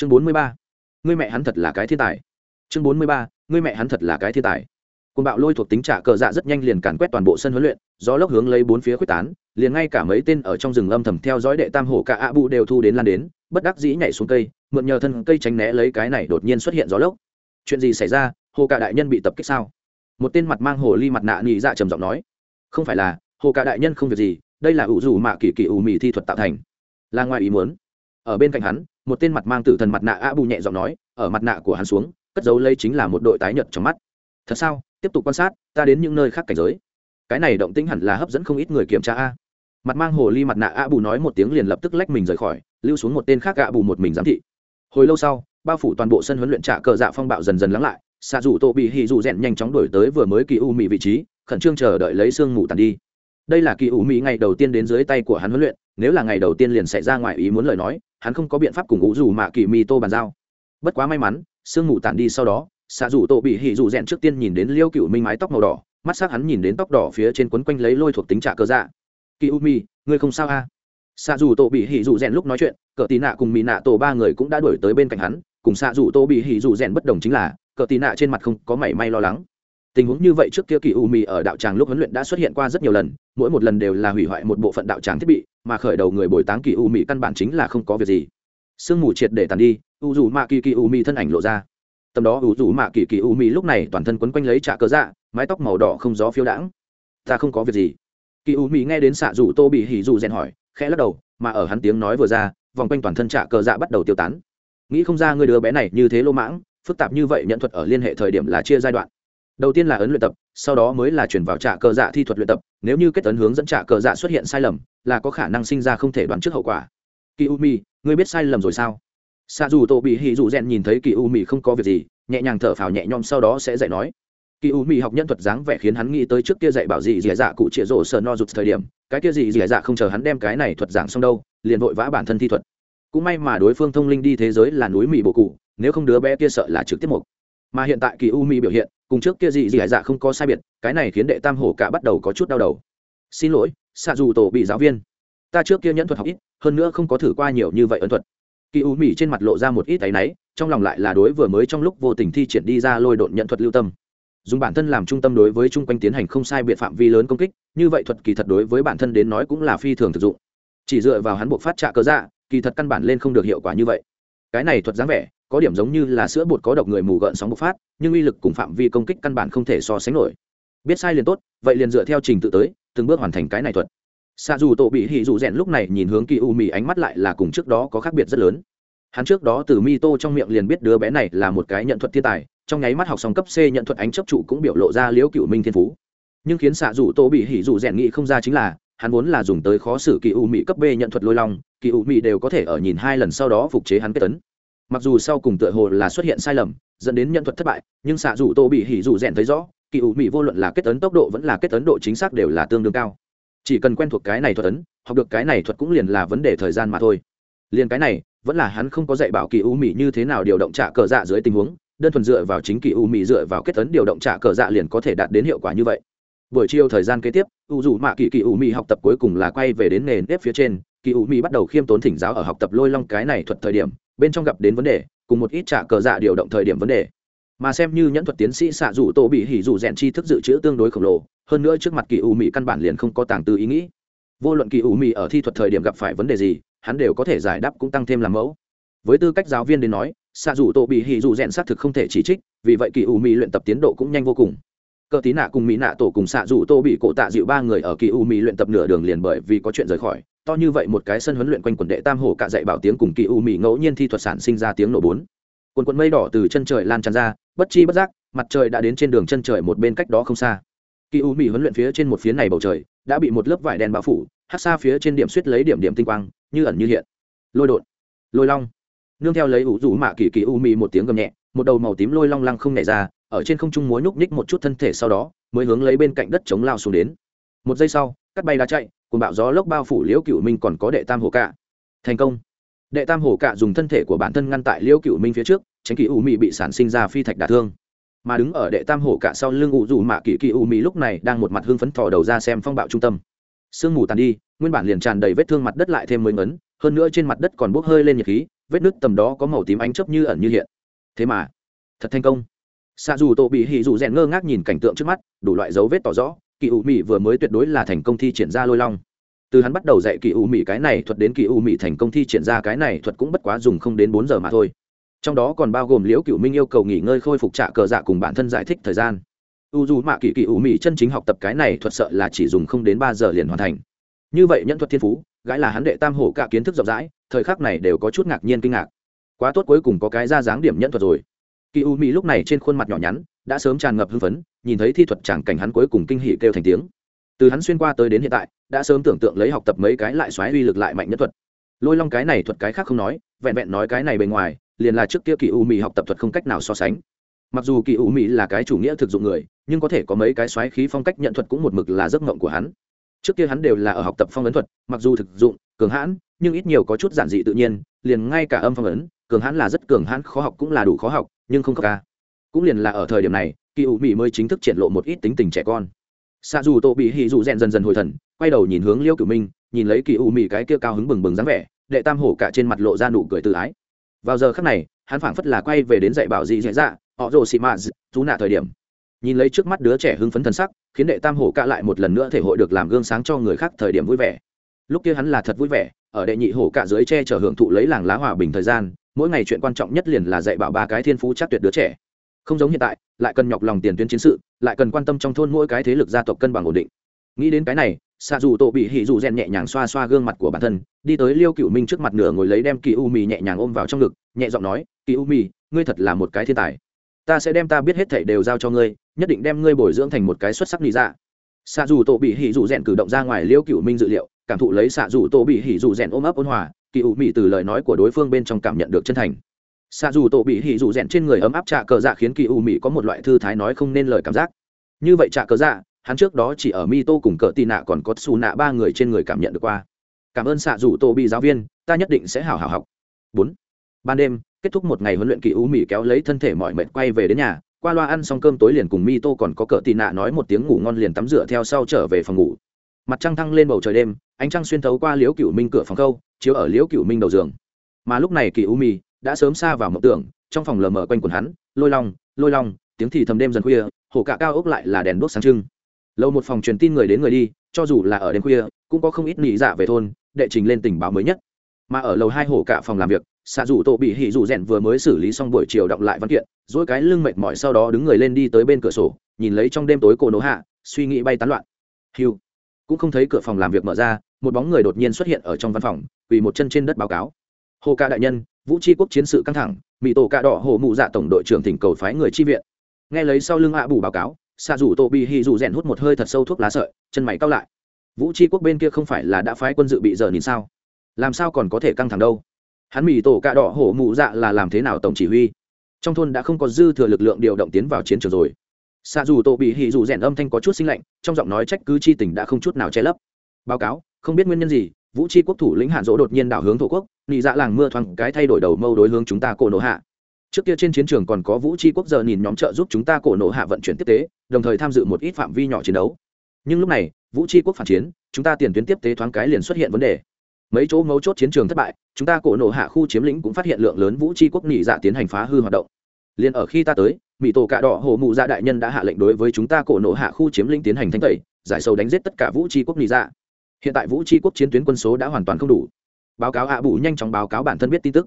chương bốn mươi ba. Người mẹ hắn thật là cái thiên tài. Chương bốn mươi ba. Người mẹ hắn thật là cái thiên tài. Côn bạo lôi thuộc tính trả cờ dạ rất nhanh liền càn quét toàn bộ sân huấn luyện, gió lốc hướng lấy bốn phía quyết tán, liền ngay cả mấy tên ở trong rừng âm thầm theo dõi đệ tam hổ cả ạ bụ đều thu đến lan đến, bất đắc dĩ nhảy xuống cây, mượn nhờ thân cây tránh né lấy cái này đột nhiên xuất hiện gió lốc. Chuyện gì xảy ra? Hồ cả đại nhân bị tập kích sao? Một tên mặt mang hồ ly mặt nạ nhị dạ trầm giọng nói. Không phải là hồ cả đại nhân không việc gì, đây là ủ rủ mạ kỳ kỳ ủ mì thi thuật tạo thành. Là ngoài ý muốn. Ở bên cạnh hắn một tên mặt mang tử thần mặt nạ a bù nhẹ giọng nói, ở mặt nạ của hắn xuống, cất dấu lấy chính là một đội tái nhật trong mắt. Thật sao? Tiếp tục quan sát, ta đến những nơi khác cảnh giới. Cái này động tĩnh hẳn là hấp dẫn không ít người kiểm tra a. Mặt mang hồ ly mặt nạ a bù nói một tiếng liền lập tức lách mình rời khỏi, lưu xuống một tên khác a bù một mình giám thị. Hồi lâu sau, bao phủ toàn bộ sân huấn luyện trả cờ dạ phong bạo dần dần lắng lại, xạ dù tô bị hì dù rèn nhanh chóng đổi tới vừa mới kỳ u mỹ vị trí, khẩn trương chờ đợi lấy sương mù tàn đi. Đây là kỳ u mỹ ngày đầu tiên đến dưới tay của hắn huấn luyện nếu là ngày đầu tiên liền xảy ra ngoài ý muốn lời nói, hắn không có biện pháp cùng ngũ dù mạ kỳ mi tô bàn giao. Bất quá may mắn, sương mù tản đi sau đó xạ dù tô bị Hỉ dù rèn trước tiên nhìn đến liêu cựu minh mái tóc màu đỏ, mắt s hắn nhìn đến tóc đỏ phía trên quấn quanh lấy lôi thuộc tính trả cơ dạ. Kỳ u mi, ngươi không sao a à? xạ dù tô bị Hỉ dù rèn lúc nói chuyện, cờ tì nạ cùng mỹ nạ tổ ba người cũng đã đuổi tới bên cạnh hắn, cùng xạ dù tô bị Hỉ dù rèn bất đồng chính là, cờ tì nạ trên mặt không có mảy may lo lắng tình huống như vậy trước kia kỳ u mì ở đạo tràng lúc huấn luyện đã xuất hiện qua rất nhiều lần, mỗi một lần đều là hủy hoại một bộ phận đạo tràng thiết bị, mà khởi đầu người bồi táng kỳ u mì căn bản chính là không có việc gì. Sương mù triệt để tàn đi, u dù mạ kỳ kỳ u mì thân ảnh lộ ra. Tầm đó u dù mạ kỳ kỳ u mì lúc này toàn thân quấn quanh lấy trạ cớ dạ mái tóc màu đỏ không gió phiêu đãng. Ta không có việc gì. Kỳ u mì nghe đến xạ dù tô bị hỉ dù rèn hỏi, khẽ lắc đầu, mà ở hắn tiếng nói vừa ra, vòng quanh toàn thân trạ cớ dạ bắt đầu tiêu tán. Nghĩ không ra người đứa bé này như thế lô mãng, phức tạp như vậy, nhận thuật ở liên hệ thời điểm là chia giai đoạn đầu tiên là ấn luyện tập, sau đó mới là chuyển vào trả cờ dạ thi thuật luyện tập. Nếu như kết ấn hướng dẫn trả cờ dạ xuất hiện sai lầm, là có khả năng sinh ra không thể đoán trước hậu quả. Kỳ u mi ngươi biết sai lầm rồi sao? Xa dù tổ bị hì dù rèn nhìn thấy kỳ u mi không có việc gì, nhẹ nhàng thở phào nhẹ nhõm sau đó sẽ dạy nói. Kỳ u mi học nhân thuật dáng vẻ khiến hắn nghĩ tới trước kia dạy bảo gì dì dạ cụ chĩa rổ sờ no rụt thời điểm, cái kia gì dì dạ không chờ hắn đem cái này thuật giảng xong đâu, liền vội vã bản thân thi thuật. Cũng may mà đối phương thông linh đi thế giới là núi mì bộ cụ, nếu không đứa bé kia sợ là trực tiếp mục. Mà hiện tại kỳ u mi biểu hiện cùng trước kia gì gì dạ không có sai biệt, cái này khiến đệ tam hổ cả bắt đầu có chút đau đầu. Xin lỗi xạ dù tổ bị giáo viên. Ta trước kia nhẫn thuật học ít, hơn nữa không có thử qua nhiều như vậy ấn thuật. Kỳ u mỹ trên mặt lộ ra một ít tay náy, trong lòng lại là đối vừa mới trong lúc vô tình thi triển đi ra lôi độn nhận thuật lưu tâm. Dùng bản thân làm trung tâm đối với chung quanh tiến hành không sai biệt phạm vi lớn công kích, như vậy thuật kỳ thật đối với bản thân đến nói cũng là phi thường thực dụng. Chỉ dựa vào hắn buộc phát trạ cớ dạ kỳ thật căn bản lên không được hiệu quả như vậy. Cái này thuật dáng vẻ có điểm giống như là sữa bột có độc người mù gợn sóng bộc phát, nhưng uy lực cùng phạm vi công kích căn bản không thể so sánh nổi. Biết sai liền tốt, vậy liền dựa theo trình tự tới, từng bước hoàn thành cái này thuật. Xa dù tổ bị hỉ dù rèn lúc này nhìn hướng kỳ u mì ánh mắt lại là cùng trước đó có khác biệt rất lớn. Hắn trước đó từ mi tô trong miệng liền biết đứa bé này là một cái nhận thuật thiên tài, trong nháy mắt học xong cấp c nhận thuật ánh chấp trụ cũng biểu lộ ra liễu cựu minh thiên phú. Nhưng khiến xạ dù tô bị hỉ dù rèn nghĩ không ra chính là, hắn vốn là dùng tới khó xử kỳ u mỹ cấp b nhận thuật lôi long, kỳ u mỹ đều có thể ở nhìn hai lần sau đó phục chế hắn kết tấn mặc dù sau cùng tựa hồ là xuất hiện sai lầm, dẫn đến nhận thuật thất bại, nhưng xạ dù tô bị hỉ dù rèn thấy rõ, kỳ ủ mỹ vô luận là kết tấn tốc độ vẫn là kết tấn độ chính xác đều là tương đương cao. Chỉ cần quen thuộc cái này thuật tấn, học được cái này thuật cũng liền là vấn đề thời gian mà thôi. Liền cái này, vẫn là hắn không có dạy bảo kỳ ủ mỹ như thế nào điều động trả cờ dạ dưới tình huống, đơn thuần dựa vào chính kỳ ủ mỹ dựa vào kết tấn điều động trả cờ dạ liền có thể đạt đến hiệu quả như vậy. Buổi chiều thời gian kế tiếp u dù mạ kỳ kỳ ủ mỹ học tập cuối cùng là quay về đến nền nếp phía trên, kỳ ủ mỹ bắt đầu khiêm tốn thỉnh giáo ở học tập lôi long cái này thuật thời điểm bên trong gặp đến vấn đề, cùng một ít trả cờ dạ điều động thời điểm vấn đề. Mà xem như nhẫn thuật tiến sĩ xạ dù tổ bị hỉ dù rèn chi thức dự trữ tương đối khổng lồ, hơn nữa trước mặt kỳ u mỹ căn bản liền không có tàng tư ý nghĩ. Vô luận kỳ u mỹ ở thi thuật thời điểm gặp phải vấn đề gì, hắn đều có thể giải đáp cũng tăng thêm làm mẫu. Với tư cách giáo viên đến nói, xạ dù tổ bị hỉ dù rèn xác thực không thể chỉ trích, vì vậy kỳ u mỹ luyện tập tiến độ cũng nhanh vô cùng. Cờ tí nạ cùng mỹ nạ tổ cùng xạ dù tô bị cổ tạ dịu ba người ở kỳ u mỹ luyện tập nửa đường liền bởi vì có chuyện rời khỏi to như vậy một cái sân huấn luyện quanh quần đệ tam hồ cả dạy bảo tiếng cùng kỳ u mỹ ngẫu nhiên thi thuật sản sinh ra tiếng nổ bốn. Quần quần mây đỏ từ chân trời lan tràn ra, bất chi bất giác, mặt trời đã đến trên đường chân trời một bên cách đó không xa. Kỳ u mỹ huấn luyện phía trên một phía này bầu trời, đã bị một lớp vải đen bao phủ, hát xa phía trên điểm suýt lấy điểm điểm tinh quang, như ẩn như hiện. Lôi đột, lôi long. Nương theo lấy ủ rủ mạ kỳ kỳ u mỹ một tiếng gầm nhẹ, một đầu màu tím lôi long lăng không nhảy ra, ở trên không trung múa nhúc nhích một chút thân thể sau đó, mới hướng lấy bên cạnh đất chống lao xuống đến. Một giây sau, cắt bay đá chạy cùng bạo gió lốc bao phủ liễu cựu minh còn có đệ tam hồ cạ. Thành công. Đệ tam hồ cạ dùng thân thể của bản thân ngăn tại liễu cựu minh phía trước, tránh kỳ u mị bị sản sinh ra phi thạch đả thương. Mà đứng ở đệ tam hồ cạ sau lưng ủ dù mạ kỳ kỳ u mị lúc này đang một mặt hưng phấn thò đầu ra xem phong bạo trung tâm. Sương mù tàn đi, nguyên bản liền tràn đầy vết thương mặt đất lại thêm mới ngấn, hơn nữa trên mặt đất còn bốc hơi lên nhiệt khí, vết nứt tầm đó có màu tím ánh chớp như ẩn như hiện. Thế mà, thật thành công. Xạ dù tổ bị hỉ dù rèn ngơ ngác nhìn cảnh tượng trước mắt, đủ loại dấu vết tỏ rõ kỳ u mị vừa mới tuyệt đối là thành công thi triển ra lôi long. Từ hắn bắt đầu dạy kỳ u mị cái này thuật đến kỳ u mị thành công thi triển ra cái này thuật cũng bất quá dùng không đến bốn giờ mà thôi. Trong đó còn bao gồm liễu cựu minh yêu cầu nghỉ ngơi khôi phục trạ cờ dạ cùng bản thân giải thích thời gian. U dù mạ kỳ kỳ u mị chân chính học tập cái này thuật sợ là chỉ dùng không đến ba giờ liền hoàn thành. Như vậy nhân thuật thiên phú gãi là hắn đệ tam hổ cả kiến thức rộng rãi, thời khắc này đều có chút ngạc nhiên kinh ngạc. Quá tốt cuối cùng có cái ra dáng điểm nhân thuật rồi kỳ u mỹ lúc này trên khuôn mặt nhỏ nhắn, đã sớm tràn ngập hưng phấn, nhìn thấy thi thuật chẳng cảnh hắn cuối cùng kinh hỉ kêu thành tiếng. Từ hắn xuyên qua tới đến hiện tại, đã sớm tưởng tượng lấy học tập mấy cái lại xoáy uy lực lại mạnh nhất thuật. Lôi long cái này thuật cái khác không nói, vẹn vẹn nói cái này bề ngoài, liền là trước kia kỳ u mỹ học tập thuật không cách nào so sánh. Mặc dù kỳ u mỹ là cái chủ nghĩa thực dụng người, nhưng có thể có mấy cái xoáy khí phong cách nhận thuật cũng một mực là giấc mộng của hắn. Trước kia hắn đều là ở học tập phong ấn thuật, mặc dù thực dụng, cường hãn, nhưng ít nhiều có chút giản dị tự nhiên, liền ngay cả âm phong ấn, cường hãn là rất cường hãn, khó học cũng là đủ khó học nhưng không khóc ca. Cũng liền là ở thời điểm này, kỳ ủ mỹ mới chính thức triển lộ một ít tính tình trẻ con. Xa dù tô bị hì dù rèn dần dần hồi thần, quay đầu nhìn hướng liêu cửu minh, nhìn lấy kỳ ủ mỹ cái kia cao hứng bừng bừng dáng vẻ, đệ tam hổ cả trên mặt lộ ra nụ cười tự ái. Vào giờ khắc này, hắn phảng phất là quay về đến dạy bảo dị dạy dạ họ rồ xị mạ chú nạ thời điểm. Nhìn lấy trước mắt đứa trẻ hưng phấn thân sắc, khiến đệ tam hổ cả lại một lần nữa thể hội được làm gương sáng cho người khác thời điểm vui vẻ. Lúc kia hắn là thật vui vẻ, ở đệ nhị hổ cả dưới che chở hưởng thụ lấy làng lá hòa bình thời gian mỗi ngày chuyện quan trọng nhất liền là dạy bảo ba cái thiên phú chắc tuyệt đứa trẻ. Không giống hiện tại, lại cần nhọc lòng tiền tuyến chiến sự, lại cần quan tâm trong thôn mỗi cái thế lực gia tộc cân bằng ổn định. Nghĩ đến cái này xạ dù tổ bị hỉ dù rèn nhẹ nhàng xoa xoa gương mặt của bản thân, đi tới liêu cựu minh trước mặt nửa ngồi lấy đem kỳ u mì nhẹ nhàng ôm vào trong ngực, nhẹ giọng nói, kỳ u mì, ngươi thật là một cái thiên tài. Ta sẽ đem ta biết hết thảy đều giao cho ngươi, nhất định đem ngươi bồi dưỡng thành một cái xuất sắc lý dạ. Xạ dù tổ bị hỉ dù rèn cử động ra ngoài liêu cựu minh dự liệu, cảm thụ lấy xạ dù tổ bị hỉ dù rèn ôm ấp ôn hòa kỳ u Mị từ lời nói của đối phương bên trong cảm nhận được chân thành. Xa dù tổ bị hỉ dù rèn trên người ấm áp trạ cờ dạ khiến kỳ u mỹ có một loại thư thái nói không nên lời cảm giác. Như vậy trạ cờ dạ hắn trước đó chỉ ở mi tô cùng cờ tì nạ còn có xù nạ ba người trên người cảm nhận được qua. Cảm ơn xạ dù Tô bị giáo viên, ta nhất định sẽ hảo hảo học. Bốn. Ban đêm, kết thúc một ngày huấn luyện kỳ u mỹ kéo lấy thân thể mọi mệt quay về đến nhà. Qua loa ăn xong cơm tối liền cùng mi tô còn có cờ tì nạ nói một tiếng ngủ ngon liền tắm rửa theo sau trở về phòng ngủ. Mặt trăng thăng lên bầu trời đêm, ánh trăng xuyên thấu qua liễu cựu minh cửa phòng khâu chiếu ở liễu cựu minh đầu giường. Mà lúc này kỳ u mi đã sớm xa vào mộng tưởng, trong phòng lờ mờ quanh quần hắn, lôi long lôi long, tiếng thì thầm đêm dần khuya, hồ cạ cao ốc lại là đèn đốt sáng trưng. Lâu một phòng truyền tin người đến người đi, cho dù là ở đêm khuya, cũng có không ít nị dạ về thôn, đệ trình lên tình báo mới nhất. Mà ở lầu hai hồ cạ phòng làm việc xạ dù tổ bị hỉ dù rèn vừa mới xử lý xong buổi chiều đọc lại văn kiện, dỗi cái lưng mệt mỏi sau đó đứng người lên đi tới bên cửa sổ, nhìn lấy trong đêm tối cổ nổ hạ, suy nghĩ bay tán loạn. Hiu cũng không thấy cửa phòng làm việc mở ra, một bóng người đột nhiên xuất hiện ở trong văn phòng vì một chân trên đất báo cáo. Hồ ca đại nhân, vũ tri quốc chiến sự căng thẳng mỹ tổ cạ đỏ hồ mụ dạ tổng đội trưởng thỉnh cầu phái người chi viện. Nghe lấy sau lưng ạ bù báo cáo xạ rủ tổ bị hì rủ rèn hút một hơi thật sâu thuốc lá sợi, chân mày cao lại. Vũ tri quốc bên kia không phải là đã phái quân dự bị giờ nhìn sao? Làm sao còn có thể căng thẳng đâu? Hắn mỹ tổ cạ đỏ hổ mụ dạ là làm thế nào tổng chỉ huy? Trong thôn đã không có dư thừa lực lượng điều động tiến vào chiến trường rồi. Xạ dù tổ bị hì dù rèn âm thanh có chút sinh lạnh, trong giọng nói trách cứ chi tình đã không chút nào che lấp. Báo cáo, không biết nguyên nhân gì vũ tri quốc thủ lĩnh hạn dỗ đột nhiên đảo hướng thổ quốc, nị dạ làng mưa thoáng cái thay đổi đầu mâu đối hướng chúng ta cổ nổ hạ. Trước kia trên chiến trường còn có vũ tri quốc giờ nhìn nhóm trợ giúp chúng ta cổ nổ hạ vận chuyển tiếp tế, đồng thời tham dự một ít phạm vi nhỏ chiến đấu. Nhưng lúc này, vũ tri quốc phản chiến, chúng ta tiền tuyến tiếp tế thoáng cái liền xuất hiện vấn đề. Mấy chỗ mấu chốt chiến trường thất bại, chúng ta cổ nổ hạ khu chiếm lĩnh cũng phát hiện lượng lớn vũ tri quốc nị dạ tiến hành phá hư hoạt động. Liền ở khi ta tới, mỹ tổ cạ đỏ hồ mụ dạ đại nhân đã hạ lệnh đối với chúng ta cổ nổ hạ khu chiếm lĩnh tiến hành thanh tẩy, giải sâu đánh giết tất cả vũ tri quốc nị dạ hiện tại vũ tri quốc chiến tuyến quân số đã hoàn toàn không đủ. Báo cáo hạ bù nhanh chóng báo cáo bản thân biết tin tức.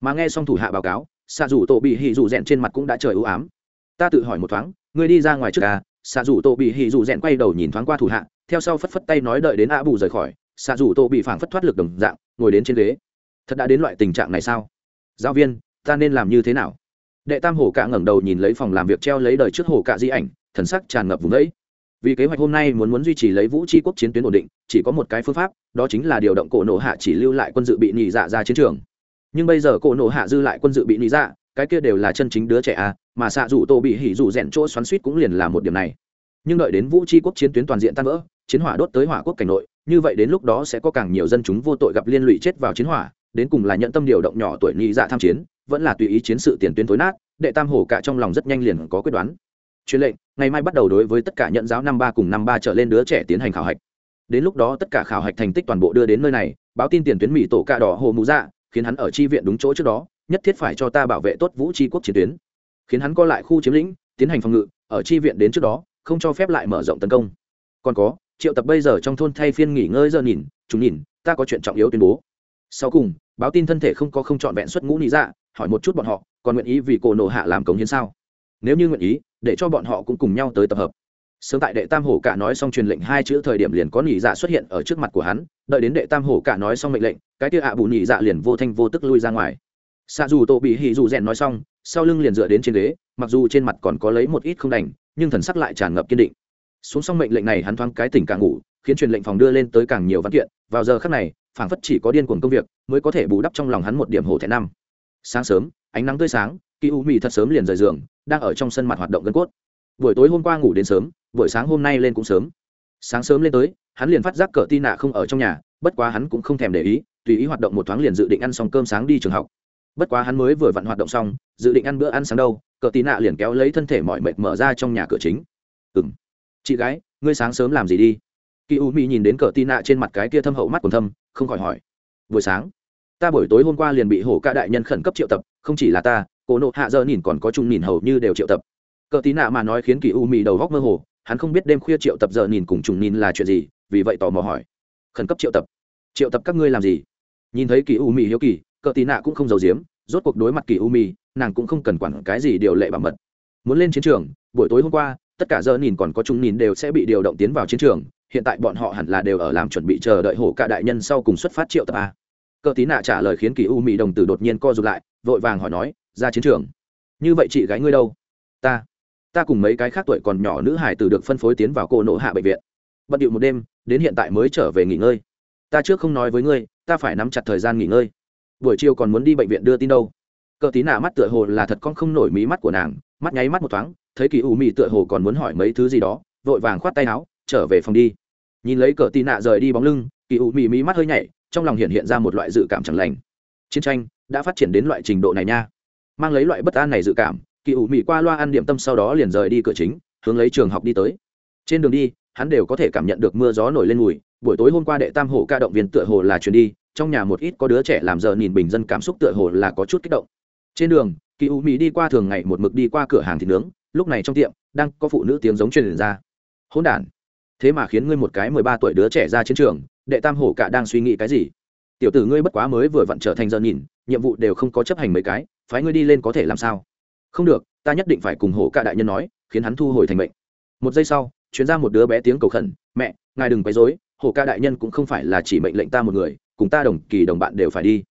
Mà nghe xong thủ hạ báo cáo xạ dù tổ bị hì dù rèn trên mặt cũng đã trời ưu ám. Ta tự hỏi một thoáng người đi ra ngoài trước à? Xạ dù tổ bị hì dù rèn quay đầu nhìn thoáng qua thủ hạ, theo sau phất phất tay nói đợi đến hạ bù rời khỏi xạ dù tổ bị phảng phất thoát lực đồng dạng, ngồi đến trên ghế. Thật đã đến loại tình trạng này sao? Giáo viên, ta nên làm như thế nào? Đệ tam hổ cạ ngẩng đầu nhìn lấy phòng làm việc treo lấy đời trước hổ cạ di ảnh, thần sắc tràn ngập vùng ấy vì kế hoạch hôm nay muốn muốn duy trì lấy vũ tri quốc chiến tuyến ổn định, chỉ có một cái phương pháp, đó chính là điều động cổ nổ hạ chỉ lưu lại quân dự bị nhị dạ ra chiến trường. Nhưng bây giờ cổ nổ hạ dư lại quân dự bị nhị dạ cái kia đều là chân chính đứa trẻ à mà xạ rủ tô bị hỉ rủ rèn chỗ xoắn suýt cũng liền là một điểm này. Nhưng đợi đến vũ tri quốc chiến tuyến toàn diện tan vỡ, chiến hỏa đốt tới hỏa quốc cảnh nội, như vậy đến lúc đó sẽ có càng nhiều dân chúng vô tội gặp liên lụy chết vào chiến hỏa, đến cùng là nhận tâm điều động nhỏ tuổi nhị dạ tham chiến, vẫn là tùy ý chiến sự tiền tuyến tối nát, đệ tam hổ cả trong lòng rất nhanh liền có quyết đoán truyền lệnh, ngày mai bắt đầu đối với tất cả nhận giáo năm ba cùng năm ba trở lên đứa trẻ tiến hành khảo hạch. Đến lúc đó tất cả khảo hạch thành tích toàn bộ đưa đến nơi này, báo tin tiền tuyến mỹ tổ cạ đỏ hồ mũ dạ khiến hắn ở chi viện đúng chỗ trước đó, nhất thiết phải cho ta bảo vệ tốt vũ tri quốc chiến tuyến. Khiến hắn co lại khu chiếm lĩnh, tiến hành phòng ngự, ở chi viện đến trước đó, không cho phép lại mở rộng tấn công. Còn có, triệu tập bây giờ trong thôn thay phiên nghỉ ngơi giờ nhìn chúng nhìn, ta có chuyện trọng yếu tuyên bố. Sau cùng, báo tin thân thể không có không trọn vẹn xuất ngũ lý dạ hỏi một chút bọn họ, còn nguyện ý vì cổ nộ hạ làm cống hiến sao? Nếu như nguyện ý để cho bọn họ cũng cùng nhau tới tập hợp. Sớm tại đệ tam hổ cả nói xong truyền lệnh hai chữ thời điểm liền có nhị dạ xuất hiện ở trước mặt của hắn, đợi đến đệ tam hổ cả nói xong mệnh lệnh, cái kia ạ bù nhị dạ liền vô thanh vô tức lui ra ngoài. Xạ dù tổ bị hì dù rèn nói xong, sau lưng liền dựa đến trên ghế, mặc dù trên mặt còn có lấy một ít không đành, nhưng thần sắc lại tràn ngập kiên định. Xuống xong mệnh lệnh này hắn thoáng cái tỉnh càng ngủ, khiến truyền lệnh phòng đưa lên tới càng nhiều văn kiện, vào giờ khắc này, phảng phất chỉ có điên cuồng công việc, mới có thể bù đắp trong lòng hắn một điểm hổ thẹn năm. Sáng sớm, ánh nắng tươi sáng kỳ u mì thật sớm liền rời giường, đang ở trong sân mặt hoạt động gân cốt. Buổi tối hôm qua ngủ đến sớm, buổi sáng hôm nay lên cũng sớm. Sáng sớm lên tới, hắn liền phát giác cờ tin nạ không ở trong nhà, bất quá hắn cũng không thèm để ý, tùy ý hoạt động một thoáng liền dự định ăn xong cơm sáng đi trường học. Bất quá hắn mới vừa vặn hoạt động xong, dự định ăn bữa ăn sáng đâu, cờ tí nạ liền kéo lấy thân thể mọi mệt mở ra trong nhà cửa chính. Ừ m chị gái, ngươi sáng sớm làm gì đi? Kỳ u mỹ nhìn đến cờ tí nạ trên mặt cái kia thâm hậu mắt còn thâm, không khỏi hỏi. Buổi sáng, ta buổi tối hôm qua liền bị hổ ca đại nhân khẩn cấp triệu tập, không chỉ là ta cổ nộ hạ giờ nhìn còn có chung nhìn hầu như đều triệu tập. Cờ tí nạ mà nói khiến kỳ u mì đầu góc mơ hồ, hắn không biết đêm khuya triệu tập giờ nhìn cùng chung nhìn là chuyện gì, vì vậy tò mò hỏi. Khẩn cấp triệu tập. Triệu tập các ngươi làm gì? Nhìn thấy kỳ u mì hiếu kỳ, cờ tí nạ cũng không giàu giếm, rốt cuộc đối mặt kỳ u mì, nàng cũng không cần quản cái gì điều lệ bảo mật. Muốn lên chiến trường, buổi tối hôm qua, tất cả giờ nhìn còn có chung nhìn đều sẽ bị điều động tiến vào chiến trường, hiện tại bọn họ hẳn là đều ở làm chuẩn bị chờ đợi hổ cả đại nhân sau cùng xuất phát triệu tập a. Cờ tí nạ trả lời khiến kỳ u mì đồng tử đột nhiên co rụt lại vội vàng hỏi nói, ra chiến trường. Như vậy chị gái ngươi đâu? Ta. Ta cùng mấy cái khác tuổi còn nhỏ nữ hải tử được phân phối tiến vào cô nộ hạ bệnh viện. Bận điệu một đêm, đến hiện tại mới trở về nghỉ ngơi. Ta trước không nói với ngươi, ta phải nắm chặt thời gian nghỉ ngơi. Buổi chiều còn muốn đi bệnh viện đưa tin đâu. Cờ tí nạ mắt tựa hồ là thật con không nổi mí mắt của nàng, mắt nháy mắt một thoáng, thấy kỳ u mị tựa hồ còn muốn hỏi mấy thứ gì đó, vội vàng khoát tay áo, trở về phòng đi. Nhìn lấy cờ tí nạ rời đi bóng lưng, kỳ u mị mí mắt hơi nhảy, trong lòng hiện hiện ra một loại dự cảm chẳng lành. Chiến tranh đã phát triển đến loại trình độ này nha. Mang lấy loại bất an này dự cảm, kỳ ủ mị qua loa ăn điểm tâm sau đó liền rời đi cửa chính, hướng lấy trường học đi tới. Trên đường đi, hắn đều có thể cảm nhận được mưa gió nổi lên mùi. Buổi tối hôm qua đệ tam hồ ca động viên tựa hồ là chuyển đi, trong nhà một ít có đứa trẻ làm giờ nhìn bình dân cảm xúc tựa hồ là có chút kích động. Trên đường, kỳ u mỹ đi qua thường ngày một mực đi qua cửa hàng thịt nướng, lúc này trong tiệm, đang có phụ nữ tiếng giống truyền ra. Hỗn đản, thế mà khiến ngươi một cái mười ba tuổi đứa trẻ ra chiến trường, đệ tam hổ cả đang suy nghĩ cái gì? Tiểu tử ngươi bất quá mới vừa vặn trở thành giờ nhìn, nhiệm vụ đều không có chấp hành mấy cái, phái ngươi đi lên có thể làm sao? Không được, ta nhất định phải cùng hổ cả đại nhân nói, khiến hắn thu hồi thành mệnh. Một giây sau, chuyến ra một đứa bé tiếng cầu khẩn, mẹ, ngài đừng quấy dối hổ ca đại nhân cũng không phải là chỉ mệnh lệnh ta một người, cùng ta đồng kỳ đồng bạn đều phải đi.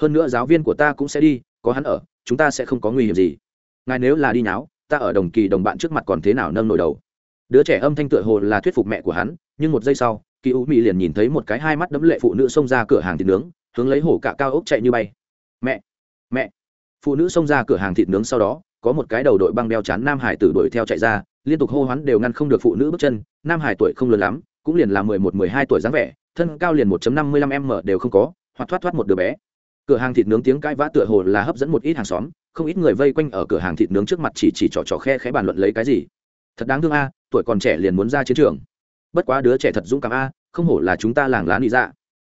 Hơn nữa giáo viên của ta cũng sẽ đi, có hắn ở, chúng ta sẽ không có nguy hiểm gì. Ngài nếu là đi nháo, ta ở đồng kỳ đồng bạn trước mặt còn thế nào nâng nổi đầu? Đứa trẻ âm thanh tựa hồ là thuyết phục mẹ của hắn, nhưng một giây sau kỳ u mỹ liền nhìn thấy một cái hai mắt đấm lệ phụ nữ xông ra cửa hàng thịt nướng, hướng lấy hổ cạ cao ốc chạy như bay. Mẹ mẹ. Phụ nữ xông ra cửa hàng thịt nướng sau đó, có một cái đầu đội băng đeo chán nam hải tử đuổi theo chạy ra, liên tục hô hoán đều ngăn không được phụ nữ bước chân, nam hải tuổi không lớn lắm, cũng liền là mười một, mười hai tuổi dáng vẻ, thân cao liền một năm mươi lăm m đều không có, hoặc thoát thoát một đứa bé. Cửa hàng thịt nướng tiếng cãi vã tựa hồ là hấp dẫn một ít hàng xóm, không ít người vây quanh ở cửa hàng thịt nướng trước mặt chỉ chỉ trò trò khe khẽ bàn luận lấy cái gì. Thật đáng thương a, tuổi còn trẻ liền muốn ra chiến trường bất quá đứa trẻ thật dũng cảm a, không hổ là chúng ta làng lá nị dạ.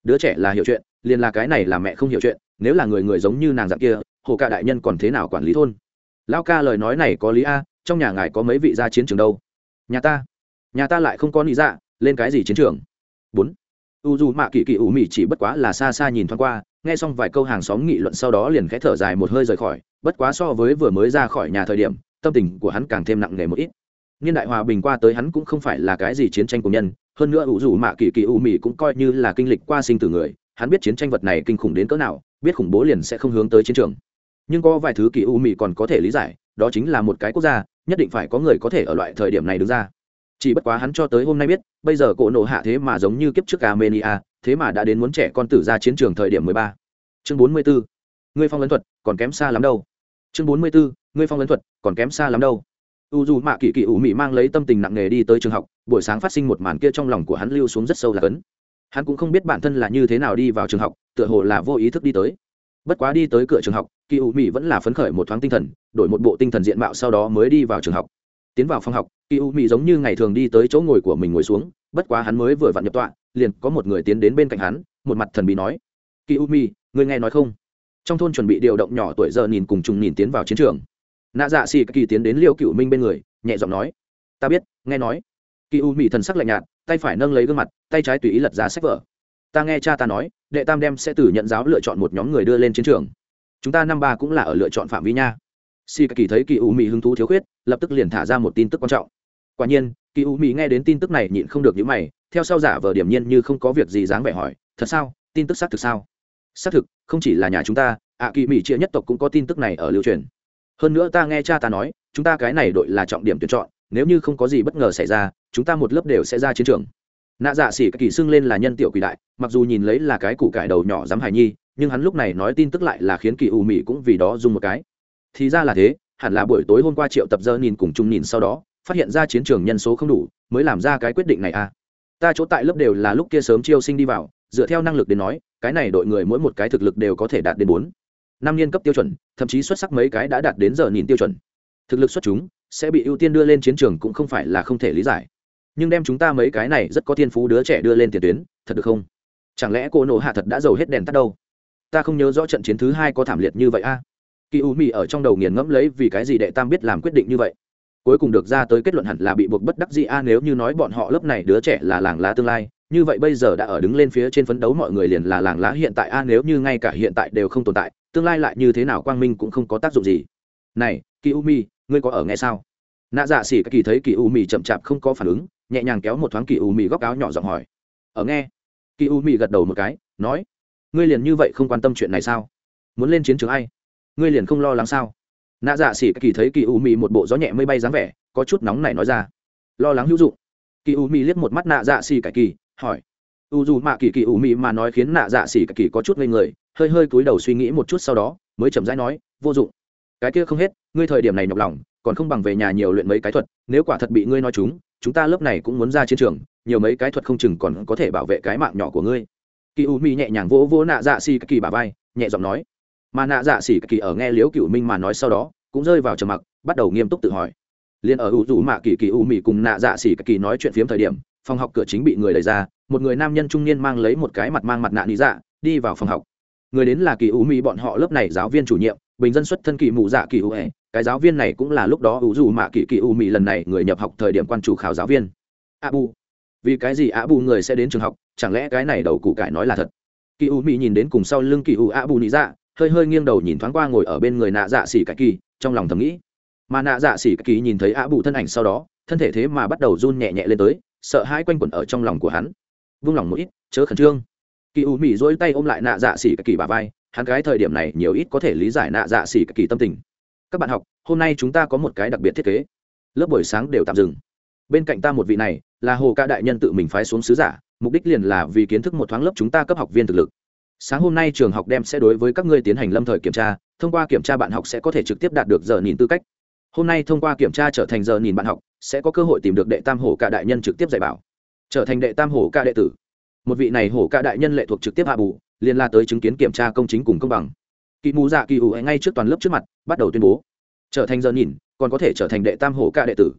Đứa trẻ là hiểu chuyện, liền là cái này là mẹ không hiểu chuyện, nếu là người người giống như nàng dạng kia, hồ ca đại nhân còn thế nào quản lý thôn? Lao ca lời nói này có lý a, trong nhà ngài có mấy vị gia chiến trường đâu? Nhà ta. Nhà ta lại không có nị dạ lên cái gì chiến trường? Bốn. U dù mạ kỳ kỳ ủ mị chỉ bất quá là xa xa nhìn thoáng qua, nghe xong vài câu hàng xóm nghị luận sau đó liền khẽ thở dài một hơi rời khỏi, bất quá so với vừa mới ra khỏi nhà thời điểm, tâm tình của hắn càng thêm nặng nề một ít niên đại hòa bình qua tới hắn cũng không phải là cái gì chiến tranh của nhân, hơn nữa ủ dù mạ kỳ kỳ u mị cũng coi như là kinh lịch qua sinh tử người, hắn biết chiến tranh vật này kinh khủng đến cỡ nào, biết khủng bố liền sẽ không hướng tới chiến trường. Nhưng có vài thứ kỳ u mị còn có thể lý giải, đó chính là một cái quốc gia, nhất định phải có người có thể ở loại thời điểm này đứng ra. Chỉ bất quá hắn cho tới hôm nay biết, bây giờ cổ nộ hạ thế mà giống như kiếp trước armenia, thế mà đã đến muốn trẻ con tử ra chiến trường thời điểm mười ba. Chương bốn mươi bốn ngươi phong ấn thuật còn kém xa lắm đâu. Chương bốn mươi bốn ngươi phong ấn thuật còn kém xa lắm đâu u dù mạ kỳ kỳ ủ mị mang lấy tâm tình nặng nề đi tới trường học, buổi sáng phát sinh một màn kia trong lòng của hắn lưu xuống rất sâu là cấn. Hắn cũng không biết bản thân là như thế nào đi vào trường học, tựa hồ là vô ý thức đi tới. Bất quá đi tới cửa trường học, kỳ ủ Mị vẫn là phấn khởi một thoáng tinh thần, đổi một bộ tinh thần diện mạo sau đó mới đi vào trường học. Tiến vào phòng học, kỳ ủ Mị giống như ngày thường đi tới chỗ ngồi của mình ngồi xuống, bất quá hắn mới vừa vặn nhập tọa, liền có một người tiến đến bên cạnh hắn, một mặt thần bí nói, kỳ u mi người nghe nói không? Trong thôn chuẩn bị điều động nhỏ tuổi giờ nhìn cùng trùng nhìn tiến vào chiến trường nạ dạ xì kỳ tiến đến liêu cựu minh bên người, nhẹ giọng nói, ta biết, nghe nói. Kỳ u mỹ thần sắc lạnh nhạt, tay phải nâng lấy gương mặt, tay trái tùy ý lật ra sách vở. Ta nghe cha ta nói, đệ tam đem sẽ từ nhận giáo lựa chọn một nhóm người đưa lên chiến trường. Chúng ta năm ba cũng là ở lựa chọn phạm vi nha. Xì kỳ thấy kỳ u mỹ hứng thú thiếu khuyết, lập tức liền thả ra một tin tức quan trọng. Quả nhiên, kỳ u mỹ nghe đến tin tức này nhịn không được những mày, theo sau giả vờ điểm nhiên như không có việc gì dáng vẻ hỏi, thật sao? Tin tức xác thực sao? Xác thực, không chỉ là nhà chúng ta, ạ kỳ mỹ chia nhất tộc cũng có tin tức này ở lưu truyền hơn nữa ta nghe cha ta nói, chúng ta cái này đội là trọng điểm tuyển chọn, nếu như không có gì bất ngờ xảy ra, chúng ta một lớp đều sẽ ra chiến trường. Nạ dạ xỉ kỳ xưng lên là nhân tiểu quỷ đại, mặc dù nhìn lấy là cái củ cải đầu nhỏ dám hài nhi, nhưng hắn lúc này nói tin tức lại là khiến kỳ u mỹ cũng vì đó dùng một cái. Thì ra là thế, hẳn là buổi tối hôm qua triệu tập dơ nhìn cùng chung nhìn sau đó, phát hiện ra chiến trường nhân số không đủ, mới làm ra cái quyết định này à. Ta chỗ tại lớp đều là lúc kia sớm chiêu sinh đi vào, dựa theo năng lực đến nói, cái này đội người mỗi một cái thực lực đều có thể đạt đến bốn năm niên cấp tiêu chuẩn, thậm chí xuất sắc mấy cái đã đạt đến giờ nhìn tiêu chuẩn. Thực lực xuất chúng, sẽ bị ưu tiên đưa lên chiến trường cũng không phải là không thể lý giải. Nhưng đem chúng ta mấy cái này rất có thiên phú đứa trẻ đưa lên tiền tuyến, thật được không? Chẳng lẽ cô nổ hạ thật đã giàu hết đèn tắt đâu? Ta không nhớ rõ trận chiến thứ hai có thảm liệt như vậy a. À? kỳ u mì ở trong đầu nghiền ngẫm lấy vì cái gì đệ tam biết làm quyết định như vậy. Cuối cùng được ra tới kết luận hẳn là bị buộc bất đắc gì a, nếu như nói bọn họ lớp này đứa trẻ là làng lá tương lai, như vậy bây giờ đã ở đứng lên phía trên phấn đấu mọi người liền là làng lá hiện tại a, nếu như ngay cả hiện tại đều không tồn tại tương lai lại như thế nào quang minh cũng không có tác dụng gì. Này kỳ u mi ngươi có ở nghe sao? Nạ dạ xỉ kỳ thấy kỳ u mi chậm chạp không có phản ứng, nhẹ nhàng kéo một thoáng kỳ u mi góc áo nhỏ giọng hỏi. Ở nghe. Kỳ u mi gật đầu một cái, nói, ngươi liền như vậy không quan tâm chuyện này sao? Muốn lên chiến trường ai? Ngươi liền không lo lắng sao? Nạ dạ xỉ kỳ thấy kỳ u mi một bộ gió nhẹ mây bay dáng vẻ, có chút nóng này nói ra. Lo lắng hữu dụng. Kỳ u mi liếc một mắt nạ dạ xỉ kỳ, hỏi u dù mạ kỳ kỳ u mi mà nói khiến nạ dạ xỉ kỳ có chút ngây người, hơi hơi cúi đầu suy nghĩ một chút sau đó, mới chậm rãi nói, vô dụng. Cái kia không hết, ngươi thời điểm này nhọc lòng, còn không bằng về nhà nhiều luyện mấy cái thuật, nếu quả thật bị ngươi nói chúng chúng ta lớp này cũng muốn ra chiến trường, nhiều mấy cái thuật không chừng còn có thể bảo vệ cái mạng nhỏ của ngươi. Kỳ u mi nhẹ nhàng vỗ vỗ nạ dạ xì kỳ bà vai, nhẹ giọng nói. Mà nạ dạ xì kỳ ở nghe liếu cựu minh mà nói sau đó, cũng rơi vào trầm mặc, bắt đầu nghiêm túc tự hỏi. Liền ở u dù mạ kỳ kỳ u mi cùng nạ dạ xì kỳ nói chuyện phiếm thời điểm phòng học cửa chính bị người đẩy ra, một người nam nhân trung niên mang lấy một cái mặt mang mặt nạ lý dạ đi vào phòng học. Người đến là kỳ u mỹ bọn họ lớp này giáo viên chủ nhiệm, bình dân xuất thân kỳ mù dạ kỳ u hệ cái giáo viên này cũng là lúc đó u dù mạ kỳ kỳ u mỹ lần này người nhập học thời điểm quan chủ khảo giáo viên. A bu vì cái gì a bu người sẽ đến trường học? Chẳng lẽ cái này đầu cụ cải nói là thật? Kỳ u mỹ nhìn đến cùng sau lưng kỳ u a bu lý dạ hơi hơi nghiêng đầu nhìn thoáng qua ngồi ở bên người nạ dạ xỉ cái kỳ, trong lòng thầm nghĩ. Mà nạ dạ xỉ cái kỳ nhìn thấy ạ bù thân ảnh sau đó, thân thể thế mà bắt đầu run nhẹ nhẹ lên tới sợ hãi quanh quẩn ở trong lòng của hắn. Vung lòng một ít, chớ khẩn trương. Kỳ u mỹ dỗi tay ôm lại nạ dạ xỉ kỳ bà vai, hắn cái thời điểm này nhiều ít có thể lý giải nạ dạ xỉ kỳ tâm tình. Các bạn học, hôm nay chúng ta có một cái đặc biệt thiết kế. Lớp buổi sáng đều tạm dừng. Bên cạnh ta một vị này, là hồ ca đại nhân tự mình phái xuống sứ giả, mục đích liền là vì kiến thức một thoáng lớp chúng ta cấp học viên thực lực. Sáng hôm nay trường học đem sẽ đối với các ngươi tiến hành lâm thời kiểm tra, thông qua kiểm tra bạn học sẽ có thể trực tiếp đạt được giờ nhìn tư cách hôm nay thông qua kiểm tra trở thành giờ nhìn bạn học, sẽ có cơ hội tìm được đệ tam hổ cả đại nhân trực tiếp dạy bảo. Trở thành đệ tam hổ ca đệ tử. Một vị này hổ ca đại nhân lệ thuộc trực tiếp hạ bù liên la tới chứng kiến kiểm tra công chính cùng công bằng. Kỳ mù dạ kỳ ủ ngay trước toàn lớp trước mặt, bắt đầu tuyên bố. Trở thành giờ nhìn, còn có thể trở thành đệ tam hổ ca đệ tử.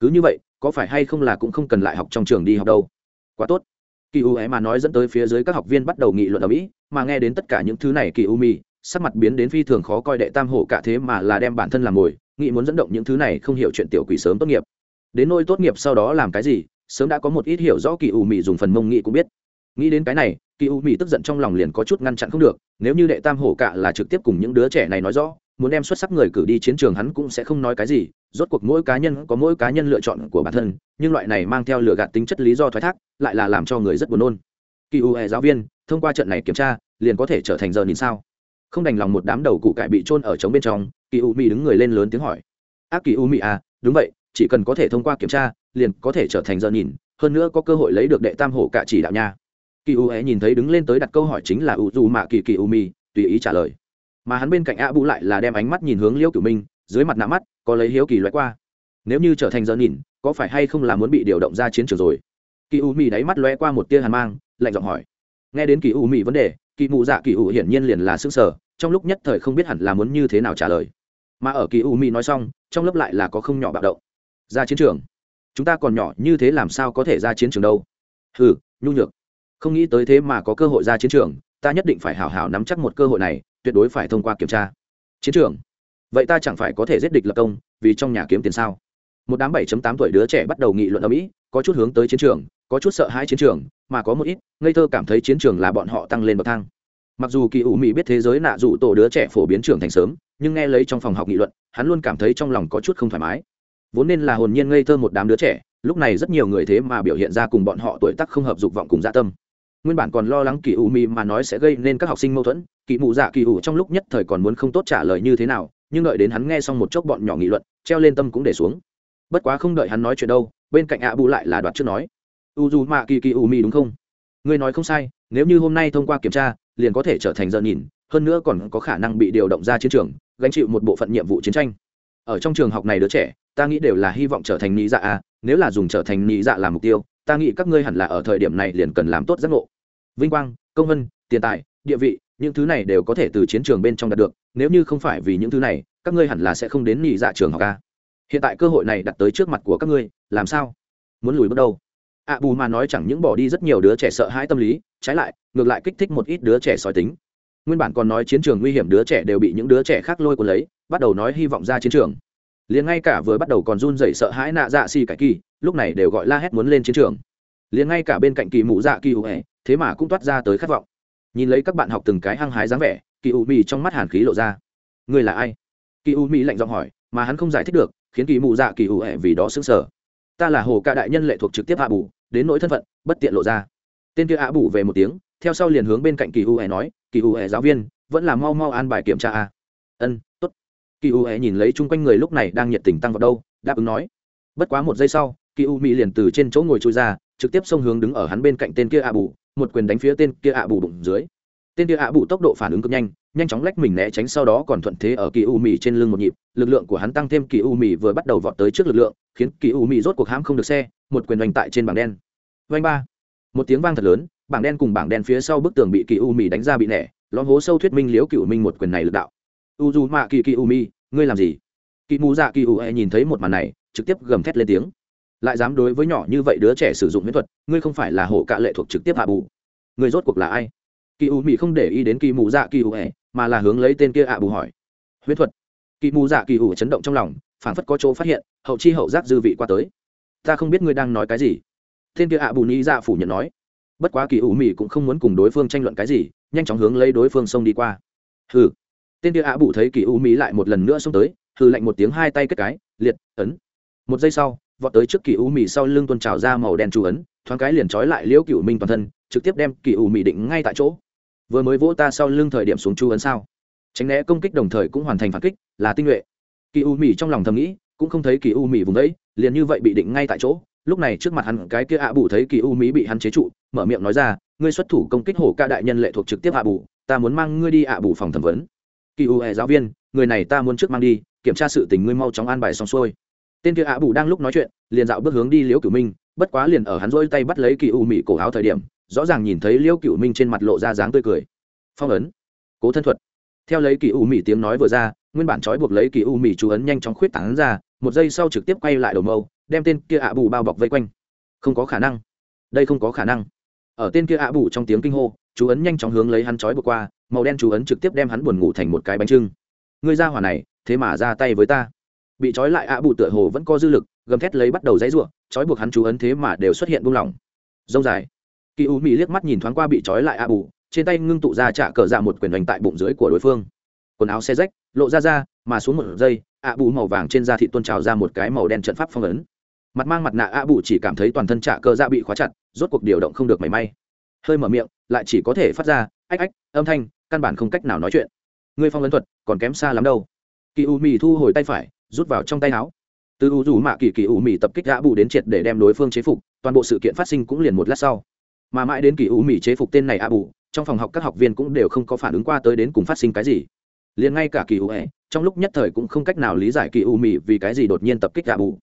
Cứ như vậy, có phải hay không là cũng không cần lại học trong trường đi học đâu? Quá tốt. Kỳ ủ mà nói dẫn tới phía dưới các học viên bắt đầu nghị luận ở mỹ, mà nghe đến tất cả những thứ này kỳ u mi sắc mặt biến đến phi thường khó coi đệ tam hổ cả thế mà là đem bản thân làm mồi nghĩ muốn dẫn động những thứ này không hiểu chuyện tiểu quỷ sớm tốt nghiệp. Đến nôi tốt nghiệp sau đó làm cái gì, sớm đã có một ít hiểu rõ kỳ u mị dùng phần mông nghị cũng biết. Nghĩ đến cái này, kỳ u mị tức giận trong lòng liền có chút ngăn chặn không được, nếu như đệ tam hổ cạ là trực tiếp cùng những đứa trẻ này nói rõ, muốn đem xuất sắc người cử đi chiến trường hắn cũng sẽ không nói cái gì, rốt cuộc mỗi cá nhân có mỗi cá nhân lựa chọn của bản thân, nhưng loại này mang theo lựa gạt tính chất lý do thoái thác, lại là làm cho người rất buồn nôn. Kỳ u hệ giáo viên, thông qua trận này kiểm tra, liền có thể trở thành giờ nhìn sao. Không đành lòng một đám đầu cụ cải bị trôn ở trống bên trong kỳ u mỹ đứng người lên lớn tiếng hỏi. Ác kỳ u mỹ à đúng vậy, chỉ cần có thể thông qua kiểm tra, liền có thể trở thành giờ nhìn, hơn nữa có cơ hội lấy được đệ tam hổ cả chỉ đạo nha. Kỳ u é nhìn thấy đứng lên tới đặt câu hỏi chính là u du mạ kỳ kỳ u mi, tùy ý trả lời. Mà hắn bên cạnh a bú lại là đem ánh mắt nhìn hướng liêu cửu minh, dưới mặt nạ mắt, có lấy hiếu kỳ loại qua. Nếu như trở thành giờ nhìn, có phải hay không là muốn bị điều động ra chiến trường rồi? Kỳ u mỹ đáy mắt lóe qua một tia hàn mang, lạnh giọng hỏi. Nghe đến kỳ u mỹ vấn đề, kỳ mụ dạ kỳ u hiển nhiên liền là xương sở trong lúc nhất thời không biết hẳn là muốn như thế nào trả lời mà ở kỳ u mỹ nói xong trong lớp lại là có không nhỏ bạo động. Ra chiến trường. Chúng ta còn nhỏ như thế làm sao có thể ra chiến trường đâu? Hừ, nhu nhược. Không nghĩ tới thế mà có cơ hội ra chiến trường ta nhất định phải hảo hảo nắm chắc một cơ hội này tuyệt đối phải thông qua kiểm tra. Chiến trường. Vậy ta chẳng phải có thể giết địch lập công vì trong nhà kiếm tiền sao? Một đám 7 tám tuổi đứa trẻ bắt đầu nghị luận ở mỹ có chút hướng tới chiến trường có chút sợ hãi chiến trường mà có một ít ngây thơ cảm thấy chiến trường là bọn họ tăng lên bậc thang mặc dù kỳ ủ mỹ biết thế giới nạ dụ tổ đứa trẻ phổ biến trưởng thành sớm, nhưng nghe lấy trong phòng học nghị luận, hắn luôn cảm thấy trong lòng có chút không thoải mái. Vốn nên là hồn nhiên ngây thơ một đám đứa trẻ, lúc này rất nhiều người thế mà biểu hiện ra cùng bọn họ tuổi tác không hợp dục vọng cùng dạ tâm. Nguyên bản còn lo lắng kỳ ủ mỹ mà nói sẽ gây nên các học sinh mâu thuẫn, kỳ mụ dạ kỳ ủ trong lúc nhất thời còn muốn không tốt trả lời như thế nào, nhưng đợi đến hắn nghe xong một chốc bọn nhỏ nghị luận, treo lên tâm cũng để xuống. Bất quá không đợi hắn nói chuyện đâu, bên cạnh ạ bù lại là đoạt trước nói. U dù mạ kỳ kỳ u mi đúng không? Ngươi nói không sai, nếu như hôm nay thông qua kiểm tra liền có thể trở thành giờ nhìn, hơn nữa còn có khả năng bị điều động ra chiến trường, gánh chịu một bộ phận nhiệm vụ chiến tranh. Ở trong trường học này đứa trẻ, ta nghĩ đều là hy vọng trở thành nghĩ dạ à nếu là dùng trở thành nghĩ dạ làm mục tiêu, ta nghĩ các ngươi hẳn là ở thời điểm này liền cần làm tốt giác ngộ. Vinh quang, công vân, tiền tài, địa vị, những thứ này đều có thể từ chiến trường bên trong đạt được, nếu như không phải vì những thứ này, các ngươi hẳn là sẽ không đến nghĩ dạ trường học a. Hiện tại cơ hội này đặt tới trước mặt của các ngươi, làm sao? Muốn lùi bước đâu? Ạ bù mà nói chẳng những bỏ đi rất nhiều đứa trẻ sợ hãi tâm lý, trái lại ngược lại kích thích một ít đứa trẻ sói tính. Nguyên bản còn nói chiến trường nguy hiểm đứa trẻ đều bị những đứa trẻ khác lôi cuốn lấy, bắt đầu nói hy vọng ra chiến trường. Liền ngay cả vừa bắt đầu còn run dậy sợ hãi nạ dạ xì cải kỳ, lúc này đều gọi la hét muốn lên chiến trường. Liền ngay cả bên cạnh kỳ mụ dạ kỳ ủ hẹ thế mà cũng toát ra tới khát vọng. Nhìn lấy các bạn học từng cái hăng hái dáng vẻ, kỳ u mì trong mắt hàn khí lộ ra. Người là ai? Kỳ u mì lạnh giọng hỏi, mà hắn không giải thích được, khiến kỳ mụ dạ kỳ ủ hẹ vì đó xứng sở ta là hồ ca đại nhân lệ thuộc trực tiếp hạ bù, đến nỗi thân phận, bất tiện lộ ra. Tên kia hạ bù về một tiếng theo sau liền hướng bên cạnh kỳ U hẹ nói, kỳ U hẹ giáo viên, vẫn là mau mau an bài kiểm tra a. Ân t ố t kỳ u hẹ nhìn lấy chung quanh người lúc này đang nhiệt tình tăng vào đâu, đáp ứng nói. Bất quá một giây sau, kỳ u mỹ liền từ trên chỗ ngồi trôi ra, trực tiếp xông hướng đứng ở hắn bên cạnh tên kia ạ bù, một quyền đánh phía tên kia ạ bù đụng dưới. Tên kia ạ bù tốc độ phản ứng cực nhanh nhanh chóng lách mình né tránh sau đó còn thuận thế ở kỳ u mì trên lưng một nhịp, lực lượng của hắn tăng thêm kỳ u mì vừa bắt đầu vọt tới trước lực lượng, khiến kỳ u mì rốt cuộc hãm không được xe, một quyền oanh tại trên bảng đen. Oanh ba. Một tiếng vang thật lớn bảng đen cùng bảng đen phía sau bức tường bị kỳ u mì đánh ra bị nẻ, lõm hố sâu thuyết minh liếu cựu minh một quyền này lực đạo. U dù mạ kỳ kỳ u mi, ngươi làm gì? Kỳ mù dạ kỳ u e nhìn thấy một màn này, trực tiếp gầm thét lên tiếng. Lại dám đối với nhỏ như vậy đứa trẻ sử dụng huyễn thuật, ngươi không phải là hộ cạ lệ thuộc trực tiếp hạ bù. Ngươi rốt cuộc là ai? Kỳ u mì không để ý đến kỳ mù dạ kỳ u ẹ mà là hướng lấy tên kia à bù hỏi. Huyễn thuật. Kỳ mù dạ kỳ u chấn động trong lòng, phảng phất có chỗ phát hiện, hậu chi hậu giác dư vị qua tới. Ta không biết ngươi đang nói cái gì. Tên kia à bù ni dạ phủ nhận nói bất quá kỳ u mị cũng không muốn cùng đối phương tranh luận cái gì, nhanh chóng hướng lấy đối phương xông đi qua. Hừ. Tên kia ạ bù thấy kỳ u mỹ lại một lần nữa xông tới, hừ lạnh một tiếng hai tay kết cái, liệt, ấn. Một giây sau, vọt tới trước kỳ u mì sau lưng tuôn trào ra màu đen chú ấn, thoáng cái liền trói lại liễu cựu minh toàn thân, trực tiếp đem kỳ u mì định ngay tại chỗ. Vừa mới vỗ ta sau lưng thời điểm xuống chú ấn sao? Tránh né công kích đồng thời cũng hoàn thành phản kích, là tinh nhuệ. Kỳ u mì trong lòng thầm nghĩ, cũng không thấy kỳ u mì vùng đấy, liền như vậy bị định ngay tại chỗ lúc này trước mặt hắn cái kia ạ bù thấy kỳ u mỹ bị hắn chế trụ, mở miệng nói ra, ngươi xuất thủ công kích hổ ca đại nhân lệ thuộc trực tiếp ạ bù, ta muốn mang ngươi đi ạ bù phòng thẩm vấn. Kỳ u hệ giáo viên, người này ta muốn trước mang đi, kiểm tra sự tình ngươi mau chóng an bài xong xuôi. Tên kia ạ bù đang lúc nói chuyện, liền dạo bước hướng đi liễu cửu minh, bất quá liền ở hắn rỗi tay bắt lấy kỳ u mỹ cổ áo thời điểm, rõ ràng nhìn thấy liễu cửu minh trên mặt lộ ra dáng tươi cười. Phong ấn. Cố thân thuật. Theo lấy kỳ u mỹ tiếng nói vừa ra, nguyên bản trói buộc lấy kỳ u mỹ chú ấn nhanh chóng khuyết tảng ra một giây sau trực tiếp quay lại đầu mâu, đem tên kia ạ bù bao bọc vây quanh. Không có khả năng. Đây không có khả năng. Ở tên kia ạ bù trong tiếng kinh hô, chú ấn nhanh chóng hướng lấy hắn trói bừa qua, màu đen chú ấn trực tiếp đem hắn buồn ngủ thành một cái bánh trưng. Ngươi ra hỏa này, thế mà ra tay với ta. Bị trói lại ạ bù tựa hồ vẫn có dư lực, gầm thét lấy bắt đầu dãy ruộng trói buộc hắn chú ấn thế mà đều xuất hiện buông lỏng. Dông dài. Kỳ u mỹ liếc mắt nhìn thoáng qua bị trói lại ạ bù, trên tay ngưng tụ ra trả cờ ra một quyền đánh tại bụng dưới của đối phương quần áo xe rách, lộ ra ra, mà xuống một giây, ạ bù màu vàng trên da thị tôn trào ra một cái màu đen trận pháp phong ấn. Mặt mang mặt nạ ạ bù chỉ cảm thấy toàn thân trả cơ ra bị khóa chặt, rốt cuộc điều động không được mảy may. Hơi mở miệng, lại chỉ có thể phát ra, ách ách, âm thanh, căn bản không cách nào nói chuyện. Người phong ấn thuật, còn kém xa lắm đâu. Kỳ u mì thu hồi tay phải, rút vào trong tay áo. Từ u dù mạ kỳ kỳ u mì tập kích ạ bù đến triệt để đem đối phương chế phục, toàn bộ sự kiện phát sinh cũng liền một lát sau. Mà mãi đến kỳ u mì chế phục tên này ạ bù, trong phòng học các học viên cũng đều không có phản ứng qua tới đến cùng phát sinh cái gì liền ngay cả kỳ u ẹ trong lúc nhất thời cũng không cách nào lý giải kỳ u mì vì cái gì đột nhiên tập kích gạ bù.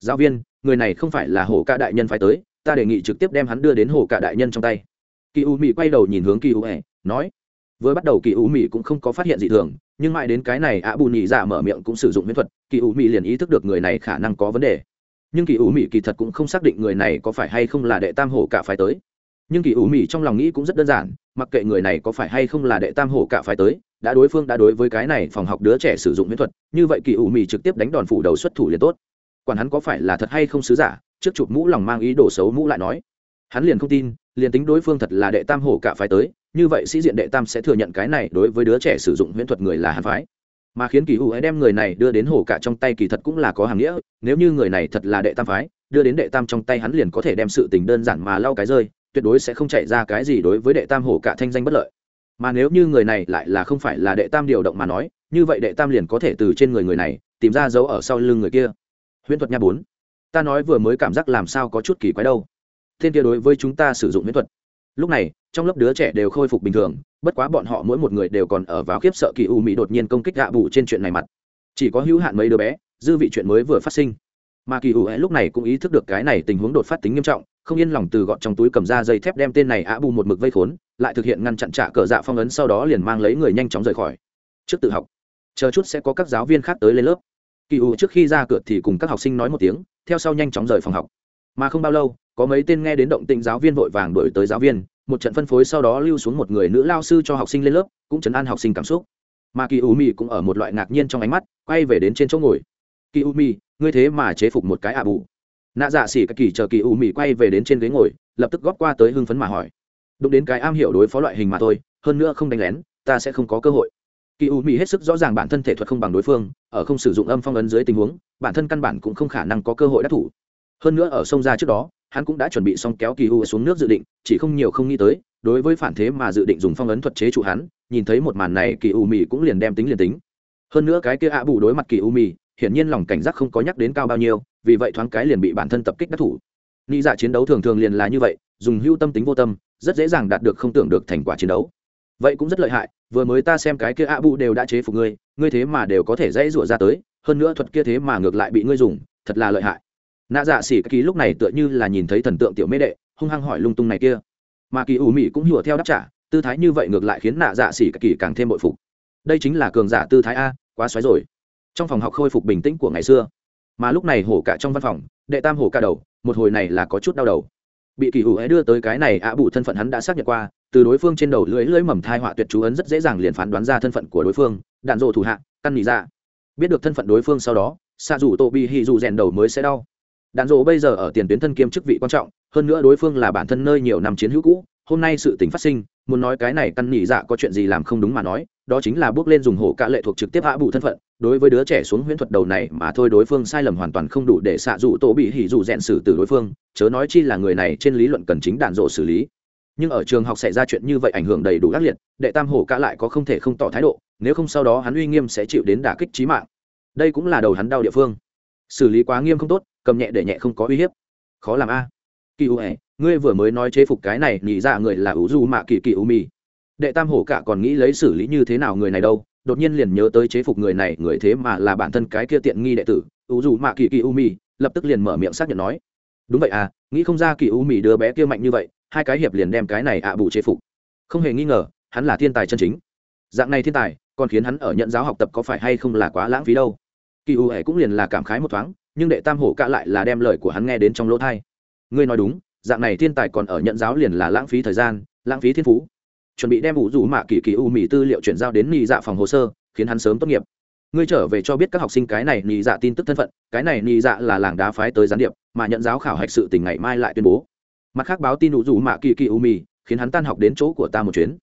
Giáo viên, người này không phải là hổ ca đại nhân phải tới, ta đề nghị trực tiếp đem hắn đưa đến hổ ca đại nhân trong tay. Kỳ u mì quay đầu nhìn hướng kỳ u ẹ nói, vừa bắt đầu kỳ u mì cũng không có phát hiện gì thường, nhưng mãi đến cái này ạ bù nhị dạ mở miệng cũng sử dụng miễn thuật, kỳ u mì liền ý thức được người này khả năng có vấn đề. Nhưng kỳ u mì kỳ thật cũng không xác định người này có phải hay không là đệ tam hổ cả phải tới. Nhưng kỳ u mì trong lòng nghĩ cũng rất đơn giản, mặc kệ người này có phải hay không là đệ tam hổ cả phải tới đã đối phương đã đối với cái này phòng học đứa trẻ sử dụng miễn thuật, như vậy kỳ ủ mì trực tiếp đánh đòn phủ đầu xuất thủ liền tốt. Quản hắn có phải là thật hay không sứ giả, trước chụp mũ lòng mang ý đồ xấu mũ lại nói. Hắn liền không tin, liền tính đối phương thật là đệ tam hổ cả phái tới, như vậy sĩ diện đệ tam sẽ thừa nhận cái này đối với đứa trẻ sử dụng huyễn thuật người là hắn phái. Mà khiến kỳ ủ ấy đem người này đưa đến hổ cả trong tay kỳ thật cũng là có hàng nghĩa, nếu như người này thật là đệ tam phái, đưa đến đệ tam trong tay hắn liền có thể đem sự tình đơn giản mà lau cái rơi, tuyệt đối sẽ không chạy ra cái gì đối với đệ tam hổ cả thanh danh bất lợi mà nếu như người này lại là không phải là đệ tam điều động mà nói, như vậy đệ tam liền có thể từ trên người người này tìm ra dấu ở sau lưng người kia. Huyễn thuật nha bốn. Ta nói vừa mới cảm giác làm sao có chút kỳ quái đâu. Thiên kia đối với chúng ta sử dụng huyễn thuật. Lúc này, trong lớp đứa trẻ đều khôi phục bình thường, bất quá bọn họ mỗi một người đều còn ở vào khiếp sợ kỳ u mỹ đột nhiên công kích gạ bù trên chuyện này mặt. Chỉ có hữu hạn mấy đứa bé, dư vị chuyện mới vừa phát sinh. Mà kỳ u lúc này cũng ý thức được cái này tình huống đột phát tính nghiêm trọng không yên lòng từ gọn trong túi cầm ra dây thép đem tên này ạ bù một mực vây khốn, lại thực hiện ngăn chặn trả cờ dạ phong ấn, sau đó liền mang lấy người nhanh chóng rời khỏi. Trước tự học, chờ chút sẽ có các giáo viên khác tới lên lớp. Kỳ u trước khi ra cửa thì cùng các học sinh nói một tiếng, theo sau nhanh chóng rời phòng học. Mà không bao lâu, có mấy tên nghe đến động tĩnh giáo viên vội vàng đổi tới giáo viên, một trận phân phối sau đó lưu xuống một người nữ lao sư cho học sinh lên lớp, cũng chấn an học sinh cảm xúc. Mà kỳ u mi cũng ở một loại ngạc nhiên trong ánh mắt, quay về đến trên chỗ ngồi. Kỳ u mi, ngươi thế mà chế phục một cái ạ bù nạ dạ xỉ các kỳ chờ kỳ u mi quay về đến trên ghế ngồi, lập tức góp qua tới hưng phấn mà hỏi. Đụng đến cái am hiểu đối phó loại hình mà thôi, hơn nữa không đánh lén, ta sẽ không có cơ hội. Kỳ u mi hết sức rõ ràng bản thân thể thuật không bằng đối phương, ở không sử dụng âm phong ấn dưới tình huống, bản thân căn bản cũng không khả năng có cơ hội đắc thủ. Hơn nữa ở sông ra trước đó, hắn cũng đã chuẩn bị xong kéo kỳ u xuống nước dự định, chỉ không nhiều không nghĩ tới, đối với phản thế mà dự định dùng phong ấn thuật chế trụ hắn, nhìn thấy một màn này kỳ u mì cũng liền đem tính liền tính. Hơn nữa cái kia ạ bù đối mặt kỳ u mì hiển nhiên lòng cảnh giác không có nhắc đến cao bao nhiêu, vì vậy thoáng cái liền bị bản thân tập kích đắc thủ. Nghĩ dạ chiến đấu thường thường liền là như vậy, dùng hưu tâm tính vô tâm, rất dễ dàng đạt được không tưởng được thành quả chiến đấu. Vậy cũng rất lợi hại, vừa mới ta xem cái kia ạ bụ đều đã chế phục ngươi ngươi thế mà đều có thể dãy rủa ra tới, hơn nữa thuật kia thế mà ngược lại bị ngươi dùng, thật là lợi hại. Nạ dạ xỉ kỳ lúc này tựa như là nhìn thấy thần tượng tiểu mê đệ, hung hăng hỏi lung tung này kia. Mà kỳ ủ mỹ cũng hùa theo đáp trả, tư thái như vậy ngược lại khiến nạ dạ xỉ kỳ càng thêm bội phục. Đây chính là cường giả tư thái a, quá xoáy rồi trong phòng học khôi phục bình tĩnh của ngày xưa. Mà lúc này hổ cả trong văn phòng, đệ tam hổ cả đầu, một hồi này là có chút đau đầu. Bị kỳ hủ ấy đưa tới cái này, ạ bù thân phận hắn đã xác nhận qua, từ đối phương trên đầu lưỡi lưỡi mầm thai họa tuyệt chú ấn rất dễ dàng liền phán đoán ra thân phận của đối phương, đạn dộ thủ hạ, căn nỉ ra biết được thân phận đối phương sau đó xa dù tô bị hì dù rèn đầu mới sẽ đau. Đạn dộ bây giờ ở tiền tuyến thân kiêm chức vị quan trọng, hơn nữa đối phương là bản thân nơi nhiều năm chiến hữu cũ, hôm nay sự tình phát sinh, muốn nói cái này căn nhị dạ có chuyện gì làm không đúng mà nói đó chính là bước lên dùng hổ cả lệ thuộc trực tiếp hạ bù thân phận, đối với đứa trẻ xuống huyễn thuật đầu này mà thôi đối phương sai lầm hoàn toàn không đủ để xạ dụ tổ bị hỉ dụ rèn xử từ đối phương, chớ nói chi là người này trên lý luận cần chính đạn dộ xử lý. Nhưng ở trường học xảy ra chuyện như vậy ảnh hưởng đầy đủ ác liệt, đệ tam hổ cả lại có không thể không tỏ thái độ, nếu không sau đó hắn uy nghiêm sẽ chịu đến đả kích trí mạng. Đây cũng là đầu hắn đau địa phương. Xử lý quá nghiêm không tốt, cầm nhẹ để nhẹ không có uy hiếp. Khó làm a. Kỳ u ẻ ngươi vừa mới nói chế phục cái này, nhị dạ người là ủ du mạ kỳ kỳ u mi đệ tam hổ cả còn nghĩ lấy xử lý như thế nào người này đâu, đột nhiên liền nhớ tới chế phục người này, người thế mà là bản thân cái kia tiện nghi đệ tử u dù mạ kỳ kỳ u mi lập tức liền mở miệng xác nhận nói. Đúng vậy à nghĩ không ra kỳ u mi đứa bé kia mạnh như vậy, hai cái hiệp liền đem cái này ạ à bù chế phục. Không hề nghi ngờ, hắn là thiên tài chân chính. Dạng này thiên tài, còn khiến hắn ở nhận giáo học tập có phải hay không là quá lãng phí đâu. Kỳ u hề cũng liền là cảm khái một thoáng, nhưng đệ tam hổ cả lại là đem lời của hắn nghe đến trong lỗ thai ngươi nói đúng, dạng này thiên tài còn ở nhận giáo liền là lãng phí thời gian, lãng phí thiên phú chuẩn bị đem ủ rủ mạ kỳ kỳ u mỹ tư liệu chuyển giao đến nhị dạ phòng hồ sơ, khiến hắn sớm tốt nghiệp. Ngươi trở về cho biết các học sinh cái này nhị dạ tin tức thân phận, cái này nhị dạ là làng đá phái tới gián điệp, mà nhận giáo khảo hạch sự tình ngày mai lại tuyên bố. Mặt khác báo tin ủ rủ mạ kỳ kỳ u mỹ khiến hắn tan học đến chỗ của ta một chuyến.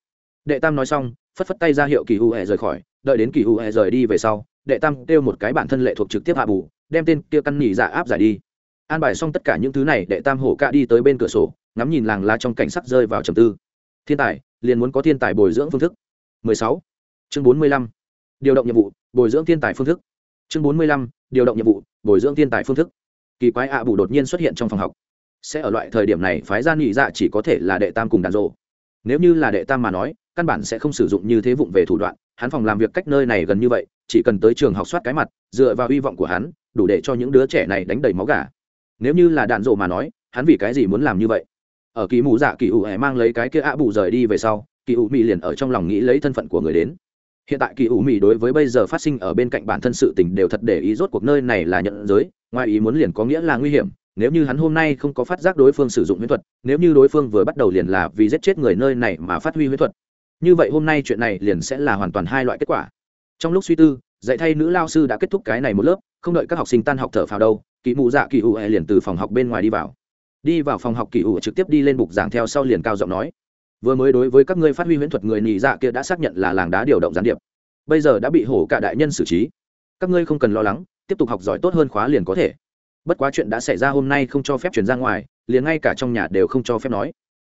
Đệ tam nói xong, phất phất tay ra hiệu kỳ u hẹ rời khỏi, đợi đến kỳ u hẹ rời đi về sau, đệ tam kêu một cái bản thân lệ thuộc trực tiếp hạ bù, đem tên kia căn nhị dạ áp giải đi. An bài xong tất cả những thứ này, đệ tam hổ cạ đi tới bên cửa sổ, ngắm nhìn làng lá trong cảnh sắc rơi vào trầm tư. Thiên tài liền muốn có thiên tài bồi dưỡng phương thức. 16. chương 45. điều động nhiệm vụ, bồi dưỡng thiên tài phương thức. Chương 45. điều động nhiệm vụ, bồi dưỡng thiên tài phương thức. Kỳ quái ạ bù đột nhiên xuất hiện trong phòng học. Sẽ ở loại thời điểm này, phái gian nhị dạ chỉ có thể là đệ tam cùng đàn rộ nếu như là đệ tam mà nói, căn bản sẽ không sử dụng như thế vụng về thủ đoạn, hắn phòng làm việc cách nơi này gần như vậy, chỉ cần tới trường học soát cái mặt, dựa vào hy vọng của hắn, đủ để cho những đứa trẻ này đánh đầy máu gà. Nếu như là đạn rộ mà nói, hắn vì cái gì muốn làm như vậy? Ở kỳ mù dạ kỳ ủ hẹ mang lấy cái kia ạ bù rời đi về sau, kỳ ủ mị liền ở trong lòng nghĩ lấy thân phận của người đến. Hiện tại kỳ ủ mị đối với bây giờ phát sinh ở bên cạnh bản thân sự tình đều thật để ý rốt cuộc nơi này là nhận giới, ngoài ý muốn liền có nghĩa là nguy hiểm, nếu như hắn hôm nay không có phát giác đối phương sử dụng huyễn thuật, nếu như đối phương vừa bắt đầu liền là vì giết chết người nơi này mà phát huy huyễn thuật, như vậy hôm nay chuyện này liền sẽ là hoàn toàn hai loại kết quả. Trong lúc suy tư, dạy thay nữ lao sư đã kết thúc cái này một lớp, không đợi các học sinh tan học thở phào đâu kỳ mụ dạ kỳ ủ hẹ liền từ phòng học bên ngoài đi vào đi vào phòng học kỳ ủ trực tiếp đi lên bục giảng theo sau liền cao giọng nói. Vừa mới đối với các ngươi phát huy huyễn thuật người nhị dạ kia đã xác nhận là làng đá điều động gián điệp. Bây giờ đã bị hổ cả đại nhân xử trí. Các ngươi không cần lo lắng, tiếp tục học giỏi tốt hơn khóa liền có thể. Bất quá chuyện đã xảy ra hôm nay không cho phép chuyển ra ngoài, liền ngay cả trong nhà đều không cho phép nói.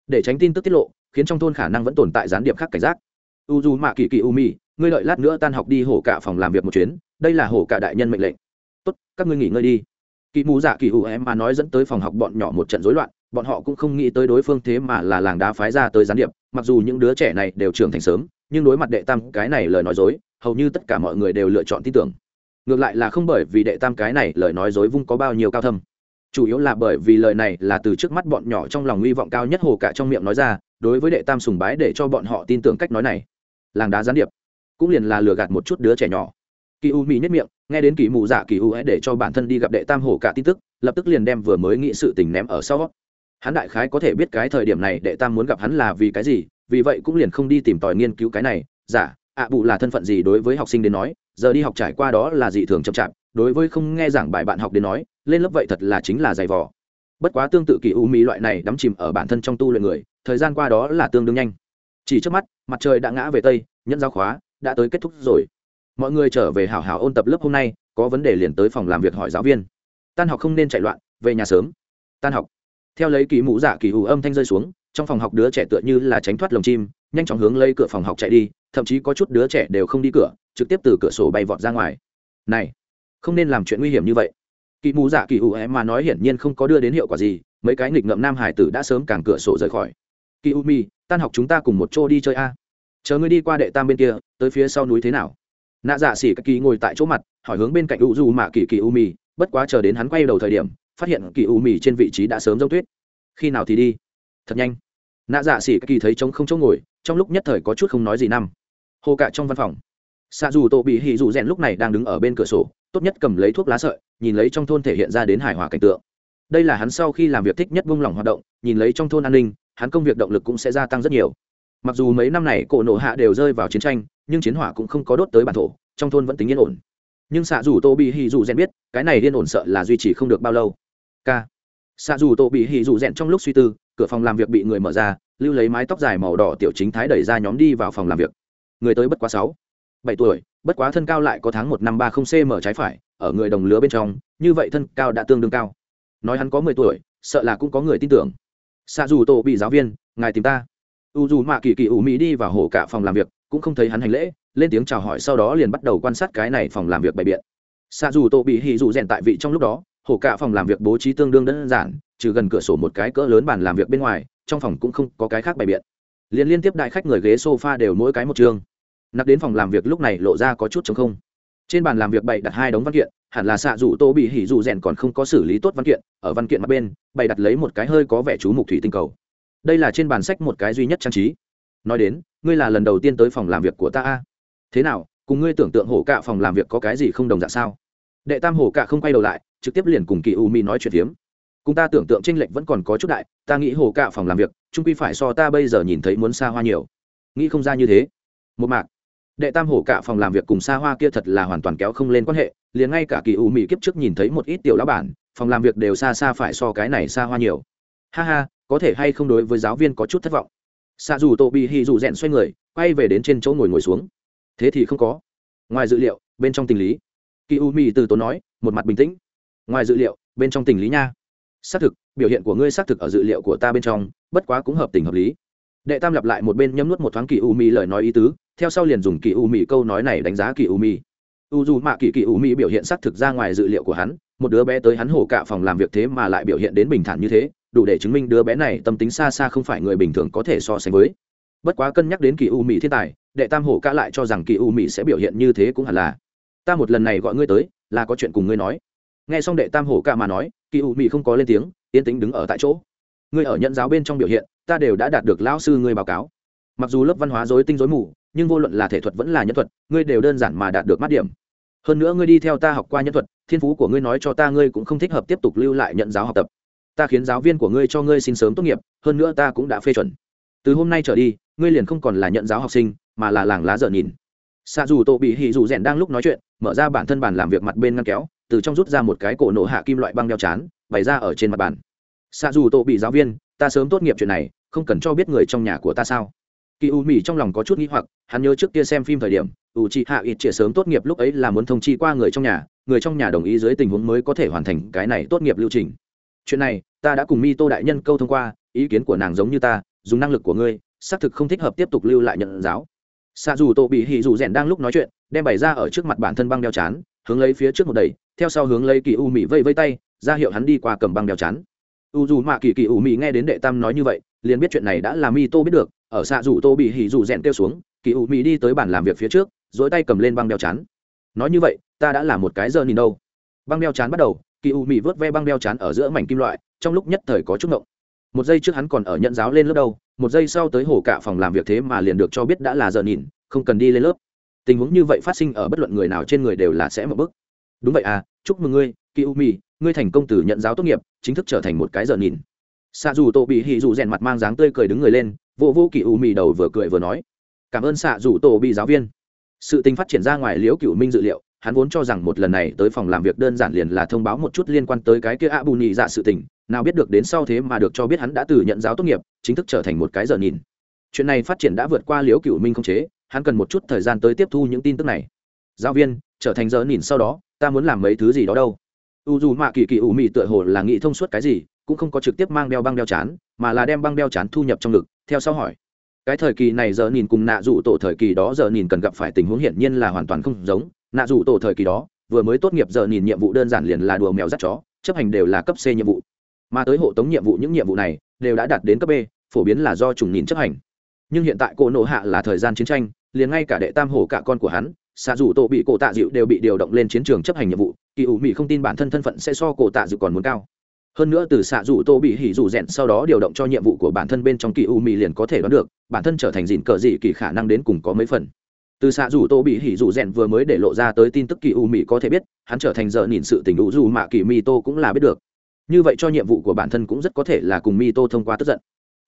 Để tránh tin tức tiết lộ, khiến trong thôn khả năng vẫn tồn tại gián điệp khác cảnh giác. U d mạ kỳ kỳ u mi, ngươi đợi lát nữa tan học đi hổ cả phòng làm việc một chuyến, đây là hổ cả đại nhân mệnh lệnh. Tốt, các ngươi nghỉ ngơi đi kỳ mù dạ kỳ u em mà nói dẫn tới phòng học bọn nhỏ một trận rối loạn, bọn họ cũng không nghĩ tới đối phương thế mà là làng đá phái ra tới gián điệp, mặc dù những đứa trẻ này đều trưởng thành sớm, nhưng đối mặt đệ tam cái này lời nói dối, hầu như tất cả mọi người đều lựa chọn tin tưởng. Ngược lại là không bởi vì đệ tam cái này lời nói dối vung có bao nhiêu cao thâm. Chủ yếu là bởi vì lời này là từ trước mắt bọn nhỏ trong lòng hy vọng cao nhất hồ cả trong miệng nói ra, đối với đệ tam sùng bái để cho bọn họ tin tưởng cách nói này. Làng đá gián điệp cũng liền là lừa gạt một chút đứa trẻ nhỏ kỳ u mỹ nhất miệng nghe đến kỳ mù dạ kỳ u để cho bản thân đi gặp đệ tam hổ cả tin tức lập tức liền đem vừa mới nghĩ sự tình ném ở sau. Hắn đại khái có thể biết cái thời điểm này đệ tam muốn gặp hắn là vì cái gì vì vậy cũng liền không đi tìm tòi nghiên cứu cái này. Giả dạ, ạ bụ là thân phận gì đối với học sinh đến nói giờ đi học trải qua đó là dị thường chậm chạp đối với không nghe giảng bài bạn học đến nói lên lớp vậy thật là chính là giày vò. Bất quá tương tự kỳ u mỹ loại này đắm chìm ở bản thân trong tu luyện người thời gian qua đó là tương đương nhanh. Chỉ trước mắt mặt trời đã ngã về tây nhẫn giáo khóa đã tới kết thúc rồi mọi người trở về hảo hảo ôn tập lớp hôm nay, có vấn đề liền tới phòng làm việc hỏi giáo viên. Tan học không nên chạy loạn, về nhà sớm. Tan học. Theo lấy kỳ mũ dạ kỳ hủ âm thanh rơi xuống, trong phòng học đứa trẻ tựa như là tránh thoát lồng chim, nhanh chóng hướng lấy cửa phòng học chạy đi, thậm chí có chút đứa trẻ đều không đi cửa, trực tiếp từ cửa sổ bay vọt ra ngoài. Này, không nên làm chuyện nguy hiểm như vậy. Kỳ mù dạ kỳ ủ em mà nói hiển nhiên không có đưa đến hiệu quả gì, mấy cái nghịch ngợm nam hải tử đã sớm càng cửa sổ rời khỏi. Kỳ u mi, tan học chúng ta cùng một chỗ đi chơi a. Chờ ngươi đi qua đệ tam bên kia, tới phía sau núi thế nào? Nạ dạ xỉ các kỳ ngồi tại chỗ mặt, hỏi hướng bên cạnh u du mạ kỳ kỳ u mi bất quá chờ đến hắn quay đầu thời điểm, phát hiện kỳ u mi trên vị trí đã sớm dông tuyết. Khi nào thì đi? Thật nhanh. Nạ dạ xỉ các kỳ thấy trống không chỗ ngồi, trong lúc nhất thời có chút không nói gì năm. Hồ cạ trong văn phòng. Xạ dù tổ bị hì dù rèn lúc này đang đứng ở bên cửa sổ, tốt nhất cầm lấy thuốc lá sợi, nhìn lấy trong thôn thể hiện ra đến hài hòa cảnh tượng. Đây là hắn sau khi làm việc thích nhất vung lòng hoạt động, nhìn lấy trong thôn an ninh, hắn công việc động lực cũng sẽ gia tăng rất nhiều mặc dù mấy năm này cổ nộ hạ đều rơi vào chiến tranh, nhưng chiến hỏa cũng không có đốt tới bản thổ, trong thôn vẫn tính yên ổn. Nhưng xạ dù tô bị hì dù rèn biết, cái này yên ổn sợ là duy trì không được bao lâu. K. Xạ dù tô bị hì dù rèn trong lúc suy tư, cửa phòng làm việc bị người mở ra, lưu lấy mái tóc dài màu đỏ tiểu chính thái đẩy ra nhóm đi vào phòng làm việc. Người tới bất quá sáu, bảy tuổi, bất quá thân cao lại có tháng một năm ba không cm trái phải, ở người đồng lứa bên trong, như vậy thân cao đã tương đương cao. Nói hắn có mười tuổi, sợ là cũng có người tin tưởng. Xạ dù tô bị giáo viên, ngài tìm ta u dù mạ kỳ kỳ ủ mỹ đi vào hổ cả phòng làm việc, cũng không thấy hắn hành lễ, lên tiếng chào hỏi sau đó liền bắt đầu quan sát cái này phòng làm việc bày biện. Xa dù tổ bị hì dù rèn tại vị trong lúc đó hổ cả phòng làm việc bố trí tương đương đơn giản, trừ gần cửa sổ một cái cỡ lớn bàn làm việc bên ngoài, trong phòng cũng không có cái khác bày biện. Liền liên tiếp đại khách người ghế sofa đều mỗi cái một chương nặc đến phòng làm việc lúc này lộ ra có chút chống không. Trên bàn làm việc bày đặt hai đống văn kiện, hẳn là xạ dù tô bị hỉ dù rèn còn không có xử lý tốt văn kiện, ở văn kiện mặt bên, bày đặt lấy một cái hơi có vẻ chú mục thủy tinh cầu đây là trên bàn sách một cái duy nhất trang trí. Nói đến, ngươi là lần đầu tiên tới phòng làm việc của ta a. Thế nào, cùng ngươi tưởng tượng hổ cạ phòng làm việc có cái gì không đồng dạng sao? Đệ tam hổ cạ không quay đầu lại, trực tiếp liền cùng kỳ u mi nói chuyện phiếm. Cùng ta tưởng tượng tranh lệch vẫn còn có chút đại, ta nghĩ hổ cạ phòng làm việc trung quy phải so ta bây giờ nhìn thấy muốn xa hoa nhiều. Nghĩ không ra như thế. Một mạc. Đệ tam hổ cạ phòng làm việc cùng xa hoa kia thật là hoàn toàn kéo không lên quan hệ, liền ngay cả kỳ u Mi kiếp trước nhìn thấy một ít tiểu lão bản, phòng làm việc đều xa xa phải so cái này xa hoa nhiều. Ha ha có thể hay không đối với giáo viên có chút thất vọng. Xa dù tô bị hì dù rèn xoay người, quay về đến trên chỗ ngồi ngồi xuống. Thế thì không có. Ngoài dự liệu, bên trong tình lý. Kỳ u mỹ từ tốn nói, một mặt bình tĩnh. Ngoài dự liệu, bên trong tình lý nha. Xác thực, biểu hiện của ngươi xác thực ở dự liệu của ta bên trong, bất quá cũng hợp tình hợp lý. Đệ tam lặp lại một bên nhấm nuốt một thoáng kỳ u mỹ lời nói ý tứ, theo sau liền dùng kỳ u mỹ câu nói này đánh giá kỳ u mỹ u dù mạ kỳ kỳ u mỹ biểu hiện xác thực ra ngoài dự liệu của hắn, một đứa bé tới hắn hổ cả phòng làm việc thế mà lại biểu hiện đến bình thản như thế đủ để chứng minh đứa bé này tâm tính xa xa không phải người bình thường có thể so sánh với. Bất quá cân nhắc đến kỳ u mỹ thiên tài, đệ tam hổ cả lại cho rằng kỳ u mỹ sẽ biểu hiện như thế cũng hẳn là. Ta một lần này gọi ngươi tới, là có chuyện cùng ngươi nói. Nghe xong đệ tam hổ cả mà nói, kỳ u mỹ không có lên tiếng, yên tĩnh đứng ở tại chỗ. Ngươi ở nhận giáo bên trong biểu hiện, ta đều đã đạt được lão sư ngươi báo cáo. Mặc dù lớp văn hóa dối tinh dối mù, nhưng vô luận là thể thuật vẫn là nhân thuật, ngươi đều đơn giản mà đạt được mắt điểm. Hơn nữa ngươi đi theo ta học qua nhân thuật, thiên phú của ngươi nói cho ta ngươi cũng không thích hợp tiếp tục lưu lại nhận giáo học tập ta khiến giáo viên của ngươi cho ngươi xin sớm tốt nghiệp, hơn nữa ta cũng đã phê chuẩn. Từ hôm nay trở đi, ngươi liền không còn là nhận giáo học sinh, mà là làng lá dở nhìn. Xạ dù tổ bị hỉ dù rèn đang lúc nói chuyện, mở ra bản thân bàn làm việc mặt bên ngăn kéo, từ trong rút ra một cái cổ nổ hạ kim loại băng đeo chán, bày ra ở trên mặt bàn. Xạ dù tổ bị giáo viên, ta sớm tốt nghiệp chuyện này, không cần cho biết người trong nhà của ta sao? Kỳ u mỹ trong lòng có chút nghĩ hoặc, hắn nhớ trước kia xem phim thời điểm, u chị hạ ít chĩa sớm tốt nghiệp lúc ấy là muốn thông chi qua người trong nhà, người trong nhà đồng ý dưới tình huống mới có thể hoàn thành cái này tốt nghiệp lưu trình chuyện này, ta đã cùng mi tô đại nhân câu thông qua, ý kiến của nàng giống như ta, dùng năng lực của ngươi, xác thực không thích hợp tiếp tục lưu lại nhận giáo. Xạ dù tổ bị hỉ dù rèn đang lúc nói chuyện, đem bày ra ở trước mặt bản thân băng đeo chán, hướng lấy phía trước một đầy theo sau hướng lấy kỳ u mỹ vây vây tay, ra hiệu hắn đi qua cầm băng đeo chán. U dù mạ kỳ kỳ u mỹ nghe đến đệ tam nói như vậy, liền biết chuyện này đã là mi tô biết được, ở xạ dù tô bị hỉ dù rèn kêu xuống, kỳ u mỹ đi tới bản làm việc phía trước, dỗi tay cầm lên băng đeo chán. Nói như vậy, ta đã là một cái giờ nhìn đâu. Băng đeo chán bắt đầu kỳ u mị vớt ve băng đeo chán ở giữa mảnh kim loại, trong lúc nhất thời có chút ngộng. Một giây trước hắn còn ở nhận giáo lên lớp đâu, một giây sau tới hồ cả phòng làm việc thế mà liền được cho biết đã là giờ nhìn, không cần đi lên lớp. Tình huống như vậy phát sinh ở bất luận người nào trên người đều là sẽ một bước. Đúng vậy à chúc mừng ngươi, kỳ u mị, ngươi thành công từ nhận giáo tốt nghiệp, chính thức trở thành một cái giờ nhìn. Xạ dù tổ bị hì dù rèn mặt mang dáng tươi cười đứng người lên vô vô kỳ u mỹ đầu vừa cười vừa nói. Cảm ơn xạ dù tổ bị giáo viên. Sự tình phát triển ra ngoài liễu cựu minh dự liệu hắn vốn cho rằng một lần này tới phòng làm việc đơn giản liền là thông báo một chút liên quan tới cái kia ạ bù nhị dạ sự tình, nào biết được đến sau thế mà được cho biết hắn đã từ nhận giáo tốt nghiệp, chính thức trở thành một cái giờ nhìn. Chuyện này phát triển đã vượt qua liễu cựu minh không chế, hắn cần một chút thời gian tới tiếp thu những tin tức này. Giáo viên, trở thành giờ nhìn sau đó, ta muốn làm mấy thứ gì đó đâu? U dù mạ kỳ kỳ ủ mị tựa hồ là nghĩ thông suốt cái gì, cũng không có trực tiếp mang đeo băng đeo chán, mà là đem băng đeo chán thu nhập trong ngực, theo sau hỏi. Cái thời kỳ này giờ nhìn cùng nạ dụ tổ thời kỳ đó giờ nhìn cần gặp phải tình huống hiển nhiên là hoàn toàn không giống nạ Dù tổ thời kỳ đó, vừa mới tốt nghiệp giờ nhìn nhiệm vụ đơn giản liền là đùa mèo dắt chó, chấp hành đều là cấp c nhiệm vụ. Mà tới hộ tống nhiệm vụ những nhiệm vụ này, đều đã đạt đến cấp b, phổ biến là do trùng nhìn chấp hành. Nhưng hiện tại cổ nổ hạ là thời gian chiến tranh, liền ngay cả đệ tam hổ cả con của hắn xạ dù tổ bị cổ tạ dịu đều bị điều động lên chiến trường chấp hành nhiệm vụ, kỳ ủ mỹ không tin bản thân thân phận sẽ so cổ tạ dịu còn muốn cao. Hơn nữa từ xạ dù tô bị hỉ dù rẽn sau đó điều động cho nhiệm vụ của bản thân bên trong kỳ u mì liền có thể đoán được, bản thân trở thành dìn cờ dị kỳ khả năng đến cùng có mấy phần từ xạ dù tô bị hỉ dù rèn vừa mới để lộ ra tới tin tức kỳ u mỹ có thể biết, hắn trở thành giờ nhìn sự tình đủ dù mà kỳ mi tô cũng là biết được. Như vậy cho nhiệm vụ của bản thân cũng rất có thể là cùng mi tô thông qua tức giận.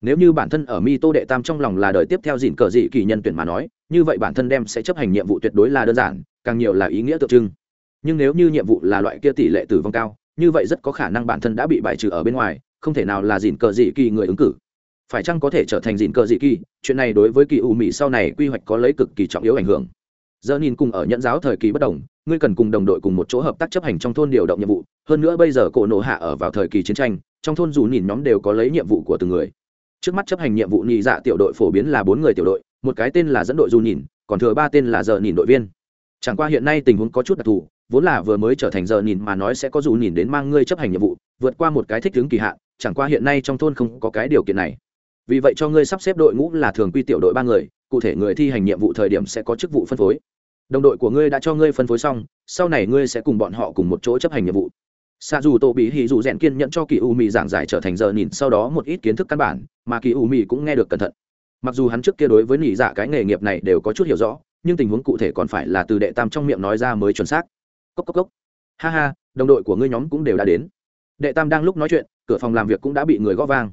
Nếu như bản thân ở mi tô đệ tam trong lòng là đời tiếp theo dịn cờ dị kỳ nhân tuyển mà nói, như vậy bản thân đem sẽ chấp hành nhiệm vụ tuyệt đối là đơn giản, càng nhiều là ý nghĩa tượng trưng. Nhưng nếu như nhiệm vụ là loại kia tỷ lệ tử vong cao, như vậy rất có khả năng bản thân đã bị bài trừ ở bên ngoài, không thể nào là dịn cờ dị kỳ người ứng cử phải chăng có thể trở thành dịn cờ dị kỳ? Chuyện này đối với kỳ u mỹ sau này quy hoạch có lấy cực kỳ trọng yếu ảnh hưởng. Giờ nhìn cùng ở nhận giáo thời kỳ bất đồng, ngươi cần cùng đồng đội cùng một chỗ hợp tác chấp hành trong thôn điều động nhiệm vụ. Hơn nữa bây giờ cổ nổ hạ ở vào thời kỳ chiến tranh, trong thôn dù nhìn nhóm đều có lấy nhiệm vụ của từng người. Trước mắt chấp hành nhiệm vụ nhị dạ tiểu đội phổ biến là bốn người tiểu đội, một cái tên là dẫn đội dù nhìn, còn thừa ba tên là giờ nhìn đội viên. Chẳng qua hiện nay tình huống có chút đặc thù, vốn là vừa mới trở thành giờ nhìn mà nói sẽ có dù nhìn đến mang ngươi chấp hành nhiệm vụ, vượt qua một cái thích ứng kỳ hạn, chẳng qua hiện nay trong thôn không có cái điều kiện này vì vậy cho ngươi sắp xếp đội ngũ là thường quy tiểu đội ba người, cụ thể người thi hành nhiệm vụ thời điểm sẽ có chức vụ phân phối. Đồng đội của ngươi đã cho ngươi phân phối xong, sau này ngươi sẽ cùng bọn họ cùng một chỗ chấp hành nhiệm vụ. Xa dù tổ bị hì dù rèn kiên nhận cho kỳ u mì giảng giải trở thành giờ nhìn, sau đó một ít kiến thức căn bản, mà kỳ u mì cũng nghe được cẩn thận. Mặc dù hắn trước kia đối với nỉ dạ cái nghề nghiệp này đều có chút hiểu rõ, nhưng tình huống cụ thể còn phải là từ đệ tam trong miệng nói ra mới chuẩn xác. Cốc cốc cốc. Ha ha, đồng đội của ngươi nhóm cũng đều đã đến. Đệ tam đang lúc nói chuyện, cửa phòng làm việc cũng đã bị người gõ vang.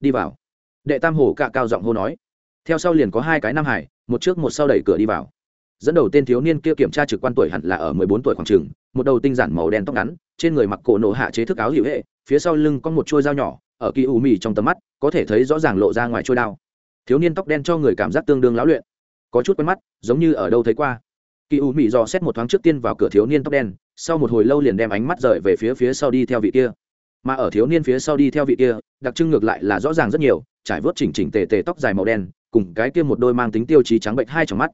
Đi vào đệ tam hổ cạ cao giọng hô nói. Theo sau liền có hai cái nam hải, một trước một sau đẩy cửa đi vào. Dẫn đầu tên thiếu niên kia kiểm tra trực quan tuổi hẳn là ở mười bốn tuổi khoảng trường một đầu tinh giản màu đen tóc ngắn, trên người mặc cổ nổ hạ chế thức áo hữu hệ, phía sau lưng có một chuôi dao nhỏ, ở kỳ u mì trong tầm mắt, có thể thấy rõ ràng lộ ra ngoài chuôi đao. Thiếu niên tóc đen cho người cảm giác tương đương lão luyện. Có chút quen mắt, giống như ở đâu thấy qua. Kỳ u mì dò xét một thoáng trước tiên vào cửa thiếu niên tóc đen, sau một hồi lâu liền đem ánh mắt rời về phía phía sau đi theo vị kia mà ở thiếu niên phía sau đi theo vị kia, đặc trưng ngược lại là rõ ràng rất nhiều, trải vớt chỉnh chỉnh tề tề tóc dài màu đen, cùng cái kia một đôi mang tính tiêu chí trắng bệnh hai trong mắt.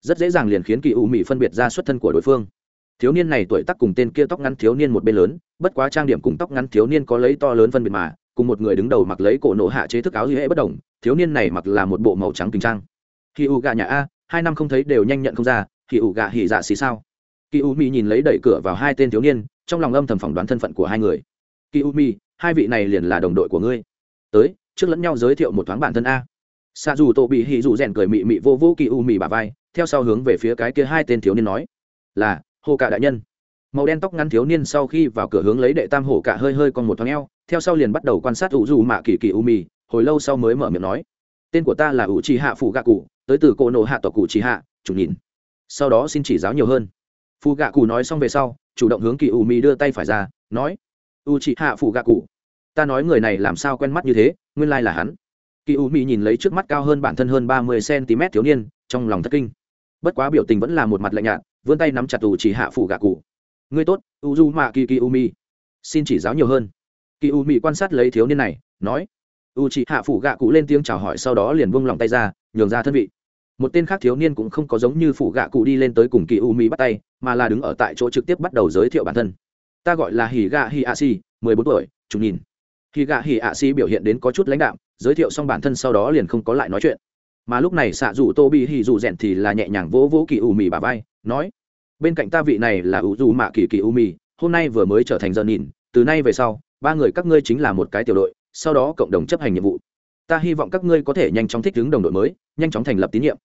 Rất dễ dàng liền khiến kỳ u mỹ phân biệt ra xuất thân của đối phương. Thiếu niên này tuổi tác cùng tên kia tóc ngắn thiếu niên một bên lớn, bất quá trang điểm cùng tóc ngắn thiếu niên có lấy to lớn phân biệt mà, cùng một người đứng đầu mặc lấy cổ nổ hạ chế thức áo hệ bất đồng, thiếu niên này mặc là một bộ màu trắng kinh trang. Khi u gà nhà a, hai năm không thấy đều nhanh nhận không ra khi u gà hỉ dạ xì sao? Kỳ u mỹ nhìn lấy đẩy cửa vào hai tên thiếu niên, trong lòng âm thầm phỏng đoán thân phận của hai người kỳ u mi hai vị này liền là đồng đội của ngươi. Tới, trước lẫn nhau giới thiệu một thoáng bản thân a. Xa dù tổ bị hỉ dù rèn cười mị mị vô vô kỳ u mi bà vai, theo sau hướng về phía cái kia hai tên thiếu niên nói. Là, hồ cả đại nhân. Màu đen tóc ngắn thiếu niên sau khi vào cửa hướng lấy đệ tam hổ cả hơi hơi còn một thoáng eo, theo sau liền bắt đầu quan sát ủ dù mạ kỳ kỳ u mì hồi lâu sau mới mở miệng nói. Tên của ta là ủ trì hạ phụ gạ cụ tới từ cỗ nộ hạ tộc cụ trì hạ chủ nhìn. Sau đó xin chỉ giáo nhiều hơn. Phụ gạ cụ nói xong về sau, chủ động hướng kỳ u mi đưa tay phải ra, nói u chị hạ phủ gạ cụ. Ta nói người này làm sao quen mắt như thế, nguyên lai là hắn. Kỳ u mi nhìn lấy trước mắt cao hơn bản thân hơn ba mươi cm thiếu niên, trong lòng thất kinh. Bất quá biểu tình vẫn là một mặt lạnh nhạt, vươn tay nắm chặt u chị hạ phủ gạ cụ. Ngươi tốt, u du mạ kỳ kỳ u mi xin chỉ giáo nhiều hơn. Kỳ u mi quan sát lấy thiếu niên này, nói. U chị hạ phủ gạ cụ lên tiếng chào hỏi sau đó liền buông lòng tay ra, nhường ra thân vị. Một tên khác thiếu niên cũng không có giống như phủ gạ cụ đi lên tới cùng kỳ u mi bắt tay, mà là đứng ở tại chỗ trực tiếp bắt đầu giới thiệu bản thân ta gọi là hỉ gạ hỉ a si mười bốn tuổi chúng nhìn. Hỉ gạ hỉ a si biểu hiện đến có chút lãnh đạm, giới thiệu xong bản thân sau đó liền không có lại nói chuyện. Mà lúc này xạ dù tô bị hỉ dù rèn thì là nhẹ nhàng vỗ vỗ kỳ u mi bà vai, nói, bên cạnh ta vị này là u dù mạ kỳ kỳ u mi hôm nay vừa mới trở thành giờ nhìn, từ nay về sau, ba người các ngươi chính là một cái tiểu đội, sau đó cộng đồng chấp hành nhiệm vụ. Ta hy vọng các ngươi có thể nhanh chóng thích ứng đồng đội mới, nhanh chóng thành lập tín nhiệm.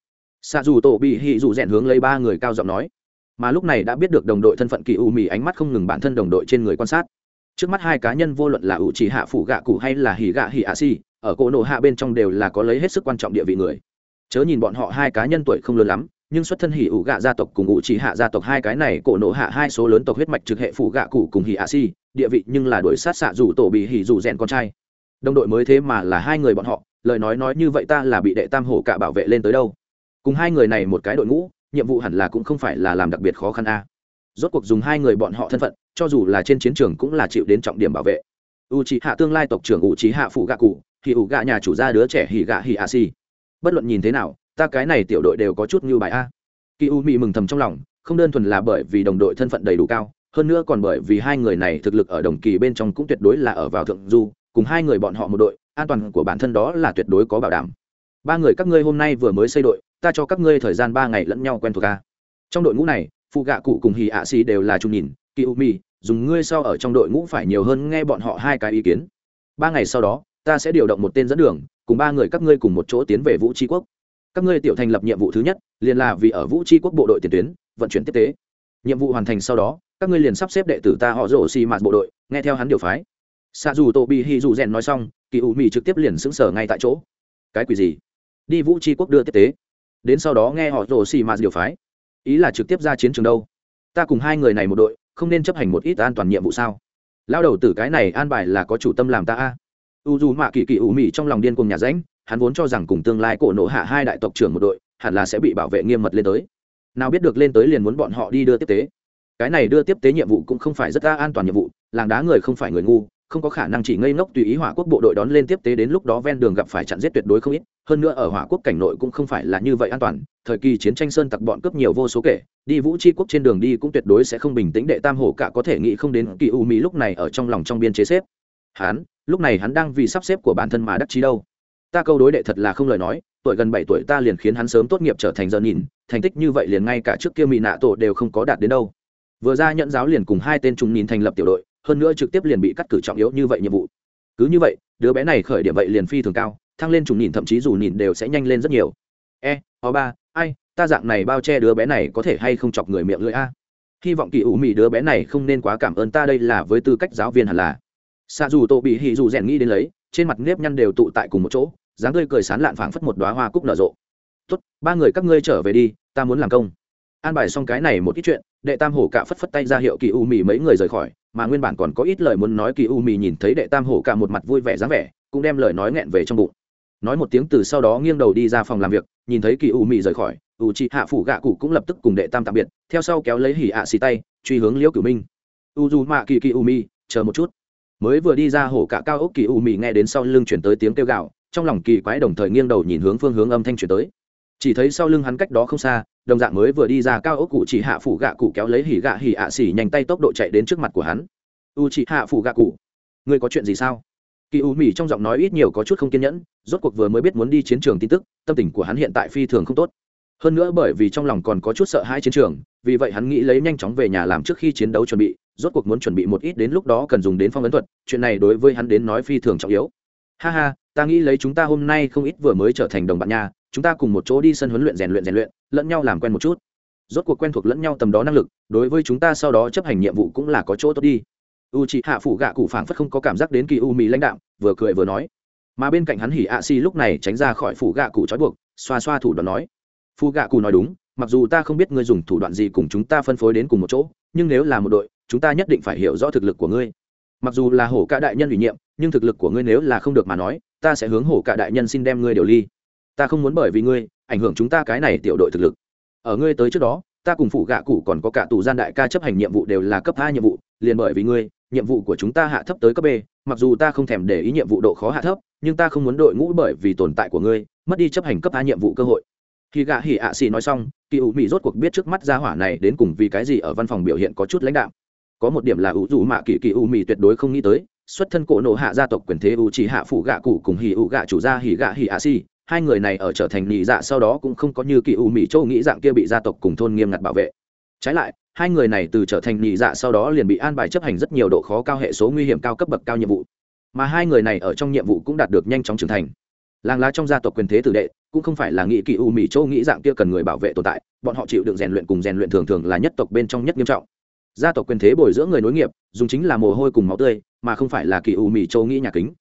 Xạ dù tổ bị hì dù rèn hướng lấy ba người cao giọng nói mà lúc này đã biết được đồng đội thân phận kỳ u mì ánh mắt không ngừng bản thân đồng đội trên người quan sát. Trước mắt hai cá nhân vô luận là ủ chỉ hạ phủ gạ cụ hay là hỉ gạ hỉ ạ si ở cổ nộ hạ bên trong đều là có lấy hết sức quan trọng địa vị người. Chớ nhìn bọn họ hai cá nhân tuổi không lớn lắm, nhưng xuất thân hỉ ủ gạ gia tộc cùng ủ chỉ hạ gia tộc hai cái này cổ nộ hạ hai số lớn tộc huyết mạch trực hệ phủ gạ cụ cùng hỉ ạ si địa vị nhưng là đuổi sát xạ dù tổ bị hỉ dù rèn con trai. Đồng đội mới thế mà là hai người bọn họ, lời nói nói như vậy ta là bị đệ tam hổ cả bảo vệ lên tới đâu. Cùng hai người này một cái đội ngũ nhiệm vụ hẳn là cũng không phải là làm đặc biệt khó khăn a. Rốt cuộc dùng hai người bọn họ thân phận, cho dù là trên chiến trường cũng là chịu đến trọng điểm bảo vệ. U hạ tương lai tộc trưởng u hạ phụ gạ cụ thì ủ gạ nhà chủ gia đứa trẻ hỉ gạ hỉ a si bất luận nhìn thế nào, ta cái này tiểu đội đều có chút như bài a. Kỳ u mị mừng thầm trong lòng, không đơn thuần là bởi vì đồng đội thân phận đầy đủ cao, hơn nữa còn bởi vì hai người này thực lực ở đồng kỳ bên trong cũng tuyệt đối là ở vào thượng du, cùng hai người bọn họ một đội, an toàn của bản thân đó là tuyệt đối có bảo đảm ba người các ngươi hôm nay vừa mới xây đội, ta cho các ngươi thời gian ba ngày lẫn nhau quen thuộc ca trong đội ngũ này, phụ gạ cụ cùng hì ạ xì đều là trung nhìn, kỳ u mi dùng ngươi sau ở trong đội ngũ phải nhiều hơn nghe bọn họ hai cái ý kiến. Ba ngày sau đó, ta sẽ điều động một tên dẫn đường, cùng ba người các ngươi cùng một chỗ tiến về vũ tri quốc. Các ngươi tiểu thành lập nhiệm vụ thứ nhất, liền là vì ở vũ tri quốc bộ đội tiền tuyến, vận chuyển tiếp tế. Nhiệm vụ hoàn thành sau đó, các ngươi liền sắp xếp đệ tử ta họ rổ xì mạt bộ đội, nghe theo hắn điều phái. Xa dù tô bị hì dù rèn nói xong, kỳ u mi trực tiếp liền xứng sở ngay tại chỗ. Cái quỷ gì? Đi vũ tri quốc đưa tiếp tế. Đến sau đó nghe họ rồ xì mà điều phái. Ý là trực tiếp ra chiến trường đâu? Ta cùng hai người này một đội, không nên chấp hành một ít an toàn nhiệm vụ sao? Lao đầu tử cái này an bài là có chủ tâm làm ta a. U dù mạ kỳ kỳ ủ mị trong lòng điên cùng nhà ránh, hắn vốn cho rằng cùng tương lai cổ nộ hạ hai đại tộc trưởng một đội, hẳn là sẽ bị bảo vệ nghiêm mật lên tới. Nào biết được lên tới liền muốn bọn họ đi đưa tiếp tế. Cái này đưa tiếp tế nhiệm vụ cũng không phải rất an toàn nhiệm vụ, làng đá người không phải người ngu không có khả năng chỉ ngây ngốc tùy ý hỏa quốc bộ đội đón lên tiếp tế đến lúc đó ven đường gặp phải chặn giết tuyệt đối không ít, hơn nữa ở hỏa quốc cảnh nội cũng không phải là như vậy an toàn, thời kỳ chiến tranh sơn tặc bọn cướp nhiều vô số kể, đi vũ tri quốc trên đường đi cũng tuyệt đối sẽ không bình tĩnh, đệ tam hổ cả có thể nghĩ không đến kỳ u mỹ lúc này ở trong lòng trong biên chế xếp. Hắn, lúc này hắn đang vì sắp xếp của bản thân mà đắc chí đâu. Ta câu đối đệ thật là không lời nói, tuổi gần bảy tuổi ta liền khiến hắn sớm tốt nghiệp trở thành giờ nhìn, thành tích như vậy liền ngay cả trước kia mỹ nạ tổ đều không có đạt đến đâu. Vừa ra nhận giáo liền cùng hai tên trung nhìn thành lập tiểu đội hơn nữa trực tiếp liền bị cắt cử trọng yếu như vậy nhiệm vụ. Cứ như vậy, đứa bé này khởi điểm vậy liền phi thường cao, thăng lên trùng nhìn, thậm chí dù nhìn đều sẽ nhanh lên rất nhiều. E o ba, ai, ta dạng này bao che đứa bé này có thể hay không chọc người miệng lưỡi a? Hy vọng kỳ ủ mị đứa bé này không nên quá cảm ơn ta đây là với tư cách giáo viên hẳn là. Xa dù tô bị hì dù rèn nghĩ đến lấy, trên mặt nếp nhăn đều tụ tại cùng một chỗ, dáng tươi cười sán lạn phảng phất một đoá hoa cúc nở rộ. Tốt, ba người các ngươi trở về đi, ta muốn làm công an bài xong cái này một ít chuyện, đệ tam hổ cả phất phất tay ra hiệu kỳ u mì mấy người rời khỏi, mà nguyên bản còn có ít lời muốn nói kỳ u mì nhìn thấy đệ tam hổ cả một mặt vui vẻ dáng vẻ, cũng đem lời nói nghẹn về trong bụng. Nói một tiếng từ sau đó nghiêng đầu đi ra phòng làm việc, nhìn thấy kỳ u mì rời khỏi, u chị hạ phủ gạ cụ cũng lập tức cùng đệ tam tạm biệt, theo sau kéo lấy hỉ ạ xì tay, truy hướng liễu cửu minh. U dù mạ kỳ kỳ u mì chờ một chút. Mới vừa đi ra hổ cả cao ốc, kỳ u mì nghe đến sau lưng chuyển tới tiếng kêu gạo trong lòng kỳ quái đồng thời nghiêng đầu nhìn hướng phương hướng âm thanh chuyển tới. Chỉ thấy sau lưng hắn cách đó không xa đồng dạng mới vừa đi ra cao ốc cụ chỉ hạ phủ gạ cụ kéo lấy hỉ gạ hỉ ạ xỉ nhanh tay tốc độ chạy đến trước mặt của hắn. U chỉ hạ phủ gạ cụ. Ngươi có chuyện gì sao? Kỳ u mỉ trong giọng nói ít nhiều có chút không kiên nhẫn, rốt cuộc vừa mới biết muốn đi chiến trường tin tức, tâm tình của hắn hiện tại phi thường không tốt. Hơn nữa bởi vì trong lòng còn có chút sợ hãi chiến trường, vì vậy hắn nghĩ lấy nhanh chóng về nhà làm trước khi chiến đấu chuẩn bị, rốt cuộc muốn chuẩn bị một ít đến lúc đó cần dùng đến phong ấn thuật, chuyện này đối với hắn đến nói phi thường trọng yếu. Ha ha ta nghĩ lấy chúng ta hôm nay không ít vừa mới trở thành đồng bạn nhà chúng ta cùng một chỗ đi sân huấn luyện rèn luyện rèn luyện, lẫn nhau làm quen một chút. Rốt cuộc quen thuộc lẫn nhau tầm đó năng lực, đối với chúng ta sau đó chấp hành nhiệm vụ cũng là có chỗ tốt đi. U chị hạ phủ gạ cụ phảng phất không có cảm giác đến kỳ u mì lãnh đạo vừa cười vừa nói. Mà bên cạnh hắn hỉ ạ si lúc này tránh ra khỏi phủ gạ cụ trói buộc, xoa xoa thủ đoạn nói. Phu gạ cụ nói đúng, mặc dù ta không biết ngươi dùng thủ đoạn gì cùng chúng ta phân phối đến cùng một chỗ, nhưng nếu là một đội, chúng ta nhất định phải hiểu rõ thực lực của ngươi. Mặc dù là hổ cả đại nhân ủy nhiệm, nhưng thực lực của ngươi nếu là không được mà nói ta sẽ hướng hổ cả đại nhân xin đem ngươi điều ly. Ta không muốn bởi vì ngươi, ảnh hưởng chúng ta cái này tiểu đội thực lực. Ở ngươi tới trước đó, ta cùng phụ gạ cụ còn có cả tù gian đại ca chấp hành nhiệm vụ đều là cấp hai nhiệm vụ, liền bởi vì ngươi, nhiệm vụ của chúng ta hạ thấp tới cấp b, mặc dù ta không thèm để ý nhiệm vụ độ khó hạ thấp, nhưng ta không muốn đội ngũ bởi vì tồn tại của ngươi, mất đi chấp hành cấp hai nhiệm vụ cơ hội. Khi gạ hỉ ạ xì nói xong, kỳ ủ mỹ rốt cuộc biết trước mắt gia hỏa này đến cùng vì cái gì ở văn phòng biểu hiện có chút lãnh đạo có một điểm là ủ dù mạ kỳ kỳ ủ mỹ tuyệt đối không nghĩ tới xuất thân cổ nộ hạ gia tộc quyền thế u chỉ hạ phủ gạ cụ cùng hỉ ủ gạ chủ gia hỉ gạ hỉ ạ si. Hai người này ở trở thành nhị dạ sau đó cũng không có như kỳ u mỹ châu nghĩ dạng kia bị gia tộc cùng thôn nghiêm ngặt bảo vệ. Trái lại, hai người này từ trở thành nhị dạ sau đó liền bị an bài chấp hành rất nhiều độ khó cao hệ số nguy hiểm cao cấp bậc cao nhiệm vụ. Mà hai người này ở trong nhiệm vụ cũng đạt được nhanh chóng trưởng thành. Làng lá trong gia tộc quyền thế tử đệ, cũng không phải là nghị kỳ u mỹ châu nghĩ dạng kia cần người bảo vệ tồn tại, bọn họ chịu được rèn luyện cùng rèn luyện thường thường là nhất tộc bên trong nhất nghiêm trọng gia tộc quyền thế bồi dưỡng người nối nghiệp, dùng chính là mồ hôi cùng máu tươi, mà không phải là kỳ u mỹ châu nghĩ nhà kính.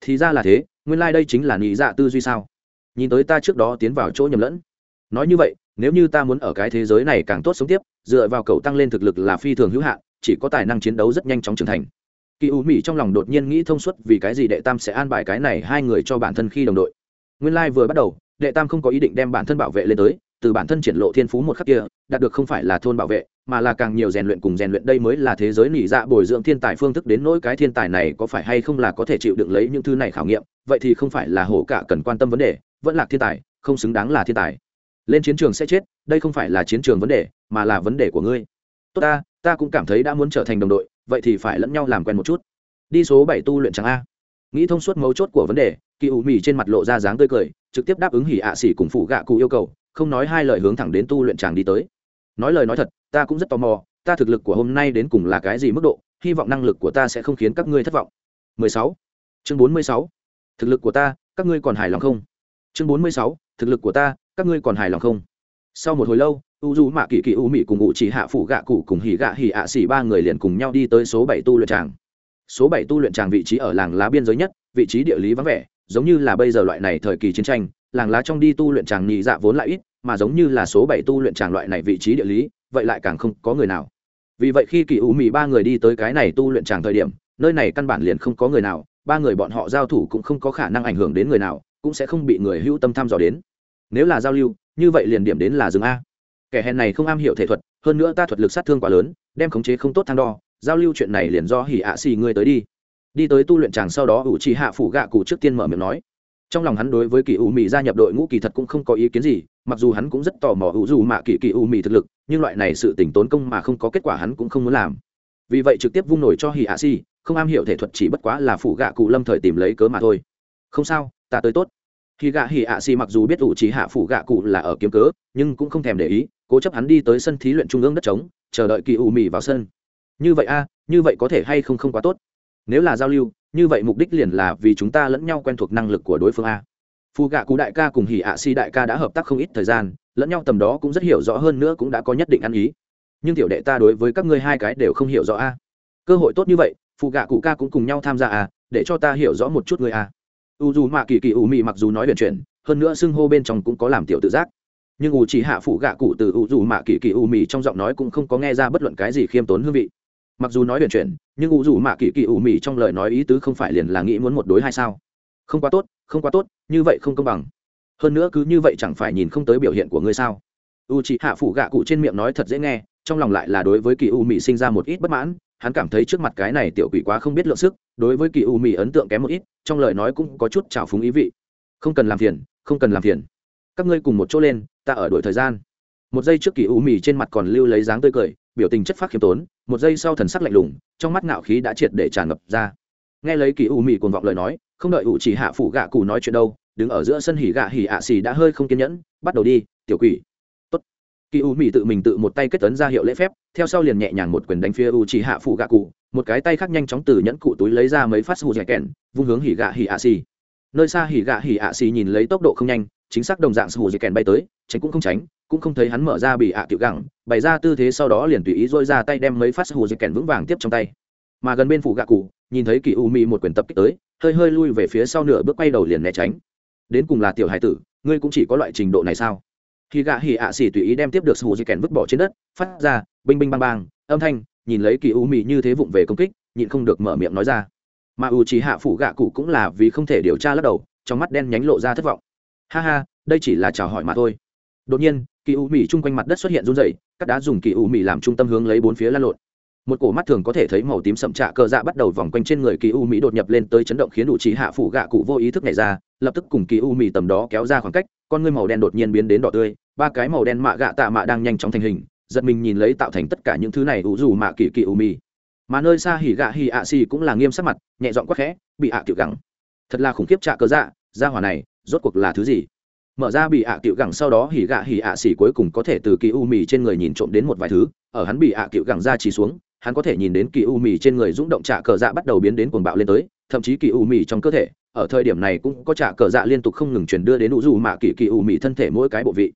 Thì ra là thế, nguyên lai、like、đây chính là nghĩ dạ tư duy sao? Nhìn tới ta trước đó tiến vào chỗ nhầm lẫn. Nói như vậy, nếu như ta muốn ở cái thế giới này càng tốt sống tiếp, dựa vào cậu tăng lên thực lực là phi thường hữu hạn, chỉ có tài năng chiến đấu rất nhanh chóng trưởng thành. Kỳ u mỹ trong lòng đột nhiên nghĩ thông suốt vì cái gì đệ tam sẽ an bài cái này hai người cho bản thân khi đồng đội. Nguyên lai、like、vừa bắt đầu, đệ tam không có ý định đem bản thân bảo vệ lên tới từ bản thân triển lộ thiên phú một khắc kia, đạt được không phải là thôn bảo vệ, mà là càng nhiều rèn luyện cùng rèn luyện đây mới là thế giới nỉ dạ bồi dưỡng thiên tài phương thức đến nỗi cái thiên tài này có phải hay không là có thể chịu đựng lấy những thứ này khảo nghiệm, vậy thì không phải là hổ cả cần quan tâm vấn đề, vẫn là thiên tài, không xứng đáng là thiên tài. Lên chiến trường sẽ chết, đây không phải là chiến trường vấn đề, mà là vấn đề của ngươi. Tốt ta ta cũng cảm thấy đã muốn trở thành đồng đội, vậy thì phải lẫn nhau làm quen một chút. Đi số bảy tu luyện chẳng a. Nghĩ thông suốt mấu chốt của vấn đề, kỳ ủ mì trên mặt lộ ra dáng tươi cười, trực tiếp đáp ứng hỉ ạ à xỉ cùng phụ gạ cụ yêu cầu không nói hai lời hướng thẳng đến tu luyện chàng đi tới nói lời nói thật, ta cũng rất tò mò, ta thực lực của hôm nay đến cùng là cái gì mức độ, hy vọng năng lực của ta sẽ không khiến các ngươi thất vọng 16. chương 46. thực lực của ta, các ngươi còn hài lòng không chương 46. thực lực của ta, các ngươi còn hài lòng không sau một hồi lâu, u du, mạ kỳ kỳ u mị cùng ngụ chỉ hạ phủ gạ cụ cùng hỉ gạ hỉ ạ xỉ ba người liền cùng nhau đi tới số bảy tu luyện tràng số bảy tu luyện tràng vị trí ở làng lá biên giới nhất, vị trí địa lý vắng vẻ, giống như là bây giờ loại này thời kỳ chiến tranh làng lá trong đi tu luyện tràng nhị dạ vốn lại ít, mà giống như là số bảy tu luyện tràng loại này vị trí địa lý, vậy lại càng không có người nào. Vì vậy khi kỳ u mì ba người đi tới cái này tu luyện tràng thời điểm, nơi này căn bản liền không có người nào, ba người bọn họ giao thủ cũng không có khả năng ảnh hưởng đến người nào, cũng sẽ không bị người hữu tâm thăm dò đến. Nếu là giao lưu, như vậy liền điểm đến là rừng a. Kẻ hèn này không am hiểu thể thuật, hơn nữa ta thuật lực sát thương quá lớn, đem khống chế không tốt thang đo, giao lưu chuyện này liền do hỉ ạ xì ngươi tới đi. Đi tới tu luyện chàng sau đó, ủ trì hạ phủ gạ cụ trước tiên mở miệng nói trong lòng hắn đối với kỳ u mì gia nhập đội ngũ kỳ thật cũng không có ý kiến gì mặc dù hắn cũng rất tò mò hữu dù mạ kỳ kỳ u mì thực lực nhưng loại này sự tỉnh tốn công mà không có kết quả hắn cũng không muốn làm. Vì vậy trực tiếp vung nổi cho hỉ ạ si, không am hiểu thể thuật chỉ bất quá là phủ gạ cụ lâm thời tìm lấy cớ mà thôi. Không sao ta tới tốt. Khi gạ hỉ ạ si mặc dù biết ủ trí hạ phủ gạ cụ là ở kiếm cớ nhưng cũng không thèm để ý cố chấp hắn đi tới sân thí luyện trung ương đất trống chờ đợi kỳ u mì vào sân. Như vậy a như vậy có thể hay không không quá tốt nếu là giao lưu, như vậy mục đích liền là vì chúng ta lẫn nhau quen thuộc năng lực của đối phương a. Phù gạ cụ đại ca cùng hỉ ạ si đại ca đã hợp tác không ít thời gian, lẫn nhau tầm đó cũng rất hiểu rõ hơn nữa cũng đã có nhất định ăn ý. Nhưng tiểu đệ ta đối với các ngươi hai cái đều không hiểu rõ a. Cơ hội tốt như vậy phù gạ cụ ca cũng cùng nhau tham gia a, để cho ta hiểu rõ một chút người a. U dù mạ kỳ kỳ ủ mị mặc dù nói huyền chuyển, hơn nữa xưng hô bên trong cũng có làm tiểu tự giác. Nhưng ủ chỉ hạ phụ gạ cụ từ u dù mạ kỳ kỳ ủ mị trong giọng nói cũng không có nghe ra bất luận cái gì khiêm tốn hương vị mặc dù nói huyền chuyển, nhưng u dù mạ kỳ kỳ ủ mị trong lời nói ý tứ không phải liền là nghĩ muốn một đối hai sao? Không quá tốt, không quá tốt, như vậy không công bằng. Hơn nữa cứ như vậy chẳng phải nhìn không tới biểu hiện của ngươi sao? U chị hạ phủ gạ cụ trên miệng nói thật dễ nghe, trong lòng lại là đối với kỳ u mị sinh ra một ít bất mãn, hắn cảm thấy trước mặt cái này tiểu quỷ quá không biết lượng sức, đối với kỳ u mị ấn tượng kém một ít, trong lời nói cũng có chút trào phúng ý vị. Không cần làm phiền, không cần làm phiền. Các ngươi cùng một chỗ lên, ta ở đổi thời gian. Một giây trước kỳ u mị trên mặt còn lưu lấy dáng tươi cười, biểu tình chất phác khiêm tốn một giây sau thần sắc lạnh lùng, trong mắt ngạo khí đã triệt để tràn ngập ra. Nghe lấy kỳ u mị cuồng vọng lời nói, không đợi ủ chỉ hạ phủ gạ cụ nói chuyện đâu, đứng ở giữa sân hỉ gạ hỉ ạ xì đã hơi không kiên nhẫn, bắt đầu đi, tiểu quỷ. Tốt. Kỳ u mị tự mình tự một tay kết tấn ra hiệu lễ phép, theo sau liền nhẹ nhàng một quyền đánh phía u chỉ hạ phủ gạ cụ, một cái tay khác nhanh chóng từ nhẫn cụ túi lấy ra mấy phát hù dẻ kèn vung hướng hỉ gạ hỉ ạ xì. Nơi xa hỉ gạ hỉ ạ xì nhìn lấy tốc độ không nhanh chính xác đồng dạng hù dị kèn bay tới, tránh cũng không tránh, cũng không thấy hắn mở ra bị ạ tiểu gẳng, bày ra tư thế sau đó liền tùy ý dôi ra tay đem mấy phát hù dị kèn vững vàng tiếp trong tay. Mà gần bên phủ gạ cụ, nhìn thấy kỳ u mi một quyền tập kích tới, hơi hơi lui về phía sau nửa bước quay đầu liền né tránh. Đến cùng là tiểu hải tử, ngươi cũng chỉ có loại trình độ này sao? Khi gạ hỉ ạ xỉ tùy ý đem tiếp được sù dị kèn vứt bỏ trên đất, phát ra binh binh bang bang, âm thanh, nhìn lấy kỳ u mi như thế vụng về công kích, nhịn không được mở miệng nói ra. Mà u trí hạ phủ gạ cụ cũng là vì không thể điều tra lắc đầu, trong mắt đen nhánh lộ ra thất vọng ha ha, đây chỉ là chào hỏi mà thôi. Đột nhiên, kỳ u mì chung quanh mặt đất xuất hiện run dày các đá dùng kỳ u mì làm trung tâm hướng lấy bốn phía lan lộn. Một cổ mắt thường có thể thấy màu tím sậm trạ cờ dạ bắt đầu vòng quanh trên người kỳ u mỹ đột nhập lên tới chấn động khiến đủ trí hạ phủ gạ cụ vô ý thức này ra, lập tức cùng kỳ u mỹ tầm đó kéo ra khoảng cách, con ngươi màu đen đột nhiên biến đến đỏ tươi, ba cái màu đen mạ gạ tạ mạ đang nhanh chóng thành hình, giật mình nhìn lấy tạo thành tất cả những thứ này ủ dù mạ kỳ kỳ u mỹ mà nơi xa hỉ gạ hỉ ạ xì cũng là nghiêm sắc mặt, nhẹ dọn quắc khẽ, bị ạ tiểu gắng thật là khủng khiếp trạ cờ dạ ra hỏa này rốt cuộc là thứ gì? Mở ra bị ạ cựu gẳng sau đó hỉ gạ hỉ ạ xỉ cuối cùng có thể từ kỳ u mì trên người nhìn trộm đến một vài thứ. Ở hắn bị ạ cựu gẳng ra chỉ xuống, hắn có thể nhìn đến kỳ u mì trên người rung động trả cờ dạ bắt đầu biến đến cuồng bạo lên tới, thậm chí kỳ u mì trong cơ thể, ở thời điểm này cũng có trả cờ dạ liên tục không ngừng chuyển đưa đến u dù mạ kỳ kỳ u mì thân thể mỗi cái bộ vị.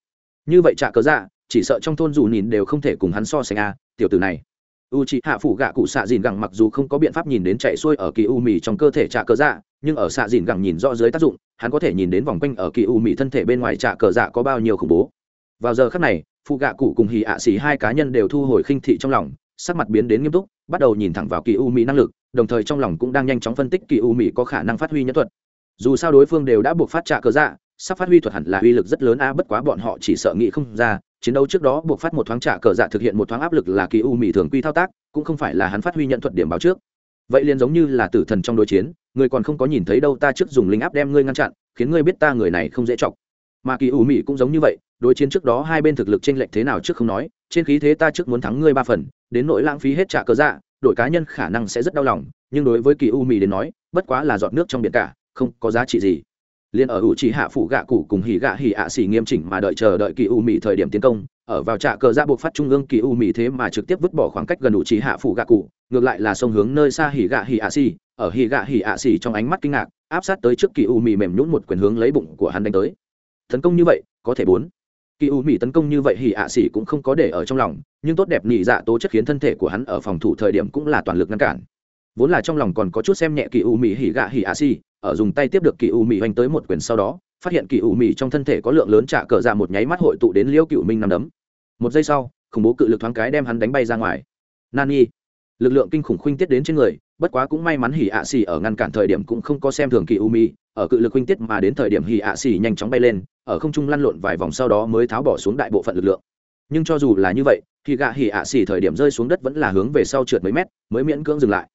Như vậy trả cờ dạ chỉ sợ trong thôn dù nhìn đều không thể cùng hắn so sánh a, tiểu tử này. U chị hạ phủ gạ cụ xạ dìn gẳng mặc dù không có biện pháp nhìn đến chạy xuôi ở kỳ u mì trong cơ thể trả cờ dạ nhưng ở xạ dìn gẳng nhìn rõ dưới tác dụng hắn có thể nhìn đến vòng quanh ở kỳ u mỹ thân thể bên ngoài trạ cờ dạ có bao nhiêu khủng bố. Vào giờ khắc này phụ gạ cụ cùng hì ạ xì hai cá nhân đều thu hồi khinh thị trong lòng, sắc mặt biến đến nghiêm túc, bắt đầu nhìn thẳng vào kỳ u mỹ năng lực, đồng thời trong lòng cũng đang nhanh chóng phân tích kỳ u mỹ có khả năng phát huy nhân thuật. Dù sao đối phương đều đã buộc phát trả cờ dạ sắp phát huy thuật hẳn là uy lực rất lớn a bất quá bọn họ chỉ sợ nghĩ không ra, chiến đấu trước đó buộc phát một thoáng trả cờ dạ thực hiện một thoáng áp lực là kỳ u mỹ thường quy thao tác, cũng không phải là hắn phát huy nhận thuật điểm báo trước. Vậy liền giống như là tử thần trong đối chiến người còn không có nhìn thấy đâu, ta trước dùng linh áp đem ngươi ngăn chặn, khiến ngươi biết ta người này không dễ chọc. Mà kỳ u mỹ cũng giống như vậy, đối chiến trước đó hai bên thực lực chênh lệch thế nào trước không nói, trên khí thế ta trước muốn thắng ngươi ba phần, đến nỗi lãng phí hết trả cờ dạ đội cá nhân khả năng sẽ rất đau lòng, nhưng đối với kỳ u mỹ đến nói, bất quá là giọt nước trong biển cả, không có giá trị gì. Liền ở ủ chỉ hạ phủ gạ cụ cùng hỉ gạ hỉ ạ xỉ nghiêm chỉnh mà đợi chờ đợi kỳ u mỹ thời điểm tiến công, ở vào trạ cờ ra buộc phát trung ương kỳ u mỹ thế mà trực tiếp vứt bỏ khoảng cách gần ủ chỉ hạ phủ gạ cụ, ngược lại là sông hướng nơi xa hỉ gạ hỉ ạ xỉ ở hỉ gạ hỉ ạ xỉ trong ánh mắt kinh ngạc, áp sát tới trước kỳ u mì mềm nhún một quyền hướng lấy bụng của hắn đánh tới. Tấn công như vậy, có thể bốn. Kỳ u mì tấn công như vậy hỉ ạ xỉ cũng không có để ở trong lòng, nhưng tốt đẹp nhị dạ tố chất khiến thân thể của hắn ở phòng thủ thời điểm cũng là toàn lực ngăn cản. Vốn là trong lòng còn có chút xem nhẹ kỳ u mì hỉ gạ hỉ ạ xỉ ở dùng tay tiếp được kỳ u mì hoành tới một quyền sau đó, phát hiện kỳ u mì trong thân thể có lượng lớn trả cờ ra một nháy mắt hội tụ đến liễu cựu minh nằm đấm. Một giây sau, khủng bố cự lực thoáng cái đem hắn đánh bay ra ngoài. Nani, lực lượng kinh khủng khuynh tiết đến trên người bất quá cũng may mắn hỉ ạ xỉ ở ngăn cản thời điểm cũng không có xem thường kỳ u mi ở cự lực huynh tiết mà đến thời điểm hỉ ạ xỉ nhanh chóng bay lên, ở không trung lăn lộn vài vòng sau đó mới tháo bỏ xuống đại bộ phận lực lượng. Nhưng cho dù là như vậy thì gạ hỉ ạ xỉ thời điểm rơi xuống đất vẫn là hướng về sau trượt mấy mét, mới miễn cưỡng dừng lại.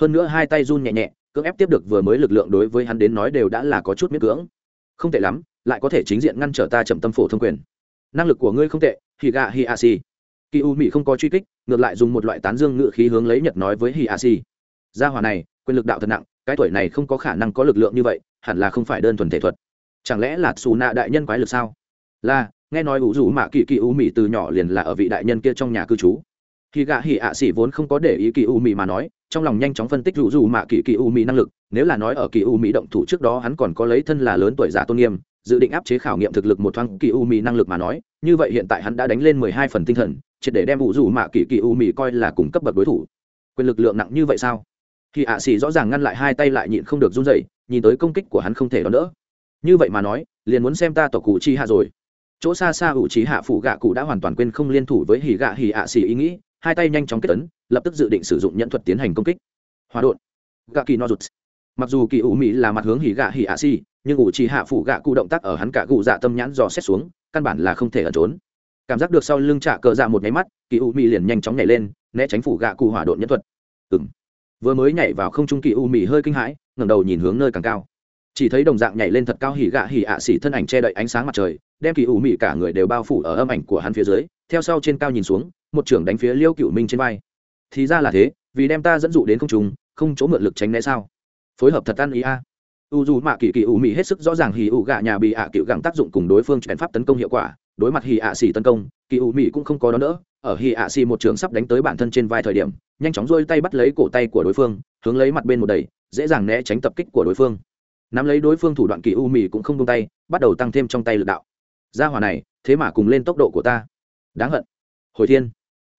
Hơn nữa hai tay run nhẹ nhẹ, cưỡng ép tiếp được vừa mới lực lượng đối với hắn đến nói đều đã là có chút miễn cưỡng. Không tệ lắm, lại có thể chính diện ngăn trở ta chậm tâm phổ thông quyền. Năng lực của ngươi không tệ hỉ gạ hỉ ạ xỉ kỳ u mỹ không có truy kích, ngược lại dùng một loại tán dương ngự khí hướng lấy nhật nói với hỉ ạ xỉ gia hỏa này, quyền lực đạo thật nặng, cái tuổi này không có khả năng có lực lượng như vậy, hẳn là không phải đơn thuần thể thuật. Chẳng lẽ là xù nạ đại nhân quái lực sao? Là, nghe nói ủ rủ mạ kỳ kỳ u mì từ nhỏ liền là ở vị đại nhân kia trong nhà cư trú. Khi gạ hỉ ạ xỉ vốn không có để ý kỳ u mì mà nói, trong lòng nhanh chóng phân tích ủ rủ mạ kỳ kỳ u mì năng lực, nếu là nói ở kỳ u mì động thủ trước đó hắn còn có lấy thân là lớn tuổi già tôn nghiêm, dự định áp chế khảo nghiệm thực lực một thoáng kỳ u mì năng lực mà nói, như vậy hiện tại hắn đã đánh lên mười hai phần tinh thần, triệt để đem ủ rủ mạ kỳ kỳ u mì coi là cùng cấp bậc đối thủ. Quyền lực lượng nặng như vậy sao? Khi ạ xỉ rõ ràng ngăn lại hai tay lại nhịn không được run rẩy, nhìn tới công kích của hắn không thể đón đỡ. Như vậy mà nói, liền muốn xem ta tộc cụ chi hạ rồi. Chỗ xa xa ủ trí hạ phụ gạ cụ đã hoàn toàn quên không liên thủ với hỉ gạ hỉ ạ xỉ ý nghĩ, hai tay nhanh chóng kết tấn lập tức dự định sử dụng nhận thuật tiến hành công kích. Hòa đột. Gạ kỳ no rụt. Mặc dù kỳ ủ mỹ là mặt hướng hỉ gạ hỉ ạ xỉ nhưng ủ trí hạ phụ gạ cụ động tác ở hắn cả cụ dạ tâm nhãn dò xét xuống, căn bản là không thể ẩn trốn. Cảm giác được sau lưng trả cờ dạ một nháy mắt, kỳ ủ mỹ liền nhanh chóng nhảy lên, né tránh phụ gạ cụ hỏa đột nhân thuật. Ừ vừa mới nhảy vào không trung kỳ u mì hơi kinh hãi, ngẩng đầu nhìn hướng nơi càng cao. Chỉ thấy đồng dạng nhảy lên thật cao hỉ gạ hỉ ạ xỉ thân ảnh che đậy ánh sáng mặt trời, đem kỳ u mì cả người đều bao phủ ở âm ảnh của hắn phía dưới, theo sau trên cao nhìn xuống, một trưởng đánh phía liêu cựu minh trên vai. Thì ra là thế, vì đem ta dẫn dụ đến không trung, không chỗ mượn lực tránh né sao? Phối hợp thật ăn ý a u dù mạ kỳ kỳ u mỹ hết sức rõ ràng hỉ U gạ nhà bị ạ cựu gặng tác dụng cùng đối phương chuyển pháp tấn công hiệu quả, đối mặt hỉ ạ xì tấn công, kỳ u mỹ cũng không có đón đỡ. Ở hỉ ạ xì một trường sắp đánh tới bản thân trên vai thời điểm, nhanh chóng rôi tay bắt lấy cổ tay của đối phương, hướng lấy mặt bên một đầy, dễ dàng né tránh tập kích của đối phương. Nắm lấy đối phương thủ đoạn kỳ u mỹ cũng không tung tay, bắt đầu tăng thêm trong tay lực đạo. Ra hỏa này, thế mà cùng lên tốc độ của ta. Đáng hận. Hồi thiên.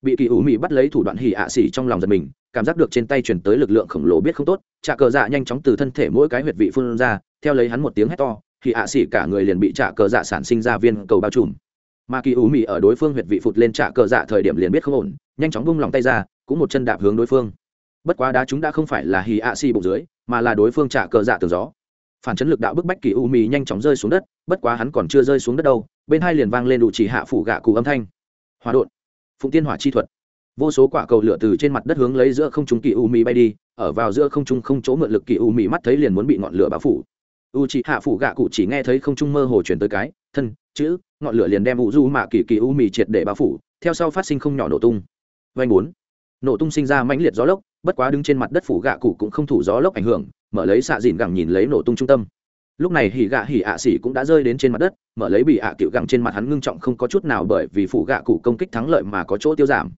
Bị kỳ u mỹ bắt lấy thủ đoạn hỉ ạ xì trong lòng giật mình cảm giác được trên tay chuyển tới lực lượng khổng lồ biết không tốt trà cờ dạ nhanh chóng từ thân thể mỗi cái huyệt vị phun ra, theo lấy hắn một tiếng hét to, thì ạ xỉ cả người liền bị trà cờ dạ sản sinh ra viên cầu bao trùm. Mà kỳ ủ mị ở đối phương huyệt vị phụt lên trà cờ dạ thời điểm liền biết không ổn, nhanh chóng bung lòng tay ra, cũng một chân đạp hướng đối phương. Bất quá đá chúng đã không phải là hì ạ xỉ bụng dưới, mà là đối phương trà cờ dạ từ gió. Phản chấn lực đạo bức bách kỳ u mì nhanh chóng rơi xuống đất, bất quá hắn còn chưa rơi xuống đất đâu, bên hai liền vang lên đủ chỉ hạ phủ gạ cụ âm thanh. Hòa đột phụng tiên hỏa chi thuật vô số quả cầu lửa từ trên mặt đất hướng lấy giữa không trung kỳ u mi bay đi, ở vào giữa không trung không chỗ mượn lực kỳ u mi mắt thấy liền muốn bị ngọn lửa bao phủ. U chị hạ phủ gạ cụ chỉ nghe thấy không trung mơ hồ chuyển tới cái, thân, chữ, ngọn lửa liền đem u du mạ kỳ kỳ u mi triệt để bao phủ, theo sau phát sinh không nhỏ nổ tung. Vanh bốn. Nổ tung sinh ra mãnh liệt gió lốc, bất quá đứng trên mặt đất phủ gạ cụ cũng không thủ gió lốc ảnh hưởng, mở lấy xạ dìn gẳng nhìn lấy nổ tung trung tâm. Lúc này hỉ gạ hỉ ạ xỉ cũng đã rơi đến trên mặt đất, mở lấy bị ạ à cựu gẳng trên mặt hắn ngưng trọng không có chút nào bởi vì phủ gạ cụ công kích thắng lợi mà có chỗ tiêu giảm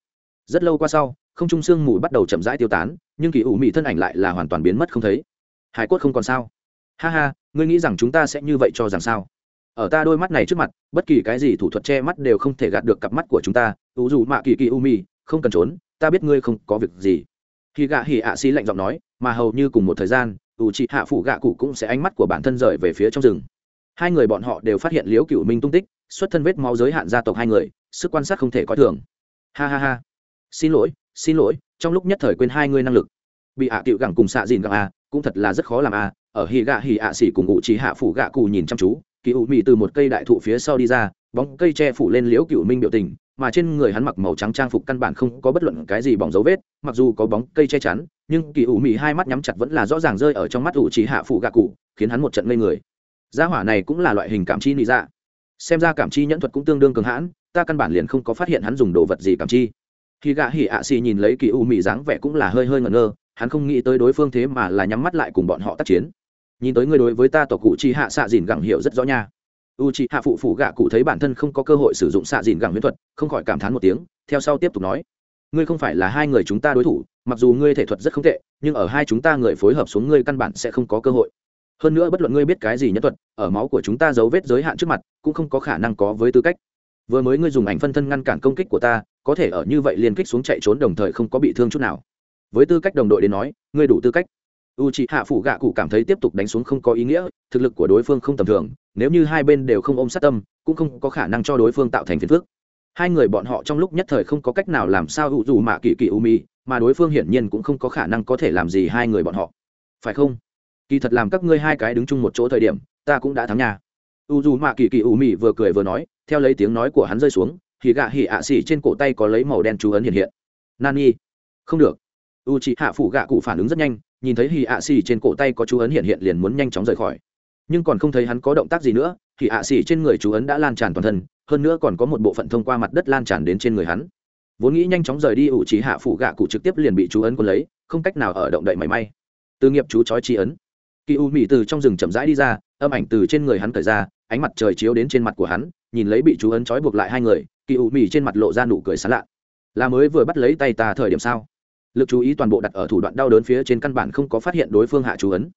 rất lâu qua sau, không trung sương mù bắt đầu chậm rãi tiêu tán, nhưng kỳ ủ mị thân ảnh lại là hoàn toàn biến mất không thấy. Hải cốt không còn sao. Ha ha, ngươi nghĩ rằng chúng ta sẽ như vậy cho rằng sao? Ở ta đôi mắt này trước mặt, bất kỳ cái gì thủ thuật che mắt đều không thể gạt được cặp mắt của chúng ta, ủ dù mạ kỳ kỳ u mi không cần trốn, ta biết ngươi không có việc gì. Khi gạ hỉ ạ xi lạnh giọng nói, mà hầu như cùng một thời gian, ủ chị hạ phủ gạ cụ cũng sẽ ánh mắt của bản thân rời về phía trong rừng. Hai người bọn họ đều phát hiện liễu cựu minh tung tích, xuất thân vết máu giới hạn gia tộc hai người, sức quan sát không thể có thường. Ha ha ha xin lỗi xin lỗi, trong lúc nhất thời quên hai người năng lực. Bị hạ tiệu gẳng cùng xạ dìn gẳng a cũng thật là rất khó làm a ở hì gạ hì ạ xỉ cùng ngụ trí hạ phủ gạ cụ nhìn chăm chú, kỳ ủ mị từ một cây đại thụ phía sau đi ra, bóng cây che phủ lên liễu cựu minh biểu tình, mà trên người hắn mặc màu trắng trang phục căn bản không có bất luận cái gì bỏng dấu vết, mặc dù có bóng cây che chắn, nhưng kỳ ủ mị hai mắt nhắm chặt vẫn là rõ ràng rơi ở trong mắt ủ trí hạ phủ gạ cụ khiến hắn một trận ngây người. Gia hỏa này cũng là loại hình cảm chi nị dạ. Xem ra cảm chi nhẫn thuật cũng tương đương cường hãn, ta căn bản liền không có phát hiện hắn dùng đồ vật gì cảm chi khi gạ hỉ ạ xì nhìn lấy kỳ u mị dáng vẻ cũng là hơi hơi ngẩn ngơ, hắn không nghĩ tới đối phương thế mà là nhắm mắt lại cùng bọn họ tác chiến. Nhìn tới ngươi đối với ta tộc cụ chi hạ xạ dìn gẳng hiểu rất rõ nha. U chi hạ phụ phụ gạ cụ thấy bản thân không có cơ hội sử dụng xạ dìn gẳng huyễn thuật, không khỏi cảm thán một tiếng, theo sau tiếp tục nói. Ngươi không phải là hai người chúng ta đối thủ, mặc dù ngươi thể thuật rất không tệ, nhưng ở hai chúng ta người phối hợp xuống ngươi căn bản sẽ không có cơ hội. Hơn nữa bất luận ngươi biết cái gì nhất thuật, ở máu của chúng ta dấu vết giới hạn trước mặt, cũng không có khả năng có với tư cách. Vừa mới ngươi dùng ảnh phân thân ngăn cản công kích của ta có thể ở như vậy liên kích xuống chạy trốn đồng thời không có bị thương chút nào. Với tư cách đồng đội đến nói, ngươi đủ tư cách. U c h ị hạ phủ gạ cụ cảm thấy tiếp tục đánh xuống không có ý nghĩa, thực lực của đối phương không tầm thường, nếu như hai bên đều không ôm sát tâm, cũng không có khả năng cho đối phương tạo thành phiền phước hai người bọn họ trong lúc nhất thời không có cách nào làm sao ủ dù mạ kỳ kỳ u mi mà đối phương hiển nhiên cũng không có khả năng có thể làm gì hai người bọn họ. Phải không? Kỳ thật làm các ngươi hai cái đứng chung một chỗ thời điểm, ta cũng đã thắng nhà u dù mạ kỳ kỳ u mi vừa cười vừa nói, theo lấy tiếng nói của hắn rơi xuống thì gạ hỉ ạ xỉ trên cổ tay có lấy màu đen chú ấn hiện hiện. Nani? Không được. U chị hạ phủ gạ cụ phản ứng rất nhanh, nhìn thấy hỉ ạ xỉ trên cổ tay có chú ấn hiện hiện liền muốn nhanh chóng rời khỏi. Nhưng còn không thấy hắn có động tác gì nữa thì ạ xỉ trên người chú ấn đã lan tràn toàn thân, hơn nữa còn có một bộ phận thông qua mặt đất lan tràn đến trên người hắn. Vốn nghĩ nhanh chóng rời đi ủ trí hạ phủ gạ cụ trực tiếp liền bị chú ấn quân lấy, không cách nào ở động đậy mảy may. Từ nghiệp chú chói trí ấn. Kỳ u mỹ từ trong rừng chậm rãi đi ra, âm ảnh từ trên người hắn cởi ra, ánh mặt trời chiếu đến trên mặt của hắn, nhìn lấy bị chú ấn trói buộc lại hai người kỳ u mì trên mặt lộ ra nụ cười sán lạ. Là mới vừa bắt lấy tay ta thời điểm sao? Lực chú ý toàn bộ đặt ở thủ đoạn đau đớn phía trên căn bản không có phát hiện đối phương hạ chú ấn.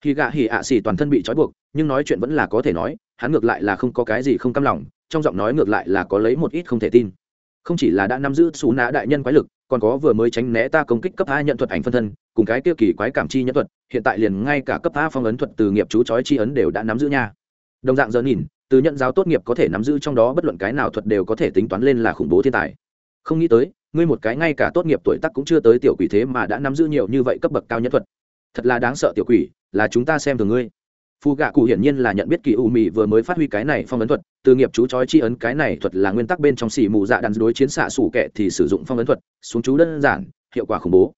Khi gạ hỉ ạ xỉ toàn thân bị trói buộc, nhưng nói chuyện vẫn là có thể nói, hắn ngược lại là không có cái gì không căm lòng, trong giọng nói ngược lại là có lấy một ít không thể tin. Không chỉ là đã nắm giữ xú nã đại nhân quái lực, còn có vừa mới tránh né ta công kích cấp hai nhận thuật ảnh phân thân, cùng cái tiêu kỳ quái cảm chi nhân thuật, hiện tại liền ngay cả cấp a phong ấn thuật từ nghiệp chú chói chi ấn đều đã nắm giữ nha. Đồng dạng giờ nhìn từ nhận giáo tốt nghiệp có thể nắm giữ trong đó bất luận cái nào thuật đều có thể tính toán lên là khủng bố thiên tài. Không nghĩ tới, ngươi một cái ngay cả tốt nghiệp tuổi tác cũng chưa tới tiểu quỷ thế mà đã nắm giữ nhiều như vậy cấp bậc cao nhất thuật. Thật là đáng sợ tiểu quỷ, là chúng ta xem thường ngươi. Phù gạ cụ hiển nhiên là nhận biết kỳ u mì vừa mới phát huy cái này phong ấn thuật, từ nghiệp chú chói chi ấn cái này thuật là nguyên tắc bên trong xỉ mù dạ đàn đối chiến xạ xủ kệ thì sử dụng phong ấn thuật, xuống chú đơn giản, hiệu quả khủng bố.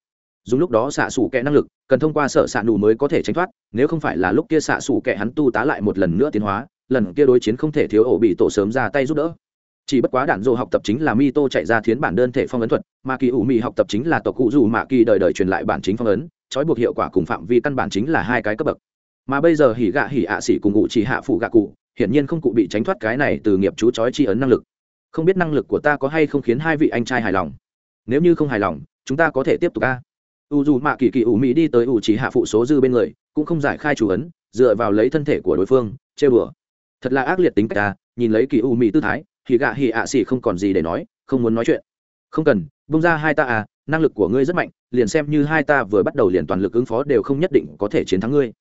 Dùng lúc đó xạ xủ kệ năng lực, cần thông qua sở xạ nù mới có thể tránh thoát, nếu không phải là lúc kia xạ xủ kệ hắn tu tá lại một lần nữa tiến hóa lần kia đối chiến không thể thiếu ổ bị tổ sớm ra tay giúp đỡ. Chỉ bất quá đạn dộ học tập chính là mi tô chạy ra thiến bản đơn thể phong ấn thuật, mà kỳ ủ mì học tập chính là tộc cụ dù mạ kỳ đời đời truyền lại bản chính phong ấn, trói buộc hiệu quả cùng phạm vi căn bản chính là hai cái cấp bậc. Mà bây giờ hỉ gạ hỉ ạ xỉ cùng ngụ chỉ hạ phụ gạ cụ, hiển nhiên không cụ bị tránh thoát cái này từ nghiệp chú chói chi ấn năng lực. Không biết năng lực của ta có hay không khiến hai vị anh trai hài lòng? Nếu như không hài lòng, chúng ta có thể tiếp tục ca u dù mạ kỳ kỳ ủ mỹ đi tới ủ chỉ hạ phụ số dư bên người, cũng không giải khai chủ ấn, dựa vào lấy thân thể của đối phương chê bừa thật là ác liệt tính cách ta, nhìn lấy kỳ u mỹ tư thái thì gạ hỉ ạ xỉ không còn gì để nói, không muốn nói chuyện. Không cần bung ra hai ta à năng lực của ngươi rất mạnh, liền xem như hai ta vừa bắt đầu liền toàn lực ứng phó đều không nhất định có thể chiến thắng ngươi.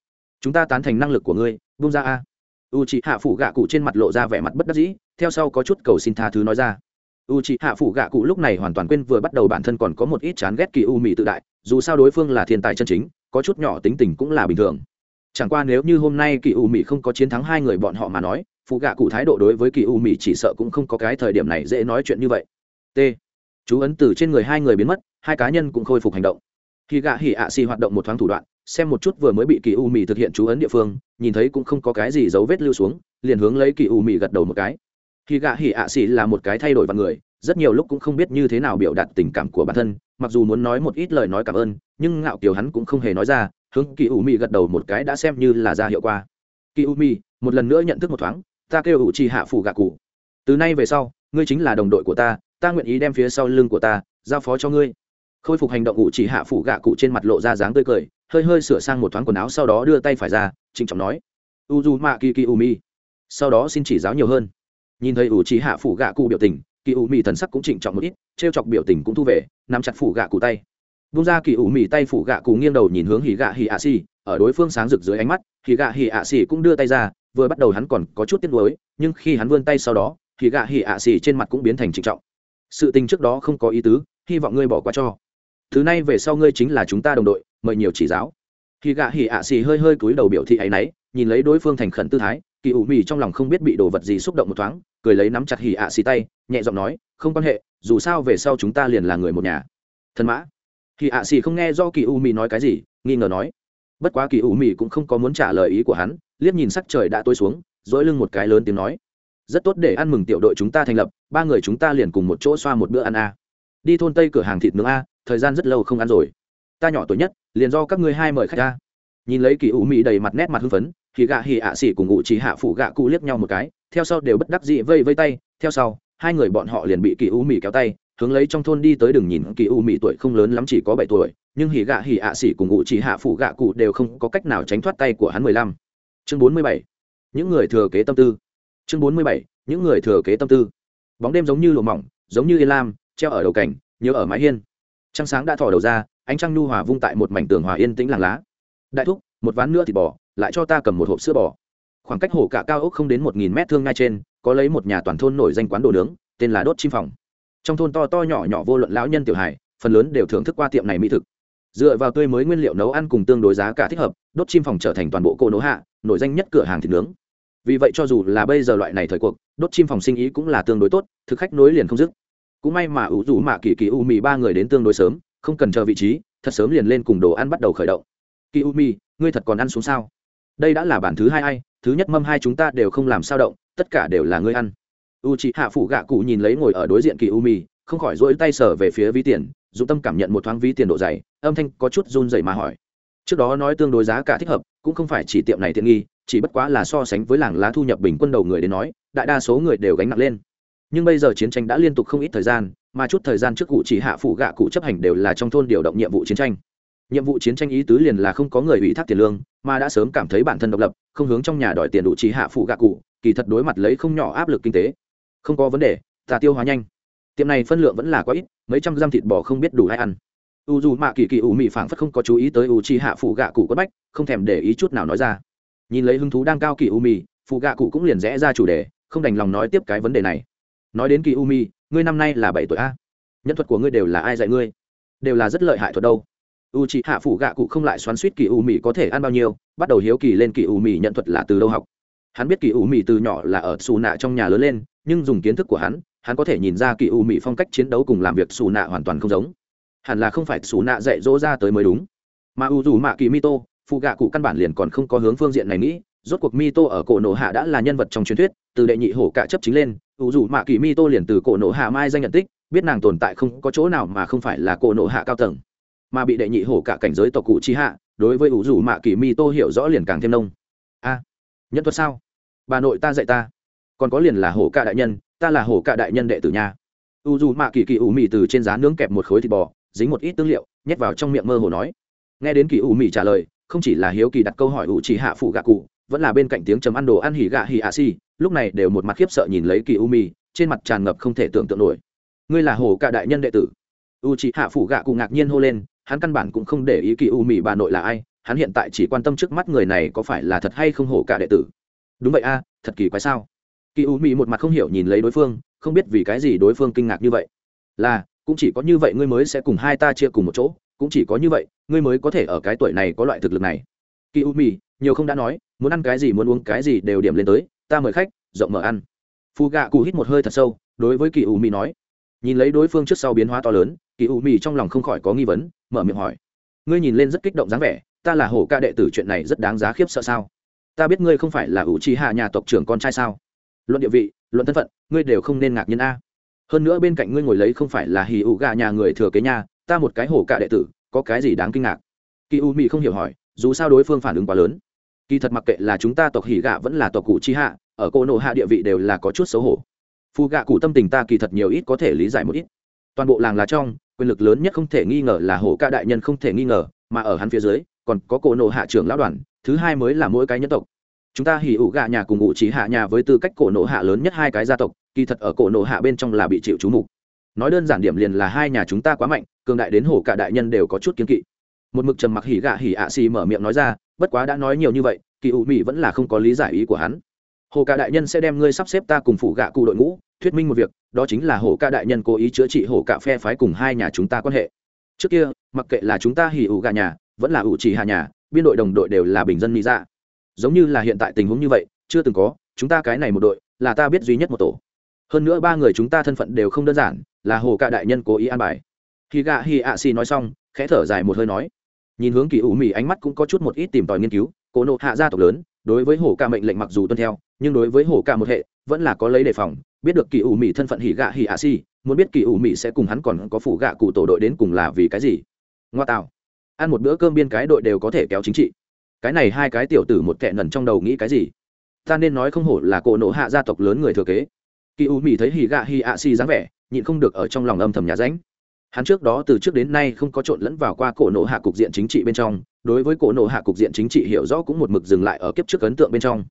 Chúng ta tán thành năng lực của ngươi bung ra a. U chị hạ phủ gạ cụ trên mặt lộ ra vẻ mặt bất đắc dĩ, theo sau có chút cầu xin tha thứ nói ra. U chị hạ phủ gạ cụ lúc này hoàn toàn quên vừa bắt đầu bản thân còn có một ít chán ghét kỳ u mỹ tự đại, dù sao đối phương là thiên tài chân chính, có chút nhỏ tính tình cũng là bình thường chẳng qua nếu như hôm nay kỳ u mỹ không có chiến thắng hai người bọn họ mà nói, phụ gạ cụ thái độ đối với kỳ u mỹ chỉ sợ cũng không có cái thời điểm này dễ nói chuyện như vậy. T. Chú ấn từ trên người hai người biến mất, hai cá nhân cũng khôi phục hành động. Khi gạ hỉ ạ xì hoạt động một thoáng thủ đoạn, xem một chút vừa mới bị kỳ u mỹ thực hiện chú ấn địa phương, nhìn thấy cũng không có cái gì dấu vết lưu xuống, liền hướng lấy kỳ u mỹ gật đầu một cái. Khi gạ hỉ ạ xì là một cái thay đổi vào người, rất nhiều lúc cũng không biết như thế nào biểu đạt tình cảm của bản thân, mặc dù muốn nói một ít lời nói cảm ơn, nhưng ngạo kiều hắn cũng không hề nói ra hướng kỳ u mi gật đầu một cái đã xem như là ra hiệu qua. kỳ u mi, một lần nữa nhận thức một thoáng, ta kêu u chi hạ phủ gạ cụ. Từ nay về sau, ngươi chính là đồng đội của ta ta nguyện ý đem phía sau lưng của ta giao phó cho ngươi. Khôi phục hành động u chi hạ phủ gạ cụ trên mặt lộ ra dáng tươi cười, hơi hơi sửa sang một thoáng quần áo sau đó đưa tay phải ra, trịnh trọng nói, u du ma kỳ kỳ u mi. Sau đó xin chỉ giáo nhiều hơn. Nhìn thấy u chi hạ phủ gạ cụ biểu tình, kỳ u mi thần sắc cũng trịnh trọng một ít t chọc biểu tình cũng thu về, nắm chặt phủ gạ cụ tay vung ra kỳ u mỉ tay phủ gạ cụ nghiêng đầu nhìn hướng hì gạ hì ạ xì, ở đối phương sáng rực dưới ánh mắt hì gạ hì ạ xì cũng đưa tay ra, vừa bắt đầu hắn còn có chút tiếc nuối, nhưng khi hắn vươn tay sau đó hì gạ hì ạ xì trên mặt cũng biến thành trịnh trọng. Sự tình trước đó không có ý tứ, hy vọng ngươi bỏ qua cho. Thứ này về sau ngươi chính là chúng ta đồng đội, mời nhiều chỉ giáo. Hỉ gạ hỉ ạ xì hơi hơi cúi đầu biểu thị ấy nấy, nhìn lấy đối phương thành khẩn tư thái, kỳ ủ mỉ trong lòng không biết bị đồ vật gì xúc động một thoáng, cười lấy nắm chặt hỉ ạ xì tay, nhẹ giọng nói, không quan hệ, dù sao về sau chúng ta liền là người một nhà. Thân mã kỳ ạ xì không nghe do kỳ u mì nói cái gì, nghi ngờ nói. Bất quá kỳ u mì cũng không có muốn trả lời ý của hắn, liếc nhìn sắc trời đã tối xuống, dỗi lưng một cái lớn tiếng nói. Rất tốt để ăn mừng tiểu đội chúng ta thành lập, ba người chúng ta liền cùng một chỗ xoa một bữa ăn a. Đi thôn tây cửa hàng thịt nướng a, thời gian rất lâu không ăn rồi. Ta nhỏ tuổi nhất, liền do các ngươi hai mời khách a. nhìn lấy kỳ u mì đầy mặt nét mặt hưng phấn thì gạ hì ạ xỉ cùng ngụ chỉ hạ phủ gạ cụ liếc nhau một cái, theo sau đều bất đắc dị vây vây tay, theo sau, hai người bọn họ liền bị kỳ u mì kéo tay hướng lấy trong thôn đi tới đừng nhìn kỳ u mỹ tuổi không lớn lắm chỉ có bảy tuổi, nhưng hỉ gạ hỉ ạ xỉ cùng ngụ chỉ hạ phủ gạ cụ đều không có cách nào tránh thoát tay của hắn mười lăm. Chương bốn mươi bảy. Những người thừa kế tâm tư. Chương bốn mươi bảy. Những người thừa kế tâm tư. Bóng đêm giống như lụa mỏng, giống như yên lam, treo ở đầu cảnh, nhớ ở mái hiên. Trăng sáng đã thò đầu ra, ánh trăng nu hòa vung tại một mảnh tường hòa yên tĩnh làng lá. Đại thúc, một ván nữa thịt bò lại cho ta cầm một hộp sữa bò. Khoảng cách hồ cả cao ốc không đến một nghìn mét thương ngay trên, có lấy một nhà toàn thôn nổi danh quán đồ nướng, tên là đốt chim phòng trong thôn to to nhỏ nhỏ vô luận lão nhân tiểu hải phần lớn đều thưởng thức qua tiệm này mỹ thực. Dựa vào tươi mới nguyên liệu nấu ăn cùng tương đối giá cả thích hợp, đốt chim phòng trở thành toàn bộ cô nỗ hạ, nổi danh nhất cửa hàng thịt nướng. Vì vậy cho dù là bây giờ loại này thời cuộc, đốt chim phòng sinh ý cũng là tương đối tốt, thực khách nối liền không dứt. Cũng may mà ủ rủ mạ kỳ kỳ u mì ba người đến tương đối sớm, không cần chờ vị trí, thật sớm liền lên cùng đồ ăn bắt đầu khởi động. Kỳ u mì, ngươi thật còn ăn xuống sao? Đây đã là bản thứ hai ai, thứ nhất mâm hai chúng ta đều không làm sao động, tất cả đều là ngươi ăn u chị hạ phủ gạ cụ nhìn lấy ngồi ở đối diện kỳ u mì không khỏi rỗi tay sở về phía ví tiền dụng tâm cảm nhận một thoáng ví tiền độ dày, âm thanh có chút run dày mà hỏi. Trước đó nói tương đối giá cả thích hợp, cũng không phải chỉ tiệm này tiện nghi, chỉ bất quá là so sánh với làng lá thu nhập bình quân đầu người đến nói, đại đa số người đều gánh nặng lên. Nhưng bây giờ chiến tranh đã liên tục không ít thời gian, mà chút thời gian trước cụ chỉ hạ phụ gạ cụ chấp hành đều là trong thôn điều động nhiệm vụ chiến tranh. Nhiệm vụ chiến tranh ý tứ liền là không có người ủy thác tiền lương, mà đã sớm cảm thấy bản thân độc lập, không hướng trong nhà đòi tiền đủ chỉ hạ phụ gạ cụ kỳ thật đối mặt lấy không nhỏ áp lực kinh tế không có vấn đề ta tiêu hóa nhanh. Tiệm này phân lượng vẫn là quá ít, mấy trăm gram thịt bò không biết đủ hay ăn. U dù mạ kỳ kỳ ủ mị phảng phất không có chú ý tới u chi hạ phụ gạ cụ quất bách, không thèm để ý chút nào nói ra. Nhìn lấy hứng thú đang cao kỳ u mị, phụ gạ cụ cũng liền rẽ ra chủ đề, không đành lòng nói tiếp cái vấn đề này. Nói đến kỳ u mi ngươi năm nay là bảy tuổi a? Nhân thuật của ngươi đều là ai dạy ngươi? Đều là rất lợi hại thuật đâu. U chi hạ phụ gạ cụ không lại xoắn suýt kỳ u mị có thể ăn bao nhiêu, bắt đầu hiếu kỳ lên kỳ u mị nhận thuật là từ đâu học hắn biết kỳ u mị từ nhỏ là ở xù nạ trong nhà lớn lên nhưng dùng kiến thức của hắn hắn có thể nhìn ra kỳ u mị phong cách chiến đấu cùng làm việc xù nạ hoàn toàn không giống. Hẳn là không phải xù nạ dạy dỗ ra tới mới đúng. Mà u dù mạ kỳ mi tô phụ gạ cụ căn bản liền còn không có hướng phương diện này nghĩ rốt cuộc mi tô ở cổ nổ hạ đã là nhân vật trong truyền thuyết từ đệ nhị hổ cả chấp chính lên u dù mạ kỳ mi tô liền từ cổ nổ hạ mai danh nhận tích biết nàng tồn tại không có chỗ nào mà không phải là cổ nổ hạ cao tầng. Mà bị đệ nhị hổ cả cảnh giới tộc cụ chi hạ đối với u dù mạ kỳ mi tô hiểu rõ liền càng thêm nông. A à, nhân thuật sao? Bà nội ta dạy ta. Còn có liền là hổ cạ đại nhân ta là hổ cạ đại nhân đệ tử nhà. U dù mạ kỳ kỳ ủ mì từ trên giá nướng kẹp một khối thịt bò dính một ít tương liệu nhét vào trong miệng mơ hồ nói. Nghe đến kỳ ủ mì trả lời không chỉ là hiếu kỳ đặt câu hỏi ủ chỉ hạ phụ gạ cụ vẫn là bên cạnh tiếng chấm ăn đồ ăn hỉ gạ hỉ ạ xi. lúc này đều một mặt khiếp sợ nhìn lấy kỳ u mì, trên mặt tràn ngập không thể tưởng tượng nổi. Ngươi là hồ cạ đại nhân đệ tử. U chỉ hạ phụ gạ cụ ngạc nhiên hô lên hắn căn bản cũng không để ý kỳ u mì bà nội là ai hắn hiện tại chỉ quan tâm trước mắt người này có phải là thật hay không hổ cả đệ tử. Đúng vậy a, thật kỳ quái sao? Kỳ u mỹ một mặt không hiểu nhìn lấy đối phương, không biết vì cái gì đối phương kinh ngạc như vậy. Là, cũng chỉ có như vậy ngươi mới sẽ cùng hai ta chia cùng một chỗ, cũng chỉ có như vậy, ngươi mới có thể ở cái tuổi này có loại thực lực này. Kỳ u mỹ nhiều không đã nói, muốn ăn cái gì muốn uống cái gì đều điểm lên tới, ta mời khách, rộng mở ăn. Phù gạ cụ hít một hơi thật sâu, đối với kỳ u mỹ nói. Nhìn lấy đối phương trước sau biến hóa to lớn, kỳ u mỹ trong lòng không khỏi có nghi vấn, mở miệng hỏi. Ngươi nhìn lên rất kích động dáng vẻ ta là hổ ca đệ tử chuyện này rất đáng giá khiếp sợ sao? Ta biết ngươi không phải là ủ trì hạ nhà tộc trưởng con trai sao? Luận địa vị, luận thân phận, ngươi đều không nên ngạc nhiên a. Hơn nữa bên cạnh ngươi ngồi lấy không phải là hì ủ gà nhà người thừa kế nhà ta một cái hổ ca đệ tử, có cái gì đáng kinh ngạc? Kỳ u mỹ không hiểu hỏi, dù sao đối phương phản ứng quá lớn. Kỳ thật mặc kệ là chúng ta tộc hỉ gạ vẫn là tộc cụ chi hạ, ở cô nộ hạ địa vị đều là có chút xấu hổ. Phù gạ cụ tâm tình ta kỳ thật nhiều ít có thể lý giải một ít. Toàn bộ làng là trong, quyền lực lớn nhất không thể nghi ngờ là hổ ca đại nhân không thể nghi ngờ, mà ở hắn phía dưới còn có cổ nộ hạ trưởng lão đoàn, thứ hai mới là mỗi cái nhân tộc. Chúng ta hỉ ủ gạ nhà cùng ngụ trí hạ nhà với tư cách cổ nộ hạ lớn nhất hai cái gia tộc, kỳ thật ở cổ nộ hạ bên trong là bị chịu chú mục. Nói đơn giản điểm liền là hai nhà chúng ta quá mạnh, cường đại đến hổ cả đại nhân đều có chút kiên kỵ. Một mực trầm mặc hỉ gạ hỉ ạ xì mở miệng nói ra, bất quá đã nói nhiều như vậy, kỳ ủ mỹ vẫn là không có lý giải ý của hắn. Hồ cả đại nhân sẽ đem ngươi sắp xếp ta cùng phụ gạ cụ đội ngũ, thuyết minh một việc, đó chính là hồ cả đại nhân cố ý chữa trị hồ cả phe phái cùng hai nhà chúng ta quan hệ. Trước kia, mặc kệ là chúng ta hỉ ủ gà nhà vẫn là ủ chỉ hạ nhà biên đội đồng đội đều là bình dân mỹ dạ. Giống như là hiện tại tình huống như vậy chưa từng có chúng ta cái này một đội là ta biết duy nhất một tổ. Hơn nữa ba người chúng ta thân phận đều không đơn giản là hồ cạ đại nhân cố ý an bài. Khi gạ hi ạ xì nói xong khẽ thở dài một hơi nói. Nhìn hướng kỳ ủ mỹ ánh mắt cũng có chút một ít tìm tòi nghiên cứu cổ nộ hạ gia tộc lớn đối với hồ ca mệnh lệnh mặc dù tuân theo nhưng đối với hồ ca một hệ vẫn là có lấy đề phòng. Biết được kỳ ủ mỹ thân phận hỉ gạ hỉ ạ si, muốn biết kỳ ủ mỹ sẽ cùng hắn còn có phủ gạ cụ tổ đội đến cùng là vì cái gì. Ngoa tạo ăn một bữa cơm biên cái đội đều có thể kéo chính trị. Cái này hai cái tiểu tử một kẹ nần trong đầu nghĩ cái gì? Ta nên nói không hổ là cổ nộ hạ gia tộc lớn người thừa kế. Kỳ u mỹ thấy hì gạ hì ạ xì dáng vẻ, nhịn không được ở trong lòng âm thầm nhà ránh. Hắn trước đó từ trước đến nay không có trộn lẫn vào qua cổ nộ hạ cục diện chính trị bên trong, đối với cổ nộ hạ cục diện chính trị hiểu rõ cũng một mực dừng lại ở kiếp trước ấn tượng bên trong.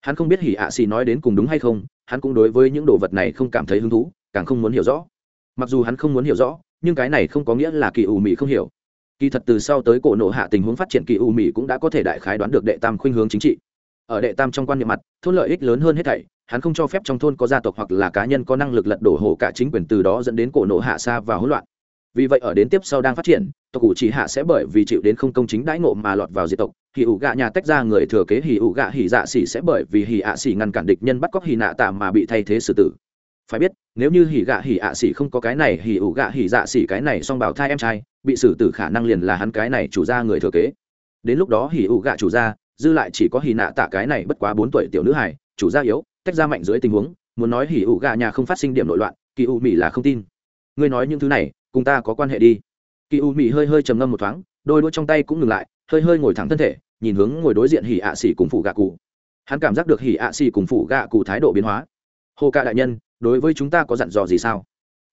Hắn không biết hỉ ạ xì nói đến cùng đúng hay không, hắn cũng đối với những đồ vật này không cảm thấy hứng thú, càng không muốn hiểu rõ. Mặc dù hắn không muốn hiểu rõ, nhưng cái này không có nghĩa là kỳ ủ mỹ không hiểu kỳ thật từ sau tới cổ nộ hạ tình huống phát triển kỳ u mỹ cũng đã có thể đại khái đoán được đệ tam khuynh hướng chính trị. Ở đệ tam trong quan niệm mặt, thôn lợi ích lớn hơn hết thảy, hắn không cho phép trong thôn có gia tộc hoặc là cá nhân có năng lực lật đổ hồ cả chính quyền từ đó dẫn đến cổ nộ hạ xa và hỗn loạn. Vì vậy ở đến tiếp sau đang phát triển, tộc cụ chỉ hạ sẽ bởi vì chịu đến không công chính đãi ngộ mà lọt vào diệt tộc. Hì ủ gạ nhà tách ra người thừa kế hì ủ gạ hì dạ xỉ sẽ bởi vì hì ạ xỉ ngăn cản địch nhân bắt cóc hì nạ tạ mà bị thay thế xử tử phải biết, nếu như hỉ gạ hỉ ạ xỉ không có cái này, hỉ ủ gạ hỉ dạ xỉ cái này song bảo thai em trai, bị xử tử khả năng liền là hắn cái này chủ gia người thừa kế. Đến lúc đó hỉ ủ gạ chủ gia, dư lại chỉ có hỉ nạ tạ cái này bất quá bốn tuổi tiểu nữ hải chủ gia yếu, tách ra mạnh dưới tình huống, muốn nói hỉ ủ gạ nhà không phát sinh điểm nội loạn, kỳ ủ mỹ là không tin. Ngươi nói những thứ này, cùng ta có quan hệ đi. Kỳ ủ mỹ hơi hơi trầm ngâm một thoáng, đôi đũa trong tay cũng ngừng lại, hơi hơi ngồi thẳng thân thể, nhìn hướng ngồi đối diện hỉ ạ xỉ cùng phụ gạ cụ. Hắn cảm giác được hỉ ạ xỉ cùng phụ gạ cụ thái độ biến hóa. Hồ ca đại nhân đối với chúng ta có dặn dò gì sao?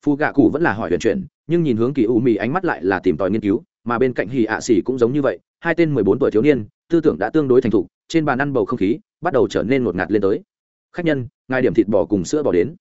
Phụ gạ cụ vẫn là hỏi huyền chuyển, nhưng nhìn hướng kỳ u Mì ánh mắt lại là tìm tòi nghiên cứu, mà bên cạnh Hì ạ xỉ cũng giống như vậy, hai tên mười bốn tuổi thiếu niên, tư tưởng đã tương đối thành thục, trên bàn ăn bầu không khí bắt đầu trở nên ngột ngạt lên tới. Khách nhân, ngài điểm thịt bò cùng sữa bò đến.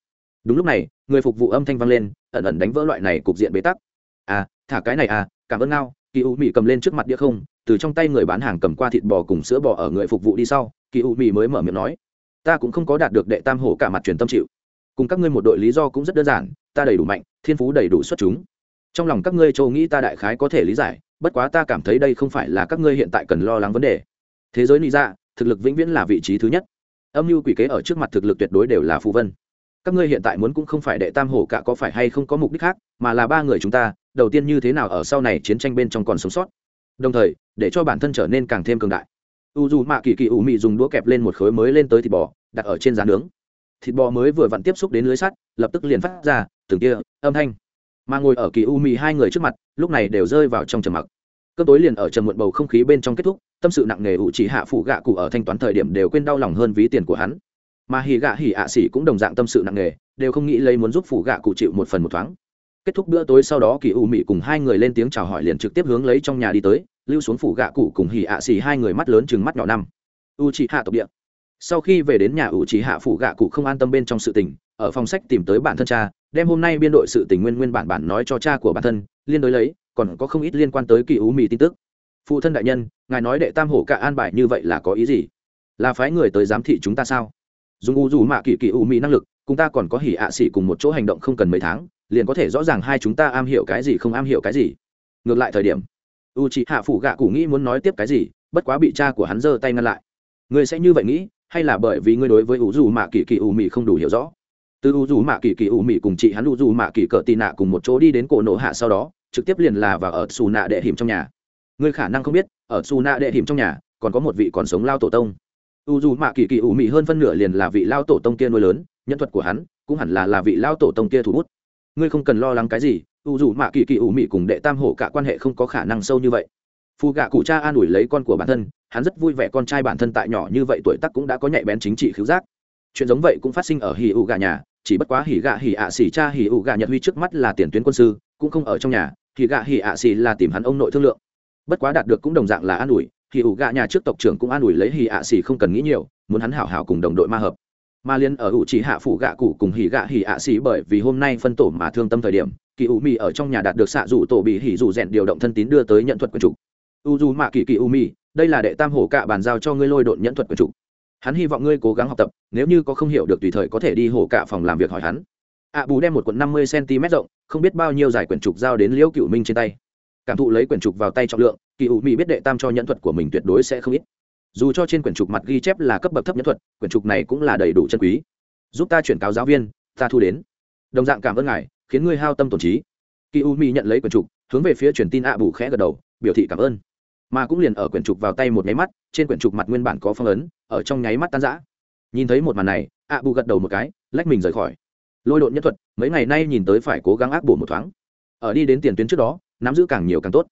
Đúng lúc này, người phục vụ âm thanh vang lên, ẩn ẩn đánh vỡ loại này cục diện bế tắc. À thả cái này à cảm ơn ngao. Kỳ u Mì cầm lên trước mặt đĩa không, từ trong tay người bán hàng cầm qua thịt bò cùng sữa bò ở người phục vụ đi sau, kỳ u Mì mới mở miệng nói, ta cũng không có đạt được đệ tam hổ cả mặt truyền tâm chịu cùng các ngươi một đội lý do cũng rất đơn giản, ta đầy đủ mạnh, thiên phú đầy đủ xuất chúng. Trong lòng các ngươi châu nghĩ ta đại khái có thể lý giải, bất quá ta cảm thấy đây không phải là các ngươi hiện tại cần lo lắng vấn đề. Thế giới lý ra dạ, thực lực vĩnh viễn là vị trí thứ nhất. Âm mưu quỷ kế ở trước mặt thực lực tuyệt đối đều là phù vân. Các ngươi hiện tại muốn cũng không phải đệ tam hổ cả có phải hay không có mục đích khác, mà là ba người chúng ta, đầu tiên như thế nào ở sau này chiến tranh bên trong còn sống sót. Đồng thời, để cho bản thân trở nên càng thêm cường đại. U dù mạ kỳ kỳ ủ mị dùng đũa kẹp lên một khối mới lên tới thịt bò, đặt ở trên giá nướng thịt bò mới vừa vặn tiếp xúc đến lưới sắt, lập tức liền phát ra từng tia âm thanh. Mà ngồi ở kỳ u mì hai người trước mặt, lúc này đều rơi vào trong trầm mặc. Cơn tối liền ở trầm muộn bầu không khí bên trong kết thúc, tâm sự nặng nề ủ chỉ hạ phụ gạ cụ ở thanh toán thời điểm đều quên đau lòng hơn ví tiền của hắn. Mà hì gạ hì ạ xỉ cũng đồng dạng tâm sự nặng nề, đều không nghĩ lấy muốn giúp phụ gạ cụ chịu một phần một thoáng. Kết thúc bữa tối sau đó kỳ u mị cùng hai người lên tiếng chào hỏi liền trực tiếp hướng lấy trong nhà đi tới, lưu xuống phủ gạ cụ cùng hì ạ xỉ hai người mắt lớn chừng mắt nhỏ năm. U chị hạ tộc địa sau khi về đến nhà u trí hạ phủ gạ cụ không an tâm bên trong sự tình, ở phòng sách tìm tới bản thân cha, đem hôm nay biên đội sự tình nguyên nguyên bản bản nói cho cha của bản thân, liên đối lấy, còn có không ít liên quan tới kỳ u mì tin tức. Phụ thân đại nhân, ngài nói đệ tam hổ cả an bài như vậy là có ý gì? Là phái người tới giám thị chúng ta sao? Dùng u dù mạ kỳ kỳ u mì năng lực, cùng ta còn có hỉ ạ xỉ cùng một chỗ hành động không cần mấy tháng, liền có thể rõ ràng hai chúng ta am hiểu cái gì không am hiểu cái gì. Ngược lại thời điểm, u chị hạ phủ gạ cụ nghĩ muốn nói tiếp cái gì, bất quá bị cha của hắn giơ tay ngăn lại. Ngươi sẽ như vậy nghĩ hay là bởi vì ngươi đối với u dù mạ kỳ kỳ u Mị không đủ hiểu rõ? Từ u dù mạ kỳ kỳ u Mị cùng chị hắn u dù mạ kỳ cờ tị nạ cùng một chỗ đi đến cổ nổ hạ sau đó, trực tiếp liền là vào ở xù nạ đệ hiểm trong nhà. Ngươi khả năng không biết, ở xù nạ đệ hiểm trong nhà, còn có một vị còn sống lao tổ tông. U dù mạ kỳ kỳ u Mị hơn phân nửa liền là vị lao tổ tông kia nuôi lớn, nhân thuật của hắn cũng hẳn là là vị lao tổ tông kia thủ bút. Ngươi không cần lo lắng cái gì u dù mạ kỳ kỳ u Mị cùng đệ tam hổ cả quan hệ không có khả năng sâu như vậy phù gạ cụ cha an ủi lấy con của bản thân, hắn rất vui vẻ con trai bản thân tại nhỏ như vậy tuổi tác cũng đã có nhạy bén chính trị khiếu giác. Chuyện giống vậy cũng phát sinh ở hì ụ gà nhà, chỉ bất quá hỉ gạ hỉ ạ xỉ cha hỉ ụ gà nhật huy trước mắt là tiền tuyến quân sư, cũng không ở trong nhà, hỉ gạ hỉ ạ xỉ là tìm hắn ông nội thương lượng. Bất quá đạt được cũng đồng dạng là an ủi, hỉ ụ gà nhà trước tộc trưởng cũng an ủi lấy hỉ ạ xỉ không cần nghĩ nhiều, muốn hắn hảo hảo cùng đồng đội ma hợp. Ma liên ở ủ chỉ hạ phủ gạ cụ cùng hỉ gạ hỉ ạ xỉ bởi vì hôm nay phân tổ mà thương tâm thời điểm, kỳ ủ mì ở trong nhà đạt được xạ rủ tổ bị hỉ rủ rèn điều động thân tín đưa tới nhận thuật quyền chủ u dù mạ kỳ kỳ u mi, đây là đệ tam hổ cạ bàn giao cho ngươi lôi độn nhẫn thuật của chủ. Hắn hy vọng ngươi cố gắng học tập, nếu như có không hiểu được tùy thời có thể đi hổ cạ phòng làm việc hỏi hắn. Ạ bù đem một cuộn năm mươi cm rộng, không biết bao nhiêu dài quyển trục giao đến liễu cựu minh trên tay. Cảm thụ lấy quyển trục vào tay trọng lượng, kỳ u mi biết đệ tam cho nhẫn thuật của mình tuyệt đối sẽ không ít. Dù cho trên quyển trục mặt ghi chép là cấp bậc thấp nhẫn thuật, quyển trục này cũng là đầy đủ chân quý. Giúp ta chuyển cáo giáo viên, ta thu đến. Đồng dạng cảm ơn ngài, khiến ngươi hao tâm tổn trí. Kỳ u mi nhận lấy quyển trục, hướng về phía truyền tin ạ bù khẽ gật đầu, biểu thị cảm ơn mà cũng liền ở quyển trục vào tay một nháy mắt, trên quyển trục mặt nguyên bản có phong ấn, ở trong nháy mắt tan rã. Nhìn thấy một màn này, ạ bù gật đầu một cái, lách mình rời khỏi. Lôi độn nhất thuật, mấy ngày nay nhìn tới phải cố gắng ác bổ một thoáng. Ở đi đến tiền tuyến trước đó, nắm giữ càng nhiều càng tốt.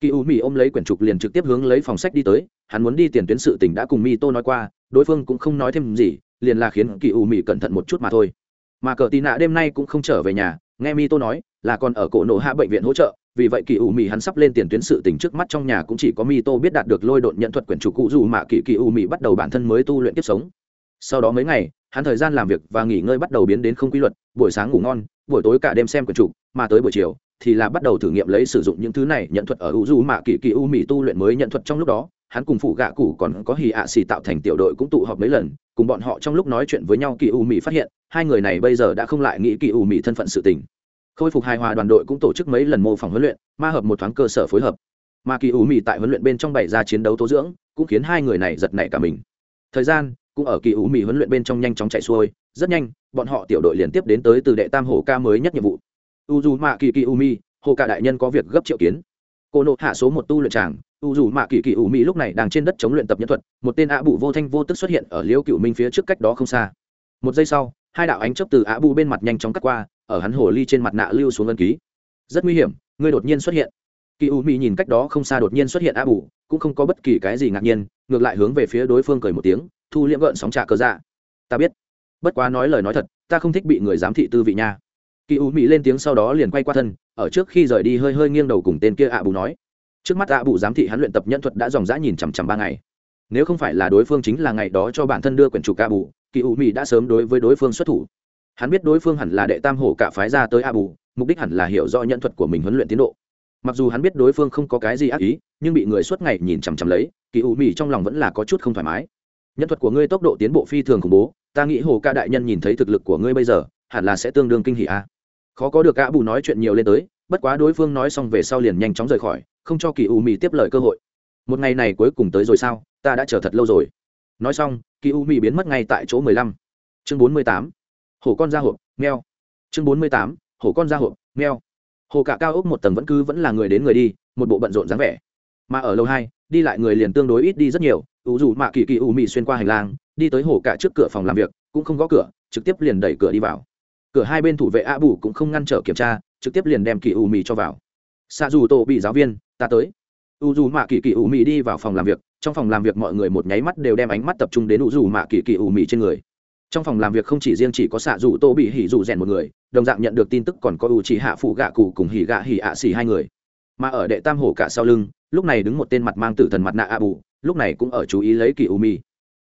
Kỳ u mỹ ôm lấy quyển trục liền trực tiếp hướng lấy phòng sách đi tới, hắn muốn đi tiền tuyến sự tình đã cùng mi tô nói qua, đối phương cũng không nói thêm gì, liền là khiến kỳ u mỹ cẩn thận một chút mà thôi. Mà cờ tì nạ đêm nay cũng không trở về nhà, nghe mi tô nói, là còn ở cổ nổ hạ bệnh viện hỗ trợ vì vậy kỳ u mỹ hắn sắp lên tiền tuyến sự tình trước mắt trong nhà cũng chỉ có mi tô biết đạt được lôi độn nhận thuật quyển chủ cụ dù mà kỳ kỳ u mỹ bắt đầu bản thân mới tu luyện tiếp sống. Sau đó mấy ngày, hắn thời gian làm việc và nghỉ ngơi bắt đầu biến đến không quy luật, buổi sáng ngủ ngon, buổi tối cả đêm xem quyển chủ, mà tới buổi chiều thì là bắt đầu thử nghiệm lấy sử dụng những thứ này nhận thuật ở u du mạ kỳ kỳ u mỹ tu luyện mới nhận thuật trong lúc đó. Hắn cùng phụ gạ cụ còn có hì ạ xì tạo thành tiểu đội cũng tụ họp mấy lần, cùng bọn họ trong lúc nói chuyện với nhau kỳ u mỹ phát hiện, hai người này bây giờ đã không lại nghĩ kỳ u mỹ thân phận sự tình khôi phục hài hòa đoàn đội cũng tổ chức mấy lần mô phỏng huấn luyện, ma hợp một thoáng cơ sở phối hợp. Mà kỳ ủ mì tại huấn luyện bên trong bày ra chiến đấu tố dưỡng, cũng khiến hai người này giật nảy cả mình. Thời gian, cũng ở kỳ ủ mì huấn luyện bên trong nhanh chóng chạy xuôi, rất nhanh, bọn họ tiểu đội liên tiếp đến tới từ đệ tam hổ ca mới nhất nhiệm vụ. U dù mạ kỳ kỳ ủ mì, hồ cả đại nhân có việc gấp triệu kiến. Cô nộp hạ số một tu luyện tràng, u dù mạ kỳ kỳ ủ mì lúc này đang trên đất chống luyện tập nhân thuật, một tên ạ bụ vô thanh vô tức xuất hiện ở liêu cựu minh phía trước cách đó không xa. Một giây sau, hai đạo ánh chấp từ ạ bụ bên mặt nhanh chóng cắt qua ở hắn hồ ly trên mặt nạ lưu xuống ân ký. Rất nguy hiểm, ngươi đột nhiên xuất hiện. Kỳ u mỹ nhìn cách đó không xa đột nhiên xuất hiện a bù, cũng không có bất kỳ cái gì ngạc nhiên, ngược lại hướng về phía đối phương cười một tiếng, thu liễm gợn sóng trà cơ dạ. Ta biết. Bất quá nói lời nói thật, ta không thích bị người giám thị tư vị nha. Kỳ u mỹ lên tiếng sau đó liền quay qua thân, ở trước khi rời đi hơi hơi nghiêng đầu cùng tên kia ạ bù nói. Trước mắt ạ bù giám thị hắn luyện tập nhân thuật đã dòng dã nhìn chằm chằm ba ngày. Nếu không phải là đối phương chính là ngày đó cho bản thân đưa quyển trục ạ bù, kỳ u mỹ đã sớm đối với đối phương xuất thủ hắn biết đối phương hẳn là đệ tam hổ cả phái ra tới A bù mục đích hẳn là hiểu rõ nhân thuật của mình huấn luyện tiến độ. Mặc dù hắn biết đối phương không có cái gì ác ý, nhưng bị người suốt ngày nhìn chằm chằm lấy, kỳ u mì trong lòng vẫn là có chút không thoải mái. Nhân thuật của ngươi tốc độ tiến bộ phi thường khủng bố, ta nghĩ hồ ca đại nhân nhìn thấy thực lực của ngươi bây giờ, hẳn là sẽ tương đương kinh hỉ a. Khó có được cả bù nói chuyện nhiều lên tới, bất quá đối phương nói xong về sau liền nhanh chóng rời khỏi, không cho kỳ u mì tiếp lời cơ hội. Một ngày này cuối cùng tới rồi sao, ta đã chờ thật lâu rồi. Nói xong, kỳ u mì biến mất ngay tại chỗ mười lăm. Chương bốn mươi tám hổ con da hộp, meo. Chương bốn mươi tám, hổ con da hộp, meo. Hồ cả cao ốc một tầng vẫn cứ vẫn là người đến người đi, một bộ bận rộn dáng vẻ. Mà ở lâu hai, đi lại người liền tương đối ít đi rất nhiều, ủ dù mạ kỳ kỳ u mì xuyên qua hành lang, đi tới hồ cả trước cửa phòng làm việc, cũng không gõ cửa, trực tiếp liền đẩy cửa đi vào. Cửa hai bên thủ vệ a bù cũng không ngăn trở kiểm tra, trực tiếp liền đem kỳ u mì cho vào. Xa dù tổ bị giáo viên, ta tới. U dù mạ kỳ kỳ u mì đi vào phòng làm việc, trong phòng làm việc mọi người một nháy mắt đều đem ánh mắt tập trung đến u dù mạ kỳ kỳ u mì trên người trong phòng làm việc không chỉ riêng chỉ có xạ dù tô bị hỉ dù rèn một người, đồng dạng nhận được tin tức còn có u chỉ hạ phụ gạ cụ cùng hỉ gạ hỉ ạ xỉ hai người. Mà ở đệ tam hổ cả sau lưng, lúc này đứng một tên mặt mang tử thần mặt nạ a bù, lúc này cũng ở chú ý lấy kỳ u mi.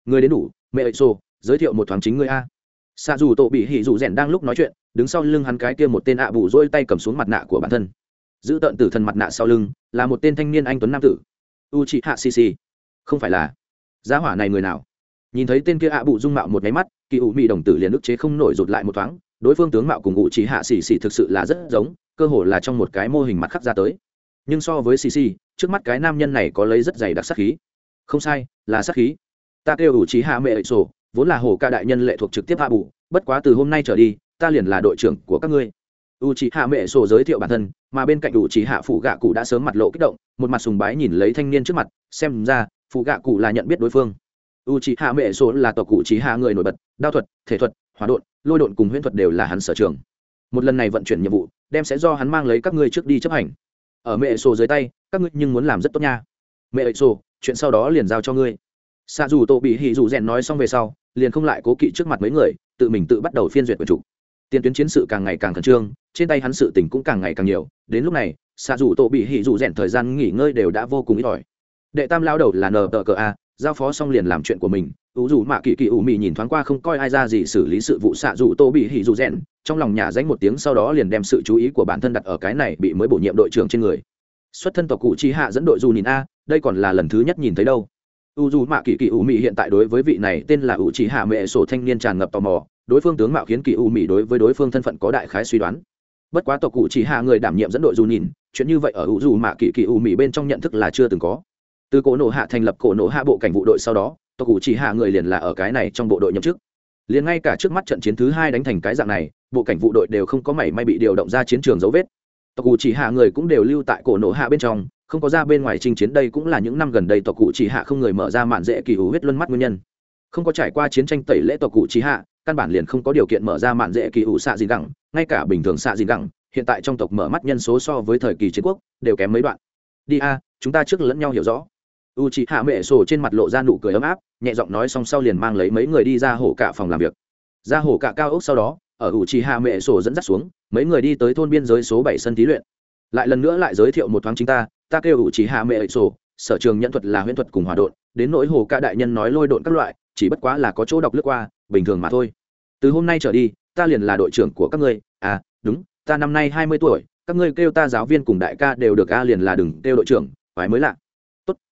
Người đến đủ, mẹ ơi xô giới thiệu một thoáng chính người a. Xạ dù tô bị hỉ dù rèn đang lúc nói chuyện, đứng sau lưng hắn cái kia một tên ạ à bù dôi tay cầm xuống mặt nạ của bản thân. Giữ tợn tử thần mặt nạ sau lưng, là một tên thanh niên anh tuấn nam tử. U chị hạ xì xì. Không phải là giá hỏa này người nào? Nhìn thấy tên kia ạ à bụ dung mạo một máy mắt, kỳ ủ mị đồng tử liền ức chế không nổi rụt lại một thoáng, đối phương tướng mạo cùng ngụ chỉ hạ xì xì thực sự là rất giống, cơ hồ là trong một cái mô hình mặt khắc ra tới. Nhưng so với xì xì, trước mắt cái nam nhân này có lấy rất dày đặc sắc khí. Không sai, là sắc khí. Ta kêu ủ trí hạ mẹ sổ, vốn là hồ ca đại nhân lệ thuộc trực tiếp hạ bù bất quá từ hôm nay trở đi, ta liền là đội trưởng của các ngươi. U trí hạ mẹ sổ giới thiệu bản thân, mà bên cạnh u trí hạ phụ gạ cụ đã sớm mặt lộ kích động, một mặt sùng bái nhìn lấy thanh niên trước mặt, xem ra, phụ gạ cụ là nhận biết đối phương u trí hạ mẹ sổ là tộc cụ trí hạ người nổi bật, đao thuật, thể thuật, hỏa đột lôi đột cùng huyễn thuật đều là hắn sở trường. Một lần này vận chuyển nhiệm vụ, đem sẽ do hắn mang lấy các ngươi trước đi chấp hành. Ở mẹ sổ dưới tay, các ngươi nhưng muốn làm rất tốt nha. Mẹ sổ chuyện sau đó liền giao cho ngươi. Xa dù tổ bị hỉ dù rèn nói xong về sau, liền không lại cố kỵ trước mặt mấy người, tự mình tự bắt đầu phiên duyệt quần chủ. Tiền tuyến chiến sự càng ngày càng khẩn trương, trên tay hắn sự tình cũng càng ngày càng nhiều. Đến lúc này xa dù tổ bị hỉ dù rèn thời gian nghỉ ngơi đều đã vô cùng ít ỏi. Đệ tam lao đầu là nờ tờ cờ a giao phó xong liền làm chuyện của mình. Ủ dù mạ kỳ kỳ ủ mị nhìn thoáng qua không coi ai ra gì xử lý sự vụ xạ dù tô bị hỉ dù rèn trong lòng nhà danh một tiếng sau đó liền đem sự chú ý của bản thân đặt ở cái này bị mới bổ nhiệm đội trưởng trên người. Xuất thân tộc cụ chi hạ dẫn đội dù nhìn a, đây còn là lần thứ nhất nhìn thấy đâu. U dù mạ kỳ kỳ ủ mị hiện tại đối với vị này tên là ủ chỉ hạ mẹ sổ thanh niên tràn ngập tò mò. Đối phương tướng mạo khiến kỳ ủ mị đối với đối phương thân phận có đại khái suy đoán. Bất quá tộc cụ chỉ hạ người đảm nhiệm dẫn đội dù nhìn, chuyện như vậy ở u dù mạ kỳ kỳ ủ mị bên trong nhận thức là chưa từng có từ cổ nổ hạ thành lập cổ nổ hạ bộ cảnh vụ đội sau đó, tộc cụ chỉ hạ người liền là ở cái này trong bộ đội nhậm chức. Liền ngay cả trước mắt trận chiến thứ hai đánh thành cái dạng này, bộ cảnh vụ đội đều không có mảy may bị điều động ra chiến trường dấu vết. Tộc cụ chỉ hạ người cũng đều lưu tại cổ nổ hạ bên trong, không có ra bên ngoài chinh chiến, đây cũng là những năm gần đây tộc cụ chỉ hạ không người mở ra mạn dễ kỳ hữu huyết luân mắt nguyên nhân. Không có trải qua chiến tranh tẩy lễ tộc cụ chỉ hạ, căn bản liền không có điều kiện mở ra mạn dễ kỳ hữu xạ gì gẳng, ngay cả bình thường xạ gì gẳng, hiện tại trong tộc mở mắt nhân số so với thời kỳ chiến quốc, đều kém mấy đoạn. Đi a, chúng ta trước lẫn nhau hiểu rõ u chị hạ mẹ sổ trên mặt lộ ra nụ cười ấm áp, nhẹ giọng nói xong sau liền mang lấy mấy người đi ra hổ cả phòng làm việc. Ra hổ cả cao ốc sau đó, ở u chị hạ mẹ sổ dẫn dắt xuống, mấy người đi tới thôn biên giới số bảy sân thí luyện. Lại lần nữa lại giới thiệu một thoáng chính ta ta kêu u chị hạ mẹ sổ, sở trường nhận thuật là huyễn thuật cùng hòa đột đến nỗi hồ ca đại nhân nói lôi độn các loại, chỉ bất quá là có chỗ đọc lướt qua, bình thường mà thôi. Từ hôm nay trở đi, ta liền là đội trưởng của các ngươi. À đúng, ta năm nay hai mươi tuổi, các ngươi kêu ta giáo viên cùng đại ca đều được a liền là đừng kêu đội trưởng, phải mới lạ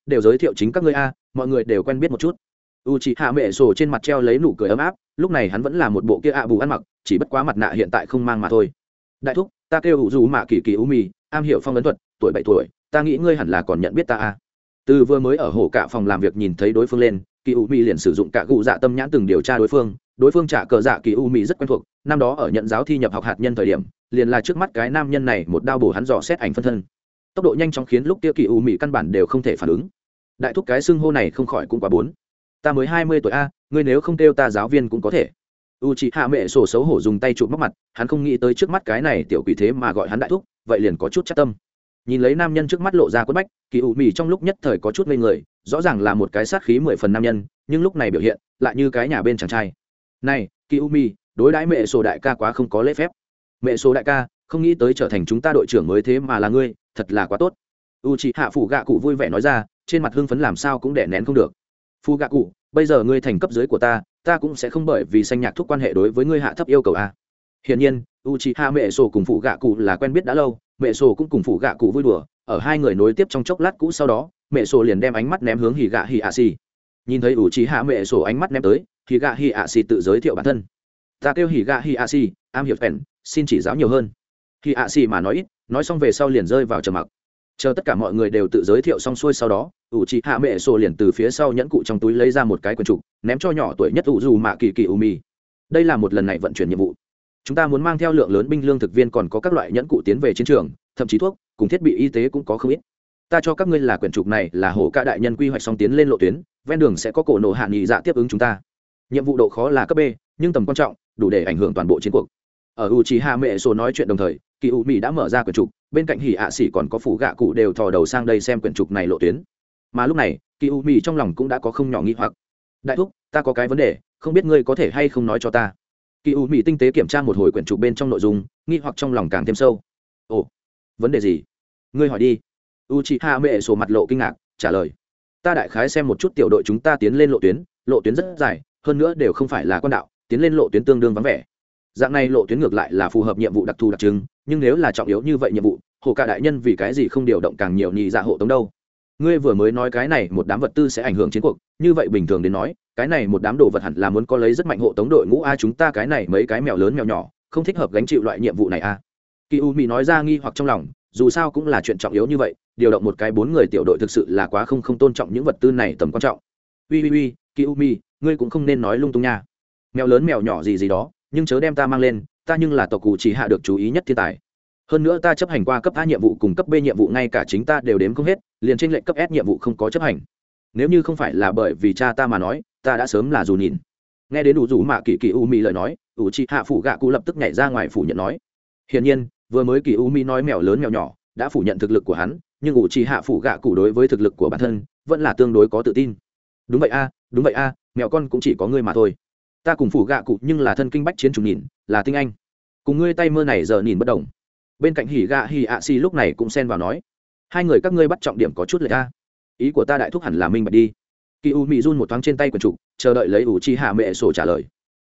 đều giới thiệu chính các ngươi a, mọi người đều quen biết một chút. U chị hạ mẹ sổ trên mặt treo lấy nụ cười ấm áp, lúc này hắn vẫn là một bộ kia ạ bù ăn mặc, chỉ bất quá mặt nạ hiện tại không mang mà thôi. Đại thúc, ta kêu ủ dù mạ kỳ kỳ u mì, am hiểu phong ấn thuật, tuổi bảy tuổi, ta nghĩ ngươi hẳn là còn nhận biết ta a. Từ vừa mới ở hồ cả phòng làm việc nhìn thấy đối phương lên, kỳ u mì liền sử dụng cả cụ dạ tâm nhãn từng điều tra đối phương đối phương trả cờ dạ kỳ u mì rất quen thuộc, năm đó ở nhận giáo thi nhập học hạt nhân thời điểm, liền là trước mắt cái nam nhân này một đao bổ hắn dò xét ảnh phân thân. Tốc độ nhanh chóng khiến lúc kia kỳ u mì căn bản đều không thể phản ứng đại thúc cái xưng hô này không khỏi cũng quá bốn. Ta mới hai mươi tuổi a, ngươi nếu không kêu ta giáo viên cũng có thể. U chị hạ mẹ sổ xấu hổ dùng tay chụp móc mặt, hắn không nghĩ tới trước mắt cái này tiểu quỷ thế mà gọi hắn đại thúc, vậy liền có chút chắc tâm. Nhìn lấy nam nhân trước mắt lộ ra quất bách, kỳ ủ mì trong lúc nhất thời có chút ngây người, rõ ràng là một cái sát khí mười phần nam nhân, nhưng lúc này biểu hiện lại như cái nhà bên chàng trai. Này, kỳ ủ mì đối đãi mẹ sổ đại ca quá không có lễ phép. Mẹ sổ đại ca, không nghĩ tới trở thành chúng ta đội trưởng mới thế mà là ngươi, thật là quá tốt. U chị hạ phủ gạ cụ vui vẻ nói ra trên mặt hưng phấn làm sao cũng đè nén không được. Phu gạ cụ, bây giờ ngươi thành cấp dưới của ta ta cũng sẽ không bởi vì sanh nhạc thúc quan hệ đối với ngươi hạ thấp yêu cầu a. Hiển nhiên u mẹ sổ cùng phụ gạ cụ là quen biết đã lâu, mẹ sổ cũng cùng phụ gạ cụ vui đùa, ở hai người nối tiếp trong chốc lát cũ sau đó, mẹ sổ liền đem ánh mắt ném hướng hì gạ hì ạ xì nhìn thấy u mẹ sổ ánh mắt ném tới hì gạ hì ạ xì tự giới thiệu bản thân. Ta kêu hì gạ hì ạ xì am hiểu phèn, xin chỉ giáo nhiều hơn. Hì ạ xì mà nói ít, nói xong về sau liền rơi vào trầm mặc chờ tất cả mọi người đều tự giới thiệu xong xuôi sau đó, ủ chị hạ mẹ sổ liền từ phía sau nhẫn cụ trong túi lấy ra một cái quần trục, ném cho nhỏ tuổi nhất ủ dù mạ kỳ kỳ u mi đây là một lần này vận chuyển nhiệm vụ. Chúng ta muốn mang theo lượng lớn binh lương thực viên còn có các loại nhẫn cụ tiến về chiến trường, thậm chí thuốc, cùng thiết bị y tế cũng có không ít. Ta cho các ngươi là quyển trục này là hổ ca đại nhân quy hoạch xong tiến lên lộ tuyến, ven đường sẽ có cổ nổ hạ nghị dạ tiếp ứng chúng ta. Nhiệm vụ độ khó là cấp b, nhưng tầm quan trọng, đủ để ảnh hưởng toàn bộ chiến cuộc ở u trí hạ mẹ sổ nói chuyện đồng thời, kỳ u mỹ đã mở ra quyển trục, bên cạnh hỉ ạ à xỉ còn có phủ gạ cụ đều thò đầu sang đây xem quyển trục này lộ tuyến. Mà lúc này, kỳ u mỹ trong lòng cũng đã có không nhỏ nghi hoặc. Đại thúc, ta có cái vấn đề, không biết ngươi có thể hay không nói cho ta. Kỳ u mỹ tinh tế kiểm tra một hồi quyển trục bên trong nội dung, nghi hoặc trong lòng càng thêm sâu. Ồ, vấn đề gì? Ngươi hỏi đi. U chị hạ mẹ sổ mặt lộ kinh ngạc, trả lời. Ta đại khái xem một chút tiểu đội chúng ta tiến lên lộ tuyến lộ tuyến rất dài, hơn nữa đều không phải là con đạo, tiến lên lộ tuyến tương đương vắng vẻ dạng này lộ tuyến ngược lại là phù hợp nhiệm vụ đặc thù đặc trưng, nhưng nếu là trọng yếu như vậy nhiệm vụ, hồ cả đại nhân vì cái gì không điều động càng nhiều nhị dạ hộ tống đâu? Ngươi vừa mới nói cái này một đám vật tư sẽ ảnh hưởng chiến cuộc, như vậy bình thường đến nói, cái này một đám đồ vật hẳn là muốn có lấy rất mạnh hộ tống đội ngũ, a, chúng ta cái này mấy cái mèo lớn mèo nhỏ, không thích hợp gánh chịu loại nhiệm vụ này, a. Kỳ u mỹ nói ra nghi hoặc trong lòng, dù sao cũng là chuyện trọng yếu như vậy, điều động một cái bốn người tiểu đội thực sự là quá không không tôn trọng những vật tư này tầm quan trọng. Ui ui ui, kỳ u mỹ ngươi cũng không nên nói lung tung nha. Mèo lớn mèo nhỏ gì gì đó nhưng chớ đem ta mang lên, ta nhưng là tộc cụ chỉ hạ được chú ý nhất thiên tài. Hơn nữa ta chấp hành qua cấp a nhiệm vụ cùng cấp b nhiệm vụ ngay cả chính ta đều đếm không hết, liền trên lệnh cấp s nhiệm vụ không có chấp hành. Nếu như không phải là bởi vì cha ta mà nói, ta đã sớm là dù nhìn. Nghe đến đủ rủ mạ kỳ kỳ u mi lời nói, ủ chị hạ phủ gạ cụ lập tức nhảy ra ngoài phủ nhận nói. Hiển nhiên, vừa mới kỳ u mi nói mèo lớn mèo nhỏ, đã phủ nhận thực lực của hắn, nhưng ủ chị hạ phủ gạ cụ đối với thực lực của bản thân, vẫn là tương đối có tự tin. Đúng vậy a, đúng vậy a, mèo con cũng chỉ có ngươi mà thôi ta cùng phủ gạ cụ nhưng là thân kinh bách chiến trùng nhìn, là tinh anh. Cùng ngươi tay mơ này giờ nhìn bất đồng. Bên cạnh hỉ gạ hỉ ạ xì lúc này cũng xen vào nói, hai người các ngươi bắt trọng điểm có chút lệ ta ý của ta đại thúc hẳn là minh bạch đi. Kỳ u mị run một thoáng trên tay quần trụ chờ đợi lấy ủ chi hạ mẹ sổ trả lời.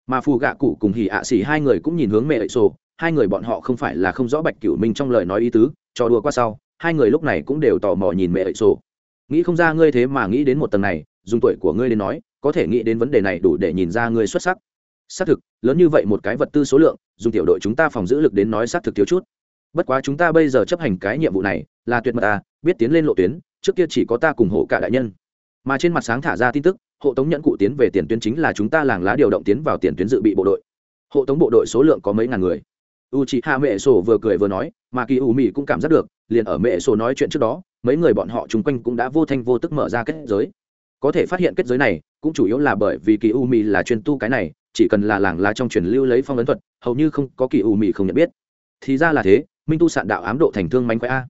Mà phù gạ cụ cùng hỉ ạ xì hai người cũng nhìn hướng mẹ sổ, hai người bọn họ không phải là không rõ bạch cửu minh trong lời nói ý tứ, cho đùa qua sau, hai người lúc này cũng đều tò mò nhìn mẹ sổ. Nghĩ không ra ngươi thế mà nghĩ đến một tầng này, dùng tuổi của ngươi đến nói có thể nghĩ đến vấn đề này đủ để nhìn ra ngươi xuất sắc. Xác thực, lớn như vậy một cái vật tư số lượng, dùng tiểu đội chúng ta phòng giữ lực đến nói xác thực thiếu chút. Bất quá chúng ta bây giờ chấp hành cái nhiệm vụ này, là tuyệt mật ta biết tiến lên lộ tuyến, trước kia chỉ có ta cùng hộ cả đại nhân. Mà trên mặt sáng thả ra tin tức, hộ tống nhận cụ tiến về tiền tuyến chính là chúng ta làng lá điều động tiến vào tiền tuyến dự bị bộ đội. Hộ tống bộ đội số lượng có mấy ngàn người. U chị hạ mẹ sổ vừa cười vừa nói, mà kỳ u mỹ cũng cảm giác được, liền ở mẹ sổ nói chuyện trước đó, mấy người bọn họ chung quanh cũng đã vô thanh vô tức mở ra kết giới có thể phát hiện kết giới này, cũng chủ yếu là bởi vì kỳ u mì là chuyên tu cái này, chỉ cần là làng lá trong truyền lưu lấy phong ấn thuật, hầu như không có kỳ u mì không nhận biết. Thì ra là thế, minh tu sạn đạo ám độ thành thương mánh khoe a.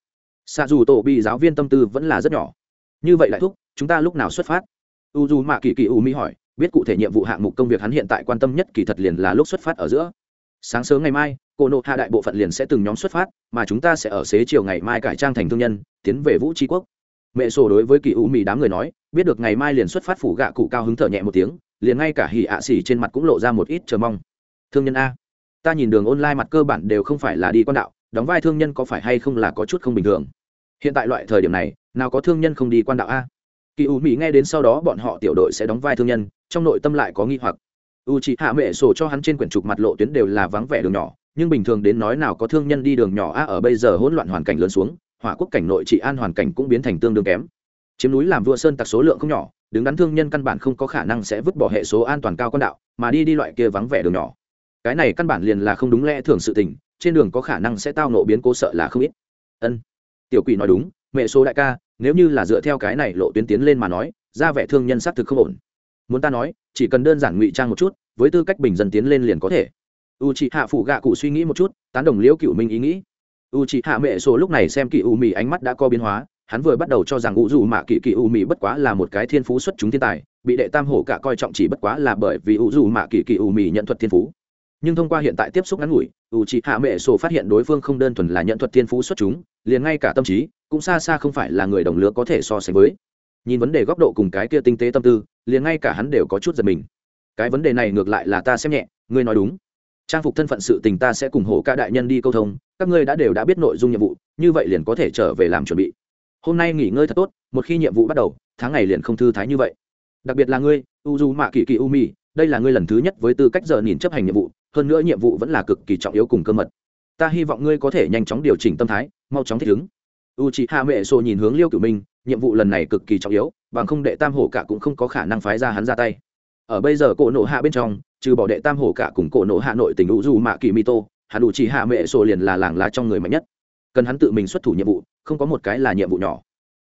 Xạ dù tổ bị giáo viên tâm tư vẫn là rất nhỏ. Như vậy lại thúc, chúng ta lúc nào xuất phát? U dù mạ kỳ kỳ u mỹ hỏi, biết cụ thể nhiệm vụ hạng mục công việc hắn hiện tại quan tâm nhất kỳ thật liền là lúc xuất phát ở giữa. Sáng sớm ngày mai cô nộ hạ đại bộ phận liền sẽ từng nhóm xuất phát, mà chúng ta sẽ ở xế chiều ngày mai cải trang thành thương nhân, tiến về vũ tri quốc mẹ sổ đối với kỳ u mì đám người nói, biết được ngày mai liền xuất phát phủ gạ cụ cao hứng thở nhẹ một tiếng, liền ngay cả hỉ ạ xỉ trên mặt cũng lộ ra một ít chờ mong. Thương nhân a, ta nhìn đường online mặt cơ bản đều không phải là đi con đạo, đóng vai thương nhân có phải hay không là có chút không bình thường. Hiện tại loại thời điểm này, nào có thương nhân không đi quan đạo a? Kỳ u mỹ nghe đến sau đó bọn họ tiểu đội sẽ đóng vai thương nhân, trong nội tâm lại có nghi hoặc. U chị hạ mẹ sổ cho hắn trên quyển trục mặt lộ tuyến đều là vắng vẻ đường nhỏ, nhưng bình thường đến nói nào có thương nhân đi đường nhỏ a ở bây giờ hỗn loạn hoàn cảnh lớn xuống hỏa quốc cảnh nội trị an hoàn cảnh cũng biến thành tương đương kém. Chiếm núi làm vua sơn tặc số lượng không nhỏ, đứng đắn thương nhân căn bản không có khả năng sẽ vứt bỏ hệ số an toàn cao con đạo, mà đi đi loại kia vắng vẻ đường nhỏ. Cái này căn bản liền là không đúng lẽ thường sự tình, trên đường có khả năng sẽ tao nộ biến cố sợ là không ít. Ân, tiểu quỷ nói đúng, mẹ số đại ca, nếu như là dựa theo cái này lộ tuyến tiến lên mà nói, ra vẻ thương nhân xác thực không ổn. Muốn ta nói, chỉ cần đơn giản ngụy trang một chút, với tư cách bình dân tiến lên liền có thể. U chị hạ phụ gạ cụ suy nghĩ một chút, tán đồng liễu cựu minh ý nghĩ u chị hạ mẹ sổ lúc này xem kỳ u mì ánh mắt đã có biến hóa, hắn vừa bắt đầu cho rằng u dù mạ kỳ kỳ u mì bất quá là một cái thiên phú xuất chúng thiên tài, bị đệ tam hổ cả coi trọng chỉ bất quá là bởi vì u dù mạ kỳ kỳ u mì nhận thuật thiên phú. Nhưng thông qua hiện tại tiếp xúc ngắn ngủi, u chị hạ mẹ sổ phát hiện đối phương không đơn thuần là nhận thuật thiên phú xuất chúng, liền ngay cả tâm trí, cũng xa xa không phải là người đồng lứa có thể so sánh với. Nhìn vấn đề góc độ cùng cái kia tinh tế tâm tư, liền ngay cả hắn đều có chút giật mình. Cái vấn đề này ngược lại là ta xem nhẹ, ngươi nói đúng trang phục thân phận sự tình ta sẽ cùng hộ ca đại nhân đi câu thông, các ngươi đã đều đã biết nội dung nhiệm vụ, như vậy liền có thể trở về làm chuẩn bị. Hôm nay nghỉ ngơi thật tốt, một khi nhiệm vụ bắt đầu, tháng ngày liền không thư thái như vậy. Đặc biệt là ngươi u du mạ kỳ kỳ u mi đây là ngươi lần thứ nhất với tư cách giờ nhìn chấp hành nhiệm vụ, hơn nữa nhiệm vụ vẫn là cực kỳ trọng yếu cùng cơ mật. Ta hy vọng ngươi có thể nhanh chóng điều chỉnh tâm thái, mau chóng thích ứng. U chị hạ mẹ Sô nhìn hướng liêu cửu minh, nhiệm vụ lần này cực kỳ trọng yếu, bằng không đệ tam hổ cả cũng không có khả năng phái ra hắn ra tay. Ở bây giờ cổ nộ hạ bên trong trừ bỏ đệ tam hổ cả cùng cổ nộ hạ nội tỉnh u du mạ kỳ mi tô, Hạ đủ chỉ hạ mẹ sổ liền là làng lá trong người mạnh nhất. Cần hắn tự mình xuất thủ nhiệm vụ, không có một cái là nhiệm vụ nhỏ.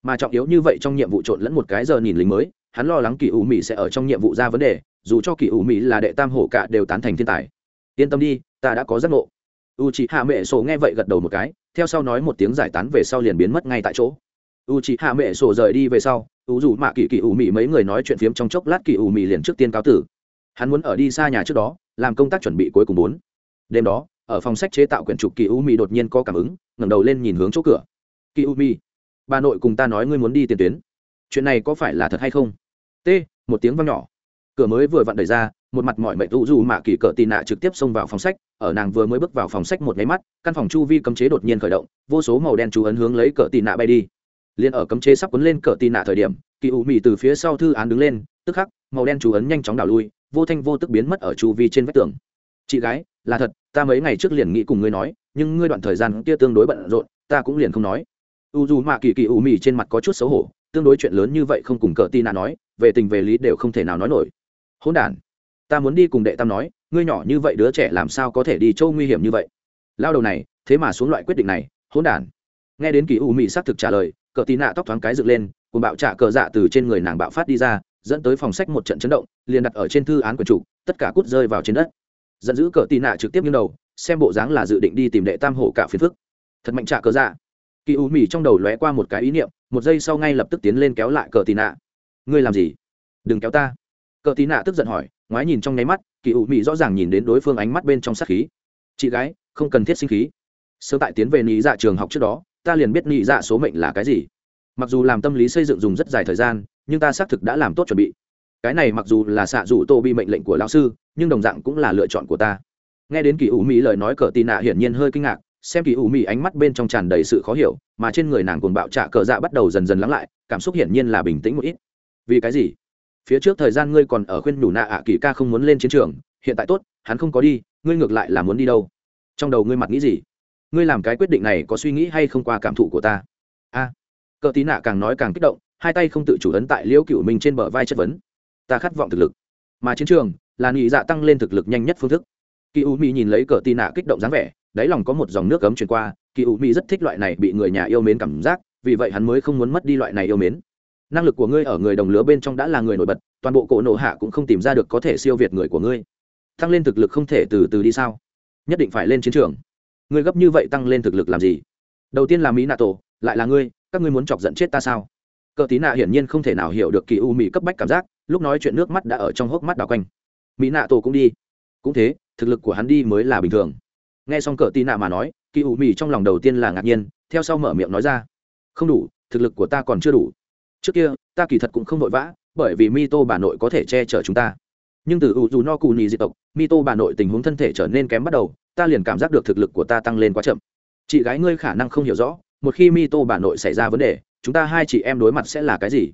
Mà trọng yếu như vậy trong nhiệm vụ trộn lẫn một cái giờ nhìn lính mới, hắn lo lắng kỳ ủ mỹ sẽ ở trong nhiệm vụ ra vấn đề, dù cho kỳ ủ mỹ là đệ tam hổ cả đều tán thành thiên tài. Yên tâm đi, ta đã có giác ngộ. U chị hạ mẹ sổ nghe vậy gật đầu một cái, theo sau nói một tiếng giải tán về sau liền biến mất ngay tại chỗ. U chị hạ mẹ sổ rời đi về sau u dù mạ kỳ kỳ ủ mỹ mấy người nói chuyện phiếm trong chốc lát kỳ ủ mỹ liền trước tiên cáo tử hắn muốn ở đi xa nhà trước đó, làm công tác chuẩn bị cuối cùng bốn đêm đó, ở phòng sách chế tạo quyển trục kỳ u mi đột nhiên có cảm ứng, ngẩng đầu lên nhìn hướng chỗ cửa. Kỳ u mi bà nội cùng ta nói ngươi muốn đi tiền tuyến. Chuyện này có phải là thật hay không? T, một tiếng văng nhỏ. Cửa mới vừa vặn đẩy ra, một mặt mọi mệnh u dù mạ kỳ cỡ tì nạ trực tiếp xông vào phòng sách, ở nàng vừa mới bước vào phòng sách một nháy mắt, căn phòng chu vi cấm chế đột nhiên khởi động, vô số màu đen chú ấn hướng lấy cỡ tì nạ bay đi. Liền ở cấm chế sắp quấn lên cỡ tì nạ thời điểm kỳ u mị từ phía sau thư án đứng lên, tức khắc, màu đen chú ấn nhanh chóng đảo lui vô thanh vô tức biến mất ở chu vi trên vách tường. Chị gái, là thật, ta mấy ngày trước liền nghĩ cùng ngươi nói, nhưng ngươi đoạn thời gian kia tương đối bận rộn, ta cũng liền không nói. U dù mạ kỳ kỳ u mì trên mặt có chút xấu hổ, tương đối chuyện lớn như vậy không cùng Cờ tì nạ nói, về tình về lý đều không thể nào nói nổi. Hỗn n ta muốn đi cùng đệ tam nói, ngươi nhỏ như vậy đứa trẻ làm sao có thể đi châu nguy hiểm như vậy? Lao đầu này, thế mà xuống loại quyết định này, hỗn n nghe đến kỳ u mị xác thực trả lời, cờ tí nạ tóc thoáng cái dựng lên cùng bạo trả cờ dạ từ trên người nàng bạo phát đi ra dẫn tới phòng sách một trận chấn động, liền đặt ở trên thư án của chủ, tất cả cút rơi vào trên đất. Giận dữ cờ tì nạ trực tiếp như đầu, xem bộ dáng là dự định đi tìm đệ tam hổ cả phiền phức. Thật mạnh trả cờ dạ. Kỳ u mị trong đầu lóe qua một cái ý niệm, một giây sau ngay lập tức tiến lên kéo lại cờ tì nạ. Ngươi làm gì? Đừng kéo ta. Cờ tì nạ tức giận hỏi, ngoái nhìn trong nháy mắt, kỳ u mị rõ ràng nhìn đến đối phương ánh mắt bên trong sát khí. Chị gái, không cần thiết sinh khí. Sớm tại tiến về nị dạ trường học trước đó, ta liền biết nị dạ số mệnh là cái gì. Mặc dù làm tâm lý xây dựng dùng rất dài thời gian nhưng ta xác thực đã làm tốt chuẩn bị. Cái này mặc dù là xạ rủ tô bị mệnh lệnh của lão sư nhưng đồng dạng cũng là lựa chọn của ta. Nghe đến kỳ ủ mỹ lời nói cờ tì nạ hiển nhiên hơi kinh ngạc xem kỳ ủ mỹ ánh mắt bên trong tràn đầy sự khó hiểu mà trên người nàng cồn bạo trạ cờ dạ bắt đầu dần dần lắng lại cảm xúc hiển nhiên là bình tĩnh một ít. Vì cái gì? Phía trước thời gian ngươi còn ở khuyên nhủ nạ ạ kỳ ca không muốn lên chiến trường hiện tại tốt hắn không có đi ngươi ngược lại là muốn đi đâu? Trong đầu ngươi mặt nghĩ gì? Ngươi làm cái quyết định này có suy nghĩ hay không qua cảm thụ của ta? A. À, cờ tí nạ càng nói càng kích động hai tay không tự chủ ấn tại liễu cựu minh trên bờ vai chất vấn. Ta khát vọng thực lực. Mà chiến trường, là nghị dạ tăng lên thực lực nhanh nhất phương thức. Kỳ u mỹ nhìn lấy cờ tì nạ kích động dáng vẻ, đáy lòng có một dòng nước cấm truyền qua. Kỳ u mỹ rất thích loại này bị người nhà yêu mến cảm giác, vì vậy hắn mới không muốn mất đi loại này yêu mến. Năng lực của ngươi ở người đồng lứa bên trong đã là người nổi bật, toàn bộ cổ nộ hạ cũng không tìm ra được có thể siêu việt người của ngươi. Tăng lên thực lực không thể từ từ đi sao? Nhất định phải lên chiến trường. Ngươi gấp như vậy tăng lên thực lực làm gì? Đầu tiên là mỹ nato lại là ngươi, các ngươi muốn chọc giận chết ta sao? Cờ tí nạ hiển nhiên không thể nào hiểu được kỳ u mỹ cấp bách cảm giác, lúc nói chuyện nước mắt đã ở trong hốc mắt đào quanh. Mỹ nạ tổ cũng đi. Cũng thế, thực lực của hắn đi mới là bình thường. Nghe xong cờ tí nạ mà nói, kỳ u mỹ trong lòng đầu tiên là ngạc nhiên, theo sau mở miệng nói ra. Không đủ, thực lực của ta còn chưa đủ. Trước kia, ta kỳ thật cũng không vội vã, bởi vì mi tô bà nội có thể che chở chúng ta. Nhưng từ u dù no cù nhì di tộc mi tô bà nội tình huống thân thể trở nên kém bắt đầu, ta liền cảm giác được thực lực của ta tăng lên quá chậm. Chị gái ngươi khả năng không hiểu rõ, một khi mi tô bà nội xảy ra vấn đề chúng ta hai chị em đối mặt sẽ là cái gì?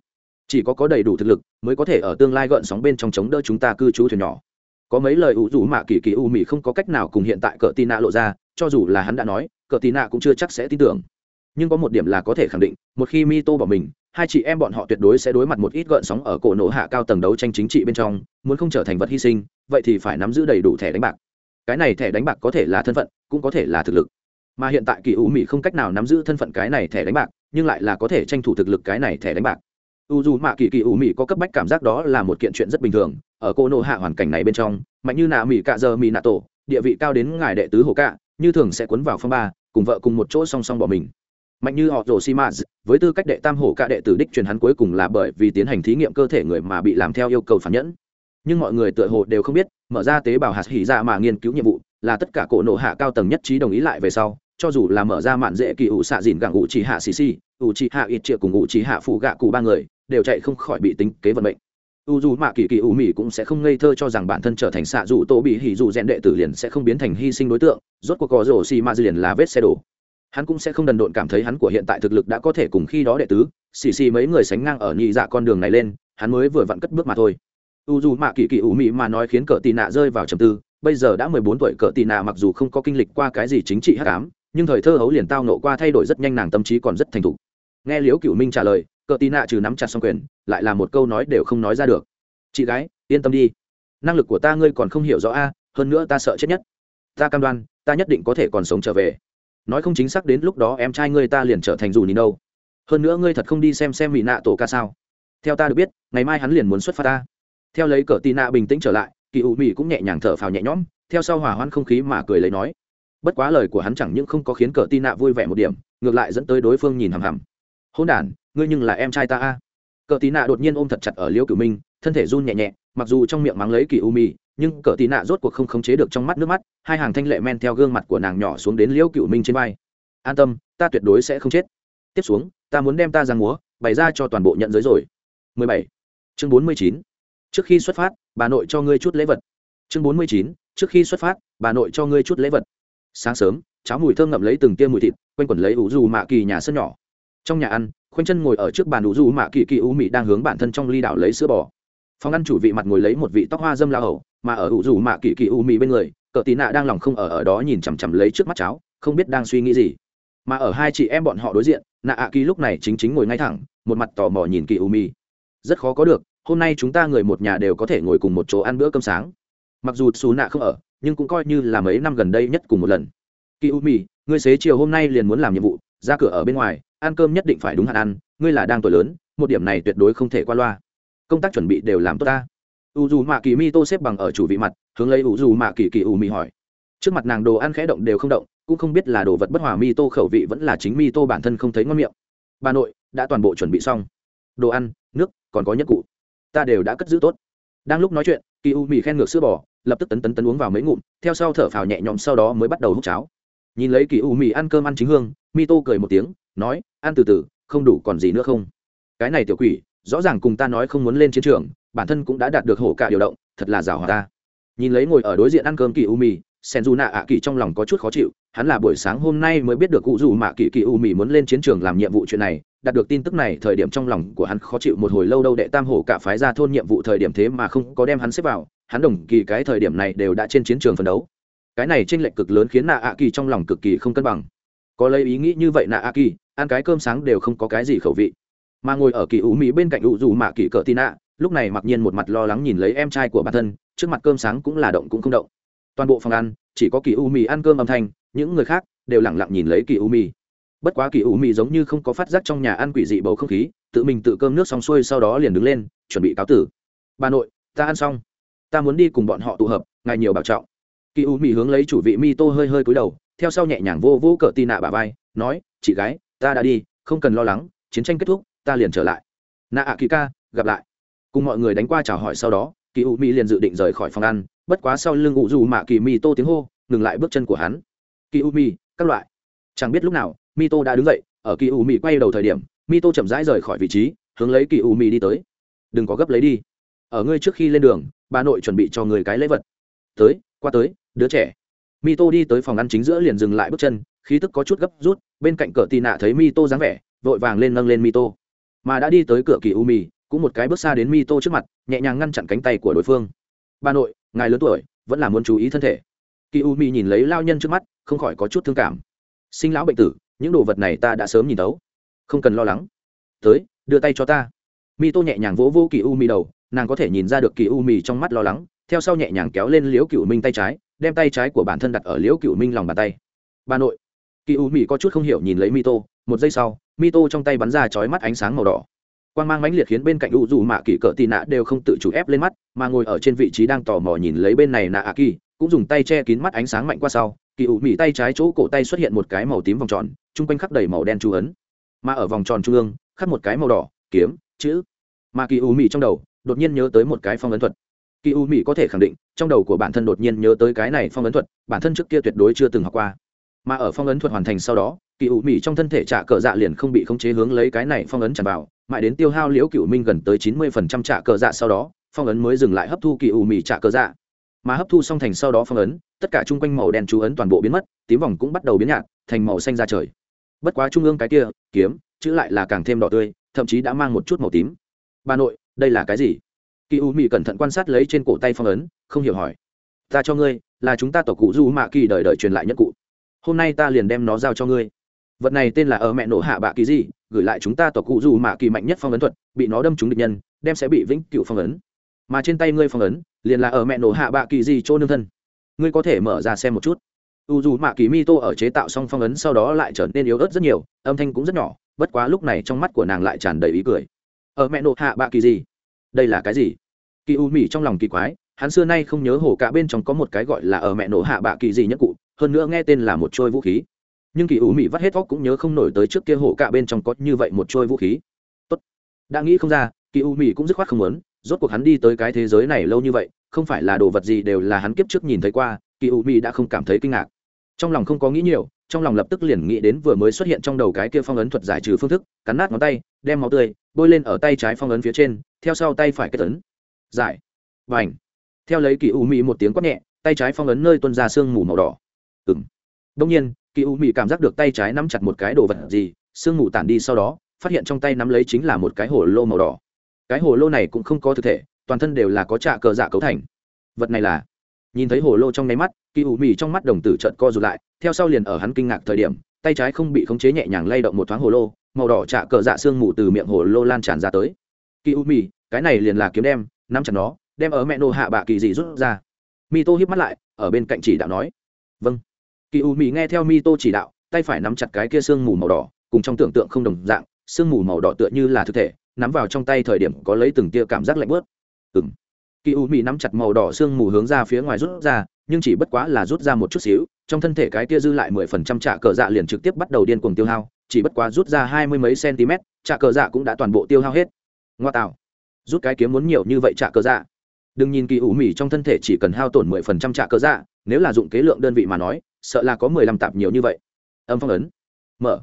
Chỉ có có đầy đủ thực lực mới có thể ở tương lai gợn sóng bên trong chống đỡ chúng ta cư trú thuyền nhỏ. Có mấy lời ủ rủ mạ kỳ kỳ u mị không có cách nào cùng hiện tại cờ tì nạ lộ ra, cho dù là hắn đã nói, cờ tì nạ cũng chưa chắc sẽ tin tưởng. Nhưng có một điểm là có thể khẳng định, một khi mi tô bỏ mình, hai chị em bọn họ tuyệt đối sẽ đối mặt một ít gợn sóng ở cổ nổ hạ cao tầng đấu tranh chính trị bên trong, muốn không trở thành vật hy sinh, vậy thì phải nắm giữ đầy đủ thẻ đánh bạc. Cái này thẻ đánh bạc có thể là thân phận, cũng có thể là thực lực. Mà hiện tại kỳ u mỹ không cách nào nắm giữ thân phận cái này thẻ đánh bạc nhưng lại là có thể tranh thủ thực lực cái này thẻ đánh bạc. U dù mạ kỳ kỳ ủ mị có cấp bách cảm giác đó là một kiện chuyện rất bình thường, ở cô nộ hạ hoàn cảnh này bên trong, mạnh như nạ mị cạ giờ mị nạ tổ, địa vị cao đến ngài đệ tứ hồ cạ, như thường sẽ cuốn vào phong ba, cùng vợ cùng một chỗ song song bỏ mình. Mạnh như họ rồ simaz với tư cách đệ tam hổ cả đệ tử đích truyền hắn cuối cùng là bởi vì tiến hành thí nghiệm cơ thể người mà bị làm theo yêu cầu phản nhẫn. Nhưng mọi người tựa hồ đều không biết, mở ra tế bào hạt hỉ ra mà nghiên cứu nhiệm vụ, là tất cả cổ nộ hạ cao tầng nhất trí đồng ý lại về sau cho dù là mở ra mạn dễ kỳ ủ xạ dìn gặng ủ chỉ hạ xì xì, ủ chỉ hạ ít triệu cùng ủ chỉ hạ phụ gạ cụ ba người, đều chạy không khỏi bị tính kế vận mệnh. U dù mạ kỳ kỳ ủ mỉ cũng sẽ không ngây thơ cho rằng bản thân trở thành xạ dù tô bị hỉ dù rèn đệ tử liền sẽ không biến thành hy sinh đối tượng, rốt cuộc có rổ xì ma liền là vết xe đổ. Hắn cũng sẽ không đần độn cảm thấy hắn của hiện tại thực lực đã có thể cùng khi đó đệ tứ, xì xì mấy người sánh ngang ở nhị dạ con đường này lên, hắn mới vừa vặn cất bước mà thôi. U dù mạ kỳ kỳ ủ mỹ mà nói khiến cờ tì nạ rơi vào trầm tư, bây giờ đã mười bốn tuổi, cờ tì nạ mặc dù không có kinh lịch qua cái gì chính trị hắc ám nhưng thời thơ hấu liền tao nộ qua thay đổi rất nhanh nàng tâm trí còn rất thành thục. Nghe liễu cựu minh trả lời, cờ tì nạ trừ nắm chặt xong quyền, lại là một câu nói đều không nói ra được. Chị gái, yên tâm đi. Năng lực của ta ngươi còn không hiểu rõ a, hơn nữa ta sợ chết nhất. Ta cam đoan, ta nhất định có thể còn sống trở về. Nói không chính xác đến lúc đó em trai ngươi ta liền trở thành dù nhìn đâu. Hơn nữa ngươi thật không đi xem xem mỹ nạ tổ ca sao. Theo ta được biết, ngày mai hắn liền muốn xuất phát ta theo lấy cờ tì nạ bình tĩnh trở lại, kỳ ủ mỹ cũng nhẹ nhàng thở phào nhẹ nhõm, theo sau hỏa hoãn không khí mà cười lấy nói bất quá lời của hắn chẳng những không có khiến cờ tin nạ vui vẻ một điểm, ngược lại dẫn tới đối phương nhìn hằm hằm. Hôn đản, ngươi nhưng là em trai ta a? Cờ tì nạ đột nhiên ôm thật chặt ở liễu cửu minh, thân thể run nhẹ nhẹ, mặc dù trong miệng mắng lấy kỳ u mì nhưng cờ tì nạ rốt cuộc không khống chế được trong mắt nước mắt, hai hàng thanh lệ men theo gương mặt của nàng nhỏ xuống đến liễu cửu minh trên vai. An tâm, ta tuyệt đối sẽ không chết. Tiếp xuống, ta muốn đem ta giang múa, bày ra cho toàn bộ nhận giới rồi. 17. chương 49. trước khi xuất phát, bà nội cho ngươi chút lễ vật. Chương bốn mươi chín. Trước khi xuất phát, bà nội cho ngươi chút lễ vật sáng sớm, cháo mùi thơm ngậm lấy từng tia mùi thịt, quanh quẩn lấy ủ dù mạ kỳ nhà sân nhỏ. Trong nhà ăn, khoanh chân ngồi ở trước bàn ủ dù mạ kỳ kỳ u mị đang hướng bản thân trong ly đảo lấy sữa bò. Phòng ăn chủ vị mặt ngồi lấy một vị tóc hoa dâm la hầu, mà ở ủ dù mạ kỳ kỳ u mị bên người, cờ tí nạ đang lòng không ở ở đó nhìn chằm chằm lấy trước mắt cháo, không biết đang suy nghĩ gì. Mà ở hai chị em bọn họ đối diện, nạ ạ kỳ lúc này chính chính ngồi ngay thẳng, một mặt tò mò nhìn kỳ u mị. Rất khó có được, hôm nay chúng ta người một nhà đều có thể ngồi cùng một chỗ ăn bữa cơm sáng. Mặc dù xù nạ không ở nhưng cũng coi như là mấy năm gần đây nhất cùng một lần. Kỳ u mì, ngươi xế chiều hôm nay liền muốn làm nhiệm vụ, ra cửa ở bên ngoài, ăn cơm nhất định phải đúng hạn ăn, ngươi là đang tuổi lớn, một điểm này tuyệt đối không thể qua loa. Công tác chuẩn bị đều làm tốt ta. U dù mạ kỳ mi tô xếp bằng ở chủ vị mặt, hướng lấy u dù mạ kỳ kỳ u mì hỏi. Trước mặt nàng đồ ăn khẽ động đều không động, cũng không biết là đồ vật bất hòa mi tô khẩu vị vẫn là chính mi tô bản thân không thấy ngon miệng. Bà nội, đã toàn bộ chuẩn bị xong. Đồ ăn, nước, còn có nhất cụ. Ta đều đã cất giữ tốt. Đang lúc nói chuyện, kỳ u mì khen ngược sữa bò lập tức tấn tấn tấn uống vào mấy ngụm, theo sau thở phào nhẹ nhõm, sau đó mới bắt đầu hút cháo. Nhìn lấy kỳ u mì ăn cơm ăn chính hương, mi tô cười một tiếng, nói, ăn từ từ, không đủ còn gì nữa không? Cái này tiểu quỷ, rõ ràng cùng ta nói không muốn lên chiến trường, bản thân cũng đã đạt được hổ cả điều động, thật là rào hòa ta. Nhìn lấy ngồi ở đối diện ăn cơm kỳ u mì sen du nạ ạ kỳ trong lòng có chút khó chịu, hắn là buổi sáng hôm nay mới biết được cụ dù mạ kỳ kỳ u mì muốn lên chiến trường làm nhiệm vụ chuyện này, đạt được tin tức này thời điểm trong lòng của hắn khó chịu một hồi lâu đâu, đệ tam hổ cả phái ra thôn nhiệm vụ thời điểm thế mà không có đem hắn xếp vào hắn đồng kỳ cái thời điểm này đều đã trên chiến trường phân đấu. Cái này trên lệch cực lớn khiến nạ ạ kỳ trong lòng cực kỳ không cân bằng. Có lấy ý nghĩ như vậy nạ ạ kỳ ăn cái cơm sáng đều không có cái gì khẩu vị. Mà ngồi ở kỳ ủ mỹ bên cạnh ủ dù mạ kỳ cỡ tin ạ lúc này mặc nhiên một mặt lo lắng nhìn lấy em trai của bản thân, trước mặt cơm sáng cũng là động cũng không động. Toàn bộ phòng ăn, chỉ có kỳ u mì ăn cơm âm thanh, những người khác đều lẳng lặng nhìn lấy kỳ u mì bất quá kỳ u mì giống như không có phát giác trong nhà ăn quỷ dị bầu không khí, tự mình tự cơm nước xong xuôi sau đó liền đứng lên, chuẩn bị cáo tử. Bà nội, ta ăn xong ta muốn đi cùng bọn họ tụ hợp, ngài nhiều bảo trọng. Kỳ u mì hướng lấy chủ vị mi tô hơi hơi cúi đầu, theo sau nhẹ nhàng vô vô cỡ tì nạ bà vai, nói, chị gái, ta đã đi, không cần lo lắng, chiến tranh kết thúc, ta liền trở lại. Nạ ạ kỳ ca, gặp lại. Cùng mọi người đánh qua chào hỏi sau đó, kỳ u mi liền dự định rời khỏi phòng ăn, bất quá sau lưng ụ dù mạ kỳ mi tô tiếng hô, ngừng lại bước chân của hắn. Kỳ u mi các loại. Chẳng biết lúc nào, mi tô đã đứng dậy, ở kỳ u mi quay đầu thời điểm, mi tô chậm rãi rời khỏi vị trí, hướng lấy kỳ u mi đi tới. Đừng có gấp lấy đi. Ở ngươi trước khi lên đường bà nội chuẩn bị cho người cái lễ vật. Tới, qua tới, đứa trẻ. Mi tô đi tới phòng ăn chính giữa liền dừng lại bước chân, khí tức có chút gấp rút, bên cạnh cờ tì nạ thấy mi tô dáng vẻ, vội vàng lên nâng lên mi tô mà đã đi tới cửa kỳ u mì, cũng một cái bước xa đến mi tô trước mặt, nhẹ nhàng ngăn chặn cánh tay của đối phương. Bà nội, ngài lớn tuổi, vẫn là muốn chú ý thân thể. Kỳ u mì nhìn lấy lao nhân trước mắt, không khỏi có chút thương cảm. Sinh lão bệnh tử, những đồ vật này ta đã sớm nhìn tấu không cần lo lắng. Tới, đưa tay cho ta. Mi tô nhẹ nhàng vỗ vô kỳ u mì đầu nàng có thể nhìn ra được kỳ u mì trong mắt lo lắng, theo sau nhẹ nhàng kéo lên liễu cựu minh tay trái, đem tay trái của bản thân đặt ở liễu cựu minh lòng bàn tay. Bà nội. Kỳ u mì có chút không hiểu nhìn lấy mi tô một giây sau mi tô trong tay bắn ra chói mắt ánh sáng màu đỏ. Quan g mang mãnh liệt khiến bên cạnh u dù mạ kỳ cỡ tì nạ đều không tự chủ ép lên mắt, mà ngồi ở trên vị trí đang tò mò nhìn lấy bên này nạ a kỳ, cũng dùng tay che kín mắt ánh sáng mạnh qua sau, kỳ ủ mị tay trái chỗ cổ tay xuất hiện một cái màu tím vòng tròn, chung quanh khắc đầy màu đen chú ấn. Mà ở vòng tròn trung ương, khắc một cái màu đỏ, kiếm, chữ. Mà kỳ ủ mị trong đầu đột nhiên nhớ tới một cái phong ấn thuật. Kỳ u mỹ có thể khẳng định, trong đầu của bản thân đột nhiên nhớ tới cái này phong ấn thuật, bản thân trước kia tuyệt đối chưa từng học qua. Mà ở phong ấn thuật hoàn thành sau đó kỳ u mỹ trong thân thể trả cờ dạ liền không bị khống chế hướng lấy cái này phong ấn tràn vào, mãi đến tiêu hao liễu cựu minh gần tới chín mươi phần trăm trả cờ dạ sau đó, phong ấn mới dừng lại hấp thu kỳ u mỹ trả cờ dạ. Mà hấp thu xong thành sau đó phong ấn, tất cả chung quanh màu đen chú ấn toàn bộ biến mất, tím vòng cũng bắt đầu biến nhạt, thành màu xanh ra trời. Bất quá trung ương cái kia, kiếm, chữ lại là càng thêm đỏ tươi, thậm chí đã mang một chút màu tím. Bà nội đây là cái gì? Kỳ u mỹ cẩn thận quan sát lấy trên cổ tay phong ấn, không hiểu hỏi. Ta cho ngươi, là chúng ta tộc cụ du mạ kỳ đời đời truyền lại nhất cụ. Hôm nay ta liền đem nó giao cho ngươi. Vật này tên là ở mẹ nổ hạ bạ kỳ gì gửi lại chúng ta tộc cụ du mạ kỳ mạnh nhất phong ấn thuật, bị nó đâm trúng địch nhân, đem sẽ bị vĩnh cựu phong ấn. Mà trên tay ngươi phong ấn, liền là ở mẹ nổ hạ bạ kỳ gì chỗ nương thân. Ngươi có thể mở ra xem một chút. U dù mạ kỳ mi tô ở chế tạo xong phong ấn sau đó lại trở nên yếu ớt rất nhiều, âm thanh cũng rất nhỏ, bất quá lúc này trong mắt của nàng lại tràn đầy ý cười ở mẹ nổ hạ bạ kỳ gì? Đây là cái gì? Kỳ u mỹ trong lòng kỳ quái, hắn xưa nay không nhớ hổ cả bên trong có một cái gọi là ở mẹ nổ hạ bạ kỳ gì nhất cụ, hơn nữa nghe tên là một trôi vũ khí. Nhưng kỳ u mỹ vắt hết óc cũng nhớ không nổi tới trước kia hổ cả bên trong có như vậy một trôi vũ khí. Tốt. Đã nghĩ không ra, kỳ u mỹ cũng dứt khoát không muốn, rốt cuộc hắn đi tới cái thế giới này lâu như vậy, không phải là đồ vật gì đều là hắn kiếp trước nhìn thấy qua, kỳ u mỹ đã không cảm thấy kinh ngạc. Trong lòng không có nghĩ nhiều trong lòng lập tức liền nghĩ đến vừa mới xuất hiện trong đầu cái kia phong ấn thuật giải trừ phương thức, cắn nát ngón tay, đem máu tươi bôi lên ở tay trái phong ấn phía trên, theo sau tay phải kết ấn. Giải. Và h theo lấy kỳ u mỹ một tiếng quát nhẹ, tay trái phong ấn nơi tuân ra sương mù màu đỏ. Ừng đông nhiên, kỳ u mỹ cảm giác được tay trái nắm chặt một cái đồ vật gì, sương mù tản đi sau đó, phát hiện trong tay nắm lấy chính là một cái hồ lô màu đỏ. Cái hồ lô này cũng không có thực thể, toàn thân đều là có trạ cờ dạ cấu thành. Vật này là, nhìn thấy hồ lô trong nháy mắt, kỳ u mỹ trong mắt đồng tử trợn co rụt lại theo sau liền ở hắn kinh ngạc thời điểm, tay trái không bị khống chế nhẹ nhàng lay động một thoáng hồ lô, màu đỏ chạ cờ dạ xương mù từ miệng hồ lô lan tràn ra tới. Kỳ u mì, cái này liền là kiếm đem, nắm chặt nó, đem ở mẹ nô hạ bạ kỳ dị rút ra. Mi tô hiếp mắt lại, ở bên cạnh chỉ đạo nói. Vâng. Kỳ u mì nghe theo mi tô chỉ đạo, tay phải nắm chặt cái kia xương mù màu đỏ, cùng trong tưởng tượng không đồng dạng, xương mù màu đỏ tựa như là thực thể, nắm vào trong tay thời điểm có lấy từng tia cảm giác lạnh bớt ừng kỳ u mì nắm chặt màu đỏ xương mù hướng ra phía ngoài rút ra nhưng chỉ bất quá là rút ra một chút xíu, trong thân thể cái tia dư lại mười phần trăm trạ cờ dạ liền trực tiếp bắt đầu điên cuồng tiêu hao, chỉ bất quá rút ra hai mươi mấy cm trạ cờ dạ cũng đã toàn bộ tiêu hao hết. Ngoa tạo. Rút cái kiếm muốn nhiều như vậy trạ cờ dạ. Đừng nhìn kỳ ủ mỉ trong thân thể chỉ cần hao tổn mười phần trăm trạ cờ dạ nếu là dụng kế lượng đơn vị mà nói, sợ là có mười lăm tạp nhiều như vậy. Âm phong ấn. Mở.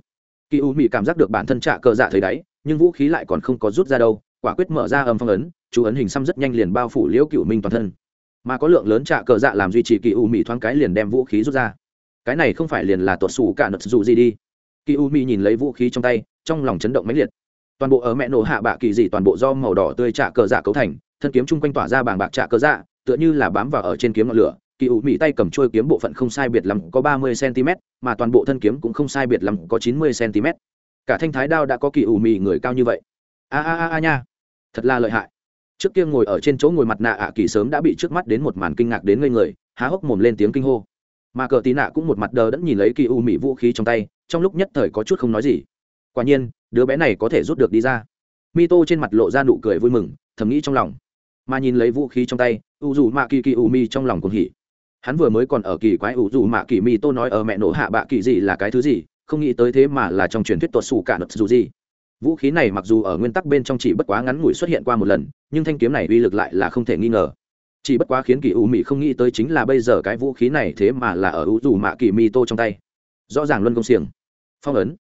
Kỳ ủ mỹ cảm giác được bản thân trạ cờ dạ thấy đáy, nhưng vũ khí lại còn không có rút ra đâu, quả quyết mở ra âm phong ấn, chú ấn hình xăm rất nhanh liền bao phủ liễu cựu minh toàn thân mà có lượng lớn trạ cờ dạ làm duy trì kỳ u mỹ thoáng cái liền đem vũ khí rút ra. Cái này không phải liền là tuột xù cả nật dù gì đi. Kỳ u mỹ nhìn lấy vũ khí trong tay, trong lòng chấn động mãnh liệt. Toàn bộ ở mẹ nổ hạ bạ kỳ dị toàn bộ do màu đỏ tươi trạ cờ dạ cấu thành, thân kiếm chung quanh tỏa ra bàng bạc trạ cờ dạ tựa như là bám vào ở trên kiếm ngọn lửa. Kỳ u mỹ tay cầm trôi kiếm bộ phận không sai biệt lắm có ba mươi cm mà toàn bộ thân kiếm cũng không sai biệt lắm có chín mươi cm cả thanh thái đao đã có kỳ u mỹ người cao như vậy. A a a a nha. Thật là lợi hại trước kia ngồi ở trên chỗ ngồi mặt nạ ạ kỳ sớm đã bị trước mắt đến một màn kinh ngạc đến ngây người, há hốc mồm lên tiếng kinh hô. Mà cờ tí nạ cũng một mặt đờ đẫn nhìn lấy kỳ u mỹ vũ khí trong tay, trong lúc nhất thời có chút không nói gì. Quả nhiên, đứa bé này có thể rút được đi ra. Mi tô trên mặt lộ ra nụ cười vui mừng, thầm nghĩ trong lòng. Mà nhìn lấy vũ khí trong tay, u dù mạ kỳ kỳ u mi trong lòng cũng hỉ. Hắn vừa mới còn ở kỳ quái u dù mạ kỳ mi tô nói ở mẹ nổ hạ bạ kỳ gì là cái thứ gì, không nghĩ tới thế mà là trong truyền thuyết tuột xù cả nợ dù gì vũ khí này mặc dù ở nguyên tắc bên trong chỉ bất quá ngắn ngủi xuất hiện qua một lần, nhưng thanh kiếm này uy lực lại là không thể nghi ngờ. Chỉ bất quá khiến kỳ u mị không nghĩ tới chính là bây giờ cái vũ khí này thế mà là ở u dù mạ kỳ mi tô trong tay. Rõ ràng luân công xiềng. Phong ấn.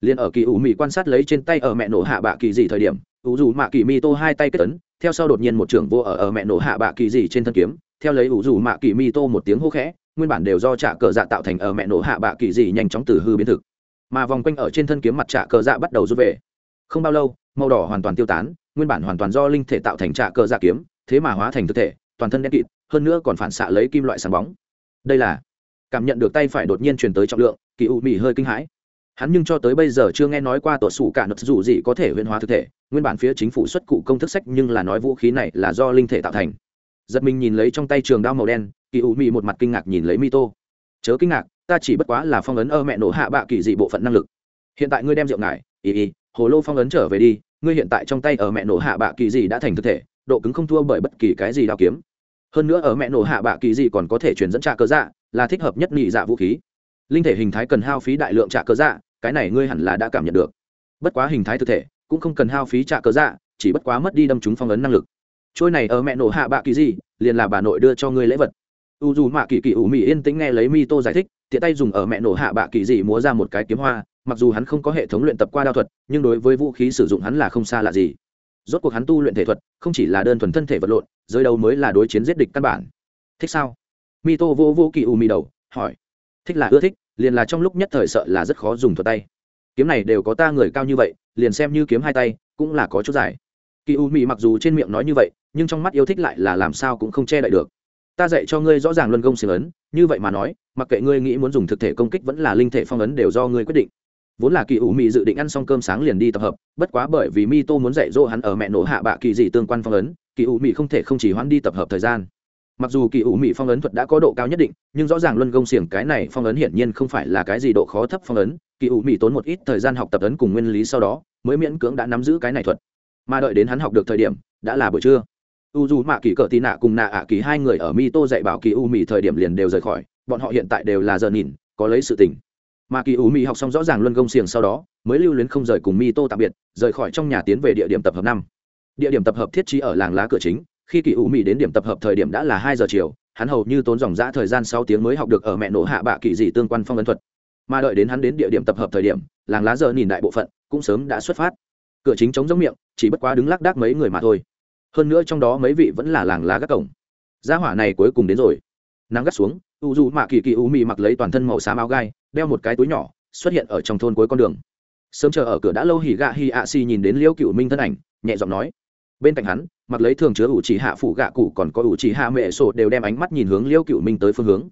Liền ở kỳ u mị quan sát lấy trên tay ở mẹ nổ hạ bạ kỳ dị thời điểm, u dù mạ kỳ mi tô hai tay kết ấn, theo sau đột nhiên một trưởng vô ở ở mẹ nổ hạ bạ kỳ dị trên thân kiếm, theo lấy u dù mạ kỳ mi tô một tiếng hô khẽ, nguyên bản đều do trả cờ dạ tạo thành ở mẹ nổ hạ bạ kỳ dị nhanh chóng từ hư biến thực. Mà vòng quanh ở trên thân kiếm mặt trả cờ dạ bắt đầu rút về không bao lâu, màu đỏ hoàn toàn tiêu tán, nguyên bản hoàn toàn do linh thể tạo thành trạ cơ dạ kiếm, thế mà hóa thành thực thể, toàn thân đen kịt, hơn nữa còn phản xạ lấy kim loại sáng bóng. Đây là cảm nhận được tay phải đột nhiên truyền tới trọng lượng, kỳ u Mị hơi kinh hãi. Hắn nhưng cho tới bây giờ chưa nghe nói qua tuột sủ cả nật dù gì có thể huyên hóa thực thể, nguyên bản phía chính phủ xuất cụ công thức sách nhưng là nói vũ khí này là do linh thể tạo thành. Giật mình nhìn lấy trong tay trường đao màu đen, kỳ u Mị một mặt kinh ngạc nhìn lấy mi tô chớ kinh ngạc, ta chỉ bất quá là phong ấn ơ mẹ nổ hạ bạ kỳ dị bộ phận năng lực. Hiện tại ngươi đem rượu ngải, y y hồ lô phong ấn trở về đi, ngươi hiện tại trong tay ở mẹ nổ hạ bạ kỳ gì đã thành thực thể, độ cứng không thua bởi bất kỳ cái gì đao kiếm. Hơn nữa ở mẹ nổ hạ bạ kỳ gì còn có thể truyền dẫn trạ cơ dạ là thích hợp nhất nhị dạ vũ khí. Linh thể hình thái cần hao phí đại lượng trạ cơ dạ cái này ngươi hẳn là đã cảm nhận được. Bất quá hình thái thực thể cũng không cần hao phí trạ cơ dạ chỉ bất quá mất đi đâm chúng phong ấn năng lực. Trôi này ở mẹ nổ hạ bạ kỳ gì, liền là bà nội đưa cho ngươi lễ vật. U dù mạ kỳ kỳ ủ mỹ yên tĩnh nghe lấy mi tô giải thích, tiện tay dùng ở mẹ nổ hạ bạ kỳ Dị múa ra một cái kiếm hoa mặc dù hắn không có hệ thống luyện tập qua đao thuật, nhưng đối với vũ khí sử dụng hắn là không xa lạ gì. Rốt cuộc hắn tu luyện thể thuật, không chỉ là đơn thuần thân thể vật lộn, giới đâu mới là đối chiến giết địch căn bản. Thích sao? Mi tô vô vô kỳ u mi đầu, hỏi. Thích là ưa thích, liền là trong lúc nhất thời sợ là rất khó dùng thuật tay. Kiếm này đều có ta người cao như vậy, liền xem như kiếm hai tay, cũng là có chút dài. Kỳ u mi mặc dù trên miệng nói như vậy, nhưng trong mắt yêu thích lại là làm sao cũng không che đậy được. Ta dạy cho ngươi rõ ràng luân công xiềng ấn, như vậy mà nói, mặc kệ ngươi nghĩ muốn dùng thực thể công kích vẫn là linh thể phong ấn đều do ngươi quyết định vốn là kỳ ủ mị dự định ăn xong cơm sáng liền đi tập hợp, bất quá bởi vì mi tô muốn dạy dỗ hắn ở mẹ nổ hạ bạ kỳ dị tương quan phong ấn, kỳ ủ mị không thể không chỉ hoãn đi tập hợp thời gian. Mặc dù kỳ ủ mị phong ấn thuật đã có độ cao nhất định, nhưng rõ ràng luân công xiềng cái này phong ấn hiển nhiên không phải là cái gì độ khó thấp phong ấn, kỳ ủ mị tốn một ít thời gian học tập ấn cùng nguyên lý sau đó, mới miễn cưỡng đã nắm giữ cái này thuật. Mà đợi đến hắn học được thời điểm, đã là buổi trưa. U dù mạ kỳ cỡ tì nạ cùng nạ ạ kỳ hai người ở mi tô dạy bảo kỳ u mị thời điểm liền đều rời khỏi, bọn họ hiện tại đều là giờ nhìn, có lấy sự tình mà kỳ ủ mỹ học xong rõ ràng luân công xiềng sau đó, mới lưu luyến không rời cùng mi tô tạm biệt, rời khỏi trong nhà tiến về địa điểm tập hợp năm. Địa điểm tập hợp thiết trí ở làng lá cửa chính, khi kỳ ủ mỹ đến điểm tập hợp thời điểm đã là hai giờ chiều, hắn hầu như tốn dòng g thời gian sáu tiếng mới học được ở mẹ nổ hạ bạ kỳ dị tương quan phong ấn thuật. Mà đợi đến hắn đến địa điểm tập hợp thời điểm, làng lá giờ nhìn đại bộ phận, cũng sớm đã xuất phát. Cửa chính chống giống miệng, chỉ bất quá đứng lác đác mấy người mà thôi. Hơn nữa trong đó mấy vị vẫn là làng lá gác cổng. Gia hỏa này cuối cùng đến rồi. Nắng gắt xuống u dù mạ kỳ kỳ u mị mặc lấy toàn thân màu xám áo gai, đeo một cái túi nhỏ, xuất hiện ở trong thôn cuối con đường. Sớm chờ ở cửa đã lâu hỉ gạ hỉ ạ xì nhìn đến liêu cựu minh thân ảnh, nhẹ giọng nói. Bên cạnh hắn, mặc lấy thường chứa ủ chỉ hạ phụ gạ cụ còn có ủ chỉ hạ mẹ sổ đều đem ánh mắt nhìn hướng liêu cựu minh tới phương hướng.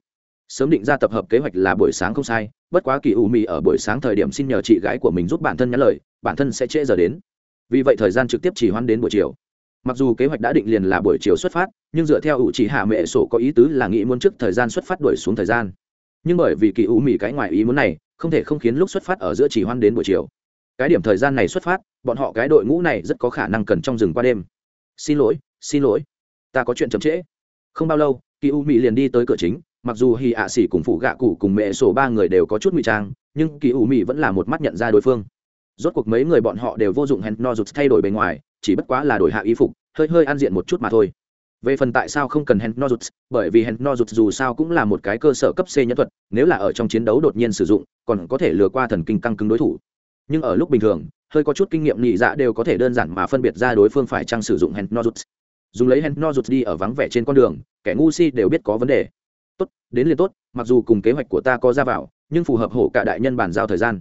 Sớm định ra tập hợp kế hoạch là buổi sáng không sai, bất quá kỳ u mị ở buổi sáng thời điểm xin nhờ chị gái của mình giúp bản thân nhắn lời, bản thân sẽ trễ giờ đến. Vì vậy thời gian trực tiếp chỉ hoan đến buổi chiều mặc dù kế hoạch đã định liền là buổi chiều xuất phát, nhưng dựa theo ủ chỉ hạ mẹ sổ có ý tứ là nghĩ muốn trước thời gian xuất phát đuổi xuống thời gian. Nhưng bởi vì kỳ ủ mỹ cái ngoài ý muốn này, không thể không khiến lúc xuất phát ở giữa chỉ hoan đến buổi chiều. Cái điểm thời gian này xuất phát, bọn họ cái đội ngũ này rất có khả năng cần trong rừng qua đêm. Xin lỗi xin lỗi, ta có chuyện chậm trễ. Không bao lâu, kỳ u mỹ liền đi tới cửa chính, mặc dù hì ạ xỉ cùng phụ gạ cụ cùng mẹ sổ ba người đều có chút ngụy trang, nhưng kỳ u mỹ vẫn là một mắt nhận ra đối phương rốt cuộc mấy người bọn họ đều vô dụng hèn no rụt thay đổi bề ngoài, chỉ bất quá là đổi hạ y phục, hơi hơi ăn diện một chút mà thôi. Về phần tại sao không cần hèn no rụt, bởi vì hèn no rụt dù sao cũng là một cái cơ sở cấp c nhân thuật, nếu là ở trong chiến đấu đột nhiên sử dụng, còn có thể lừa qua thần kinh căng cứng đối thủ. Nhưng ở lúc bình thường, hơi có chút kinh nghiệm nhị dạ đều có thể đơn giản mà phân biệt ra đối phương phải chăng sử dụng hèn no rụt. Dùng lấy hèn no rụt đi ở vắng vẻ trên con đường, kẻ ngu si đều biết có vấn đề. Tốt, đến liền tốt, mặc dù cùng kế hoạch của ta có ra vào, nhưng phù hợp hổ cả đại nhân bàn giao thời gian.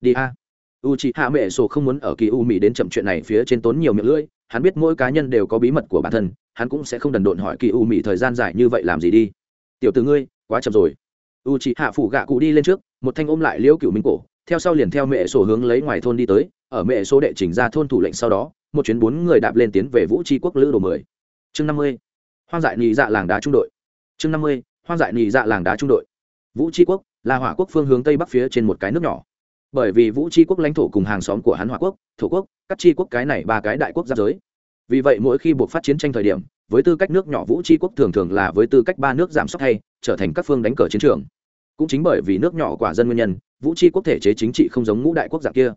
Đi a u chị hạ mẹ sổ không muốn ở kỳ u mỹ đến chậm chuyện này phía trên tốn nhiều miệng lưỡi. Hắn biết mỗi cá nhân đều có bí mật của bản thân, hắn cũng sẽ không đần độn hỏi kỳ u mỹ thời gian dài như vậy làm gì đi. Tiểu từ ngươi, quá chậm rồi. U chị hạ phủ gạ cụ đi lên trước, một thanh ôm lại liễu cựu minh cổ, theo sau liền theo mẹ sổ hướng lấy ngoài thôn đi tới. Ở mẹ số đệ trình ra thôn thủ lệnh sau đó, một chuyến bốn người đạp lên tiến về vũ tri quốc lữ đồ mười. Chương năm mươi, hoang dại nhị dạ làng đá trung đội. Chương năm mươi, hoang dại nhị dạ làng đá trung đội. Vũ tri quốc là hỏa quốc phương hướng tây bắc phía trên một cái nước nhỏ bởi vì vũ tri quốc lãnh thổ cùng hàng xóm của hắn hòa quốc, thổ quốc, các tri quốc cái này ba cái đại quốc giáp giới. Vì vậy mỗi khi buộc phát chiến tranh thời điểm, với tư cách nước nhỏ vũ tri quốc thường thường là với tư cách ba nước giảm sốc hay trở thành các phương đánh cờ chiến trường. Cũng chính bởi vì nước nhỏ quả dân nguyên nhân, vũ tri quốc thể chế chính trị không giống ngũ đại quốc dạng kia.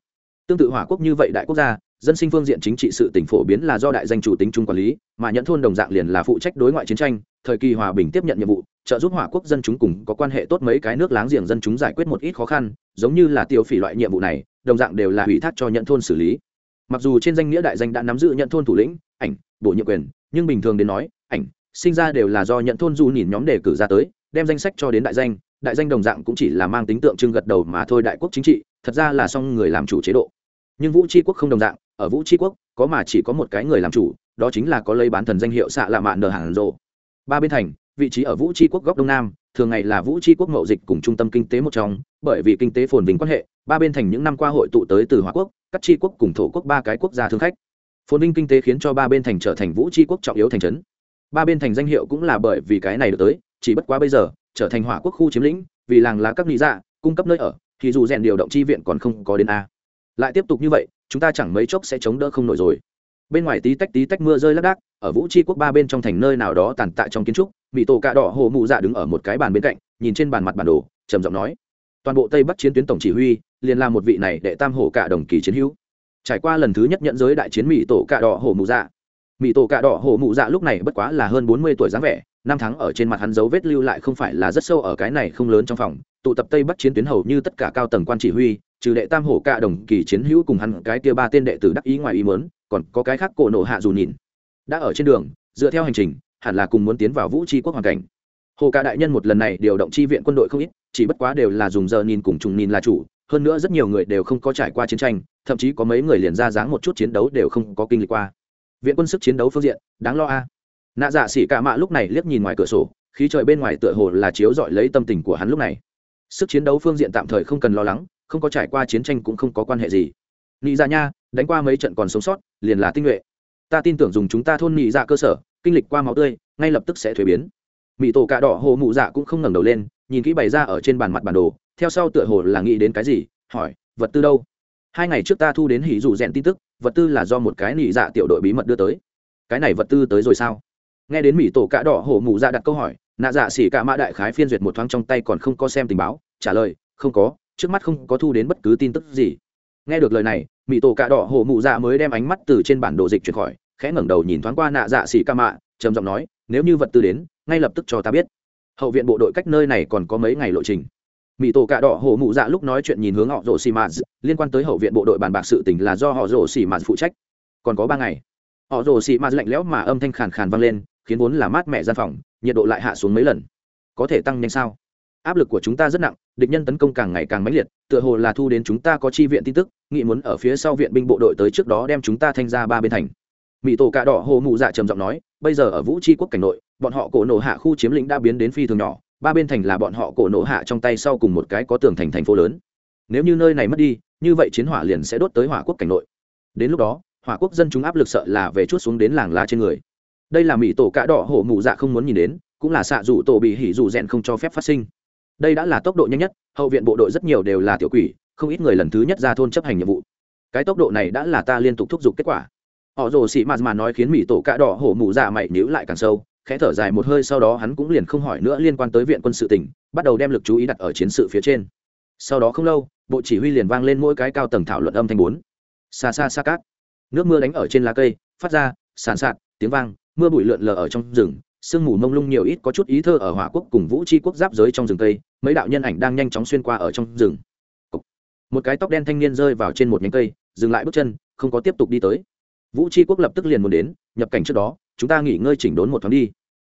Tương tự hỏa quốc như vậy đại quốc gia, dân sinh phương diện chính trị sự tỉnh phổ biến là do đại danh chủ tính trung quản lý, mà nhận thôn đồng dạng liền là phụ trách đối ngoại chiến tranh, thời kỳ hòa bình tiếp nhận nhiệm vụ trợ giúp hỏa quốc dân chúng cùng có quan hệ tốt mấy cái nước láng giềng dân chúng giải quyết một ít khó khăn, giống như là tiêu phỉ loại nhiệm vụ này, đồng dạng đều là ủy thác cho nhận thôn xử lý. Mặc dù trên danh nghĩa đại danh đã nắm giữ nhận thôn thủ lĩnh, ảnh, bổ nhiệm quyền, nhưng bình thường đến nói, ảnh, sinh ra đều là do nhận thôn du nhìn nhóm đề cử ra tới, đem danh sách cho đến đại danh đại danh đồng dạng cũng chỉ là mang tính tượng trưng gật đầu mà thôi đại quốc chính trị, thật ra là xong người làm chủ chế độ. Nhưng vũ tri quốc không đồng dạng, ở vũ tri quốc, có mà chỉ có một cái người làm chủ, đó chính là có lấy bán thần danh hiệu xạ lạ mạn nờ hàng rộ. Ba bên thành vị trí ở vũ tri quốc góc đông nam, thường ngày là vũ tri quốc mậu dịch cùng trung tâm kinh tế một trong, bởi vì kinh tế phồn vinh quan hệ, ba bên thành những năm qua hội tụ tới từ hòa quốc các tri quốc cùng thổ quốc ba cái quốc gia thương khách. Phồn vinh kinh tế khiến cho ba bên thành trở thành vũ tri quốc trọng yếu thành trấn. Ba bên thành danh hiệu cũng là bởi vì cái này được tới, chỉ bất quá bây giờ, trở thành hỏa quốc khu chiếm lĩnh, vì làng lá các lý dạ cung cấp nơi ở, thì dù rèn điều động chi viện còn không có đến a. Lại tiếp tục như vậy, chúng ta chẳng mấy chốc sẽ chống đỡ không nổi rồi bên ngoài tí tách tí tách mưa rơi lác đác, ở vũ tri quốc ba bên trong thành nơi nào đó tàn tạ trong kiến trúc mỹ tổ cạ đỏ hồ mụ dạ đứng ở một cái bàn bên cạnh, nhìn trên bàn mặt bản đồ, trầm giọng nói. Toàn bộ tây bắc chiến tuyến tổng chỉ huy, liền là một vị này đệ tam hổ cả đồng kỳ chiến hữu. Trải qua lần thứ nhất nhận giới đại chiến mỹ tổ cạ đỏ hồ mụ dạ mỹ tổ cạ đỏ hổ mụ dạ lúc này bất quá là hơn bốn mươi tuổi dáng vẻ, năm tháng ở trên mặt hắn dấu vết lưu lại không phải là rất sâu ở cái này không lớn trong phòng, tụ tập tây bắc chiến tuyến hầu như tất cả cao tầng quan chỉ huy, trừ đệ tam hổ cạ đồng kỳ chiến hữu cùng hắn cái kia ba tên đệ tử đắc ý ngoài ý mớn còn có cái khác cổ nổ hạ dù nhìn. Đã ở trên đường, dựa theo hành trình, hẳn là cùng muốn tiến vào vũ tri quốc hoàn cảnh. Hồ cạ đại nhân một lần này điều động chi viện quân đội không ít, chỉ bất quá đều là dùng giờ nhìn cùng trùng nhìn là chủ, hơn nữa rất nhiều người đều không có trải qua chiến tranh, thậm chí có mấy người liền ra dáng một chút chiến đấu đều không có kinh lịch qua viện quân sức chiến đấu phương diện, đáng lo a. Nạ dạ xỉ cả mạ lúc này liếc nhìn ngoài cửa sổ, khí trời bên ngoài tựa hồ là chiếu dọi lấy tâm tình của hắn lúc này. Sức chiến đấu phương diện tạm thời không cần lo lắng, không có trải qua chiến tranh cũng không có quan hệ gì. Nị dạ nha, đánh qua mấy trận còn sống sót, liền là tinh nhuệ. Ta tin tưởng dùng chúng ta thôn nị dạ cơ sở, kinh lịch qua máu tươi, ngay lập tức sẽ thuế biến. Mỹ tổ cạ đỏ hồ mụ dạ cũng không ngẩng đầu lên, nhìn kỹ bày ra ở trên bàn mặt bản đồ, theo sau tựa hồ là nghĩ đến cái gì, hỏi, vật tư đâu? Hai ngày trước ta thu đến hỉ dù rèn tin tức, vật tư là do một cái nị dạ tiểu đội bí mật đưa tới. Cái này vật tư tới rồi sao? Nghe đến mỹ tổ cạ đỏ hổ mụ dạ đặt câu hỏi, nạ dạ xỉ cả mã đại khái phiên duyệt một thoáng trong tay còn không có xem tình báo, trả lời, không có, trước mắt không có thu đến bất cứ tin tức gì. Nghe được lời này mỹ tổ cạ đỏ hổ mụ dạ mới đem ánh mắt từ trên bản đồ dịch chuyển khỏi, khẽ ngẩng đầu nhìn thoáng qua nạ dạ xỉ ca mạ trầm giọng nói, nếu như vật tư đến, ngay lập tức cho ta biết. Hậu viện bộ đội cách nơi này còn có mấy ngày lộ trình mỹ tổ cạ đỏ hổ mụ dạ lúc nói chuyện nhìn hướng họ rổ xì mạt liên quan tới hậu viện bộ đội bàn bạc sự tình là do họ rổ xì mạt phụ trách. Còn có ba ngày, họ rồ xì mạt lạnh lẽo mà âm thanh khàn khàn vang lên, khiến vốn là mát mẻ gian phòng, nhiệt độ lại hạ xuống mấy lần. Có thể tăng nhanh sao? Áp lực của chúng ta rất nặng, địch nhân tấn công càng ngày càng mãnh liệt, tựa hồ là thu đến chúng ta có chi viện tin tức, nghị muốn ở phía sau viện binh bộ đội tới trước đó đem chúng ta thanh ra ba bên thành. Mỹ tổ cạ đỏ hồ mụ dạ trầm giọng nói, bây giờ ở vũ tri quốc cảnh nội, bọn họ cổ nổ hạ khu chiếm lĩnh đã biến đến phi thường nhỏ ba bên thành là bọn họ cổ nổ hạ trong tay sau cùng một cái có tường thành thành phố lớn. Nếu như nơi này mất đi, như vậy chiến hỏa liền sẽ đốt tới hỏa quốc cảnh nội. Đến lúc đó, hỏa quốc dân chúng áp lực sợ là về chút xuống đến làng lá trên người. Đây là mỹ tổ cạ đỏ hổ mụ dạ không muốn nhìn đến, cũng là xạ rủ tổ bị hỉ rủ rèn không cho phép phát sinh. Đây đã là tốc độ nhanh nhất, hậu viện bộ đội rất nhiều đều là tiểu quỷ, không ít người lần thứ nhất ra thôn chấp hành nhiệm vụ. Cái tốc độ này đã là ta liên tục thúc giục kết quả. Họ rồ sĩ mà mà nói khiến mỹ tổ cạ đỏ hổ mụ dạ mày níu lại càng sâu khẽ thở dài một hơi sau đó hắn cũng liền không hỏi nữa liên quan tới viện quân sự tỉnh bắt đầu đem lực chú ý đặt ở chiến sự phía trên. Sau đó không lâu, bộ chỉ huy liền vang lên mỗi cái cao tầng thảo luận âm thanh bốn. Xa xa xa cát. Nước mưa đánh ở trên lá cây, phát ra, sàn sạt, tiếng vang, mưa bụi lượn lờ ở trong rừng, sương mù mông lung nhiều ít có chút ý thơ ở hỏa quốc cùng vũ tri quốc giáp giới trong rừng cây, mấy đạo nhân ảnh đang nhanh chóng xuyên qua ở trong rừng. Một cái tóc đen thanh niên rơi vào trên một nhánh cây, dừng lại bước chân, không có tiếp tục đi tới. Vũ tri quốc lập tức liền muốn đến, nhập cảnh trước đó chúng ta nghỉ ngơi chỉnh đốn một thoáng đi.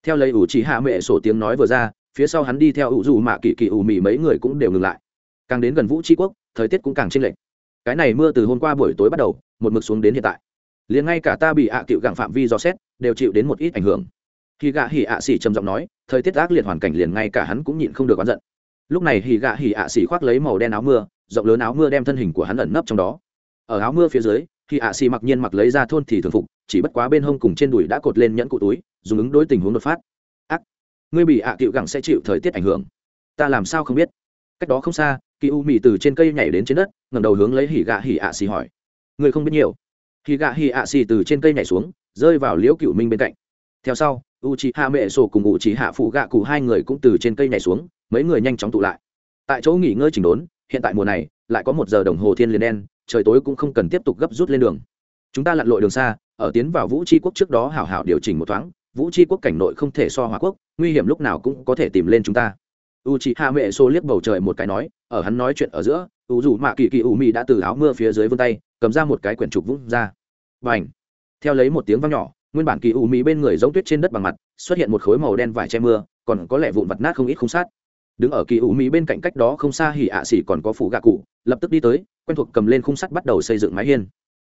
Theo lấy ủ chỉ hạ mẹ sổ tiếng nói vừa ra, phía sau hắn đi theo ủ dù mạ kỳ kỳ ủ mị mấy người cũng đều ngừng lại. Càng đến gần vũ tri quốc, thời tiết cũng càng chênh lệch. Cái này mưa từ hôm qua buổi tối bắt đầu, một mực xuống đến hiện tại. Liền ngay cả ta bị ạ à cựu gặng phạm vi do xét, đều chịu đến một ít ảnh hưởng. Khi gạ hỉ ạ xỉ trầm giọng nói, thời tiết ác liệt hoàn cảnh liền ngay cả hắn cũng nhịn không được oán giận. Lúc này hỉ gạ hỉ ạ xỉ khoác lấy màu đen áo mưa, rộng lớn áo mưa đem thân hình của hắn ẩn nấp trong đó. Ở áo mưa phía dưới khi ạ xì mặc nhiên mặc lấy ra thôn thì thường phục, chỉ bất quá bên hông cùng trên đùi đã cột lên nhẫn cụ túi, dùng ứng đối tình huống đột phát. Ác! Ngươi bị ạ à cựu gặng sẽ chịu thời tiết ảnh hưởng. Ta làm sao không biết? Cách đó không xa, kỳ u mì từ trên cây nhảy đến trên đất ngầm đầu hướng lấy hỉ gạ hỉ ạ xì hỏi. Ngươi không biết nhiều. Hỉ gạ hỉ ạ xì từ trên cây nhảy xuống, rơi vào liễu cựu minh bên cạnh. Theo sau, u c h i hạ mẹ sổ cùng u c h i hạ phụ gạ cụ hai người cũng từ trên cây nhảy xuống, mấy người nhanh chóng tụ lại. Tại chỗ nghỉ ngơi chỉnh đốn, hiện tại mùa này, lại có một giờ đồng hồ thiên liền đen trời tối cũng không cần tiếp tục gấp rút lên đường. Chúng ta lặn lội đường xa, ở tiến vào vũ tri quốc trước đó hảo hảo điều chỉnh một thoáng. Vũ tri quốc cảnh nội không thể so hòa quốc, nguy hiểm lúc nào cũng có thể tìm lên chúng ta. U c h i hạ mẹ xô liếc bầu trời một cái nói, ở hắn nói chuyện ở giữa u dù mạ kỳ kỳ u mị đã từ áo mưa phía dưới vươn tay, cầm ra một cái quyển trục vũng ra. Và theo lấy một tiếng văng nhỏ, nguyên bản kỳ u mị bên người giống tuyết trên đất bằng mặt, xuất hiện một khối màu đen vải che mưa, còn có lẽ vụn vặt nát không ít không sát đứng ở kỳ ủ mỹ bên cạnh cách đó không xa hỉ ạ xỉ còn có phủ gạ cụ, lập tức đi tới, quen thuộc cầm lên khung sắt bắt đầu xây dựng mái hiên.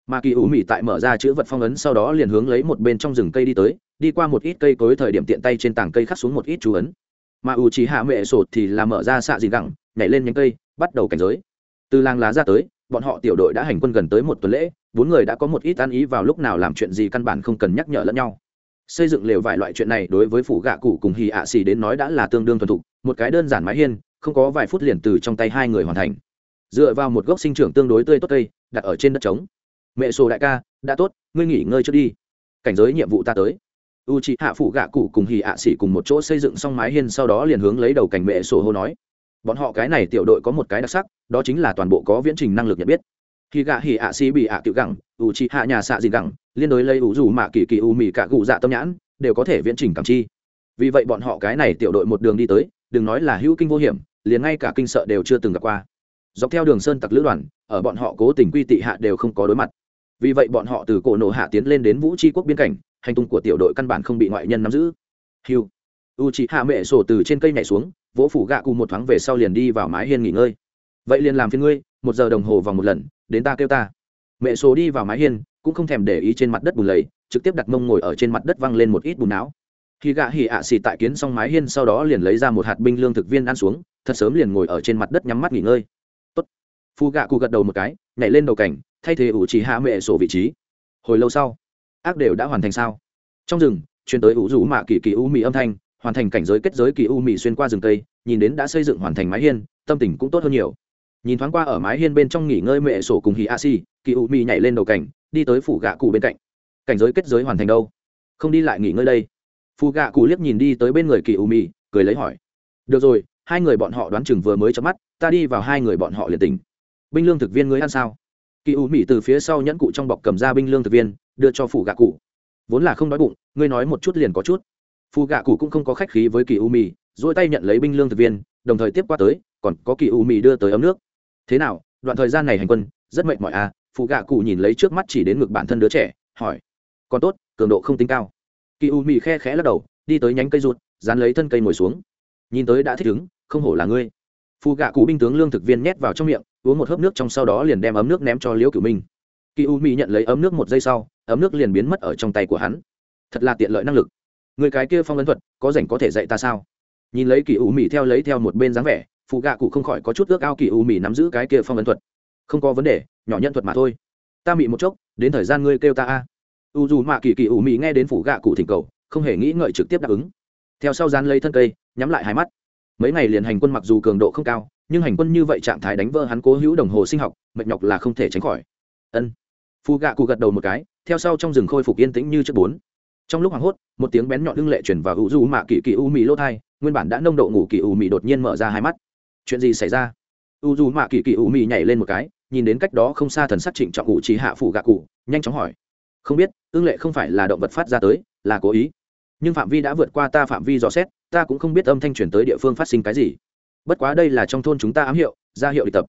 Mà kỳ ủ mỹ tại mở ra chữ vật phong ấn sau đó liền hướng lấy một bên trong rừng cây đi tới, đi qua một ít cây cối thời điểm tiện tay trên tảng cây khắc xuống một ít chú ấn. Mà u trí hạ mẹ sột thì là mở ra xạ dìn gẳng, nhảy lên nhánh cây, bắt đầu cảnh giới. Từ làng lá ra tới, bọn họ tiểu đội đã hành quân gần tới một tuần lễ, bốn người đã có một ít ăn ý vào lúc nào làm chuyện gì căn bản không cần nhắc nhở lẫn nhau xây dựng lều vài loại chuyện này đối với phủ gạ cụ cùng hì ạ xì đến nói đã là tương đương thuần thục, một cái đơn giản mái hiên, không có vài phút liền từ trong tay hai người hoàn thành. Dựa vào một gốc sinh trưởng tương đối tươi tốt cây, đặt ở trên đất trống. Mẹ sổ đại ca, đã tốt, ngươi nghỉ ngơi trước đi. Cảnh giới nhiệm vụ ta tới. U c h ị hạ phụ gạ cụ cùng hì ạ xỉ cùng một chỗ xây dựng xong mái hiên sau đó liền hướng lấy đầu cảnh mẹ sổ hô nói. Bọn họ cái này tiểu đội có một cái đặc sắc, đó chính là toàn bộ có viễn trình năng lực nhận biết khi gạ hỉ ạ xì bị ạ tiểu gẳng, ủ trị hạ nhà xạ gì gẳng, liên đối lấy ủ dù mạ kỳ kỳ u mì cả cụ dạ tâm nhãn, đều có thể viễn trình cảm chi. Vì vậy bọn họ cái này tiểu đội một đường đi tới, đừng nói là hữu kinh vô hiểm, liền ngay cả kinh sợ đều chưa từng gặp qua. Dọc theo đường sơn tặc lữ đoàn, ở bọn họ cố tình quy tị hạ đều không có đối mặt. Vì vậy bọn họ từ cổ nổ hạ tiến lên đến vũ tri quốc biên cảnh, hành tung của tiểu đội căn bản không bị ngoại nhân nắm giữ. Hiu u chị hạ mẹ sổ từ trên cây nhảy xuống, vỗ phủ gạ cụ một thoáng về sau liền đi vào mái hiên nghỉ ngơi. Vậy liền làm phiên ngươi, một giờ đồng hồ vòng một lần đến ta kêu ta. Mẹ sổ đi vào mái hiên, cũng không thèm để ý trên mặt đất bùn lầy, trực tiếp đặt mông ngồi ở trên mặt đất văng lên một ít bùn não. Khi gạ hỉ ạ xì tại kiến xong mái hiên sau đó liền lấy ra một hạt binh lương thực viên ăn xuống, thật sớm liền ngồi ở trên mặt đất nhắm mắt nghỉ ngơi. Tốt. phu gạ cụ gật đầu một cái, nhảy lên đầu cảnh, thay thế ủ chỉ hạ mẹ sổ vị trí. Hồi lâu sau, ác đều đã hoàn thành sao? Trong rừng chuyển tới ủ rủ mạ kỳ kỳ u mị âm thanh, hoàn thành cảnh giới kết giới kỳ u mị xuyên qua rừng cây, nhìn đến đã xây dựng hoàn thành mái hiên, tâm tình cũng tốt hơn nhiều nhìn thoáng qua ở mái hiên bên trong nghỉ ngơi mẹ sổ cùng hì a si kỳ u mi nhảy lên đầu cảnh, đi tới phủ gạ cụ bên cạnh. Cảnh giới kết giới hoàn thành đâu? Không đi lại nghỉ ngơi đây. Phù gạ cụ liếc nhìn đi tới bên người kỳ u mi cười lấy hỏi. Được rồi, hai người bọn họ đoán chừng vừa mới chớp mắt, ta đi vào hai người bọn họ liền tỉnh. Binh lương thực viên ngươi ăn sao? Kỳ u mì từ phía sau nhẫn cụ trong bọc cầm ra binh lương thực viên, đưa cho phủ gạ cụ. Vốn là không đói bụng, ngươi nói một chút liền có chút. Phù gạ cụ cũng không có khách khí với kỳ u mì dỗi tay nhận lấy binh lương thực viên, đồng thời tiếp qua tới, còn có kỳ u mì đưa tới ấm nước thế nào, đoạn thời gian này hành quân, rất mệt mỏi à? Phụ gạ cụ nhìn lấy trước mắt chỉ đến ngực bản thân đứa trẻ, hỏi. Còn tốt, cường độ không tính cao. Kỳ u mị khe khẽ lắc đầu, đi tới nhánh cây rụt dán lấy thân cây ngồi xuống. Nhìn tới đã thích ứng, không hổ là ngươi. Phụ gạ cụ binh tướng lương thực viên nhét vào trong miệng, uống một hớp nước trong sau đó liền đem ấm nước ném cho liễu cửu minh. Kỳ u mị nhận lấy ấm nước một giây sau, ấm nước liền biến mất ở trong tay của hắn. Thật là tiện lợi năng lực. Người cái kia phong ấn thuật, có rảnh có thể dạy ta sao? Nhìn lấy kỳ u mị theo lấy theo một bên dáng vẻ Phụ gạ cụ không khỏi có chút ước ao kỳ u mì nắm giữ cái kia phong ấn thuật. Không có vấn đề, nhỏ nhân thuật mà thôi. Ta mị một chốc, đến thời gian ngươi kêu ta a. U dù mạ kỳ kỳ u mì nghe đến phụ gạ cụ thỉnh cầu, không hề nghĩ ngợi trực tiếp đáp ứng. Theo sau gian lấy thân cây, nhắm lại hai mắt. Mấy ngày liền hành quân mặc dù cường độ không cao, nhưng hành quân như vậy trạng thái đánh vỡ hắn cố hữu đồng hồ sinh học, mệt nhọc là không thể tránh khỏi. Ân. Phụ gạ cụ gật đầu một cái, theo sau trong rừng khôi phục yên tĩnh như trước bốn. Trong lúc hoảng hốt, một tiếng bén nhọn lưng lệ chuyển vào u du mạ kỳ kỳ u mì lỗ thai, nguyên bản đã nông độ ngủ kỳ u mì đột nhiên mở ra hai mắt chuyện gì xảy ra? U du mạ kỳ kỳ u mì nhảy lên một cái, nhìn đến cách đó không xa thần sắc trịnh trọng ủ trí hạ phủ gạ cụ, nhanh chóng hỏi. Không biết ương lệ không phải là động vật phát ra tới, là cố ý. Nhưng phạm vi đã vượt qua ta phạm vi dò xét, ta cũng không biết âm thanh chuyển tới địa phương phát sinh cái gì. Bất quá đây là trong thôn chúng ta ám hiệu, ra hiệu địch tập.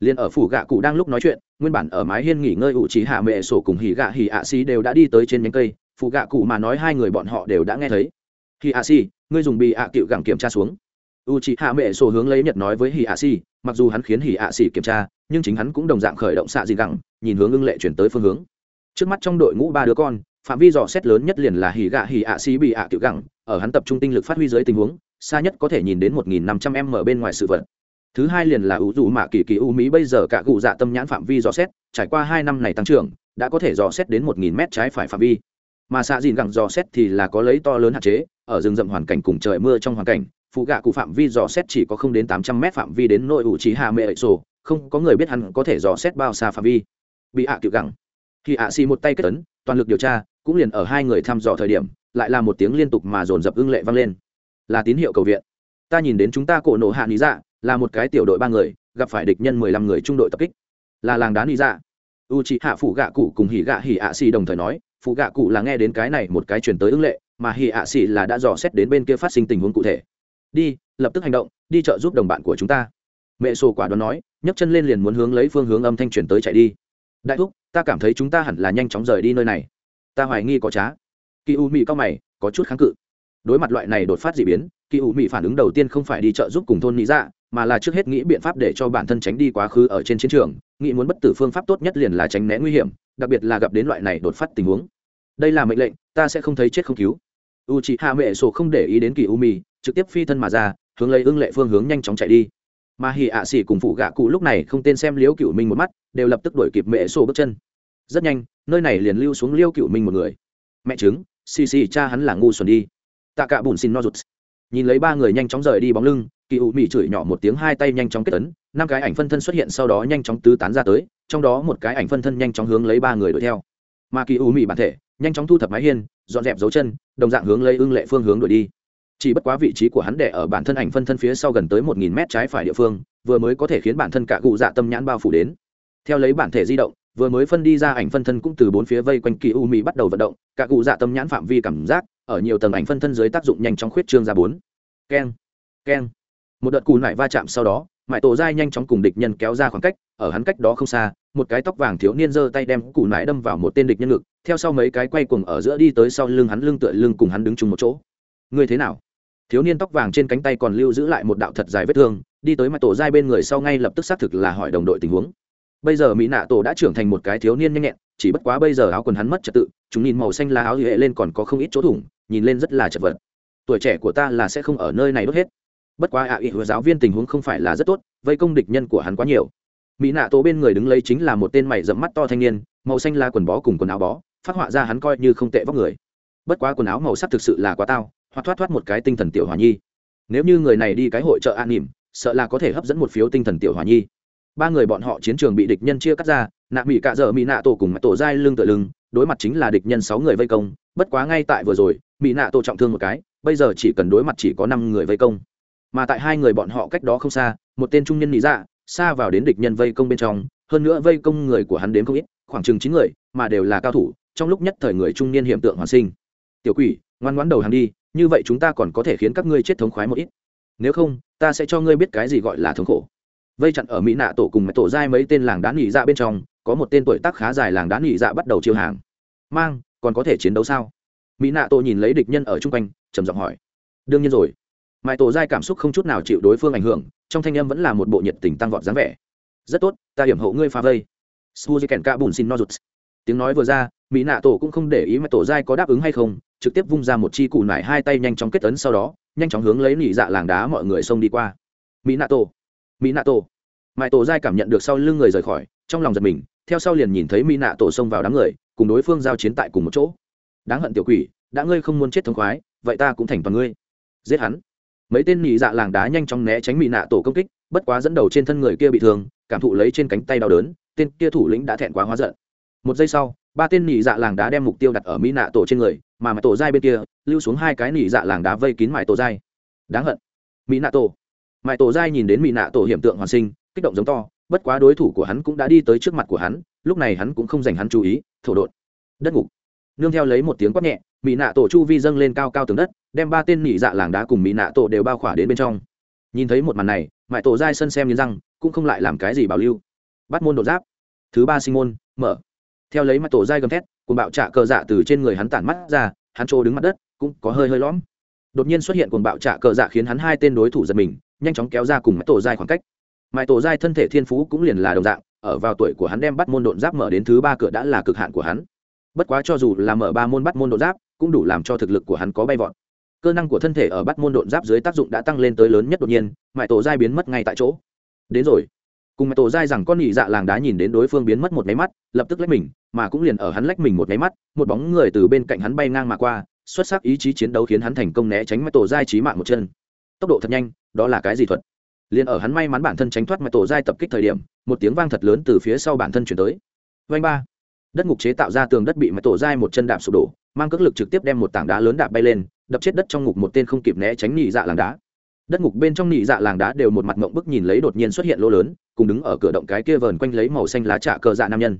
Liền ở phủ gạ cụ đang lúc nói chuyện, nguyên bản ở mái hiên nghỉ ngơi ủ trí hạ mệ sổ cùng hỉ gạ hỉ ạ xì đều đã đi tới trên nhánh cây, phủ gạ cụ mà nói hai người bọn họ đều đã nghe thấy. Hỉ ạ xì ngươi dùng bị ạ cựu gẳng kiểm tra xuống u trí hạ mệ sổ hướng lấy nhật nói với hỉ ạ xì mặc dù hắn khiến hỉ ạ xì kiểm tra, nhưng chính hắn cũng đồng dạng khởi động xạ dị gẳng, nhìn hướng ưng lệ chuyển tới phương hướng. Trước mắt trong đội ngũ ba đứa con, phạm vi dò xét lớn nhất liền là hỉ gạ hỉ ạ xì bị ạ tiểu gẳng, ở hắn tập trung tinh lực phát huy dưới tình huống, xa nhất có thể nhìn đến một nghìn năm trăm m bên ngoài sự vật. Thứ hai liền là ủ dụ mạ kỳ kỳ u mỹ bây giờ cả cụ dạ tâm nhãn phạm vi dò xét, trải qua hai năm này tăng trưởng, đã có thể dò xét đến một nghìn mét trái phải phạm vi. Mà xạ dìn gẳng dò xét thì là có lấy to lớn hạn chế, ở rừng rậm hoàn cảnh cùng trời mưa trong hoàn cảnh phụ gạ cụ phạm vi dò xét chỉ có không đến tám trăm mét phạm vi đến nội ủ trí hạ mệ ẩy sổ, không có người biết hắn có thể dò xét bao xa phạm vi. Bị hạ à gẳng. Khi ạ xì một tay kết tấn toàn lực điều tra, cũng liền ở hai người thăm dò thời điểm, lại là một tiếng liên tục mà dồn dập ưng lệ vang lên. Là tín hiệu cầu viện. Ta nhìn đến chúng ta cổ nổ hạ lý dạ là một cái tiểu đội ba người, gặp phải địch nhân mười lăm người trung đội tập kích. Là làng đá lý dạ. U chị hạ phụ gạ cụ cùng hỉ gạ hỉ ạ xì đồng thời nói phụ gạ cụ là nghe đến cái này một cái chuyển tới ứng lệ, mà hỉ ạ xì là đã dò xét đến bên kia phát sinh tình huống cụ thể đi, lập tức hành động, đi chợ giúp đồng bạn của chúng ta. Mẹ sổ quả đoán nói, nhấc chân lên liền muốn hướng lấy phương hướng âm thanh chuyển tới chạy đi. Đại thúc, ta cảm thấy chúng ta hẳn là nhanh chóng rời đi nơi này. Ta hoài nghi có trá. Kỳ u mị cao mày, có chút kháng cự. Đối mặt loại này đột phát d ị biến, kỳ u mị phản ứng đầu tiên không phải đi chợ giúp cùng thôn nghĩ ra dạ, mà là trước hết nghĩ biện pháp để cho bản thân tránh đi quá khứ ở trên chiến trường, nghĩ muốn bất tử phương pháp tốt nhất liền là tránh né nguy hiểm, đặc biệt là gặp đến loại này đột phát tình huống. Đây là mệnh lệnh, ta sẽ không thấy chết không cứu. U chị hạ mệ sổ không để ý đến kỳ u mì trực tiếp phi thân mà ra, hướng lấy ưng lệ phương hướng nhanh chóng chạy đi. Mà hì ạ xỉ cùng phụ gạ cụ lúc này không tên xem liễu cựu minh một mắt, đều lập tức đuổi kịp mẹ sổ bước chân. Rất nhanh, nơi này liền lưu xuống liễu cựu minh một người. Mẹ chứng xì xì, cha hắn là ngu xuẩn đi. Tạ cả bùn xin no rụt. Nhìn lấy ba người nhanh chóng rời đi bóng lưng, kỳ ụ mị chửi nhỏ một tiếng hai tay nhanh chóng kết tấn năm cái ảnh phân thân xuất hiện sau đó nhanh chóng tứ tán ra tới, trong đó một cái ảnh phân thân nhanh chóng hướng lấy ba người đuổi theo. Mà kỳ ụ mị bản thể, nhanh chóng thu thập mái hiên, dọn dẹp dấu chân, đồng dạng hướng lấy ưng lệ phương hướng đuổi đi chỉ bất quá vị trí của hắn đẻ ở bản thân ảnh phân thân phía sau gần tới một nghìn mét trái phải địa phương, vừa mới có thể khiến bản thân cả cụ dạ tâm nhãn bao phủ đến. Theo lấy bản thể di động, vừa mới phân đi ra ảnh phân thân cũng từ bốn phía vây quanh kỳ u mỹ bắt đầu vận động, cả cụ dạ tâm nhãn phạm vi cảm giác, ở nhiều tầng ảnh phân thân dưới tác dụng nhanh chóng khuyết trương ra bốn. Keng keng. Một đợt cù nải va chạm sau đó mãi tổ dai nhanh chóng cùng địch nhân kéo ra khoảng cách, ở hắn cách đó không xa, một cái tóc vàng thiếu niên giơ tay đem cù nải đâm vào một tên địch nhân ngực, theo sau mấy cái quay cuồng ở giữa đi tới sau lưng hắn lưng tựa lưng cùng hắn đứng chung một chỗ. Ngươi thế nào? Thiếu niên tóc vàng trên cánh tay còn lưu giữ lại một đạo thật dài vết thương đi tới mặt tổ giai bên người sau ngay lập tức xác thực là hỏi đồng đội tình huống. Bây giờ mỹ nạ tổ đã trưởng thành một cái thiếu niên nhanh nhẹn chỉ bất quá bây giờ áo quần hắn mất trật tự chúng nhìn màu xanh lá áo hệ lên còn có không ít chỗ thủng nhìn lên rất là chật vật. Tuổi trẻ của ta là sẽ không ở nơi này đốt hết. Bất quá ạ à, giáo viên tình huống không phải là rất tốt vây công địch nhân của hắn quá nhiều. Mỹ nạ tổ bên người đứng lấy chính là một tên mày dẫm mắt to thanh niên màu xanh là quần bó cùng quần áo bó phát họa ra hắn coi như không tệ vóc người. Bất quá quần áo màu sắc thực sự là quá tao hoặc thoát thoát một cái tinh thần tiểu hòa nhi. Nếu như người này đi cái hội trợ an nỉm, sợ là có thể hấp dẫn một phiếu tinh thần tiểu hòa nhi. Ba người bọn họ chiến trường bị địch nhân chia cắt ra, nạ mỹ cạ dợ mỹ nạ tổ cùng tổ dai lưng tựa lưng, đối mặt chính là địch nhân sáu người vây công, bất quá ngay tại vừa rồi mỹ nạ tổ trọng thương một cái, bây giờ chỉ cần đối mặt chỉ có năm người vây công. Mà tại hai người bọn họ cách đó không xa, một tên trung nhân lý dạ xa vào đến địch nhân vây công bên trong, hơn nữa vây công người của hắn đến không ít, khoảng chừng chín người, mà đều là cao thủ, trong lúc nhất thời người trung niên hiện tượng hoàn sinh. Tiểu quỷ, ngoan ngoãn đầu hàng đi như vậy chúng ta còn có thể khiến các ngươi chết thống khoái một ít. Nếu không, ta sẽ cho ngươi biết cái gì gọi là thống khổ. Vây chặn ở mỹ nạ tổ cùng tổ giai mấy tên làng đá nghỉ dạ bên trong, có một tên tuổi tác khá dài làng đá nghỉ dạ bắt đầu chiêu hàng. Mang, còn có thể chiến đấu sao? Mỹ nạ tổ nhìn lấy địch nhân ở chung quanh, trầm giọng hỏi. Đương nhiên rồi. Mãi tổ giai cảm xúc không chút nào chịu đối phương ảnh hưởng, trong thanh âm vẫn là một bộ nhiệt tình tăng vọt dáng vẻ. Rất tốt, ta hiểm hộ ngươi phá vây. Suzy kèn ca bùn xin no rụt tiếng nói vừa ra mỹ nạ tổ cũng không để ý mà tổ giai có đáp ứng hay không, trực tiếp vung ra một chi cụ nải hai tay nhanh chóng kết ấn sau đó, nhanh chóng hướng lấy nỉ dạ làng đá mọi người xông đi qua. Mỹ nạ tổ, mỹ nạ tổ. Mãi tổ giai cảm nhận được sau lưng người rời khỏi, trong lòng giật mình, theo sau liền nhìn thấy mỹ nạ tổ xông vào đám người, cùng đối phương giao chiến tại cùng một chỗ. Đáng hận tiểu quỷ, đã ngươi không muốn chết thống khoái, vậy ta cũng thành toàn ngươi. Giết hắn. Mấy tên nhị dạ làng đá nhanh chóng né tránh mỹ nạ tổ công kích, bất quá dẫn đầu trên thân người kia bị thương, cảm thụ lấy trên cánh tay đau đớn, tên kia thủ lĩnh đã thẹn quá hóa giận một giây sau, ba tên nỉ dạ làng đá đem mục tiêu đặt ở mỹ nạ tổ trên người, mà mãi tổ dai bên kia, lưu xuống hai cái nỉ dạ làng đá vây kín mãi tổ dai. Đáng hận. Mỹ nạ tổ. Mãi tổ dai nhìn đến mỹ nạ tổ hiểm tượng hoàn sinh, kích động giống to, bất quá đối thủ của hắn cũng đã đi tới trước mặt của hắn, lúc này hắn cũng không dành hắn chú ý, thổ đột. Đất ngục. Nương theo lấy một tiếng quát nhẹ, mỹ nạ tổ chu vi dâng lên cao cao tường đất, đem ba tên nỉ dạ làng đá cùng mỹ nạ tổ đều bao khỏa đến bên trong. Nhìn thấy một màn này mãi tổ dai sân xem như răng, cũng không lại làm cái gì bảo lưu. Bắt môn đột giáp. Thứ ba sinh môn, mở theo lấy mặt tổ dai gầm thét cùng bạo trạ cờ dạ từ trên người hắn tản mắt ra, hắn trô đứng mặt đất cũng có hơi hơi lõm. Đột nhiên xuất hiện cùng bạo trạ cờ dạ khiến hắn hai tên đối thủ giật mình, nhanh chóng kéo ra cùng mặt tổ dai khoảng cách. Mãi tổ dai thân thể thiên phú cũng liền là đồng dạng, ở vào tuổi của hắn đem bắt môn đột giáp mở đến thứ ba cửa đã là cực hạn của hắn. Bất quá cho dù là mở ba môn bắt môn đột giáp, cũng đủ làm cho thực lực của hắn có bay vọt. Cơ năng của thân thể ở bắt môn đột giáp dưới tác dụng đã tăng lên tới lớn nhất đột nhiên mãi tổ dai biến mất ngay tại chỗ. Đến rồi. Cùng mãi tổ dai rằng con nhị dạ làng đá nhìn đến đối phương biến mất một máy mắt, lập tức lấy mình mà cũng liền ở hắn lách mình một máy mắt, một bóng người từ bên cạnh hắn bay ngang mà qua, xuất sắc ý chí chiến đấu khiến hắn thành công né tránh mãi tổ dai trí mạng một chân. Tốc độ thật nhanh, đó là cái gì thuật? Liền ở hắn may mắn bản thân tránh thoát mãi tổ dai tập kích thời điểm, một tiếng vang thật lớn từ phía sau bản thân chuyển tới. Vanh ba. Đất ngục chế tạo ra tường đất bị mãi tổ dai một chân đạp sụp đổ, mang cước lực trực tiếp đem một tảng đá lớn đạp bay lên, đập chết đất trong ngục một tên không kịp né tránh nhị dạ làng đá. Đất ngục bên trong nhị dạ làng đá đều một mặt mộng bức nhìn lấy đột nhiên xuất hiện lỗ lớn, cùng đứng ở cửa động cái kia vờn quanh lấy màu xanh lá trạ cờ dạ nam nhân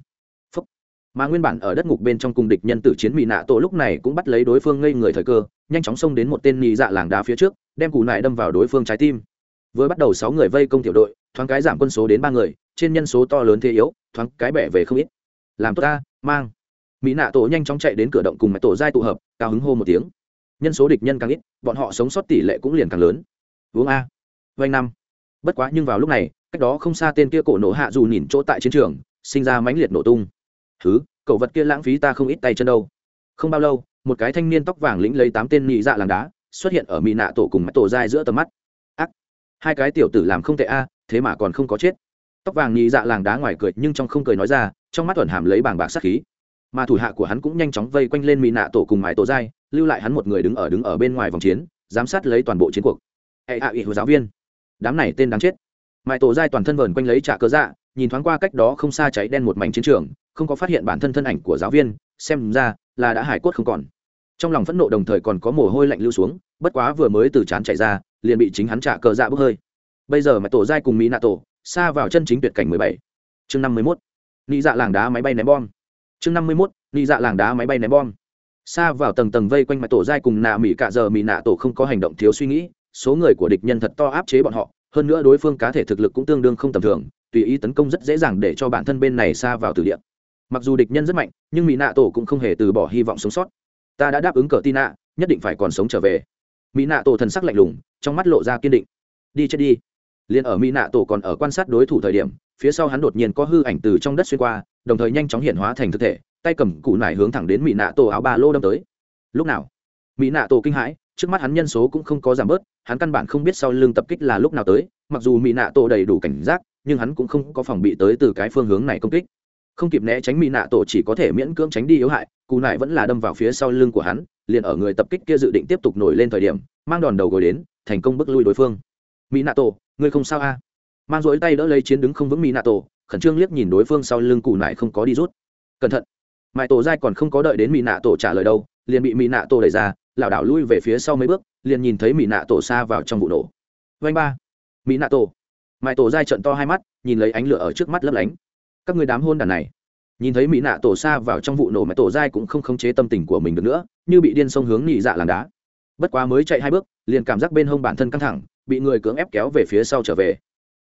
mà nguyên bản ở đất ngục bên trong cùng địch nhân tử chiến mỹ nạ tổ lúc này cũng bắt lấy đối phương ngây người thời cơ, nhanh chóng xông đến một tên nị dạ làng đá phía trước, đem cù nại đâm vào đối phương trái tim. Vừa bắt đầu sáu người vây công tiểu đội, thoáng cái giảm quân số đến ba người, trên nhân số to lớn thế yếu, thoáng cái bẻ về không ít. Làm tốt ta, mang. Mỹ nạ tổ nhanh chóng chạy đến cửa động cùng mẹ tổ giai tụ hợp, cao hứng hô một tiếng. Nhân số địch nhân càng ít, bọn họ sống sót tỷ lệ cũng liền càng lớn. Uống a. Vanh năm. Bất quá nhưng vào lúc này, cách đó không xa tên kia cổ nổ hạ dù nhìn chỗ tại chiến trường, sinh ra mãnh liệt nổ tung thứ cậu vật kia lãng phí ta không ít tay chân đâu. Không bao lâu một cái thanh niên tóc vàng lĩnh lấy tám tên nhị dạ làng đá xuất hiện ở mỹ nạ tổ cùng mắt tổ dai giữa tầm mắt. Ác! Hai cái tiểu tử làm không tệ a thế mà còn không có chết. Tóc vàng nhị dạ làng đá ngoài cười nhưng trong không cười nói ra trong mắt thuần hàm lấy bảng bạc sát khí. Mà thủ hạ của hắn cũng nhanh chóng vây quanh lên mỹ nạ tổ cùng mái tổ dai, lưu lại hắn một người đứng ở đứng ở bên ngoài vòng chiến giám sát lấy toàn bộ chiến cuộc. Hệ hạ ỵ giáo viên. Đám này tên đáng chết. Mái tổ dai toàn thân vờn quanh lấy trả cơ dạ nhìn thoáng qua cách đó không xa cháy đen một mảnh chiến trường, không có phát hiện bản thân thân ảnh của giáo viên, xem ra là đã hải cốt không còn. Trong lòng phẫn nộ đồng thời còn có mồ hôi lạnh lưu xuống, bất quá vừa mới từ chán chạy ra, liền bị chính hắn trả cờ dạ bốc hơi. Bây giờ mà tổ giai cùng mỹ nạ tổ, xa vào chân chính tuyệt cảnh mười bảy. Chương năm mươi mốt, nị dạ làng đá máy bay ném bom. Chương năm mươi mốt, nị dạ làng đá máy bay ném bom. Xa vào tầng tầng vây quanh mặt tổ giai cùng nạ mỹ cả giờ mỹ nạ tổ không có hành động thiếu suy nghĩ, số người của địch nhân thật to áp chế bọn họ, hơn nữa đối phương cá thể thực lực cũng tương đương không tầm thường tùy ý tấn công rất dễ dàng để cho bản thân bên này xa vào từ địa. Mặc dù địch nhân rất mạnh, nhưng mỹ nạ tổ cũng không hề từ bỏ hy vọng sống sót. Ta đã đáp ứng cờ tin nạ, nhất định phải còn sống trở về. Mỹ nạ tổ thần sắc lạnh lùng, trong mắt lộ ra kiên định. Đi chết đi. Liền ở mỹ nạ tổ còn ở quan sát đối thủ thời điểm, phía sau hắn đột nhiên có hư ảnh từ trong đất xuyên qua, đồng thời nhanh chóng hiện hóa thành thực thể, tay cầm cụ nải hướng thẳng đến mỹ nạ tổ áo ba lô đâm tới. Lúc nào? Mỹ nạ tổ kinh hãi, trước mắt hắn nhân số cũng không có giảm bớt, hắn căn bản không biết sau lưng tập kích là lúc nào tới, mặc dù mỹ nạ tổ đầy đủ cảnh giác nhưng hắn cũng không có phòng bị tới từ cái phương hướng này công kích. Không kịp né tránh mỹ nạ tổ chỉ có thể miễn cưỡng tránh đi yếu hại cụ nại vẫn là đâm vào phía sau lưng của hắn, liền ở người tập kích kia dự định tiếp tục nổi lên thời điểm, mang đòn đầu gối đến, thành công bức lui đối phương. Mỹ nạ tổ, ngươi không sao a mang rỗi tay đỡ lấy chiến đứng không vững mỹ nạ tổ, khẩn trương liếc nhìn đối phương sau lưng cụ nại không có đi rút. Cẩn thận. Mãi tổ dai còn không có đợi đến mỹ nạ tổ trả lời đâu, liền bị mỹ nạ tổ đẩy ra, lảo đảo lui về phía sau mấy bước, liền nhìn thấy mỹ nạ tổ xa vào trong vụ nổ. Vanh ba. Mỹ nạ tổ mãi tổ dai trận to hai mắt, nhìn lấy ánh lửa ở trước mắt lấp lánh. Các người đám hôn đàn này, nhìn thấy mỹ nạ tổ xa vào trong vụ nổ mãi tổ dai cũng không khống chế tâm tình của mình được nữa, như bị điên sông hướng nhị dạ làng đá. Bất quá mới chạy hai bước, liền cảm giác bên hông bản thân căng thẳng, bị người cưỡng ép kéo về phía sau trở về.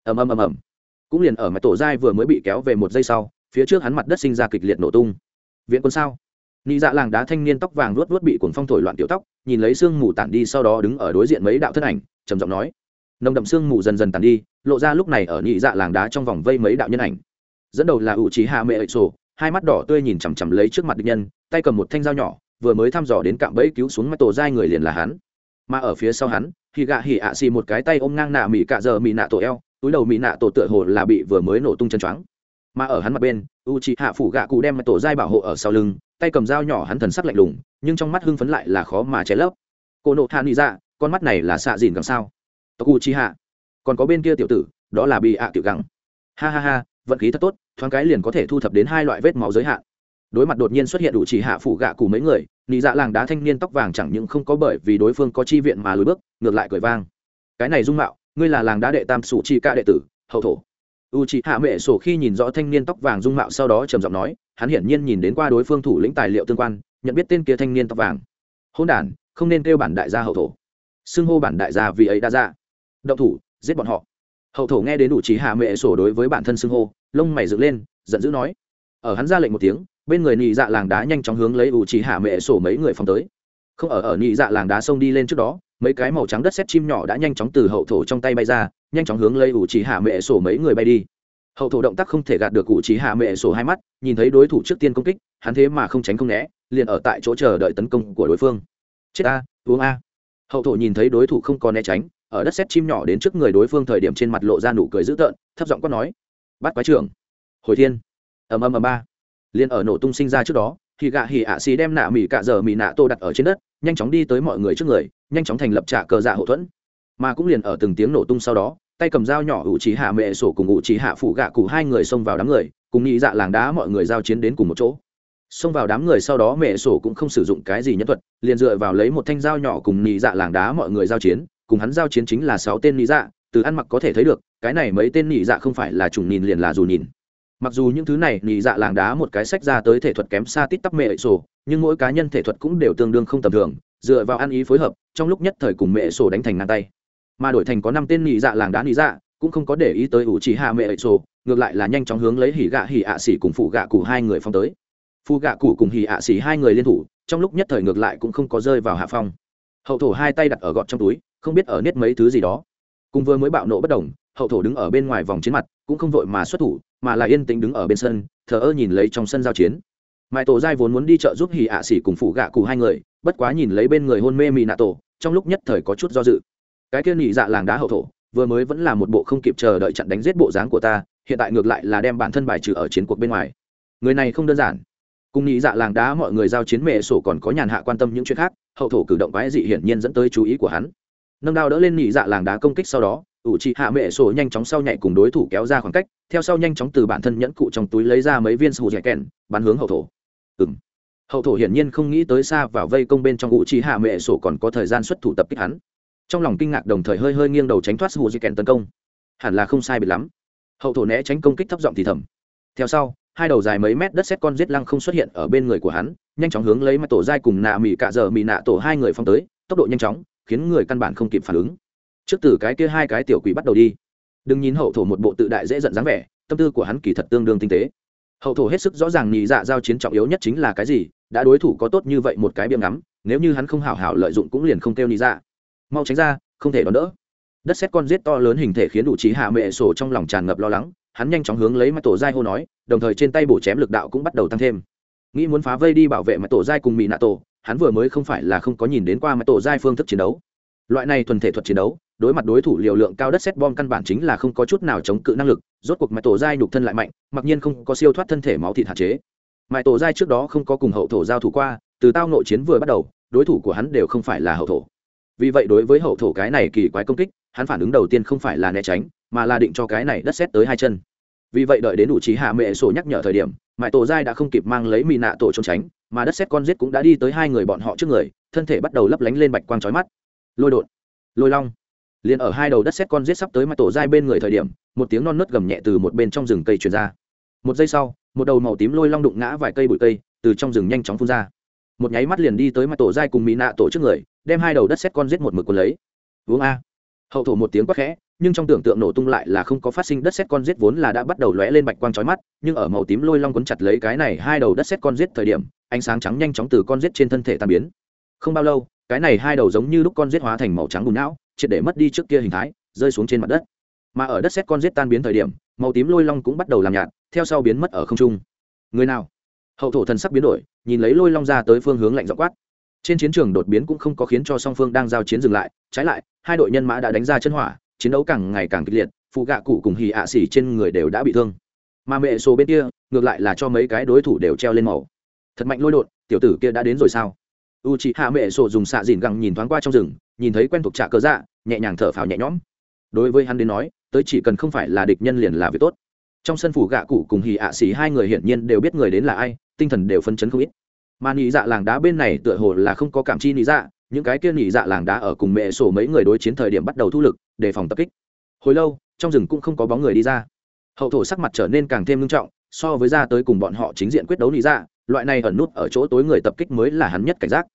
Ầm ầm ầm ầm. Cũng liền ở mãi tổ giai vừa mới bị kéo về một giây sau, phía trước hắn mặt đất sinh ra kịch liệt nổ tung. Viện quân sao? Nị dạ làng đá thanh niên tóc vàng luốt luốt bị cuồng phong thổi loạn tiểu tóc, nhìn lấy sương mù tản đi sau đó đứng ở đối diện mấy đạo thân ảnh, trầm giọng nói nồng đậm sương mù dần dần tàn đi, lộ ra lúc này ở nhị dạ làng đá trong vòng vây mấy đạo nhân ảnh. Dẫn đầu là ủ trí hạ mẹ ẩy sổ, hai mắt đỏ tươi nhìn chằm chằm lấy trước mặt địch nhân, tay cầm một thanh dao nhỏ, vừa mới thăm dò đến cạm bẫy cứu xuống mắt tổ dai người liền là hắn. Mà ở phía sau hắn thì gạ hỉ ạ xì một cái tay ôm ngang nạ mỹ cạ giờ mỹ nạ tổ eo, túi đầu mỹ nạ tổ tựa hồ là bị vừa mới nổ tung chân choáng. Mà ở hắn mặt bên u chị hạ phủ gạ cụ đem mặt tổ dai bảo hộ ở sau lưng, tay cầm dao nhỏ hắn thần sắc lạnh lùng, nhưng trong mắt hưng phấn lại là khó mà che lấp. Cô nộ hạ nghĩ ra dạ, con mắt này là xạ dìn càng sao? Tộc u chi hạ còn có bên kia tiểu tử, đó là bị ạ tiểu gắng ha ha ha, vận khí thật tốt, thoáng cái liền có thể thu thập đến hai loại vết máu giới hạn. Đối mặt đột nhiên xuất hiện đủ chỉ hạ phủ gạ cụ mấy người, nị dạ làng đá thanh niên tóc vàng chẳng những không có bởi vì đối phương có chi viện mà lùi bước, ngược lại cười vang. Cái này dung mạo, ngươi là làng đá đệ tam sủ chi ca đệ tử, hậu thổ. U chị hạ mệ sổ khi nhìn rõ thanh niên tóc vàng dung mạo sau đó trầm giọng nói, hắn hiển nhiên nhìn đến qua đối phương thủ lĩnh tài liệu tương quan, nhận biết tên kia thanh niên tóc vàng. Hôn đản, không nên kêu bản đại gia hậu thổ. Xưng hô bản đại gia vì ấy đã ra động thủ, giết bọn họ. Hậu thổ nghe đến đủ trí hạ mệ sổ đối với bản thân xưng hô, lông mày dựng lên, giận dữ nói. Ở hắn ra lệnh một tiếng, bên người nhị dạ làng đá nhanh chóng hướng lấy ủ trí hạ mệ sổ mấy người phòng tới. Không ở ở nhị dạ làng đá xông đi lên trước đó, mấy cái màu trắng đất xét chim nhỏ đã nhanh chóng từ hậu thổ trong tay bay ra, nhanh chóng hướng lấy ủ trí hạ mệ sổ mấy người bay đi. Hậu thổ động tác không thể gạt được ủ trí hạ mệ sổ hai mắt, nhìn thấy đối thủ trước tiên công kích, hắn thế mà không tránh không né, liền ở tại chỗ chờ đợi tấn công của đối phương. Chết a uống a. Hậu thổ nhìn thấy đối thủ không có né tránh ở đất xét chim nhỏ đến trước người đối phương thời điểm trên mặt lộ ra nụ cười dữ tợn, thấp giọng quát nói bắt quái trưởng, hồi thiên. Ầm ầm ầm ba. Liền ở nổ tung sinh ra trước đó thì gạ hỉ ạ xì đem nạ mỉ cạ giờ mỉ nạ tô đặt ở trên đất, nhanh chóng đi tới mọi người trước người, nhanh chóng thành lập trả cờ dạ hậu thuẫn. Mà cũng liền ở từng tiếng nổ tung sau đó, tay cầm dao nhỏ ủ trí hạ mệ sổ cùng ủ trí hạ phụ gạ cụ hai người xông vào đám người, cùng nghĩ dạ làng đá mọi người giao chiến đến cùng một chỗ. Xông vào đám người sau đó mẹ sổ cũng không sử dụng cái gì nhân thuật, liền dựa vào lấy một thanh dao nhỏ cùng nhị dạ làng đá mọi người giao chiến cùng hắn giao chiến chính là sáu tên nị dạ từ ăn mặc có thể thấy được, cái này mấy tên nị dạ không phải là trùng nhìn liền là dù nhìn. Mặc dù những thứ này, nị dạ làng đá một cái sách ra tới thể thuật kém xa tít tắp mẹ sổ, nhưng mỗi cá nhân thể thuật cũng đều tương đương không tầm thường, dựa vào ăn ý phối hợp, trong lúc nhất thời cùng mẹ sổ đánh thành ngang tay. Mà đổi thành có năm tên nị dạ làng đá nị dạ cũng không có để ý tới ủ chỉ hạ mẹ sổ, ngược lại là nhanh chóng hướng lấy hỉ gạ hỉ ạ xỉ cùng phụ gạ cụ hai người phong tới. Phụ gạ cụ cùng hỉ ạ xỉ hai người liên thủ, trong lúc nhất thời ngược lại cũng không có rơi vào hạ phong. Hậu thổ hai tay đặt ở gọt trong túi không biết ở nết mấy thứ gì đó. Cùng vừa mới bạo nộ bất đồng, hậu thổ đứng ở bên ngoài vòng chiến mặt, cũng không vội mà xuất thủ, mà là yên tĩnh đứng ở bên sân, thờ ơ nhìn lấy trong sân giao chiến. Mãi tổ giai vốn muốn đi chợ giúp hì ạ xỉ cùng phụ gạ cụ hai người, bất quá nhìn lấy bên người hôn mê mì nạ tổ, trong lúc nhất thời có chút do dự. Cái kia nhị dạ làng đá hậu thổ, vừa mới vẫn là một bộ không kịp chờ đợi chặn đánh giết bộ dáng của ta, hiện tại ngược lại là đem bản thân bài trừ ở chiến cuộc bên ngoài. Người này không đơn giản. Cùng nhị dạ làng đá mọi người giao chiến mệ sổ còn có nhàn hạ quan tâm những chuyện khác, hậu thổ cử động quái dị hiển nhiên dẫn tới chú ý của hắn nâng đao đỡ lên nhị dạ làng đá công kích sau đó, ủ trị hạ mệ sổ nhanh chóng sau nhảy cùng đối thủ kéo ra khoảng cách, theo sau nhanh chóng từ bản thân nhẫn cụ trong túi lấy ra mấy viên sù dẻ kèn, bắn hướng hậu thổ. Ừng hậu thổ hiển nhiên không nghĩ tới xa vào vây công bên trong ủ trị hạ mệ sổ còn có thời gian xuất thủ tập kích hắn. Trong lòng kinh ngạc đồng thời hơi hơi nghiêng đầu tránh thoát sù dẻ kèn tấn công. Hẳn là không sai bị lắm. Hậu thổ né tránh công kích thấp giọng thì thầm. Theo sau, hai đầu dài mấy mét đất xét con giết lăng không xuất hiện ở bên người của hắn, nhanh chóng hướng lấy mặt tổ dai cùng nạ mỹ cạ giờ mỹ nạ tổ hai người phong tới, tốc độ nhanh chóng khiến người căn bản không kịp phản ứng. Trước từ cái kia hai cái tiểu quỷ bắt đầu đi. Đừng nhìn hậu thổ một bộ tự đại dễ giận dáng vẻ, tâm tư của hắn kỳ thật tương đương tinh tế. Hậu thổ hết sức rõ ràng nhị dạ giao chiến trọng yếu nhất chính là cái gì, đã đối thủ có tốt như vậy một cái biếm ngắm, nếu như hắn không hảo hảo lợi dụng cũng liền không kêu nhị dạ. Mau tránh ra, không thể đón đỡ. Đất xét con rết to lớn hình thể khiến đủ trí hạ mệ sổ trong lòng tràn ngập lo lắng, hắn nhanh chóng hướng lấy mặt tổ giai hô nói, đồng thời trên tay bổ chém lực đạo cũng bắt đầu tăng thêm. Nghĩ muốn phá vây đi bảo vệ mặt tổ giai cùng mỹ nạ tổ hắn vừa mới không phải là không có nhìn đến qua mà tổ giai phương thức chiến đấu. Loại này thuần thể thuật chiến đấu, đối mặt đối thủ liều lượng cao đất xét bom căn bản chính là không có chút nào chống cự năng lực, rốt cuộc mãi tổ giai nhục thân lại mạnh, mặc nhiên không có siêu thoát thân thể máu thịt hạn chế. Mãi tổ giai trước đó không có cùng hậu thổ giao thủ qua, từ tao nội chiến vừa bắt đầu, đối thủ của hắn đều không phải là hậu thổ. Vì vậy đối với hậu thổ cái này kỳ quái công kích, hắn phản ứng đầu tiên không phải là né tránh, mà là định cho cái này đất xét tới hai chân vì vậy đợi đến đủ trí hạ mệ sổ nhắc nhở thời điểm, mãi tổ giai đã không kịp mang lấy mì nạ tổ trốn tránh, mà đất xét con giết cũng đã đi tới hai người bọn họ trước người, thân thể bắt đầu lấp lánh lên bạch quang trói mắt. Lôi đột, lôi long. Liền ở hai đầu đất xét con giết sắp tới mãi tổ giai bên người thời điểm, một tiếng non nớt gầm nhẹ từ một bên trong rừng cây truyền ra. Một giây sau, một đầu màu tím lôi long đụng ngã vài cây bụi cây, từ trong rừng nhanh chóng phun ra. Một nháy mắt liền đi tới mãi tổ giai cùng mỹ nạ tổ trước người, đem hai đầu đất xét con giết một mực quần lấy. Uống a hậu thổ một tiếng quát khẽ, nhưng trong tưởng tượng nổ tung lại là không có phát sinh đất xét con giết vốn là đã bắt đầu lóe lên bạch quang chói mắt, nhưng ở màu tím lôi long quấn chặt lấy cái này hai đầu đất xét con giết thời điểm, ánh sáng trắng nhanh chóng từ con giết trên thân thể tan biến. Không bao lâu, cái này hai đầu giống như lúc con giết hóa thành màu trắng bùn não, triệt để mất đi trước kia hình thái, rơi xuống trên mặt đất. Mà ở đất xét con giết tan biến thời điểm, màu tím lôi long cũng bắt đầu làm nhạt, theo sau biến mất ở không trung. Người nào? Hậu thổ thần sắc biến đổi, nhìn lấy lôi long ra tới phương hướng lạnh dọ quát trên chiến trường đột biến cũng không có khiến cho song phương đang giao chiến dừng lại, trái lại, hai đội nhân mã đã đánh ra chân hỏa, chiến đấu càng ngày càng kịch liệt, phụ gạ cụ cùng hì ạ xỉ trên người đều đã bị thương. Mà mẹ số bên kia, ngược lại là cho mấy cái đối thủ đều treo lên màu. Thật mạnh lôi đột, tiểu tử kia đã đến rồi sao? U chị hạ mẹ sổ dùng xạ dìn găng nhìn thoáng qua trong rừng, nhìn thấy quen thuộc trạ cớ dạ nhẹ nhàng thở phào nhẹ nhõm. Đối với hắn đến nói, tới chỉ cần không phải là địch nhân liền là việc tốt. Trong sân phủ gạ cụ cùng hì ạ xỉ hai người hiển nhiên đều biết người đến là ai, tinh thần đều phân chấn không ít mà nhị dạ làng đá bên này tựa hồ là không có cảm chi nhị dạ những cái kia nhị dạ làng đá ở cùng mẹ sổ mấy người đối chiến thời điểm bắt đầu thu lực, đề phòng tập kích. Hồi lâu, trong rừng cũng không có bóng người đi ra. Hậu thổ sắc mặt trở nên càng thêm nghiêm trọng, so với ra tới cùng bọn họ chính diện quyết đấu nhị dạ loại này ẩn nút ở chỗ tối người tập kích mới là hắn nhất cảnh giác.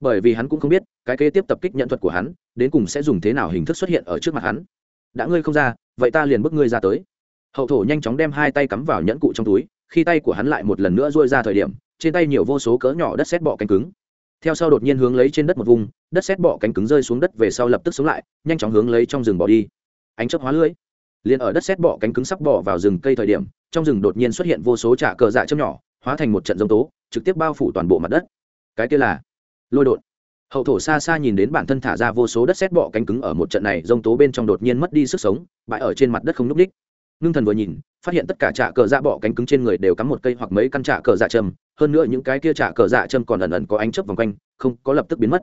Bởi vì hắn cũng không biết, cái kế tiếp tập kích nhận thuật của hắn, đến cùng sẽ dùng thế nào hình thức xuất hiện ở trước mặt hắn. Đã ngươi không ra, vậy ta liền bước ngươi ra tới. Hậu thổ nhanh chóng đem hai tay cắm vào nhẫn cụ trong túi, khi tay của hắn lại một lần nữa dôi ra thời điểm trên tay nhiều vô số cỡ nhỏ đất xét bọ cánh cứng. Theo sau đột nhiên hướng lấy trên đất một vùng, đất xét bọ cánh cứng rơi xuống đất về sau lập tức sống lại, nhanh chóng hướng lấy trong rừng bỏ đi. Ánh chớp hóa lưới liền ở đất xét bọ cánh cứng sắp bỏ vào rừng cây thời điểm, trong rừng đột nhiên xuất hiện vô số trả cờ dạ chớp nhỏ, hóa thành một trận giông tố, trực tiếp bao phủ toàn bộ mặt đất. Cái kia là lôi đột. Hậu thổ xa xa nhìn đến bản thân thả ra vô số đất xét bọ cánh cứng ở một trận này rông tố bên trong đột nhiên mất đi sức sống bại ở trên mặt đất không n ú c đích ngưng thần vừa nhìn, phát hiện tất cả trạ cờ dạ bọ cánh cứng trên người đều cắm một cây hoặc mấy căn trạ cờ dạ châm, hơn nữa những cái kia trạ cờ dạ châm còn ẩn ẩn có ánh chớp vòng quanh, không, có lập tức biến mất.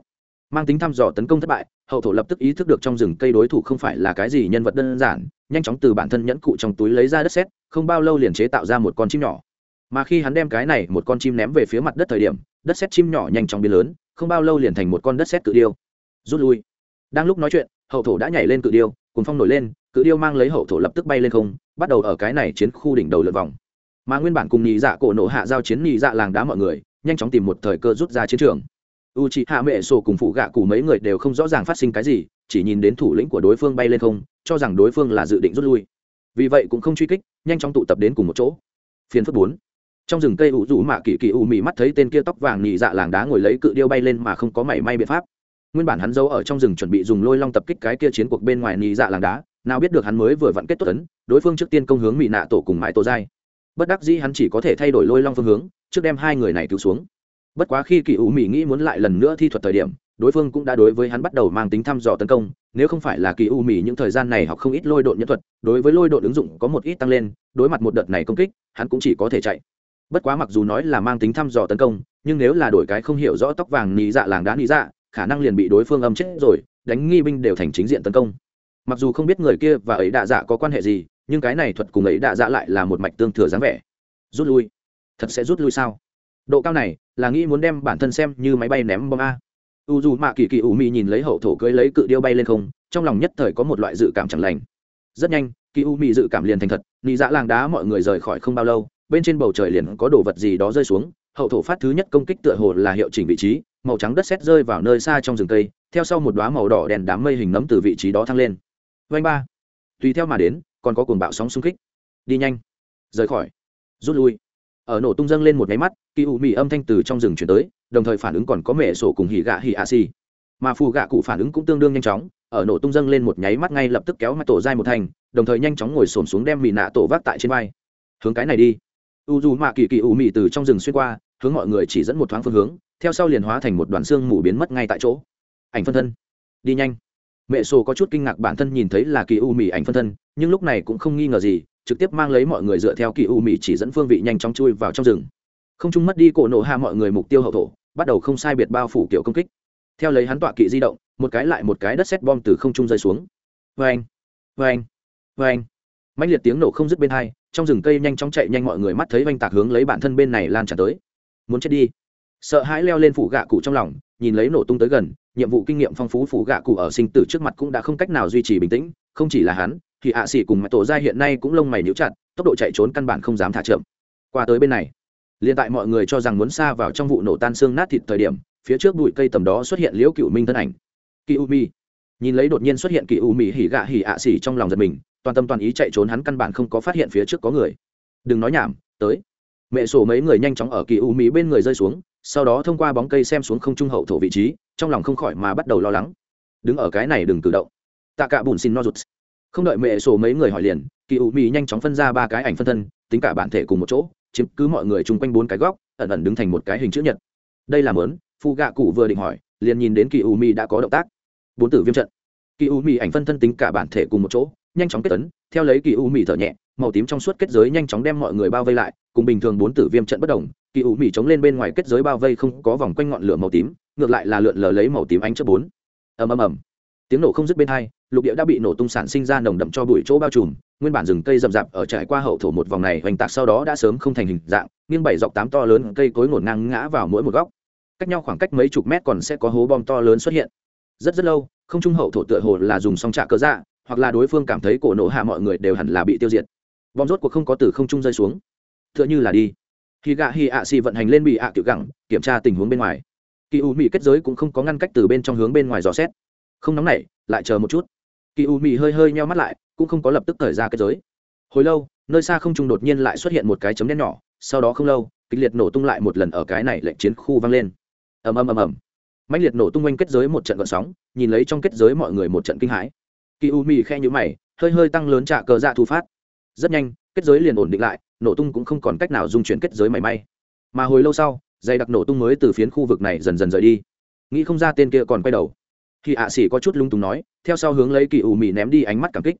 Mang tính thăm dò tấn công thất bại, hậu thổ lập tức ý thức được trong rừng cây đối thủ không phải là cái gì nhân vật đơn giản, nhanh chóng từ bản thân nhẫn cụ trong túi lấy ra đất xét không bao lâu liền chế tạo ra một con chim nhỏ. Mà khi hắn đem cái này một con chim ném về phía mặt đất thời điểm, đất xét chim nhỏ nhanh chóng biến lớn, không bao lâu liền thành một con đất xét cự điêu. Rút lui. Đang lúc nói chuyện, hậu thổ đã nhảy lên cự điêu cùng phong nổi lên, cự điêu mang lấy hậu thổ lập tức bay lên không, bắt đầu ở cái này chiến khu đỉnh đầu lượt vòng. Mà nguyên bản cùng nhị dạ cổ nộ hạ giao chiến nhị dạ làng đá mọi người, nhanh chóng tìm một thời cơ rút ra chiến trường. U c h ị hạ mệ sổ cùng phụ gạ cụ mấy người đều không rõ ràng phát sinh cái gì, chỉ nhìn đến thủ lĩnh của đối phương bay lên không, cho rằng đối phương là dự định rút lui. Vì vậy cũng không truy kích, nhanh chóng tụ tập đến cùng một chỗ. Phiên phức bốn. Trong rừng cây ủ rủ mạ kỳ kỳ ủ mị mắt thấy tên kia tóc vàng nhị dạ làng đá ngồi lấy cự điêu bay lên mà không có mảy may biện pháp nguyên bản hắn giấu ở trong rừng chuẩn bị dùng lôi long tập kích cái kia chiến cuộc bên ngoài nhị dạ làng đá, nào biết được hắn mới vừa vặn kết tốt ấn đối phương trước tiên công hướng mỹ nạ tổ cùng mãi tổ dai bất đắc dĩ hắn chỉ có thể thay đổi lôi long phương hướng, trước đem hai người này cứu xuống. Bất quá khi kỳ ủ mỹ nghĩ muốn lại lần nữa thi thuật thời điểm, đối phương cũng đã đối với hắn bắt đầu mang tính thăm dò tấn công, nếu không phải là kỳ u mỹ những thời gian này học không ít lôi độn nhân thuật, đối với lôi độn ứng dụng có một ít tăng lên, đối mặt một đợt này công kích, hắn cũng chỉ có thể chạy. Bất quá mặc dù nói là mang tính thăm dò tấn công, nhưng nếu là đổi cái không hiểu rõ tóc vàng nị dạ làng đá nị dạ khả năng liền bị đối phương âm chết rồi, đánh nghi binh đều thành chính diện tấn công. Mặc dù không biết người kia và ấy đạ dạ có quan hệ gì, nhưng cái này thuật cùng ấy đạ dạ lại là một mạch tương thừa dáng vẻ. Rút lui. Thật sẽ rút lui sao? Độ cao này, là nghĩ muốn đem bản thân xem như máy bay ném bom a. U dù mạ kỳ kỳ ủ mị nhìn lấy hậu thổ cưới lấy cự điêu bay lên không, trong lòng nhất thời có một loại dự cảm chẳng lành. Rất nhanh, kỳ u mị dự cảm liền thành thật, nị dạ làng đá mọi người rời khỏi không bao lâu, bên trên bầu trời liền có đồ vật gì đó rơi xuống, hậu thổ phát thứ nhất công kích tựa hồ là hiệu chỉnh vị trí màu trắng đất sét rơi vào nơi xa trong rừng cây, theo sau một đoá màu đỏ đèn đám mây hình nấm từ vị trí đó thăng lên. Vanh ba. Tùy theo mà đến, còn có cuồng bạo sóng xung kích. Đi nhanh. Rời khỏi. Rút lui. Ở nổ tung dâng lên một nháy mắt, kỳ ủ mị âm thanh từ trong rừng chuyển tới, đồng thời phản ứng còn có mẹ sổ cùng hỉ gạ hỉ a xì mà phù gạ cụ phản ứng cũng tương đương nhanh chóng, ở nổ tung dâng lên một nháy mắt ngay lập tức kéo mặt tổ dai một thành, đồng thời nhanh chóng ngồi xổm xuống đem mì nạ tổ vác tại trên vai. Hướng cái này đi. U dù mạ kỳ kỳ ủ mị từ trong rừng xuyên qua, hướng mọi người chỉ dẫn một thoáng phương hướng theo sau liền hóa thành một đoàn xương mù biến mất ngay tại chỗ. Ảnh phân thân. Đi nhanh. Mẹ sổ có chút kinh ngạc bản thân nhìn thấy là kỳ u mì ảnh phân thân, nhưng lúc này cũng không nghi ngờ gì, trực tiếp mang lấy mọi người dựa theo kỳ u mì chỉ dẫn phương vị nhanh chóng chui vào trong rừng. Không trung mất đi cổ nổ hạ mọi người mục tiêu hậu thổ, bắt đầu không sai biệt bao phủ kiểu công kích. Theo lấy hắn tọa kỵ di động, một cái lại một cái đất xét bom từ không trung rơi xuống. Vê anh vê anh vê anh mạnh liệt tiếng nổ không dứt bên hai, trong rừng cây nhanh chóng chạy nhanh mọi người mắt thấy oanh tạc hướng lấy bản thân bên này lan tràn tới. Muốn chết đi sợ hãi leo lên phủ gạ cụ trong lòng, nhìn lấy nổ tung tới gần, nhiệm vụ kinh nghiệm phong phú phủ gạ cụ ở sinh tử trước mặt cũng đã không cách nào duy trì bình tĩnh, không chỉ là hắn, thì hạ sĩ cùng mãi tổ gia hiện nay cũng lông mày níu chặt, tốc độ chạy trốn căn bản không dám thả chậm. Qua tới bên này, liền tại mọi người cho rằng muốn xa vào trong vụ nổ tan xương nát thịt thời điểm, phía trước bụi cây tầm đó xuất hiện liễu cựu minh thân ảnh. Kỳ u mi nhìn lấy đột nhiên xuất hiện kỳ u mi hỉ gạ hỉ ạ xỉ trong lòng giật mình, toàn tâm toàn ý chạy trốn hắn căn bản không có phát hiện phía trước có người. Đừng nói nhảm, tới. Mẹ sổ mấy người nhanh chóng ở kỳ u mỹ bên người rơi xuống sau đó thông qua bóng cây xem xuống không trung hậu thổ vị trí, trong lòng không khỏi mà bắt đầu lo lắng. Đứng ở cái này đừng cử động. Tạ cả bùn xin no rụt. Không đợi mẹ sổ mấy người hỏi liền, kỳ ủ mì nhanh chóng phân ra ba cái ảnh phân thân, tính cả bản thể cùng một chỗ, chiếm cứ mọi người chung quanh bốn cái góc, ẩn ẩn đứng thành một cái hình chữ nhật. Đây là mớn, phu gạ cụ vừa định hỏi, liền nhìn đến kỳ ủ mì đã có động tác. Bốn tử viêm trận. Kỳ ủ mì ảnh phân thân tính cả bản thể cùng một chỗ, nhanh chóng kết tấn, theo lấy kỳ u mì thở nhẹ, màu tím trong suốt kết giới nhanh chóng đem mọi người bao vây lại, cùng bình thường bốn tử viêm trận bất đồng kỳ u mỹ chống lên bên ngoài kết giới bao vây không có vòng quanh ngọn lửa màu tím, ngược lại là lượn lờ lấy màu tím ánh chớp bốn. Ầm ầm ầm. Tiếng nổ không dứt bên hai, lục địa đã bị nổ tung sản sinh ra nồng đậm cho bụi chỗ bao trùm, nguyên bản rừng cây rậm rạp ở trải qua hậu thổ một vòng này hoành tạc sau đó đã sớm không thành hình dạng, nghiêng bảy dọc tám to lớn cây cối ngổn ngang ngã vào mỗi một góc. Cách nhau khoảng cách mấy chục mét còn sẽ có hố bom to lớn xuất hiện. Rất rất lâu, không trung hậu thổ tựa hồ là dùng song trả cớ dạ hoặc là đối phương cảm thấy cổ nổ hạ mọi người đều hẳn là bị tiêu diệt. Bom rốt cuộc không có từ không trung rơi xuống. Tựa như là đi khi gạ hi ạ xì vận hành lên bị ạ tiểu gẳng, kiểm tra tình huống bên ngoài. Kỳ u mỹ kết giới cũng không có ngăn cách từ bên trong hướng bên ngoài dò xét. Không nóng nảy, lại chờ một chút. Kỳ u mỹ hơi hơi nheo mắt lại, cũng không có lập tức thời ra kết giới. Hồi lâu, nơi xa không trung đột nhiên lại xuất hiện một cái chấm đen nhỏ, sau đó không lâu, kịch liệt nổ tung lại một lần ở cái này lệnh chiến khu vang lên. Ầm ầm ầm ầm. Mạnh liệt nổ tung quanh kết giới một trận gợn sóng, nhìn lấy trong kết giới mọi người một trận kinh hãi. Kỳ u mỹ khe nhũ mày, hơi hơi tăng lớn trả cờ dạ thu phát. Rất nhanh, kết giới liền ổn định lại nổ tung cũng không còn cách nào dung chuyển kết giới mảy may. Mà hồi lâu sau, dày đặc nổ tung mới từ phiến khu vực này dần dần rời đi. Nghĩ không ra tên kia còn quay đầu. Khi ạ xỉ có chút lung túng nói, theo sau hướng lấy kỳ ủ mị ném đi ánh mắt cảm kích.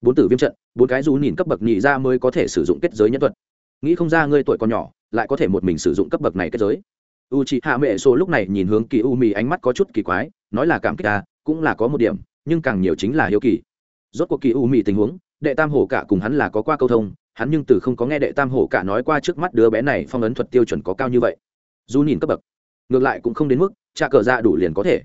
Bốn tử viêm trận, bốn cái rú nhìn cấp bậc nhị ra mới có thể sử dụng kết giới nhân thuật. Nghĩ không ra ngươi tuổi còn nhỏ, lại có thể một mình sử dụng cấp bậc này kết giới. U chị hạ mẹ số lúc này nhìn hướng kỳ u mì ánh mắt có chút kỳ quái, nói là cảm kích ta cũng là có một điểm, nhưng càng nhiều chính là hiếu kỳ. Rốt cuộc kỳ u mì tình huống, đệ tam hổ cả cùng hắn là có qua câu thông hắn nhưng từ không có nghe đệ tam hổ cả nói qua trước mắt đứa bé này phong ấn thuật tiêu chuẩn có cao như vậy. Dù nhìn cấp bậc, ngược lại cũng không đến mức trả cờ ra đủ liền có thể.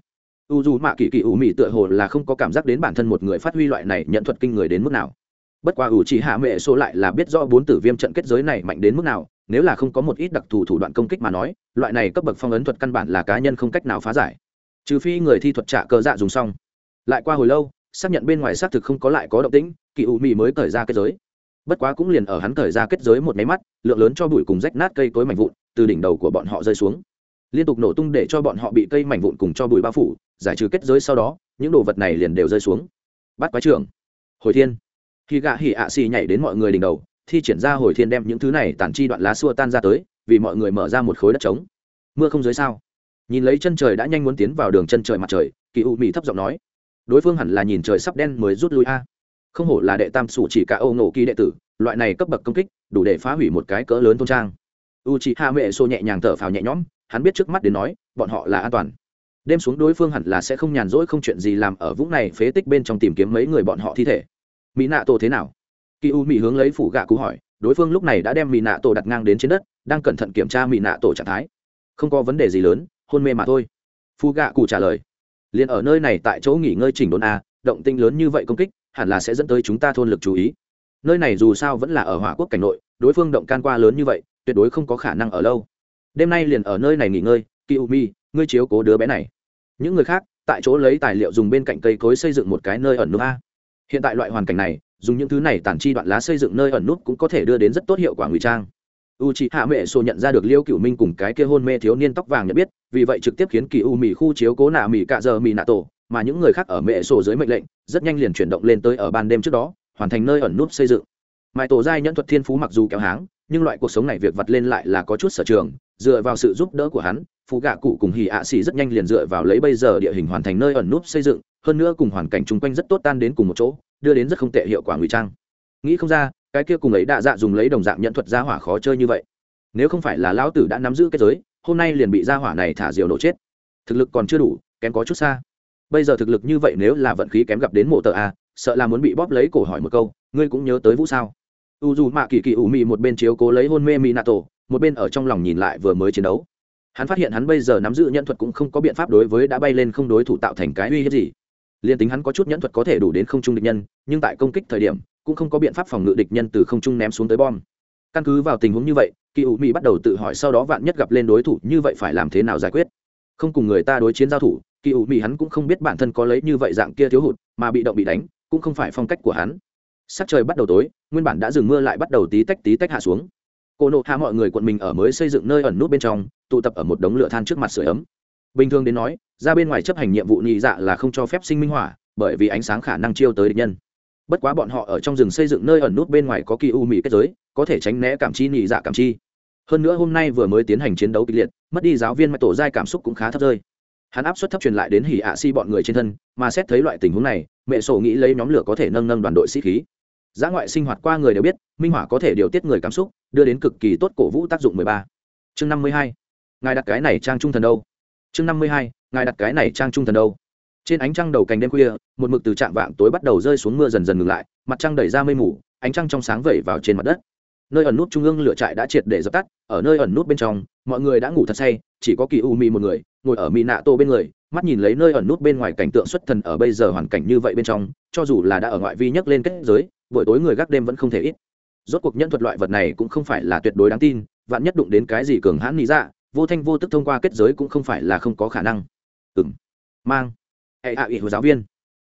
U dù mạ kỳ kỳ ủ mị tựa hồ là không có cảm giác đến bản thân một người phát huy loại này nhận thuật kinh người đến mức nào. Bất quá ủ chỉ hạ mệ số lại là biết rõ bốn tử viêm trận kết giới này mạnh đến mức nào, nếu là không có một ít đặc thù thủ đoạn công kích mà nói, loại này cấp bậc phong ấn thuật căn bản là cá nhân không cách nào phá giải. Trừ phi người thi thuật trả cờ dạ dùng xong. Lại qua hồi lâu, xác nhận bên ngoài xác thực không có lại có động tĩnh, kỳ ủ mị mới cởi ra kết giới bất quá cũng liền ở hắn thời ra kết giới một máy mắt, lượng lớn cho bụi cùng rách nát cây cối mảnh vụn, từ đỉnh đầu của bọn họ rơi xuống. Liên tục nổ tung để cho bọn họ bị cây mảnh vụn cùng cho bụi bao phủ, giải trừ kết giới sau đó, những đồ vật này liền đều rơi xuống. Bắt quái trưởng. Hồi thiên. Khi gạ hỉ ạ xì nhảy đến mọi người đỉnh đầu, thi triển ra hồi thiên đem những thứ này tản chi đoạn lá xua tan ra tới, vì mọi người mở ra một khối đất trống. Mưa không dưới sao? Nhìn lấy chân trời đã nhanh muốn tiến vào đường chân trời mặt trời, kỳ u mỹ thấp giọng nói. Đối phương hẳn là nhìn trời sắp đen mới rút lui a không hổ là đệ tam sủ chỉ cả âu nổ kỳ đệ tử, loại này cấp bậc công kích, đủ để phá hủy một cái cỡ lớn thôn trang. U chị hạ mệ xô nhẹ nhàng thở phào nhẹ nhõm, hắn biết trước mắt đến nói, bọn họ là an toàn. Đêm xuống đối phương hẳn là sẽ không nhàn rỗi không chuyện gì làm ở vũng này phế tích bên trong tìm kiếm mấy người bọn họ thi thể. Mỹ nạ tổ thế nào? Kỳ u mỹ hướng lấy phủ gạ cú hỏi, đối phương lúc này đã đem mỹ nạ tổ đặt ngang đến trên đất, đang cẩn thận kiểm tra mỹ nạ tổ trạng thái. Không có vấn đề gì lớn, hôn mê mà thôi. Phu gạ cụ trả lời, liền ở nơi này tại chỗ nghỉ ngơi chỉnh đốn a, động tinh lớn như vậy công kích hẳn là sẽ dẫn tới chúng ta thôn lực chú ý. Nơi này dù sao vẫn là ở hỏa quốc cảnh nội, đối phương động can qua lớn như vậy, tuyệt đối không có khả năng ở lâu. Đêm nay liền ở nơi này nghỉ ngơi kỳ u mi ngươi chiếu cố đứa bé này. Những người khác, tại chỗ lấy tài liệu dùng bên cạnh cây cối xây dựng một cái nơi ẩn núp a. Hiện tại loại hoàn cảnh này, dùng những thứ này tản chi đoạn lá xây dựng nơi ẩn núp cũng có thể đưa đến rất tốt hiệu quả ngụy trang. U c hạ mẹ sổ nhận ra được liêu cựu minh cùng cái kia hôn mê thiếu niên tóc vàng nhận biết, vì vậy trực tiếp khiến kỳ u mỹ khu chiếu cố nạ mỹ cạ giờ mỹ nạ tổ mà những người khác ở mẹ sổ dưới mệnh lệnh, rất nhanh liền chuyển động lên tới ở ban đêm trước đó, hoàn thành nơi ẩn núp xây dựng. Mãi tổ giai nhẫn thuật thiên phú mặc dù kéo háng, nhưng loại cuộc sống này việc vặt lên lại là có chút sở trường, dựa vào sự giúp đỡ của hắn, phú gạ cụ cùng hì ạ xì rất nhanh liền dựa vào lấy bây giờ địa hình hoàn thành nơi ẩn núp xây dựng, hơn nữa cùng hoàn cảnh chung quanh rất tốt tan đến cùng một chỗ, đưa đến rất không tệ hiệu quả ngụy trang. Nghĩ không ra, cái kia cùng ấy đạ dạ dùng lấy đồng dạng nhận thuật ra hỏa khó chơi như vậy. Nếu không phải là lão tử đã nắm giữ cái giới, hôm nay liền bị ra hỏa này thả diều nổ chết. Thực lực còn chưa đủ, kém có chút xa bây giờ thực lực như vậy nếu là vận khí kém gặp đến mộ tờ a, sợ là muốn bị bóp lấy cổ hỏi một câu, ngươi cũng nhớ tới vũ sao? U dù mạ kỳ kỳ ủ mị một bên chiếu cố lấy hôn mê mỹ nato một bên ở trong lòng nhìn lại vừa mới chiến đấu. Hắn phát hiện hắn bây giờ nắm giữ nhân thuật cũng không có biện pháp đối với đã bay lên không đối thủ tạo thành cái uy hiếp gì. Liền tính hắn có chút nhẫn thuật có thể đủ đến không trung địch nhân, nhưng tại công kích thời điểm, cũng không có biện pháp phòng ngự địch nhân từ không trung ném xuống tới bom. Căn cứ vào tình huống như vậy, kỳ ủ mỹ bắt đầu tự hỏi sau đó vạn nhất gặp lên đối thủ, như vậy phải làm thế nào giải quyết? Không cùng người ta đối chiến giao thủ kỳ ủ mị hắn cũng không biết bản thân có lấy như vậy dạng kia thiếu hụt, mà bị động bị đánh, cũng không phải phong cách của hắn. Sắc trời bắt đầu tối, nguyên bản đã dừng mưa lại bắt đầu tí tách tí tách hạ xuống. Cô nộ hạ mọi người quận mình ở mới xây dựng nơi ẩn nút bên trong, tụ tập ở một đống lửa than trước mặt sửa ấm. Bình thường đến nói, ra bên ngoài chấp hành nhiệm vụ nhị dạ là không cho phép sinh minh hỏa, bởi vì ánh sáng khả năng chiêu tới địch nhân. Bất quá bọn họ ở trong rừng xây dựng nơi ẩn nút bên ngoài có kỳ u mỹ kết giới, có thể tránh né cảm chi nhị dạ cảm chi. Hơn nữa hôm nay vừa mới tiến hành chiến đấu kịch liệt, mất đi giáo viên mà tổ giai cảm xúc cũng khá thấp rơi hắn áp suất thấp truyền lại đến hỉ ạ si bọn người trên thân, mà xét thấy loại tình huống này, mẹ sổ nghĩ lấy nhóm lửa có thể nâng nâng đoàn đội sĩ khí giá ngoại sinh hoạt qua người đều biết, minh hỏa có thể điều tiết người cảm xúc, đưa đến cực kỳ tốt cổ vũ tác dụng 13. chương 52. ngài đặt cái này trang trung thần đâu chương 52. ngài đặt cái này trang trung thần đâu trên ánh trăng đầu cành đêm khuya, một mực từ trạm vạng tối bắt đầu rơi xuống mưa dần dần ngừng lại, mặt trăng đẩy ra mây mù, ánh trăng trong sáng vẩy vào trên mặt đất nơi ẩn nút trung ương lửa trại đã triệt để dập tắt, ở nơi ẩn nút bên trong, mọi người đã ngủ thật say, chỉ có kỳ u mi một người, ngồi ở mỹ nạ tô bên người, mắt nhìn lấy nơi ẩn nút bên ngoài cảnh tượng xuất thần ở bây giờ hoàn cảnh như vậy bên trong, cho dù là đã ở ngoại vi nhấc lên kết giới, buổi tối người gác đêm vẫn không thể ít. Rốt cuộc nhân thuật loại vật này cũng không phải là tuyệt đối đáng tin, vạn nhất đụng đến cái gì cường hãn lý dạ vô thanh vô tức thông qua kết giới cũng không phải là không có khả năng. Ừ m mang. Hệ hạ ủy của giáo viên.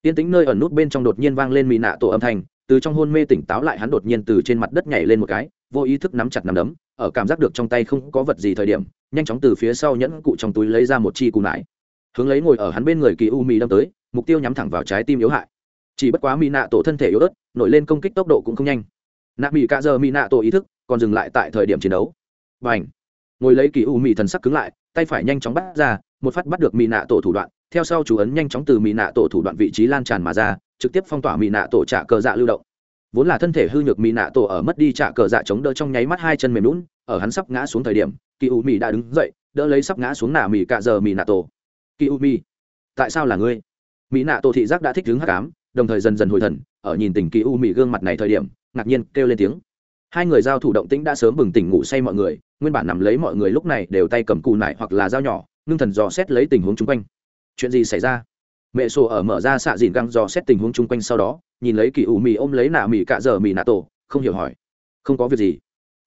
Tiên tính nơi ẩn nút bên trong đột nhiên vang lên mỹ nạ tổ âm thanh từ trong hôn mê tỉnh táo lại hắn đột nhiên từ trên mặt đất nhảy lên một cái, vô ý thức nắm chặt nắm đấm, ở cảm giác được trong tay không có vật gì thời điểm, nhanh chóng từ phía sau nhẫn cụ trong túi lấy ra một chi cù nải. Hướng lấy ngồi ở hắn bên người kỳ u mì đâm tới, mục tiêu nhắm thẳng vào trái tim yếu hại. Chỉ bất quá mỹ nạ tổ thân thể yếu ớt, nổi lên công kích tốc độ cũng không nhanh. Nạ mỹ cạ giờ mỹ nạ tổ ý thức còn dừng lại tại thời điểm chiến đấu. Và ảnh ngồi lấy kỳ u mì thần sắc cứng lại, tay phải nhanh chóng bắt ra, một phát bắt được mỹ nạ tổ thủ đoạn, theo sau chú ấn nhanh chóng từ mỹ nạ tổ thủ đoạn vị trí lan tràn mà ra trực tiếp phong tỏa mỹ nạ tổ trả cờ dạ lưu động. Vốn là thân thể hư nhược mỹ nạ tổ ở mất đi trả cờ dạ chống đỡ trong nháy mắt hai chân mềm lún, ở hắn sắp ngã xuống thời điểm, kỳ u mỹ đã đứng dậy, đỡ lấy sắp ngã xuống nạ mỹ cạ giờ mỹ nạ tổ. Kỳ u mỹ tại sao là ngươi? Mỹ nạ tổ thị giác đã thích đứng hát cám đồng thời dần dần hồi thần, ở nhìn tình kỳ u mỹ gương mặt này thời điểm, ngạc nhiên kêu lên tiếng. Hai người giao thủ động tĩnh đã sớm bừng tỉnh ngủ say mọi người, nguyên bản nằm lấy mọi người lúc này đều tay cầm cù nải hoặc là dao nhỏ, ngưng thần dò xét lấy tình huống chung quanh. Chuyện gì xảy ra? Mẹ sổ ở mở ra xạ dìn găng dò xét tình huống chung quanh sau đó, nhìn lấy kỳ u mì ôm lấy nạ mì cạ giờ mì nạ tổ, không hiểu hỏi. Không có việc gì.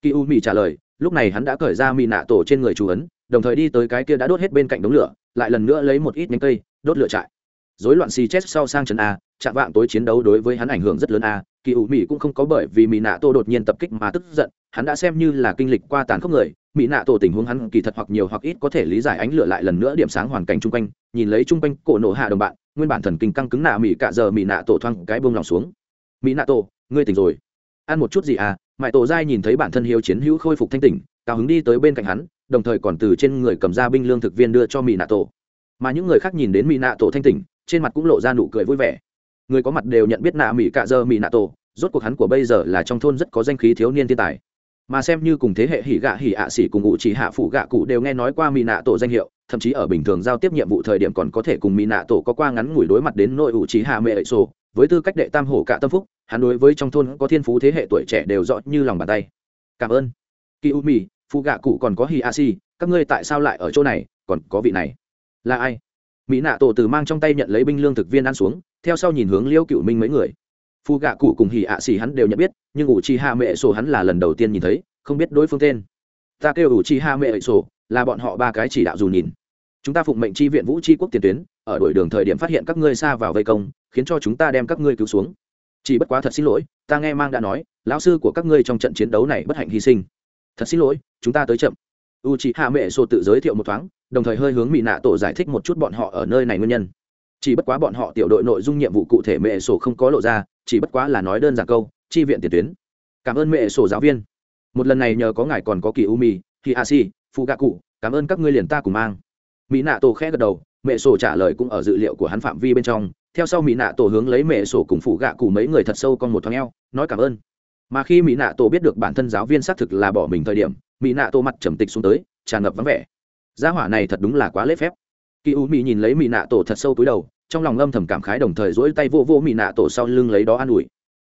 Kỳ u mì trả lời, lúc này hắn đã cởi ra mì nạ tổ trên người chú ấn, đồng thời đi tới cái kia đã đốt hết bên cạnh đống lửa, lại lần nữa lấy một ít nhánh cây, đốt lửa trại. Dối loạn xì chết sau sang trần a, chạm vạng tối chiến đấu đối với hắn ảnh hưởng rất lớn a kỳ ủ mỹ cũng không có bởi vì mỹ nạ tô đột nhiên tập kích mà tức giận, hắn đã xem như là kinh lịch qua tàn khốc người. Mỹ nạ tổ tình huống hắn kỳ thật hoặc nhiều hoặc ít có thể lý giải ánh lửa lại lần nữa điểm sáng hoàn cảnh chung quanh. Nhìn lấy chung quanh cổ nổ hạ đồng bạn, nguyên bản thần kinh căng cứng nạ mỹ cả giờ mỹ nạ tổ thoang cái bông lòng xuống. Mỹ nạ tổ, ngươi tỉnh rồi. Ăn một chút gì à? Mãi tổ giai nhìn thấy bản thân hiếu chiến hữu khôi phục thanh tỉnh, cao hứng đi tới bên cạnh hắn, đồng thời còn từ trên người cầm ra binh lương thực viên đưa cho mỹ nạ tổ. Mà những người khác nhìn đến mỹ nạ tổ thanh tỉnh, trên mặt cũng lộ ra nụ cười vui vẻ người có mặt đều nhận biết nạ mỹ cạ dơ mỹ nạ tổ, rốt cuộc hắn của bây giờ là trong thôn rất có danh khí thiếu niên thiên tài. Mà xem như cùng thế hệ hỉ gạ hỉ ạ xỉ cùng ngụ chỉ hạ phụ gạ cụ đều nghe nói qua mỹ nạ tổ danh hiệu, thậm chí ở bình thường giao tiếp nhiệm vụ thời điểm còn có thể cùng mỹ nạ tổ có qua ngắn ngủi đối mặt đến nội ủ trí hạ mẹ ệ sổ. Với tư cách đệ tam hổ cả tâm phúc, hắn đối với trong thôn có thiên phú thế hệ tuổi trẻ đều rõ như lòng bàn tay. Cảm ơn. Kỳ u mì phụ gạ cụ còn có hỉ a xỉ, các ngươi tại sao lại ở chỗ này, còn có vị này? Là ai? Mỹ nạ tổ từ mang trong tay nhận lấy binh lương thực viên ăn xuống theo sau nhìn hướng liêu cựu minh mấy người. Phu gạ cụ cùng hỉ ạ xỉ hắn đều nhận biết, nhưng ủ chi hạ mẹ sổ hắn là lần đầu tiên nhìn thấy, không biết đối phương tên. Ta kêu ủ chi hạ mẹ sổ, là bọn họ ba cái chỉ đạo dù nhìn. Chúng ta phụng mệnh chi viện vũ tri quốc tiền tuyến, ở đổi đường thời điểm phát hiện các ngươi xa vào vây công, khiến cho chúng ta đem các ngươi cứu xuống. Chỉ bất quá thật xin lỗi, ta nghe mang đã nói, lão sư của các ngươi trong trận chiến đấu này bất hạnh hy sinh. Thật xin lỗi, chúng ta tới chậm. U c hạ mẹ sô tự giới thiệu một thoáng, đồng thời hơi hướng mỹ nạ tổ giải thích một chút bọn họ ở nơi này nguyên nhân chỉ bất quá bọn họ tiểu đội nội dung nhiệm vụ cụ thể mẹ sổ không có lộ ra, chỉ bất quá là nói đơn giản câu, chi viện tiền tuyến. Cảm ơn mẹ sổ giáo viên. Một lần này nhờ có ngài còn có kỳ u mì thì a si phụ gạ cụ cảm ơn các ngươi liền ta cùng mang. Mỹ nạ tổ khẽ gật đầu mẹ sổ trả lời cũng ở dự liệu của hắn phạm vi bên trong. Theo sau mỹ nạ tổ hướng lấy mẹ sổ cùng phụ gạ cụ mấy người thật sâu con một thoáng eo, nói cảm ơn. Mà khi mỹ nạ tổ biết được bản thân giáo viên xác thực là bỏ mình thời điểm, mỹ nạ tổ mặt trầm tịch xuống tới, tràn ngập vắng vẻ. Gia hỏa này thật đúng là quá lễ phép kỳ u mỹ nhìn lấy mỹ nạ tổ thật sâu túi đầu, trong lòng âm thầm cảm khái đồng thời dỗi tay vô vô mỹ nạ tổ sau lưng lấy đó an ủi.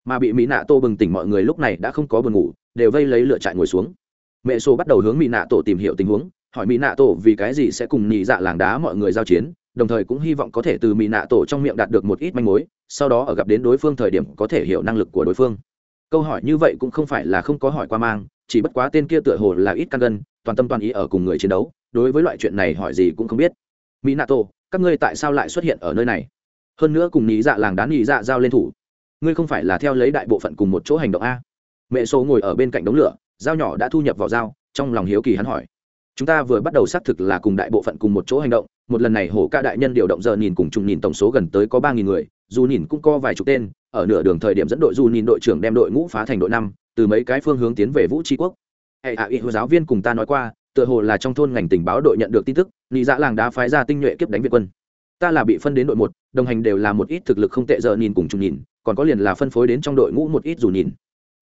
Mà bị mỹ nạ tổ bừng tỉnh mọi người lúc này đã không có buồn ngủ, đều vây lấy lựa trại ngồi xuống. Mẹ xô bắt đầu hướng mỹ nạ tổ tìm hiểu tình huống, hỏi mỹ nạ tổ vì cái gì sẽ cùng nhị dạ làng đá mọi người giao chiến, đồng thời cũng hy vọng có thể từ mỹ nạ tổ trong miệng đạt được một ít manh mối, sau đó ở gặp đến đối phương thời điểm có thể hiểu năng lực của đối phương. Câu hỏi như vậy cũng không phải là không có hỏi qua mang, chỉ bất quá tên kia tựa hồ là ít căn gân toàn tâm toàn ý ở cùng người chiến đấu, đối với loại chuyện này hỏi gì cũng không biết mỹ nato các ngươi tại sao lại xuất hiện ở nơi này? Hơn nữa cùng nhị dạ làng đán nhị dạ giao lên thủ. Ngươi không phải là theo lấy đại bộ phận cùng một chỗ hành động a? Mẹ số ngồi ở bên cạnh đống lửa, dao nhỏ đã thu nhập vào dao, trong lòng hiếu kỳ hắn hỏi. Chúng ta vừa bắt đầu xác thực là cùng đại bộ phận cùng một chỗ hành động, một lần này hổ ca đại nhân điều động giờ nhìn cùng trùng nhìn tổng số gần tới có ba nghìn người, dù nhìn cũng có vài chục tên, ở nửa đường thời điểm dẫn đội dù nhìn đội trưởng đem đội ngũ phá thành đội năm, từ mấy cái phương hướng tiến về vũ tri quốc. Hệ hạ à, ý, giáo viên cùng ta nói qua tựa hồ là trong thôn ngành tình báo đội nhận được tin tức nghĩ dạ làng đã phái ra tinh nhuệ kiếp đánh việt quân. Ta là bị phân đến đội một, đồng hành đều là một ít thực lực không tệ giờ nhìn cùng chung nhìn, còn có liền là phân phối đến trong đội ngũ một ít dù nhìn.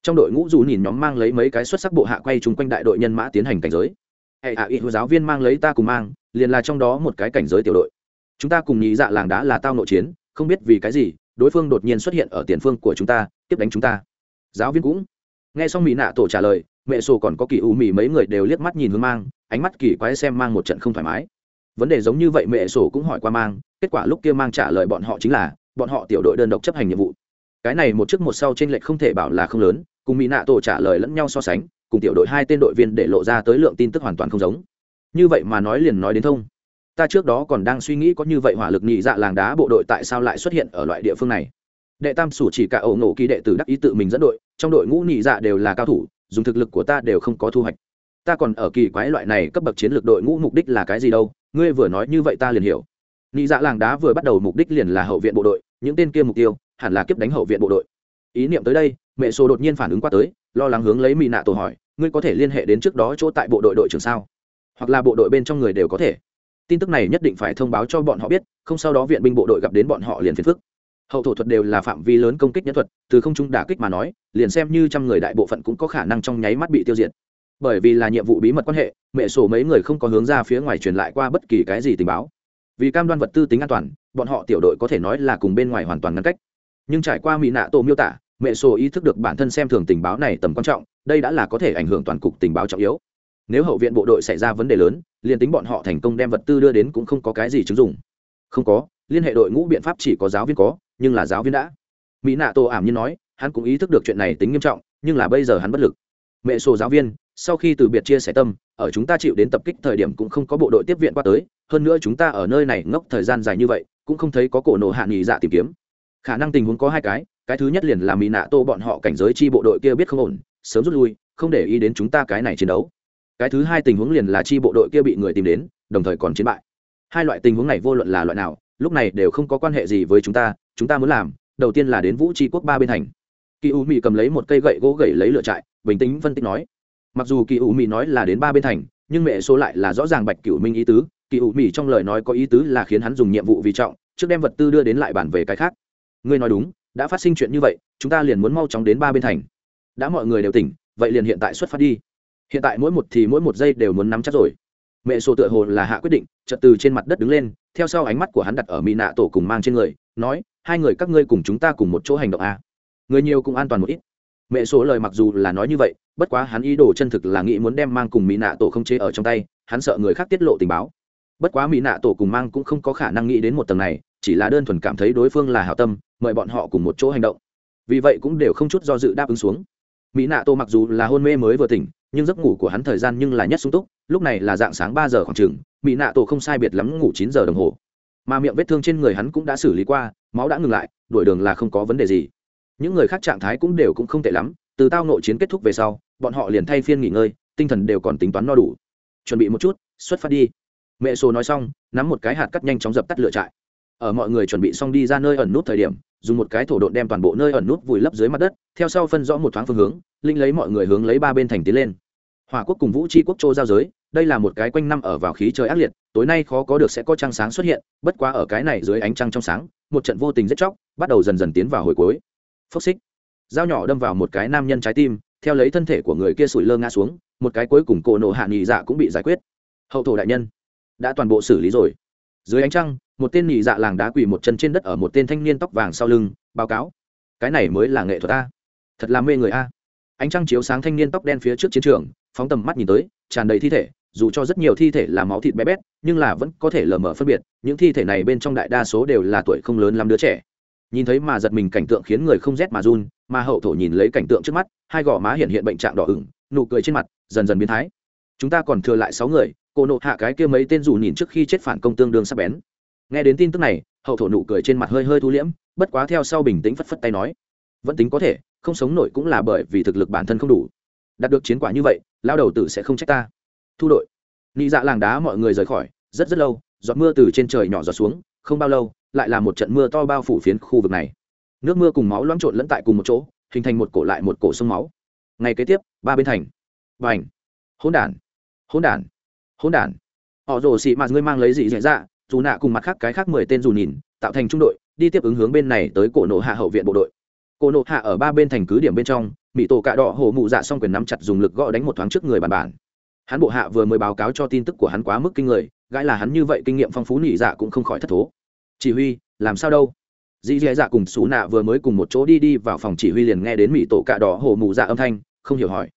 Trong đội ngũ dù nhìn nhóm mang lấy mấy cái xuất sắc bộ hạ quay chung quanh đại đội nhân mã tiến hành cảnh giới. Hệ hạ ý giáo viên mang lấy ta cùng mang, liền là trong đó một cái cảnh giới tiểu đội. Chúng ta cùng nhị dạ làng đá là tao nội chiến, không biết vì cái gì, đối phương đột nhiên xuất hiện ở tiền phương của chúng ta, tiếp đánh chúng ta. Giáo viên cũng. Nghe xong mỹ nạ tổ trả lời mẹ sổ còn có kỳ u mì, mấy người đều liếc mắt nhìn hướng mang, ánh mắt kỳ quái xem mang một trận không thoải mái. Vấn đề giống như vậy mẹ sổ cũng hỏi qua mang, kết quả lúc kia mang trả lời bọn họ chính là, bọn họ tiểu đội đơn độc chấp hành nhiệm vụ. Cái này một trước một sau t r ê n lệch không thể bảo là không lớn, cùng mỹ nạ tổ trả lời lẫn nhau so sánh, cùng tiểu đội hai tên đội viên để lộ ra tới lượng tin tức hoàn toàn không giống. Như vậy mà nói liền nói đến thông. Ta trước đó còn đang suy nghĩ có như vậy hỏa lực nhị dạ làng đá bộ đội tại sao lại xuất hiện ở loại địa phương này. Đệ tam sủ chỉ cả ẩu nổ kỳ đệ tử đắc ý tự mình dẫn đội, trong đội ngũ nhị dạ đều là cao thủ dùng thực lực của ta đều không có thu hoạch. Ta còn ở kỳ quái loại này cấp bậc chiến lược đội ngũ mục đích là cái gì đâu, ngươi vừa nói như vậy ta liền hiểu. Nị dạ làng đá vừa bắt đầu mục đích liền là hậu viện bộ đội, những tên kia mục tiêu hẳn là kiếp đánh hậu viện bộ đội. Ý niệm tới đây, mẹ sô đột nhiên phản ứng qua tới, lo lắng hướng lấy mỹ nạ tổ hỏi, ngươi có thể liên hệ đến trước đó chỗ tại bộ đội đội trưởng sao? Hoặc là bộ đội bên trong người đều có thể. Tin tức này nhất định phải thông báo cho bọn họ biết, không sau đó viện binh bộ đội gặp đến bọn họ liền phiền phức hậu thổ thuật đều là phạm vi lớn công kích nhân thuật, từ không trung đả kích mà nói, liền xem như trăm người đại bộ phận cũng có khả năng trong nháy mắt bị tiêu diệt. Bởi vì là nhiệm vụ bí mật quan hệ, mẹ sổ mấy người không có hướng ra phía ngoài truyền lại qua bất kỳ cái gì tình báo. Vì cam đoan vật tư tính an toàn, bọn họ tiểu đội có thể nói là cùng bên ngoài hoàn toàn ngăn cách. Nhưng trải qua mỹ nạ tổ miêu tả, mẹ sổ ý thức được bản thân xem thường tình báo này tầm quan trọng, đây đã là có thể ảnh hưởng toàn cục tình báo trọng yếu. Nếu hậu viện bộ đội xảy ra vấn đề lớn, liền tính bọn họ thành công đem vật tư đưa đến cũng không có cái gì chứng dụng. Không có, liên hệ đội ngũ biện pháp chỉ có giáo viên có nhưng là giáo viên đã. Mỹ nạ tổ ảm như nói, hắn cũng ý thức được chuyện này tính nghiêm trọng, nhưng là bây giờ hắn bất lực. Mẹ sổ giáo viên, sau khi từ biệt chia sẻ tâm, ở chúng ta chịu đến tập kích thời điểm cũng không có bộ đội tiếp viện qua tới, hơn nữa chúng ta ở nơi này ngốc thời gian dài như vậy, cũng không thấy có cổ nổ hạ nghỉ dạ tìm kiếm. Khả năng tình huống có hai cái cái thứ nhất liền là mỹ nạ tô bọn họ cảnh giới chi bộ đội kia biết không ổn, sớm rút lui, không để ý đến chúng ta cái này chiến đấu. Cái thứ hai tình huống liền là chi bộ đội kia bị người tìm đến, đồng thời còn chiến bại. Hai loại tình huống này vô luận là loại nào, lúc này đều không có quan hệ gì với chúng ta chúng ta muốn làm, đầu tiên là đến vũ tri quốc ba bên thành. Kỳ u Mị cầm lấy một cây gậy gỗ gậy lấy lửa trại, bình tĩnh phân tích nói. Mặc dù kỳ U Mị nói là đến ba bên thành, nhưng mẹ số lại là rõ ràng bạch cửu minh ý tứ. Kỳ U Mị trong lời nói có ý tứ là khiến hắn dùng nhiệm vụ vì trọng, trước đem vật tư đưa đến lại bản về cái khác. Ngươi nói đúng, đã phát sinh chuyện như vậy, chúng ta liền muốn mau chóng đến ba bên thành. Đã mọi người đều tỉnh, vậy liền hiện tại xuất phát đi. Hiện tại mỗi một thì mỗi một giây đều muốn nắm chắc rồi. Mẹ sổ tựa hồ là hạ quyết định trật từ trên mặt đất đứng lên, theo sau ánh mắt của hắn đặt ở mỹ nạ tổ cùng mang trên người, nói hai người các ngươi cùng chúng ta cùng một chỗ hành động a. Người nhiều cũng an toàn một ít. Mẹ số lời mặc dù là nói như vậy, bất quá hắn ý đồ chân thực là nghĩ muốn đem mang cùng mỹ nạ tổ không chế ở trong tay, hắn sợ người khác tiết lộ tình báo. Bất quá mỹ nạ tổ cùng mang cũng không có khả năng nghĩ đến một tầng này, chỉ là đơn thuần cảm thấy đối phương là hảo tâm, mời bọn họ cùng một chỗ hành động. Vì vậy cũng đều không chút do dự đáp ứng xuống. Mỹ nạ tổ mặc dù là hôn mê mới vừa tỉnh, nhưng giấc ngủ của hắn thời gian nhưng là nhất sung túc, lúc này là dạng sáng ba giờ khoảng chừng mỹ nạ tổ không sai biệt lắm ngủ chín giờ đồng hồ mà miệng vết thương trên người hắn cũng đã xử lý qua, máu đã ngừng lại, đuổi đường là không có vấn đề gì. Những người khác trạng thái cũng đều cũng không tệ lắm, từ tao nội chiến kết thúc về sau, bọn họ liền thay phiên nghỉ ngơi, tinh thần đều còn tính toán no đủ. Chuẩn bị một chút, xuất phát đi. Mẹ sổ nói xong, nắm một cái hạt cắt nhanh chóng dập tắt lửa trại. Ở mọi người chuẩn bị xong đi ra nơi ẩn nút thời điểm, dùng một cái thổ độn đem toàn bộ nơi ẩn nút vùi lấp dưới mặt đất, theo sau phân rõ một thoáng phương hướng, linh lấy mọi người hướng lấy ba bên thành tiến lên. Hòa quốc cùng vũ tri quốc châu giao giới đây là một cái quanh năm ở vào khí trời ác liệt, tối nay khó có được sẽ có trăng sáng xuất hiện, bất quá ở cái này dưới ánh trăng trong sáng, một trận vô tình rất chóc, bắt đầu dần dần tiến vào hồi cuối. Phốc xích. Dao nhỏ đâm vào một cái nam nhân trái tim, theo lấy thân thể của người kia sủi lơ ngã xuống, một cái cuối cùng cổ nổ hạ nghỉ dạ cũng bị giải quyết. Hậu thổ đại nhân, đã toàn bộ xử lý rồi. Dưới ánh trăng, một tên nghỉ dạ làng đá quỳ một chân trên đất ở một tên thanh niên tóc vàng sau lưng, báo cáo. Cái này mới là nghệ thuật a. Thật là mê người a. Ánh trăng chiếu sáng thanh niên tóc đen phía trước chiến trường phóng tầm mắt nhìn tới, tràn đầy thi thể, dù cho rất nhiều thi thể là máu thịt bé bét, nhưng là vẫn có thể lờ mờ phân biệt, những thi thể này bên trong đại đa số đều là tuổi không lớn lắm đứa trẻ. Nhìn thấy mà giật mình cảnh tượng khiến người không rét mà run, mà hậu thổ nhìn lấy cảnh tượng trước mắt, hai gò má hiện hiện bệnh trạng đỏ ửng, nụ cười trên mặt dần dần biến thái. Chúng ta còn thừa lại sáu người, cô nộ hạ cái kia mấy tên dù nhìn trước khi chết phản công tương đương sắp bén. Nghe đến tin tức này, hậu thổ nụ cười trên mặt hơi hơi thu liễm, bất quá theo sau bình tĩnh phất phất tay nói, vẫn tính có thể, không sống nổi cũng là bởi vì thực lực bản thân không đủ. Đạt được chiến quả như vậy lao đầu tử sẽ không trách ta. Thu đội. Nị dạ làng đá mọi người rời khỏi, rất rất lâu, giọt mưa từ trên trời nhỏ giọt xuống, không bao lâu, lại là một trận mưa to bao phủ phiến khu vực này. Nước mưa cùng máu loãng trộn lẫn tại cùng một chỗ, hình thành một cổ lại một cổ sông máu. Ngày kế tiếp, ba bên thành. Và ảnh hỗn đản. Hỗn đản. Hỗn đản. Họ rồ xị mạt ngươi mang lấy gì dễ dạ, dạ dù nạ cùng mặt khác cái khác mười tên dù nhìn, tạo thành trung đội, đi tiếp ứng hướng bên này tới cổ nộ hạ hậu viện bộ đội. Cô nộ hạ ở ba bên thành cứ điểm bên trong mỹ tổ cạ đỏ hổ mụ dạ xong quyền nắm chặt dùng lực gõ đánh một thoáng trước người bàn bản. Hắn bộ hạ vừa mới báo cáo cho tin tức của hắn quá mức kinh người, gãi là hắn như vậy kinh nghiệm phong phú nỉ dạ cũng không khỏi thất thố. Chỉ huy, làm sao đâu? Dì dì dạ cùng xú nạ vừa mới cùng một chỗ đi đi vào phòng chỉ huy liền nghe đến mỹ tổ cạ đỏ hổ mụ dạ âm thanh, không hiểu hỏi.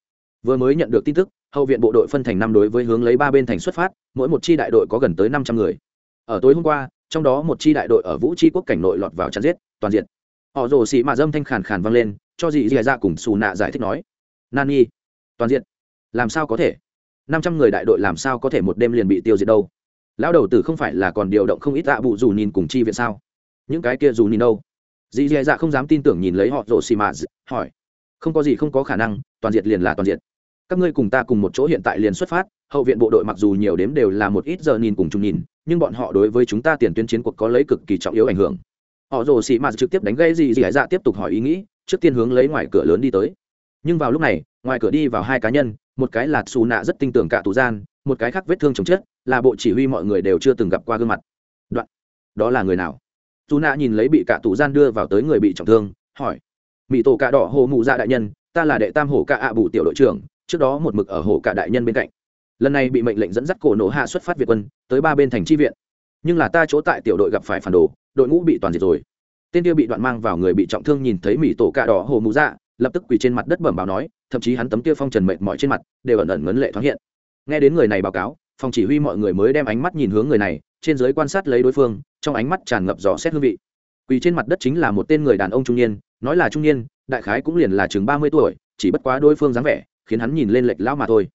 Vừa mới nhận được tin tức, hậu viện bộ đội phân thành năm đối với hướng lấy ba bên thành xuất phát, mỗi một chi đại đội có gần tới năm trăm người. Ở tối hôm qua, trong đó một chi đại đội ở vũ tri quốc cảnh nội lọt vào chặn giết, toàn diện họ rồ xì mạ dâm thanh khàn khàn vang lên, cho dì dì dạ cùng xù nạ giải thích nói. Nani, toàn diện. Làm sao có thể? Năm trăm người đại đội làm sao có thể một đêm liền bị tiêu diệt đâu? Lão đầu tử không phải là còn điều động không ít tạ bụ dù nhìn cùng chi viện sao? Những cái kia dù nhìn đâu? Dì dì dạ không dám tin tưởng nhìn lấy họ rồ xì mạ hỏi. Không có gì không có khả năng, toàn diện liền là toàn diện. các ngươi cùng ta cùng một chỗ hiện tại liền xuất phát, hậu viện bộ đội mặc dù nhiều đếm đều là một ít giờ nhìn cùng chung nhìn, nhưng bọn họ đối với chúng ta tiền tuyến chiến cuộc có lấy cực kỳ trọng yếu ảnh hưởng họ rồ xì mạt trực tiếp đánh gây gì gì dạ tiếp tục hỏi ý nghĩ, trước tiên hướng lấy ngoài cửa lớn đi tới. Nhưng vào lúc này, ngoài cửa đi vào hai cá nhân, một cái là xù nạ rất tin tưởng cả tù gian, một cái khác vết thương chồng chết, là bộ chỉ huy mọi người đều chưa từng gặp qua gương mặt. Đoạn, đó là người nào? Dù nạ nhìn lấy bị cả tù gian đưa vào tới người bị trọng thương, hỏi. Mỹ tổ cạ đỏ hồ mụ dạ đại nhân, ta là đệ tam hổ cạ ạ à bù tiểu đội trưởng, trước đó một mực ở hổ cạ đại nhân bên cạnh. Lần này bị mệnh lệnh dẫn dắt cổ nổ hạ xuất phát việt quân, tới ba bên thành tri viện. Nhưng là ta chỗ tại tiểu đội gặp phải phản đồ đội ngũ bị toàn diệt rồi. Tên kia bị đoạn mang vào người bị trọng thương nhìn thấy mỹ tổ cạ đỏ hồ mụ dạ lập tức quỳ trên mặt đất bẩm báo nói, thậm chí hắn tấm kia phong trần mệt mỏi trên mặt đều ẩn ẩn ngấn lệ thoáng hiện. Nghe đến người này báo cáo, phòng chỉ huy mọi người mới đem ánh mắt nhìn hướng người này, trên giới quan sát lấy đối phương, trong ánh mắt tràn ngập dò xét hương vị. Quỳ trên mặt đất chính là một tên người đàn ông trung niên, nói là trung niên, đại khái cũng liền là chừng ba mươi tuổi, chỉ bất quá đối phương dáng vẻ, khiến hắn nhìn lên lệch lão mà thôi.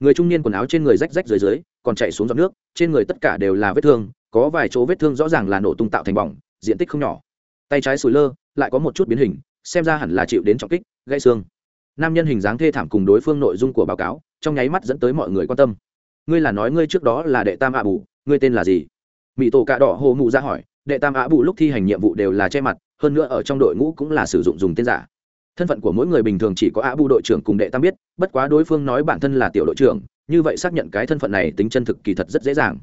Người trung niên quần áo trên người rách rách dưới dưới, còn chạy xuống giọt nước, trên người tất cả đều là vết thương có vài chỗ vết thương rõ ràng là nổ tung tạo thành bỏng, diện tích không nhỏ. Tay trái sùi lơ, lại có một chút biến hình, xem ra hẳn là chịu đến trọng kích, gãy xương. Nam nhân hình dáng thê thảm cùng đối phương nội dung của báo cáo, trong nháy mắt dẫn tới mọi người quan tâm. Ngươi là nói ngươi trước đó là đệ tam ạ bù, ngươi tên là gì? Mỹ tổ cạ đỏ hồ mụ ra hỏi, đệ tam ạ bù lúc thi hành nhiệm vụ đều là che mặt, hơn nữa ở trong đội ngũ cũng là sử dụng dùng tên giả. Thân phận của mỗi người bình thường chỉ có ạ bù đội trưởng cùng đệ tam biết, bất quá đối phương nói bản thân là tiểu đội trưởng, như vậy xác nhận cái thân phận này tính chân thực kỳ thật rất dễ dàng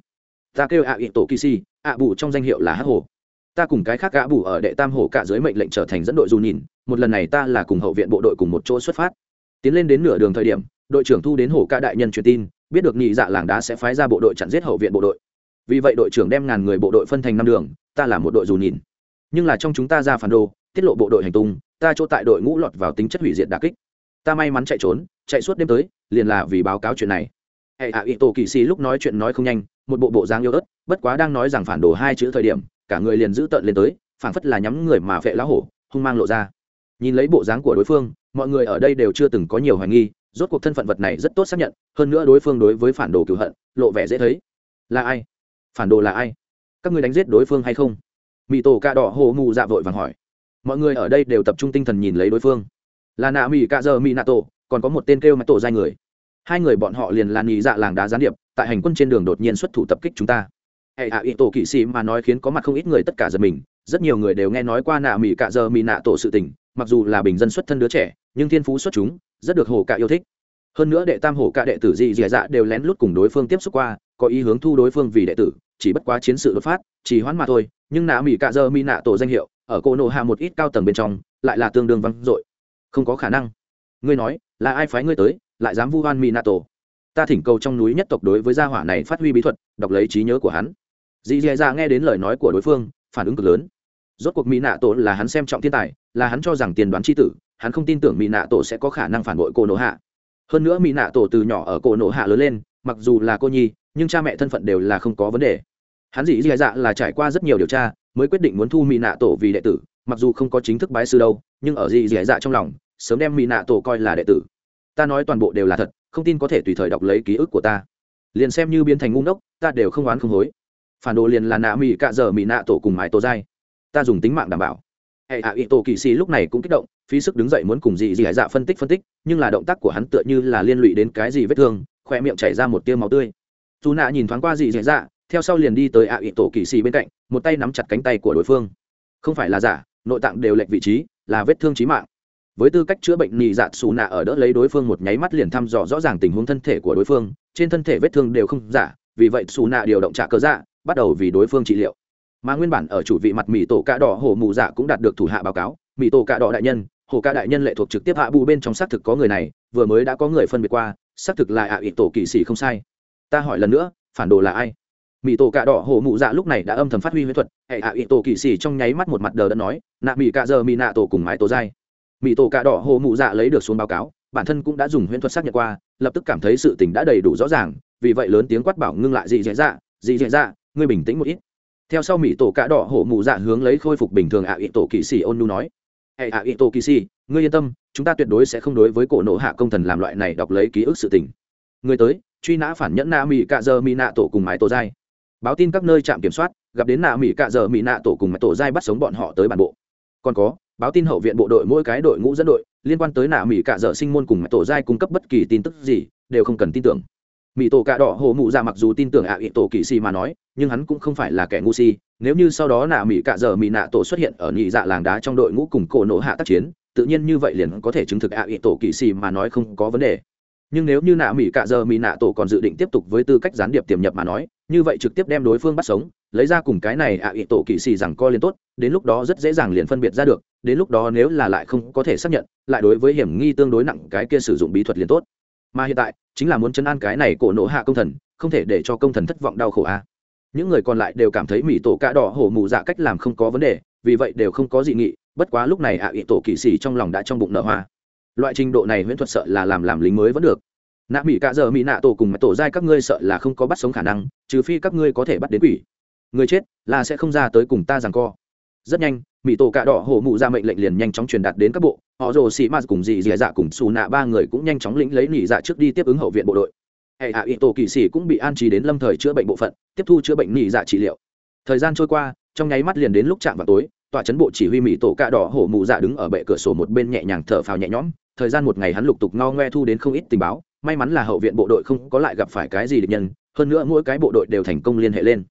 ta kêu ạ ị tổ kỳ si, ạ bù trong danh hiệu là hắc hồ. Ta cùng cái khác gã bù ở đệ tam hồ cả dưới mệnh lệnh trở thành dẫn đội dù nhìn, một lần này ta là cùng hậu viện bộ đội cùng một chỗ xuất phát. Tiến lên đến nửa đường thời điểm, đội trưởng thu đến hồ ca đại nhân truyền tin, biết được nhị dạ làng đá sẽ phái ra bộ đội chặn giết hậu viện bộ đội. Vì vậy đội trưởng đem ngàn người bộ đội phân thành năm đường, ta là một đội dù nhìn. Nhưng là trong chúng ta ra phản đồ, tiết lộ bộ đội hành tung, ta chỗ tại đội ngũ lọt vào tính chất hủy diệt đà kích. Ta may mắn chạy trốn, chạy suốt đêm tới, liền là vì báo cáo chuyện này. Hệ hạ ý tổ kỳ sĩ lúc nói chuyện nói không nhanh một bộ bộ dáng yêu ớt, bất quá đang nói rằng phản đồ hai chữ thời điểm, cả người liền giữ tợn lên tới, phảng phất là nhắm người mà phệ lá hổ, hung mang lộ ra. Nhìn lấy bộ dáng của đối phương, mọi người ở đây đều chưa từng có nhiều hoài nghi, rốt cuộc thân phận vật này rất tốt xác nhận, hơn nữa đối phương đối với phản đồ cựu hận, lộ vẻ dễ thấy. Là ai? Phản đồ là ai? Các ngươi đánh giết đối phương hay không? Mỹ tổ cạ đỏ hồ mù dạ vội vàng hỏi. Mọi người ở đây đều tập trung tinh thần nhìn lấy đối phương. Là nạ mỹ cạ giờ mỹ nạ tổ, còn có một tên kêu mặt tổ giai người. Hai người bọn họ liền là nhị dạ làng đá gián điệp tại hành quân trên đường đột nhiên xuất thủ tập kích chúng ta. Hệ hạ ý tổ kỵ sĩ mà nói khiến có mặt không ít người tất cả giật mình, rất nhiều người đều nghe nói qua nạ mỹ cạ giờ mỹ nạ tổ sự tình, mặc dù là bình dân xuất thân đứa trẻ, nhưng thiên phú xuất chúng, rất được hồ cạ yêu thích. Hơn nữa đệ tam hồ cạ đệ tử dị dị dạ đều lén lút cùng đối phương tiếp xúc qua, có ý hướng thu đối phương vì đệ tử, chỉ bất quá chiến sự đột phát, chỉ hoãn mà thôi, nhưng nạ mỹ cạ giờ mỹ nạ tổ danh hiệu ở cô nộ hạ một ít cao tầng bên trong, lại là tương đương vắng dội. Không có khả năng. Ngươi nói, là ai phái ngươi tới, lại dám vu oan mỹ nạ tổ? Ta thỉnh cầu trong núi nhất tộc đối với gia hỏa này phát huy bí thuật, đọc lấy trí nhớ của hắn. Dì dè dạ nghe đến lời nói của đối phương, phản ứng cực lớn. Rốt cuộc mỹ nạ tổ là hắn xem trọng thiên tài, là hắn cho rằng tiền đoán c tử, hắn không tin tưởng mỹ nạ tổ sẽ có khả năng phản bội cô nổ hạ. Hơn nữa mỹ nạ tổ từ nhỏ ở cổ nổ hạ lớn lên, mặc dù là cô nhi, nhưng cha mẹ thân phận đều là không có vấn đề. Hắn dì dè dạ là trải qua rất nhiều điều tra, mới quyết định muốn thu mỹ nạ tổ vì đệ tử, mặc dù không có chính thức bái sư đâu, nhưng ở dì dè dạ trong lòng, sớm đem mỹ nạ tổ coi là đệ tử. Ta nói toàn bộ đều là thật không tin có thể tùy thời đọc lấy ký ức của ta. Liền xem như biến thành ngu ngốc, ta đều không oán không hối. Phản đồ liền là nạ mỹ cạ dở mỹ nạ tổ cùng mái tổ dai. Ta dùng tính mạng đảm bảo. Hệ hạ ý tổ kỳ xì lúc này cũng kích động, phí sức đứng dậy muốn cùng dị dị dạ phân tích phân tích, nhưng là động tác của hắn tựa như là liên lụy đến cái gì vết thương khoe miệng chảy ra một tiêu máu tươi. Dù nạ nhìn thoáng qua dị dị dạ theo sau liền đi tới ạ ý tổ kỳ xì bên cạnh, một tay nắm chặt cánh tay của đối phương. Không phải là giả, nội tạng đều lệch vị trí, là vết thương trí mạng với tư cách chữa bệnh nhị dạ xù nạ ở đỡ lấy đối phương một nháy mắt liền thăm dò rõ ràng tình huống thân thể của đối phương, trên thân thể vết thương đều không giả, vì vậy xù nạ điều động trả cơ dạ bắt đầu vì đối phương trị liệu. Mà nguyên bản ở chủ vị mặt mỹ tổ cạ đỏ hồ mù dạ cũng đạt được thủ hạ báo cáo mỹ tổ cạ đỏ đại nhân, hồ ca đại nhân lệ thuộc trực tiếp hạ bù bên trong xác thực có người này, vừa mới đã có người phân biệt qua, xác thực là ạ à ỵ tổ kỵ sĩ không sai. Ta hỏi lần nữa, phản đồ là ai? Mỹ tổ cạ đỏ hồ mụ dạ lúc này đã âm thầm phát huy huyết thuật, hệ ạ ỵ tổ kỵ sĩ trong nháy mắt một mặt đờ đã nói, nạ mỹ cạ giờ mỹ nạ tổ cùng mái tổ dai mỹ tổ cạ đỏ hồ mụ dạ lấy được xuống báo cáo, bản thân cũng đã dùng huyễn thuật xác nhận qua, lập tức cảm thấy sự tình đã đầy đủ rõ ràng, vì vậy lớn tiếng quát bảo ngưng lại dị dạy dạ dị dạy dạ ngươi bình tĩnh một ít. Theo sau mỹ tổ cạ đỏ hổ mụ dạ hướng lấy khôi phục bình thường ạ ý tổ kỵ sĩ ôn nu nói hệ ạ ý tổ kỵ sĩ ngươi yên tâm, chúng ta tuyệt đối sẽ không đối với cổ nộ hạ công thần làm loại này đọc lấy ký ức sự tình. Người tới, truy nã phản nhẫn na mỹ cạ giờ mỹ nạ tổ cùng mái tổ giai. Báo tin các nơi trạm kiểm soát, gặp đến nạ mỹ cạ giờ mỹ nạ tổ cùng mái tổ giai bắt sống bọn họ tới bản bộ. Còn có báo tin hậu viện bộ đội mỗi cái đội ngũ dẫn đội, liên quan tới nạ mỹ cạ dở sinh môn cùng tổ giai cung cấp bất kỳ tin tức gì, đều không cần tin tưởng. Mỹ tổ cạ đỏ hồ mụ ra mặc dù tin tưởng ạ ỵ tổ kỵ sĩ mà nói, nhưng hắn cũng không phải là kẻ ngu si. Nếu như sau đó nạ mỹ cạ dở mỹ nạ tổ xuất hiện ở nhị dạ làng đá trong đội ngũ cùng cổ nổ hạ tác chiến, tự nhiên như vậy liền có thể chứng thực ạ ỵ tổ kỵ sĩ mà nói không có vấn đề. Nhưng nếu như nạ mỹ cạ dở mỹ nạ tổ còn dự định tiếp tục với tư cách gián điệp tiềm nhập mà nói như vậy trực tiếp đem đối phương bắt sống, lấy ra cùng cái này ạ ỵ tổ kỵ xì rằng co liền tốt, đến lúc đó rất dễ dàng liền phân biệt ra được, đến lúc đó nếu là lại không có thể xác nhận, lại đối với hiểm nghi tương đối nặng cái kia sử dụng bí thuật liền tốt. Mà hiện tại, chính là muốn chấn an cái này cổ nổ hạ công thần, không thể để cho công thần thất vọng đau khổ a. Những người còn lại đều cảm thấy mỹ tổ cạ đỏ hổ mù dạ cách làm không có vấn đề, vì vậy đều không có dị nghị, bất quá lúc này ạ à tổ kỵ xì trong lòng đã trong bụng nở hoa. Loại trình độ này huyễn thuật sợ là làm làm lính mới vẫn được nạ mỹ cạ giờ mỹ nạ tổ cùng tổ giai các ngươi sợ là không có bắt sống khả năng, trừ phi các ngươi có thể bắt đến quỷ. Người chết là sẽ không ra tới cùng ta rằng co. Rất nhanh mỹ tổ cạ đỏ hổ mụ ra mệnh lệnh liền nhanh chóng truyền đạt đến các bộ. Họ rồ xì m cùng dì dì dạ cùng xù nạ ba người cũng nhanh chóng lĩnh lấy nỉ dạ trước đi tiếp ứng hậu viện bộ đội. Hệ hạ ý tổ kỳ sĩ cũng bị an trí đến lâm thời chữa bệnh bộ phận, tiếp thu chữa bệnh nỉ dạ trị liệu. Thời gian trôi qua, trong nháy mắt liền đến lúc chạm vào tối, tòa chấn bộ chỉ huy mỹ tổ cạ đỏ hổ mụ dạ đứng ở bệ cửa sổ một bên nhẹ nhàng thở phào nhẹ nhõm thời gian một ngày hắn lục tục ngao ngoe thu đến không ít tình báo, may mắn là hậu viện bộ đội không có lại gặp phải cái gì địch nhân, hơn nữa mỗi cái bộ đội đều thành công liên hệ lên.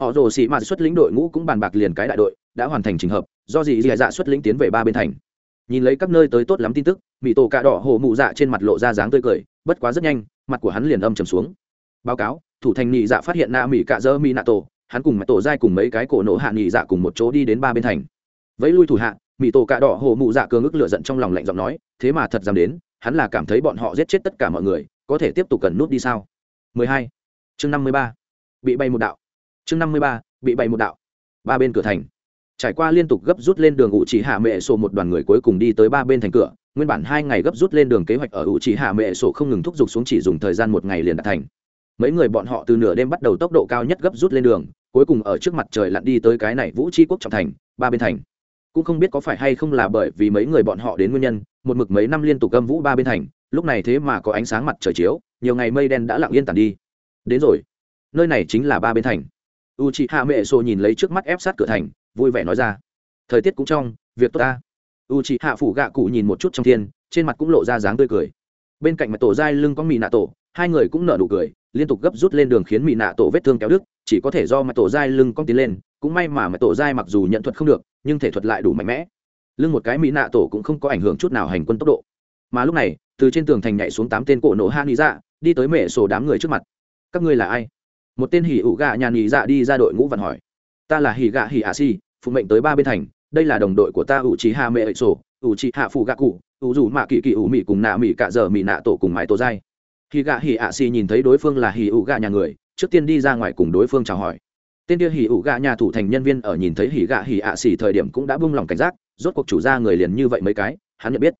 Họ rồ sĩ mạt xuất lĩnh đội ngũ cũng bàn bạc liền cái đại đội, đã hoàn thành trình hợp, do gì dì dạ xuất lĩnh tiến về ba bên thành. Nhìn lấy các nơi tới tốt lắm tin tức mỹ tổ cạ đỏ hồ mụ dạ trên mặt lộ ra dáng tươi cười, bất quá rất nhanh, mặt của hắn liền âm trầm xuống. Báo cáo, thủ thành nhị dạ phát hiện na mỹ cạ dơ mỹ nạ tổ, hắn cùng mặt tổ giai cùng mấy cái cổ nổ hạ nhị dạ cùng một chỗ đi đến ba bên thành. Vẫy lui thủ hạ mỹ tổ cạ đỏ hồ mụ dạ cường ức lựa giận trong lòng lạnh giọng nói, thế mà thật dám đến, hắn là cảm thấy bọn họ giết chết tất cả mọi người, có thể tiếp tục cần nút đi sao 12. chương 53. bị bay một đạo chương 53. bị bay một đạo ba bên cửa thành trải qua liên tục gấp rút lên đường ủ chỉ hạ mệ sổ một đoàn người cuối cùng đi tới ba bên thành cửa nguyên bản hai ngày gấp rút lên đường kế hoạch ở ủ chỉ hạ mệ sổ không ngừng thúc giục xuống chỉ dùng thời gian một ngày liền đạt thành mấy người bọn họ từ nửa đêm bắt đầu tốc độ cao nhất gấp rút lên đường, cuối cùng ở trước mặt trời lặn đi tới cái này vũ tri quốc trọng thành, ba bên thành cũng không biết có phải hay không là bởi vì mấy người bọn họ đến nguyên nhân, một mực mấy năm liên tục gâm vũ ba bên thành, lúc này thế mà có ánh sáng mặt trời chiếu, nhiều ngày mây đen đã lặng yên tàn đi. Đến rồi, nơi này chính là ba bên thành. U chị hạ mệ sô nhìn lấy trước mắt ép sát cửa thành, vui vẻ nói ra, thời tiết cũng trong, việc tốt ta. U chị hạ phủ gạ cụ nhìn một chút trong thiên, trên mặt cũng lộ ra dáng tươi cười. Bên cạnh mặt tổ dai lưng có mì nạ tổ, hai người cũng nở nụ cười, liên tục gấp rút lên đường khiến mì nạ tổ vết thương kéo đứt, chỉ có thể do mặt tổ dai lưng cong tiến lên, cũng may mà mặt tổ dai mặc dù nhận thuật không được nhưng thể thuật lại đủ mạnh mẽ. Lưng một cái mỹ nạ tổ cũng không có ảnh hưởng chút nào hành quân tốc độ. Mà lúc này, từ trên tường thành nhảy xuống tám tên cổ nổ hạ nghĩ dạ đi tới mẹ sổ đám người trước mặt. Các ngươi là ai? Một tên hỉ ủ gạ nhà nghỉ dạ đi ra đội ngũ vặn hỏi. Ta là hỉ gạ hỉ ạ si phụ mệnh tới ba bên thành, đây là đồng đội của ta ủ trí hạ mẹ ệ sổ, ủ trí hạ phụ gạ cụ, ủ dù mạ kỳ kỳ ủ mị cùng nạ mị cả giờ mị nạ tổ cùng mãi tổ dai hỉ gạ hỉ ạ si nhìn thấy đối phương là hỉ ủ gạ nhà người, trước tiên đi ra ngoài cùng đối phương chào hỏi tên kia hỉ ủ gạ nhà thủ thành nhân viên ở nhìn thấy hỉ gạ hỉ ạ xỉ thời điểm cũng đã buông lòng cảnh giác, rốt cuộc chủ ra người liền như vậy mấy cái, hắn nhận biết.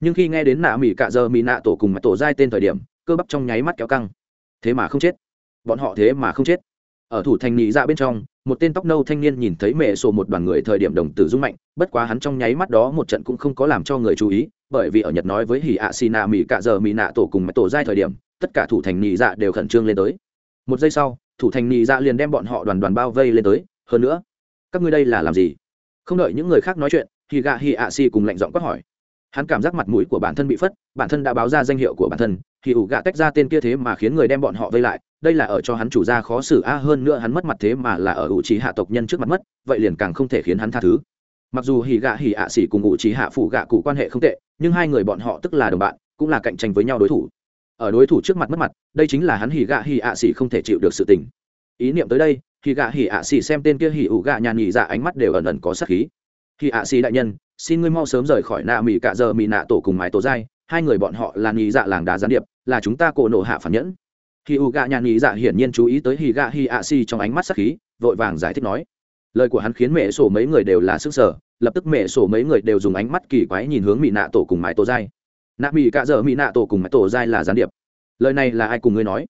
Nhưng khi nghe đến nạ mỉ cạ giờ mỉ nạ tổ cùng mặt tổ giai tên thời điểm, cơ bắp trong nháy mắt kéo căng. Thế mà không chết. Bọn họ thế mà không chết. Ở thủ thành nhị dạ bên trong, một tên tóc nâu thanh niên nhìn thấy mẹ sổ một đoàn người thời điểm đồng tử rung mạnh, bất quá hắn trong nháy mắt đó một trận cũng không có làm cho người chú ý, bởi vì ở nhật nói với hỉ ạ xì nạ mỹ cạ giờ mỹ nạ tổ cùng mặt tổ giai thời điểm, tất cả thủ thành nhị dạ đều khẩn trương lên tới một giây sau, thủ thành nhị dạ liền đem bọn họ đoàn đoàn bao vây lên tới, hơn nữa, các ngươi đây là làm gì? Không đợi những người khác nói chuyện thì gạ hì ạ xì cùng lạnh giọng quát hỏi. Hắn cảm giác mặt mũi của bản thân bị phất, bản thân đã báo ra danh hiệu của bản thân, thì ủ gạ tách ra tên kia thế mà khiến người đem bọn họ vây lại, đây là ở cho hắn chủ ra khó xử a, hơn nữa hắn mất mặt thế mà là ở ủ trí hạ tộc nhân trước mặt mất, vậy liền càng không thể khiến hắn tha thứ. Mặc dù hì gạ hì ạ xỉ cùng ủ trí hạ phụ gạ cụ quan hệ không tệ, nhưng hai người bọn họ tức là đồng bạn, cũng là cạnh tranh với nhau đối thủ ở đối thủ trước mặt mất mặt, đây chính là hắn hì gạ hì ạ xỉ không thể chịu được sự tình. Ý niệm tới đây hì gạ hì ạ xỉ xem tên kia hì ủ gạ nhàn nhì dạ ánh mắt đều ẩn ẩn có sắc khí. Hì ạ xỉ đại nhân, xin ngươi mau sớm rời khỏi nạ mỹ cạ giờ mỹ nạ tổ cùng mái tổ dai hai người bọn họ là nhì dạ làng đá gián điệp, là chúng ta cổ nộ hạ phản nhẫn. Hỉ u gạ nhàn nhì dạ hiển nhiên chú ý tới hì gạ hì ạ xỉ trong ánh mắt sắc khí, vội vàng giải thích nói. Lời của hắn khiến mẹ sổ mấy người đều là sức sở, lập tức mẹ sổ mấy người đều dùng ánh mắt kỳ quái nhìn hướng mỹ nạ tổ cùng mái tổ dai nạ mỹ cạ dở mỹ nạ tổ cùng mãi tổ dai là gián điệp. Lời này là ai cùng ngươi nói?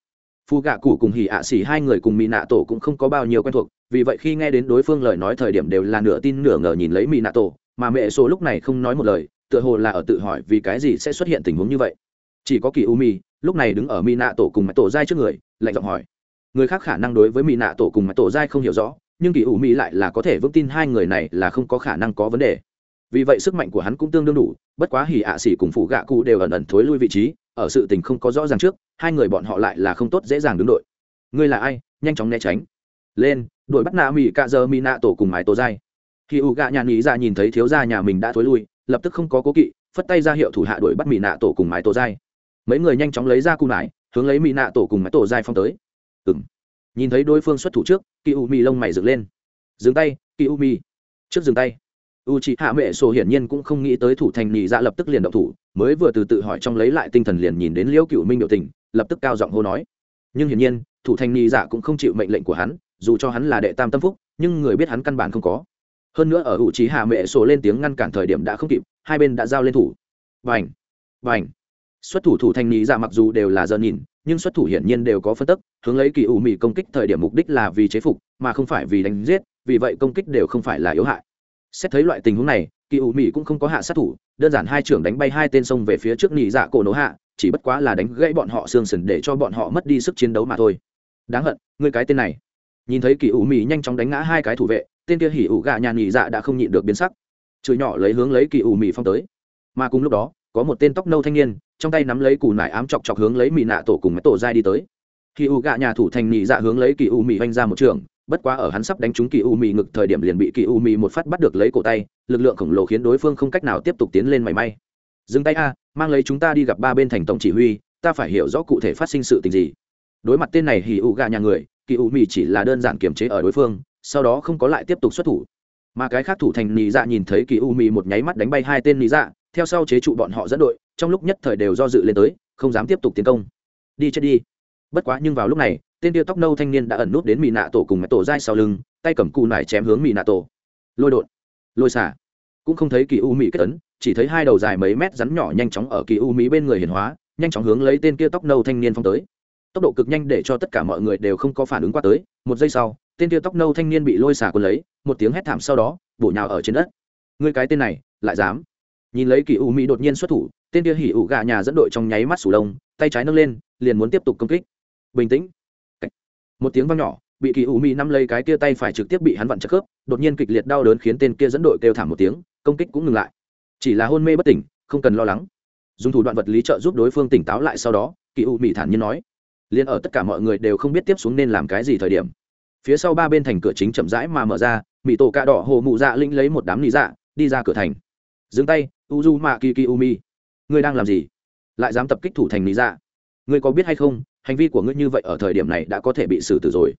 Phu gạ cụ cùng hỉ ạ xỉ hai người cùng mỹ nạ tổ cũng không có bao nhiêu quen thuộc, vì vậy khi nghe đến đối phương lời nói thời điểm đều là nửa tin nửa ngờ nhìn lấy mỹ nạ tổ, mà mẹ số lúc này không nói một lời, tựa hồ là ở tự hỏi vì cái gì sẽ xuất hiện tình huống như vậy. Chỉ có kỳ u mi, lúc này đứng ở mỹ nạ tổ cùng mãi tổ dai trước người, lạnh giọng hỏi. Người khác khả năng đối với mỹ nạ tổ cùng mãi tổ dai không hiểu rõ, nhưng kỳ u mi lại là có thể vững tin hai người này là không có khả năng có vấn đề vì vậy sức mạnh của hắn cũng tương đương đủ, bất quá hỉ ạ xỉ cùng phụ gạ cụ đều ẩn ẩn thối lui vị trí, ở sự tình không có rõ ràng trước, hai người bọn họ lại là không tốt dễ dàng đứng đội. Ngươi là ai? Nhanh chóng né tránh. Lên đội bắt nạ mỹ cạ giờ mỹ nạ tổ cùng mái tổ dai. Khi u gạ nhà nghĩ ra dạ nhìn thấy thiếu gia nhà mình đã thối lui, lập tức không có cố kỵ, phất tay ra hiệu thủ hạ đuổi bắt mỹ nạ tổ cùng mái tổ dai. Mấy người nhanh chóng lấy ra cung nải hướng lấy mỹ nạ tổ cùng mái tổ dai phong tới. Ừng nhìn thấy đối phương xuất thủ trước kỳ u mi lông mày dựng lên. Dừng tay kỳ u mi. Trước dừng tay u c hạ mẹ sổ hiển nhiên cũng không nghĩ tới thủ thành nhị dạ lập tức liền động thủ, mới vừa từ tự hỏi trong lấy lại tinh thần liền nhìn đến liễu cựu minh biểu tình, lập tức cao giọng hô nói. Nhưng hiển nhiên, thủ thành nhị dạ cũng không chịu mệnh lệnh của hắn, dù cho hắn là đệ tam tâm phúc, nhưng người biết hắn căn bản không có. Hơn nữa ở u c hạ mẹ sổ lên tiếng ngăn cản thời điểm đã không kịp, hai bên đã giao lên thủ. Vành vành xuất thủ thủ thành nhị dạ mặc dù đều là giờ nhìn, nhưng xuất thủ hiển nhiên đều có phân tức, hướng lấy kỳ ủ mị công kích thời điểm mục đích là vì chế phục, mà không phải vì đánh giết, vì vậy công kích đều không phải là yếu hại xét thấy loại tình huống này, kỳ ủ mỹ cũng không có hạ sát thủ, đơn giản hai trưởng đánh bay hai tên sông về phía trước nỉ dạ cổ nổ hạ, chỉ bất quá là đánh gãy bọn họ xương sần để cho bọn họ mất đi sức chiến đấu mà thôi. Đáng hận người cái tên này. Nhìn thấy kỳ ủ mỹ nhanh chóng đánh ngã hai cái thủ vệ, tên kia hỉ ủ gà nhà nỉ dạ đã không nhịn được biến sắc. Chửi nhỏ lấy hướng lấy kỳ ủ mỹ phong tới. Mà cùng lúc đó, có một tên tóc nâu thanh niên, trong tay nắm lấy củ nải ám chọc chọc hướng lấy mỹ nạ tổ cùng mấy tổ dai đi tới. Kỳ ủ gà nhà thủ thành nỉ dạ hướng lấy kỳ ủ mỹ oanh ra một trường bất quá ở hắn sắp đánh trúng kỳ u mì ngực thời điểm liền bị kỳ u mì một phát bắt được lấy cổ tay, lực lượng khổng lồ khiến đối phương không cách nào tiếp tục tiến lên mảy may. Dừng tay a, mang lấy chúng ta đi gặp ba bên thành tổng chỉ huy, ta phải hiểu rõ cụ thể phát sinh sự tình gì. Đối mặt tên này hì u gà nhà người kỳ u mì chỉ là đơn giản kiềm chế ở đối phương, sau đó không có lại tiếp tục xuất thủ. Mà cái khác thủ thành nì dạ nhìn thấy kỳ u mì một nháy mắt đánh bay hai tên nì dạ theo sau chế trụ bọn họ dẫn đội, trong lúc nhất thời đều do dự lên tới, không dám tiếp tục tiến công. Đi chết đi. Bất quá nhưng vào lúc này tên tia tóc nâu thanh niên đã ẩn nút đến mỹ nạ tổ cùng mẹ tổ dai sau lưng, tay cầm cù nải chém hướng mỹ nạ tổ lôi đột. Lôi xả. Cũng không thấy kỳ u mỹ kết ấn, chỉ thấy hai đầu dài mấy mét rắn nhỏ nhanh chóng ở kỳ u mỹ bên người hiền hóa, nhanh chóng hướng lấy tên kia tóc nâu thanh niên phong tới. Tốc độ cực nhanh để cho tất cả mọi người đều không có phản ứng qua tới, một giây sau, tên kia tóc nâu thanh niên bị lôi xả quân lấy, một tiếng hét thảm sau đó, bổ nhào ở trên đất. Người cái tên này, lại dám. Nhìn lấy kỳ u mỹ đột nhiên xuất thủ, tên kia hỉ ủ gà nhà dẫn đội trong nháy mắt sủ đông tay trái nâng lên, liền muốn tiếp tục công kích. Bình tĩnh một tiếng vang nhỏ, bị kỳ u mỹ nắm lấy cái kia tay phải trực tiếp bị hắn vặn chắc khớp, đột nhiên kịch liệt đau đớn khiến tên kia dẫn đội kêu thảm một tiếng, công kích cũng ngừng lại. Chỉ là hôn mê bất tỉnh, không cần lo lắng. Dùng thủ đoạn vật lý trợ giúp đối phương tỉnh táo lại sau đó, kỳ u mỹ thản nhiên nói liền ở tất cả mọi người đều không biết tiếp xuống nên làm cái gì thời điểm. Phía sau ba bên thành cửa chính chậm rãi mà mở ra mỹ tổ cạ đỏ hồ mụ dạ linh lấy một đám lý dạ đi ra cửa thành. Dừng tay uzu mạ kỳ kỳ u mi ngươi đang làm gì? Lại dám tập kích thủ thành lý dạ. Ngươi có biết hay không hành vi của ngươi như vậy ở thời điểm này đã có thể bị xử tử rồi.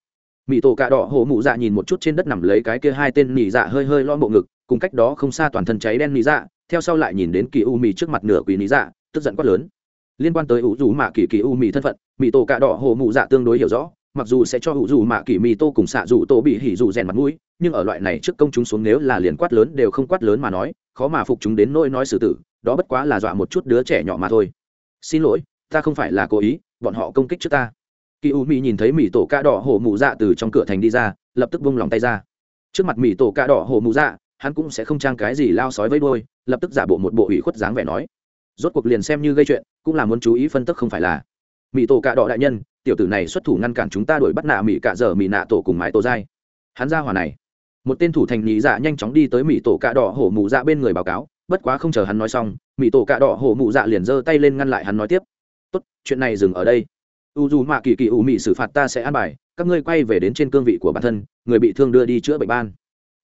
Mỹ tổ cạ đỏ hổ mụ dạ nhìn một chút trên đất nằm lấy cái kia hai tên nỉ dạ hơi hơi lo bộ ngực, cùng cách đó không xa toàn thân cháy đen nỉ dạ theo sau lại nhìn đến kỳ u mì trước mặt nửa quỷ nỉ dạ tức giận quát lớn. Liên quan tới ủ dù mạ kỳ kỳ u mì thân phận mỹ tổ cạ đỏ hổ mụ dạ tương đối hiểu rõ, mặc dù sẽ cho ủ dù mạ kỳ mì tô cùng xạ dù tô bị hỉ dù rèn mặt mũi, nhưng ở loại này trước công chúng xuống nếu là liền quát lớn đều không quát lớn mà nói, khó mà phục chúng đến nỗi nói xử tử, đó bất quá là dọa một chút đứa trẻ nhỏ mà thôi. Xin lỗi, ta không phải là cố ý bọn họ công kích trước ta. Kỳ u mỹ nhìn thấy mỹ tổ ca đỏ hổ mụ dạ từ trong cửa thành đi ra, lập tức vung lòng tay ra. Trước mặt mỹ tổ ca đỏ hổ mụ dạ hắn cũng sẽ không trang cái gì lao sói với đôi lập tức giả bộ một bộ ủy khuất dáng vẻ nói. Rốt cuộc liền xem như gây chuyện, cũng là muốn chú ý phân tức không phải là. Mỹ tổ ca đỏ đại nhân, tiểu tử này xuất thủ ngăn cản chúng ta đuổi bắt nạ mỹ cạ dở mỹ nạ tổ cùng mái tổ dai. Hắn ra hòa này. Một tên thủ thành nhị dạ nhanh chóng đi tới mỹ tổ cạ đỏ hổ mụ dạ bên người báo cáo, bất quá không chờ hắn nói xong mỹ tổ cạ đỏ hổ mụ dạ liền giơ tay lên ngăn lại hắn nói tiếp tốt, chuyện này dừng ở đây. U dù mạ kỳ kỳ ủ Mị xử phạt ta sẽ an bài, các ngươi quay về đến trên cương vị của bản thân, người bị thương đưa đi chữa bệnh ban.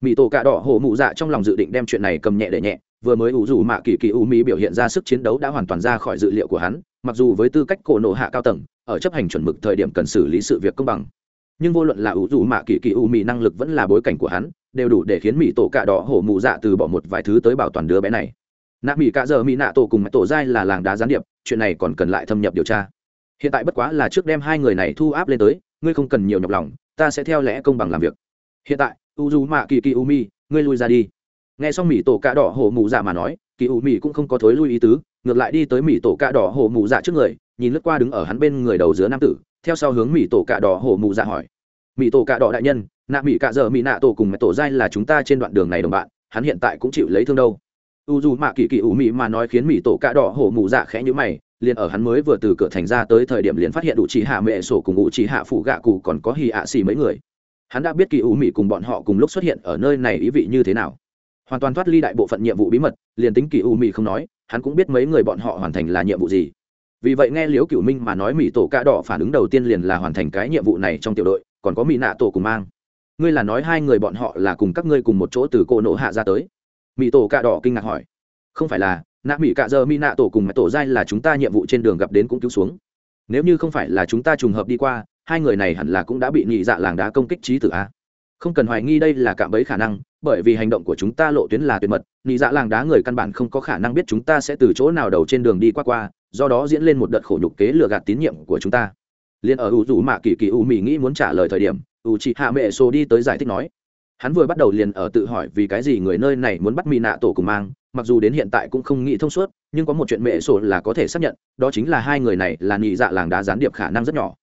Mỹ tổ cạ đỏ hổ mụ dạ trong lòng dự định đem chuyện này cầm nhẹ để nhẹ, vừa mới ủ dù mạ kỳ kỳ U mỹ biểu hiện ra sức chiến đấu đã hoàn toàn ra khỏi dự liệu của hắn, mặc dù với tư cách cổ nộ hạ cao tầng, ở chấp hành chuẩn mực thời điểm cần xử lý sự việc công bằng. Nhưng vô luận là ủ dù mạ kỳ kỳ U mỹ năng lực vẫn là bối cảnh của hắn, đều đủ để khiến mỹ tổ cạ đỏ hổ mụ dạ từ bỏ một vài thứ tới bảo toàn đứa bé này nạ mỹ cạ giờ mỹ nạ tổ cùng mẹ tổ giai là làng đá gián điệp, chuyện này còn cần lại thâm nhập điều tra. Hiện tại bất quá là trước đem hai người này thu áp lên tới, ngươi không cần nhiều nhọc lòng, ta sẽ theo lẽ công bằng làm việc. Hiện tại u du mạ kỳ kỳ u mi ngươi lui ra đi. Nghe xong mỹ tổ cạ đỏ hổ mù dạ mà nói kỳ u mi cũng không có thối lui ý tứ, ngược lại đi tới mỹ tổ cạ đỏ hổ mù dạ trước người, nhìn lướt qua đứng ở hắn bên người đầu giữa nam tử, theo sau hướng mỹ tổ cạ đỏ hổ mù dạ hỏi. Mỹ tổ cạ đỏ đại nhân, nạ mỹ cạ giờ mỹ nạ tổ cùng mẹ tổ giai là chúng ta trên đoạn đường này đồng bạn, hắn hiện tại cũng chịu lấy thương đâu? U dù mạ kỳ kỳ ủ mị mà nói khiến mỹ tổ cạ đỏ hổ mụ dạ khẽ nhữ mày, liền ở hắn mới vừa từ cửa thành ra tới thời điểm liền phát hiện đủ chỉ hạ mẹ sổ cùng ủ chỉ hạ phụ gạ cụ còn có hì ạ xì mấy người. Hắn đã biết kỳ ủ mị cùng bọn họ cùng lúc xuất hiện ở nơi này ý vị như thế nào. Hoàn toàn thoát ly đại bộ phận nhiệm vụ bí mật, liền tính kỳ ủ mị không nói, hắn cũng biết mấy người bọn họ hoàn thành là nhiệm vụ gì. Vì vậy nghe liếu cửu minh mà nói mỹ tổ cạ đỏ phản ứng đầu tiên liền là hoàn thành cái nhiệm vụ này trong tiểu đội, còn có mỹ nạ tổ cùng mang. Ngươi là nói hai người bọn họ là cùng các ngươi cùng một chỗ từ cô nộ hạ ra tới mỹ tổ cạ đỏ kinh ngạc hỏi. Không phải là, nạ mỹ cạ giờ mỹ nạ tổ cùng mẹ tổ giai là chúng ta nhiệm vụ trên đường gặp đến cũng cứu xuống. Nếu như không phải là chúng ta trùng hợp đi qua, hai người này hẳn là cũng đã bị nhị dạ làng đá công kích trí tử a. Không cần hoài nghi đây là cạm bẫy khả năng, bởi vì hành động của chúng ta lộ tuyến là tuyệt mật, nhị dạ làng đá người căn bản không có khả năng biết chúng ta sẽ từ chỗ nào đầu trên đường đi qua qua, do đó diễn lên một đợt khổ nhục kế lừa gạt tín nhiệm của chúng ta. Liền ở u rủ mạ kỳ kỳ u mỹ nghĩ muốn trả lời thời điểm u chị hạ mẹ xô đi tới giải thích nói hắn vừa bắt đầu liền ở tự hỏi vì cái gì người nơi này muốn bắt mỹ nạ tổ cùng mang, mặc dù đến hiện tại cũng không nghĩ thông suốt, nhưng có một chuyện mẹ sổ là có thể xác nhận, đó chính là hai người này là nhị dạ làng đá gián điệp khả năng rất nhỏ.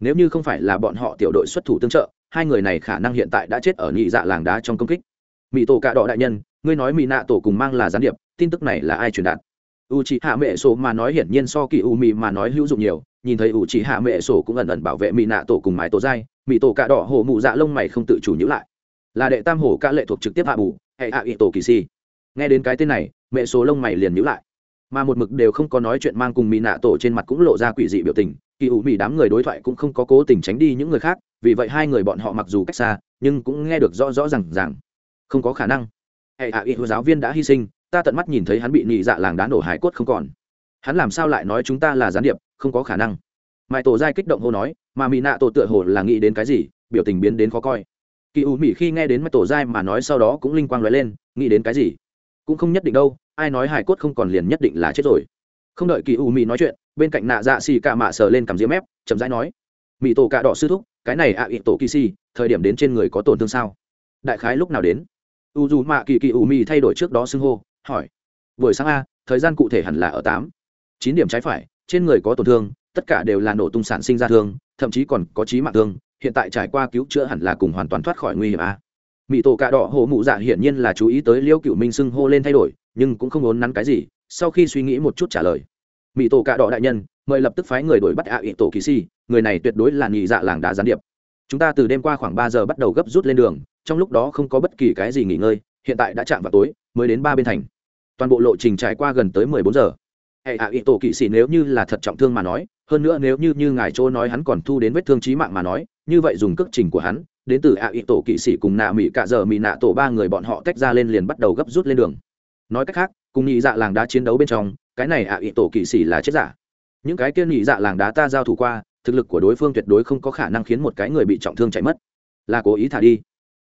Nếu như không phải là bọn họ tiểu đội xuất thủ tương trợ, hai người này khả năng hiện tại đã chết ở nhị dạ làng đá trong công kích. Mỹ tổ cạ đỏ đại nhân, ngươi nói mỹ nạ tổ cùng mang là gián điệp, tin tức này là ai truyền đạt? U c hạ mẹ sổ mà nói hiển nhiên so kỳ u mì mà nói hữu dụng nhiều, nhìn thấy u c hạ mẹ sổ cũng ẩn ẩn bảo vệ mỹ nạ tổ cùng mái tổ dai mỹ tổ cạ đỏ hổ mụ dạ lông mày không tự chủ nhữ lại là đệ tam hổ ca lệ thuộc trực tiếp hạ bù, hệ hạ ị tổ kỳ si. Nghe đến cái tên này, mẹ số lông mày liền nhữ lại. Mà một mực đều không có nói chuyện mang cùng mỹ nạ tổ trên mặt cũng lộ ra quỷ dị biểu tình, kỳ ủ mỹ đám người đối thoại cũng không có cố tình tránh đi những người khác, vì vậy hai người bọn họ mặc dù cách xa, nhưng cũng nghe được rõ rõ r à n g rằng không có khả năng. Hệ hạ ị giáo viên đã hy sinh, ta tận mắt nhìn thấy hắn bị nhị dạ làng đá nổ hải cốt không còn. Hắn làm sao lại nói chúng ta là gián điệp, không có khả năng. Mãi tổ giai kích động hô nói, mà mỹ nạ tổ tựa hồ là nghĩ đến cái gì, biểu tình biến đến khó coi kỳ U mỹ khi nghe đến mặt tổ giai mà nói sau đó cũng linh quang l ó e lên nghĩ đến cái gì? Cũng không nhất định đâu ai nói hải cốt không còn liền nhất định là chết rồi. Không đợi kỳ u mỹ nói chuyện bên cạnh nạ dạ xì cả mạ sờ lên cằm diễm ép, chậm rãi nói mỹ tổ cạ đỏ sư thúc cái này ạ à ị tổ kỳ xì thời điểm đến trên người có tổn thương sao? Đại khái lúc nào đến? U dù mạ kỳ kỳ u mỹ thay đổi trước đó xưng hô hỏi buổi sáng a thời gian cụ thể hẳn là ở tám chín điểm trái phải trên người có tổn thương tất cả đều là nổ tung sản sinh ra thương thậm chí còn có trí mạng thương hiện tại trải qua cứu chữa hẳn là cùng hoàn toàn thoát khỏi nguy hiểm à. a mỹ tổ cạ đỏ hồ mụ dạ hiển nhiên là chú ý tới liêu cựu minh xưng hô lên thay đổi, nhưng cũng không muốn nắn cái gì, sau khi suy nghĩ một chút trả lời. Mỹ tổ cạ đỏ đại nhân, mời lập tức phái người đuổi bắt ạ ị tổ kỳ si, người này tuyệt đối là nhị dạ làng đá gián điệp. Chúng ta từ đêm qua khoảng ba giờ bắt đầu gấp rút lên đường, trong lúc đó không có bất kỳ cái gì nghỉ ngơi, hiện tại đã chạm vào tối, mới đến ba bên thành. Toàn bộ lộ trình trải qua gần tới mười bốn giờ. Hệ ạ ị tổ kỵ sĩ nếu như là thật trọng thương mà nói, hơn nữa nếu như như ngài chỗ nói hắn còn thu đến vết thương trí mạng mà nói như vậy dùng cước trình của hắn, đến từ ạ ý tổ kỵ sĩ cùng nạ mỹ cạ giờ mỹ nạ tổ ba người bọn họ tách ra lên liền bắt đầu gấp rút lên đường. Nói cách khác, cùng nhị dạ làng đá chiến đấu bên trong, cái này ạ ý tổ kỵ sĩ là chết giả. Những cái kia nhị dạ làng đá ta giao thủ qua, thực lực của đối phương tuyệt đối không có khả năng khiến một cái người bị trọng thương chạy mất. Là cố ý thả đi.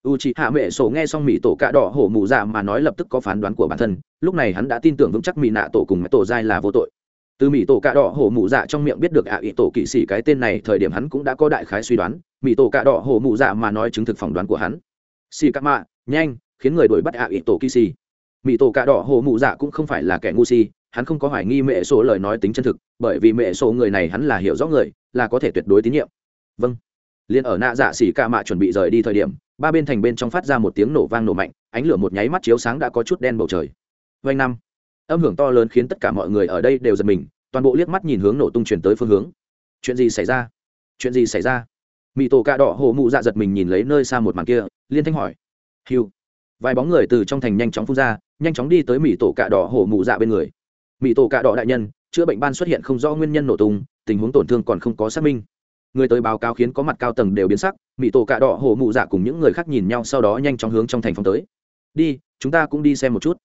U c h ị hạ mẹ sổ nghe xong mỹ tổ cạ đỏ hổ mù dạ mà nói lập tức có phán đoán của bản thân, lúc này hắn đã tin tưởng vững chắc mỹ nạ tổ cùng mẹ tổ giai là vô tội từ mỹ tổ cạ đỏ hổ mụ dạ trong miệng biết được ạ ý tổ kỵ sĩ cái tên này, thời điểm hắn cũng đã có đại khái suy đoán. Mỹ tổ cạ đỏ hổ mụ dạ mà nói chứng thực phỏng đoán của hắn. Xì cạ mạ, nhanh, khiến người đuổi bắt ạ ý tổ kỵ sĩ. Mỹ tổ cạ đỏ hổ mụ dạ cũng không phải là kẻ ngu si, hắn không có hoài nghi mẹ số lời nói tính chân thực, bởi vì mẹ số người này hắn là hiểu rõ người, là có thể tuyệt đối tín nhiệm. Vâng. Liền ở nạ dạ xỉ ca mạ chuẩn bị rời đi thời điểm, ba bên thành bên trong phát ra một tiếng nổ vang nổ mạnh, ánh lửa một nháy mắt chiếu sáng đã có chút đen bầu trời. Vanh năm âm hưởng to lớn khiến tất cả mọi người ở đây đều giật mình, toàn bộ liếc mắt nhìn hướng nổ tung chuyển tới phương hướng. Chuyện gì xảy ra? Chuyện gì xảy ra? Mỹ tổ cạ đỏ hổ mụ dạ giật mình nhìn lấy nơi xa một màn kia, liên thanh hỏi. Hiu vài bóng người từ trong thành nhanh chóng phun ra, nhanh chóng đi tới mỹ tổ cạ đỏ hổ mụ dạ bên người. Mỹ tổ cạ đỏ đại nhân, chữa bệnh ban xuất hiện không rõ nguyên nhân nổ tung, tình huống tổn thương còn không có xác minh. Người tới báo cáo khiến có mặt cao tầng đều biến sắc mỹ tổ cạ đỏ hổ mụ dạ cùng những người khác nhìn nhau sau đó nhanh chóng hướng trong thành phong tới. Đi, chúng ta cũng đi xem một chút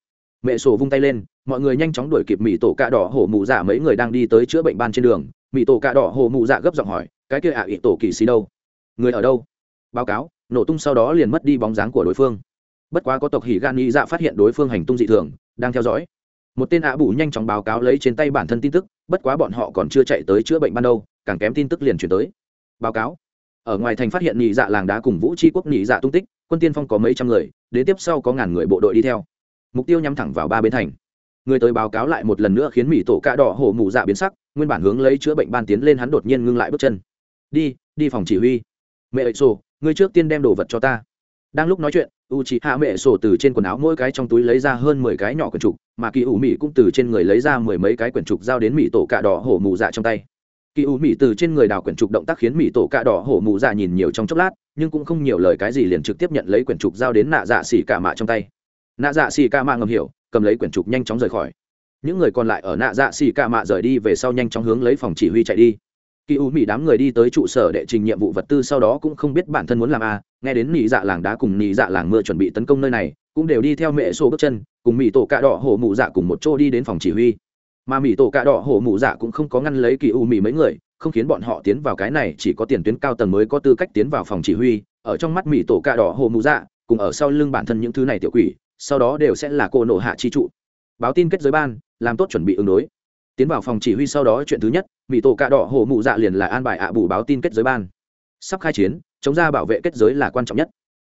mẹ sổ vung tay lên, mọi người nhanh chóng đuổi kịp mỹ tổ cạ đỏ hổ mụ dạ mấy người đang đi tới chữa bệnh ban trên đường. Mỹ tổ cạ đỏ hổ mụ dạ gấp giọng hỏi, cái kia ạ à ị tổ kỳ xí đâu? Người ở đâu? Báo cáo, nổ tung sau đó liền mất đi bóng dáng của đối phương. Bất quá có tộc hỉ gan nghĩ dạ phát hiện đối phương hành tung dị thường, đang theo dõi. Một tên ạ bù nhanh chóng báo cáo lấy trên tay bản thân tin tức, bất quá bọn họ còn chưa chạy tới chữa bệnh ban đâu càng kém tin tức liền chuyển tới. Báo cáo. Ở ngoài thành phát hiện nhị dạ làng đá cùng vũ tri quốc nhị dạ tung tích, quân tiên phong có mấy trăm người, đến tiếp sau có ngàn người bộ đội đi theo mục tiêu nhắm thẳng vào ba bên thành. Người tới báo cáo lại một lần nữa khiến mỹ tổ cạ đỏ hổ mù dạ biến sắc, nguyên bản hướng lấy chữa bệnh ban tiến lên hắn đột nhiên ngưng lại bước chân. Đi đi phòng chỉ huy. Mẹ ệ sổ, ngươi trước tiên đem đồ vật cho ta. Đang lúc nói chuyện u chị hạ mẹ sổ từ trên quần áo mỗi cái trong túi lấy ra hơn mười cái nhỏ quyển trục, mà kỳ ủ mỹ cũng từ trên người lấy ra mười mấy cái quyển trục giao đến mỹ tổ cạ đỏ hổ mù dạ trong tay. Kỳ ủ mỹ từ trên người đào quyển trục động tác khiến mỹ tổ cạ đỏ hổ mù dạ nhìn nhiều trong chốc lát, nhưng cũng không nhiều lời cái gì liền trực tiếp nhận lấy quyển trục giao đến nạ dạ xỉ cả mạ trong tay nạ dạ xì ca mạ ngầm hiểu cầm lấy quyển trục nhanh chóng rời khỏi. Những người còn lại ở nạ dạ xì ca mạ rời đi về sau nhanh chóng hướng lấy phòng chỉ huy chạy đi. Kỳ u mỹ đám người đi tới trụ sở đệ trình nhiệm vụ vật tư sau đó cũng không biết bản thân muốn làm a à, nghe đến nị dạ làng đá cùng nị dạ làng mưa chuẩn bị tấn công nơi này cũng đều đi theo mẹ xô bước chân cùng mỹ tổ cạ đỏ hổ mụ dạ cùng một chỗ đi đến phòng chỉ huy. Mà mỹ tổ cạ đỏ hổ mụ dạ cũng không có ngăn lấy kỳ u mỹ mấy người không khiến bọn họ tiến vào cái này chỉ có tiền tuyến cao tầng mới có tư cách tiến vào phòng chỉ huy. Ở trong mắt mỹ tổ cạ đỏ hổ mụ dạ cùng ở sau lưng bản thân những thứ này tiểu quỷ sau đó đều sẽ là cô nộ hạ chi trụ. Báo tin kết giới ban, làm tốt chuẩn bị ứng đối. Tiến vào phòng chỉ huy sau đó chuyện thứ nhất mỹ tổ cạ đỏ hổ mụ dạ liền là an bài ạ bù báo tin kết giới ban. Sắp khai chiến, chống ra bảo vệ kết giới là quan trọng nhất.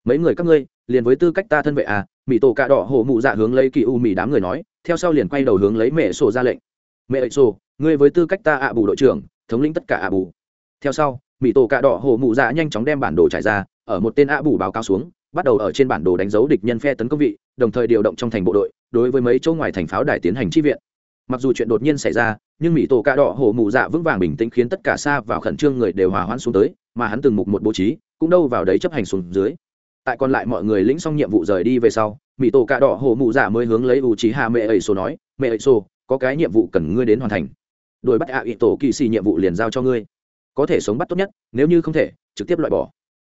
Mấy người các ngươi, liền với tư cách ta thân vệ à mỹ tổ cạ đỏ hổ mụ dạ hướng lấy kỳ u mỹ đám người nói, theo sau liền quay đầu hướng lấy mẹ sổ ra lệnh. Mẹ ấy sổ, ngươi với tư cách ta ạ bù đội trưởng, thống lĩnh tất cả ạ bù. Theo sau mỹ tổ cạ đỏ hổ mụ dạ nhanh chóng đem bản đồ trải ra, ở một tên ạ bù báo cáo xuống bắt đầu ở trên bản đồ đánh dấu địch nhân phe tấn công vị, đồng thời điều động trong thành bộ đội, đối với mấy chỗ ngoài thành pháo đài tiến hành chi viện. Mặc dù chuyện đột nhiên xảy ra, nhưng mỹ tổ ca đỏ hổ mụ dạ vững vàng bình tĩnh khiến tất cả xa vào khẩn trương người đều hòa hoãn xuống tới, mà hắn từng mục một bố trí, cũng đâu vào đấy chấp hành xuống dưới. Tại còn lại mọi người lĩnh xong nhiệm vụ rời đi về sau, mỹ tổ ca đỏ hổ mụ dạ mới hướng lấy u trí hạ mẹ ẩy sô nói mẹ ẩy sô, có cái nhiệm vụ cần ngươi đến hoàn thành. Đuổi bắt ạ à tổ kỳ xì nhiệm vụ liền giao cho ngươi. Có thể sống bắt tốt nhất, nếu như không thể, trực tiếp loại bỏ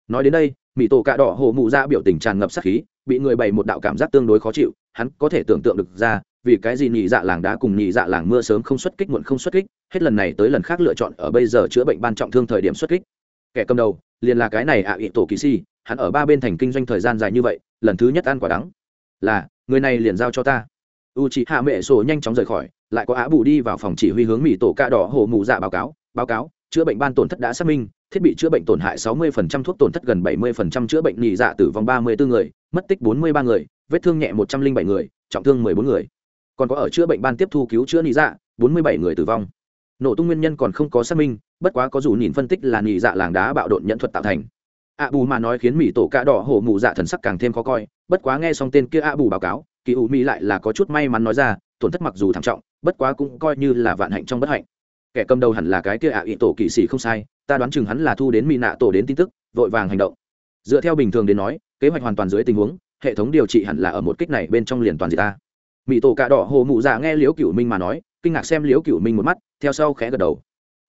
nói đến đây mỹ tổ cạ đỏ Hồ mụ dạ biểu tình tràn ngập sát khí, bị người bày một đạo cảm giác tương đối khó chịu, hắn có thể tưởng tượng được ra, vì cái gì nhị dạ làng đá cùng nhị dạ làng mưa sớm không xuất kích, muộn không xuất kích, hết lần này tới lần khác lựa chọn ở bây giờ chữa bệnh ban trọng thương thời điểm xuất kích. Kẻ cầm đầu, liền là cái này ạ à ị tổ kỳ si, hắn ở ba bên thành kinh doanh thời gian dài như vậy, lần thứ nhất ăn quả đắng. Là, người này liền giao cho ta. U chị hạ mẹ sổ nhanh chóng rời khỏi, lại có á bù đi vào phòng chỉ huy hướng mỹ tổ ca đỏ hồ mù dạ báo cáo báo cáo, chữa bệnh ban tổn thất đã xác minh thiết bị chữa bệnh tổn hại 60% thuốc tổn thất gần 70% chữa bệnh nhị dạ tử vong 34 người, mất tích 43 người, vết thương nhẹ 107 người, trọng thương 14 người. Còn có ở chữa bệnh ban tiếp thu cứu chữa nhị dạ 47 người tử vong. Nổ tung nguyên nhân còn không có xác minh, bất quá có dù nhìn phân tích là nhị dạ làng đá bạo độn nhẫn thuật tạo thành. Ạ bù mà nói khiến mỹ tổ cả đỏ hổ mù dạ thần sắc càng thêm khó coi, bất quá nghe xong tên kia ạ bù báo cáo, kỳ Vũ mỹ lại là có chút may mắn nói ra, tổn thất mặc dù thảm trọng, bất quá cũng coi như là vạn hạnh trong bất hạnh. Kẻ cầm đầu hẳn là cái kia ạ y tổ kỳ sĩ không sai ta đoán chừng hắn là thu đến mỹ nạ tổ đến tin tức, vội vàng hành động. Dựa theo bình thường đến nói, kế hoạch hoàn toàn dưới tình huống, hệ thống điều trị hẳn là ở một kích này bên trong liền toàn gì ta. Mỹ tổ cà đỏ hồ mụ dạ nghe liễu cựu minh mà nói, kinh ngạc xem liễu cựu minh một mắt, theo sau khẽ gật đầu.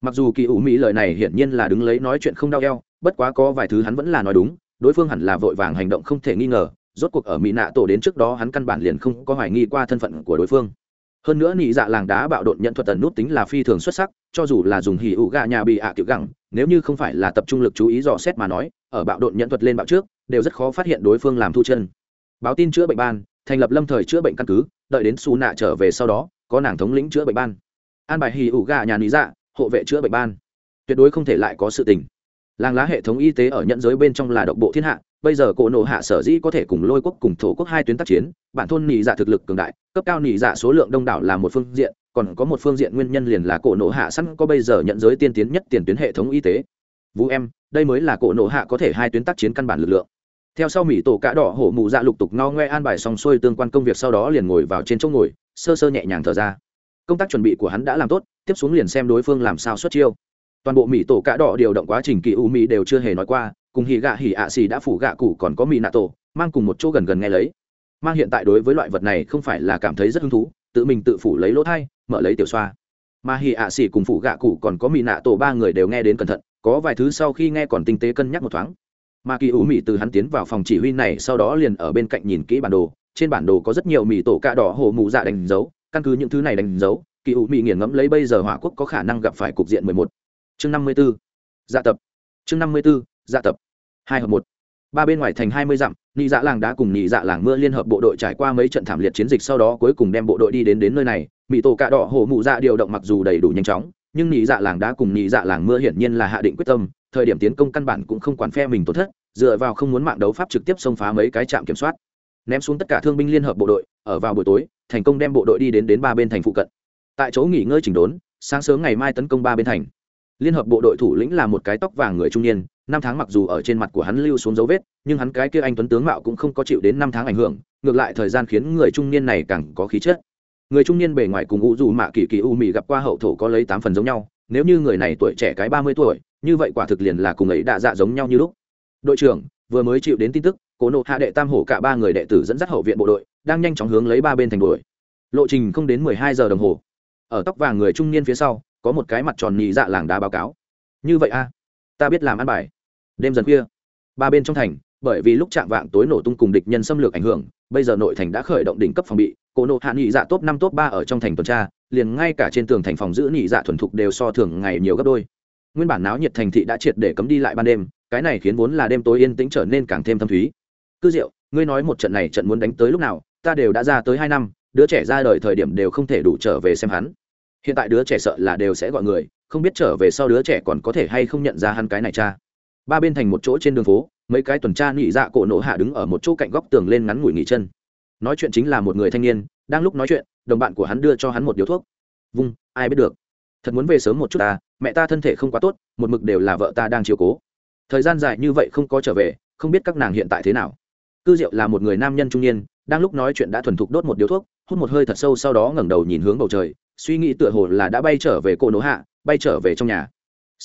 Mặc dù kỳ ủ mỹ lời này hiển nhiên là đứng lấy nói chuyện không đau eo, bất quá có vài thứ hắn vẫn là nói đúng, đối phương hẳn là vội vàng hành động không thể nghi ngờ, rốt cuộc ở mỹ nạ tổ đến trước đó hắn căn bản liền không có hoài nghi qua thân phận của đối phương. Hơn nữa nị dạ làng đá bạo đột nhận thuật tần nút tính là phi thường xuất sắc cho dù là dùng hỉ ủ gà nhà bị ạ à kiểu gẳng, nếu như không phải là tập trung lực chú ý dò xét mà nói, ở bạo đột nhận thuật lên bạo trước, đều rất khó phát hiện đối phương làm thu chân. Báo tin chữa bệnh ban, thành lập lâm thời chữa bệnh căn cứ, đợi đến xù nạ trở về sau đó, có nàng thống lĩnh chữa bệnh ban. An bài hì ủ gà nhà lý dạ hộ vệ chữa bệnh ban. Tuyệt đối không thể lại có sự tình. Làng lá hệ thống y tế ở nhận giới bên trong là độc bộ thiên hạ, bây giờ cổ nộ hạ sở dĩ có thể cùng lôi quốc cùng thổ quốc hai tuyến tác chiến, bản thôn nỉ dạ thực lực cường đại, cấp cao nỉ dạ số lượng đông đảo là một phương diện còn có một phương diện nguyên nhân liền là cổ nộ hạ sẵn có bây giờ nhận giới tiên tiến nhất tiền tuyến hệ thống y tế. Vũ em, đây mới là cổ nộ hạ có thể hai tuyến tác chiến căn bản lực lượng. Theo sau mỹ tổ cá đỏ hổ mụ dạ lục tục no ngoe an bài xong xuôi tương quan công việc sau đó liền ngồi vào trên chỗ ngồi, sơ sơ nhẹ nhàng thở ra. Công tác chuẩn bị của hắn đã làm tốt, tiếp xuống liền xem đối phương làm sao xuất chiêu. Toàn bộ mỹ tổ cá đỏ điều động quá trình kỳ u mỹ đều chưa hề nói qua, cùng hì gạ hì ạ xì đã phủ gạ cụ còn có mỹ nạ tổ, mang cùng một chỗ gần gần nghe lấy. Mang hiện tại đối với loại vật này không phải là cảm thấy rất hứng thú, tự mình tự phủ lấy lỗ thai mở lấy tiểu xoa. Mà hì ạ xỉ cùng phụ gạ cụ còn có mỹ nạ tổ ba người đều nghe đến cẩn thận, có vài thứ sau khi nghe còn tinh tế cân nhắc một thoáng. Mà kỳ ủ mỹ từ hắn tiến vào phòng chỉ huy này, sau đó liền ở bên cạnh nhìn kỹ bản đồ, trên bản đồ có rất nhiều mỹ tổ cạ đỏ hồ mụ dạ đánh dấu, căn cứ những thứ này đánh dấu, kỳ ủ mỹ nghiền ngẫm lấy bây giờ hỏa quốc có khả năng gặp phải cục diện mười một. Chương năm mươi b ố dạ tập. Chương năm mươi b ố dạ tập. Hai hợp một ba bên ngoài thành hai mươi dặm, nị dạ làng đã cùng nị dạ làng mưa liên hợp bộ đội trải qua mấy trận thảm liệt chiến dịch sau đó cuối cùng đem bộ đội đi đến đến nơi này. Mỹ tổ cạ đỏ hồ mụ dạ điều động mặc dù đầy đủ nhanh chóng, nhưng nị dạ làng đã cùng nị dạ làng mưa hiển nhiên là hạ định quyết tâm, thời điểm tiến công căn bản cũng không quản phe mình tổn thất, dựa vào không muốn mạng đấu pháp trực tiếp xông phá mấy cái trạm kiểm soát. Ném xuống tất cả thương binh liên hợp bộ đội, ở vào buổi tối, thành công đem bộ đội đi đến đến ba bên thành phụ cận. Tại chỗ nghỉ ngơi chỉnh đốn, sáng sớm ngày mai tấn công ba bên thành. Liên hợp bộ đội thủ lĩnh là một cái tóc vàng người trung niên năm tháng mặc dù ở trên mặt của hắn lưu xuống dấu vết, nhưng hắn cái kia anh tuấn tướng mạo cũng không có chịu đến năm tháng ảnh hưởng, ngược lại thời gian khiến người trung niên này càng có khí chất. Người trung niên bề ngoài cùng ngũ dù mạ kỳ kỳ u mị gặp qua hậu thổ có lấy tám phần giống nhau, nếu như người này tuổi trẻ cái ba mươi tuổi, như vậy quả thực liền là cùng ấy đạ dạ giống nhau như lúc. Đội trưởng, vừa mới chịu đến tin tức, cố nộ hạ đệ tam hổ cả ba người đệ tử dẫn dắt hậu viện bộ đội, đang nhanh chóng hướng lấy ba bên thành đuổi. Lộ trình không đến mười hai giờ đồng hồ. Ở tóc vàng người trung niên phía sau, có một cái mặt tròn nhị dạ làng đá báo cáo. Như vậy a, ta biết làm ăn bài đêm dần khuya, ba bên trong thành, bởi vì lúc chạm vạng tối nổ tung cùng địch nhân xâm lược ảnh hưởng, bây giờ nội thành đã khởi động đỉnh cấp phòng bị, cổ nộ hạ nhị dạ top năm, top ba ở trong thành tuần tra, liền ngay cả trên tường thành phòng giữ nhị dạ thuần thục đều so thường ngày nhiều gấp đôi. Nguyên bản náo nhiệt thành thị đã triệt để cấm đi lại ban đêm, cái này khiến vốn là đêm tối yên tĩnh trở nên càng thêm thâm thúy. Cư diệu, ngươi nói một trận này trận muốn đánh tới lúc nào, ta đều đã ra tới hai năm, đứa trẻ ra đời thời điểm đều không thể đủ trở về xem hắn. Hiện tại đứa trẻ sợ là đều sẽ gọi người, không biết trở về sau đứa trẻ còn có thể hay không nhận ra hắn cái này cha ba bên thành một chỗ trên đường phố, mấy cái tuần tra nhị dạ cổ nổ hạ đứng ở một chỗ cạnh góc tường lên ngắn ngủi nghỉ chân. Nói chuyện chính là một người thanh niên, đang lúc nói chuyện, đồng bạn của hắn đưa cho hắn một điếu thuốc. Vung, ai biết được? Thật muốn về sớm một chút ta mẹ ta thân thể không quá tốt, một mực đều là vợ ta đang chiều cố. Thời gian dài như vậy không có trở về, không biết các nàng hiện tại thế nào. Cư diệu là một người nam nhân trung niên, đang lúc nói chuyện đã thuần thục đốt một điếu thuốc, hút một hơi thật sâu sau đó ngẩng đầu nhìn hướng bầu trời, suy nghĩ tựa hồ là đã bay trở về cổ nổ hạ, bay trở về trong nhà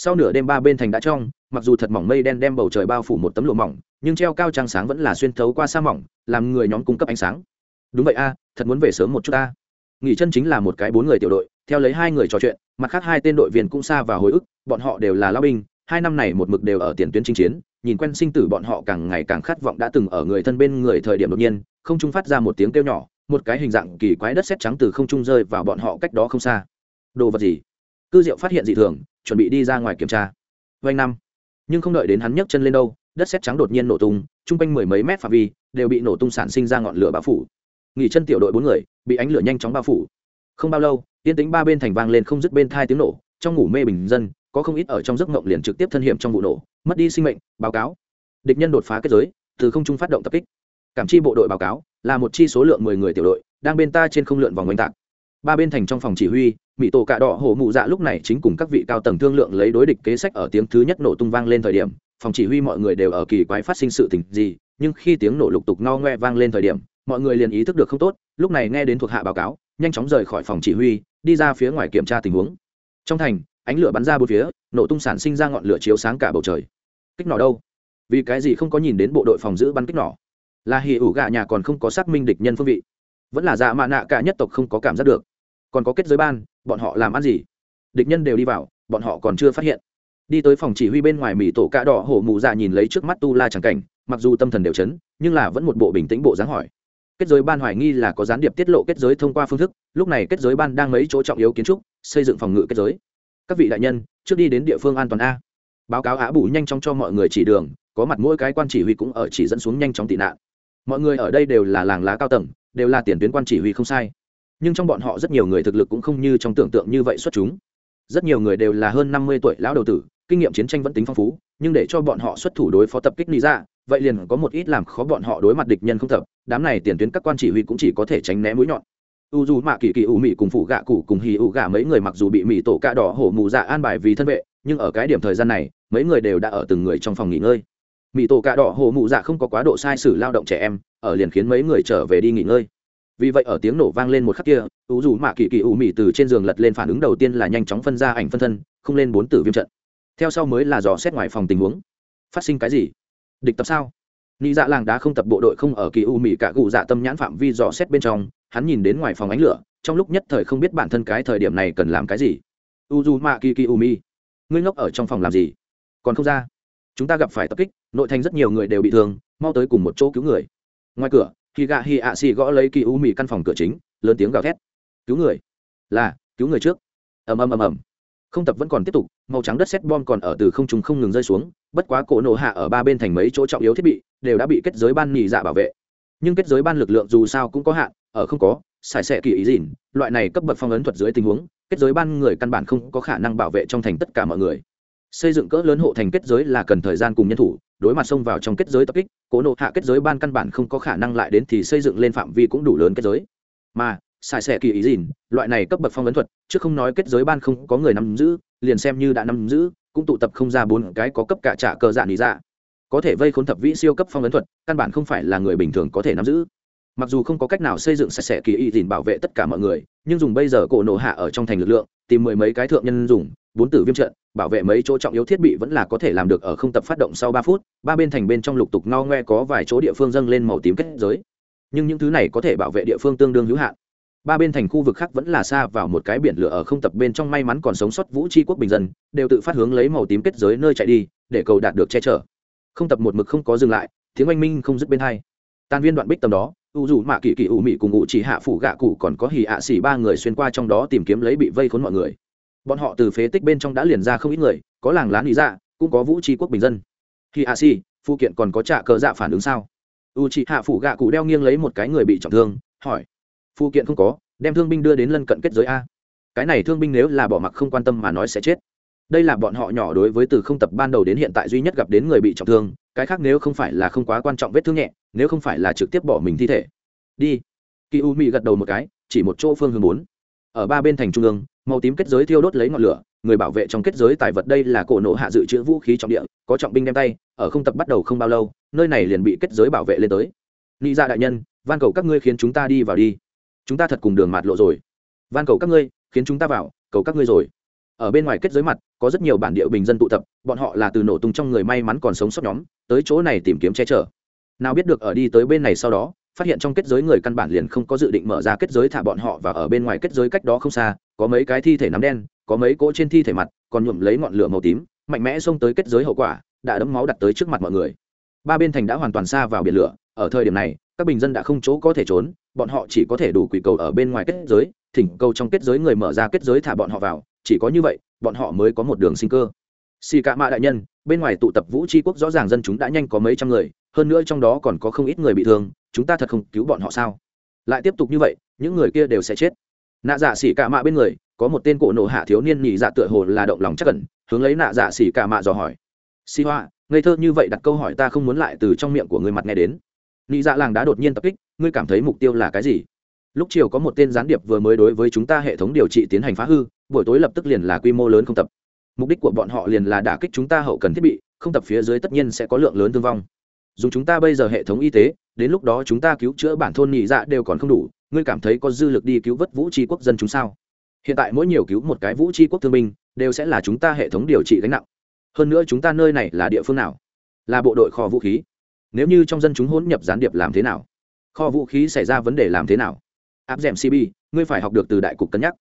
sau nửa đêm ba bên thành đã trong, mặc dù thật mỏng mây đen đem bầu trời bao phủ một tấm lụa mỏng, nhưng treo cao trăng sáng vẫn là xuyên thấu qua sa mỏng, làm người nhóm cung cấp ánh sáng. Đúng vậy a, thật muốn về sớm một chút a nghỉ chân chính là một cái bốn người tiểu đội, theo lấy hai người trò chuyện, mặt khác hai tên đội viên cũng xa và hồi ức, bọn họ đều là lao binh, hai năm này một mực đều ở tiền tuyến chinh chiến, nhìn quen sinh tử bọn họ càng ngày càng khát vọng đã từng ở người thân bên người thời điểm đột nhiên, không trung phát ra một tiếng kêu nhỏ, một cái hình dạng kỳ quái đất sét trắng từ không trung rơi vào bọn họ cách đó không xa. Đồ vật gì? Cư diệu phát hiện dị thường chuẩn bị đi ra ngoài kiểm tra. Vanh năm. Nhưng không đợi đến hắn nhấc chân lên đâu, đất sét trắng đột nhiên nổ tung, chung quanh mười mấy mét phạm vi đều bị nổ tung sản sinh ra ngọn lửa bao phủ. Nghỉ chân tiểu đội bốn người bị ánh lửa nhanh chóng bao phủ. Không bao lâu tiên tính ba bên thành vang lên không dứt bên thai tiếng nổ, trong ngủ mê bình dân, có không ít ở trong giấc ngộng liền trực tiếp thân hiểm trong vụ nổ, mất đi sinh mệnh, báo cáo. Địch nhân đột phá kết giới, từ không trung phát động tập kích. Cảm chi bộ đội báo cáo, là một chi số lượng mười người tiểu đội, đang bên ta trên không lượn vòng oanh tạc ba bên thành trong phòng chỉ huy mỹ tổ cạ đỏ hổ mụ dạ lúc này chính cùng các vị cao tầng thương lượng lấy đối địch kế sách ở tiếng thứ nhất nổ tung vang lên thời điểm. Phòng chỉ huy mọi người đều ở kỳ quái phát sinh sự tình gì, nhưng khi tiếng nổ lục tục no ngoe vang lên thời điểm, mọi người liền ý thức được không tốt, lúc này nghe đến thuộc hạ báo cáo, nhanh chóng rời khỏi phòng chỉ huy, đi ra phía ngoài kiểm tra tình huống. Trong thành, ánh lửa bắn ra bốn phía, nổ tung sản sinh ra ngọn lửa chiếu sáng cả bầu trời. Kích nỏ đâu? Vì cái gì không có nhìn đến bộ đội phòng giữ bắn kích nỏ? Là hì ủ gạ nhà còn không có xác minh địch nhân phương vị. Vẫn là dạ mạ nạ cả nhất tộc không có cảm giác được còn có kết giới ban, bọn họ làm ăn gì? Địch nhân đều đi vào, bọn họ còn chưa phát hiện. Đi tới phòng chỉ huy bên ngoài mỹ tổ cạ đỏ hổ mụ dạ nhìn lấy trước mắt tu la chẳng cảnh, mặc dù tâm thần đều chấn, nhưng là vẫn một bộ bình tĩnh bộ dáng hỏi. Kết giới ban hoài nghi là có gián điệp tiết lộ kết giới thông qua phương thức, lúc này kết giới ban đang mấy chỗ trọng yếu kiến trúc, xây dựng phòng ngự kết giới. Các vị đại nhân, trước đi đến địa phương an toàn a. Báo cáo á bù nhanh chóng cho mọi người chỉ đường, có mặt mỗi cái quan chỉ huy cũng ở chỉ dẫn xuống nhanh chóng tị nạn. Mọi người ở đây đều là làng lá cao tầng, đều là tiền tuyến quan chỉ huy không sai nhưng trong bọn họ rất nhiều người thực lực cũng không như trong tưởng tượng như vậy xuất chúng. Rất nhiều người đều là hơn năm mươi tuổi lão đầu tử, kinh nghiệm chiến tranh vẫn tính phong phú, nhưng để cho bọn họ xuất thủ đối phó tập kích lý ra vậy liền có một ít làm khó bọn họ đối mặt địch nhân không thập, đám này tiền tuyến các quan chỉ huy cũng chỉ có thể tránh né mũi nhọn. U dù mạ kỳ kỳ ủ mị cùng phụ gạ cụ cùng hì ủ gạ mấy người mặc dù bị mị tổ cạ đỏ hổ mù dạ an bài vì thân vệ, nhưng ở cái điểm thời gian này, mấy người đều đã ở từng người trong phòng nghỉ ngơi. Mị tổ cạ đỏ hổ mù dạ không có quá độ sai sử lao động trẻ em, ở liền khiến mấy người trở về đi nghỉ ngơi vì vậy ở tiếng nổ vang lên một khắc kia u dù mạ kỳ kỳ u mị từ trên giường lật lên phản ứng đầu tiên là nhanh chóng phân ra ảnh phân thân, không lên bốn tử viêm trận. Theo sau mới là dò xét ngoài phòng tình huống. Phát sinh cái gì? Địch tập sao? Nị dạ làng đá không tập bộ đội không ở kỳ u mỹ cả cụ dạ tâm nhãn phạm vi dò xét bên trong, hắn nhìn đến ngoài phòng ánh lửa, trong lúc nhất thời không biết bản thân cái thời điểm này cần làm cái gì. U dù mạ kỳ kỳ u mi ngươi ngốc ở trong phòng làm gì? Còn không ra. Chúng ta gặp phải tập kích, nội thành rất nhiều người đều bị thương, mau tới cùng một chỗ cứu người. Ngoài cửa khi gạ hi ạ xì gõ lấy kỳ u mì căn phòng cửa chính, lớn tiếng gào thét. Cứu người. Là, cứu người trước. Ầm ầm ầm ầm. Không tập vẫn còn tiếp tục, màu trắng đất xét bom còn ở từ không trung không ngừng rơi xuống, bất quá cổ nổ hạ ở ba bên thành mấy chỗ trọng yếu thiết bị, đều đã bị kết giới ban nhì dạ bảo vệ. Nhưng kết giới ban lực lượng dù sao cũng có hạn, ở không có xài xẻ kỳ ý dịn, loại này cấp bậc phong ấn thuật dưới tình huống, kết giới ban người căn bản không có khả năng bảo vệ trong thành tất cả mọi người xây dựng cỡ lớn hộ thành kết giới là cần thời gian cùng nhân thủ, đối mặt xông vào trong kết giới tập kích, cố nộ hạ kết giới ban căn bản không có khả năng lại đến thì xây dựng lên phạm vi cũng đủ lớn kết giới. Mà, xài xẻ kỳ ý dìn, loại này cấp bậc phong ấn thuật chứ không nói kết giới ban không có người nắm giữ, liền xem như đã nắm giữ, cũng tụ tập không ra bốn cái có cấp cả trả cờ dạ lý dạ. Có thể vây khốn thập vĩ siêu cấp phong ấn thuật, căn bản không phải là người bình thường có thể nắm giữ. Mặc dù không có cách nào xây dựng sạch sẽ kỳ ý dìn bảo vệ tất cả mọi người, nhưng dùng bây giờ cổ nổ hạ ở trong thành lực lượng, tìm mười mấy cái thượng nhân dùng, bốn tử viêm trận bảo vệ mấy chỗ trọng yếu thiết bị vẫn là có thể làm được ở không tập phát động sau ba phút, ba bên thành bên trong lục tục no ngoe có vài chỗ địa phương dâng lên màu tím kết giới. Nhưng những thứ này có thể bảo vệ địa phương tương đương hữu hạn. Ba bên thành khu vực khác vẫn là xa vào một cái biển lửa ở không tập bên trong may mắn còn sống sót vũ tri quốc bình dân, đều tự phát hướng lấy màu tím kết giới nơi chạy đi, để cầu đạt được che chở. Không tập một mực không có dừng lại, tiếng oanh minh không dứt bên hai. Tan viên đoạn bích tầm đó, u dù mạ kỳ kỳ ủ mị cùng ngụ chỉ hạ phủ gạ cụ còn có hì ạ xỉ ba người xuyên qua trong đó tìm kiếm lấy bị vây khốn mọi người bọn họ từ phế tích bên trong đã liền ra không ít người, có làng lán lý dạ cũng có vũ tri quốc bình dân. Khi a si, phụ kiện còn có trả cờ dạ phản ứng sao? U chị hạ phủ gạ cụ đeo nghiêng lấy một cái người bị trọng thương, hỏi. Phụ kiện không có, đem thương binh đưa đến lân cận kết giới a. Cái này thương binh nếu là bỏ mặc không quan tâm mà nói sẽ chết. Đây là bọn họ nhỏ đối với từ không tập ban đầu đến hiện tại duy nhất gặp đến người bị trọng thương, cái khác nếu không phải là không quá quan trọng vết thương nhẹ, nếu không phải là trực tiếp bỏ mình thi thể. Đi. Kỳ u mị gật đầu một cái, chỉ một chỗ phương hướng bốn. Ở ba bên thành trung ương màu tím kết giới thiêu đốt lấy ngọn lửa, người bảo vệ trong kết giới tài vật đây là cổ nộ hạ dự trữ vũ khí trọng địa, có trọng binh đem tay, ở không tập bắt đầu không bao lâu, nơi này liền bị kết giới bảo vệ lên tới. Nghĩ ra dạ đại nhân, van cầu các ngươi khiến chúng ta đi vào đi. Chúng ta thật cùng đường mạt lộ rồi. Van cầu các ngươi, khiến chúng ta vào, cầu các ngươi rồi. Ở bên ngoài kết giới mặt, có rất nhiều bản địa bình dân tụ tập, bọn họ là từ nổ tung trong người may mắn còn sống sót nhóm, tới chỗ này tìm kiếm che chở. Nào biết được ở đi tới bên này sau đó phát hiện trong kết giới người căn bản liền không có dự định mở ra kết giới thả bọn họ và ở bên ngoài kết giới cách đó không xa, có mấy cái thi thể nắm đen, có mấy cỗ trên thi thể mặt, còn nhuộm lấy ngọn lửa màu tím, mạnh mẽ xông tới kết giới hậu quả, đã đấm máu đặt tới trước mặt mọi người. Ba bên thành đã hoàn toàn xa vào biển lửa, ở thời điểm này, các bình dân đã không chỗ có thể trốn, bọn họ chỉ có thể đủ quỷ cầu ở bên ngoài kết giới, thỉnh cầu trong kết giới người mở ra kết giới thả bọn họ vào, chỉ có như vậy, bọn họ mới có một đường sinh cơ. Xì cạ mạ đại nhân, bên ngoài tụ tập vũ tri quốc rõ ràng dân chúng đã nhanh có mấy trăm người, hơn nữa trong đó còn có không ít người bị thương chúng ta thật không cứu bọn họ sao? Lại tiếp tục như vậy, những người kia đều sẽ chết. Nạ dạ xỉ cả mạ bên người, có một tên cổ nổ hạ thiếu niên nhị dạ tựa hồ là động lòng chắc cẩn hướng lấy nạ dạ xỉ cả mạ dò hỏi. Xì hoa, ngây thơ như vậy đặt câu hỏi ta không muốn lại từ trong miệng của người mặt nghe đến. Nhị dạ làng đã đột nhiên tập kích, ngươi cảm thấy mục tiêu là cái gì? Lúc chiều có một tên gián điệp vừa mới đối với chúng ta hệ thống điều trị tiến hành phá hư, buổi tối lập tức liền là quy mô lớn không tập. Mục đích của bọn họ liền là đả kích chúng ta hậu cần thiết bị, không tập phía dưới tất nhiên sẽ có lượng lớn thương vong. Dùng chúng ta bây giờ hệ thống y tế đến lúc đó chúng ta cứu chữa bản thôn nhị dạ đều còn không đủ, ngươi cảm thấy có dư lực đi cứu vớt vũ tri quốc dân chúng sao? Hiện tại mỗi nhiều cứu một cái vũ tri quốc thương binh, đều sẽ là chúng ta hệ thống điều trị gánh nặng. Hơn nữa chúng ta nơi này là địa phương nào? Là bộ đội kho vũ khí. Nếu như trong dân chúng hỗn nhập gián điệp làm thế nào? Kho vũ khí xảy ra vấn đề làm thế nào? Áp d ẻ m cb ngươi phải học được từ đại cục cân nhắc.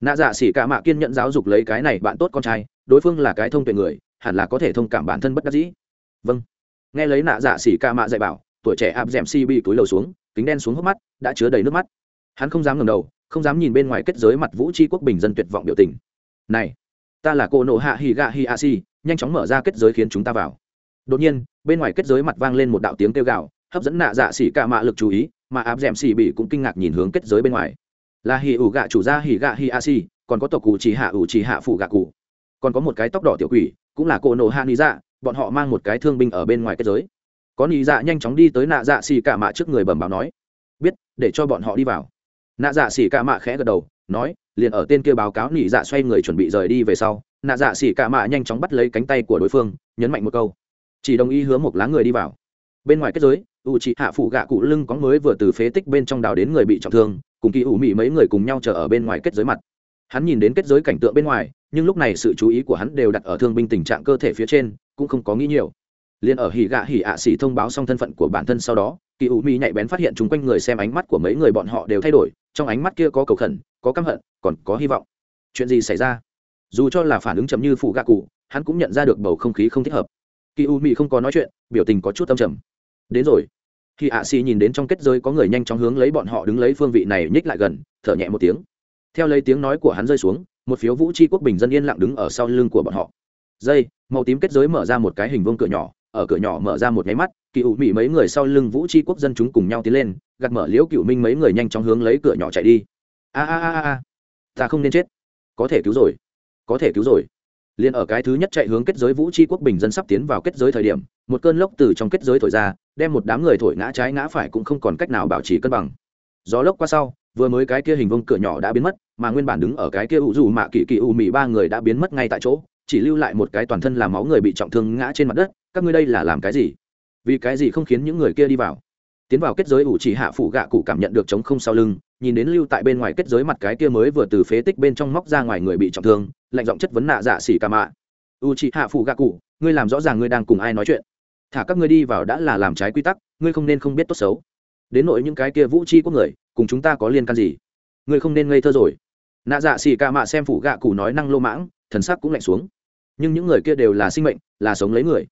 Nạ dạ xỉ cả mạ kiên nhận giáo dục lấy cái này bạn tốt con trai, đối phương là cái thông tuệ người, hẳn là có thể thông cảm bản thân bất đắc dĩ. Vâng. Nghe lấy nạ dạ xỉ cả mạ dạy bảo tuổi trẻ áp dẻm si bị túi lầu xuống, kính đen xuống hốc mắt, đã chứa đầy nước mắt. Hắn không dám ngầm đầu, không dám nhìn bên ngoài kết giới mặt vũ tri quốc bình dân tuyệt vọng biểu tình. Này, ta là cô nộ hạ hì gạ hi a si, nhanh chóng mở ra kết giới khiến chúng ta vào. Đột nhiên, bên ngoài kết giới mặt vang lên một đạo tiếng kêu gào, hấp dẫn nạ dạ xỉ cả mạ lực chú ý, mà áp dẻm ẻ xỉ bị cũng kinh ngạc nhìn hướng kết giới bên ngoài. Là hì ủ gạ chủ gia hì gạ hi a si, còn có tộc cụ chỉ hạ ủ chỉ hạ phụ gạ cụ. Còn có một cái tóc đỏ tiểu quỷ, cũng là cô nộ hạ ni dạ bọn họ mang một cái thương binh ở bên ngoài kết giới có nị dạ nhanh chóng đi tới nạ dạ xỉ cả mạ trước người bẩm báo nói. Biết, để cho bọn họ đi vào. Nạ dạ xỉ cả mạ khẽ gật đầu, nói, liền ở tên kia báo cáo nị dạ xoay người chuẩn bị rời đi về sau, nạ dạ xỉ cả mạ nhanh chóng bắt lấy cánh tay của đối phương, nhấn mạnh một câu. Chỉ đồng ý hứa một lá người đi vào. Bên ngoài kết giới, u chị hạ phụ gạ cụ lưng có mới vừa từ phế tích bên trong đào đến người bị trọng thương, cùng kỳ ủ mị mấy người cùng nhau chờ ở bên ngoài kết giới mặt. Hắn nhìn đến kết giới cảnh tượng bên ngoài, nhưng lúc này sự chú ý của hắn đều đặt ở thương binh tình trạng cơ thể phía trên, cũng không có nghĩ nhiều liền ở hỉ gạ hỉ ạ xỉ thông báo xong thân phận của bản thân sau đó, kỳ u mi nhạy bén phát hiện chung quanh người xem ánh mắt của mấy người bọn họ đều thay đổi, trong ánh mắt kia có cầu khẩn, có căm hận, còn có hy vọng. Chuyện gì xảy ra? Dù cho là phản ứng chậm như phụ gạ cụ, hắn cũng nhận ra được bầu không khí không thích hợp. Kỳ u mi không có nói chuyện, biểu tình có chút âm trầm. Đến rồi. Khi ạ xì nhìn đến trong kết giới có người nhanh chóng hướng lấy bọn họ đứng lấy phương vị này nhích lại gần, thở nhẹ một tiếng. Theo lấy tiếng nói của hắn rơi xuống, một phiếu vũ tri quốc bình dân yên lặng đứng ở sau lưng của bọn họ. Dây, màu tím kết giới mở ra một cái hình vuông cửa nhỏ ở cửa nhỏ mở ra một nháy mắt kỳ ủ mỹ mấy người sau lưng vũ tri quốc dân chúng cùng nhau tiến lên, gạt mở liễu cựu minh mấy người nhanh chóng hướng lấy cửa nhỏ chạy đi. A a a a ta không nên chết. Có thể cứu rồi. Có thể cứu rồi. Liền ở cái thứ nhất chạy hướng kết giới vũ tri quốc bình dân sắp tiến vào kết giới thời điểm, một cơn lốc từ trong kết giới thổi ra, đem một đám người thổi ngã trái ngã phải cũng không còn cách nào bảo trì cân bằng. Gió lốc qua sau, vừa mới cái kia hình vông cửa nhỏ đã biến mất, mà nguyên bản đứng ở cái kia ủ dù mạ kỳ kỳ ủ mị ba người đã biến mất ngay tại chỗ chỉ lưu lại một cái toàn thân là máu người bị trọng thương ngã trên mặt đất, các ngươi đây là làm cái gì? Vì cái gì không khiến những người kia đi vào? Tiến vào kết giới ủ chỉ hạ phụ gạ cụ cảm nhận được trống không sau lưng, nhìn đến lưu tại bên ngoài kết giới mặt cái kia mới vừa từ phế tích bên trong móc ra ngoài người bị trọng thương, lạnh giọng chất vấn nạ dạ xỉ ca mạ. U chỉ hạ phụ gạ cụ, ngươi làm rõ ràng ngươi đang cùng ai nói chuyện? Thả các ngươi đi vào đã là làm trái quy tắc, ngươi không nên không biết tốt xấu. Đến nội những cái kia vũ chi quốc người, cùng chúng ta có liên can gì? Ngươi không nên ngây thơ rồi. Nạ dạ xỉ ca mạ xem phụ gạ cụ nói năng lô mãng, thần sắc cũng lạnh xuống nhưng những người kia đều là sinh mệnh, là sống lấy người.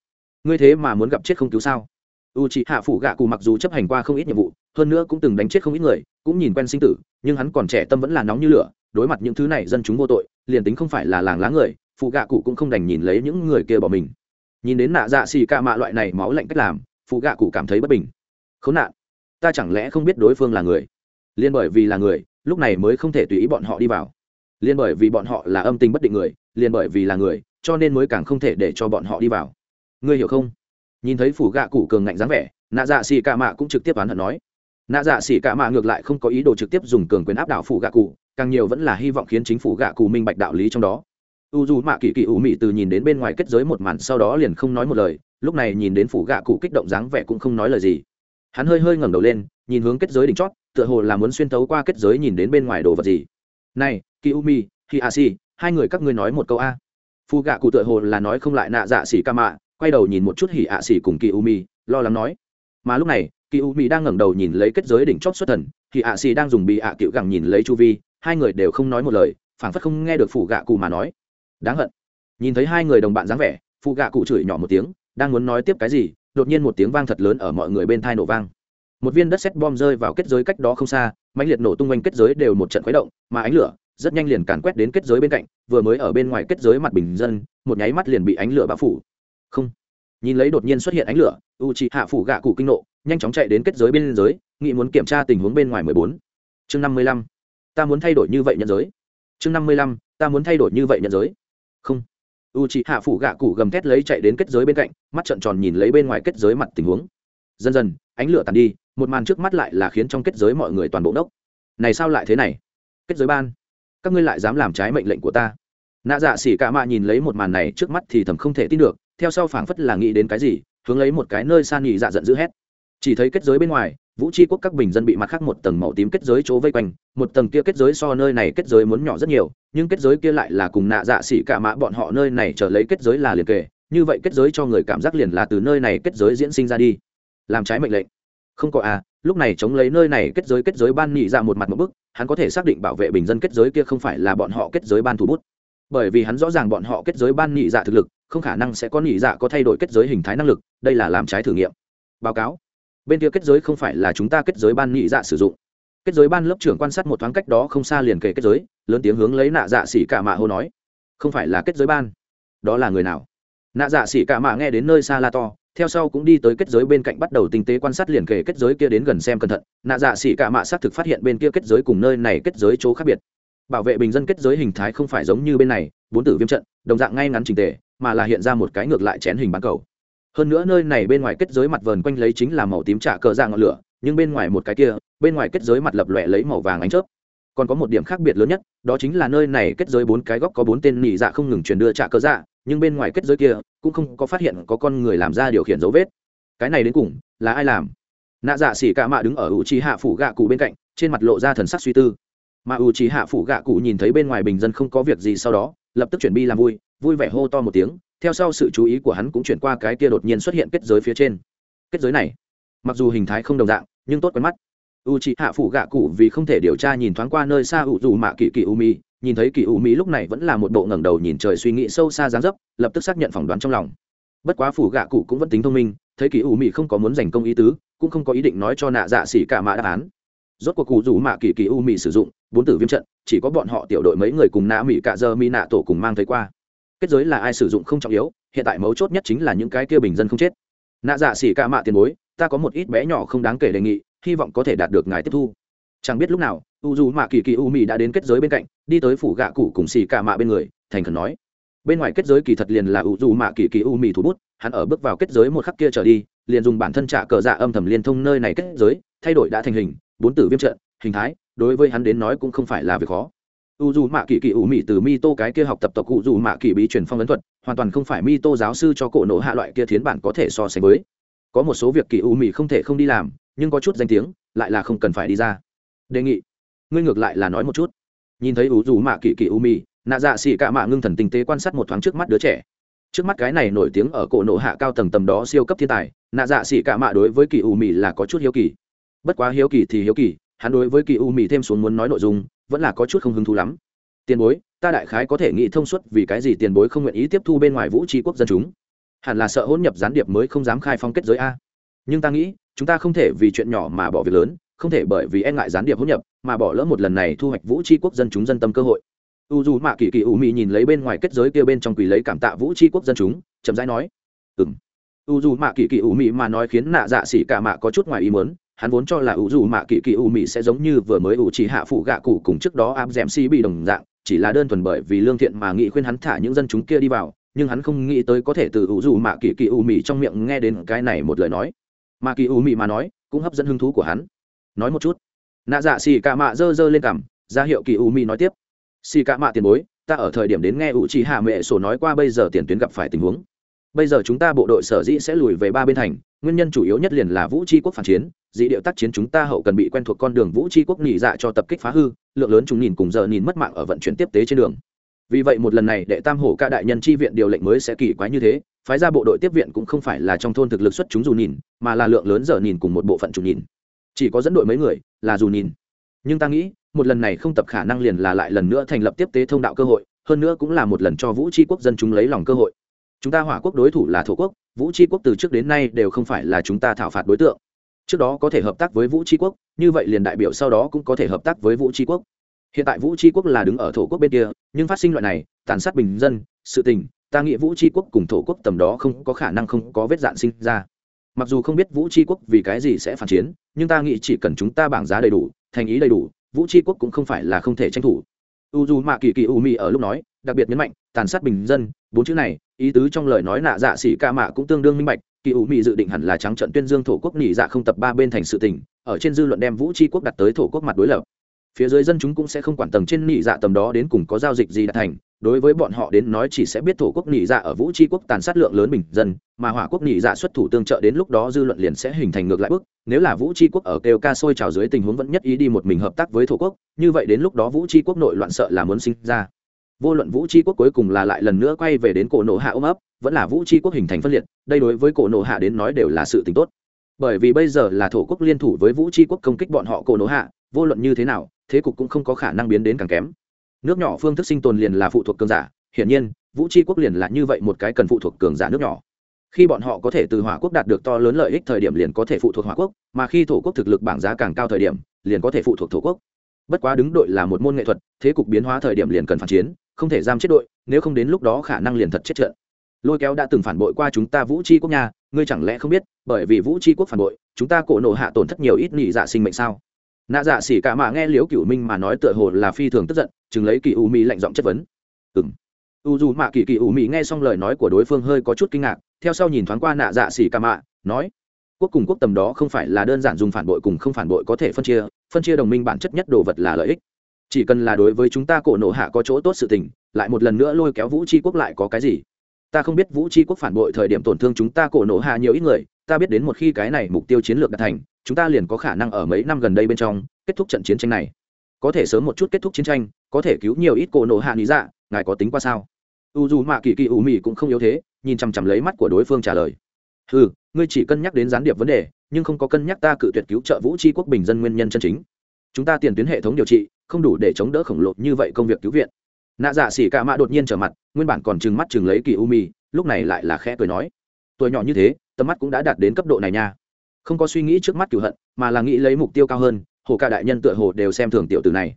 Ngươi thế mà muốn gặp chết không cứu sao? U c h ị hạ phủ gạ cụ mặc dù chấp hành qua không ít nhiệm vụ, hơn nữa cũng từng đánh chết không ít người, cũng nhìn quen sinh tử, nhưng hắn còn trẻ tâm vẫn là nóng như lửa, đối mặt những thứ này dân chúng vô tội, liền tính không phải là làng lá người phụ gạ cụ cũng không đành nhìn lấy những người kia bỏ mình. Nhìn đến nạ dạ xì ca mạ loại này máu lạnh cách làm phụ gạ cụ cảm thấy bất bình. Khốn nạn. Ta chẳng lẽ không biết đối phương là người? Liên bởi vì là người, lúc này mới không thể tùy ý bọn họ đi vào. Liên bởi vì bọn họ là âm tình bất định người, liên bởi vì là người cho nên mới càng không thể để cho bọn họ đi vào. Ngươi hiểu không? Nhìn thấy phủ gạ cụ cường ngạnh dáng vẻ, nạ dạ xỉ cả mạ cũng trực tiếp oán hận nói. Nạ dạ xỉ cả mạ ngược lại không có ý đồ trực tiếp dùng cường quyền áp đảo phủ gạ cụ, càng nhiều vẫn là hy vọng khiến chính phủ gạ cụ minh bạch đạo lý trong đó. U dù mạ kỳ kỳ ủ mị từ nhìn đến bên ngoài kết giới một màn sau đó liền không nói một lời, lúc này nhìn đến phủ gạ cụ kích động dáng vẻ cũng không nói lời gì. Hắn hơi hơi ngẩng đầu lên, nhìn hướng kết giới đỉnh chót, tựa hồ là muốn xuyên tấu qua kết giới nhìn đến bên ngoài đồ vật gì. Này kỳ u mi hi a si hai người các ngươi nói một câu a phù gạ cụ tựa hồ là nói không lại nạ dạ xỉ ca mạ, quay đầu nhìn một chút hỉ ạ xỉ cùng kỳ u mi lo lắng nói. Mà lúc này kỳ u mi đang ngẩng đầu nhìn lấy kết giới đỉnh chót xuất thần thì ạ xỉ đang dùng bị ạ cựu gẳng nhìn lấy chu vi, hai người đều không nói một lời, phảng phất không nghe được phụ gạ cụ mà nói. Đáng hận. Nhìn thấy hai người đồng bạn dáng vẻ phụ gạ cụ chửi nhỏ một tiếng, đang muốn nói tiếp cái gì, đột nhiên một tiếng vang thật lớn ở mọi người bên thai nổ vang. Một viên đất sét bom rơi vào kết giới cách đó không xa, mãnh liệt nổ tung quanh kết giới đều một trận khuấy động, mà ánh lửa rất nhanh liền càn quét đến kết giới bên cạnh, vừa mới ở bên ngoài kết giới mặt bình dân, một nháy mắt liền bị ánh lửa bao phủ. Không. Nhìn lấy đột nhiên xuất hiện ánh lửa u c hạ phủ gạ cụ kinh nộ, nhanh chóng chạy đến kết giới bên giới nghị muốn kiểm tra tình huống bên ngoài mười bốn. Chương năm mươi lăm. Ta muốn thay đổi như vậy nhận giới. Chương năm mươi lăm, ta muốn thay đổi như vậy nhận giới. Không. U c hạ phủ gạ cụ gầm thét lấy chạy đến kết giới bên cạnh, mắt trợn tròn nhìn lấy bên ngoài kết giới mặt tình huống. Dần dần, ánh lửa tàn đi, một màn trước mắt lại là khiến trong kết giới mọi người toàn bộ đốc này sao lại thế này? Kết giới ban các ngươi lại dám làm trái mệnh lệnh của ta. Nạ dạ xỉ cả mạ nhìn lấy một màn này trước mắt thì thầm không thể tin được, theo sau phảng phất là nghĩ đến cái gì, hướng lấy một cái nơi san nhị dạ giận dữ hét. Chỉ thấy kết giới bên ngoài, vũ tri quốc các bình dân bị mặt khác một tầng màu tím kết giới chỗ vây quanh, một tầng kia kết giới so nơi này kết giới muốn nhỏ rất nhiều, nhưng kết giới kia lại là cùng nạ dạ xỉ cả mạ bọn họ nơi này trở lấy kết giới là liền kề, như vậy kết giới cho người cảm giác liền là từ nơi này kết giới diễn sinh ra đi. Làm trái mệnh lệnh không có à lúc này chống lấy nơi này kết giới kết giới ban nhị ra một mặt một bức, hắn có thể xác định bảo vệ bình dân kết giới kia không phải là bọn họ kết giới ban thủ bút. Bởi vì hắn rõ ràng bọn họ kết giới ban nhị dạ thực lực, không khả năng sẽ có nhị dạ có thay đổi kết giới hình thái năng lực, đây là làm trái thử nghiệm. Báo cáo. Bên kia kết giới không phải là chúng ta kết giới ban nhị dạ sử dụng. Kết giới ban lớp trưởng quan sát một thoáng cách đó không xa liền kề kết giới, lớn tiếng hướng lấy nạ dạ xỉ cả mạ hô nói. Không phải là kết giới ban. Đó là người nào? Nạ dạ xỉ cả mạ nghe đến nơi xa la to theo sau cũng đi tới kết giới bên cạnh bắt đầu tinh tế quan sát liền kề kết giới kia đến gần xem cẩn thận, nạ dạ xỉ cả mạ xác thực phát hiện bên kia kết giới cùng nơi này kết giới chỗ khác biệt. Bảo vệ bình dân kết giới hình thái không phải giống như bên này, bốn tử viêm trận, đồng dạng ngay ngắn trình tề, mà là hiện ra một cái ngược lại chén hình bán cầu. Hơn nữa nơi này bên ngoài kết giới mặt vờn quanh lấy chính là màu tím trả cờ dạng ngọn lửa, nhưng bên ngoài một cái kia, bên ngoài kết giới mặt lập lòe lấy màu vàng ánh chớp. Còn có một điểm khác biệt lớn nhất, đó chính là nơi này kết giới bốn cái góc có bốn tên nỉ dạ không ngừng truyền đưa trả cờ dạ nhưng bên ngoài kết giới kia cũng không có phát hiện có con người làm ra điều khiển dấu vết. Cái này đến cùng là ai làm? Nạ dạ xỉ cả mạ đứng ở u trí hạ phủ gạ cụ bên cạnh, trên mặt lộ ra thần sắc suy tư. Mà u trí hạ phủ gạ cụ nhìn thấy bên ngoài bình dân không có việc gì sau đó, lập tức chuyển bi làm vui vui vẻ hô to một tiếng, theo sau sự chú ý của hắn cũng chuyển qua cái kia đột nhiên xuất hiện kết giới phía trên. Kết giới này, mặc dù hình thái không đồng dạng, nhưng tốt quen mắt. U c hạ phủ gạ cụ vì không thể điều tra nhìn thoáng qua nơi xa u dù mạ kỳ kỳ u mi nhìn thấy kỳ u mỹ lúc này vẫn là một bộ ngẩng đầu nhìn trời suy nghĩ sâu xa dáng dấp, lập tức xác nhận phỏng đoán trong lòng. Bất quá phủ gạ cụ cũng vẫn tính thông minh, thấy kỳ u mỹ không có muốn giành công ý tứ, cũng không có ý định nói cho nạ dạ xỉ cả mạ đáp án. Rốt cuộc cụ rủ mạ kỳ kỳ u mỹ sử dụng, bốn tử viêm trận, chỉ có bọn họ tiểu đội mấy người cùng nạ mỹ cả giờ mi nạ tổ cùng mang thấy qua. Kết giới là ai sử dụng không trọng yếu, hiện tại mấu chốt nhất chính là những cái kia bình dân không chết. Nạ dạ xỉ cả mạ tiền bối, ta có một ít bé nhỏ không đáng kể đề nghị, hy vọng có thể đạt được ngài tiếp thu. Chẳng biết lúc nào u dù mạ kỳ kỳ u mì đã đến kết giới bên cạnh, đi tới phủ gạ cụ cùng xì cả mạ bên người, thành khẩn nói. Bên ngoài kết giới kỳ thật liền là u dù mạ kỳ kỳ u mì thủ bút, hắn ở bước vào kết giới một khắc kia trở đi, liền dùng bản thân trả cờ dạ âm thầm liên thông nơi này kết giới, thay đổi đã thành hình, bốn tử viêm trận, hình thái, đối với hắn đến nói cũng không phải là việc khó. U dù mạ kỳ kỳ u mì từ mi tô cái kia học tập tộc u dù mạ kỳ bí truyền phong ấn thuật, hoàn toàn không phải mi tô giáo sư cho cổ nổ hạ loại kia thiến bản có thể so sánh với. Có một số việc kỳ u mì không thể không đi làm, nhưng có chút danh tiếng, lại là không cần phải đi ra. Đề nghị ngươi ngược lại là nói một chút. Nhìn thấy ủ dù mạ kỳ kỳ u mì nạ dạ xỉ cả mạ ngưng thần tinh tế quan sát một thoáng trước mắt đứa trẻ. Trước mắt cái này nổi tiếng ở cổ nộ hạ cao tầng tầm đó siêu cấp thiên tài, nạ dạ xỉ cả mạ đối với kỳ u mì là có chút hiếu kỳ. Bất quá hiếu kỳ thì hiếu kỳ, hắn đối với kỳ u mì thêm xuống muốn nói nội dung, vẫn là có chút không hứng thú lắm. Tiền bối, ta đại khái có thể nghĩ thông suốt vì cái gì tiền bối không nguyện ý tiếp thu bên ngoài vũ tri quốc dân chúng. Hẳn là sợ hỗn nhập gián điệp mới không dám khai phong kết giới a. Nhưng ta nghĩ, chúng ta không thể vì chuyện nhỏ mà bỏ việc lớn không thể bởi vì e ngại gián điệp hỗn nhập mà bỏ lỡ một lần này thu hoạch vũ tri quốc dân chúng dân tâm cơ hội. U dù mạ kỳ kỳ u mị nhìn lấy bên ngoài kết giới kia bên trong quỳ lấy cảm tạ vũ tri quốc dân chúng, chậm rãi nói ừ m u dù mạ kỳ kỳ u mị mà nói khiến nạ dạ xỉ cả mạ có chút ngoài ý mớn hắn vốn cho là u dù mạ kỳ kỳ u mị sẽ giống như vừa mới u chỉ hạ phụ gạ cụ cùng trước đó áp d si bị đồng dạng, chỉ là đơn thuần bởi vì lương thiện mà nghị khuyên hắn thả những dân chúng kia đi vào, nhưng hắn không nghĩ tới có thể từ u dù mạ kỳ kỳ u mị trong miệng nghe đến cái này một lời nói. Mà kỳ u mị mà nói, cũng hấp dẫn hứng thú của hắn nói một chút. Nạ dạ xì cạ mạ dơ dơ lên cằm, ra hiệu kỳ u mi nói tiếp. Xì cạ mạ tiền bối, ta ở thời điểm đến nghe u chi hạ mẹ sổ nói qua bây giờ tiền tuyến gặp phải tình huống. Bây giờ chúng ta bộ đội sở dĩ sẽ lùi về ba bên thành, nguyên nhân chủ yếu nhất liền là vũ tri quốc phản chiến, dị điệu tác chiến chúng ta hậu cần bị quen thuộc con đường vũ tri quốc nghỉ dạ cho tập kích phá hư, lượng lớn chúng nhìn cùng giờ nhìn mất mạng ở vận chuyển tiếp tế trên đường. Vì vậy một lần này đệ tam hổ ca đại nhân tri viện điều lệnh mới sẽ kỳ quái như thế, phái ra bộ đội tiếp viện cũng không phải là trong thôn thực lực xuất chúng dù nhìn, mà là lượng lớn giờ nhìn cùng một bộ phận chủ nhìn chỉ có dẫn đội mấy người là dù nhìn. Nhưng ta nghĩ, một lần này không tập khả năng liền là lại lần nữa thành lập tiếp tế thông đạo cơ hội, hơn nữa cũng là một lần cho vũ tri quốc dân chúng lấy lòng cơ hội. Chúng ta hỏa quốc đối thủ là thổ quốc, vũ tri quốc từ trước đến nay đều không phải là chúng ta thảo phạt đối tượng. Trước đó có thể hợp tác với vũ tri quốc, như vậy liền đại biểu sau đó cũng có thể hợp tác với vũ tri quốc. Hiện tại vũ tri quốc là đứng ở thổ quốc bên kia, nhưng phát sinh loại này, tàn sát bình dân, sự tình, ta nghĩ vũ tri quốc cùng thổ quốc tầm đó không có khả năng không có vết dạn sinh ra mặc dù không biết vũ tri quốc vì cái gì sẽ phản chiến, nhưng ta nghĩ chỉ cần chúng ta bảng giá đầy đủ, thành ý đầy đủ, vũ tri quốc cũng không phải là không thể tranh thủ. U dù mạ kỳ kỳ u mi ở lúc nói, đặc biệt nhấn mạnh, tàn sát bình dân, bốn chữ này, ý tứ trong lời nói nạ dạ xỉ ca mạ cũng tương đương minh bạch, kỳ u mi dự định hẳn là trắng trận tuyên dương thổ quốc nỉ dạ không tập ba bên thành sự tình, ở trên dư luận đem vũ tri quốc đặt tới thổ quốc mặt đối lập. Phía dưới dân chúng cũng sẽ không quản tầng trên nỉ dạ tầm đó đến cùng có giao dịch gì đã thành đối với bọn họ đến nói chỉ sẽ biết thổ quốc nỉ dạ ở vũ tri quốc tàn sát lượng lớn bình dân, mà hỏa quốc nỉ dạ xuất thủ tương trợ đến lúc đó dư luận liền sẽ hình thành ngược lại bước. Nếu là vũ tri quốc ở kêu ca sôi trào dưới tình huống vẫn nhất ý đi một mình hợp tác với thổ quốc, như vậy đến lúc đó vũ tri quốc nội loạn sợ là muốn sinh ra. Vô luận vũ tri quốc cuối cùng là lại lần nữa quay về đến cổ nổ hạ ôm ấp, vẫn là vũ tri quốc hình thành phân liệt, đây đối với cổ nổ hạ đến nói đều là sự tính tốt. Bởi vì bây giờ là thổ quốc liên thủ với vũ tri quốc công kích bọn họ cổ nổ hạ, vô luận như thế nào, thế cục cũng không có khả năng biến đến càng kém nước nhỏ phương thức sinh tồn liền là phụ thuộc cường giả, hiển nhiên, vũ tri quốc liền là như vậy một cái cần phụ thuộc cường giả nước nhỏ. Khi bọn họ có thể từ hỏa quốc đạt được to lớn lợi ích thời điểm liền có thể phụ thuộc hỏa quốc, mà khi thổ quốc thực lực bảng giá càng cao thời điểm, liền có thể phụ thuộc thổ quốc. Bất quá đứng đội là một môn nghệ thuật, thế cục biến hóa thời điểm liền cần phản chiến, không thể giam chết đội, nếu không đến lúc đó khả năng liền thật chết trận. Lôi kéo đã từng phản bội qua chúng ta vũ tri quốc nhà ngươi chẳng lẽ không biết, bởi vì vũ tri quốc phản bội, chúng ta cổ nộ hạ tổn thất nhiều ít nhị dạ sinh mệnh sao? Nạ dạ xỉ cả mạ nghe liếu cửu minh mà nói tựa hồ là phi thường tức giận chừng lấy kỳ u mi lạnh giọng chất vấn. Ừng u dù mạ kỳ kỳ u mi nghe xong lời nói của đối phương hơi có chút kinh ngạc, theo sau nhìn thoáng qua nạ dạ xỉ ca mạ, nói, quốc cùng quốc tầm đó không phải là đơn giản dùng phản bội cùng không phản bội có thể phân chia phân chia đồng minh bản chất nhất đồ vật là lợi ích. Chỉ cần là đối với chúng ta cổ nộ hạ có chỗ tốt sự tình, lại một lần nữa lôi kéo vũ tri quốc lại có cái gì? Ta không biết vũ tri quốc phản bội thời điểm tổn thương chúng ta cổ nộ hạ nhiều ít người, ta biết đến một khi cái này mục tiêu chiến lược đạt thành, chúng ta liền có khả năng ở mấy năm gần đây bên trong kết thúc trận chiến tranh này. Có thể sớm một chút kết thúc chiến tranh có thể cứu nhiều ít cổ nổ hạ lý dạ ngài có tính qua sao? U dù mạ kỳ kỳ ủ mị cũng không yếu thế, nhìn chằm chằm lấy mắt của đối phương trả lời. Ừ ngươi chỉ cân nhắc đến gián điệp vấn đề, nhưng không có cân nhắc ta cự tuyệt cứu trợ vũ tri quốc bình dân nguyên nhân chân chính. Chúng ta tiền tuyến hệ thống điều trị, không đủ để chống đỡ khổng lồ như vậy công việc cứu viện. Nạ dạ xỉ cả mạ đột nhiên trở mặt, nguyên bản còn trừng mắt chừng lấy kỳ u mi lúc này lại là khẽ cười nói. Tuổi nhỏ như thế, tầm mắt cũng đã đạt đến cấp độ này nha. Không có suy nghĩ trước mắt cửu hận, mà là nghĩ lấy mục tiêu cao hơn, hồ cả đại nhân tựa hồ đều xem thường tiểu tử này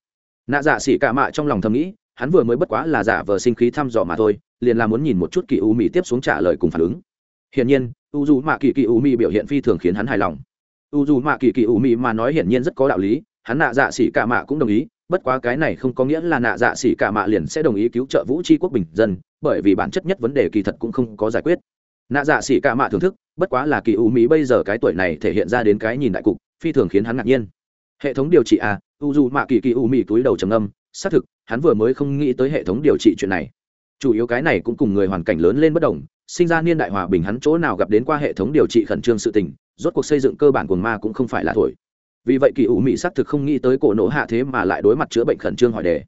nạ dạ xỉ cả mạ trong lòng thầm nghĩ, hắn vừa mới bất quá là giả vờ sinh khí thăm dò mà thôi, liền là muốn nhìn một chút kỳ u mi tiếp xuống trả lời cùng phản ứng. Hiển nhiên, u dù mạ kỳ kỳ u mi biểu hiện phi thường khiến hắn hài lòng. U dù mạ kỳ kỳ u mi mà nói hiển nhiên rất có đạo lý, hắn nạ dạ xỉ cả mạ cũng đồng ý, bất quá cái này không có nghĩa là nạ dạ xỉ cả mạ liền sẽ đồng ý cứu trợ vũ tri quốc bình dân, bởi vì bản chất nhất vấn đề kỳ thật cũng không có giải quyết. Nạ dạ xỉ cả mạ thưởng thức, bất quá là kỳ u mỹ bây giờ cái tuổi này thể hiện ra đến cái nhìn đại cục, phi thường khiến hắn ngạc nhiên. Hệ thống điều trị à u dù mạ kỳ kỳ u Mị túi đầu trầm âm xác thực, hắn vừa mới không nghĩ tới hệ thống điều trị chuyện này. Chủ yếu cái này cũng cùng người hoàn cảnh lớn lên bất đồng, sinh ra niên đại hòa bình hắn chỗ nào gặp đến qua hệ thống điều trị khẩn trương sự tình, rốt cuộc xây dựng cơ bản của ma cũng không phải là thổi. Vì vậy kỳ U mị xác thực không nghĩ tới cổ nổ hạ thế mà lại đối mặt chữa bệnh khẩn trương hỏi đề.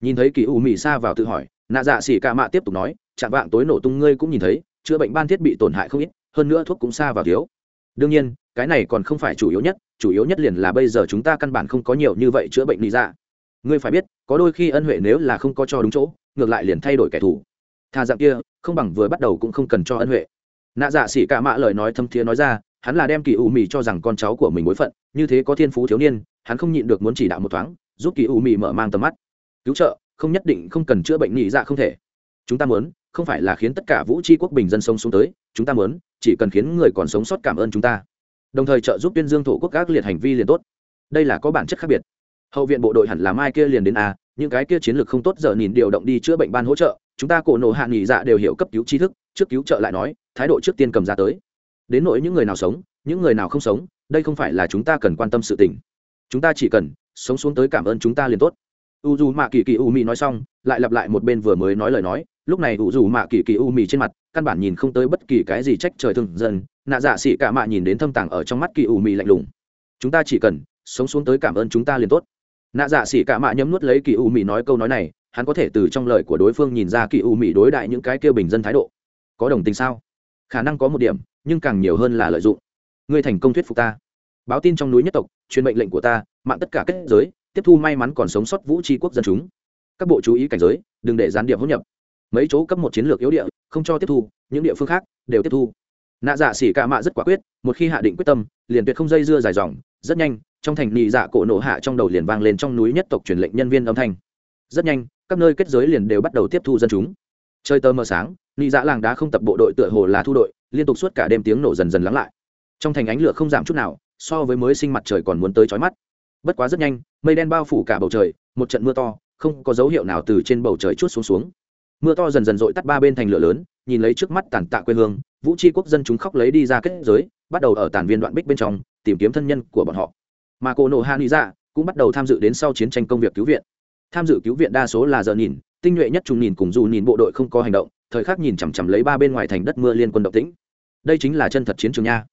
Nhìn thấy kỳ U mị xa vào tự hỏi, nạ dạ xỉ ca mạ tiếp tục nói, chạm vạng tối nổ tung ngươi cũng nhìn thấy, chữa bệnh ban thiết bị tổn hại không ít, hơn nữa thuốc cũng xa vào thiếu. Đương nhiên, cái này còn không phải chủ yếu nhất chủ yếu nhất liền là bây giờ chúng ta căn bản không có nhiều như vậy chữa bệnh lý ra. Ngươi phải biết, có đôi khi ân huệ nếu là không có cho đúng chỗ, ngược lại liền thay đổi kẻ thù. Tha dạng kia, không bằng vừa bắt đầu cũng không cần cho ân huệ. Nạ dạ xỉ cả mạ lời nói thâm thiế nói ra, hắn là đem kỳ ủ mì cho rằng con cháu của mình bối phận, như thế có thiên phú thiếu niên, hắn không nhịn được muốn chỉ đạo một thoáng, giúp kỳ ủ mì mở mang tầm mắt. Cứu trợ, không nhất định không cần chữa bệnh nhị dạ không thể. Chúng ta muốn, không phải là khiến tất cả vũ tri quốc bình dân sông xuống tới, chúng ta muốn, chỉ cần khiến người còn sống sót cảm ơn chúng ta đồng thời trợ giúp tuyên dương thổ quốc các liệt hành vi liền tốt. Đây là có bản chất khác biệt. Hậu viện bộ đội hẳn là mai kia liền đến a, những cái kia chiến lược không tốt giờ nhìn điều động đi chữa bệnh ban hỗ trợ, chúng ta cổ nổ hạ nghỉ dạ đều hiểu cấp cứu tri thức, trước cứu trợ lại nói, thái độ trước tiên cầm ra tới. Đến nỗi những người nào sống, những người nào không sống, đây không phải là chúng ta cần quan tâm sự tình. Chúng ta chỉ cần sống xuống tới cảm ơn chúng ta liền tốt. U dù mạ kỳ kỳ u mi nói xong, lại lặp lại một bên vừa mới nói lời nói, lúc này u dù mạ kỳ kỳ u mi trên mặt căn bản nhìn không tới bất kỳ cái gì trách trời thường dần nạ dạ xỉ cả mạ nhìn đến thâm tàng ở trong mắt kỳ u mị lạnh lùng. Chúng ta chỉ cần sống xuống tới cảm ơn chúng ta liền tốt. Nạ dạ xỉ cả mạ nhấm nuốt lấy kỳ u mị nói câu nói này, hắn có thể từ trong lời của đối phương nhìn ra kỳ u mị đối đại những cái kêu bình dân thái độ. Có đồng tình sao? Khả năng có một điểm, nhưng càng nhiều hơn là lợi dụng. Ngươi thành công thuyết phục ta. Báo tin trong núi nhất tộc, truyền mệnh lệnh của ta, mạng tất cả kết giới, tiếp thu may mắn còn sống sót vũ tri quốc dân chúng. Các bộ chú ý cảnh giới, đừng để gián điệp hỗn nhập. Mấy chỗ cấp một chiến lược yếu địa không cho tiếp thu, những địa phương khác đều tiếp thu. Nạ dạ xỉ ca mạ rất quả quyết, một khi hạ định quyết tâm, liền tuyệt không dây dưa dài dòng. Rất nhanh, trong thành nị dạ cổ nổ hạ trong đầu liền vang lên trong núi nhất tộc truyền lệnh nhân viên âm thanh. Rất nhanh, các nơi kết giới liền đều bắt đầu tiếp thu dân chúng. Chơi tơ mờ sáng, nị dạ làng đá không tập bộ đội tựa hồ là thu đội, liên tục suốt cả đêm tiếng nổ dần dần lắng lại. Trong thành ánh lửa không giảm chút nào, so với mới sinh mặt trời còn muốn tới chói mắt. Bất quá rất nhanh, mây đen bao phủ cả bầu trời, một trận mưa to, không có dấu hiệu nào từ trên bầu trời chút xuống xuống mưa to dần dần dội tắt ba bên thành lửa lớn, nhìn lấy trước mắt tàn tạ quê hương, vũ tri quốc dân chúng khóc lấy đi ra kết giới, bắt đầu ở tàn viên đoạn bích bên trong, tìm kiếm thân nhân của bọn họ. Mà cô nộ han lý ra cũng bắt đầu tham dự đến sau chiến tranh công việc cứu viện. Tham dự cứu viện đa số là giờ nhìn, tinh nhuệ nhất trùng nhìn cùng dù nhìn bộ đội không có hành động, thời khắc nhìn chằm chằm lấy ba bên ngoài thành đất mưa liên quân động tĩnh. Đây chính là chân thật chiến trường nha.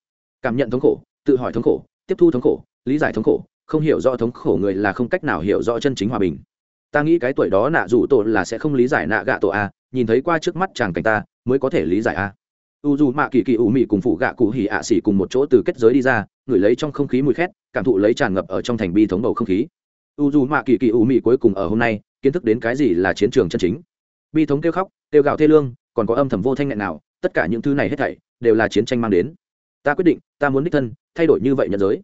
Cảm nhận thống khổ, tự hỏi thống khổ, tiếp thu thống khổ, lý giải thống khổ, không hiểu rõ thống khổ người là không cách nào hiểu rõ chân chính hòa bình ta nghĩ cái tuổi đó nạ rủ tổ là sẽ không lý giải nạ gạ tổ a nhìn thấy qua trước mắt chàng cảnh ta, mới có thể lý giải a u dù mạ kỳ kỳ ủ mị cùng phụ gạ cụ hỉ ạ xỉ cùng một chỗ từ kết giới đi ra, ngửi lấy trong không khí mùi khét, cảm thụ lấy tràn ngập ở trong thành bi thống bầu không khí. U dù mạ kỳ kỳ ủ mị cuối cùng ở hôm nay, kiến thức đến cái gì là chiến trường chân chính. Bi thống kêu khóc, kêu gạo thê lương, còn có âm thầm vô thanh nghẹn nào, tất cả những thứ này hết thảy, đều là chiến tranh mang đến. Ta quyết định, ta muốn đích thân, thay đổi như vậy nhận giới.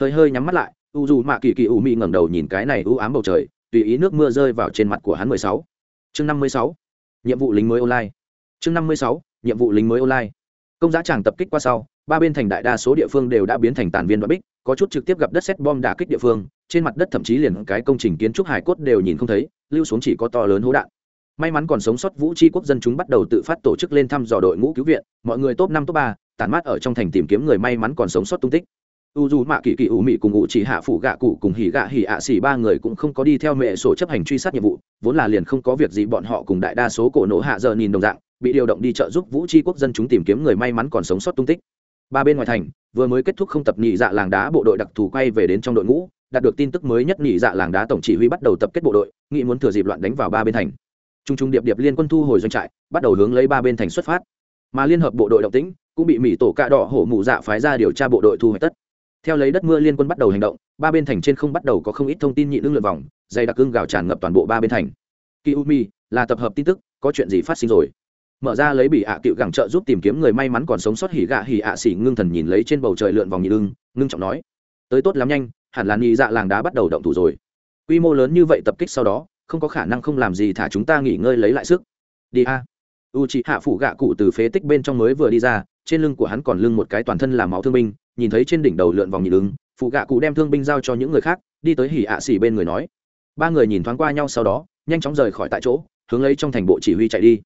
Hơi hơi nhắm mắt lại, u dù mạ kỳ kỳ ủ mị ngẩng đầu nhìn cái này u ám bầu trời tùy ý nước mưa rơi vào trên mặt của hắn mười sáu. Chương năm mươi sáu. Nhiệm vụ lính mới online. Chương năm mươi sáu, nhiệm vụ lính mới online. Công giá chàng tập kích qua sau, ba bên thành đại đa số địa phương đều đã biến thành tàn viên đoạn bích, có chút trực tiếp gặp đất sét bom đả kích địa phương, trên mặt đất thậm chí liền cái công trình kiến trúc hải cốt đều nhìn không thấy, lưu xuống chỉ có to lớn hố đạn. May mắn còn sống sót vũ tri quốc dân chúng bắt đầu tự phát tổ chức lên thăm dò đội ngũ cứu viện, mọi người top năm, top ba, tản mát ở trong thành tìm kiếm người, may mắn còn sống sót tung tích u dù mạ kỳ kỳ ủ mị cùng ngụ chỉ hạ phủ gạ cụ cùng hỉ gạ hỉ ạ xỉ ba người cũng không có đi theo mẹ sổ chấp hành truy sát nhiệm vụ, vốn là liền không có việc gì bọn họ cùng đại đa số cổ nổ hạ giờ nhìn đồng dạng, bị điều động đi trợ giúp vũ tri quốc dân chúng tìm kiếm người may mắn còn sống sót tung tích. Ba bên ngoài thành, vừa mới kết thúc không tập nhị dạ làng đá bộ đội đặc thù quay về đến trong đội ngũ, đạt được tin tức mới nhất nhị dạ làng đá tổng chỉ huy bắt đầu tập kết bộ đội, nghị muốn thừa dịp loạn đánh vào ba bên thành. Trung trung điệp điệp liên quân thu hồi doanh trại, bắt đầu hướng lấy ba bên thành xuất phát. Mà liên hợp bộ đội động tĩnh, cũng bị mỹ tổ cạ đỏ hổ mù dạ phái ra điều tra bộ đội thu hoạch tất theo lấy đất mưa liên quân bắt đầu hành động, ba bên thành trên không bắt đầu có không ít thông tin nhị lưng lượt vòng, dày đặc ưng gào tràn ngập toàn bộ ba bên thành. Kỳ u mi là tập hợp tin tức, có chuyện gì phát sinh rồi? Mở ra lấy bị ạ cựu gẳng trợ giúp tìm kiếm người may mắn còn sống sót hỉ gạ hỉ ạ xỉ ngưng thần nhìn lấy trên bầu trời lượn vòng nhị lưng, ngưng trọng nói, tới tốt lắm nhanh, hẳn là nhị dạ làng đá bắt đầu động thủ rồi. Quy mô lớn như vậy tập kích sau đó, không có khả năng không làm gì thả chúng ta nghỉ ngơi lấy lại sức. Đi a. U chị hạ phủ gạ cụ từ phế tích bên trong mới vừa đi ra, trên lưng của hắn còn lưng một cái toàn thân làm máu thương binh nhìn thấy trên đỉnh đầu lượn vòng nhị ứng phụ gạ cụ đem thương binh giao cho những người khác, đi tới hỉ ạ xỉ bên người nói. Ba người nhìn thoáng qua nhau sau đó, nhanh chóng rời khỏi tại chỗ, hướng lấy trong thành bộ chỉ huy chạy đi.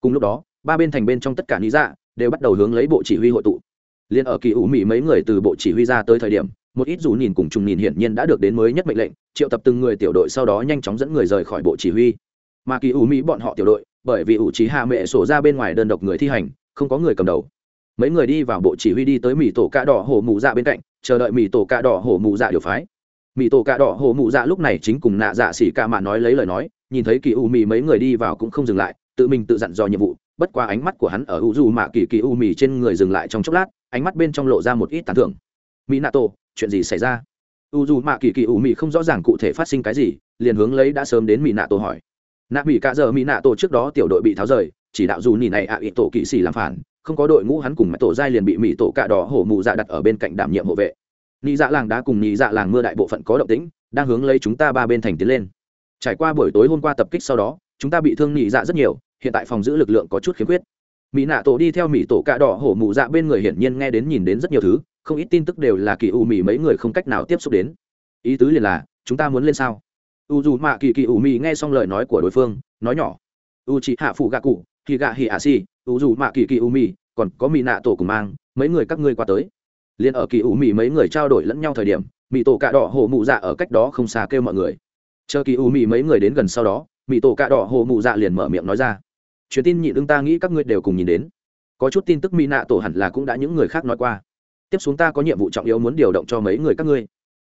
Cùng lúc đó, ba bên thành bên trong tất cả lý dạ đều bắt đầu hướng lấy bộ chỉ huy hội tụ. Liền ở kỳ ủ mỹ mấy người từ bộ chỉ huy ra tới thời điểm, một ít dù nhìn cùng trùng nhìn hiển nhiên đã được đến mới nhất mệnh lệnh, triệu tập từng người tiểu đội sau đó nhanh chóng dẫn người rời khỏi bộ chỉ huy. Mà kỳ ủ mỹ bọn họ tiểu đội, bởi vì ủ trí hạ mẹ sổ ra bên ngoài đơn độc người thi hành, không có người cầm đầu mấy người đi vào bộ chỉ huy đi tới mỹ tổ cạ đỏ hổ mụ dạ bên cạnh chờ đợi mỹ tổ cạ đỏ hổ mụ dạ điều phái. Mỹ tổ cạ đỏ hổ mụ dạ lúc này chính cùng nạ dạ xỉ ca mạ nói lấy lời nói nhìn thấy kỳ u mì mấy người đi vào cũng không dừng lại tự mình tự dặn dò nhiệm vụ bất qua ánh mắt của hắn ở u du mạ kỳ kỳ u mì trên người dừng lại trong chốc lát ánh mắt bên trong lộ ra một ít tàn thưởng. Mỹ nato chuyện gì xảy ra? U du mạ kỳ kỳ u mì không rõ ràng cụ thể phát sinh cái gì liền hướng lấy đã sớm đến mỹ nato hỏi. Nạ mỹ cả giờ mỹ nato trước đó tiểu đội bị tháo rời chỉ đạo dù nỉ này ạ à, ý tổ kỵ sĩ làm phản không có đội ngũ hắn cùng mẹ tổ giai liền bị mỹ tổ cạ đỏ hổ mụ dạ đặt ở bên cạnh đảm nhiệm hộ vệ. Nị dạ làng đã cùng nị dạ làng mưa đại bộ phận có động tĩnh, đang hướng lấy chúng ta ba bên thành tiến lên. Trải qua buổi tối hôm qua tập kích sau đó, chúng ta bị thương nị dạ rất nhiều, hiện tại phòng giữ lực lượng có chút khiếm khuyết. Mỹ nạ tổ đi theo mỹ tổ cạ đỏ hổ mụ dạ bên người hiển nhiên nghe đến nhìn đến rất nhiều thứ, không ít tin tức đều là kỳ u mỹ mấy người không cách nào tiếp xúc đến. Ý tứ liền là, chúng ta muốn lên sao? U dù mạ kỳ kỳ u mỹ nghe xong lời nói của đối phương, nói nhỏ. U chị hạ phụ gạ cụ kỳ gạ hì ạ si u dù mạ kỳ kỳ u mì, còn có mỹ nạ tổ cùng mang, mấy người các ngươi qua tới. Liền ở kỳ u mì mấy người trao đổi lẫn nhau thời điểm mỹ tổ cạ đỏ hổ mụ dạ ở cách đó không xa kêu mọi người. Chờ kỳ u mì mấy người đến gần sau đó mỹ tổ cạ đỏ hổ mụ dạ liền mở miệng nói ra. Truyền tin nhị đương ta nghĩ các ngươi đều cùng nhìn đến. Có chút tin tức mỹ nạ tổ hẳn là cũng đã những người khác nói qua. Tiếp xuống ta có nhiệm vụ trọng yếu muốn điều động cho mấy người các ngươi.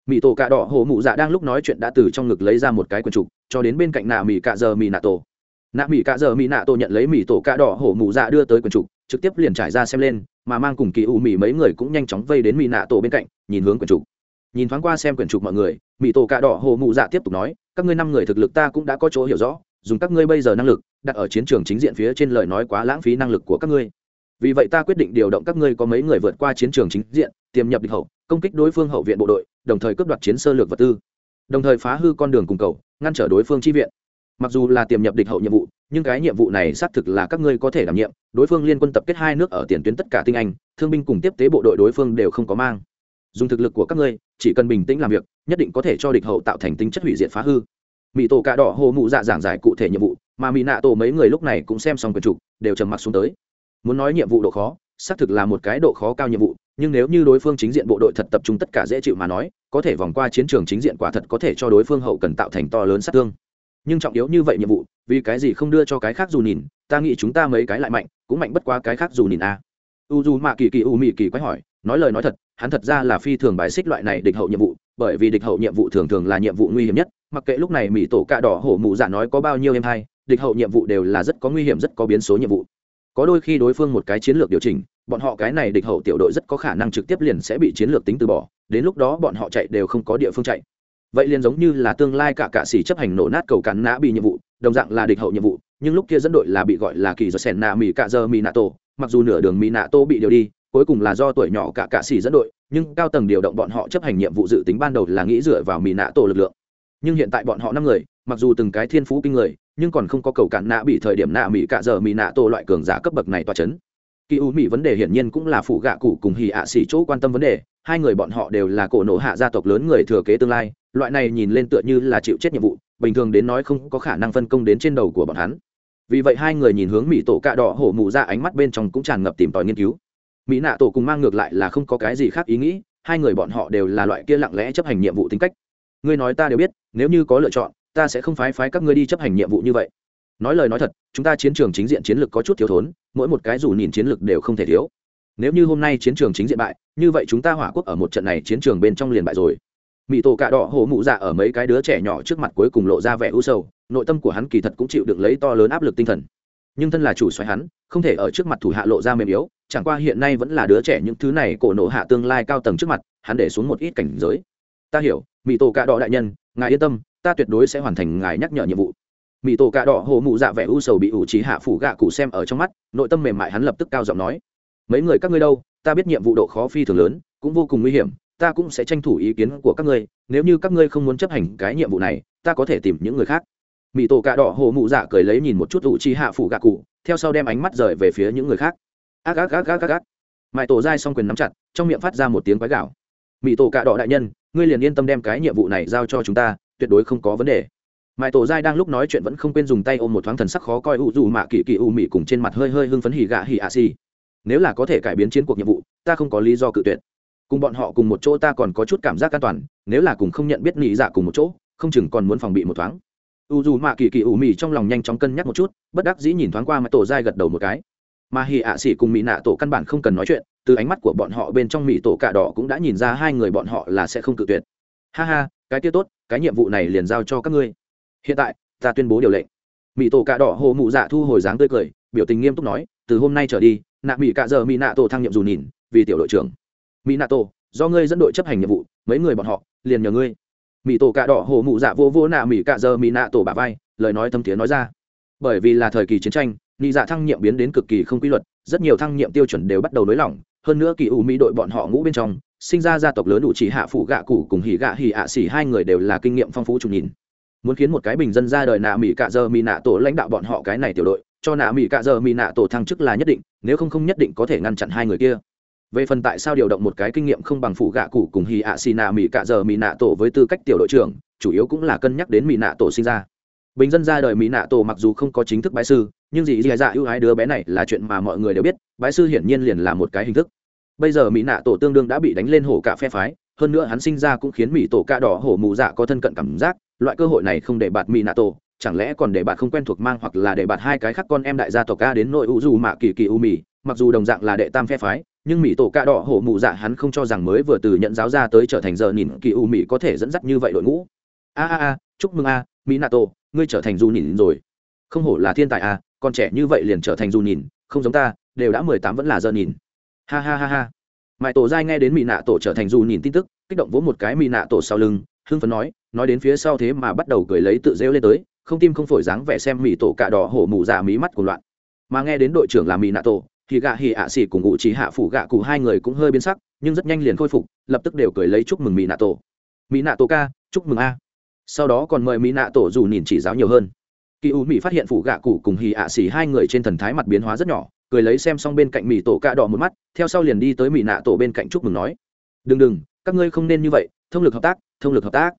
Mỹ tổ cạ đỏ hồ mụ dạ đang lúc nói chuyện đã từ trong ngực lấy ra một cái quần trục, cho đến bên cạnh nạ mỹ cạ giờ mỹ nạ tổ nạ mỹ cạ giờ mỹ nạ tổ nhận lấy mỹ tổ cạ đỏ hổ mụ dạ đưa tới quần trục, trực tiếp liền trải ra xem lên, mà mang cùng kỳ u mỹ mấy người cũng nhanh chóng vây đến mỹ nạ tổ bên cạnh, nhìn hướng quần trục. Nhìn thoáng qua xem quyển trục mọi người mỹ tổ cạ đỏ hồ mụ dạ tiếp tục nói, các ngươi năm người thực lực ta cũng đã có chỗ hiểu rõ, dùng các ngươi bây giờ năng lực, đặt ở chiến trường chính diện phía trên lời nói quá lãng phí năng lực của các ngươi. Vì vậy ta quyết định điều động các ngươi có mấy người vượt qua chiến trường chính diện, tiềm nhập địch hậu, công kích đối phương hậu viện bộ đội, đồng thời cướp đoạt chiến sơ lược vật tư. Đồng thời phá hư con đường cùng cầu, ngăn trở đối phương chi viện mặc dù là tiềm nhập địch hậu nhiệm vụ, nhưng cái nhiệm vụ này xác thực là các ngươi có thể đảm nhiệm. Đối phương liên quân tập kết hai nước ở tiền tuyến tất cả tinh anh, thương binh cùng tiếp tế bộ đội đối phương đều không có mang. Dùng thực lực của các ngươi, chỉ cần bình tĩnh làm việc, nhất định có thể cho địch hậu tạo thành tính chất hủy diệt phá hư. Mỹ tổ cà đỏ hồ mụ dạ giảng giải cụ thể nhiệm vụ, mà mỹ nạ tổ mấy người lúc này cũng xem xong quyển trục đều trầm mặc xuống tới. Muốn nói nhiệm vụ độ khó, xác thực là một cái độ khó cao nhiệm vụ, nhưng nếu như đối phương chính diện bộ đội thật tập trung tất cả dễ chịu mà nói, có thể vòng qua chiến trường chính diện quả thật có thể cho đối phương hậu cần tạo thành to lớn sát thương nhưng trọng yếu như vậy nhiệm vụ, vì cái gì không đưa cho cái khác dù nhìn, ta nghĩ chúng ta mấy cái lại mạnh, cũng mạnh bất quá cái khác dù nhìn a u dù mạ kỳ kỳ u mị kỳ quái hỏi, nói lời nói thật, hắn thật ra là phi thường bài xích loại này địch hậu nhiệm vụ, bởi vì địch hậu nhiệm vụ thường thường là nhiệm vụ nguy hiểm nhất, mặc kệ lúc này mỹ tổ cạ đỏ hổ mụ giả nói có bao nhiêu em hay địch hậu nhiệm vụ đều là rất có nguy hiểm, rất có biến số nhiệm vụ. Có đôi khi đối phương một cái chiến lược điều chỉnh, bọn họ cái này địch hậu tiểu đội rất có khả năng trực tiếp liền sẽ bị chiến lược tính từ bỏ, đến lúc đó bọn họ chạy đều không có địa phương chạy vậy liền giống như là tương lai cả cạ xỉ chấp hành nổ nát cầu cắn nã bị nhiệm vụ, đồng dạng là địch hậu nhiệm vụ, nhưng lúc kia dẫn đội là bị gọi là kỳ do sèn nạ mỹ cạ giờ mỹ nạ tổ, mặc dù nửa đường mỹ nạ tô bị điều đi, cuối cùng là do tuổi nhỏ cả cạ xỉ dẫn đội, nhưng cao tầng điều động bọn họ chấp hành nhiệm vụ dự tính ban đầu là nghĩ dựa vào mỹ nạ tổ lực lượng. Nhưng hiện tại bọn họ năm người, mặc dù từng cái thiên phú kinh người, nhưng còn không có cầu cản nạ bị thời điểm nạ mỹ cạ giờ mỹ nạ tổ loại cường giả cấp bậc này toa chấn. Kỳ u mỹ vấn đề hiển nhiên cũng là phụ gạ cụ cùng hì ạ xỉ chỗ quan tâm vấn đề hai người bọn họ đều là cổ nổ hạ gia tộc lớn người thừa kế tương lai, loại này nhìn lên tựa như là chịu chết nhiệm vụ, bình thường đến nói không có khả năng phân công đến trên đầu của bọn hắn. Vì vậy hai người nhìn hướng mỹ tổ cạ đỏ hổ mụ ra ánh mắt bên trong cũng tràn ngập tìm tòi nghiên cứu. Mỹ nạ tổ cùng mang ngược lại là không có cái gì khác ý nghĩ, hai người bọn họ đều là loại kia lặng lẽ chấp hành nhiệm vụ tính cách. Ngươi nói ta đều biết, nếu như có lựa chọn, ta sẽ không phái phái các ngươi đi chấp hành nhiệm vụ như vậy. Nói lời nói thật, chúng ta chiến trường chính diện chiến lược có chút thiếu thốn, mỗi một cái dù nhìn chiến lược đều không thể thiếu nếu như hôm nay chiến trường chính diện bại, như vậy chúng ta hỏa quốc ở một trận này chiến trường bên trong liền bại rồi. Mỹ tổ cạ đỏ hổ mụ dạ ở mấy cái đứa trẻ nhỏ trước mặt cuối cùng lộ ra vẻ u sầu, nội tâm của hắn kỳ thật cũng chịu được lấy to lớn áp lực tinh thần. Nhưng thân là chủ xoáy hắn, không thể ở trước mặt thủ hạ lộ ra mềm yếu, chẳng qua hiện nay vẫn là đứa trẻ những thứ này cổ nổ hạ tương lai cao tầng trước mặt, hắn để xuống một ít cảnh giới. Ta hiểu mỹ tổ cạ đỏ đại nhân, ngài yên tâm, ta tuyệt đối sẽ hoàn thành ngài nhắc nhở nhiệm vụ. Mỹ tổ cạ đỏ hồ mụ dạ vẻ u sầu bị ủ trí hạ phủ gạ cụ xem ở trong mắt, nội tâm mềm mại hắn lập tức cao giọng nói mấy người các ngươi đâu, ta biết nhiệm vụ độ khó phi thường lớn, cũng vô cùng nguy hiểm, ta cũng sẽ tranh thủ ý kiến của các ngươi, nếu như các ngươi không muốn chấp hành cái nhiệm vụ này, ta có thể tìm những người khác. Mỹ tổ cạ đỏ hồ mụ dạ cười lấy nhìn một chút ủ chi hạ phủ gạ cụ, theo sau đem ánh mắt rời về phía những người khác. Ác ác ác ác ác ác. Mãi tổ dai xong quyền nắm chặt, trong miệng phát ra một tiếng quái gạo. Mỹ tổ cạ đỏ đại nhân, ngươi liền yên tâm đem cái nhiệm vụ này giao cho chúng ta, tuyệt đối không có vấn đề. Mãi tổ dai đang lúc nói chuyện vẫn không quên dùng tay ôm một thoáng thần sắc khó coi ủ dù mạ kỳ kỳ u mị cùng trên mặt hơi hơi hưng phấn hỉ gạ hỉ ạ xì nếu là có thể cải biến chiến cuộc nhiệm vụ, ta không có lý do cự tuyệt. Cùng bọn họ cùng một chỗ ta còn có chút cảm giác an toàn, nếu là cùng không nhận biết nghĩ dạ cùng một chỗ, không chừng còn muốn phòng bị một thoáng. U dù mạ kỳ kỳ ủ mị trong lòng nhanh chóng cân nhắc một chút, bất đắc dĩ nhìn thoáng qua mà tổ dai gật đầu một cái. Mà hỉ ạ xỉ cùng mỹ nạ tổ căn bản không cần nói chuyện, từ ánh mắt của bọn họ bên trong mỹ tổ cạ đỏ cũng đã nhìn ra hai người bọn họ là sẽ không cự tuyệt. Ha ha, cái kia tốt, cái nhiệm vụ này liền giao cho các ngươi. Hiện tại, ta tuyên bố điều lệnh. Mỹ tổ cạ đỏ hồ mụ dạ thu hồi dáng tươi cười, biểu tình nghiêm túc nói, từ hôm nay trở đi nạ mỹ cạ giờ mỹ nạ tổ thăng nhiệm dù nhìn, vì tiểu đội trưởng. Mỹ nạ tổ, do ngươi dẫn đội chấp hành nhiệm vụ, mấy người bọn họ, liền nhờ ngươi. Mỹ tổ cạ đỏ hồ mụ dạ vô vô nạ mỹ cạ giờ mỹ nạ tổ bà vai, lời nói thâm thiế nói ra. Bởi vì là thời kỳ chiến tranh, nị dạ thăng nhiệm biến đến cực kỳ không quy luật, rất nhiều thăng nhiệm tiêu chuẩn đều bắt đầu nới lỏng. Hơn nữa kỳ ủ mỹ đội bọn họ ngũ bên trong, sinh ra gia tộc lớn đủ chỉ hạ phụ gạ cụ cùng hỉ gạ hỉ ạ xỉ hai người đều là kinh nghiệm phong phú chủ nhìn. Muốn khiến một cái bình dân ra đời nạ mỹ cạ giờ mỹ nạ tổ lãnh đạo bọn họ cái này tiểu đội cho nạ mỹ cạ giờ mỹ nạ tổ thăng chức là nhất định, nếu không không nhất định có thể ngăn chặn hai người kia. Về phần tại sao điều động một cái kinh nghiệm không bằng phụ gạ cụ cùng hì ạ xì nạ mỹ cạ giờ mỹ nạ tổ với tư cách tiểu đội trưởng, chủ yếu cũng là cân nhắc đến mỹ nạ tổ sinh ra. Bình dân ra đời mỹ nạ tổ mặc dù không có chính thức bái sư, nhưng dì dì dạ ưu ái đứa bé này là chuyện mà mọi người đều biết, bái sư hiển nhiên liền là một cái hình thức. Bây giờ mỹ nạ tổ tương đương đã bị đánh lên hổ cả phe phái, hơn nữa hắn sinh ra cũng khiến mỹ tổ ca đỏ hổ mù dạ có thân cận cảm giác, loại cơ hội này không để bạt mỹ nạ tổ chẳng lẽ còn để bạn không quen thuộc mang hoặc là để bạn hai cái khác con em đại gia tộc ca đến nội u dù mạ kỳ kỳ u mì, mặc dù đồng dạng là đệ tam phe phái, nhưng mỹ tổ ca đỏ hổ mụ dạ hắn không cho rằng mới vừa từ nhận giáo ra tới trở thành giờ nhìn kỳ u mì có thể dẫn dắt như vậy đội ngũ. A a a, chúc mừng a mỹ nato tổ ngươi trở thành du nhìn rồi. Không hổ là thiên tài a còn trẻ như vậy liền trở thành du nhìn không giống ta, đều đã mười tám vẫn là giờ nhìn ha ha ha ha. Mãi tổ giai nghe đến mỹ nạ tổ trở thành du nhìn tin tức, kích động vỗ một cái mỹ nạ tổ sau lưng, hưng phấn nói nói đến phía sau thế mà bắt đầu cười lấy tự rêu lên tới không tim không phổi dáng vẻ xem mỹ tổ cạ đỏ hổ mù dạ mí mắt của loạn. Mà nghe đến đội trưởng là mỹ nạ tổ, thì gạ hì ạ xỉ cùng ngụ trí hạ phủ gạ cụ hai người cũng hơi biến sắc, nhưng rất nhanh liền khôi phục, lập tức đều cười lấy chúc mừng mỹ nạ tổ. Mỹ nạ tổ ca, chúc mừng a. Sau đó còn mời mỹ nạ tổ dù nhìn chỉ giáo nhiều hơn. Kỳ u mỹ phát hiện phủ gạ cụ cùng hì ạ xỉ hai người trên thần thái mặt biến hóa rất nhỏ, cười lấy xem xong bên cạnh mỹ tổ cạ đỏ một mắt, theo sau liền đi tới mỹ nạ tổ bên cạnh chúc mừng nói. Đừng đừng, các ngươi không nên như vậy, thông lực hợp tác, thông lực hợp tác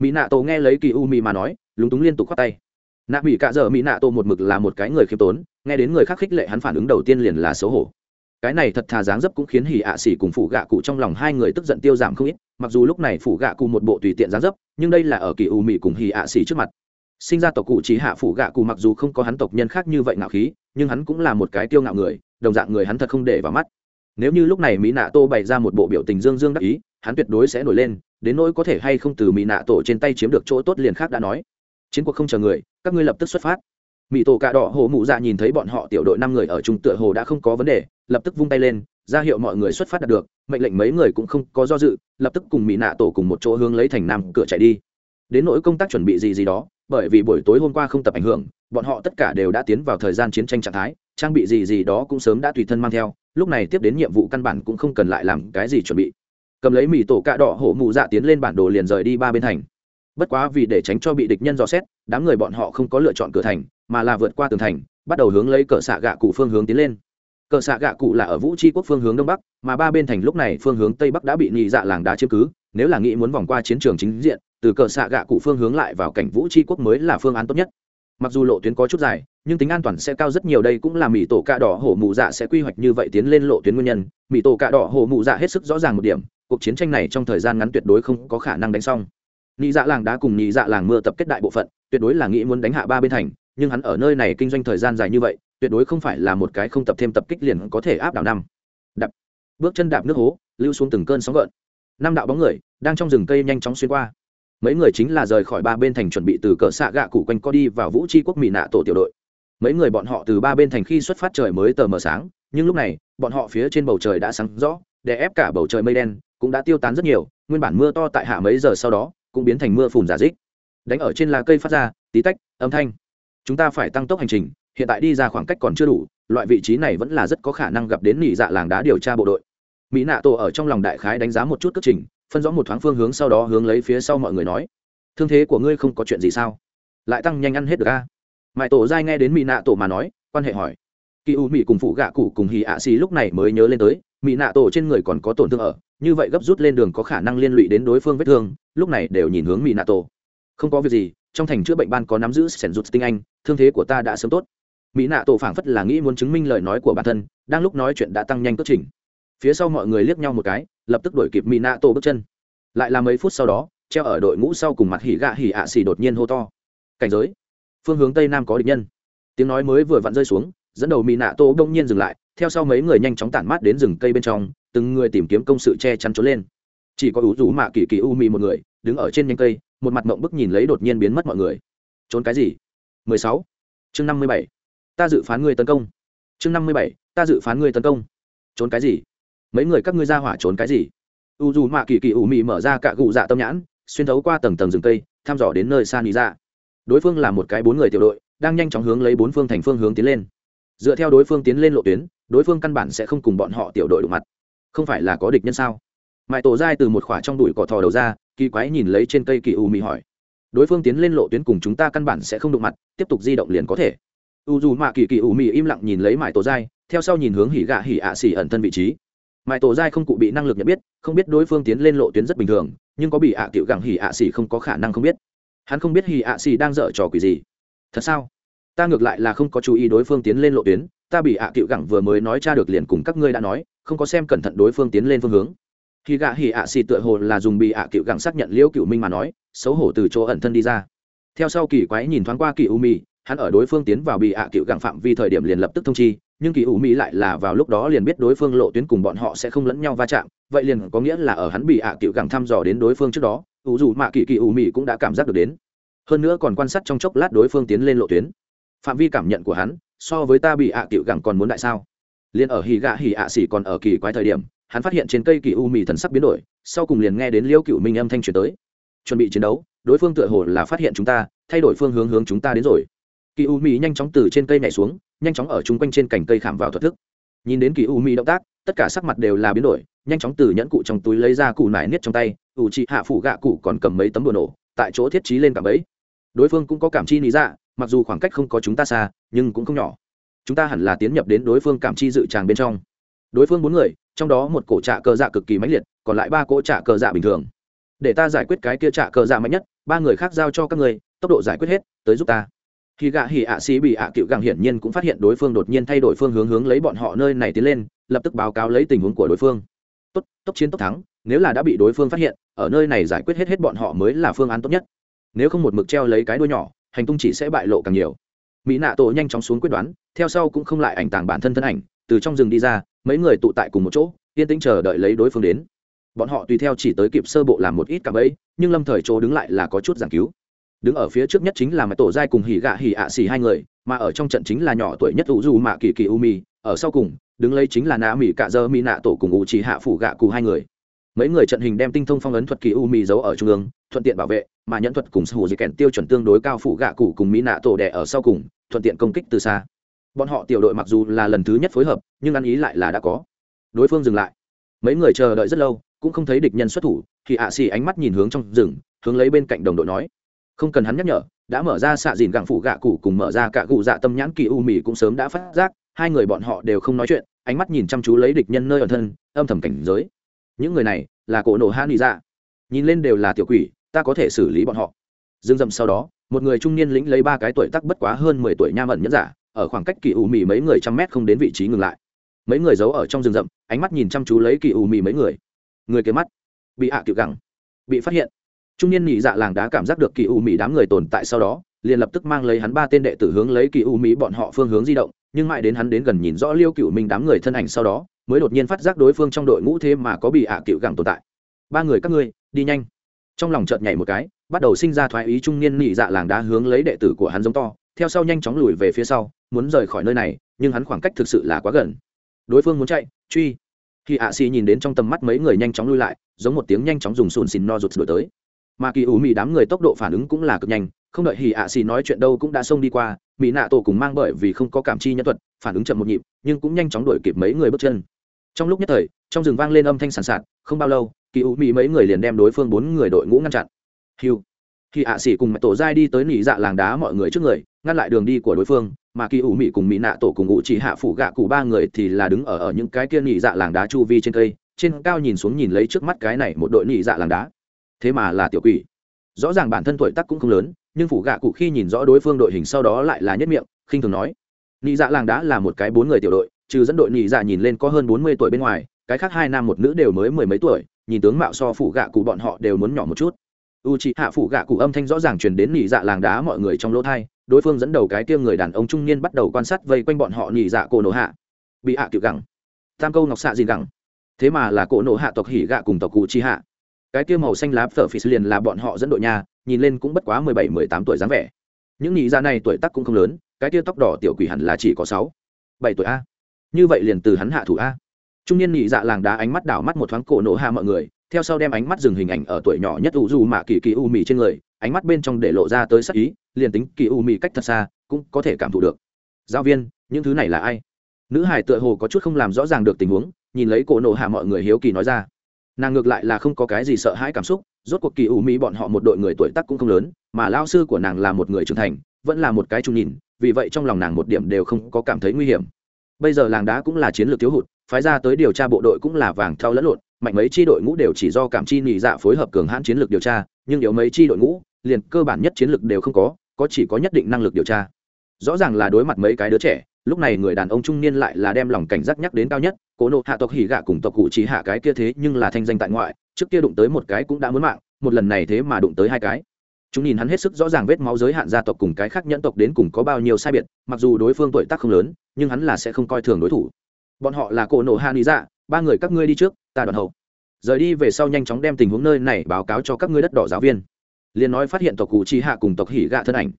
mỹ nạ tổ nghe lấy kỳ u mì mà nói, lúng túng liên tục khoát tay. Nạ mỹ cạ dở mỹ nạ tổ một mực là một cái người khiêm tốn, nghe đến người khác khích lệ hắn phản ứng đầu tiên liền là xấu hổ. Cái này thật thà dáng dấp cũng khiến hỉ ạ xỉ cùng phụ gạ cụ trong lòng hai người tức giận tiêu giảm không ít, mặc dù lúc này phụ gạ cụ một bộ tùy tiện dáng dấp, nhưng đây là ở kỳ u mì cùng hỉ ạ xỉ trước mặt. Sinh ra tộc cụ chỉ hạ phụ gạ cụ mặc dù không có hắn tộc nhân khác như vậy ngạo khí, nhưng hắn cũng là một cái tiêu ngạo người, đồng dạng người hắn thật không để vào mắt. Nếu như lúc này mỹ nạ tô bày ra một bộ biểu tình dương dương đắc ý, hắn tuyệt đối sẽ nổi lên đến nỗi có thể hay không từ mỹ nạ tổ trên tay chiếm được chỗ tốt liền khác đã nói. Chiến cuộc không chờ người, các ngươi lập tức xuất phát. Mỹ tổ cà đỏ hồ mụ dạ nhìn thấy bọn họ tiểu đội năm người ở trung tựa hồ đã không có vấn đề, lập tức vung tay lên, ra hiệu mọi người xuất phát đạt được, mệnh lệnh mấy người cũng không có do dự, lập tức cùng mỹ nạ tổ cùng một chỗ hướng lấy thành nam cửa chạy đi. Đến nỗi công tác chuẩn bị gì gì đó, bởi vì buổi tối hôm qua không tập ảnh hưởng, bọn họ tất cả đều đã tiến vào thời gian chiến tranh trạng thái, trang bị gì gì đó cũng sớm đã tùy thân mang theo, lúc này tiếp đến nhiệm vụ căn bản cũng không cần lại làm cái gì chuẩn bị cầm lấy mì tổ cạ đỏ hổ mụ dạ tiến lên bản đồ liền rời đi ba bên thành. Bất quá vì để tránh cho bị địch nhân dò xét, đám người bọn họ không có lựa chọn cửa thành, mà là vượt qua tường thành, bắt đầu hướng lấy cờ xạ gạ cụ phương hướng tiến lên. Cờ xạ gạ cụ là ở vũ tri quốc phương hướng đông bắc, mà ba bên thành lúc này phương hướng tây bắc đã bị nhị dạ làng đá chiếm cứ, nếu là nghĩ muốn vòng qua chiến trường chính diện, từ cờ xạ gạ cụ phương hướng lại vào cảnh vũ tri quốc mới là phương án tốt nhất. Mặc dù lộ tuyến có chút dài, nhưng tính an toàn sẽ cao rất nhiều đây cũng là mỹ tổ cạ đỏ hổ mụ dạ sẽ quy hoạch như vậy tiến lên lộ tuyến nguyên nhân. Mỹ tổ cạ đỏ hổ mụ dạ hết sức rõ ràng một điểm cuộc chiến tranh này trong thời gian ngắn tuyệt đối không có khả năng đánh xong. Nhị dạ làng đá cùng nhị dạ làng mưa tập kết đại bộ phận, tuyệt đối là nghĩ muốn đánh hạ ba bên thành, nhưng hắn ở nơi này kinh doanh thời gian dài như vậy, tuyệt đối không phải là một cái không tập thêm tập kích liền có thể áp đảo năm. Đập bước chân đạp nước hố, lưu xuống từng cơn sóng gợn. Năm đạo bóng người đang trong rừng cây nhanh chóng xuyên qua. Mấy người chính là rời khỏi ba bên thành chuẩn bị từ cỡ xạ gạ cụ quanh co đi vào vũ tri quốc mỹ nạ tổ tiểu đội. Mấy người bọn họ từ ba bên thành khi xuất phát trời mới tờ mờ sáng, nhưng lúc này, bọn họ phía trên bầu trời đã sáng rõ để ép cả bầu trời mây đen cũng đã tiêu tán rất nhiều, nguyên bản mưa to tại hạ mấy giờ sau đó, cũng biến thành mưa phùn giả dích. Đánh ở trên lá cây phát ra, tí tách, âm thanh. Chúng ta phải tăng tốc hành trình, hiện tại đi ra khoảng cách còn chưa đủ, loại vị trí này vẫn là rất có khả năng gặp đến nỉ dạ làng đá điều tra bộ đội. Mỹ nạ tổ ở trong lòng đại khái đánh giá một chút cất trình, phân rõ một thoáng phương hướng sau đó hướng lấy phía sau mọi người nói. Thương thế của ngươi không có chuyện gì sao? Lại tăng nhanh ăn hết được a mãi tổ dai nghe đến mỹ nạ tổ mà nói, quan hệ hỏi. Kỳ u mỹ cùng phụ gạ cụ cùng hì ạ xì lúc này mới nhớ lên tới, mỹ nạ tổ trên người còn có tổn thương ở như vậy gấp rút lên đường có khả năng liên lụy đến đối phương vết thương, lúc này đều nhìn hướng mỹ nạ tổ không có việc gì, trong thành chữa bệnh ban có nắm giữ sẻn rụt tinh anh, thương thế của ta đã sớm tốt. Mỹ nạ tổ phảng phất là nghĩ muốn chứng minh lời nói của bản thân, đang lúc nói chuyện đã tăng nhanh cất trình. Phía sau mọi người liếc nhau một cái, lập tức đổi kịp mỹ nạ tổ bước chân. Lại là mấy phút sau đó, treo ở đội ngũ sau cùng mặt hỉ gạ hỉ ạ xì đột nhiên hô to. Cảnh giới. Phương hướng tây nam có địch nhân. Tiếng nói mới vừa vặn rơi xuống, dẫn đầu mỹ nạ tổ đông nhiên dừng lại, theo sau mấy người nhanh chóng tản mát đến rừng cây bên trong từng người tìm kiếm công sự che chắn trốn lên. Chỉ có ủ rủ mạ kỳ kỳ u mị một người, đứng ở trên nhánh cây, một mặt mộng bức nhìn lấy đột nhiên biến mất mọi người. Trốn cái gì? 16. chương 57. ta dự phán người tấn công. Chương 57. ta dự phán người tấn công. Trốn cái gì? Mấy người các ngươi ra hỏa trốn cái gì? U dù mạ kỳ kỳ ủ mị mở ra cả gụ dạ tâm nhãn, xuyên thấu qua tầng tầng rừng cây, thăm dò đến nơi san lý ra dạ. đối phương là một cái bốn người tiểu đội, đang nhanh chóng hướng lấy bốn phương thành phương hướng tiến lên. Dựa theo đối phương tiến lên lộ tuyến, đối phương căn bản sẽ không cùng bọn họ tiểu đội đụng mặt không phải là có địch nhân sao? Mãi tổ dai từ một khỏa trong đùi cỏ thò đầu ra, kỳ quái nhìn lấy trên cây kỳ u mị hỏi. Đối phương tiến lên lộ tuyến cùng chúng ta căn bản sẽ không đụng mặt, tiếp tục di động liền có thể. U dù mạ kỳ kỳ u mị im lặng nhìn lấy mãi tổ dai theo sau nhìn hướng hỉ gạ hỉ ạ xỉ ẩn thân vị trí. Mãi tổ dai không cụ bị năng lực nhận biết, không biết đối phương tiến lên lộ tuyến rất bình thường, nhưng có bị ạ cựu gặng hỉ ạ xỉ không có khả năng không biết. Hắn không biết hỉ ạ xỉ đang dở trò quỷ gì. Thật sao? Ta ngược lại là không có chú ý đối phương tiến lên lộ tuyến ta bị ạ cựu gặng vừa mới nói cha được liền cùng các ngươi đã nói, không có xem cẩn thận đối phương tiến lên phương hướng. Khi gạ hỉ ạ xì tựa hồ là dùng bị ạ cựu gặng xác nhận liễu cựu minh mà nói, xấu hổ từ chỗ ẩn thân đi ra. Theo sau kỳ quái nhìn thoáng qua kỳ u mi hắn ở đối phương tiến vào bị ạ cựu gặng phạm vi thời điểm liền lập tức thông chi, nhưng kỳ u mi lại là vào lúc đó liền biết đối phương lộ tuyến cùng bọn họ sẽ không lẫn nhau va chạm, vậy liền có nghĩa là ở hắn bị ạ cựu gẳng thăm dò đến đối phương trước đó, ủ dù mạ kỳ kỳ u mi cũng đã cảm giác được đến. Hơn nữa còn quan sát trong chốc lát đối phương tiến lên lộ tuyến. Phạm vi cảm nhận của hắn so với ta bị ạ à cựu gẳng còn muốn đại sao? Liền ở hì gạ hì ạ xỉ còn ở kỳ quái thời điểm, hắn phát hiện trên cây kỳ u mì thần sắc biến đổi, sau cùng liền nghe đến liêu cựu minh âm thanh truyền tới. Chuẩn bị chiến đấu, đối phương tựa hồ là phát hiện chúng ta, thay đổi phương hướng hướng chúng ta đến rồi. Kỳ u mì nhanh chóng từ trên cây nhảy xuống, nhanh chóng ở chung quanh trên cành cây khảm vào thuật thức. Nhìn đến kỳ u mi động tác, tất cả sắc mặt đều là biến đổi, nhanh chóng từ nhẫn cụ trong túi lấy ra cụ nải niết trong tay, ủ chị hạ phủ gạ cụ còn cầm mấy tấm bùa nổ, tại chỗ thiết trí lên cả bẫy. Đối phương cũng có cảm chi lý dạ mặc dù khoảng cách không có chúng ta xa, nhưng cũng không nhỏ. Chúng ta hẳn là tiến nhập đến đối phương cảm chi dự tràng bên trong. Đối phương bốn người, trong đó một cổ trạ cờ dạ cực kỳ mãnh liệt, còn lại ba cỗ trạ cờ dạ bình thường. Để ta giải quyết cái kia trạ cờ dạ mạnh nhất, ba người khác giao cho các người tốc độ giải quyết hết, tới giúp ta. Khi gạ hỉ ạ xì bị ạ cựu gàng hiển nhiên cũng phát hiện đối phương đột nhiên thay đổi phương hướng hướng lấy bọn họ nơi này tiến lên, lập tức báo cáo lấy tình huống của đối phương. Tốt, tốc chiến tốc thắng, nếu là đã bị đối phương phát hiện, ở nơi này giải quyết hết hết bọn họ mới là phương án tốt nhất. Nếu không một mực treo lấy cái đuôi nhỏ hành tung chỉ sẽ bại lộ càng nhiều. Mỹ nạ tổ nhanh chóng xuống quyết đoán, theo sau cũng không lại ảnh tàng bản thân thân ảnh, từ trong rừng đi ra, mấy người tụ tại cùng một chỗ, yên tĩnh chờ đợi lấy đối phương đến. Bọn họ tùy theo chỉ tới kịp sơ bộ làm một ít cả bẫy nhưng lâm thời chỗ đứng lại là có chút giảng cứu. Đứng ở phía trước nhất chính là mẹ tổ giai cùng hỉ gạ hỉ ạ xì hai người, mà ở trong trận chính là nhỏ tuổi nhất u du mạ kỳ kỳ u mì ở sau cùng, đứng lấy chính là nạ mỹ cạ dơ mỹ nạ tổ cùng u chỉ hạ phủ gạ cụ hai người mấy người trận hình đem tinh thông phong ấn thuật kỳ u mi giấu ở trung ương, thuận tiện bảo vệ, mà nhẫn thuật cùng hủ di kèn tiêu chuẩn tương đối cao phủ gạ cụ cùng mỹ nạ tổ đẻ ở sau cùng, thuận tiện công kích từ xa. Bọn họ tiểu đội mặc dù là lần thứ nhất phối hợp, nhưng ăn ý lại là đã có. Đối phương dừng lại. Mấy người chờ đợi rất lâu, cũng không thấy địch nhân xuất thủ, thì ạ xì ánh mắt nhìn hướng trong rừng, hướng lấy bên cạnh đồng đội nói. Không cần hắn nhắc nhở, đã mở ra xạ dìn gặng phụ gạ cụ cùng mở ra cả cụ dạ tâm nhãn kỳ u mì cũng sớm đã phát giác, hai người bọn họ đều không nói chuyện, ánh mắt nhìn chăm chú lấy địch nhân nơi ở thân, âm thầm cảnh giới những người này là cổ nổ hạ nị dạ. Nhìn lên đều là tiểu quỷ, ta có thể xử lý bọn họ. Dương dầm sau đó, một người trung niên lĩnh lấy ba cái tuổi tắc bất quá hơn mười tuổi nha ẩn nhẫn giả, ở khoảng cách kỳ u mì mấy người trăm mét không đến vị trí ngừng lại. Mấy người giấu ở trong rừng rậm, ánh mắt nhìn chăm chú lấy kỳ u mì mấy người. Người kế mắt bị hạ à cựu gẳng, bị phát hiện. Trung niên nhị dạ làng đá cảm giác được kỳ u mì đám người tồn tại sau đó, liền lập tức mang lấy hắn ba tên đệ tử hướng lấy kỳ u mì bọn họ phương hướng di động, nhưng mãi đến hắn đến gần nhìn rõ liêu cựu minh đám người thân ảnh sau đó mới đột nhiên phát giác đối phương trong đội ngũ thế mà có bị ạ à cựu gẳng tồn tại. Ba người các ngươi, đi nhanh. Trong lòng chợt nhảy một cái, bắt đầu sinh ra thoái ý trung niên nị dạ làng đá hướng lấy đệ tử của hắn giống to, theo sau nhanh chóng lùi về phía sau, muốn rời khỏi nơi này, nhưng hắn khoảng cách thực sự là quá gần. Đối phương muốn chạy, truy. Khi ạ xì nhìn đến trong tầm mắt mấy người nhanh chóng lui lại, giống một tiếng nhanh chóng dùng sùn xìn no rụt đổi tới. Mà kỳ ủ mị đám người tốc độ phản ứng cũng là cực nhanh, không đợi hì ạ xì nói chuyện đâu cũng đã xông đi qua mỹ nạ tổ cùng mang bởi vì không có cảm chi nhân thuật, phản ứng chậm một nhịp, nhưng cũng nhanh chóng đuổi kịp mấy người bước chân. Trong lúc nhất thời, trong rừng vang lên âm thanh sàn sạt, không bao lâu, kỳ U mị mấy người liền đem đối phương bốn người đội ngũ ngăn chặn. Hiu. Khi ạ xỉ cùng mẹ tổ giai đi tới nỉ dạ làng đá mọi người trước người, ngăn lại đường đi của đối phương, mà kỳ ủ mị cùng mỹ nạ tổ cùng ngụ chỉ hạ phủ gạ cụ ba người thì là đứng ở ở những cái kia nỉ dạ làng đá chu vi trên cây, trên cao nhìn xuống nhìn lấy trước mắt cái này một đội nỉ dạ làng đá. Thế mà là tiểu quỷ. Rõ ràng bản thân tuổi tác cũng không lớn nhưng phủ gạ cụ khi nhìn rõ đối phương đội hình sau đó lại là nhất miệng, khinh thường nói, nị dạ làng đã là một cái bốn người tiểu đội, trừ dẫn đội nị dạ nhìn lên có hơn bốn mươi tuổi bên ngoài, cái khác hai nam một nữ đều mới mười mấy tuổi, nhìn tướng mạo so phủ gạ cụ bọn họ đều muốn nhỏ một chút. U c hạ phủ gạ cụ âm thanh rõ ràng truyền đến nị dạ làng đá mọi người trong lỗ thai, đối phương dẫn đầu cái kia người đàn ông trung niên bắt đầu quan sát vây quanh bọn họ nị dạ cổ nổ hạ. Bị hạ cựu gẳng. Tam câu ngọc xạ gì gẳng. Thế mà là cổ nổ hạ tộc hỉ gạ cùng tộc cụ chi hạ cái kia màu xanh lá phở phì liền là bọn họ dẫn đội nhà nhìn lên cũng bất quá mười bảy, mười tám tuổi dáng vẻ. Những nhị gia này tuổi tác cũng không lớn, cái kia tóc đỏ tiểu quỷ hẳn là chỉ có sáu, bảy tuổi a. Như vậy liền từ hắn hạ thủ a. Trung niên nhị dạ làng đá ánh mắt đảo mắt một thoáng cổ nổ hạ mọi người, theo sau đem ánh mắt dừng hình ảnh ở tuổi nhỏ nhất u du mạ kỳ kỳ u mì trên người, ánh mắt bên trong để lộ ra tới sắc ý, liền tính kỳ u mì cách thật xa, cũng có thể cảm thụ được. Giáo viên, những thứ này là ai? Nữ hải tựa hồ có chút không làm rõ ràng được tình huống, nhìn lấy cổ nổ hạ mọi người hiếu kỳ nói ra nàng ngược lại là không có cái gì sợ hãi cảm xúc, rốt cuộc kỳ ủ mỹ bọn họ một đội người tuổi tác cũng không lớn, mà lao sư của nàng là một người trưởng thành, vẫn là một cái trung nhìn, vì vậy trong lòng nàng một điểm đều không có cảm thấy nguy hiểm. Bây giờ làng đá cũng là chiến lược thiếu hụt, phái ra tới điều tra bộ đội cũng là vàng thao lẫn lộn, mạnh mấy chi đội ngũ đều chỉ do cảm chi nhị dạ phối hợp cường hãn chiến lược điều tra, nhưng yếu mấy chi đội ngũ, liền cơ bản nhất chiến lược đều không có có chỉ có nhất định năng lực điều tra. Rõ ràng là đối mặt mấy cái đứa trẻ lúc này người đàn ông trung niên lại là đem lòng cảnh giác nhắc đến cao nhất, cố nộ hạ tộc hỉ gạ cùng tộc cụ chỉ hạ cái kia thế nhưng là thanh danh tại ngoại, trước kia đụng tới một cái cũng đã muốn mạng, một lần này thế mà đụng tới hai cái. Chúng nhìn hắn hết sức rõ ràng vết máu giới hạn gia tộc cùng cái khác nhẫn tộc đến cùng có bao nhiêu sai biệt, mặc dù đối phương tuổi tác không lớn, nhưng hắn là sẽ không coi thường đối thủ. Bọn họ là cổ nộ hạ lý dạ ba người các ngươi đi trước, ta đoàn hậu. Rời đi về sau nhanh chóng đem tình huống nơi này báo cáo cho các ngươi đất đỏ giáo viên. Liền nói phát hiện tộc cụ chi hạ cùng tộc hỉ gạ thân ảnh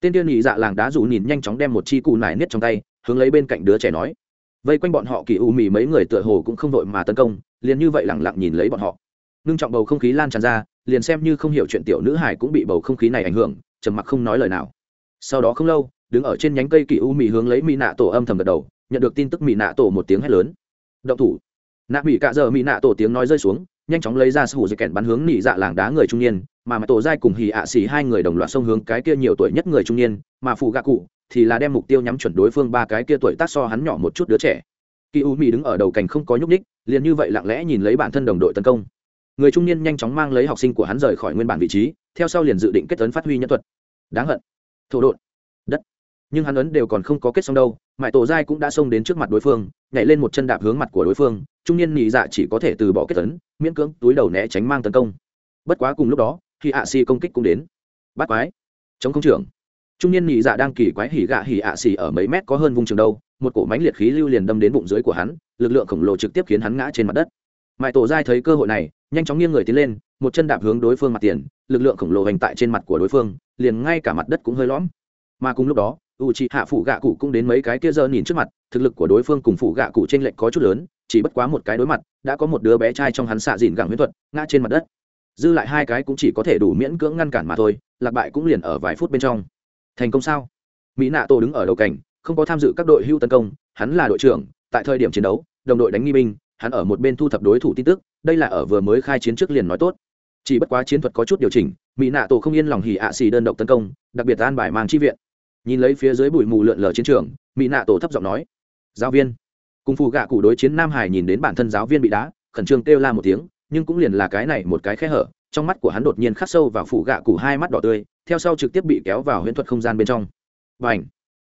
tên tiên nhị dạ làng đá rủ nhìn nhanh chóng đem một chi cụ nải niết trong tay, hướng lấy bên cạnh đứa trẻ nói. Vây quanh bọn họ kỳ u mì mấy người tựa hồ cũng không vội mà tấn công, liền như vậy lẳng lặng nhìn lấy bọn họ. Ngưng trọng bầu không khí lan tràn ra, liền xem như không hiểu chuyện tiểu nữ hải cũng bị bầu không khí này ảnh hưởng, trầm mặc không nói lời nào. Sau đó không lâu, đứng ở trên nhánh cây kỳ u mì hướng lấy mỹ nạ tổ âm thầm gật đầu, nhận được tin tức mỹ nạ tổ một tiếng hét lớn. Động thủ. Nạ mỹ cạ giờ mỹ nạ tổ tiếng nói rơi xuống, nhanh chóng lấy ra sủ dây kẹn bắn hướng Nị dạ làng đá người trung niên mà mà tổ giai cùng hì ạ xì hai người đồng loạt xông hướng cái kia nhiều tuổi nhất người trung niên, mà phụ gạ cụ thì là đem mục tiêu nhắm chuẩn đối phương ba cái kia tuổi tác so hắn nhỏ một chút đứa trẻ. Kỳ u mỹ đứng ở đầu cành không có nhúc ních liền như vậy lặng lẽ nhìn lấy bản thân đồng đội tấn công. Người trung niên nhanh chóng mang lấy học sinh của hắn rời khỏi nguyên bản vị trí, theo sau liền dự định kết ấn phát huy nhân thuật. Đáng hận. Thổ đột đất. Nhưng hắn ấn đều còn không có kết xong đâu mãi tổ giai cũng đã xông đến trước mặt đối phương, nhảy lên một chân đạp hướng mặt của đối phương, trung niên nhị dạ chỉ có thể từ bỏ kết ấn, miễn cưỡng túi đầu né tránh mang tấn công. Bất quá cùng lúc đó khi ạ xì công kích cũng đến. Bắt quái. Chống công trưởng. Trung niên nhị dạ đang kỳ quái hỉ gạ hỉ ạ xì ở mấy mét có hơn vùng trường đâu, một cổ mánh liệt khí lưu liền đâm đến bụng dưới của hắn, lực lượng khổng lồ trực tiếp khiến hắn ngã trên mặt đất. Mãi tổ giai thấy cơ hội này, nhanh chóng nghiêng người tiến lên, một chân đạp hướng đối phương mặt tiền, lực lượng khổng lồ hành tại trên mặt của đối phương, liền ngay cả mặt đất cũng hơi lõm. Mà cùng lúc đó u c hạ phủ gạ cụ cũng đến mấy cái kia giờ nhìn trước mặt, thực lực của đối phương cùng phủ gạ cụ t r ê n lệch có chút lớn, chỉ bất quá một cái đối mặt, đã có một đứa bé trai trong hắn xạ dìn gẳng huyết thuật, ngã trên mặt đất dư lại hai cái cũng chỉ có thể đủ miễn cưỡng ngăn cản mà thôi, lạc bại cũng liền ở vài phút bên trong. Thành công sao? Mỹ nạ tổ đứng ở đầu cảnh, không có tham dự các đội hưu tấn công, hắn là đội trưởng, tại thời điểm chiến đấu, đồng đội đánh nghi binh, hắn ở một bên thu thập đối thủ tin tức, đây là ở vừa mới khai chiến trước liền nói tốt. Chỉ bất quá chiến thuật có chút điều chỉnh, mỹ nạ tổ không yên lòng hỉ ạ xì đơn độc tấn công, đặc biệt an bài mang chi viện. Nhìn lấy phía dưới bụi mù lượn lờ chiến trường, mỹ nạ tổ thấp giọng nói, giáo viên. Cùng phù gạ cụ đối chiến nam hải nhìn đến bản thân giáo viên bị đá, khẩn trương kêu la một tiếng nhưng cũng liền là cái này một cái khe hở, trong mắt của hắn đột nhiên khắc sâu vào phủ gạ cụ hai mắt đỏ tươi, theo sau trực tiếp bị kéo vào huyễn thuật không gian bên trong. Và ảnh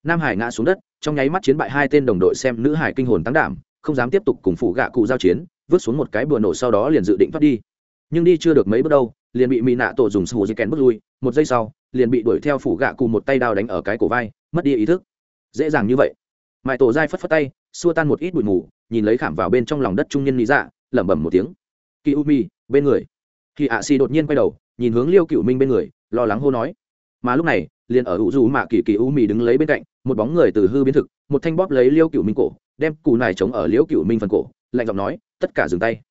nam hải ngã xuống đất, trong nháy mắt chiến bại hai tên đồng đội xem nữ hải kinh hồn tăng đảm, không dám tiếp tục cùng phủ gạ cụ giao chiến, vứt xuống một cái bừa nổ sau đó liền dự định thoát đi. Nhưng đi chưa được mấy bước đâu, liền bị mỹ nạ tổ dùng sù dây kèn bước lui, một giây sau, liền bị đuổi theo phủ gạ cụ một tay đao đánh ở cái cổ vai, mất đi ý thức. Dễ dàng như vậy. Mãi tổ dai phất phất tay, xua tan một ít bụi mù, nhìn lấy khảm vào bên trong lòng đất trung nhân lý dạ lẩm bẩm một tiếng kỳ u mi bên người. Khi ạ xì đột nhiên quay đầu, nhìn hướng liêu cựu minh bên người, lo lắng hô nói. Mà lúc này, liền ở ủ dù mạ kỳ kỳ u mì đứng lấy bên cạnh, một bóng người từ hư biến thực, một thanh bóp lấy liêu cựu minh cổ, đem cù này chống ở liêu cựu minh phần cổ, lạnh giọng nói, tất cả dừng tay.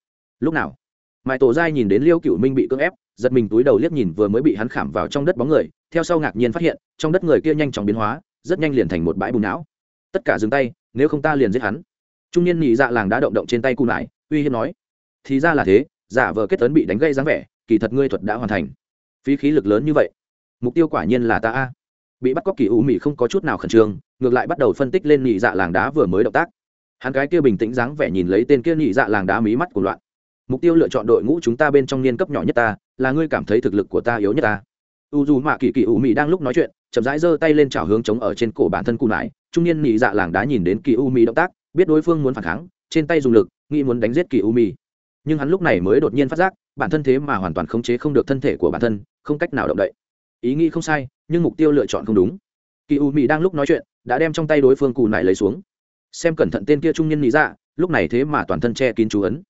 Lúc nào? Mãi tổ dai nhìn đến liêu cựu minh bị cưỡng ép, giật mình túi đầu liếc nhìn vừa mới bị hắn khảm vào trong đất bóng người, theo sau ngạc nhiên phát hiện, trong đất người kia nhanh chóng biến hóa, rất nhanh liền thành một bãi bùn não. Tất cả dừng tay, nếu không ta liền giết hắn. Trung niên nhị dạ làng đã động động trên tay cù nải, uy hiếp nói thì ra là thế, giả vờ kết tấn bị đánh gây dáng vẻ, kỳ thật ngươi thuật đã hoàn thành. Phí khí lực lớn như vậy, mục tiêu quả nhiên là ta a. Bị bắt cóc kỳ u mỹ không có chút nào khẩn trương, ngược lại bắt đầu phân tích lên nhị dạ làng đá vừa mới động tác. Hắn cái kia bình tĩnh dáng vẻ nhìn lấy tên kia nhị dạ làng đá mí mắt của loạn. Mục tiêu lựa chọn đội ngũ chúng ta bên trong niên cấp nhỏ nhất ta, là ngươi cảm thấy thực lực của ta yếu nhất ta. U dù mạ kỳ kỳ u mỹ đang lúc nói chuyện, chậm rãi giơ tay lên chảo hướng chống ở trên cổ bản thân cụ nải, trung niên nhị dạ làng đá nhìn đến kỳ u mỹ động tác, biết đối phương muốn phản kháng, trên tay dùng lực, nghĩ muốn đánh giết kỳ u mỹ nhưng hắn lúc này mới đột nhiên phát giác, bản thân thế mà hoàn toàn khống chế không được thân thể của bản thân, không cách nào động đậy. Ý nghĩ không sai, nhưng mục tiêu lựa chọn không đúng. Kỳ u mỹ đang lúc nói chuyện, đã đem trong tay đối phương cù nải lấy xuống. Xem cẩn thận tên kia trung niên nhị dạ lúc này thế mà toàn thân che kín chú ấn.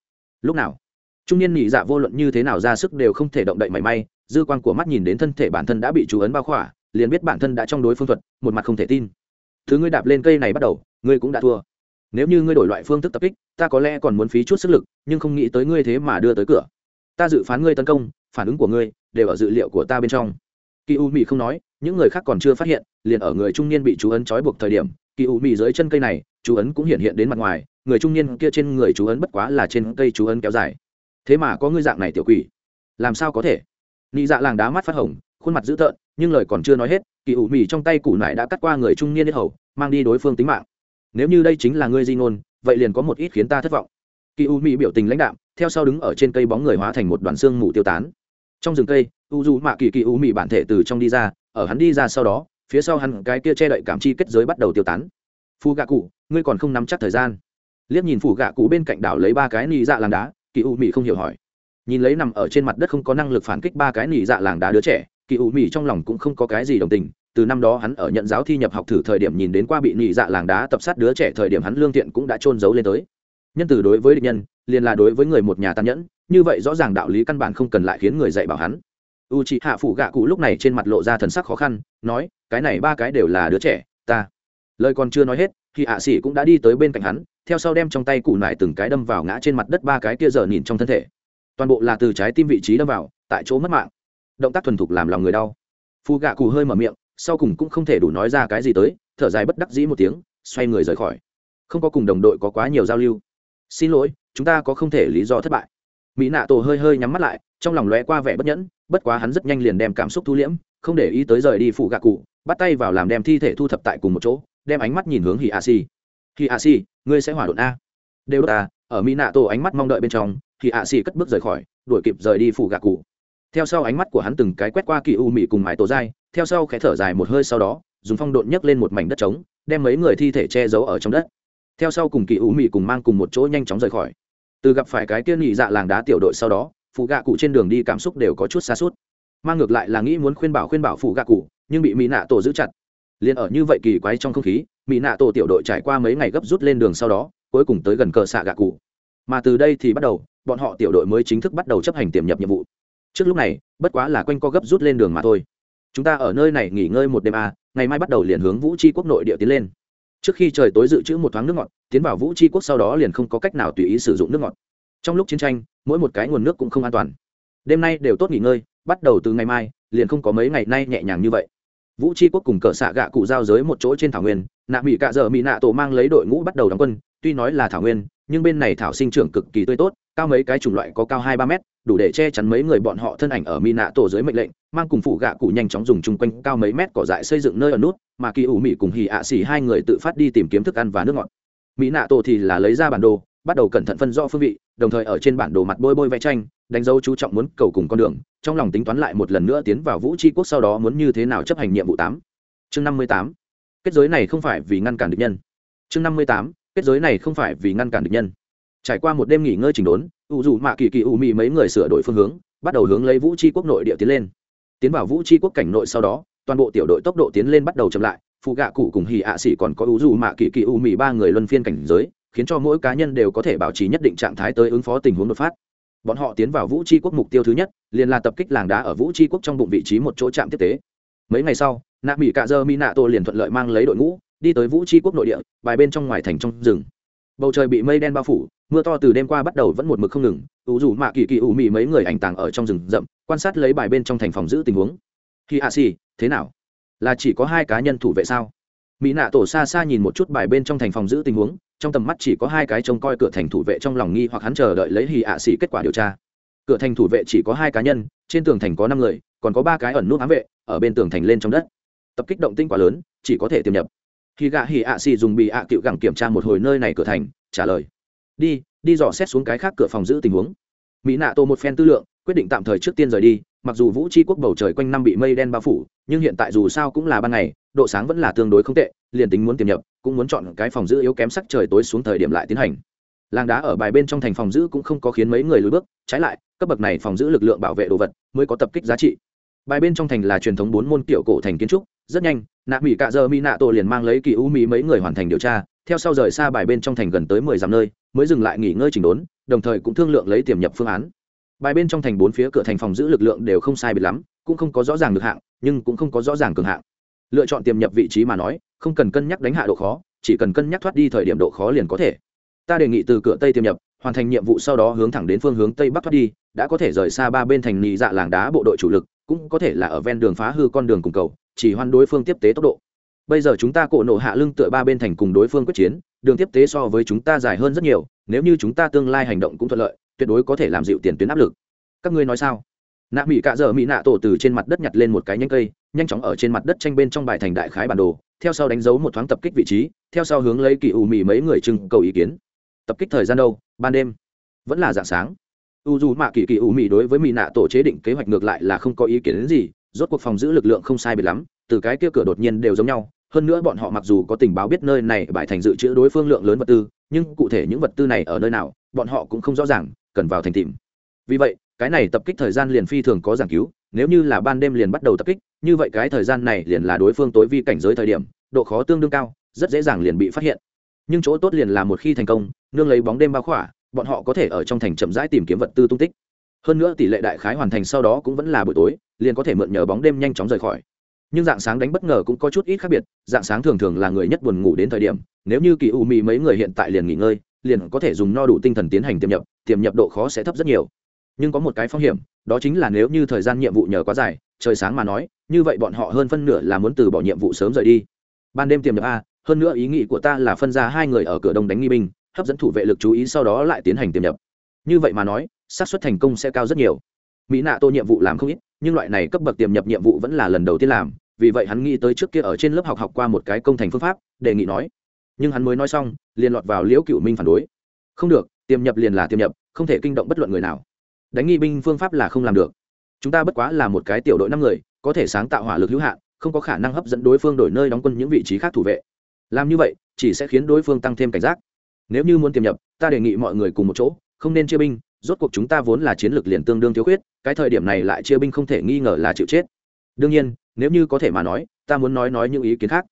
Lúc nào? Trung niên nhị dạ vô luận như thế nào ra sức đều không thể động đậy mảy may, dư quan của mắt nhìn đến thân thể bản thân đã bị chú ấn bao khỏa, liền biết bản thân đã trong đối phương thuật, một mặt không thể tin. Thứ ngươi đạp lên cây này bắt đầu, ngươi cũng đã thua nếu như ngươi đổi loại phương thức tập kích, ta có lẽ còn muốn phí chút sức lực, nhưng không nghĩ tới ngươi thế mà đưa tới cửa. Ta dự phán ngươi tấn công, phản ứng của ngươi đều ở dự liệu của ta bên trong. Kỳ u mỹ không nói, những người khác còn chưa phát hiện, liền ở người trung niên bị chú ấn trói buộc thời điểm kỳ u mỹ dưới chân cây này, chú ấn cũng hiện hiện đến mặt ngoài, người trung niên kia trên người chú ấn bất quá là trên cây chú ấn kéo dài. Thế mà có ngươi dạng này tiểu quỷ. Làm sao có thể? Nị dạ làng đá mắt phát hồng, khuôn mặt dữ tợn, nhưng lời còn chưa nói hết kỳ ủ mì trong tay củ nải đã cắt qua người trung niên hết hầu, mang đi đối phương tính mạng nếu như đây chính là ngươi di ngôn, vậy liền có một ít khiến ta thất vọng. Kỳ u mỹ biểu tình lãnh đạm, theo sau đứng ở trên cây bóng người hóa thành một đoàn xương mù tiêu tán. Trong rừng cây, u du mạ kỳ kỳ u mỹ bản thể từ trong đi ra, ở hắn đi ra sau đó, phía sau hắn cái kia che đậy cảm chi kết giới bắt đầu tiêu tán. Phù gạ cụ, ngươi còn không nắm chắc thời gian. Liếc nhìn phù gạ cụ bên cạnh đảo lấy ba cái nị dạ làng đá, kỳ u mỹ không hiểu hỏi. Nhìn lấy nằm ở trên mặt đất không có năng lực phản kích ba cái nị dạ làng đá đứa trẻ, kỳ u mỹ trong lòng cũng không có cái gì đồng tình từ năm đó hắn ở nhận giáo thi nhập học thử thời điểm nhìn đến qua bị nhị dạ làng đá tập sát đứa trẻ thời điểm hắn lương thiện cũng đã trôn giấu lên tới. Nhân từ đối với địch nhân, liền là đối với người một nhà tàn nhẫn, như vậy rõ ràng đạo lý căn bản không cần lại khiến người dạy bảo hắn. U c h ị hạ phủ gạ cụ lúc này trên mặt lộ ra thần sắc khó khăn, nói, cái này ba cái đều là đứa trẻ, ta. Lời còn chưa nói hết, thì hạ sĩ cũng đã đi tới bên cạnh hắn, theo sau đem trong tay cụ nải từng cái đâm vào ngã trên mặt đất ba cái kia giờ nhìn trong thân thể. Toàn bộ là từ trái tim vị trí đâm vào, tại chỗ mất mạng. Động tác thuần thục làm lòng người đau. Phù gạ cụ hơi mở miệng sau cùng cũng không thể đủ nói ra cái gì tới, thở dài bất đắc dĩ một tiếng, xoay người rời khỏi. Không có cùng đồng đội có quá nhiều giao lưu. Xin lỗi, chúng ta có không thể lý do thất bại. Mỹ nạ tổ hơi hơi nhắm mắt lại, trong lòng lóe qua vẻ bất nhẫn, bất quá hắn rất nhanh liền đem cảm xúc thu liễm, không để ý tới rời đi phụ gạ cụ, bắt tay vào làm đem thi thể thu thập tại cùng một chỗ, đem ánh mắt nhìn hướng hì a si hì a si ngươi sẽ hỏa đột a. Đều ta ở mỹ nạ tổ ánh mắt mong đợi bên trong hì a si cất bước rời khỏi, đuổi kịp rời đi phụ gạ cụ. Theo sau ánh mắt của hắn từng cái quét qua kỳ u mỹ cùng mái tổ dai theo sau khẽ thở dài một hơi sau đó, dùng phong độn nhấc lên một mảnh đất trống, đem mấy người thi thể che giấu ở trong đất. Theo sau cùng kỳ ủ mị cùng mang cùng một chỗ nhanh chóng rời khỏi. Từ gặp phải cái kia nhị dạ làng đá tiểu đội sau đó, phụ gạ cụ trên đường đi cảm xúc đều có chút xa suốt. Mang ngược lại là nghĩ muốn khuyên bảo khuyên bảo phụ gạ cụ, nhưng bị mỹ nạ tổ giữ chặt. Liền ở như vậy kỳ quái trong không khí mỹ nạ tổ tiểu đội trải qua mấy ngày gấp rút lên đường sau đó, cuối cùng tới gần cờ xạ gạ cụ. Mà từ đây thì bắt đầu, bọn họ tiểu đội mới chính thức bắt đầu chấp hành tiềm nhập nhiệm vụ. Trước lúc này, bất quá là quanh co gấp rút lên đường mà thôi chúng ta ở nơi này nghỉ ngơi một đêm à, ngày mai bắt đầu liền hướng vũ tri quốc nội địa tiến lên. Trước khi trời tối dự trữ một thoáng nước ngọt tiến vào vũ tri quốc sau đó liền không có cách nào tùy ý sử dụng nước ngọt. Trong lúc chiến tranh mỗi một cái nguồn nước cũng không an toàn. Đêm nay đều tốt nghỉ ngơi bắt đầu từ ngày mai liền không có mấy ngày nay nhẹ nhàng như vậy. Vũ tri quốc cùng cỡ xạ gạ cụ giao giới một chỗ trên thảo nguyên nạ mỹ cạ dợ mỹ nạ tổ mang lấy đội ngũ bắt đầu đóng quân tuy nói là thảo nguyên nhưng bên này thảo sinh trưởng cực kỳ tươi tốt cao mấy cái chủng loại có cao hai ba mét đủ để che chắn mấy người bọn họ thân ảnh ở mỹ nạ tổ dưới mệnh lệnh, mang cùng phụ gạ cụ nhanh chóng dùng chung quanh cao mấy mét cỏ dại xây dựng nơi ở nút, mà kỳ ủ mỹ cùng hì ạ xỉ hai người tự phát đi tìm kiếm thức ăn và nước ngọt. Mỹ nạ tổ thì là lấy ra bản đồ, bắt đầu cẩn thận phân rõ phương vị, đồng thời ở trên bản đồ mặt bôi bôi vẽ tranh, đánh dấu chú trọng muốn cầu cùng con đường, trong lòng tính toán lại một lần nữa tiến vào vũ tri quốc sau đó muốn như thế nào chấp hành nhiệm vụ tám. Chương năm mươi tám. Kết giới này không phải vì ngăn cản địch nhân. Chương năm mươi tám. Kết giới này không phải vì ngăn cản địch nhân. Trải qua một đêm nghỉ ngơi chỉnh đốn U dù mạ kỳ kỳ U mị mấy người sửa đổi phương hướng, bắt đầu hướng lấy vũ tri quốc nội địa tiến lên. Tiến vào vũ tri quốc cảnh nội sau đó, toàn bộ tiểu đội tốc độ tiến lên bắt đầu chậm lại, phụ gạ cụ cùng hì ạ xỉ còn có U dù mạ kỳ kỳ U mị ba người luân phiên cảnh giới, khiến cho mỗi cá nhân đều có thể bảo trì nhất định trạng thái tới ứng phó tình huống đột phát. Bọn họ tiến vào vũ tri quốc mục tiêu thứ nhất, liền là tập kích làng đá ở vũ tri quốc trong bụng vị trí một chỗ trạm tiếp tế. Mấy ngày sau, nạ mỹ cạ dơ mỹ nạ tô liền thuận lợi mang lấy đội ngũ, đi tới vũ tri quốc nội địa, bài bên trong ngoài thành trong rừng bầu trời bị mây đen bao phủ, mưa to từ đêm qua bắt đầu vẫn một mực không ngừng, ủ dù mạ kỳ kỳ ủ mị mấy người ảnh tàng ở trong rừng rậm, quan sát lấy bài bên trong thành phòng giữ tình huống. Khi a xì, thế nào? Là chỉ có hai cá nhân thủ vệ sao? Mỹ nạ tổ xa xa nhìn một chút bài bên trong thành phòng giữ tình huống, trong tầm mắt chỉ có hai cái trông coi cửa thành thủ vệ trong lòng nghi hoặc hắn chờ đợi lấy hì ạ xỉ kết quả điều tra. Cửa thành thủ vệ chỉ có hai cá nhân, trên tường thành có năm người, còn có ba cái ẩn nút ám vệ, ở bên tường thành lên trong đất. Tập kích động tinh quá lớn, chỉ có thể tiềm nhập khi gạ hỉ ạ xì dùng bị ạ cựu gẳng kiểm tra một hồi nơi này cửa thành, trả lời. Đi đi dò xét xuống cái khác cửa phòng giữ tình huống. Mỹ nạ tô một phen tư lượng, quyết định tạm thời trước tiên rời đi, mặc dù vũ tri quốc bầu trời quanh năm bị mây đen bao phủ, nhưng hiện tại dù sao cũng là ban ngày, độ sáng vẫn là tương đối không tệ, liền tính muốn tiềm nhập, cũng muốn chọn cái phòng giữ yếu kém sắc trời tối xuống thời điểm lại tiến hành. Làng đá ở bài bên trong thành phòng giữ cũng không có khiến mấy người lùi bước, trái lại, cấp bậc này phòng giữ lực lượng bảo vệ đồ vật mới có tập kích giá trị bài bên trong thành là truyền thống bốn môn tiểu cổ thành kiến trúc, rất nhanh, nạ mỹ cạ giờ mỹ nạ tổ liền mang lấy kỳ u mỹ mấy người hoàn thành điều tra, theo sau rời xa bài bên trong thành gần tới mười dặm nơi, mới dừng lại nghỉ ngơi chỉnh đốn, đồng thời cũng thương lượng lấy tiềm nhập phương án. Bài bên trong thành bốn phía cửa thành phòng giữ lực lượng đều không sai biệt lắm, cũng không có rõ ràng được hạng, nhưng cũng không có rõ ràng cường hạng. Lựa chọn tiềm nhập vị trí mà nói, không cần cân nhắc đánh hạ độ khó, chỉ cần cân nhắc thoát đi thời điểm độ khó liền có thể. Ta đề nghị từ cửa tây tiềm nhập, hoàn thành nhiệm vụ sau đó hướng thẳng đến phương hướng tây bắc thoát đi, đã có thể rời xa ba bên thành nị dạ làng đá bộ đội chủ lực cũng có thể là ở ven đường phá hư con đường cùng cầu, chỉ hoan đối phương tiếp tế tốc độ. Bây giờ chúng ta cổ nổ hạ lưng tựa ba bên thành cùng đối phương quyết chiến, đường tiếp tế so với chúng ta dài hơn rất nhiều, nếu như chúng ta tương lai hành động cũng thuận lợi, tuyệt đối có thể làm dịu tiền tuyến áp lực. Các ngươi nói sao? Nạ mỹ cạ dở mỹ nạ tổ từ trên mặt đất nhặt lên một cái nhánh cây, nhanh chóng ở trên mặt đất tranh bên trong bài thành đại khái bản đồ, theo sau đánh dấu một thoáng tập kích vị trí, theo sau hướng lấy kỳ ủ mỹ mấy người trưng cầu ý kiến. Tập kích thời gian đâu? Ban đêm. Vẫn là dạng sáng u dù mạ kỳ kỳ u mỹ đối với mỹ nạ tổ chế định kế hoạch ngược lại là không có ý kiến đến gì, rốt cuộc phòng giữ lực lượng không sai biệt lắm, từ cái kia cửa đột nhiên đều giống nhau. Hơn nữa bọn họ mặc dù có tình báo biết nơi này bại thành dự trữ đối phương lượng lớn vật tư, nhưng cụ thể những vật tư này ở nơi nào, bọn họ cũng không rõ ràng, cần vào thành tìm. Vì vậy, cái này tập kích thời gian liền phi thường có giảng cứu, nếu như là ban đêm liền bắt đầu tập kích, như vậy cái thời gian này liền là đối phương tối vi cảnh giới thời điểm, độ khó tương đương cao, rất dễ dàng liền bị phát hiện. Nhưng chỗ tốt liền là một khi thành công, nương lấy bóng đêm bao khỏa bọn họ có thể ở trong thành chậm rãi tìm kiếm vật tư tung tích. Hơn nữa tỷ lệ đại khái hoàn thành sau đó cũng vẫn là buổi tối, liền có thể mượn nhờ bóng đêm nhanh chóng rời khỏi. Nhưng dạng sáng đánh bất ngờ cũng có chút ít khác biệt, dạng sáng thường thường là người nhất buồn ngủ đến thời điểm, nếu như kỳ u mì mấy người hiện tại liền nghỉ ngơi, liền có thể dùng no đủ tinh thần tiến hành tiềm nhập tiềm nhập độ khó sẽ thấp rất nhiều. Nhưng có một cái phong hiểm, đó chính là nếu như thời gian nhiệm vụ nhờ quá dài, trời sáng mà nói, như vậy bọn họ hơn phân nửa là muốn từ bỏ nhiệm vụ sớm rời đi. Ban đêm tiềm nhập a, hơn nữa ý nghĩ của ta là phân ra hai người ở cửa đông đánh nghi binh hấp dẫn thủ vệ lực chú ý sau đó lại tiến hành tiềm nhập. Như vậy mà nói, xác suất thành công sẽ cao rất nhiều. Mỹ nạ tô nhiệm vụ làm không ít, nhưng loại này cấp bậc tiềm nhập nhiệm vụ vẫn là lần đầu tiên làm, vì vậy hắn nghĩ tới trước kia ở trên lớp học học qua một cái công thành phương pháp, đề nghị nói. Nhưng hắn mới nói xong, liền lọt vào liễu cựu minh phản đối. Không được, tiềm nhập liền là tiềm nhập, không thể kinh động bất luận người nào. Đánh nghi binh phương pháp là không làm được. Chúng ta bất quá là một cái tiểu đội năm người, có thể sáng tạo hỏa lực hữu hạn, không có khả năng hấp dẫn đối phương đổi nơi đóng quân những vị trí khác thủ vệ. Làm như vậy, chỉ sẽ khiến đối phương tăng thêm cảnh giác nếu như muốn tiềm nhập, ta đề nghị mọi người cùng một chỗ, không nên chia binh, rốt cuộc chúng ta vốn là chiến lược liền tương đương thiếu khuyết, cái thời điểm này lại chia binh không thể nghi ngờ là chịu chết. Đương nhiên, nếu như có thể mà nói, ta muốn nói nói những ý kiến khác.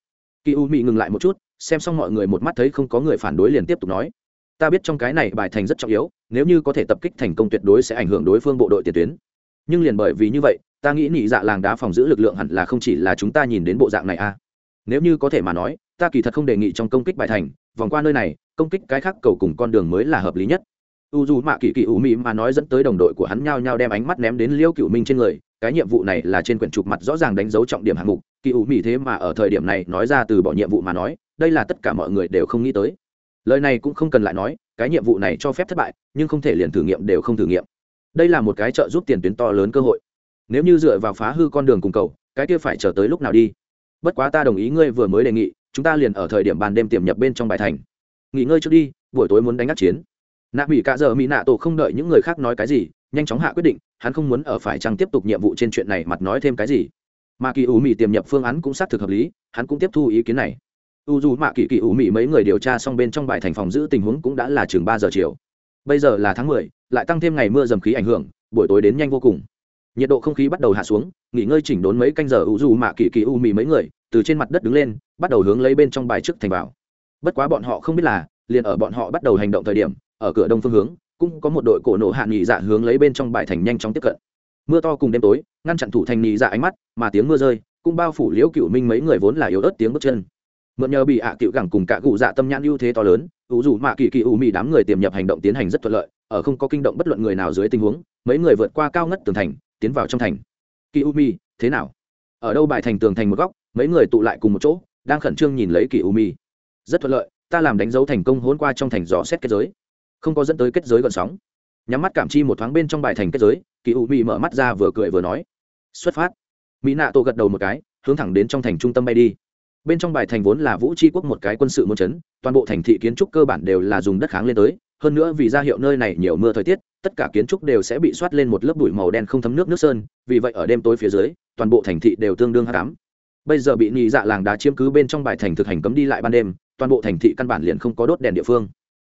Kỳ u mị ngừng lại một chút, xem xong mọi người một mắt thấy không có người phản đối liền tiếp tục nói. Ta biết trong cái này bài thành rất trọng yếu, nếu như có thể tập kích thành công tuyệt đối sẽ ảnh hưởng đối phương bộ đội tiền tuyến. Nhưng liền bởi vì như vậy, ta nghĩ nị dạ làng đá phòng giữ lực lượng hẳn là không chỉ là chúng ta nhìn đến bộ dạng này a. À. nếu như có thể mà nói, ta kỳ thật không đề nghị trong công kích bài thành, vòng qua nơi này công kích cái khác cầu cùng con đường mới là hợp lý nhất. U dù mạ kỳ kỳ ủ mị mà nói dẫn tới đồng đội của hắn nhao nhao đem ánh mắt ném đến liêu cựu minh trên người, cái nhiệm vụ này là trên quyển chụp mặt rõ ràng đánh dấu trọng điểm hạng mục kỳ ủ mị thế mà ở thời điểm này nói ra từ bỏ nhiệm vụ mà nói, đây là tất cả mọi người đều không nghĩ tới. Lời này cũng không cần lại nói, cái nhiệm vụ này cho phép thất bại, nhưng không thể liền thử nghiệm đều không thử nghiệm. Đây là một cái trợ giúp tiền tuyến to lớn cơ hội. Nếu như dựa vào phá hư con đường cùng cầu, cái kia phải chờ tới lúc nào đi? Bất quá ta đồng ý ngươi vừa mới đề nghị, chúng ta liền ở thời điểm ban đêm tiềm nhập bên trong bài thành nghỉ ngơi trước đi, buổi tối muốn đánh ác chiến. Nạ mỹ cạ giờ mỹ nạ tổ không đợi những người khác nói cái gì, nhanh chóng hạ quyết định, hắn không muốn ở phải chăng tiếp tục nhiệm vụ trên chuyện này mặt nói thêm cái gì. Mà kỳ ủ mỹ tiềm nhập phương án cũng xác thực hợp lý, hắn cũng tiếp thu ý kiến này. U dù mạ kỳ kỳ ủ mỹ mấy người điều tra xong bên trong bài thành phòng giữ tình huống cũng đã là chừng ba giờ chiều. Bây giờ là tháng mười, lại tăng thêm ngày mưa dầm khí ảnh hưởng, buổi tối đến nhanh vô cùng. Nhiệt độ không khí bắt đầu hạ xuống, nghỉ ngơi chỉnh đốn mấy canh giờ, u dù mạ kỳ kỳ u mỹ mấy người từ trên mặt đất đứng lên, bắt đầu hướng lấy bên trong bài trước thành bảo bất quá bọn họ không biết là, liền ở bọn họ bắt đầu hành động thời điểm, ở cửa đông phương hướng, cũng có một đội cổ nổ hạ nghỉ dạ hướng lấy bên trong bài thành nhanh chóng tiếp cận. Mưa to cùng đêm tối, ngăn chặn thủ thành nghỉ dạ ánh mắt, mà tiếng mưa rơi, cũng bao phủ liễu cựu minh mấy người vốn là yếu ớt tiếng bước chân. Mượn nhờ bị ạ à cựu gẳng cùng cả cụ dạ tâm nhãn ưu thế to lớn, ủ dù mạ kỳ kỳ ủ mị đám người tiềm nhập hành động tiến hành rất thuận lợi, ở không có kinh động bất luận người nào dưới tình huống, mấy người vượt qua cao ngất tường thành, tiến vào trong thành. Kỳ u mi thế nào? Ở đâu bài thành tường thành một góc, mấy người tụ lại cùng một chỗ, đang khẩn trương nhìn lấy kỳ u mi rất thuận lợi, ta làm đánh dấu thành công hôn qua trong thành dò xét kết giới. Không có dẫn tới kết giới gọn sóng. Nhắm mắt cảm chi một thoáng bên trong bài thành kết giới, kỳ u mi mở mắt ra vừa cười vừa nói. Xuất phát. Mỹ nạ tổ gật đầu một cái, hướng thẳng đến trong thành trung tâm bay đi. Bên trong bài thành vốn là vũ tri quốc một cái quân sự môn chấn, toàn bộ thành thị kiến trúc cơ bản đều là dùng đất kháng lên tới. Hơn nữa vì ra hiệu nơi này nhiều mưa thời tiết, tất cả kiến trúc đều sẽ bị soát lên một lớp bụi màu đen không thấm nước nước sơn, vì vậy ở đêm tối phía dưới, toàn bộ thành thị đều tương đương hát cám bây giờ bị nhị dạ làng đá chiếm cứ bên trong bài thành thực hành cấm đi lại ban đêm toàn bộ thành thị căn bản liền không có đốt đèn địa phương.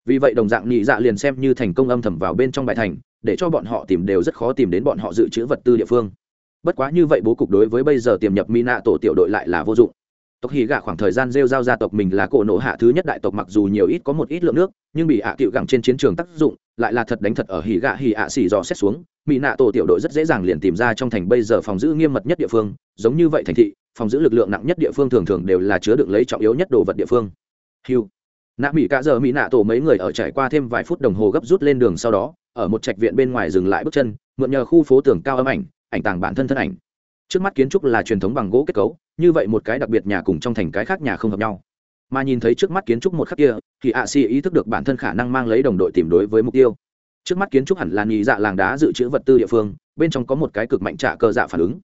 Vì vậy đồng dạng nhị dạ liền xem như thành công âm thầm vào bên trong bài thành, để cho bọn họ tìm đều rất khó tìm đến bọn họ dự trữ vật tư địa phương. Bất quá như vậy bố cục đối với bây giờ tiềm nhập mỹ nạ tổ tiểu đội lại là vô dụng. Tộc hỉ gạ khoảng thời gian rêu giao gia tộc mình là cổ nộ hạ thứ nhất đại tộc mặc dù nhiều ít có một ít lượng nước, nhưng bị ạ à cựu gẳng trên chiến trường tác dụng, lại là thật đánh thật ở hỉ gạ hỉ ạ xì dò xét xuống mỹ nạ tổ tiểu đội rất dễ dàng liền tìm ra trong thành bây giờ phòng giữ nghiêm mật nhất địa phương. Giống như vậy thành thị, phòng giữ lực lượng nặng nhất địa phương thường thường đều là chứa được lấy trọng yếu nhất đồ vật địa phương hiu. Nạ mỹ cả giờ mỹ nạ tổ mấy người ở trải qua thêm vài phút đồng hồ gấp rút lên đường sau đó, ở một trạch viện bên ngoài dừng lại bước chân, mượn nhờ khu phố tường cao âm ảnh ảnh tàng bản thân thân ảnh. Trước mắt kiến trúc là truyền thống bằng gỗ kết cấu, như vậy một cái đặc biệt nhà cùng trong thành cái khác nhà không hợp nhau. Mà nhìn thấy trước mắt kiến trúc một khắc kia, thì ạ xì ý thức được bản thân khả năng mang lấy đồng đội tìm đối với mục tiêu. Trước mắt kiến trúc hẳn là nhị dạ làng đá dự trữ vật tư địa phương, bên trong có một cái cực mạnh trả cơ dạ phản ứng.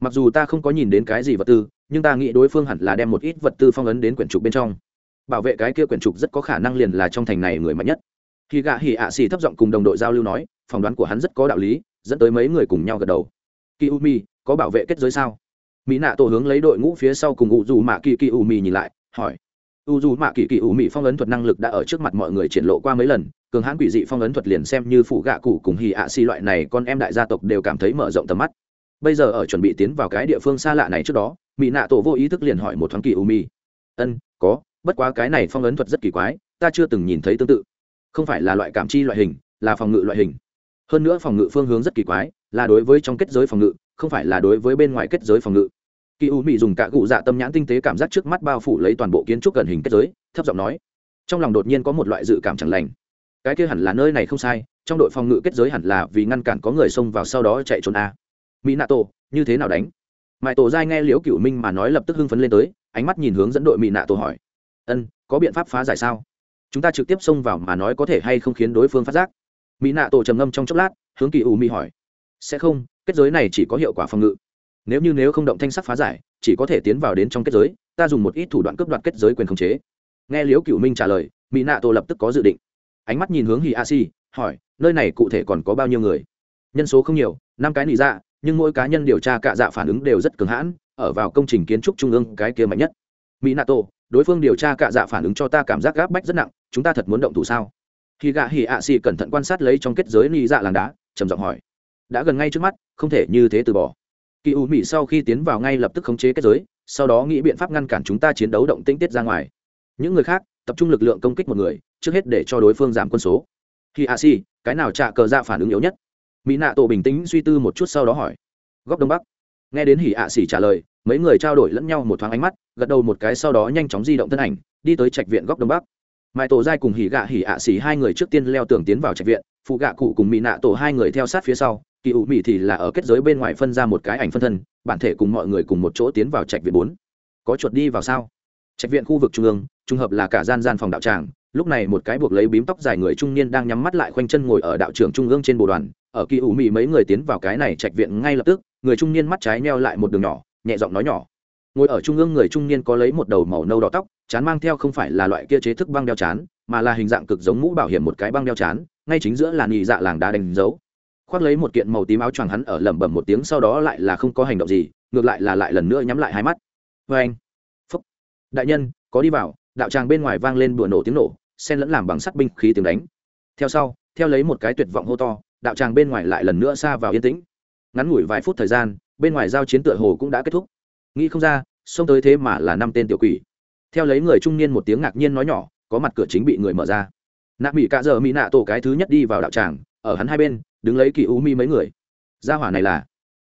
Mặc dù ta không có nhìn đến cái gì vật tư, nhưng ta nghĩ đối phương hẳn là đem một ít vật tư phong ấn đến quyển trục bên trong bảo vệ cái kia quyển trục rất có khả năng liền là trong thành này người mạnh nhất. Khi gạ hỉ ạ xì thấp giọng cùng đồng đội giao lưu nói, phỏng đoán của hắn rất có đạo lý, dẫn tới mấy người cùng nhau gật đầu. Kỳ u mi có bảo vệ kết giới sao? Mỹ nạ tổ hướng lấy đội ngũ phía sau cùng u dù mạ kỳ kỳ u mi nhìn lại, hỏi. U dù mạ kỳ kỳ u mi phong ấn thuật năng lực đã ở trước mặt mọi người triển lộ qua mấy lần, cường hãn quỷ dị phong ấn thuật liền xem như phụ gạ cụ cùng hì ạ xì loại này con em đại gia tộc đều cảm thấy mở rộng tầm mắt. Bây giờ ở chuẩn bị tiến vào cái địa phương xa lạ này trước đó, mỹ nạ tổ vô ý thức liền hỏi một thoáng kỳ u mi ân, có bất quá cái này phong ấn thuật rất kỳ quái, ta chưa từng nhìn thấy tương tự. Không phải là loại cảm chi loại hình, là phòng ngự loại hình. Hơn nữa phòng ngự phương hướng rất kỳ quái, là đối với trong kết giới phòng ngự, không phải là đối với bên ngoài kết giới phòng ngự. Kỳ u Mị dùng cả cụ dạ tâm nhãn tinh tế cảm giác trước mắt bao phủ lấy toàn bộ kiến trúc gần hình kết giới, thấp giọng nói. Trong lòng đột nhiên có một loại dự cảm chẳng lành. Cái kia hẳn là nơi này không sai, trong đội phòng ngự kết giới hẳn là vì ngăn cản có người xông vào sau đó chạy trốn a. Mỹ nato như thế nào đánh? Mãi tổ giai nghe liễu cửu minh mà nói lập tức hưng phấn lên tới, ánh mắt nhìn hướng dẫn đội mỹ nato tổ hỏi ân, có biện pháp phá giải sao? Chúng ta trực tiếp xông vào mà nói có thể hay không khiến đối phương phát giác. Mỹ nạ tổ trầm ngâm trong chốc lát, hướng kỳ u mỹ hỏi. Sẽ không, kết giới này chỉ có hiệu quả phòng ngự. Nếu như nếu không động thanh sắc phá giải, chỉ có thể tiến vào đến trong kết giới, ta dùng một ít thủ đoạn cướp đoạt kết giới quyền khống chế. Nghe liễu cựu minh trả lời, mỹ nạ tổ lập tức có dự định. Ánh mắt nhìn hướng hì a si, hỏi, nơi này cụ thể còn có bao nhiêu người? Nhân số không nhiều, năm cái nị dạ nhưng mỗi cá nhân điều tra cạ dạ phản ứng đều rất cường hãn, ở vào công trình kiến trúc trung ương cái kia mạnh nhất. Mỹ nato đối phương điều tra cạ dạ phản ứng cho ta cảm giác gáp bách rất nặng, chúng ta thật muốn động thủ sao? Khi gạ hỉ ạ xì cẩn thận quan sát lấy trong kết giới ni dạ làng đá, trầm giọng hỏi. Đã gần ngay trước mắt, không thể như thế từ bỏ. Kỳ u mỹ sau khi tiến vào ngay lập tức khống chế kết giới, sau đó nghĩ biện pháp ngăn cản chúng ta chiến đấu động tĩnh tiết ra ngoài. Những người khác, tập trung lực lượng công kích một người, trước hết để cho đối phương giảm quân số. Khi a si cái nào trả cờ dạ phản ứng yếu nhất? Mỹ nạ tổ bình tĩnh suy tư một chút sau đó hỏi. Góc đông bắc nghe đến hỉ ạ xỉ trả lời, mấy người trao đổi lẫn nhau một thoáng ánh mắt, gật đầu một cái sau đó nhanh chóng di động thân ảnh, đi tới trạch viện góc đông bắc. Mãi tổ giai cùng hỉ gạ hỉ ạ xỉ hai người trước tiên leo tường tiến vào trạch viện, phụ gạ cụ cùng mỹ nạ tổ hai người theo sát phía sau, kỳ ủ mỹ thì là ở kết giới bên ngoài phân ra một cái ảnh phân thân, bản thể cùng mọi người cùng một chỗ tiến vào trạch viện bốn. Có chuột đi vào sao? Trạch viện khu vực trung ương, trùng hợp là cả gian gian phòng đạo tràng, lúc này một cái buộc lấy bím tóc dài người trung niên đang nhắm mắt lại khoanh chân ngồi ở đạo trưởng trung ương trên bồ đoàn ở kỳ ủ mị mấy người tiến vào cái này trạch viện ngay lập tức, người trung niên mắt trái neo lại một đường nhỏ, nhẹ giọng nói nhỏ. Ngồi ở trung ương người trung niên có lấy một đầu màu nâu đỏ tóc, chán mang theo không phải là loại kia chế thức băng đeo chán, mà là hình dạng cực giống mũ bảo hiểm một cái băng đeo chán, ngay chính giữa là nhị dạ làng đá đánh dấu. Khoác lấy một kiện màu tím áo choàng hắn ở lẩm bẩm một tiếng sau đó lại là không có hành động gì, ngược lại là lại lần nữa nhắm lại hai mắt. Vê anh. Phúc. Đại nhân, có đi vào, đạo tràng bên ngoài vang lên bùa nổ tiếng nổ sen lẫn làm bằng sắt binh khí tiếng đánh. Theo sau, theo lấy một cái tuyệt vọng hô to đạo tràng bên ngoài lại lần nữa xa vào yên tĩnh. Ngắn ngủi vài phút thời gian, bên ngoài giao chiến tựa hồ cũng đã kết thúc. Nghĩ không ra, xông tới thế mà là năm tên tiểu quỷ. Theo lấy người trung niên một tiếng ngạc nhiên nói nhỏ, có mặt cửa chính bị người mở ra. Nạ mỹ cạ giờ mỹ nạ tổ cái thứ nhất đi vào đạo tràng, ở hắn hai bên, đứng lấy kỳ u mi mấy người. Gia hỏa này là?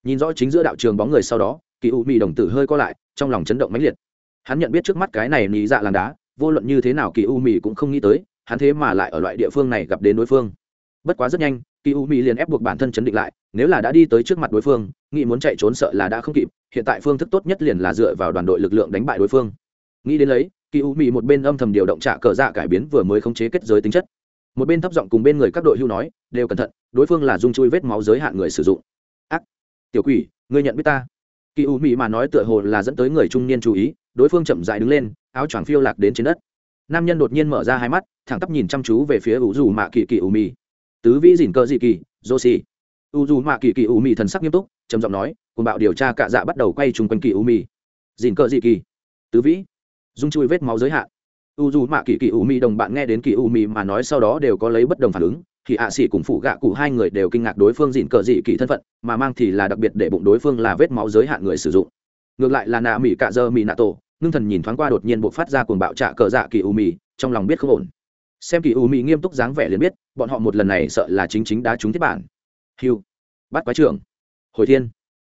Nhìn rõ chính giữa đạo trường bóng người sau đó, kỳ u mi đồng tử hơi co lại, trong lòng chấn động mãnh liệt. Hắn nhận biết trước mắt cái này nhị dạ làng đá, vô luận như thế nào kỳ u mi cũng không nghĩ tới, hắn thế mà lại ở loại địa phương này gặp đến đối phương. Bất quá rất nhanh kỳ u mi liền ép buộc bản thân chấn định lại, nếu là đã đi tới trước mặt đối phương, nghĩ muốn chạy trốn sợ là đã không kịp, hiện tại phương thức tốt nhất liền là dựa vào đoàn đội lực lượng đánh bại đối phương. Nghĩ đến lấy, kỳ u mi một bên âm thầm điều động trả cờ dạ cải biến vừa mới khống chế kết giới tính chất. Một bên thấp giọng cùng bên người các đội hưu nói, đều cẩn thận, đối phương là dung chui vết máu giới hạn người sử dụng. Ác! Tiểu quỷ, ngươi nhận biết ta? Kỳ u mỹ mà nói tựa hồ là dẫn tới người trung niên chú ý, đối phương chậm dại đứng lên, áo choàng phiêu lạc đến trên đất. Nam nhân đột nhiên mở ra hai mắt, thẳng tắp nhìn chăm chú về phía u dù mạ kỳ kỳ u mỹ tứ vĩ dìn cơ dị kỳ, dô xì. U dù mạ kỳ kỳ u mì thần sắc nghiêm túc, trầm giọng nói cùng bạo điều tra cạ dạ bắt đầu quay chung quanh kỳ u mì. Dìn cơ dị kỳ. Tứ vĩ. Dung chui vết máu giới hạn. U dù mạ kỳ kỳ u mì đồng bạn nghe đến kỳ u mì mà nói sau đó đều có lấy bất đồng phản ứng. Thì ạ xỉ cùng phụ gạ cụ hai người đều kinh ngạc đối phương dìn cờ dị kỳ thân phận, mà mang thì là đặc biệt để bụng đối phương là vết máu giới hạn người sử dụng. Ngược lại là nạ mỹ cạ dơ mỹ nạ tổ, ngưng thần nhìn thoáng qua đột nhiên buộc phát ra cuồng bạo trả cờ dạ kỳ u mì, trong lòng biết không ổn xem kỳ u mỹ nghiêm túc dáng vẻ liền biết, bọn họ một lần này sợ là chính chính đá trúng thiết bản. Hiu bắt quái trưởng. Hồi thiên.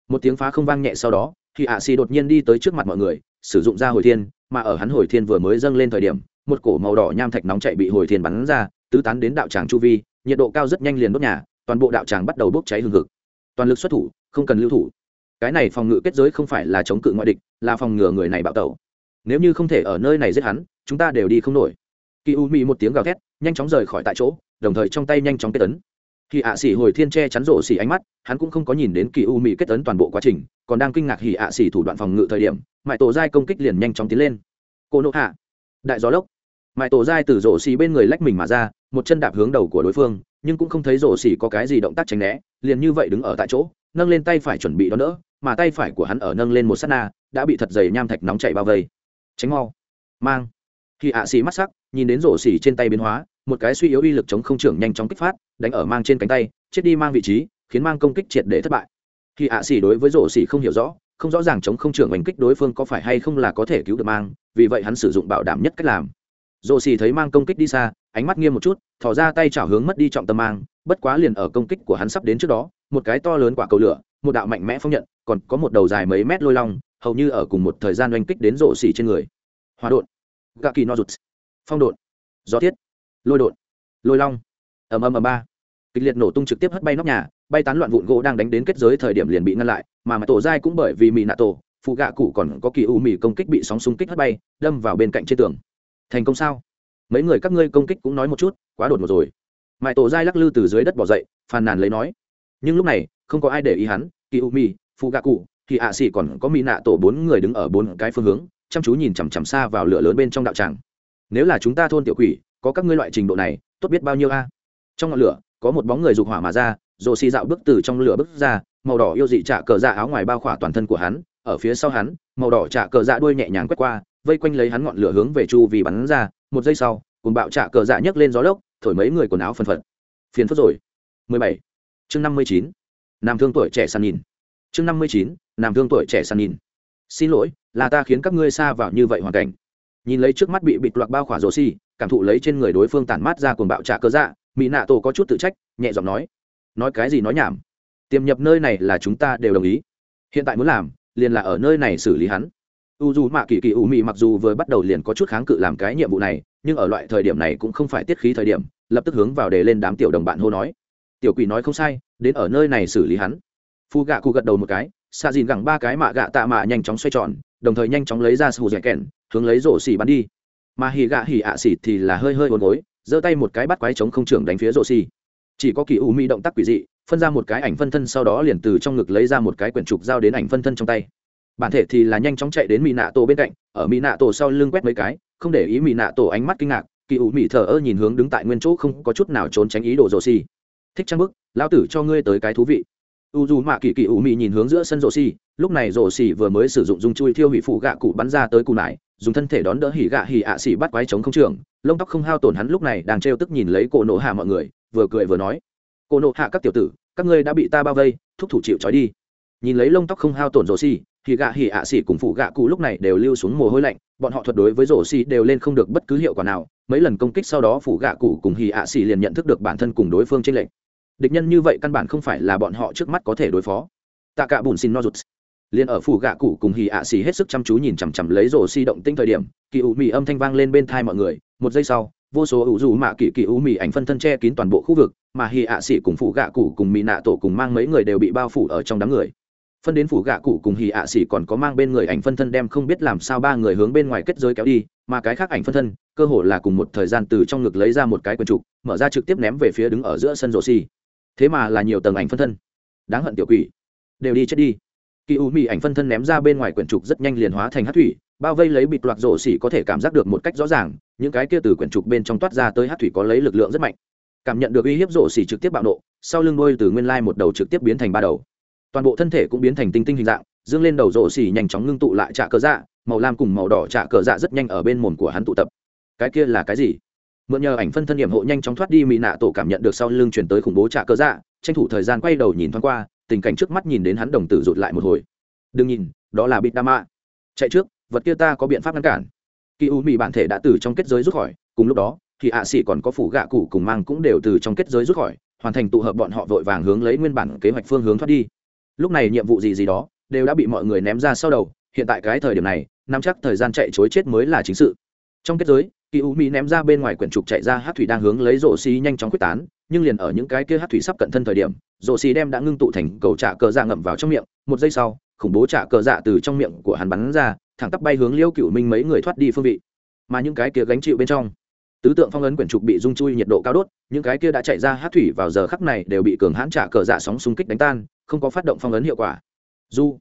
Một tiếng phá không vang nhẹ sau đó thì ạ xì đột nhiên đi tới trước mặt mọi người, sử dụng ra hồi thiên, mà ở hắn hồi thiên vừa mới dâng lên thời điểm, một cổ màu đỏ nham thạch nóng chạy bị hồi thiên bắn ra, tứ tán đến đạo tràng chu vi, nhiệt độ cao rất nhanh liền đốt nhà, toàn bộ đạo tràng bắt đầu bốc cháy hừng hực. Toàn lực xuất thủ, không cần lưu thủ. Cái này phòng ngự kết giới không phải là chống cự ngoại địch, là phòng ngừa người này bạo tẩu. Nếu như không thể ở nơi này giết hắn, chúng ta đều đi không nổi kỳ u Mị một tiếng gào thét, nhanh chóng rời khỏi tại chỗ, đồng thời trong tay nhanh chóng kết tấn khi ạ xỉ hồi thiên che chắn rổ xỉ ánh mắt, hắn cũng không có nhìn đến kỳ u Mị kết tấn toàn bộ quá trình, còn đang kinh ngạc hỉ ạ xỉ thủ đoạn phòng ngự thời điểm mãi tổ giai công kích liền nhanh chóng tiến lên. Cô nộ hạ, đại gió lốc. Mãi tổ giai từ rổ xỉ bên người lách mình mà ra, một chân đạp hướng đầu của đối phương, nhưng cũng không thấy rổ xỉ có cái gì động tác tránh né, liền như vậy đứng ở tại chỗ, nâng lên tay phải chuẩn bị đón đỡ, mà tay phải của hắn ở nâng lên một s á t na, đã bị thật dày nham thạch nóng chảy bao vây. Tránh mau. Mang. Khi ạ xỉ mắt sắc nhìn đến rổ xỉ trên tay biến hóa, một cái suy yếu uy lực chống không trưởng nhanh chóng kích phát, đánh ở mang trên cánh tay, chết đi mang vị trí, khiến mang công kích triệt để thất bại. Khi ạ xỉ đối với rổ xỉ không hiểu rõ, không rõ ràng chống không trưởng oanh kích đối phương có phải hay không là có thể cứu được mang, vì vậy hắn sử dụng bảo đảm nhất cách làm. Rổ xỉ thấy mang công kích đi xa, ánh mắt nghiêm một chút thỏ ra tay chảo hướng mất đi trọng tâm mang, bất quá liền ở công kích của hắn sắp đến trước đó, một cái to lớn quả cầu lửa, một đạo mạnh mẽ phong nhận, còn có một đầu dài mấy mét lôi long, hầu như ở cùng một thời gian oanh kích đến rổ xỉ trên người. Hòa đột. Gạ kỳ no rụt phong đột gió thiết, lôi đột lôi long, ầm ầm ầm ba. Kịch liệt nổ tung trực tiếp hất bay nóc nhà, bay tán loạn vụn gỗ đang đánh đến kết giới thời điểm liền bị ngăn lại, mà mặt tổ dai cũng bởi vì mì nạ tổ, phụ gạ cụ còn có kỳ u mì công kích bị sóng xung kích hất bay, đâm vào bên cạnh trên tường. Thành công sao? Mấy người các ngươi công kích cũng nói một chút, quá đột một rồi. Mãi tổ dai lắc lư từ dưới đất bỏ dậy, phàn nàn lấy nói. Nhưng lúc này, không có ai để ý hắn, kỳ u mi phụ gạ cụ thì ạ xỉ còn có mỹ nạ tổ bốn người đứng ở bốn cái phương hướng, chăm chú nhìn chằm chằm xa vào lửa lớn bên trong đạo tràng nếu là chúng ta thôn tiểu quỷ, có các ngươi loại trình độ này, tốt biết bao nhiêu a trong ngọn lửa, có một bóng người dục hỏa mà ra, rồ xì dạo bước từ trong lửa bước ra, màu đỏ yêu dị trả cờ dạ áo ngoài bao khỏa toàn thân của hắn, ở phía sau hắn, màu đỏ trả cờ dạ đuôi nhẹ nhàng quét qua, vây quanh lấy hắn ngọn lửa hướng về chu vì bắn ra, một giây sau cùng bạo trả cờ dạ nhấc lên gió lốc, thổi mấy người quần áo phân phật phiền phức rồi 17. chương 59. nam thương tuổi trẻ săn nhìn chương 59. nam thương tuổi trẻ săn nhìn xin lỗi, là ta khiến các ngươi xa vào như vậy hoàn cảnh nhìn lấy trước mắt bị bịt loạt bao khỏa rổ xì cảm thụ lấy trên người đối phương tản mát ra cuồng bạo trả cơ dạ mỹ nạ tổ có chút tự trách, nhẹ giọng nói nói cái gì nói nhảm? Tiềm nhập nơi này là chúng ta đều đồng ý. Hiện tại muốn làm, liền là ở nơi này xử lý hắn. U dù mạ kỳ kỳ u mị mặc dù vừa bắt đầu liền có chút kháng cự làm cái nhiệm vụ này, nhưng ở loại thời điểm này cũng không phải tiết khí thời điểm, lập tức hướng vào để lên đám tiểu đồng bạn hô nói, tiểu quỷ nói không sai, đến ở nơi này xử lý hắn. Phu gạ cụ gật đầu một cái xạ dìn gẳng ba cái mạ gạ tạ mạ nhanh chóng xoay tròn đồng thời nhanh chóng lấy ra sù dẻ kèn hướng lấy rổ xì bắn đi. Mà hì gạ hì ạ xì thì là hơi hơi ồn gối, giơ tay một cái bắt quái chống không trưởng đánh phía rổ xì. Chỉ có kỳ u mi động tác quỷ dị, phân ra một cái ảnh phân thân sau đó liền từ trong ngực lấy ra một cái quyển trục giao đến ảnh phân thân trong tay. Bản thể thì là nhanh chóng chạy đến mỹ nạ tổ bên cạnh, ở mỹ nạ tổ sau lưng quét mấy cái, không để ý mỹ nạ tổ ánh mắt kinh ngạc, kỳ u mỹ thờ ơ nhìn hướng đứng tại nguyên chỗ không có chút nào trốn tránh ý đồ rổ xì. Thích trang bức, lão tử cho ngươi tới cái thú vị u dù mạ kỳ kỳ ủ mị nhìn hướng giữa sân rổ xì lúc này rổ xì vừa mới sử dụng dung chui thiêu hủy phụ gạ cụ bắn ra tới cù nải, dùng thân thể đón đỡ hỉ gạ hỉ ạ xì bắt quái chống không trường, lông tóc không hao tổn hắn lúc này đang trêu tức nhìn lấy cổ nộ hạ mọi người, vừa cười vừa nói, cổ nộ hạ các tiểu tử, các ngươi đã bị ta bao vây, thúc thủ chịu trói đi. Nhìn lấy lông tóc không hao tổn rổ xì hỉ gạ hỉ ạ xỉ cùng phụ gạ cụ lúc này đều lưu xuống mồ hôi lạnh, bọn họ thuật đối với rổ xì đều lên không được bất cứ hiệu quả nào, mấy lần công kích sau đó phụ gạ cụ cùng hỉ ạ xì liền nhận thức được bản thân cùng đối phương trên lệnh địch nhân như vậy căn bản không phải là bọn họ trước mắt có thể đối phó. Tạ cả bùn xin no rụt liền ở phủ gạ cụ cùng hì ạ xì hết sức chăm chú nhìn chằm chằm lấy rổ xi động tinh thời điểm, kỳ ủ mì âm thanh vang lên bên thai mọi người. Một giây sau, vô số ủ dù mạ kỳ kỳ ủ mì ảnh phân thân che kín toàn bộ khu vực, mà hì ạ xì cùng phủ gạ cụ cùng mì nạ tổ cùng mang mấy người đều bị bao phủ ở trong đám người. Phân đến phủ gạ cụ cùng hì ạ xỉ còn có mang bên người ảnh phân thân đem không biết làm sao ba người hướng bên ngoài kết giới kéo đi, mà cái khác ảnh phân thân, cơ hồ là cùng một thời gian từ trong ngực lấy ra một cái quần trục, mở ra trực tiếp ném về phía đứng ở giữa sân rổ xì thế mà là nhiều tầng ảnh phân thân. Đáng hận tiểu quỷ. Đều đi chết đi. Kỳ u mì ảnh phân thân ném ra bên ngoài quyển trục rất nhanh liền hóa thành hát thủy, bao vây lấy bịt loạt rổ xỉ có thể cảm giác được một cách rõ ràng, những cái kia từ quyển trục bên trong toát ra tới hát thủy có lấy lực lượng rất mạnh. Cảm nhận được uy hiếp rổ xỉ trực tiếp bạo nộ, sau lưng đôi từ nguyên lai một đầu trực tiếp biến thành ba đầu. Toàn bộ thân thể cũng biến thành tinh tinh hình dạng, dương lên đầu rổ xỉ nhanh chóng ngưng tụ lại trạ cờ dạ màu lam cùng màu đỏ trạ cờ dạ rất nhanh ở bên mồm của hắn tụ tập. Cái kia là cái gì? Mượn nhờ ảnh phân thân điểm hộ nhanh chóng thoát đi mỹ nạ tổ cảm nhận được sau lưng chuyển tới khủng bố trả cơ dạ tranh thủ thời gian quay đầu nhìn thoáng qua, tình cảnh trước mắt nhìn đến hắn đồng tử rụt lại một hồi. Đừng nhìn, đó là bịt đa mạ chạy trước, vật kia ta có biện pháp ngăn cản. Kỳ u mỹ bản thể đã từ trong kết giới rút khỏi, cùng lúc đó, thì ạ à xỉ còn có phủ gạ cụ cùng mang cũng đều từ trong kết giới rút khỏi, hoàn thành tụ hợp bọn họ vội vàng hướng lấy nguyên bản kế hoạch phương hướng thoát đi. Lúc này nhiệm vụ gì gì đó, đều đã bị mọi người ném ra sau đầu, hiện tại cái thời điểm này, nắm chắc thời gian chạy chối chết mới là chính sự. Trong kết giới kỳ u mỹ ném ra bên ngoài quyển trục chạy ra, hát thủy đang hướng lấy rổ xi nhanh chóng quyết tán, nhưng liền ở những cái kia hát thủy sắp cận thân thời điểm rổ xi đem đã ngưng tụ thành cầu trạ cờ dạ ngậm vào trong miệng, một giây sau, khủng bố trạ cờ dạ từ trong miệng của hắn bắn ra, thẳng tắp bay hướng liêu cựu minh mấy người thoát đi phương vị. Mà những cái kia gánh chịu bên trong, tứ tượng phong ấn quyển trục bị rung chui, nhiệt độ cao đốt, những cái kia đã chạy ra hát thủy vào giờ khắc này đều bị cường hãn trả cờ dạ sóng xung kích đánh tan, không có phát động phong ấn hiệu quả. Du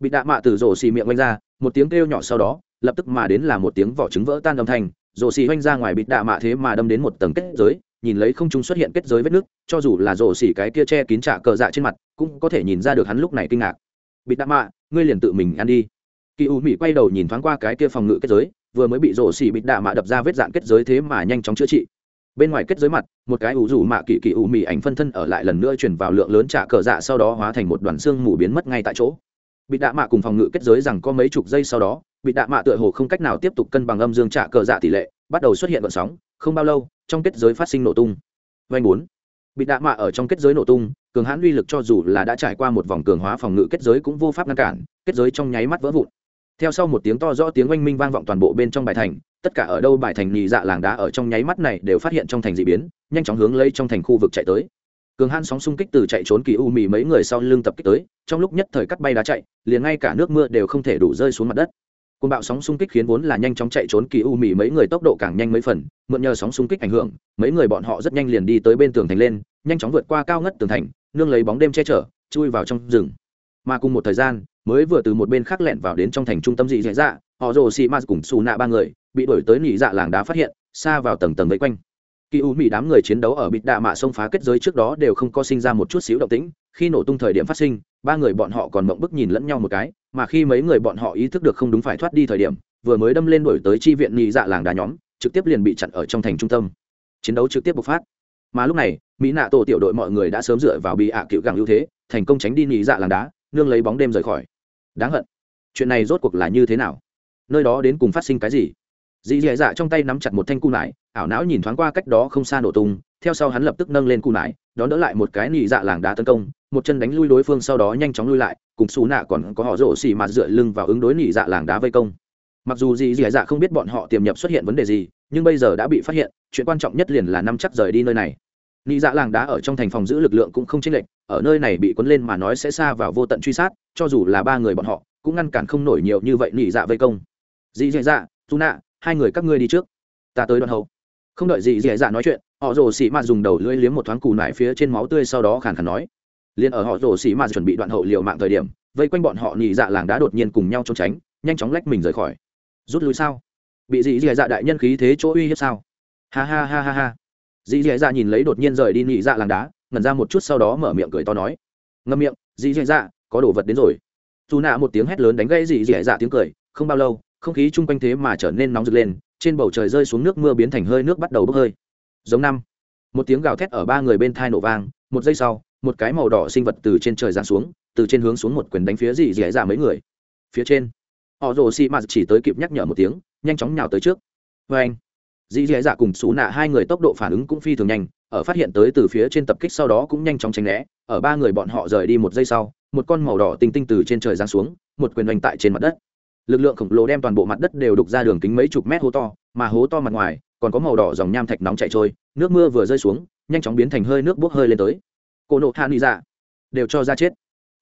bị đạ mạ từ rổ xì miệng quanh ra, một tiếng kêu nhỏ sau đó lập tức mà đến là một tiếng vỏ trứng vỡ tan âm thanh rổ xì hoanh ra ngoài bịt đạ mạ thế mà đâm đến một tầng kết giới, nhìn lấy không trung xuất hiện kết giới vết nước, cho dù là rổ xì cái kia che kín trả cờ dạ trên mặt, cũng có thể nhìn ra được hắn lúc này kinh ngạc. Bịt đạ mạ, ngươi liền tự mình ăn đi. Kỳ u mỹ quay đầu nhìn thoáng qua cái kia phòng ngự kết giới, vừa mới bị rổ xì bịt đạ mạ đập ra vết dạn kết giới thế mà nhanh chóng chữa trị. Bên ngoài kết giới mặt, một cái ủ rủ mạ kỳ kỳ ủ mị ảnh phân thân ở lại lần nữa chuyển vào lượng lớn trả cờ dạ sau đó hóa thành một đoàn xương mù biến mất ngay tại chỗ. Bị đạ mạ cùng phòng ngự kết giới rằng có mấy chục giây sau đó bị đạ mạ tựa hồ không cách nào tiếp tục cân bằng âm dương trả cờ dạ tỷ lệ, bắt đầu xuất hiện vận sóng, không bao lâu, trong kết giới phát sinh nổ tung. Vanh bốn. Bị đạ mạ ở trong kết giới nổ tung, cường hãn uy lực cho dù là đã trải qua một vòng cường hóa phòng ngự kết giới cũng vô pháp ngăn cản, kết giới trong nháy mắt vỡ vụn. Theo sau một tiếng to rõ tiếng oanh minh vang vọng toàn bộ bên trong bài thành, tất cả ở đâu bài thành nhị dạ làng đá ở trong nháy mắt này đều phát hiện trong thành dị biến, nhanh chóng hướng lấy trong thành khu vực chạy tới. Cường hãn sóng xung kích từ chạy trốn kỳ u mì mấy người sau lưng tập kích tới, trong lúc nhất thời cắt bay đá chạy, liền ngay cả nước mưa đều không thể đủ rơi xuống mặt đất cơn bạo sóng xung kích khiến vốn là nhanh chóng chạy trốn kỳ u mì mấy người tốc độ càng nhanh mấy phần, mượn nhờ sóng xung kích ảnh hưởng, mấy người bọn họ rất nhanh liền đi tới bên tường thành lên, nhanh chóng vượt qua cao ngất tường thành, nương lấy bóng đêm che chở, chui vào trong rừng. Mà cùng một thời gian, mới vừa từ một bên khác lẹn vào đến trong thành trung tâm dị dạ dạ họ rồ xì ma cùng xù nạ ba người, bị đuổi tới nhị dạ làng đá phát hiện, xa vào tầng tầng vây quanh. Kỳ u mỹ đám người chiến đấu ở bịt đạ mạ sông phá kết giới trước đó đều không có sinh ra một chút xíu động tĩnh khi nổ tung thời điểm phát sinh, ba người bọn họ còn mộng bức nhìn lẫn nhau một cái, mà khi mấy người bọn họ ý thức được không đúng phải thoát đi thời điểm, vừa mới đâm lên đổi tới chi viện nhị dạ làng đá nhóm, trực tiếp liền bị chặn ở trong thành trung tâm. Chiến đấu trực tiếp bộc phát. Mà lúc này, mỹ nạ tổ tiểu đội mọi người đã sớm dựa vào bị ạ cựu gẳng ưu thế, thành công tránh đi nhị dạ làng đá, nương lấy bóng đêm rời khỏi. Đáng hận. Chuyện này rốt cuộc là như thế nào? Nơi đó đến cùng phát sinh cái gì? Dì dì dạ trong tay nắm chặt một thanh cu nải, ảo não nhìn thoáng qua cách đó không xa nổ tung, theo sau hắn lập tức nâng lên cu nải, đón đỡ lại một cái nhị dạ làng đá tấn công một chân đánh lui đối phương sau đó nhanh chóng lui lại, cùng xù nạ còn có họ rổ xì mạt dựa lưng vào ứng đối nỉ dạ làng đá vây công. Mặc dù dì dì dạ không biết bọn họ tiềm nhập xuất hiện vấn đề gì, nhưng bây giờ đã bị phát hiện, chuyện quan trọng nhất liền là năm chắc rời đi nơi này. Nị dạ làng đá ở trong thành phòng giữ lực lượng cũng không chênh lệch, ở nơi này bị quấn lên mà nói sẽ xa vào vô tận truy sát, cho dù là ba người bọn họ, cũng ngăn cản không nổi nhiều như vậy nị dạ vây công. Dì dì dạ dù nạ hai người các ngươi đi trước. Ta tới đoạn hậu. Không đợi gì dì dạ nói chuyện, họ rồ xì mạt dùng đầu lưỡi liếm một thoáng cù nải phía trên máu tươi sau đó khàn khàn nói liền ở họ rồ xì mạt chuẩn bị đoạn hậu liều mạng thời điểm, vây quanh bọn họ nhị dạ làng đá đột nhiên cùng nhau trốn tránh, nhanh chóng lách mình rời khỏi. Rút lui sao? Bị dị dị dạ đại nhân khí thế chỗ uy hiếp sao? Ha ha ha ha ha. Dì dị dạ nhìn lấy đột nhiên rời đi nhị dạ làng đá, ngẩn ra một chút sau đó mở miệng cười to nói. Ngâm miệng, dì dị dạ có đồ vật đến rồi. Dù nạ một tiếng hét lớn đánh gãy dì dị dạ tiếng cười, không bao lâu, không khí chung quanh thế mà trở nên nóng rực lên, trên bầu trời rơi xuống nước mưa biến thành hơi nước bắt đầu bốc hơi. Giống năm, một tiếng gào thét ở ba người bên thai nổ vang, một giây sau một cái màu đỏ sinh vật từ trên trời giáng xuống, từ trên hướng xuống một quyền đánh phía dì dì dạ mấy người. Phía trên, họ rồ xị mạt chỉ tới kịp nhắc nhở một tiếng, nhanh chóng nhào tới trước. Vê anh dì dì dạ cùng xù nạ hai người tốc độ phản ứng cũng phi thường nhanh, ở phát hiện tới từ phía trên tập kích sau đó cũng nhanh chóng tránh né, ở ba người bọn họ rời đi một giây sau, một con màu đỏ tinh tinh từ trên trời giáng xuống, một quyền đánh tại trên mặt đất. Lực lượng khổng lồ đem toàn bộ mặt đất đều đục ra đường kính mấy chục mét hố to, mà hố to mặt ngoài còn có màu đỏ dòng nham thạch nóng chạy trôi, nước mưa vừa rơi xuống, nhanh chóng biến thành hơi nước bốc hơi lên tới cô nộ hạ nghĩ dạ. Đều cho ra chết.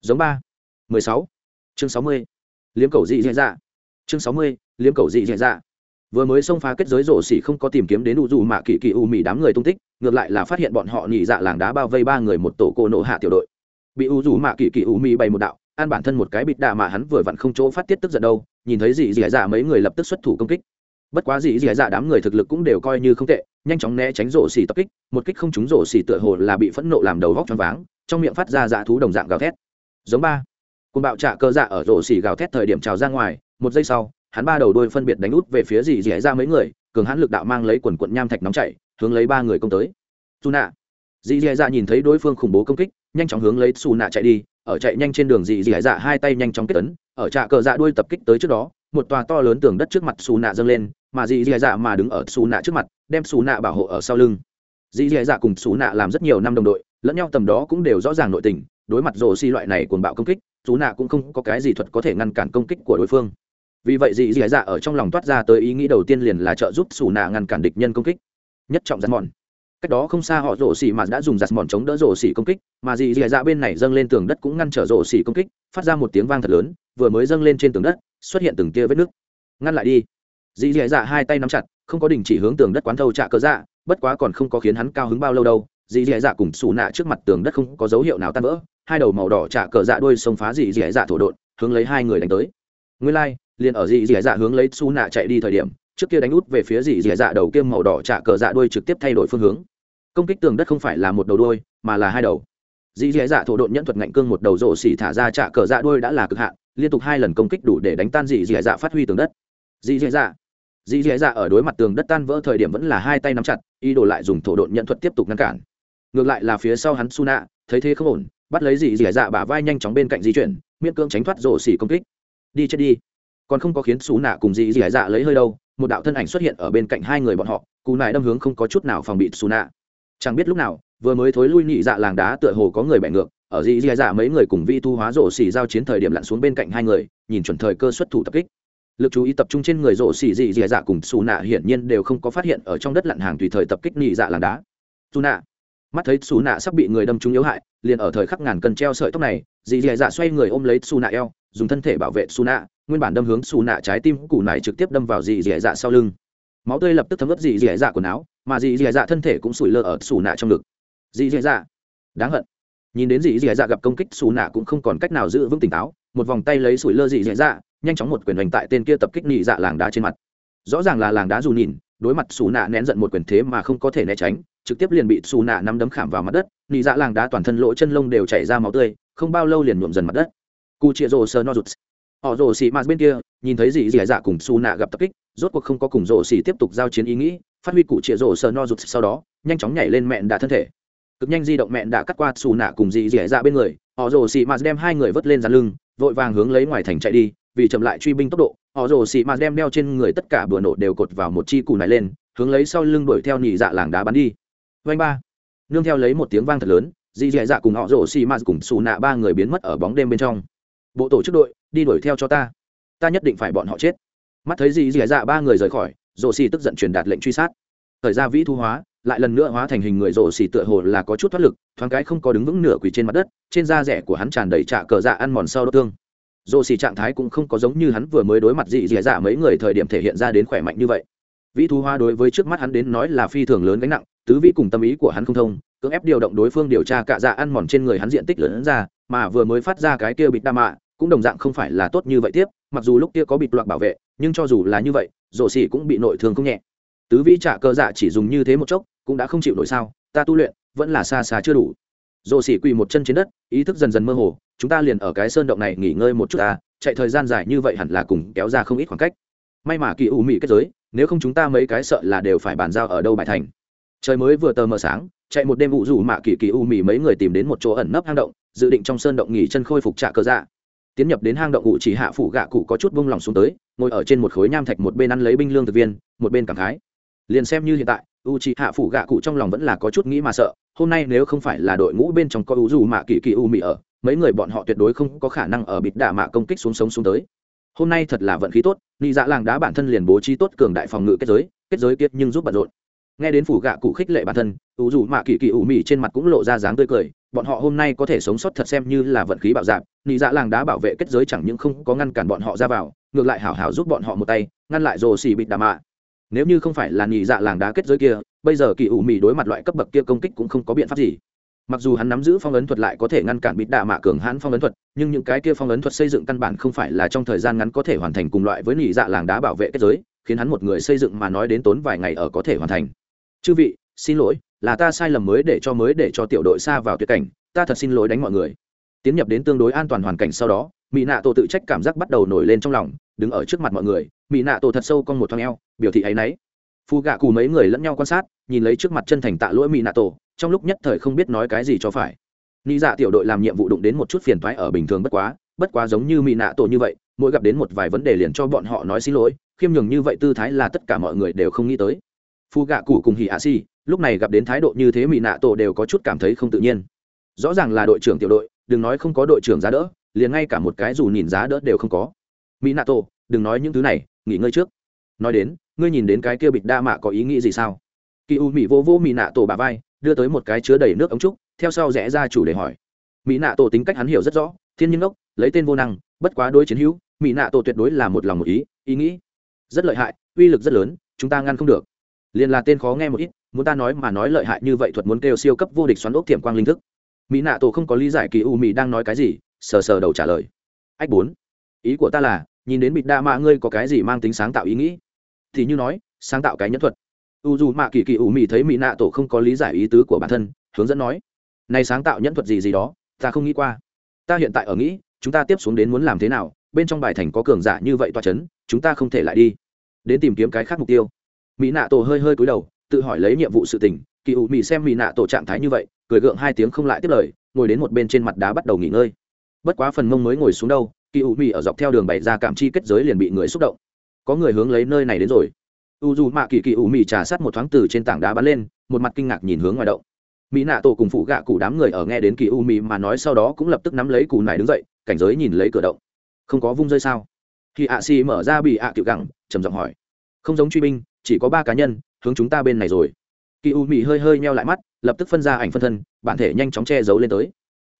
Giống ba. mười sáu. Chương sáu mươi. Liếm cầu dị dạ dạ. Chương sáu mươi, liếm cầu dị dạ dạ. Vừa mới xông phá kết giới rổ xỉ không có tìm kiếm đến u dù mạ kỳ kỳ u mì đám người tung tích, ngược lại là phát hiện bọn họ nhị dạ làng đá bao vây ba người một tổ cô nộ hạ tiểu đội. Bị u dù mạ kỳ kỳ u mì bày một đạo, an bản thân một cái bịt đạ mà hắn vừa vặn không chỗ phát tiết tức giận đâu, nhìn thấy dị dị dạ mấy người lập tức xuất thủ công kích. Bất quá dị dị dạ đám người thực lực cũng đều coi như không tệ nhanh chóng né tránh rổ xỉ tập kích, một kích không trúng rổ xỉ tựa hồ là bị phẫn nộ làm đầu vóc choáng váng, trong miệng phát ra dạ thú đồng dạng gào thét. Giống ba. Cùng bạo trạ cơ dạ ở rổ xỉ gào thét thời điểm trào ra ngoài, một giây sau, hắn ba đầu đôi phân biệt đánh út về phía dì dì ra mấy người, cường hãn lực đạo mang lấy quần quận nham thạch nóng chảy, hướng lấy ba người công tới. Dù nạ. Dì dì dạ nhìn thấy đối phương khủng bố công kích, nhanh chóng hướng lấy xù nạ chạy đi, ở chạy nhanh trên đường dì dì dạ hai tay nhanh chóng kết tấn ở trạ cờ dạ đuôi tập kích tới trước đó, một tòa to lớn tường đất trước mặt xù nạ dâng lên mà dị dì dạ mà đứng ở xù nạ trước mặt, đem xù nạ bảo hộ ở sau lưng. Dị dì dạ cùng xù nạ làm rất nhiều năm đồng đội, lẫn nhau tầm đó cũng đều rõ ràng nội tình, đối mặt rồ xi loại này cuồng bạo công kích, xù nạ cũng không có cái gì thuật có thể ngăn cản công kích của đối phương. Vì vậy dị dì dạ ở trong lòng toát ra tới ý nghĩ đầu tiên liền là trợ giúp xù nạ ngăn cản địch nhân công kích. Nhất trọng rắn mòn. Cách đó không xa họ rổ xỉ mà đã dùng giặt mòn chống đỡ rổ xỉ công kích, mà dì dì dạ bên này dâng lên tường đất cũng ngăn trở rổ xỉ công kích, phát ra một tiếng vang thật lớn, vừa mới dâng lên trên tường đất, xuất hiện từng tia vết nước ngăn lại đi dì dì dạ hai tay nắm chặt không có đình chỉ hướng tường đất quán thâu trạ cớ dạ bất quá còn không có khiến hắn cao hứng bao lâu đâu. Dì dì dạ cùng xù nạ trước mặt tường đất không có dấu hiệu nào tan vỡ hai đầu màu đỏ trạ cờ dạ đuôi xông phá dì dì dạ thổ đột hướng lấy hai người đánh tới. Nguyên lai、like, liền ở dì dì dạ hướng lấy xù nạ chạy đi thời điểm trước kia đánh út về phía dì dì dạ đầu kiêm màu đỏ trạ cờ dạ đuôi trực tiếp thay đổi phương hướng. Công kích tường đất không phải là một đầu đuôi, mà là hai đầu. Dì dì dạ thổ đột nhẫn thuật ngạnh cương một đầu rổ xỉ thả ra trả cờ dạ đuôi đã là cực hạn liên tục hai lần công kích đủ để đánh tan dì dì dạ phát huy tường đất. Dì dì dạ dì dì dạ ở đối mặt tường đất tan vỡ thời điểm vẫn là hai tay nắm chặt, ý đồ lại dùng thổ độn nhận thuật tiếp tục ngăn cản. Ngược lại là phía sau hắn su nạ thấy thế không ổn, bắt lấy dì dì dạ bả vai nhanh chóng bên cạnh di chuyển, miễn cưỡng tránh thoát rổ xỉ công kích. Đi chết đi. Còn không có khiến su nạ cùng dì dì dạ lấy hơi đâu, một đạo thân ảnh xuất hiện ở bên cạnh hai người bọn họ, cú nại đâm hướng không có chút nào phòng bị su nạ chẳng biết lúc nào, vừa mới thối lui nhị dạ làng đá tựa hồ có người bẻ ngược, ở dị dạ dạ mấy người cùng vi thu hóa rổ xỉ giao chiến thời điểm lặn xuống bên cạnh hai người, nhìn chuẩn thời cơ xuất thủ tập kích lực chú ý tập trung trên người rộ xì dị dị dạ cùng xù nạ hiển nhiên đều không có phát hiện ở trong đất lặn hàng tùy thời tập kích nhị dạ làng đá. Xù nạ. Mắt thấy xù nạ sắp bị người đâm trúng yếu hại, liền ở thời khắc ngàn cân treo sợi tóc này, dị dị dạ xoay người ôm lấy xù nạ eo, dùng thân thể bảo vệ xù nạ, nguyên bản đâm hướng xù nạ trái tim củ này trực tiếp đâm vào dị dị dạ sau lưng. Máu tươi lập tức thấm ướt dị dị dạ quần áo, mà dị dị dạ thân thể cũng sủi lơ ở xù nạ trong ngực. Dị dị dạ. Đáng hận. Nhìn đến dị dị dạ gặp công kích, xù nạ cũng không còn cách nào giữ vững tỉnh táo một vòng tay lấy sủi lơ dị dạ dạ nhanh chóng một quyền đánh tại tên kia tập kích nhị dạ làng đá trên mặt. Rõ ràng là làng đá dù nhìn, đối mặt xù nạ nén giận một quyền thế mà không có thể né tránh, trực tiếp liền bị xù nạ nắm đấm khảm vào mặt đất nhị dạ làng đá toàn thân lỗ chân lông đều chảy ra máu tươi, không bao lâu liền nhuộm dần mặt đất. Cu chia rồ sơ no rụt họ rồ xì mạt bên kia, nhìn thấy dị dạ dạ cùng xù nạ gặp tập kích, rốt cuộc không có cùng rồ xì tiếp tục giao chiến ý nghĩ, phát huy cụ chĩa rồ sờ no rụt sau đó, nhanh chóng nhảy lên mẹn đà thân thể cực nhanh di động mẹn đã cắt qua xù nạ cùng dì dẻ ra dạ bên người. Họ rồ xì mạt đem hai người vớt lên dàn lưng, vội vàng hướng lấy ngoài thành chạy đi, vì chậm lại truy binh tốc độ, họ rồ xì mạt đem đeo trên người tất cả bừa nổ đều cột vào một chi cù này lên, hướng lấy sau lưng đuổi theo nhị dạ làng đá bắn đi. Vanh ba. Nương theo lấy một tiếng vang thật lớn, dì dẻ dạ cùng họ rồ xì mạt cùng xù nạ ba người biến mất ở bóng đêm bên trong. Bộ tổ chức đội, đi đuổi theo cho ta. Ta nhất định phải bọn họ chết. Mắt thấy dì dẻ dạ ba người rời khỏi, rồ xì tức giận truyền đạt lệnh truy sát. Thời ra vĩ thu hóa lại lần nữa hóa thành hình người rồ xì tựa hồ là có chút thoát lực, thoáng cái không có đứng vững nửa quỳ trên mặt đất, trên da rẻ của hắn tràn đầy trạ cờ dạ ăn mòn sau đốt thương. Rồ xì trạng thái cũng không có giống như hắn vừa mới đối mặt dị dị dạ mấy người thời điểm thể hiện ra đến khỏe mạnh như vậy. Vĩ thu hoa đối với trước mắt hắn đến nói là phi thường lớn gánh nặng, tứ vĩ cùng tâm ý của hắn không thông, cưỡng ép điều động đối phương điều tra cạ dạ ăn mòn trên người hắn diện tích lớn ra, mà vừa mới phát ra cái kia bịt đa mạ, cũng đồng dạng không phải là tốt như vậy tiếp, mặc dù lúc kia có bịt loạt bảo vệ, nhưng cho dù là như vậy, rổ xỉ cũng bị nội thương không nhẹ. Tứ vĩ trả cơ dạ chỉ dùng như thế một chốc cũng đã không chịu nổi sao, ta tu luyện, vẫn là xa xa chưa đủ. Dồ xỉ quỳ một chân trên đất, ý thức dần dần mơ hồ, chúng ta liền ở cái sơn động này nghỉ ngơi một chút ta, chạy thời gian dài như vậy hẳn là cùng kéo ra không ít khoảng cách. May mà kỳ ủ mị kết giới, nếu không chúng ta mấy cái sợ là đều phải bàn giao ở đâu bài thành. Trời mới vừa tờ mờ sáng, chạy một đêm vụ rủ mạ kỳ kỳ u mị mấy người tìm đến một chỗ ẩn nấp hang động, dự định trong sơn động nghỉ chân khôi phục trạ cơ dạ. Tiến nhập đến hang động ủ chỉ hạ phủ gạ cụ có chút vung lòng xuống tới, ngồi ở trên một khối nham thạch một bên ăn lấy binh lương thực viên, một bên cảm khái. Liền xem như hiện tại u c hạ phủ gạ cụ trong lòng vẫn là có chút nghĩ mà sợ, hôm nay nếu không phải là đội ngũ bên trong có u dù mạ kỳ kỳ u mị ở, mấy người bọn họ tuyệt đối không có khả năng ở bịt đạ mạ công kích xuống sống xuống tới. Hôm nay thật là vận khí tốt, nị dạ làng đá bản thân liền bố trí tốt cường đại phòng ngự kết giới kết giới kiệt nhưng giúp bận rộn. Nghe đến phủ gạ cụ khích lệ bản thân, u dù mạ kỳ kỳ u mị trên mặt cũng lộ ra dáng tươi cười, bọn họ hôm nay có thể sống sót thật xem như là vận khí bạo dạp nị dạ làng đá bảo vệ kết giới chẳng những không có ngăn cản bọn họ ra vào, ngược lại hảo hảo giúp bọn họ một tay, ngăn lại rồ xì bịt đà mạ nếu như không phải là nhị dạ làng đá kết giới kia, bây giờ kỳ ủ mì đối mặt loại cấp bậc kia công kích cũng không có biện pháp gì. Mặc dù hắn nắm giữ phong ấn thuật lại có thể ngăn cản bịt đạ mạ cường hãn phong ấn thuật, nhưng những cái kia phong ấn thuật xây dựng căn bản không phải là trong thời gian ngắn có thể hoàn thành cùng loại với nhị dạ làng đá bảo vệ kết giới, khiến hắn một người xây dựng mà nói đến tốn vài ngày ở có thể hoàn thành. Chư vị, xin lỗi, là ta sai lầm mới để cho mới để cho tiểu đội xa vào tuyệt cảnh, ta thật xin lỗi đánh mọi người. Tiến nhập đến tương đối an toàn hoàn cảnh sau đó mỹ nạ tổ tự trách cảm giác bắt đầu nổi lên trong lòng, đứng ở trước mặt mọi người mỹ nạ tổ thật sâu con một thoáng eo, biểu thị ấ y n ấ y phù gạ cù mấy người lẫn nhau quan sát, nhìn lấy trước mặt chân thành tạ lỗi mỹ nạ tổ, trong lúc nhất thời không biết nói cái gì cho phải. Nghĩ dạ tiểu đội làm nhiệm vụ đụng đến một chút phiền thoái ở bình thường bất quá bất quá giống như mỹ nạ tổ như vậy, mỗi gặp đến một vài vấn đề liền cho bọn họ nói xin lỗi, khiêm nhường như vậy tư thái là tất cả mọi người đều không nghĩ tới. Phù gạ cụ cùng hỉ hạ si, lúc này gặp đến thái độ như thế mỹ nạ tổ đều có chút cảm thấy không tự nhiên. Rõ ràng là đội trưởng tiểu đội, đừng nói không có đội trưởng giá đỡ, liền ngay cả một cái dù nhìn giá đỡ đều không có. Mỹ nạ tổ, đừng nói những thứ này nghỉ ngơi trước. Nói đến, ngươi nhìn đến cái kia bịt đa mạ có ý nghĩ gì sao? Kỳ u mỹ vô vô mỹ nạ tổ bà vai, đưa tới một cái chứa đầy nước ống trúc, theo sau rẽ ra chủ đề hỏi. Mỹ nạ tổ tính cách hắn hiểu rất rõ, thiên nhiên ốc lấy tên vô năng, bất quá đối chiến hữu mỹ nạ tổ tuyệt đối là một lòng một ý ý nghĩ rất lợi hại, uy lực rất lớn, chúng ta ngăn không được. Liền là tên khó nghe một ít, muốn ta nói mà nói lợi hại như vậy thuật muốn kêu siêu cấp vô địch xoắn ốc tiềm quang linh thức. Mỹ nạ tổ không có lý giải kỳ u mỹ đang nói cái gì, sờ sờ đầu trả lời. Ách bốn, ý của ta là nhìn đến bịt đa mạ ngươi có cái gì mang tính sáng tạo ý nghĩ? Thì như nói sáng tạo cái nhẫn thuật. U dù mạ kỳ kỳ ủ mị thấy mỹ nạ tổ không có lý giải ý tứ của bản thân hướng dẫn nói này sáng tạo nhẫn thuật gì gì đó ta không nghĩ qua. Ta hiện tại ở nghĩ chúng ta tiếp xuống đến muốn làm thế nào bên trong bài thành có cường giả như vậy toa chấn, chúng ta không thể lại đi. Đến tìm kiếm cái khác mục tiêu. Mỹ nạ tổ hơi hơi cúi đầu tự hỏi lấy nhiệm vụ sự tình kỳ ủ mị xem mỹ nạ tổ trạng thái như vậy cười gượng hai tiếng không lại tiếp lời ngồi đến một bên trên mặt đá bắt đầu nghỉ ngơi. Bất quá phần mông mới ngồi xuống đâu kỳ ủ mị ở dọc theo đường bày ra cảm chi kết giới liền bị người xúc động. Có người hướng lấy nơi này đến rồi. U dù mạ kỳ kỳ ủ mị trà sát một thoáng từ trên tảng đá bắn lên, một mặt kinh ngạc nhìn hướng ngoài động. Mỹ nạ tổ cùng phụ gạ cụ đám người ở nghe đến kỳ u mị mà nói sau đó cũng lập tức nắm lấy cù này đứng dậy, cảnh giới nhìn lấy cửa động. Không có vung rơi sao? Khi ạ xì mở ra bị ạ à cựu gẳng trầm giọng hỏi. Không giống truy binh, chỉ có ba cá nhân, hướng chúng ta bên này rồi. Kỳ u mị hơi hơi meo lại mắt, lập tức phân ra ảnh phân thân, bản thể nhanh chóng che giấu lên tới.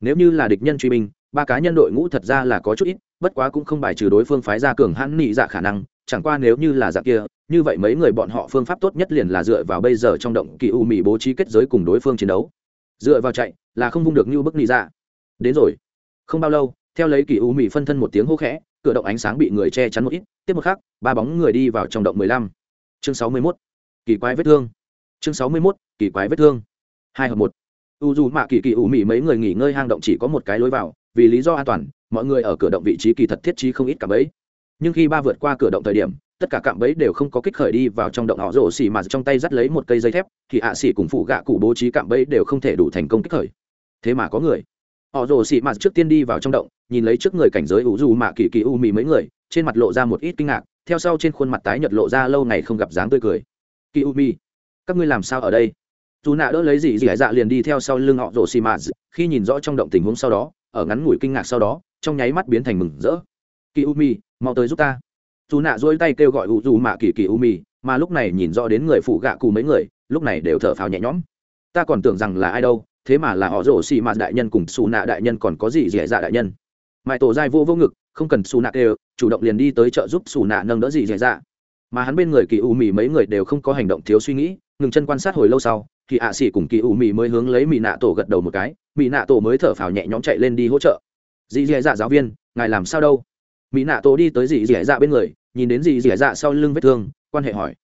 Nếu như là địch nhân truy binh ba cá nhân đội ngũ thật ra là có chút ít, bất quá cũng không bài trừ đối phương phái ra cường hãn nị dạ khả năng, chẳng qua nếu như là dạng kia, như vậy mấy người bọn họ phương pháp tốt nhất liền là dựa vào bây giờ trong động kỳ u mỹ bố trí kết giới cùng đối phương chiến đấu. Dựa vào chạy, là không vung được như bức nị dạ. Đến rồi. Không bao lâu, theo lấy kỳ u mỹ phân thân một tiếng hô khẽ, cửa động ánh sáng bị người che chắn một ít, tiếp một khắc, ba bóng người đi vào trong động mười lăm. Chương sáu mươi mốt. Kỳ quái vết thương. Chương sáu mươi mốt, kỳ quái vết thương. Hai hợp một. U dù mạ kỳ kỳ ủ mị mấy người nghỉ ngơi hang động chỉ có một cái lối vào vì lý do an toàn, mọi người ở cửa động vị trí kỳ thật thiết trí không ít cả bấy nhưng khi ba vượt qua cửa động thời điểm, tất cả cạm bẫy đều không có kích khởi đi vào trong động họ rổ xì mà trong tay dắt lấy một cây dây thép, thì à xỉ cùng phụ gạ cụ bố trí cạm bẫy đều không thể đủ thành công kích khởi. Thế mà có người. Họ rổ xì mà trước tiên đi vào trong động, nhìn lấy trước người cảnh giới ủ dù mạ kỳ kỳ u mì mấy người, trên mặt lộ ra một ít kinh ngạc, theo sau trên khuôn mặt tái nhợt lộ ra lâu ngày không gặp dáng tươi cười. Kỳ u mi các ngươi làm sao ở đây? Dù nạ đỡ lấy gì gì hải dạ liền đi theo sau lưng họ rổ xì mà, khi nhìn rõ trong động tình huống sau đó ở ngắn ngủi kinh ngạc sau đó, trong nháy mắt biến thành mừng rỡ. Kỳ u mi mau tới giúp ta. Dù nạ dỗi tay kêu gọi u dù mạ kỳ kỳ u mi mà lúc này nhìn rõ đến người phụ gạ cù mấy người, lúc này đều thở phào nhẹ nhõm. Ta còn tưởng rằng là ai đâu, thế mà là họ rổ xì mạt đại nhân cùng xù nạ đại nhân còn có gì dẻ dạ đại nhân. Mãi tổ dai vô vô ngực, không cần xù nạ kêu, chủ động liền đi tới trợ giúp xù nạ nâng đỡ gì dẻ dạ. Mà hắn bên người kỳ u mì mấy người đều không có hành động thiếu suy nghĩ, ngừng chân quan sát hồi lâu sau, thì ạ xỉ cùng kỳ u mì mới hướng lấy mì nạ tổ gật đầu một cái mỹ nạ tổ mới thở phào nhẹ nhõm chạy lên đi hỗ trợ. Dì dì dạ giáo viên, ngài làm sao đâu? Mỹ nạ tổ đi tới dì dì dạ bên người, nhìn đến dì dì dạ sau lưng vết thương, quan hệ hỏi.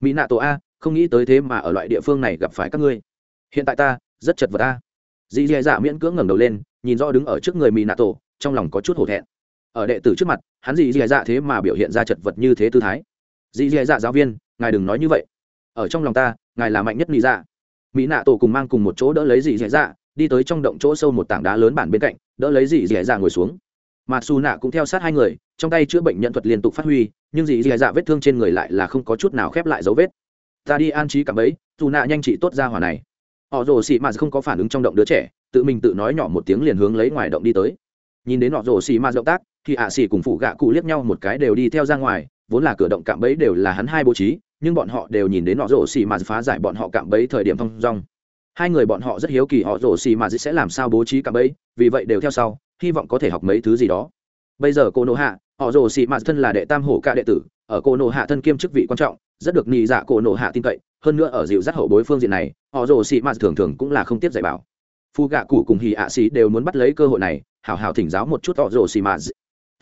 Mỹ nạ tổ a, không nghĩ tới thế mà ở loại địa phương này gặp phải các ngươi. Hiện tại ta, rất chật vật a. Dì dì dạ miễn cưỡng ngẩng đầu lên, nhìn rõ đứng ở trước người mỹ nạ tổ, trong lòng có chút hổ thẹn. Ở đệ tử trước mặt, hắn dì dì dạ thế mà biểu hiện ra chật vật như thế tư thái. Dì dì dạ giáo viên, ngài đừng nói như vậy. Ở trong lòng ta, ngài là mạnh nhất mỹ dạ. Mỹ nạ tổ cùng mang cùng một chỗ đỡ lấy dì dì dạ đi tới trong động chỗ sâu một tảng đá lớn bản bên cạnh, đỡ lấy dì dì dạ ngồi xuống. Mà xù nạ cũng theo sát hai người, trong tay chữa bệnh nhân thuật liên tục phát huy, nhưng dì dì dạ vết thương trên người lại là không có chút nào khép lại dấu vết. Ta đi an trí cảm ấy dù nạ nhanh trị tốt ra hỏa này. Họ rồ xì mà không có phản ứng trong động đứa trẻ, tự mình tự nói nhỏ một tiếng liền hướng lấy ngoài động đi tới. Nhìn đến họ rồ xì mà động tác, thì ạ xì cùng phụ gạ cụ liếc nhau một cái đều đi theo ra ngoài, vốn là cửa động cạm bẫy đều là hắn hai bố trí, nhưng bọn họ đều nhìn đến họ rồ xì mà phá giải bọn họ cạm bẫy thời điểm thông rong hai người bọn họ rất hiếu kỳ họ rồ xì mà sẽ làm sao bố trí cả bẫy, vì vậy đều theo sau, hy vọng có thể học mấy thứ gì đó. Bây giờ cô nô hạ, họ rồ xì mà thân là đệ tam hổ ca đệ tử, ở cô nô hạ thân kiêm chức vị quan trọng, rất được nhị dạ cô nô hạ tin cậy, hơn nữa ở dịu dắt hậu bối phương diện này, họ rồ xì mà thường thường cũng là không tiếp dạy bảo. Phu gạ cụ cùng hì ạ xì đều muốn bắt lấy cơ hội này, hảo hảo thỉnh giáo một chút họ rồ xì mà.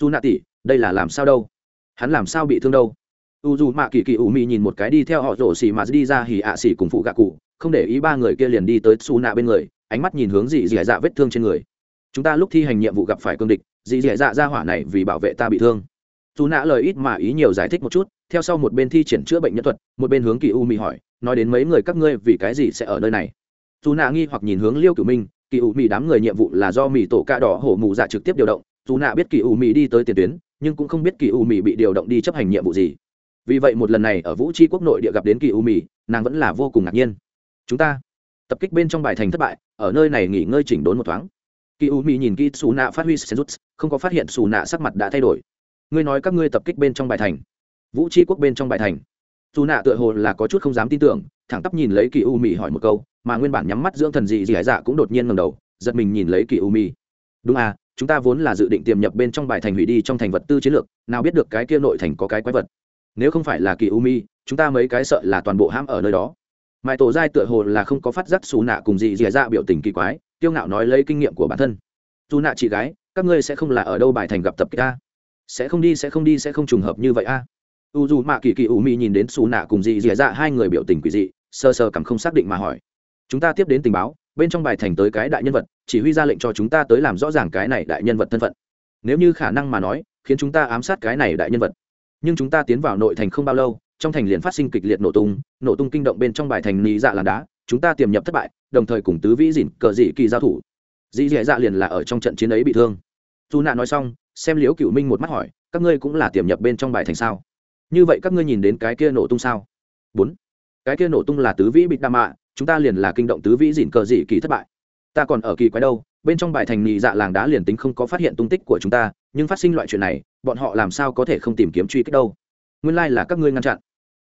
Dù nạ tỷ đây là làm sao đâu? Hắn làm sao bị thương đâu? U dù mạ kỳ kỳ ủ mị nhìn một cái đi theo họ rồ xì mà đi ra hì ạ xì cùng phụ gạ cụ không để ý ba người kia liền đi tới xù nạ bên người, ánh mắt nhìn hướng dị dị dạ vết thương trên người. Chúng ta lúc thi hành nhiệm vụ gặp phải cương địch dị dị dạ ra hỏa này vì bảo vệ ta bị thương. Dù nạ lời ít mà ý nhiều giải thích một chút, theo sau một bên thi triển chữa bệnh nhân thuật, một bên hướng kỳ u mị hỏi, nói đến mấy người các ngươi vì cái gì sẽ ở nơi này? Dù nạ nghi hoặc nhìn hướng liêu cửu minh, kỳ u mị đám người nhiệm vụ là do mị tổ cạ đỏ hổ mù dạ trực tiếp điều động dù nạ biết kỳ u mị đi tới tiền tuyến, nhưng cũng không biết kỳ u mị bị điều động đi chấp hành nhiệm vụ gì. Vì vậy một lần này ở vũ tri quốc nội địa gặp đến kỳ u mị, nàng vẫn là vô cùng ngạc nhiên chúng ta tập kích bên trong bài thành thất bại, ở nơi này nghỉ ngơi chỉnh đốn một thoáng. Kỳ u mỹ nhìn kỹ xù nạ phát huy senjut không có phát hiện xù nạ sắc mặt đã thay đổi. Ngươi nói các ngươi tập kích bên trong bài thành. Vũ tri quốc bên trong bài thành. Dù nạ tựa hồ là có chút không dám tin tưởng, thẳng tắp nhìn lấy kỳ u mỹ hỏi một câu, mà nguyên bản nhắm mắt dưỡng thần dị dị hải dạ cũng đột nhiên ngầm đầu, giật mình nhìn lấy kỳ u mỹ đúng à chúng ta vốn là dự định tiềm nhập bên trong bài thành hủy đi trong thành vật tư chiến lược, nào biết được cái kia nội thành có cái quái vật. Nếu không phải là kỳ u mi chúng ta mấy cái sợ là toàn bộ hãm ở nơi đó mãi tổ giai tựa hồ là không có phát giác xù nạ cùng dị dì ra biểu tình kỳ quái tiêu ngạo nói lấy kinh nghiệm của bản thân. Dù nạ chị gái, các ngươi sẽ không là ở đâu bài thành gặp tập kích a. Sẽ không đi, sẽ không đi, sẽ không trùng hợp như vậy a. U dù mạ kỳ kỳ u mi nhìn đến xù nạ cùng dị dì ra hai người biểu tình quỷ dị, sơ sơ cảm không xác định mà hỏi. Chúng ta tiếp đến tình báo, bên trong bài thành tới cái đại nhân vật, chỉ huy ra lệnh cho chúng ta tới làm rõ ràng cái này đại nhân vật thân phận. Nếu như khả năng mà nói, khiến chúng ta ám sát cái này đại nhân vật. Nhưng chúng ta tiến vào nội thành không bao lâu trong thành liền phát sinh kịch liệt nổ tung nổ tung kinh động bên trong bài thành lý dạ làn đá, chúng ta tiềm nhập thất bại, đồng thời cùng tứ vĩ dỉn cờ dị kỳ giao thủ. Dĩ dạ dạ liền là ở trong trận chiến ấy bị thương. Dù nạ nói xong, xem liễu cựu minh một mắt hỏi, các ngươi cũng là tiềm nhập bên trong bài thành sao? Như vậy các ngươi nhìn đến cái kia nổ tung sao? Bốn. Cái kia nổ tung là tứ vĩ bịt đa mạ, chúng ta liền là kinh động tứ vĩ dỉn cờ dị kỳ thất bại. Ta còn ở kỳ quái đâu, bên trong bài thành nhị dạ làng đá liền tính không có phát hiện tung tích của chúng ta, nhưng phát sinh loại chuyện này, bọn họ làm sao có thể không tìm kiếm truy kích đâu? Nguyên lai là các ngươi ngăn chặn.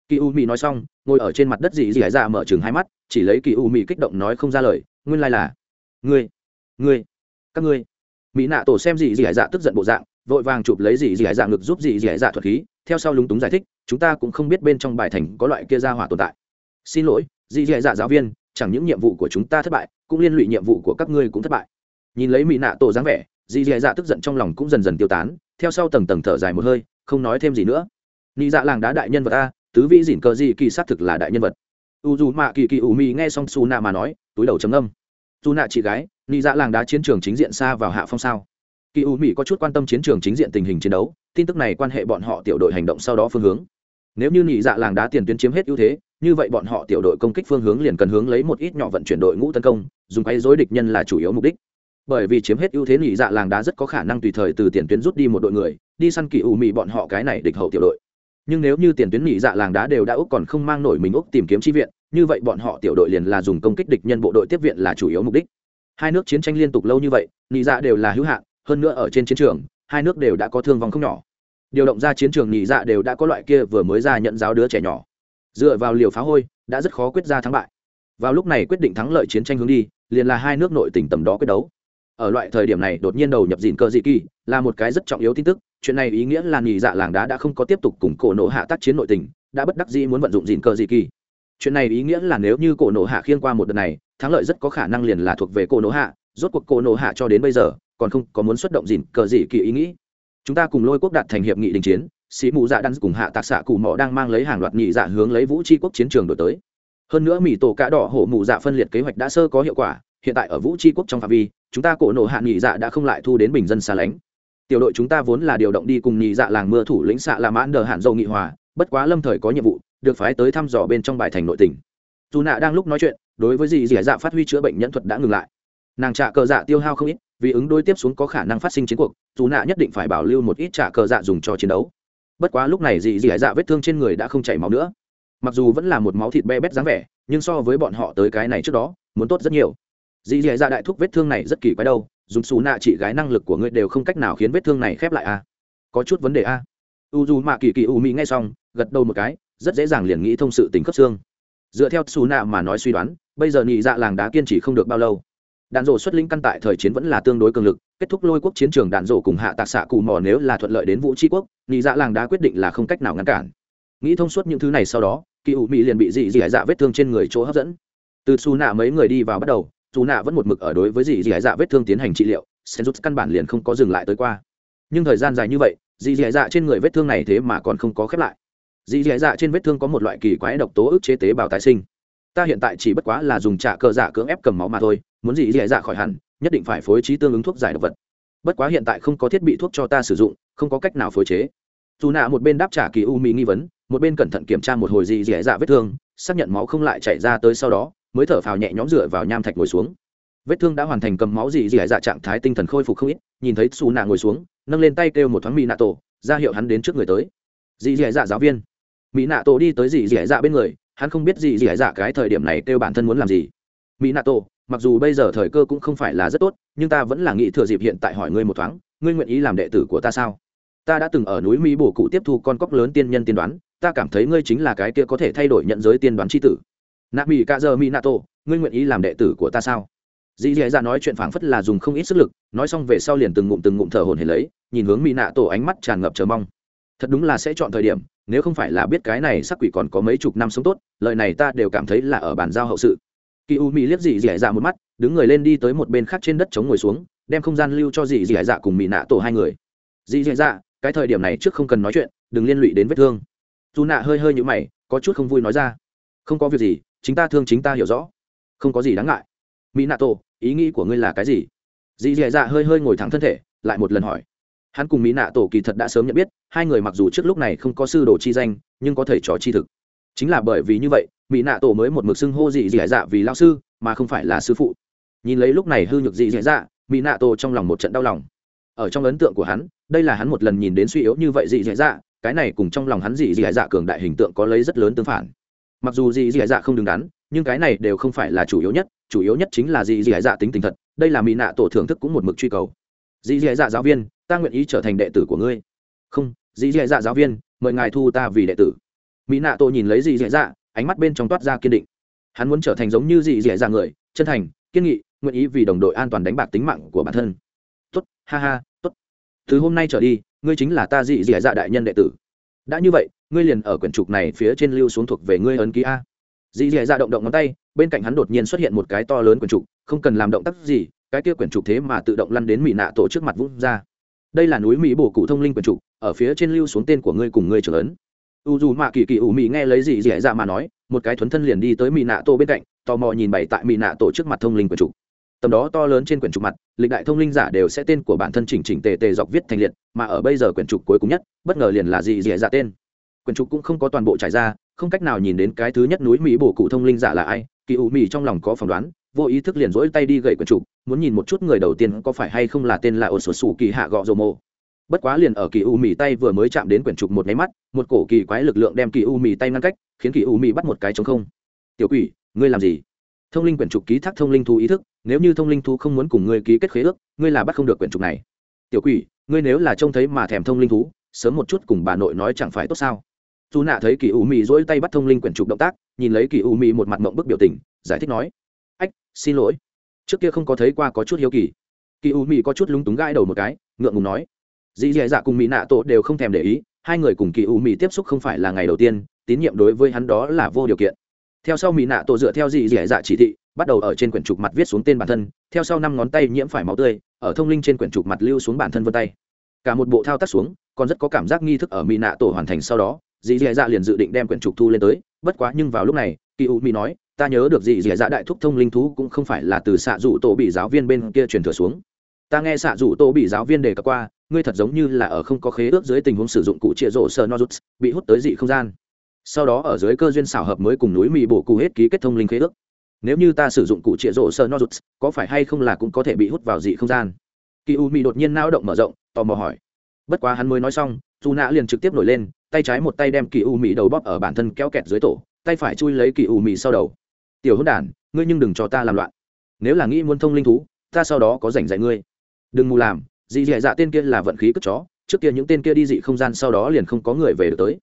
Kỳ u Mị nói xong, ngồi ở trên mặt đất dị dị hải dạ mở chừng hai mắt, chỉ lấy kỳ u Mị kích động nói không ra lời, nguyên lai là, ngươi ngươi, các ngươi. Mỹ nạ tổ xem dị dị hải dạ tức giận bộ dạng, vội vàng chụp lấy dị dị hải dạ ngực giúp dị dị hải dạ thuật khí, theo sau lúng túng giải thích, chúng ta cũng không biết bên trong bài thành có loại kia ra hỏa tồn tại. Xin lỗi, dị dị hải dạ giáo viên, chẳng những nhiệm vụ của chúng ta thất bại, cũng liên lụy nhiệm vụ của các ngươi cũng thất bại. Nhìn lấy mỹ nạ tổ dáng vẻ, dị dị dạ tức giận trong lòng cũng dần dần tiêu tán, theo sau tầng tầng thở dài một hơi, không nói thêm gì nữa nị dạ làng đá đại nhân vật a, tứ vĩ dỉn cờ gì kỳ xác thực là đại nhân vật. U dù mạ kỳ kỳ ủ mị nghe xong su nạ mà nói, túi đầu chấm âm dù nạ chị gái, nị dạ làng đá chiến trường chính diện xa vào hạ phong sao? Kỳ ủ mị có chút quan tâm chiến trường chính diện tình hình chiến đấu, tin tức này quan hệ bọn họ tiểu đội hành động sau đó phương hướng. Nếu như nị dạ làng đá tiền tuyến chiếm hết ưu thế, như vậy bọn họ tiểu đội công kích phương hướng liền cần hướng lấy một ít nhỏ vận chuyển đội ngũ tấn công, dùng quay dối địch nhân là chủ yếu mục đích. Bởi vì chiếm hết ưu thế, nị dạ làng đá rất có khả năng tùy thời từ tiền tuyến rút đi một đội người, đi săn kỳ ủ mị bọn họ cái này địch hậu tiểu đội nhưng nếu như tiền tuyến nhị dạ làng đá đều đã úc còn không mang nổi mình úc tìm kiếm chi viện, như vậy bọn họ tiểu đội liền là dùng công kích địch nhân bộ đội tiếp viện là chủ yếu mục đích. Hai nước chiến tranh liên tục lâu như vậy, nhị dạ đều là hữu hạn, hơn nữa ở trên chiến trường, hai nước đều đã có thương vong không nhỏ. Điều động ra chiến trường nhị dạ đều đã có loại kia vừa mới ra nhận giáo đứa trẻ nhỏ. Dựa vào liều phá hôi, đã rất khó quyết ra thắng bại. Vào lúc này quyết định thắng lợi chiến tranh hướng đi, liền là hai nước nội tỉnh tầm đó quyết đấu ở loại thời điểm này, đột nhiên đầu nhập dịn cơ dị kỳ, là một cái rất trọng yếu tin tức. Chuyện này ý nghĩa là nhị dạ làng đá đã không có tiếp tục cùng cổ nổ hạ tác chiến nội tình, đã bất đắc dĩ muốn vận dụng dịn cờ dị kỳ. Chuyện này ý nghĩa là nếu như cổ nổ hạ khiên qua một đợt này, thắng lợi rất có khả năng liền là thuộc về cổ nổ hạ. Rốt cuộc cổ nổ hạ cho đến bây giờ, còn không có muốn xuất động dịn cờ dị kỳ ý nghĩ. Chúng ta cùng lôi quốc đạt thành hiệp nghị đình chiến, sĩ mù dạ đan cùng hạ tạc xạ cụ mỏ đang mang lấy hàng loạt nhị dạ hướng lấy vũ tri quốc chiến trường đổi tới. Hơn nữa mỹ tổ cá đỏ hổ mù dạ phân liệt kế hoạch đã sơ có hiệu quả hiện tại ở vũ tri quốc trong phạm vi, chúng ta cổ nổ hạ nhị dạ đã không lại thu đến bình dân xa lánh. Tiểu đội chúng ta vốn là điều động đi cùng nhị dạ làng mưa thủ lĩnh xạ là mãn đờ hạn dầu nghị hòa, bất quá lâm thời có nhiệm vụ, được phái tới thăm dò bên trong bài thành nội tỉnh dù nạ đang lúc nói chuyện, đối với dì dì dạ phát huy chữa bệnh nhân thuật đã ngừng lại. Nàng trả cờ dạ tiêu hao không ít, vì ứng đối tiếp xuống có khả năng phát sinh chiến cuộc, dù nạ nhất định phải bảo lưu một ít trả cờ dạ dùng cho chiến đấu. Bất quá lúc này dì dì dạ vết thương trên người đã không chảy máu nữa. Mặc dù vẫn là một máu thịt be bét dáng vẻ, nhưng so với bọn họ tới cái này trước đó, muốn tốt rất nhiều dì dì dạ đại thúc vết thương này rất kỳ quái đâu, dùng xù nạ chị gái năng lực của ngươi đều không cách nào khiến vết thương này khép lại a à? có chút vấn đề a à? u dù mạ kỳ kỳ u mỹ nghe xong, gật đầu một cái, rất dễ dàng liền nghĩ thông sự tính cấp xương dựa theo xù nạ mà nói suy đoán, bây giờ nhị dạ làng đá kiên trì không được bao lâu đạn rổ xuất linh căn tại thời chiến vẫn là tương đối cường lực, kết thúc lôi quốc chiến trường đạn rổ cùng hạ tạc xạ cù mò nếu là thuận lợi đến vũ tri quốc, nhị dạ làng đá quyết định là không cách nào ngăn cản nghĩ thông suốt những thứ này sau đó, kỳ u mỹ liền bị dị dị dạ vết thương trên người chỗ hấp dẫn từ xù nạ mấy người đi vào bắt đầu dù nạ vẫn một mực ở đối với dị dì dạ vết thương tiến hành trị liệu sen rút căn bản liền không có dừng lại tới qua. Nhưng thời gian dài như vậy dị dị dạ trên người vết thương này thế mà còn không có khép lại. Dị dị dạ trên vết thương có một loại kỳ quái độc tố ức chế tế bào tái sinh. Ta hiện tại chỉ bất quá là dùng trả cờ dạ cưỡng ép cầm máu mà thôi, muốn dị dị dạ khỏi hẳn, nhất định phải phối trí tương ứng thuốc giải độc vật. Bất quá hiện tại không có thiết bị thuốc cho ta sử dụng, không có cách nào phối chế. Dù nạ một bên đáp trả kỳ u mỹ nghi vấn, một bên cẩn thận kiểm tra một hồi dị dị dạ vết thương, xác nhận máu không lại chảy ra tới sau đó mới thở phào nhẹ nhõm dựa vào nham thạch ngồi xuống. Vết thương đã hoàn thành cầm máu dị dị dạ trạng thái tinh thần khôi phục không ít, nhìn thấy xù nạ ngồi xuống, nâng lên tay kêu một thoáng mỹ nạ tổ ra hiệu hắn đến trước người tới. Dị dị dạ giáo viên. Mỹ nạ tổ đi tới dị dị dạ bên người, hắn không biết dị dị dạ cái thời điểm này kêu bản thân muốn làm gì. Mỹ nạ tổ mặc dù bây giờ thời cơ cũng không phải là rất tốt, nhưng ta vẫn là nghĩ thừa dịp hiện tại hỏi ngươi một thoáng, ngươi nguyện ý làm đệ tử của ta sao? Ta đã từng ở núi mỹ bổ cụ tiếp thu con cóc lớn tiên nhân tiên đoán, ta cảm thấy ngươi chính là cái kia có thể thay đổi nhận giới tiên đoán tri tử nạ mỹ cạ giờ mỹ nạ tổ, ngươi nguyện ý làm đệ tử của ta sao? Dì dì dạ nói chuyện phảng phất là dùng không ít sức lực, nói xong về sau liền từng ngụm từng ngụm thở hồn hề lấy, nhìn hướng mỹ nạ tổ ánh mắt tràn ngập chờ mong. Thật đúng là sẽ chọn thời điểm, nếu không phải là biết cái này sắc quỷ còn có mấy chục năm sống tốt, lời này ta đều cảm thấy là ở bàn giao hậu sự. Kỳ u mỹ liếc dì dì dạ một mắt, đứng người lên đi tới một bên khác trên đất chống ngồi xuống, đem không gian lưu cho dì dì dạ cùng mỹ nạ tổ hai người. Dì dì dạ cái thời điểm này trước không cần nói chuyện, đừng liên lụy đến vết thương. Dù nạ hơi hơi như mày, có chút không vui nói ra. Không có việc gì chính ta thương chính ta hiểu rõ. Không có gì đáng ngại. Mỹ nạ tổ ý nghĩ của ngươi là cái gì? Dì dì dạ hơi hơi ngồi thẳng thân thể, lại một lần hỏi. Hắn cùng mỹ nạ tổ kỳ thật đã sớm nhận biết, hai người mặc dù trước lúc này không có sư đồ chi danh, nhưng có thầy trò chi thực. Chính là bởi vì như vậy mỹ nạ tổ mới một mực xưng hô dì dì dạ vì lao sư, mà không phải là sư phụ. Nhìn lấy lúc này hư nhược dì dì dạ mỹ nạ tổ trong lòng một trận đau lòng. Ở trong ấn tượng của hắn, đây là hắn một lần nhìn đến suy yếu như vậy dì dì dạ cái này cùng trong lòng hắn dì dì dạ cường đại hình tượng có lấy rất lớn tương phản mặc dù dì dì dạ không đứng đắn, nhưng cái này đều không phải là chủ yếu nhất, chủ yếu nhất chính là dì dì dạ tính tình thật, đây là mỹ nạ tổ thưởng thức cũng một mực truy cầu. Dì dì dạ giáo viên, ta nguyện ý trở thành đệ tử của ngươi. Không dì dì dạ giáo viên, mời ngài thu ta vì đệ tử. Mỹ nạ tổ nhìn lấy dì dì dạ ánh mắt bên trong toát ra kiên định. Hắn muốn trở thành giống như dì dì dạ người, chân thành, kiên nghị, nguyện ý vì đồng đội an toàn đánh bạc tính mạng của bản thân. Tốt, ha ha, tốt. Từ hôm nay trở đi, ngươi chính là ta dị dị dạ đại nhân đệ tử đã như vậy, ngươi liền ở quyển trục này phía trên lưu xuống thuộc về ngươi ấn ký a. Dị dị dạ động động ngón tay, bên cạnh hắn đột nhiên xuất hiện một cái to lớn quyển trục, không cần làm động tác gì, cái kia quyển trục thế mà tự động lăn đến mỹ nạ tổ trước mặt vung ra. Đây là núi mỹ bổ cụ thông linh quyển trục, ở phía trên lưu xuống tên của ngươi cùng ngươi trưởng lớn. u dù mạ kỳ kỳ ủ mỹ nghe lấy dị dị dạ mà nói, một cái thuấn thân liền đi tới mỹ nạ tổ bên cạnh, tò mò nhìn bày tại mỹ nạ tổ trước mặt thông linh quyển trục tầm đó to lớn trên quyển trục mặt, lịch đại thông linh giả đều sẽ tên của bản thân chỉnh chỉnh tề tề dọc viết thành liệt, mà ở bây giờ quyển trục cuối cùng nhất, bất ngờ liền là gì dì dạ tên. Quyển trục cũng không có toàn bộ trải ra, không cách nào nhìn đến cái thứ nhất núi mỹ bổ cụ thông linh giả là ai, kỳ ủ mỹ trong lòng có phỏng đoán, vô ý thức liền rỗi tay đi gậy quyển trục, muốn nhìn một chút người đầu tiên có phải hay không là tên là ổ sổ sủ kỳ hạ gọ dồ mộ bất quá liền ở kỳ u mì tay vừa mới chạm đến quyển trục một máy mắt, một cổ kỳ quái lực lượng đem kỳ u mì tay ngăn cách, khiến kỳ u mì bắt một cái chống không. Tiểu quỷ, ngươi làm gì? Thông linh quyển trục ký thác thông linh thú ý thức, nếu như thông linh thú không muốn cùng ngươi ký kết khế ước, ngươi là bắt không được quyển trục này. Tiểu quỷ, ngươi nếu là trông thấy mà thèm thông linh thú, sớm một chút cùng bà nội nói chẳng phải tốt sao? Dù nạ thấy kỳ u mị dỗi tay bắt thông linh quyển trục động tác, nhìn lấy kỳ u mị một mặt mộng bức biểu tình, giải thích nói, ách, xin lỗi. Trước kia không có thấy qua có chút hiếu kỳ. Kỳ u mị có chút lúng túng gãi đầu một cái, ngượng ngùng nói, dì dì dạ cùng mỹ nạ tổ đều không thèm để ý, hai người cùng kỳ u mị tiếp xúc không phải là ngày đầu tiên, tín nhiệm đối với hắn đó là vô điều kiện theo sau mỹ nạ tổ dựa theo dị dì dạ chỉ thị, bắt đầu ở trên quyển trục mặt viết xuống tên bản thân, theo sau năm ngón tay nhiễm phải máu tươi, ở thông linh trên quyển trục mặt lưu xuống bản thân vân tay. Cả một bộ thao tác xuống, còn rất có cảm giác nghi thức ở mỹ nạ tổ hoàn thành sau đó dị dì dạ liền dự định đem quyển trục thu lên tới, bất quá nhưng vào lúc này, kỳ u mỹ nói, ta nhớ được dị dì dạ đại thúc thông linh thú cũng không phải là từ xạ dụ tổ bị giáo viên bên kia truyền thừa xuống. Ta nghe xạ dụ tổ bị giáo viên đề cập qua, ngươi thật giống như là ở không có khế ước dưới tình huống sử dụng cụ trịa rổ sờ nozuts, bị hút tới dị không gian sau đó ở dưới cơ duyên xảo hợp mới cùng núi mì bổ cụ hết ký kết thông linh khế ước. Nếu như ta sử dụng cụ trịa rổ sơ nozuts, có phải hay không là cũng có thể bị hút vào dị không gian? Kỳ u mì đột nhiên nao động mở rộng, tò mò hỏi. Bất quá hắn mới nói xong, dù nã liền trực tiếp nổi lên, tay trái một tay đem kỳ u mì đầu bóp ở bản thân kéo kẹt dưới tổ, tay phải chui lấy kỳ u mì sau đầu. Tiểu hôn đản ngươi nhưng đừng cho ta làm loạn. Nếu là nghĩ muốn thông linh thú, ta sau đó có rảnh dạy ngươi. Đừng mù làm dị dạ dạ tên kia là vận khí cất chó, trước kia những tên kia đi dị không gian sau đó liền không có người về được tới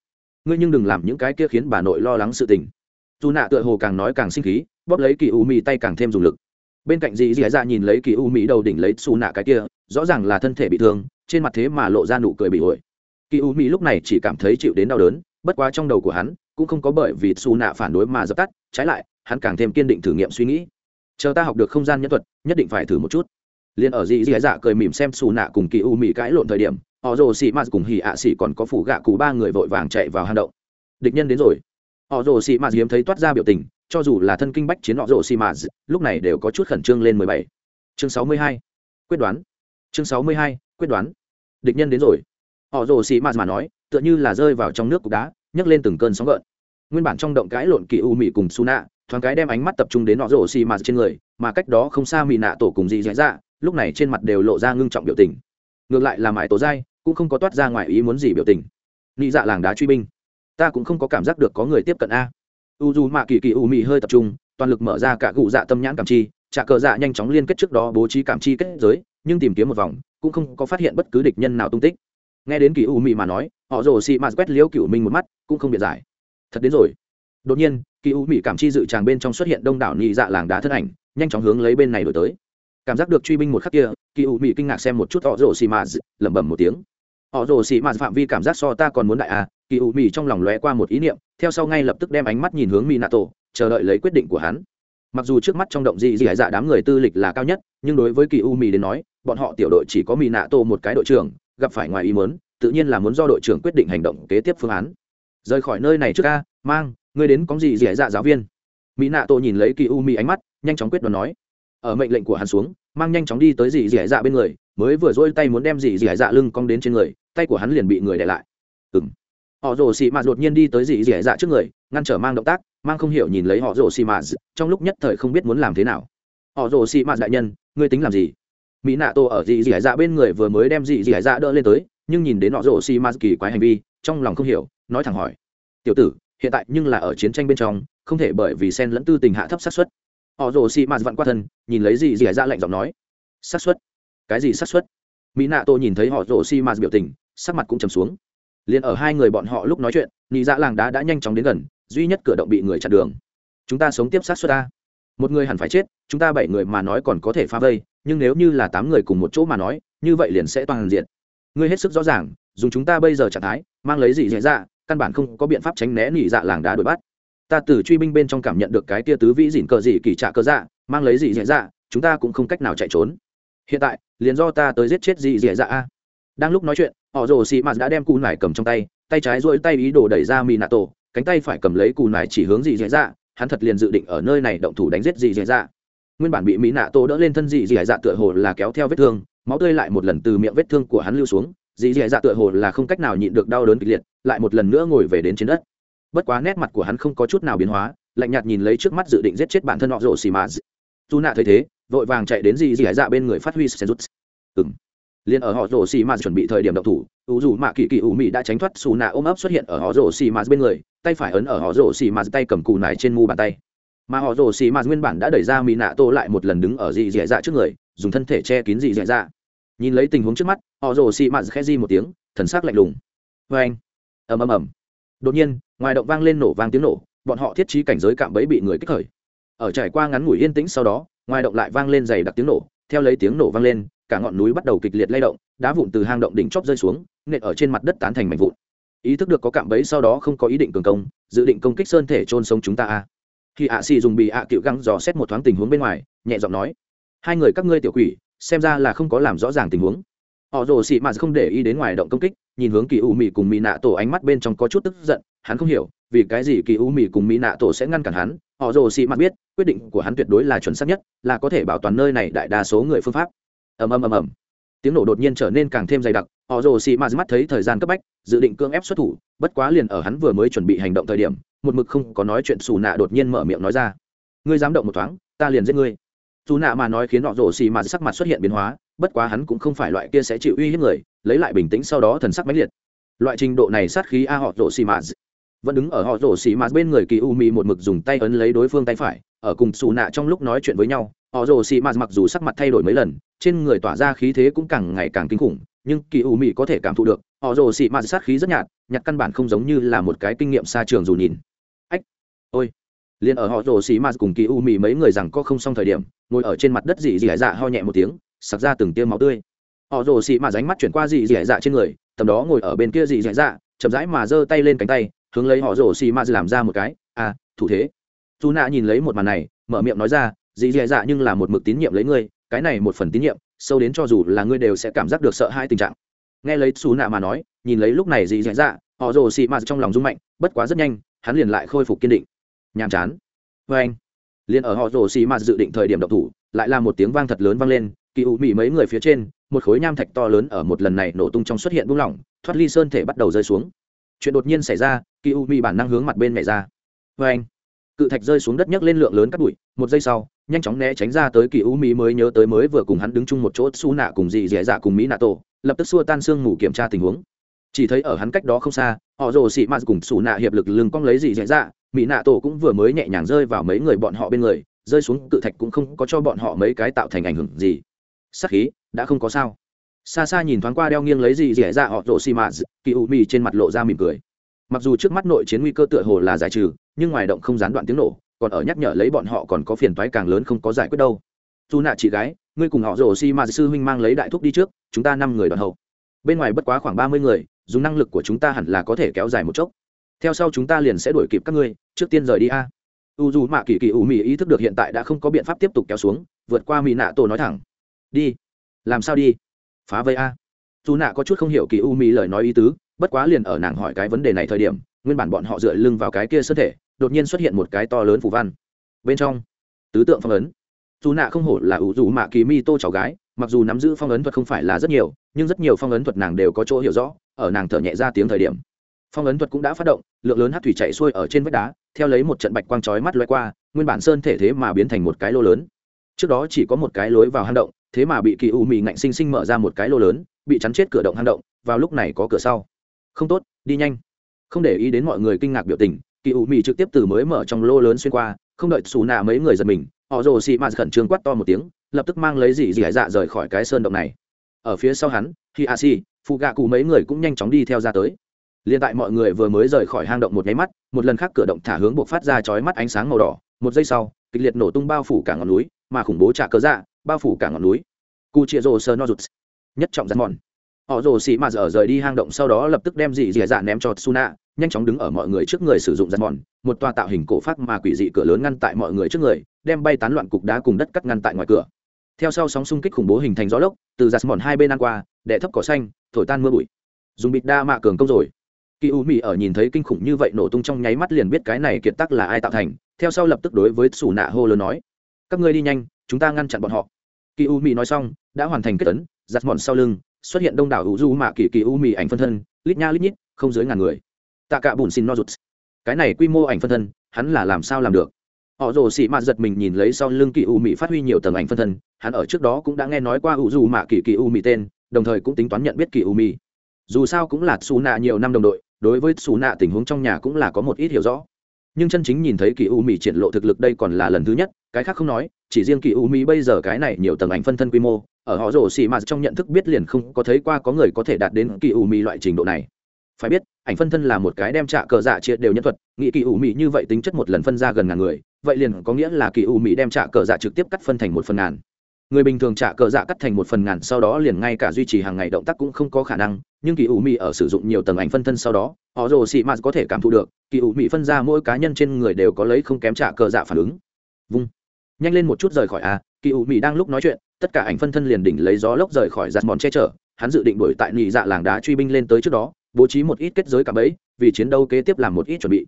ngươi nhưng đừng làm những cái kia khiến bà nội lo lắng sự tình. Dù nạ tựa hồ càng nói càng sinh khí, bóp lấy kỳ u mì tay càng thêm dùng lực. Bên cạnh dì dì dạ nhìn lấy kỳ u mì đầu đỉnh lấy xù nạ cái kia, rõ ràng là thân thể bị thương, trên mặt thế mà lộ ra nụ cười bị ổi. Kỳ u mì lúc này chỉ cảm thấy chịu đến đau đớn, bất quá trong đầu của hắn cũng không có bởi vì xù nạ phản đối mà dập tắt, trái lại, hắn càng thêm kiên định thử nghiệm suy nghĩ. Chờ ta học được không gian nhân thuật, nhất định phải thử một chút. Liền ở dì dì dạ cười mỉm xem xù nạ cùng kỳ u mì cãi lộn thời điểm họ rồ xì mạt cùng hì ạ xì còn có phủ gạ cụ ba người vội vàng chạy vào hang động. Địch nhân đến rồi. Họ rồ xì mạt hiếm thấy toát ra biểu tình, cho dù là thân kinh bách chiến họ rồ xì mạt, lúc này đều có chút khẩn trương lên mười bảy. Chương sáu mươi hai, quyết đoán. Chương sáu mươi hai, quyết đoán. Địch nhân đến rồi. Họ rồ xì mạt mà nói, tựa như là rơi vào trong nước cục đá, nhấc lên từng cơn sóng gợn. Nguyên bản trong động cãi lộn kỳ u mị cùng su nạ thoáng cái đem ánh mắt tập trung đến họ rồ xì mạt trên người, mà cách đó không xa mị nạ tổ cùng dị dạy dạ lúc này trên mặt đều lộ ra ngưng trọng biểu tình. Ngược lại là mãi tổ dai cũng không có toát ra ngoài ý muốn gì biểu tình. Nghĩ dạ làng đá truy binh. Ta cũng không có cảm giác được có người tiếp cận a. U dù mạ kỳ kỳ u mị hơi tập trung, toàn lực mở ra cả cụ dạ tâm nhãn cảm chi, trả cờ dạ nhanh chóng liên kết trước đó bố trí cảm chi kết giới, nhưng tìm kiếm một vòng, cũng không có phát hiện bất cứ địch nhân nào tung tích. Nghe đến kỳ u mị mà nói, họ rồ xị mạt quét liễu cựu minh một mắt, cũng không biện giải. Thật đến rồi. Đột nhiên, kỳ u mị cảm chi dự tràng bên trong xuất hiện đông đảo nhị dạ làng đá thân ảnh, nhanh chóng hướng lấy bên này đổi tới. Cảm giác được truy binh một khắc kia, kỳ u mị kinh ngạc xem một chút họ rồ xị mạt lẩm bẩm một tiếng họ rồ xì mạt phạm vi cảm giác so ta còn muốn đại à kỳ u mì trong lòng lóe qua một ý niệm theo sau ngay lập tức đem ánh mắt nhìn hướng mỹ nato chờ đợi lấy quyết định của hắn. Mặc dù trước mắt trong động dị dị dạ đám người tư lịch là cao nhất nhưng đối với kỳ u mì đến nói bọn họ tiểu đội chỉ có mỹ nạ tổ một cái đội trưởng gặp phải ngoài ý muốn, tự nhiên là muốn do đội trưởng quyết định hành động kế tiếp phương án. Rời khỏi nơi này trước ca mang ngươi đến có gì dị dạ giáo viên. Mỹ nạ tổ nhìn lấy kỳ u mì ánh mắt nhanh chóng quyết đoán nói. Ở mệnh lệnh của hắn xuống mang nhanh chóng đi tới dị dị dạ bên người mới vừa dỗi tay muốn đem dì dì hải dạ lưng cong đến trên người, tay của hắn liền bị người để lại. Ừng họ rồ xì mạt đột nhiên đi tới dì dì dạ trước người, ngăn trở mang động tác, mang không hiểu nhìn lấy họ rồ xì mạt, trong lúc nhất thời không biết muốn làm thế nào. Họ rồ xì mạt đại nhân, ngươi tính làm gì? Mỹ nạ tô ở dì dì dạ bên người vừa mới đem dì dì dạ đỡ lên tới, nhưng nhìn đến họ rồ xì mạt kỳ quái hành vi, trong lòng không hiểu, nói thẳng hỏi. Tiểu tử, hiện tại nhưng là ở chiến tranh bên trong, không thể bởi vì sen lẫn tư tình hạ thấp xác suất. Họ rồ xì mạt vặn qua thân, nhìn lấy dì dị dạ lạnh giọng nói. Xác suất? Cái gì xác suất? Mỹ nạ tô nhìn thấy họ rổ xi mạt biểu tình, sắc mặt cũng trầm xuống. Liền ở hai người bọn họ lúc nói chuyện, nị dạ làng đá đã nhanh chóng đến gần, duy nhất cửa động bị người chặn đường. Chúng ta sống tiếp sát xuất ta một người hẳn phải chết, chúng ta bảy người mà nói còn có thể phá vây, nhưng nếu như là tám người cùng một chỗ mà nói, như vậy liền sẽ toàn diện. Ngươi hết sức rõ ràng, dùng chúng ta bây giờ trạng thái, mang lấy gì dễ dạ căn bản không có biện pháp tránh né nị dạ làng đá đuổi bắt. Ta từ truy binh bên trong cảm nhận được cái tia tứ vĩ dỉn cờ gì kỳ trạ cơ dạ mang lấy gì dễ dạ chúng ta cũng không cách nào chạy trốn hiện tại, liền do ta tới giết chết dị dễ dạ a. Đang lúc nói chuyện, họ rồ xì mạt đã đem cù nải cầm trong tay tay trái dỗi tay ý đồ đẩy ra mỹ nạ tổ, cánh tay phải cầm lấy cù nải chỉ hướng dị dạy dạ hắn thật liền dự định ở nơi này động thủ đánh giết dị dạy dạ. Nguyên bản bị mỹ nạ tổ đỡ lên thân dị dạy dạ tựa hồ là kéo theo vết thương, máu tươi lại một lần từ miệng vết thương của hắn lưu xuống dị dạy dạ tựa hồ là không cách nào nhịn được đau đớn kịch liệt, lại một lần nữa ngồi về đến trên đất. Bất quá nét mặt của hắn không có chút nào biến hóa, lạnh nhạt nhìn lấy trước mắt dự định giết chết bản thân họ rồ xì mạt. Dù nạ thấy thế vội vàng chạy đến dị dị dạ bên người phát huy rút. ừng liền ở họ rổ xì mạt chuẩn bị thời điểm độc thủ ủ dù mạ kỳ kỳ ủ mị đã tránh thoát xù nạ ôm ấp xuất hiện ở họ rổ xì mạt bên người, tay phải ấn ở họ rổ xì mạt tay cầm cù nải trên mu bàn tay. Mà họ rổ xì mạt nguyên bản đã đẩy ra mỹ nạ tô lại một lần đứng ở dị dẻ dạ trước người, dùng thân thể che kín dị dẻ dạ. Nhìn lấy tình huống trước mắt, họ rổ xì mạt khẽ di một tiếng, thần sắc lạnh lùng. Vê anh. Ầm ầm ầm. Đột nhiên, ngoài động vang lên nổ vang tiếng nổ, bọn họ thiết trí cảnh giới cạm bẫy bị người kích khởi. Ở trải qua ngắn ngủi yên tĩnh sau đó ngoài động lại vang lên dày đặc tiếng nổ, theo lấy tiếng nổ vang lên, cả ngọn núi bắt đầu kịch liệt lay động, đá vụn từ hang động đỉnh chóp rơi xuống, nện ở trên mặt đất tán thành mảnh vụn. Ý thức được có cạm bẫy sau đó không có ý định cường công, dự định công kích sơn thể trôn sống chúng ta a. Khi ạ xì dùng bị ạ cựu găng dò xét một thoáng tình huống bên ngoài, nhẹ giọng nói, hai người các ngươi tiểu quỷ, xem ra là không có làm rõ ràng tình huống. Họ rồ xị mà không để ý đến ngoài động công kích nhìn hướng kỳ u mị cùng mỹ nạ tổ ánh mắt bên trong có chút tức giận, hắn không hiểu, vì cái gì kỳ u mị cùng mỹ nạ tổ sẽ ngăn cản hắn, họ rồ xị mặt biết, quyết định của hắn tuyệt đối là chuẩn xác nhất, là có thể bảo toàn nơi này đại đa số người phương pháp. Ầm ầm ầm ầm. Tiếng nổ đột nhiên trở nên càng thêm dày đặc, họ rồ xì m mắt thấy thời gian cấp bách, dự định cưỡng ép xuất thủ, bất quá liền ở hắn vừa mới chuẩn bị hành động thời điểm, một mực không có nói chuyện xù nạ đột nhiên mở miệng nói ra. Ngươi dám động một thoáng, ta liền giết ngươi. Dù nạ mà nói khiến họ rồ xì mà sắc mặt xuất hiện biến hóa, bất quá hắn cũng không phải loại kia sẽ chịu uy hiếp người lấy lại bình tĩnh sau đó thần sắc mãnh liệt. Loại trình độ này sát khí a họ rồ xì mạt vẫn đứng ở họ rổ xì mạt bên người kỳ u mị một mực dùng tay ấn lấy đối phương tay phải, ở cùng xù nạ trong lúc nói chuyện với nhau, họ rổ xì mạt mặc dù sắc mặt thay đổi mấy lần, trên người tỏa ra khí thế cũng càng ngày càng kinh khủng, nhưng kỳ u mị có thể cảm thụ được, họ rổ xì mạt sát khí rất nhạt nhạt căn bản không giống như là một cái kinh nghiệm xa trường dù nhìn. Ách, ôi. Liền ở họ rổ xì mạt cùng kỳ u mị mấy người rằng có không xong thời điểm, ngồi ở trên mặt đất dị dị dạ ho nhẹ một tiếng, sặc ra từng tia máu tươi họ rồ xì mà ránh mắt chuyển qua dị dị dạ trên người, tầm đó ngồi ở bên kia dị dị dạ chậm rãi mà giơ tay lên cánh tay, hướng lấy họ rồ xì mạt làm ra một cái à thủ thế. Dù nạ nhìn lấy một màn này, mở miệng nói ra dị dị dạ nhưng là một mực tín nhiệm lấy ngươi, cái này một phần tín nhiệm, sâu đến cho dù là ngươi đều sẽ cảm giác được sợ hai tình trạng. Nghe lấy xù nạ mà nói, nhìn lấy lúc này dị dị dạ họ rồ xì mà trong lòng rung mạnh, bất quá rất nhanh, hắn liền lại khôi phục kiên định. Nhàm chán. Vê anh, liền ở họ rồ xì mà dự định thời điểm độc thủ, lại là một tiếng vang thật lớn vang lên, kỳ ủ mị mấy người phía trên một khối nham thạch to lớn ở một lần này nổ tung trong xuất hiện buông lỏng, thoát ly sơn thể bắt đầu rơi xuống. Chuyện đột nhiên xảy ra kỳ u mi bản năng hướng mặt bên mẹ ra. Vê anh, cự thạch rơi xuống đất nhấc lên lượng lớn cắt bụi, một giây sau, nhanh chóng né tránh ra tới kỳ u mỹ mới nhớ tới mới vừa cùng hắn đứng chung một chỗ su nạ cùng dì dẻ dạ cùng mỹ nạ tổ lập tức xua tan sương ngủ kiểm tra tình huống. Chỉ thấy ở hắn cách đó không xa, họ rồ xị mạt cùng su nạ hiệp lực lưng cong lấy dì dẻ dạ mỹ nạ tổ cũng vừa mới nhẹ nhàng rơi vào mấy người bọn họ bên người, rơi xuống cự thạch cũng không có cho bọn họ mấy cái tạo thành ảnh hưởng gì. Sắc khí đã không có sao. Xa xa nhìn thoáng qua đeo nghiêng lấy gì dẻ ra họ rộ xì mạt kỳ u mì trên mặt lộ ra mỉm cười. Mặc dù trước mắt nội chiến nguy cơ tựa hồ là giải trừ, nhưng ngoài động không gián đoạn tiếng nổ, còn ở nhắc nhở lấy bọn họ còn có phiền toái càng lớn không có giải quyết đâu. Dù nạ chị gái, ngươi cùng họ rổ xi mạt sư huynh mang lấy đại thúc đi trước, chúng ta năm người đoàn hậu. Bên ngoài bất quá khoảng ba mươi người, dùng năng lực của chúng ta hẳn là có thể kéo dài một chốc. Theo sau chúng ta liền sẽ đuổi kịp các ngươi, trước tiên rời đi a. U dù mạ kỳ kỳ ủ mì ý thức được hiện tại đã không có biện pháp tiếp tục kéo xuống, vượt qua mỹ nạ tổ nói thẳng. Đi làm sao đi? Phá vây a. Dù nạ có chút không hiểu kỳ u mỹ lời nói ý tứ, bất quá liền ở nàng hỏi cái vấn đề này thời điểm, nguyên bản bọn họ dựa lưng vào cái kia sơ thể, đột nhiên xuất hiện một cái to lớn phù văn. Bên trong, tứ tượng phong ấn. Dù nạ không hổ là ủ dù mạ kỳ mi tô cháu gái, mặc dù nắm giữ phong ấn thuật không phải là rất nhiều, nhưng rất nhiều phong ấn thuật nàng đều có chỗ hiểu rõ, ở nàng thở nhẹ ra tiếng thời điểm. Phong ấn thuật cũng đã phát động, lượng lớn hát thủy chạy xuôi ở trên vách đá, theo lấy một trận bạch quang chói mắt loay qua, nguyên bản sơn thể thế mà biến thành một cái lô lớn. Trước đó chỉ có một cái lối vào hang động thế mà bị kỳ u mì ngạnh sinh sinh mở ra một cái lô lớn, bị chắn chết cửa động hang động, vào lúc này có cửa sau. Không tốt, đi nhanh. Không để ý đến mọi người kinh ngạc biểu tình, kỳ u mì trực tiếp từ mới mở trong lô lớn xuyên qua, không đợi xù nạ mấy người giật mình, họ rồ xị mạt khẩn trương quát to một tiếng, lập tức mang lấy dì dì dạ rời khỏi cái sơn động này. Ở phía sau hắn khi a si phụ gạ cụ mấy người cũng nhanh chóng đi theo ra tới. Liền tại mọi người vừa mới rời khỏi hang động một nháy mắt, một lần khác cửa động thả hướng buộc phát ra chói mắt ánh sáng màu đỏ, một giây sau, kịch liệt nổ tung bao phủ cả ngọn núi, mà khủng bố trả cớ dạ bao phủ cả ngọn núi. Cu chia rồ sơ no nhất trọng rắn mòn. Họ rồ xì mà dở rời đi hang động sau đó lập tức đem dị dì dạ ném cho suna nhanh chóng đứng ở mọi người trước người sử dụng rắn mòn, một tòa tạo hình cổ phát mà quỷ dị cửa lớn ngăn tại mọi người trước người, đem bay tán loạn cục đá cùng đất cắt ngăn tại ngoài cửa. Theo sau sóng xung kích khủng bố hình thành gió lốc, từ giặt mòn hai bên ăn qua đệ thấp cỏ xanh, thổi tan mưa bụi. Dùng bịt đa mạ cường công rồi. Kỳ u mỹ ở nhìn thấy kinh khủng như vậy nổ tung trong nháy mắt liền biết cái này kiệt tắc là ai tạo thành, theo sau lập tức đối với xù nạ hô lớn nói, các ngươi đi nhanh chúng ta ngăn chặn bọn họ. Kỳ u mì nói xong, đã hoàn thành kết tấn, giặt mòn sau lưng, xuất hiện đông đảo hữu du mạ kỳ kỳ u mì ảnh phân thân, lít nha lít nhít, không dưới ngàn người. Tạ cả bùn xin no rụt. Cái này quy mô ảnh phân thân, hắn là làm sao làm được? Họ rồ xị mạt giật mình nhìn lấy sau lưng kỳ u mỹ phát huy nhiều tầng ảnh phân thân, hắn ở trước đó cũng đã nghe nói qua hữu du mạ kỳ kỳ u mỹ tên, đồng thời cũng tính toán nhận biết kỳ u mỹ dù sao cũng là xù nạ nhiều năm đồng đội, đối với xù nạ tình huống trong nhà cũng là có một ít hiểu rõ nhưng chân chính nhìn thấy kỳ u mỹ triển lộ thực lực đây còn là lần thứ nhất, cái khác không nói, chỉ riêng kỳ u mỹ bây giờ cái này nhiều tầng ảnh phân thân quy mô, ở họ rổ xì mà trong nhận thức biết liền không có thấy qua có người có thể đạt đến kỳ u mỹ loại trình độ này. Phải biết, ảnh phân thân là một cái đem trạ cờ dạ chia đều nhân thuật, nghĩ kỳ u mỹ như vậy tính chất một lần phân ra gần ngàn người, vậy liền có nghĩa là kỳ u mỹ đem trạ cờ dạ trực tiếp cắt phân thành một phần ngàn. Người bình thường trả cờ dạ cắt thành một phần ngàn, sau đó liền ngay cả duy trì hàng ngày động tác cũng không có khả năng nhưng kỳ ủ mị ở sử dụng nhiều tầng ảnh phân thân sau đó, họ rồ xị mạt có thể cảm thụ được, kỳ ủ mị phân ra mỗi cá nhân trên người đều có lấy không kém trả cờ dạ phản ứng. Vung. Nhanh lên một chút rời khỏi a kỳ ủ mị đang lúc nói chuyện, tất cả ảnh phân thân liền đỉnh lấy gió lốc rời khỏi giặt mòn che chở, hắn dự định đuổi tại nhị dạ làng đá truy binh lên tới trước đó, bố trí một ít kết giới cả bẫy, vì chiến đấu kế tiếp làm một ít chuẩn bị.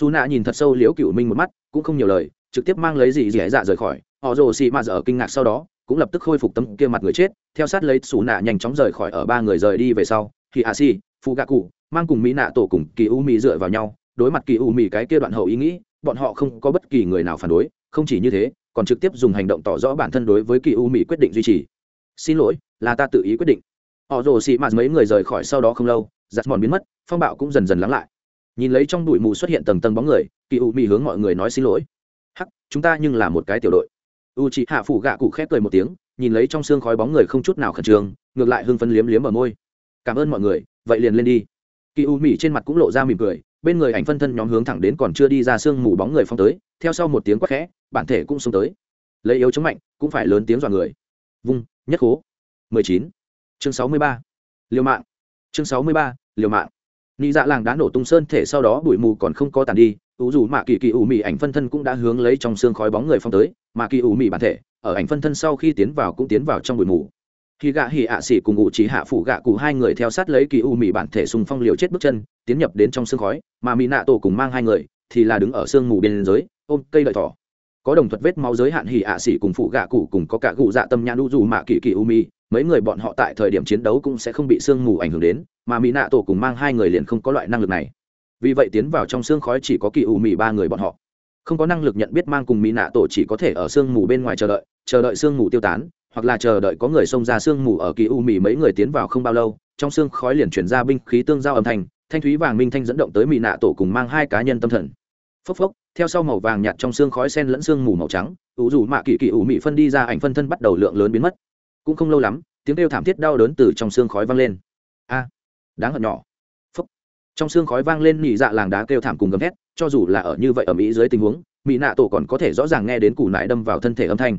Dù nạ nhìn thật sâu liễu cựu minh một mắt, cũng không nhiều lời, trực tiếp mang lấy gì dẻ dạ rời khỏi họ rồ xì ma dở kinh ngạc sau đó, cũng lập tức khôi phục tấm kia mặt người chết, theo sát lấy xù nạ nhanh chóng rời khỏi ở ba người rời đi về sau. Thì a xì phụ gạ cụ, mang cùng mỹ nạ tổ cùng kỳ u mì dựa vào nhau, đối mặt kỳ u mì cái kia đoạn hậu ý nghĩ, bọn họ không có bất kỳ người nào phản đối, không chỉ như thế, còn trực tiếp dùng hành động tỏ rõ bản thân đối với kỳ u mì quyết định duy trì. Xin lỗi, là ta tự ý quyết định. Họ rồ xì ma mấy người rời khỏi sau đó không lâu, giặt mòn biến mất, phong bạo cũng dần dần lắng lại. Nhìn lấy trong bụi mù xuất hiện tầng tầng bóng người, kỳ u mì hướng mọi người nói xin lỗi. Hắc, chúng ta nhưng là một cái tiểu đội u chị hạ phủ gạ cụ khép cười một tiếng, nhìn lấy trong xương khói bóng người không chút nào khẩn trương, ngược lại hưng phấn liếm liếm ở môi cảm ơn mọi người, vậy liền lên đi kỳ u Mỹ trên mặt cũng lộ ra mỉm cười, bên người ảnh phân thân nhóm hướng thẳng đến còn chưa đi ra sương mù bóng người phong tới, theo sau một tiếng quát khẽ, bản thể cũng xuống tới lấy yếu chống mạnh, cũng phải lớn tiếng dọa người vung, nhất khố 19. chương 63. liều mạng chương 63. liều mạng nị dạ làng đã nổ tung sơn thể sau đó bụi mù còn không có tàn đi ủ dù mạ kỳ kỳ ủ mị ảnh phân thân cũng đã hướng lấy trong xương khói bóng người phong tới. Mà kỳ ủ mị bản thể, ở ảnh phân thân sau khi tiến vào cũng tiến vào trong bụi mù. Khi gạ hỉ ạ xỉ cùng ngụ chỉ hạ phủ gạ cụ hai người theo sát lấy kỳ u mị bản thể sùng phong liều chết bước chân, tiến nhập đến trong xương khói. Mà mỹ nạ tổ cùng mang hai người thì là đứng ở sương mù bên giới ôm cây lợi thỏ. Có đồng thuật vết máu giới hạn hỉ ạ xỉ cùng phụ gạ cụ cùng có cả cụ dạ tâm nhãn u dù mạ kỳ kỳ u mị. Mấy người bọn họ tại thời điểm chiến đấu cũng sẽ không bị sương mù ảnh hưởng đến, mà mỹ nạ tổ cùng mang hai người liền không có loại năng lực này vì vậy tiến vào trong xương khói chỉ có kỳ u mị ba người bọn họ. Không có năng lực nhận biết mang cùng mỹ nạ tổ chỉ có thể ở sương mù bên ngoài chờ đợi chờ đợi sương mù tiêu tán, hoặc là chờ đợi có người xông ra sương mù ở kỳ u mì mấy người tiến vào không bao lâu, trong xương khói liền chuyển ra binh khí tương giao âm thanh thanh thúy vàng minh thanh dẫn động tới mỹ nạ tổ cùng mang hai cá nhân tâm thần. Phốc phốc, theo sau màu vàng nhạt trong xương khói sen lẫn xương mù màu trắng, ủ dù mạ kỳ kỳ ủ mị phân đi ra ảnh phân thân bắt đầu lượng lớn biến mất. Cũng không lâu lắm, tiếng kêu thảm thiết đau đớn từ trong xương khói vang lên. A, đáng hận nhỏ trong xương khói vang lên nhị dạ làng đá kêu thảm cùng gầm thét, cho dù là ở như vậy ở mỹ dưới tình huống, mỹ nạ tổ còn có thể rõ ràng nghe đến củ nại đâm vào thân thể âm thanh.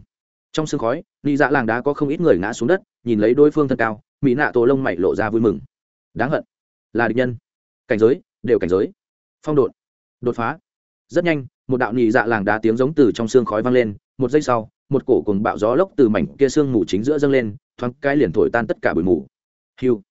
Trong sương khói nị dạ làng đá có không ít người ngã xuống đất, nhìn lấy đối phương thân cao, mỹ nạ tổ lông mày lộ ra vui mừng. Đáng hận. Là địch nhân. Cảnh giới, đều cảnh giới. Phong độn. Đột phá. Rất nhanh, một đạo nị dạ làng đá tiếng giống từ trong xương khói vang lên, một giây sau, một cổ cùng bạo gió lốc từ mảnh kia sương mù chính giữa dâng lên, thoáng cái liền thổi tan tất cả bụi mù. Hiu.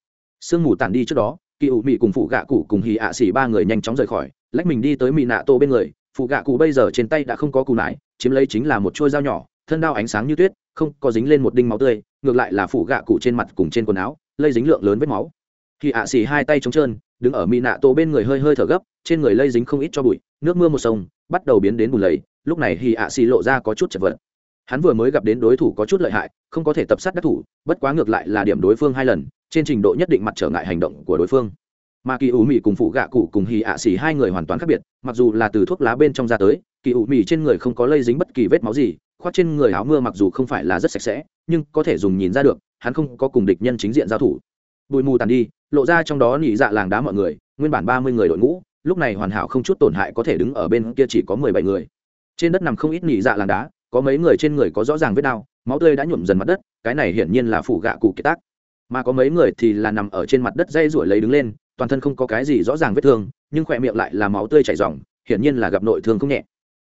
Sương mù tản đi trước đó kỳ ủ mị cùng phụ gạ cụ cùng hì ạ xỉ ba người nhanh chóng rời khỏi. Lách mình đi tới mị nạ tô bên người, phụ gạ cụ bây giờ trên tay đã không có cù nải, chiếm lấy chính là một trôi dao nhỏ, thân đao ánh sáng như tuyết, không có dính lên một đinh máu tươi, ngược lại là phụ gạ cụ trên mặt cùng trên quần áo, lây dính lượng lớn vết máu. Khi ạ xỉ hai tay trống trơn, đứng ở mị nạ tô bên người hơi hơi thở gấp, trên người lây dính không ít cho bụi, nước mưa một sông, bắt đầu biến đến bùn lầy, lúc này hì ạ xỉ lộ ra có chút chật vật. Hắn vừa mới gặp đến đối thủ có chút lợi hại, không có thể tập sát đắc thủ, bất quá ngược lại là điểm đối phương hai lần trên trình độ nhất định mặt trở ngại hành động của đối phương. Mà kỳ ủ mị cùng phụ gạ cụ cùng hì ạ xỉ hai người hoàn toàn khác biệt, mặc dù là từ thuốc lá bên trong ra tới, kỳ ủ mị trên người không có lây dính bất kỳ vết máu gì, khoác trên người áo mưa mặc dù không phải là rất sạch sẽ, nhưng có thể dùng nhìn ra được, hắn không có cùng địch nhân chính diện giao thủ. Bụi mù tàn đi, lộ ra trong đó nỉ dạ làng đá mọi người, nguyên bản ba mươi người đội ngũ, lúc này hoàn hảo không chút tổn hại có thể đứng ở bên kia chỉ có mười bảy người. Trên đất nằm không ít nỉ dạ làng đá, có mấy người trên người có rõ ràng vết đau, máu tươi đã nhuộm dần mặt đất, cái này hiển nhiên là phủ gạ cụ kiệt tác mà có mấy người thì là nằm ở trên mặt đất dây ruổi lấy đứng lên, toàn thân không có cái gì rõ ràng vết thương, nhưng khỏe miệng lại là máu tươi chảy ròng, hiển nhiên là gặp nội thương không nhẹ.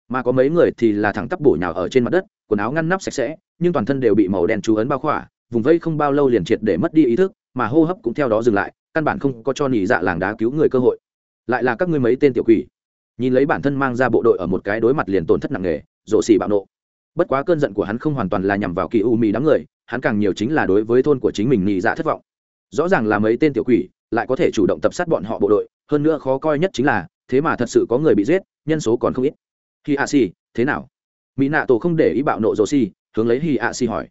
Mà có mấy người thì là thẳng tắp bổ nhào ở trên mặt đất, quần áo ngăn nắp sạch sẽ, nhưng toàn thân đều bị màu đen chú ấn bao khỏa, vùng vây không bao lâu liền triệt để mất đi ý thức, mà hô hấp cũng theo đó dừng lại, căn bản không có cho nỉ dạ làng đá cứu người cơ hội. Lại là các ngươi mấy tên tiểu quỷ. Nhìn lấy bản thân mang ra bộ đội ở một cái đối mặt liền tổn thất nặng nề, rộ xỉ bạo nộ. Bất quá cơn giận của hắn không hoàn toàn là nhằm vào kỳ u mì đám người hắn càng nhiều chính là đối với thôn của chính mình nỉ dạ thất vọng. Rõ ràng là mấy tên tiểu quỷ, lại có thể chủ động tập sát bọn họ bộ đội, hơn nữa khó coi nhất chính là, thế mà thật sự có người bị giết, nhân số còn không ít. Hi a si thế nào? Mỹ nạ tổ không để ý bạo nộ rồ si hướng lấy hi a si hỏi.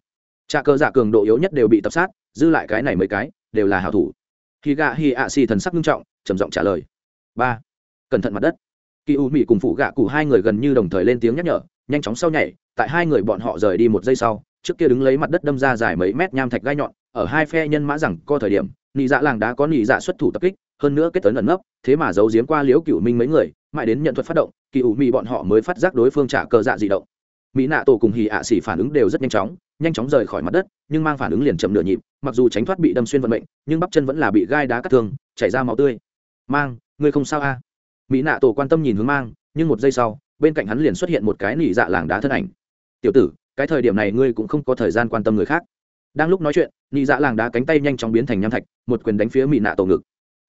Trà cơ giả cường độ yếu nhất đều bị tập sát dư lại cái này mấy cái, đều là hảo thủ. Khi gạ hi a si thần sắc nghiêm trọng, trầm giọng trả lời. Ba. Cẩn thận mặt đất. Kỳ u mỹ cùng phụ gạ cụ hai người gần như đồng thời lên tiếng nhắc nhở, nhanh chóng sau nhảy, tại hai người bọn họ rời đi một giây sau trước kia đứng lấy mặt đất đâm ra dài mấy mét nham thạch gai nhọn, ở hai phe nhân mã rằng co thời điểm, nị dạ làng đã có nị dạ xuất thủ tập kích, hơn nữa kết tấn ẩn nấp, thế mà giấu giếm qua liễu cựu minh mấy người, mãi đến nhận thuật phát động, kỳ ủ mị bọn họ mới phát giác đối phương trả cờ dạ di động. Mỹ nạ tổ cùng hì ạ xỉ phản ứng đều rất nhanh chóng nhanh chóng rời khỏi mặt đất, nhưng mang phản ứng liền chậm nửa nhịp, mặc dù tránh thoát bị đâm xuyên vận mệnh, nhưng bắp chân vẫn là bị gai đá cắt thương, chảy ra máu tươi. Mang, ngươi không sao a à? mỹ nạ tổ quan tâm nhìn hướng mang, nhưng một giây sau, bên cạnh hắn liền xuất hiện một cái nỉ dạ làng đá thân ảnh. Tiểu tử cái thời điểm này ngươi cũng không có thời gian quan tâm người khác. Đang lúc nói chuyện, nị dạ làng đá cánh tay nhanh chóng biến thành nham thạch, một quyền đánh phía mỹ nạ tổ ngực.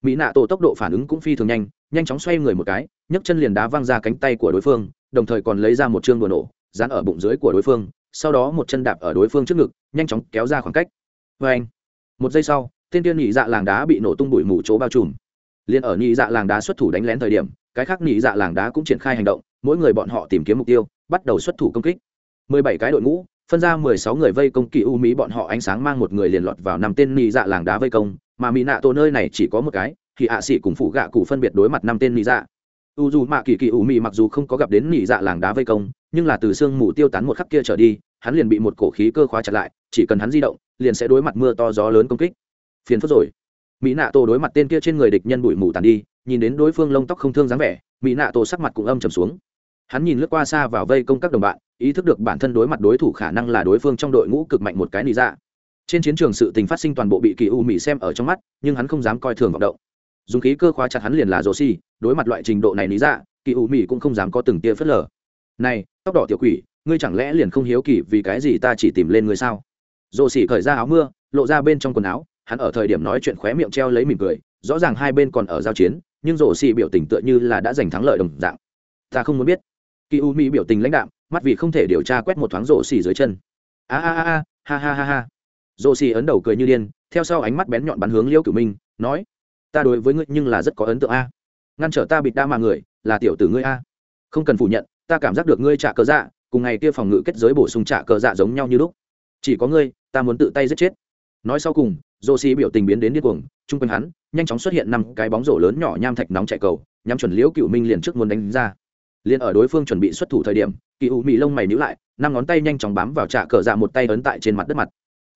Mỹ nạ tổ tốc độ phản ứng cũng phi thường nhanh nhanh chóng xoay người một cái, nhấc chân liền đá văng ra cánh tay của đối phương, đồng thời còn lấy ra một chương đùa nổ, dán ở bụng dưới của đối phương, sau đó một chân đạp ở đối phương trước ngực, nhanh chóng kéo ra khoảng cách. Vê anh, một giây sau, tên tiên nhị dạ làng đá bị nổ tung bụi mù chỗ bao trùm. Liền ở nhị dạ làng đá xuất thủ đánh lén thời điểm, cái khác nhị dạ làng đá cũng triển khai hành động, mỗi người bọn họ tìm kiếm mục tiêu, bắt đầu xuất thủ công kích mười bảy cái đội ngũ, phân ra mười sáu người vây công kỳ u mỹ, bọn họ ánh sáng mang một người liền lọt vào năm tên nị dạ làng đá vây công, mà mỹ nạ tổ nơi này chỉ có một cái, thì ạ xỉ cùng phụ gạ cụ phân biệt đối mặt năm tên nị dạ. U dù mạ kỳ kỳ u mỹ mặc dù không có gặp đến nị dạ làng đá vây công, nhưng là từ sương mù tiêu tán một khắc kia trở đi, hắn liền bị một cổ khí cơ khóa chặt lại, chỉ cần hắn di động, liền sẽ đối mặt mưa to gió lớn công kích. Phiền phức rồi. Mỹ nạ tổ đối mặt tên kia trên người địch nhân bụi mù tàn đi, nhìn đến đối phương lông tóc không thương dáng vẻ, mỹ nạ tổ sắc mặt cũng âm trầm xuống hắn nhìn lướt qua xa vào vây công các đồng bạn, ý thức được bản thân đối mặt đối thủ khả năng là đối phương trong đội ngũ cực mạnh một cái nị dạ. Trên chiến trường sự tình phát sinh toàn bộ bị kỳ u mỹ xem ở trong mắt, nhưng hắn không dám coi thường vọng động. Dùng khí cơ khóa chặt hắn liền là rồ xi đối mặt loại trình độ này lý dạ kỳ u mỹ cũng không dám có từng tia phớt lờ. Này, tóc đỏ tiểu quỷ, ngươi chẳng lẽ liền không hiếu kỳ vì cái gì ta chỉ tìm lên ngươi sao? Rồ xỉ khởi ra áo mưa, lộ ra bên trong quần áo, hắn ở thời điểm nói chuyện khóe miệng treo lấy mỉm cười, rõ ràng hai bên còn ở giao chiến, nhưng rồ xỉ biểu tình tựa như là đã giành thắng lợi đồng dạng. Ta không muốn biết kỳ u mỹ biểu tình lãnh đạm, mắt vì không thể điều tra quét một thoáng rổ xỉ dưới chân. A a a ha ha ha ha. Rổ xỉ ấn đầu cười như điên, theo sau ánh mắt bén nhọn bắn hướng liêu cửu minh, nói, ta đối với ngươi nhưng là rất có ấn tượng a. Ngăn trở ta bịt đa mà người, là tiểu tử ngươi a. Không cần phủ nhận, ta cảm giác được ngươi trả cờ dạ cùng ngày kia phòng ngự kết giới bổ sung trả cờ dạ giống nhau như lúc. Chỉ có ngươi, ta muốn tự tay giết chết. Nói sau cùng, rổ xỉ biểu tình biến đến điên cuồng, chung quanh hắn, nhanh chóng xuất hiện năm cái bóng rổ lớn nhỏ nham thạch nóng chạy cầu, nhắm chuẩn liễu cựu minh liền trước muốn đánh ra liền ở đối phương chuẩn bị xuất thủ thời điểm, kỳ u mỹ lông mày nhíu lại, năm ngón tay nhanh chóng bám vào trạ cờ dạ một tay ấn tại trên mặt đất mặt.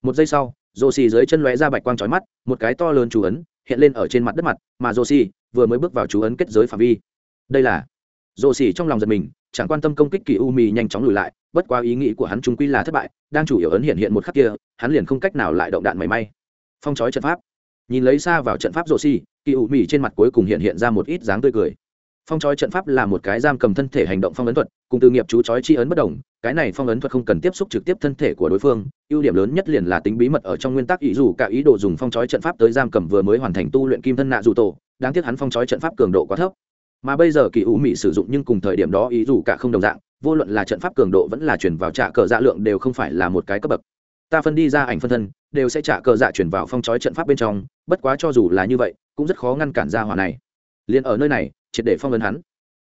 Một giây sau rồ xì dưới chân lóe ra bạch quang trói mắt, một cái to lớn chú ấn hiện lên ở trên mặt đất mặt, mà rồ xì vừa mới bước vào chú ấn kết giới phạm vi. Đây là rồ xì trong lòng giật mình, chẳng quan tâm công kích kỳ u mì nhanh chóng lùi lại, bất quá ý nghĩ của hắn trung quy là thất bại, đang chủ yếu ấn hiện hiện một khắc kia, hắn liền không cách nào lại động đạn mảy may. Phong chói trận pháp. Nhìn lấy xa vào trận pháp rồ xì kỳ u mì trên mặt cuối cùng hiện hiện ra một ít dáng tươi cười phong chói trận pháp là một cái giam cầm thân thể hành động phong ấn thuật, cùng từ nghiệp chú chói chi ấn bất đồng, cái này phong ấn thuật không cần tiếp xúc trực tiếp thân thể của đối phương, ưu điểm lớn nhất liền là tính bí mật ở trong nguyên tắc ý dù cả ý đồ dùng phong chói trận pháp tới giam cầm vừa mới hoàn thành tu luyện kim thân nạ dù tổ, đáng tiếc hắn phong chói trận pháp cường độ quá thấp. Mà bây giờ kỳ ủ mỹ sử dụng nhưng cùng thời điểm đó ý dù cả không đồng dạng, vô luận là trận pháp cường độ vẫn là chuyển vào trả cờ dạ lượng đều không phải là một cái cấp bậc. Ta phân đi ra ảnh phân thân, đều sẽ trả cờ dạ chuyển vào phong chói trận pháp bên trong, bất quá cho dù là như vậy, cũng rất khó ngăn cản ra hỏa này liền ở nơi này, triệt để phong ấn hắn.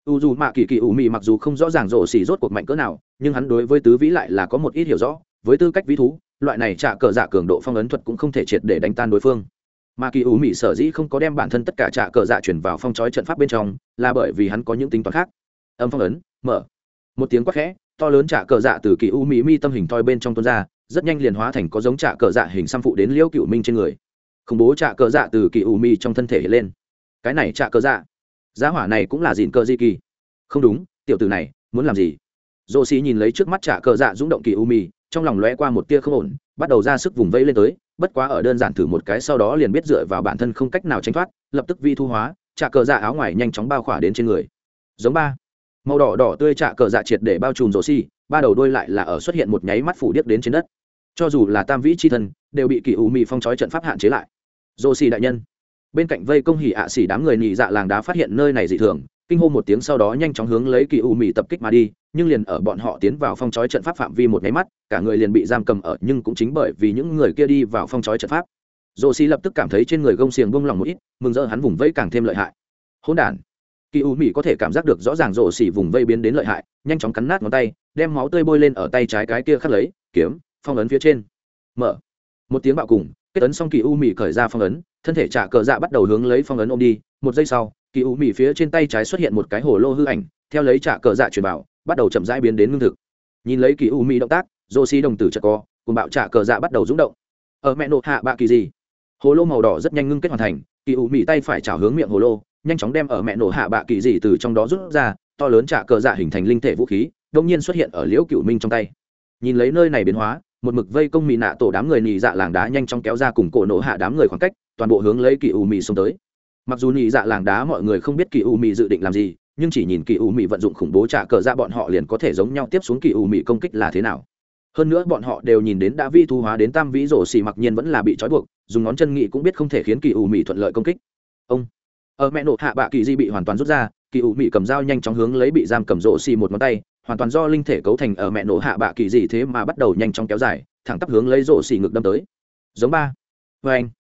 U dù mạ kỳ kỳ ủ mị mặc dù không rõ ràng rổ xỉ rốt cuộc mạnh cỡ nào, nhưng hắn đối với tứ vĩ lại là có một ít hiểu rõ. Với tư cách vĩ thú, loại này trả cờ dạ cường độ phong ấn thuật cũng không thể triệt để đánh tan đối phương. Mà kỳ ủ mị sở dĩ không có đem bản thân tất cả trả cờ dạ chuyển vào phong chói trận pháp bên trong, là bởi vì hắn có những tính toán khác. Âm phong ấn, mở. Một tiếng quát khẽ, to lớn trả cờ dạ từ kỳ u mỹ mi tâm hình toi bên trong tuôn ra, rất nhanh liền hóa thành có giống trả cờ dạ hình xăm phụ đến liễu cựu minh trên người. Khủng bố trả cờ dạ từ kỳ u mi trong thân thể lên cái này trạ cơ dạ. Giá hỏa này cũng là dìn cơ di kỳ. Không đúng, tiểu tử này, muốn làm gì? Dô xì nhìn lấy trước mắt trạ cơ dạ rúng động kỳ u mì, trong lòng lóe qua một tia không ổn, bắt đầu ra sức vùng vẫy lên tới, bất quá ở đơn giản thử một cái sau đó liền biết dựa vào bản thân không cách nào tránh thoát, lập tức vi thu hóa trạ cờ dạ áo ngoài nhanh chóng bao khỏa đến trên người. Giống ba. Màu đỏ đỏ tươi trạ cờ dạ triệt để bao trùm rổ xi ba đầu đôi lại là ở xuất hiện một nháy mắt phủ điếc đến trên đất. Cho dù là tam vĩ c h i thân đều bị kỳ u mì phong trói trận pháp hạn chế lại. Rổ xi đại nhân bên cạnh vây công hỉ ạ xỉ đám người nhị dạ làng đá phát hiện nơi này dị thường, kinh hô một tiếng sau đó nhanh chóng hướng lấy kỳ u mì tập kích mà đi, nhưng liền ở bọn họ tiến vào phong chói trận pháp phạm vi một nháy mắt, cả người liền bị giam cầm ở, nhưng cũng chính bởi vì những người kia đi vào phong chói trận pháp. Dồ xì lập tức cảm thấy trên người gông xiềng bông lòng một ít, mừng rỡ hắn vùng vây càng thêm lợi hại. Hỗn đản. Kỳ u mì có thể cảm giác được rõ ràng rồ xỉ vùng vây biến đến lợi hại, nhanh chóng cắn nát ngón tay, đem máu tươi bôi lên ở tay trái cái kia khắc lấy, kiếm, phong ấn phía trên. Mở. Một tiếng bạo cùng kết ấn xong kỳ u mì khởi ra phong ấn, thân thể trả cờ dạ bắt đầu hướng lấy phong ấn ôm đi, một giây sau, kỳ u mì phía trên tay trái xuất hiện một cái hồ lô hư ảnh, theo lấy trả cờ dạ truyền vào bắt đầu chậm rãi biến đến ngưng thực. Nhìn lấy kỳ u mì động tác, dô xi đồng tử chợt co cùng bạo trả cờ dạ bắt đầu rung động. Ở mẹ nộ hạ bạ kỳ gì? Hồ lô màu đỏ rất nhanh ngưng kết hoàn thành, kỳ u mì tay phải chảo hướng miệng hồ lô, nhanh chóng đem ở mẹ nổ hạ bạ kỳ gì từ trong đó rút ra, to lớn trả cờ dạ hình thành linh thể vũ khí đông nhiên xuất hiện ở liễu cựu minh trong tay. Nhìn lấy nơi này biến hóa một mực vây công mỹ nạ tổ đám người nhị dạ làng đá nhanh chóng kéo ra cùng cổ nổ hạ đám người khoảng cách, toàn bộ hướng lấy kỳ u mì xông tới. Mặc dù nhị dạ làng đá mọi người không biết kỳ u mì dự định làm gì, nhưng chỉ nhìn kỳ u mì vận dụng khủng bố trả cờ ra bọn họ liền có thể giống nhau tiếp xuống kỳ u mì công kích là thế nào. Hơn nữa bọn họ đều nhìn đến đã vi thu hóa đến tam vĩ rổ xì mặc nhiên vẫn là bị trói buộc, dùng ngón chân nghị cũng biết không thể khiến kỳ u mì thuận lợi công kích. Ông, ở mẹ nộ hạ bạ kỳ di bị hoàn toàn rút ra, kỳ u mì cầm dao nhanh chóng hướng lấy bị giam cầm rổ xì một ngón tay hoàn toàn do linh thể cấu thành ở mẹ nổ hạ bạ kỳ gì thế mà bắt đầu nhanh chóng kéo dài, thẳng tắp hướng lấy rổ xì ngực đâm tới. Giống ba. Vê anh.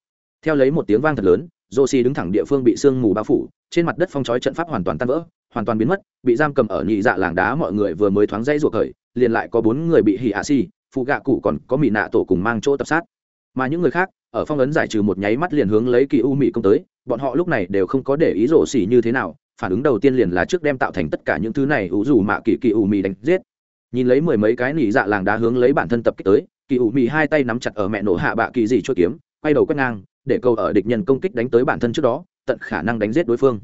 Theo lấy một tiếng vang thật lớn rổ xì đứng thẳng địa phương bị sương mù bao phủ, trên mặt đất phong trói trận pháp hoàn toàn tan vỡ, hoàn toàn biến mất, bị giam cầm ở nhị dạ làng đá mọi người vừa mới thoáng dây ruột khởi, liền lại có bốn người bị hỉ hạ xì, phụ gạ cụ còn có mỹ nạ tổ cùng mang chỗ tập sát. Mà những người khác, ở phong ấn giải trừ một nháy mắt liền hướng lấy kỳ u mỹ công tới, bọn họ lúc này đều không có để ý rổ xỉ như thế nào phản ứng đầu tiên liền là trước đem tạo thành tất cả những thứ này ủ dù mạ kỳ kỳ ủ mì đánh giết. Nhìn lấy mười mấy cái nỉ dạ làng đá hướng lấy bản thân tập kích tới, kỳ ủ mì hai tay nắm chặt ở mẹ nổ hạ bạ kỳ gì chua kiếm, quay đầu quét ngang, để câu ở địch nhân công kích đánh tới bản thân trước đó, tận khả năng đánh giết đối phương.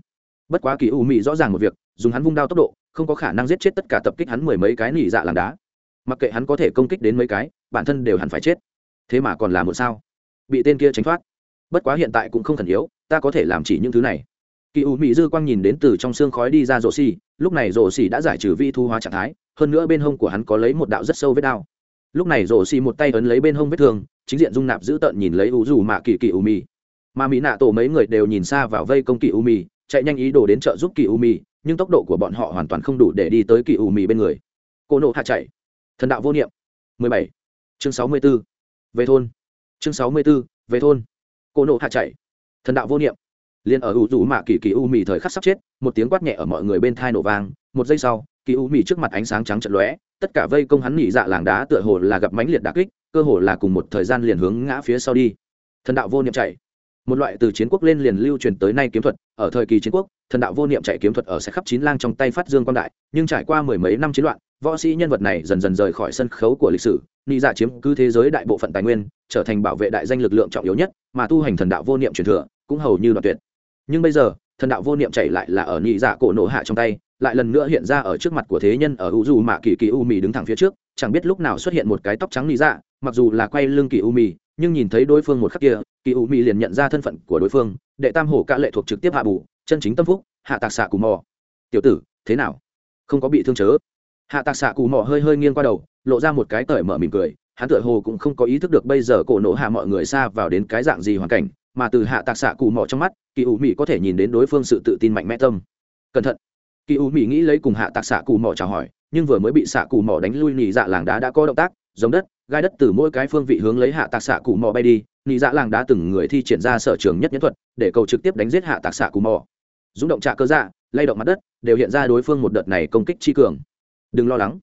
Bất quá kỳ ủ mì rõ ràng một việc, dùng hắn vung đao tốc độ, không có khả năng giết chết tất cả tập kích hắn mười mấy cái nỉ dạ làng đá. Mặc kệ hắn có thể công kích đến mấy cái, bản thân đều hẳn phải chết. Thế mà còn là một sao. Bị tên kia tránh thoát. Bất quá hiện tại cũng không khẩn yếu, ta có thể làm chỉ những thứ này kỳ U mỹ dư quang nhìn đến từ trong xương khói đi ra rổ xì, lúc này rổ xì đã giải trừ vi thu hóa trạng thái, hơn nữa bên hông của hắn có lấy một đạo rất sâu vết đao. Lúc này rổ xì một tay ấn lấy bên hông vết thương, chính diện dung nạp giữ tợn nhìn lấy u dù mạ kỳ kỳ u mỹ mà mỹ nạ tổ mấy người đều nhìn xa vào vây công kỳ u mỹ chạy nhanh ý đồ đến trợ giúp kỳ u mỹ nhưng tốc độ của bọn họ hoàn toàn không đủ để đi tới kỳ u mỹ bên người. Cô nộ hạ chạy. Thần đạo vô niệm. 17. chương 64. về thôn. Chương 64. về thôn. Cô nộ hạ chạy. Thần đạo vô niệm liền ở u dù mạ kỳ kỳ u mì thời khắc sắp chết, một tiếng quát nhẹ ở mọi người bên thai nổ vang. Một giây sau, kỳ u mì trước mặt ánh sáng trắng trận lóe, tất cả vây công hắn nhị dạ làng đá tựa hồ là gặp mãnh liệt đà kích, cơ hồ là cùng một thời gian liền hướng ngã phía sau đi. Thần đạo vô niệm chạy. Một loại từ chiến quốc lên liền lưu truyền tới nay kiếm thuật, ở thời kỳ chiến quốc, thần đạo vô niệm chạy kiếm thuật ở sẽ khắp chín lang trong tay phát dương quan đại, nhưng trải qua mười mấy năm chiến loạn, võ sĩ nhân vật này dần dần rời khỏi sân khấu của lịch sử ni dạ chiếm cứ thế giới đại bộ phận tài nguyên, trở thành bảo vệ đại danh lực lượng trọng yếu nhất, mà tu hành thần đạo vô niệm truyền thừa cũng hầu như đoạn tuyệt nhưng bây giờ, thần đạo vô niệm chạy lại là ở nhị dạ cổ nổ hạ trong tay, lại lần nữa hiện ra ở trước mặt của thế nhân ở u dù mạ kỳ kỳ u mì đứng thẳng phía trước, chẳng biết lúc nào xuất hiện một cái tóc trắng nhị dạ mặc dù là quay lưng kỳ u mì, nhưng nhìn thấy đối phương một khắc kia, kỳ u mì liền nhận ra thân phận của đối phương, đệ tam hổ ca lệ thuộc trực tiếp hạ bù, chân chính tâm phúc, hạ tạc xạ cù mò. Tiểu tử, thế nào? Không có bị thương chớ? Hạ tạc xạ cù mò hơi hơi nghiêng qua đầu, lộ ra một cái cởi mở mỉm cười, hắn tựa hồ cũng không có ý thức được bây giờ cổ nổ hạ mọi người xa vào đến cái dạng gì hoàn cảnh mà từ hạ tạc xạ cù mỏ trong mắt, kỳ ủ mỹ có thể nhìn đến đối phương sự tự tin mạnh mẽ tâm. Cẩn thận. Kỳ ủ mỹ nghĩ lấy cùng hạ tạc xạ cù mỏ chào hỏi, nhưng vừa mới bị xạ cù mỏ đánh lui nhị dạ làng đá đã có động tác, giống đất, gai đất từ mỗi cái phương vị hướng lấy hạ tạc xạ cù mỏ bay đi nhị dạ làng đá từng người thi triển ra sở trường nhất nhẫn thuật, để cầu trực tiếp đánh giết hạ tạc xạ cù mỏ. Rúng động trạ cơ dạ lay động mặt đất, đều hiện ra đối phương một đợt này công kích chi cường. Đừng lo lắng.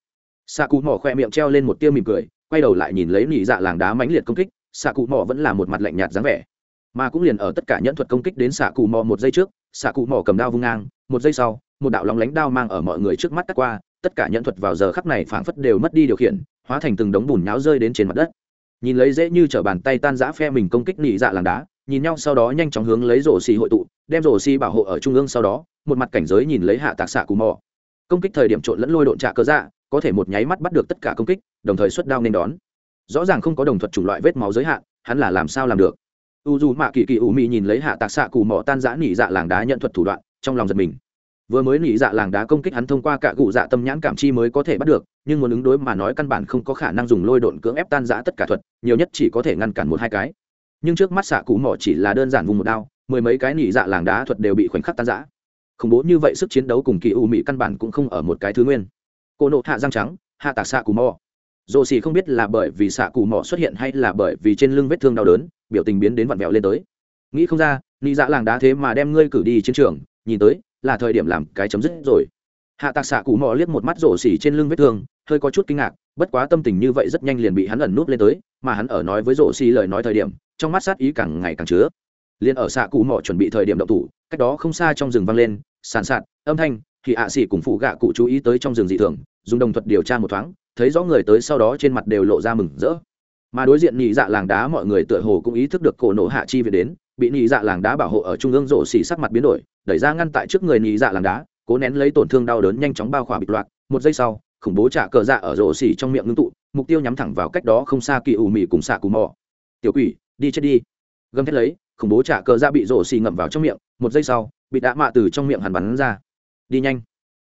Xạ cụ mỏ khoe miệng treo lên một tia mỉm cười, quay đầu lại nhìn lấy nhị dạ làng đá mãnh liệt công kích, xạ cụ mỏ vẫn là một mặt lạnh nhạt dáng vẻ mà cũng liền ở tất cả nhẫn thuật công kích đến xạ cụ mò một giây trước, xạ cụ mò cầm đao vung ngang, một giây sau, một đạo lóng lánh đao mang ở mọi người trước mắt cắt qua, tất cả nhẫn thuật vào giờ khắc này phảng phất đều mất đi điều khiển, hóa thành từng đống bùn nháo rơi đến trên mặt đất. Nhìn lấy dễ như t bàn tay tan giã phe mình công kích nị dạ làng đá, nhìn nhau sau đó nhanh chóng hướng lấy rổ xì hội tụ, đem rổ xì bảo hộ ở trung ương sau đó, một mặt cảnh giới nhìn lấy hạ tạc xạ cù mò. Công kích thời điểm trộn lẫn lôi độn trạ cơ dạ có thể một nháy mắt bắt được tất cả công kích, đồng thời xuất đao nên đón. Rõ ràng không có đồng thuật chủng loại vết máu giới hạn, hắn là làm sao làm được? U dù mạ kỳ kỳ u mị nhìn lấy hạ tạc xạ cù mỏ tan giã nỉ dạ làng đá nhận thuật thủ đoạn, trong lòng giật mình. Vừa mới nỉ dạ làng đá công kích hắn thông qua cả cụ dạ tâm nhãn cảm chi mới có thể bắt được, nhưng muốn ứng đối mà nói căn bản không có khả năng dùng lôi độn cưỡng ép tan giã tất cả thuật, nhiều nhất chỉ có thể ngăn cản một hai cái. Nhưng trước mắt xạ cù mỏ chỉ là đơn giản vùng một đao, mười mấy cái nỉ dạ làng đá thuật đều bị khoảnh khắc tan giã khủng bố như vậy sức chiến đấu cùng kỳ u mị căn bản cũng không ở một cái thứ nguyên. Cô nộ hạ răng trắng, hạ tạc xạ cù mò dồ xì không biết là bởi vì xạ cù mò xuất hiện hay là bởi vì trên lưng vết thương đau đớn biểu tình biến đến vặn vẹo lên tới. Nghĩ không ra nghĩ dạ làng đá thế mà đem ngươi cử đi chiến trường, nhìn tới, là thời điểm làm cái chấm dứt rồi. Hạ tạc xạ cụ mò liếc một mắt rổ xỉ trên lưng vết thương, hơi có chút kinh ngạc, bất quá tâm tình như vậy rất nhanh liền bị hắn ẩn núp lên tới, mà hắn ở nói với rổ xỉ lời nói thời điểm, trong mắt sát ý càng ngày càng chứa. Liền ở xạ cụ mò chuẩn bị thời điểm động thủ, cách đó không xa trong rừng vang lên, sàn sạt, âm thanh, thì ạ xỉ cùng phụ gạ cụ chú ý tới trong rừng dị thường, dùng đồng thuật điều tra một thoáng, thấy rõ người tới sau đó trên mặt đều lộ ra mừng rỡ mà đối diện nhị dạ làng đá mọi người tựa hồ cũng ý thức được cổ nổ hạ chi về đến, bị nhị dạ làng đá bảo hộ ở trung ương rổ xỉ sắc mặt biến đổi, đẩy ra ngăn tại trước người nhị dạ làng đá, cố nén lấy tổn thương đau đớn nhanh chóng bao khỏa bịt loạt một giây sau, khủng bố trả cờ dạ ở rổ xỉ trong miệng ngưng tụ, mục tiêu nhắm thẳng vào cách đó không xa kỳ ủ mì cùng xạ cù mò. Tiểu quỷ, đi chết đi. Gầm thét lấy, khủng bố trả cờ dạ bị rổ xỉ ngậm vào trong miệng. Một giây sau, bị đã mạ từ trong miệng hàn bắn ra. Đi nhanh.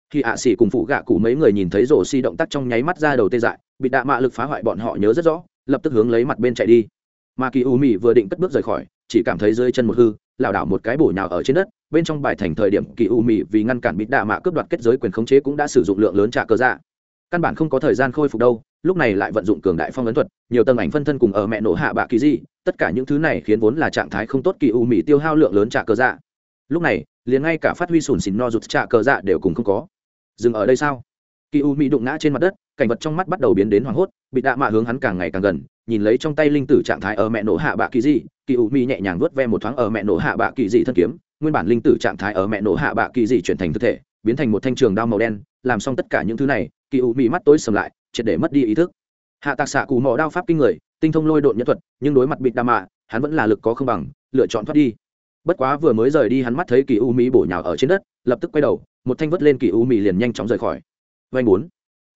Khi ạ xỉ cùng phụ gạ cụ mấy người nhìn thấy rổ xỉ động tác trong nháy mắt ra đầu tê dại, bị đạ mạ lực phá hoại bọn họ nhớ rất rõ lập tức hướng lấy mặt bên chạy đi. Mà kỳ u mì vừa định cất bước rời khỏi, chỉ cảm thấy rơi chân một hư, lảo đảo một cái bổ nhào ở trên đất, bên trong bài thành thời điểm kỳ u mì vì ngăn cản bị đạ mạ cướp đoạt kết giới quyền khống chế cũng đã sử dụng lượng lớn trả cơ dạ. Căn bản không có thời gian khôi phục đâu, lúc này lại vận dụng cường đại phong ấn thuật, nhiều tầng ảnh phân thân cùng ở mẹ nổ hạ bạ kỳ gì tất cả những thứ này khiến vốn là trạng thái không tốt kỳ u mì tiêu hao lượng lớn trả cơ dạ. Lúc này, liền ngay cả phát huy sùn xìn no rụt trả cơ dạ đều cùng không có. Dừng ở đây sao? Kỳ u mỹ đụng ngã trên mặt đất, cảnh vật trong mắt bắt đầu biến đến hoảng hốt, bị đạ mạ hướng hắn càng ngày càng gần, nhìn lấy trong tay linh tử trạng thái ở mẹ nổ hạ bạ kỳ dị, kỳ u mi nhẹ nhàng vớt ve một thoáng ở mẹ nổ hạ bạ kỳ dị thân kiếm, nguyên bản linh tử trạng thái ở mẹ nổ hạ bạ kỳ dị chuyển thành thực thể, biến thành một thanh trường đao màu đen, làm xong tất cả những thứ này, kỳ u mi mắt tối sầm lại, triệt để mất đi ý thức. Hạ tạc xạ cù mò đao pháp kinh người, tinh thông lôi độn nhân thuật, nhưng đối mặt bịt đa mạ, hắn vẫn là lực có không bằng, lựa chọn thoát đi. Bất quá vừa mới rời đi hắn mắt thấy kỳ u mỹ bổ nhào ở trên đất, lập tức quay đầu, một thanh vớt lên kỳ u mỹ liền nhanh chóng rời khỏi vanh bốn.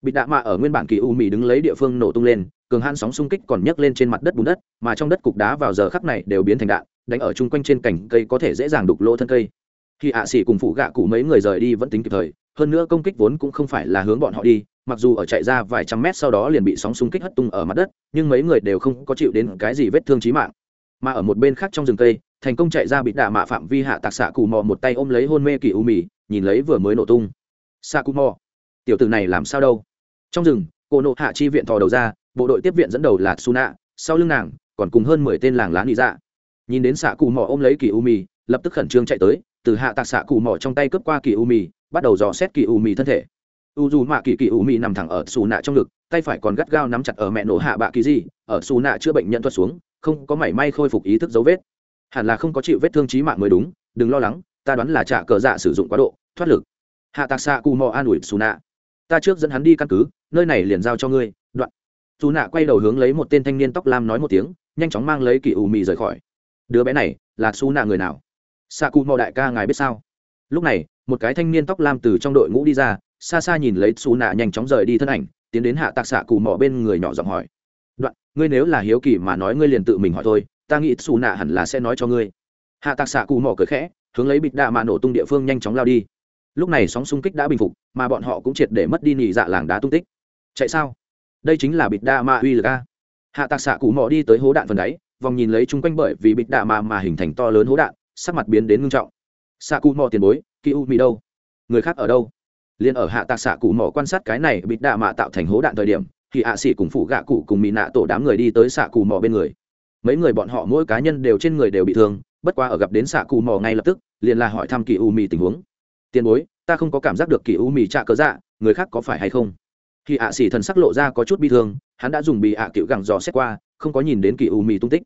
Bị đạ mạ ở nguyên bản kỳ u mì đứng lấy địa phương nổ tung lên, cường han sóng xung kích còn nhấc lên trên mặt đất bùn đất, mà trong đất cục đá vào giờ khắc này đều biến thành đạn, đánh ở chung quanh trên cành cây có thể dễ dàng đục lỗ thân cây. Khi ạ xỉ cùng phụ gạ cụ mấy người rời đi vẫn tính kịp thời, hơn nữa công kích vốn cũng không phải là hướng bọn họ đi, mặc dù ở chạy ra vài trăm mét sau đó liền bị sóng xung kích hất tung ở mặt đất, nhưng mấy người đều không có chịu đến cái gì vết thương chí mạng. Mà ở một bên khác trong rừng cây, thành công chạy ra bị đạ mạ phạm vi hạ tạc xạ cù mò một tay ôm lấy hôn mê kỳ u mì, nhìn lấy vừa mới nổ tung. Xạ cù mò tiểu tử này làm sao đâu. Trong rừng cô nộ hạ chi viện thò đầu ra, bộ đội tiếp viện dẫn đầu là suna sau lưng nàng, còn cùng hơn mười tên làng lá nị dạ. Nhìn đến xạ cù mò ôm lấy kỳ u mì, lập tức khẩn trương chạy tới, từ hạ tạc xạ cù mò trong tay cướp qua kỳ u mì, bắt đầu dò xét kỳ u mì thân thể. U dù mạ kỳ kỳ u mì nằm thẳng ở xù nạ trong ngực, tay phải còn gắt gao nắm chặt ở mẹ nổ hạ bạ kỳ gì ở xù nạ chữa bệnh nhận thuật xuống, không có mảy may khôi phục ý thức dấu vết. Hẳn là không có chịu vết thương trí mạng mới đúng, đừng lo lắng, ta đoán là trả cờ dạ sử dụng quá độ, thoát lực. Hạ tạc xạ cù mò an ủi xù nạ ta trước dẫn hắn đi căn cứ, nơi này liền giao cho ngươi, đoạn. Dù nạ quay đầu hướng lấy một tên thanh niên tóc lam nói một tiếng, nhanh chóng mang lấy kỳ ủ mì rời khỏi. Đứa bé này, là xù nạ người nào? Xạ cù mò đại ca ngài biết sao? Lúc này, một cái thanh niên tóc lam từ trong đội ngũ đi ra, xa xa nhìn lấy xù nạ nhanh chóng rời đi thân ảnh, tiến đến hạ tạc xạ cù mò bên người nhỏ giọng hỏi. Đoạn, ngươi nếu là hiếu kỳ mà nói ngươi liền tự mình hỏi thôi, ta nghĩ xù nạ hẳn là sẽ nói cho ngươi. Hạ tạc xạ cù mò cười khẽ, hướng lấy bịt đạ mạ nổ tung địa phương nhanh chóng lao đi lúc này sóng xung kích đã bình phục, mà bọn họ cũng triệt để mất đi nhị dạ làng đá tung tích. Chạy sao? Đây chính là bịt đa ma uy lực a. Hạ tạc xạ cụ mò đi tới hố đạn phần đáy, vòng nhìn lấy chung quanh bởi vì bịt đạ ma mà hình thành to lớn hố đạn, sắc mặt biến đến ngưng trọng. Xạ cụ mò tiền bối kỳ u mỹ đâu? Người khác ở đâu? Liền ở hạ tạc xạ cụ mò quan sát cái này bịt đạ ma tạo thành hố đạn thời điểm, thì hạ sĩ cùng phụ gạ cụ cùng mỹ nạ tổ đám người đi tới xạ cụ mò bên người. Mấy người bọn họ mỗi cá nhân đều trên người đều bị thương, bất qua ở gặp đến xạ cụ mò ngay lập tức, liền là hỏi thăm kỳ u mì tình huống tiền bối, ta không có cảm giác được kỳ u mì trạ cớ dạ người khác có phải hay không? Khi hạ sĩ thần sắc lộ ra có chút bi thương, hắn đã dùng bị hạ cựu gẳng dò xét qua, không có nhìn đến kỳ u mì tung tích.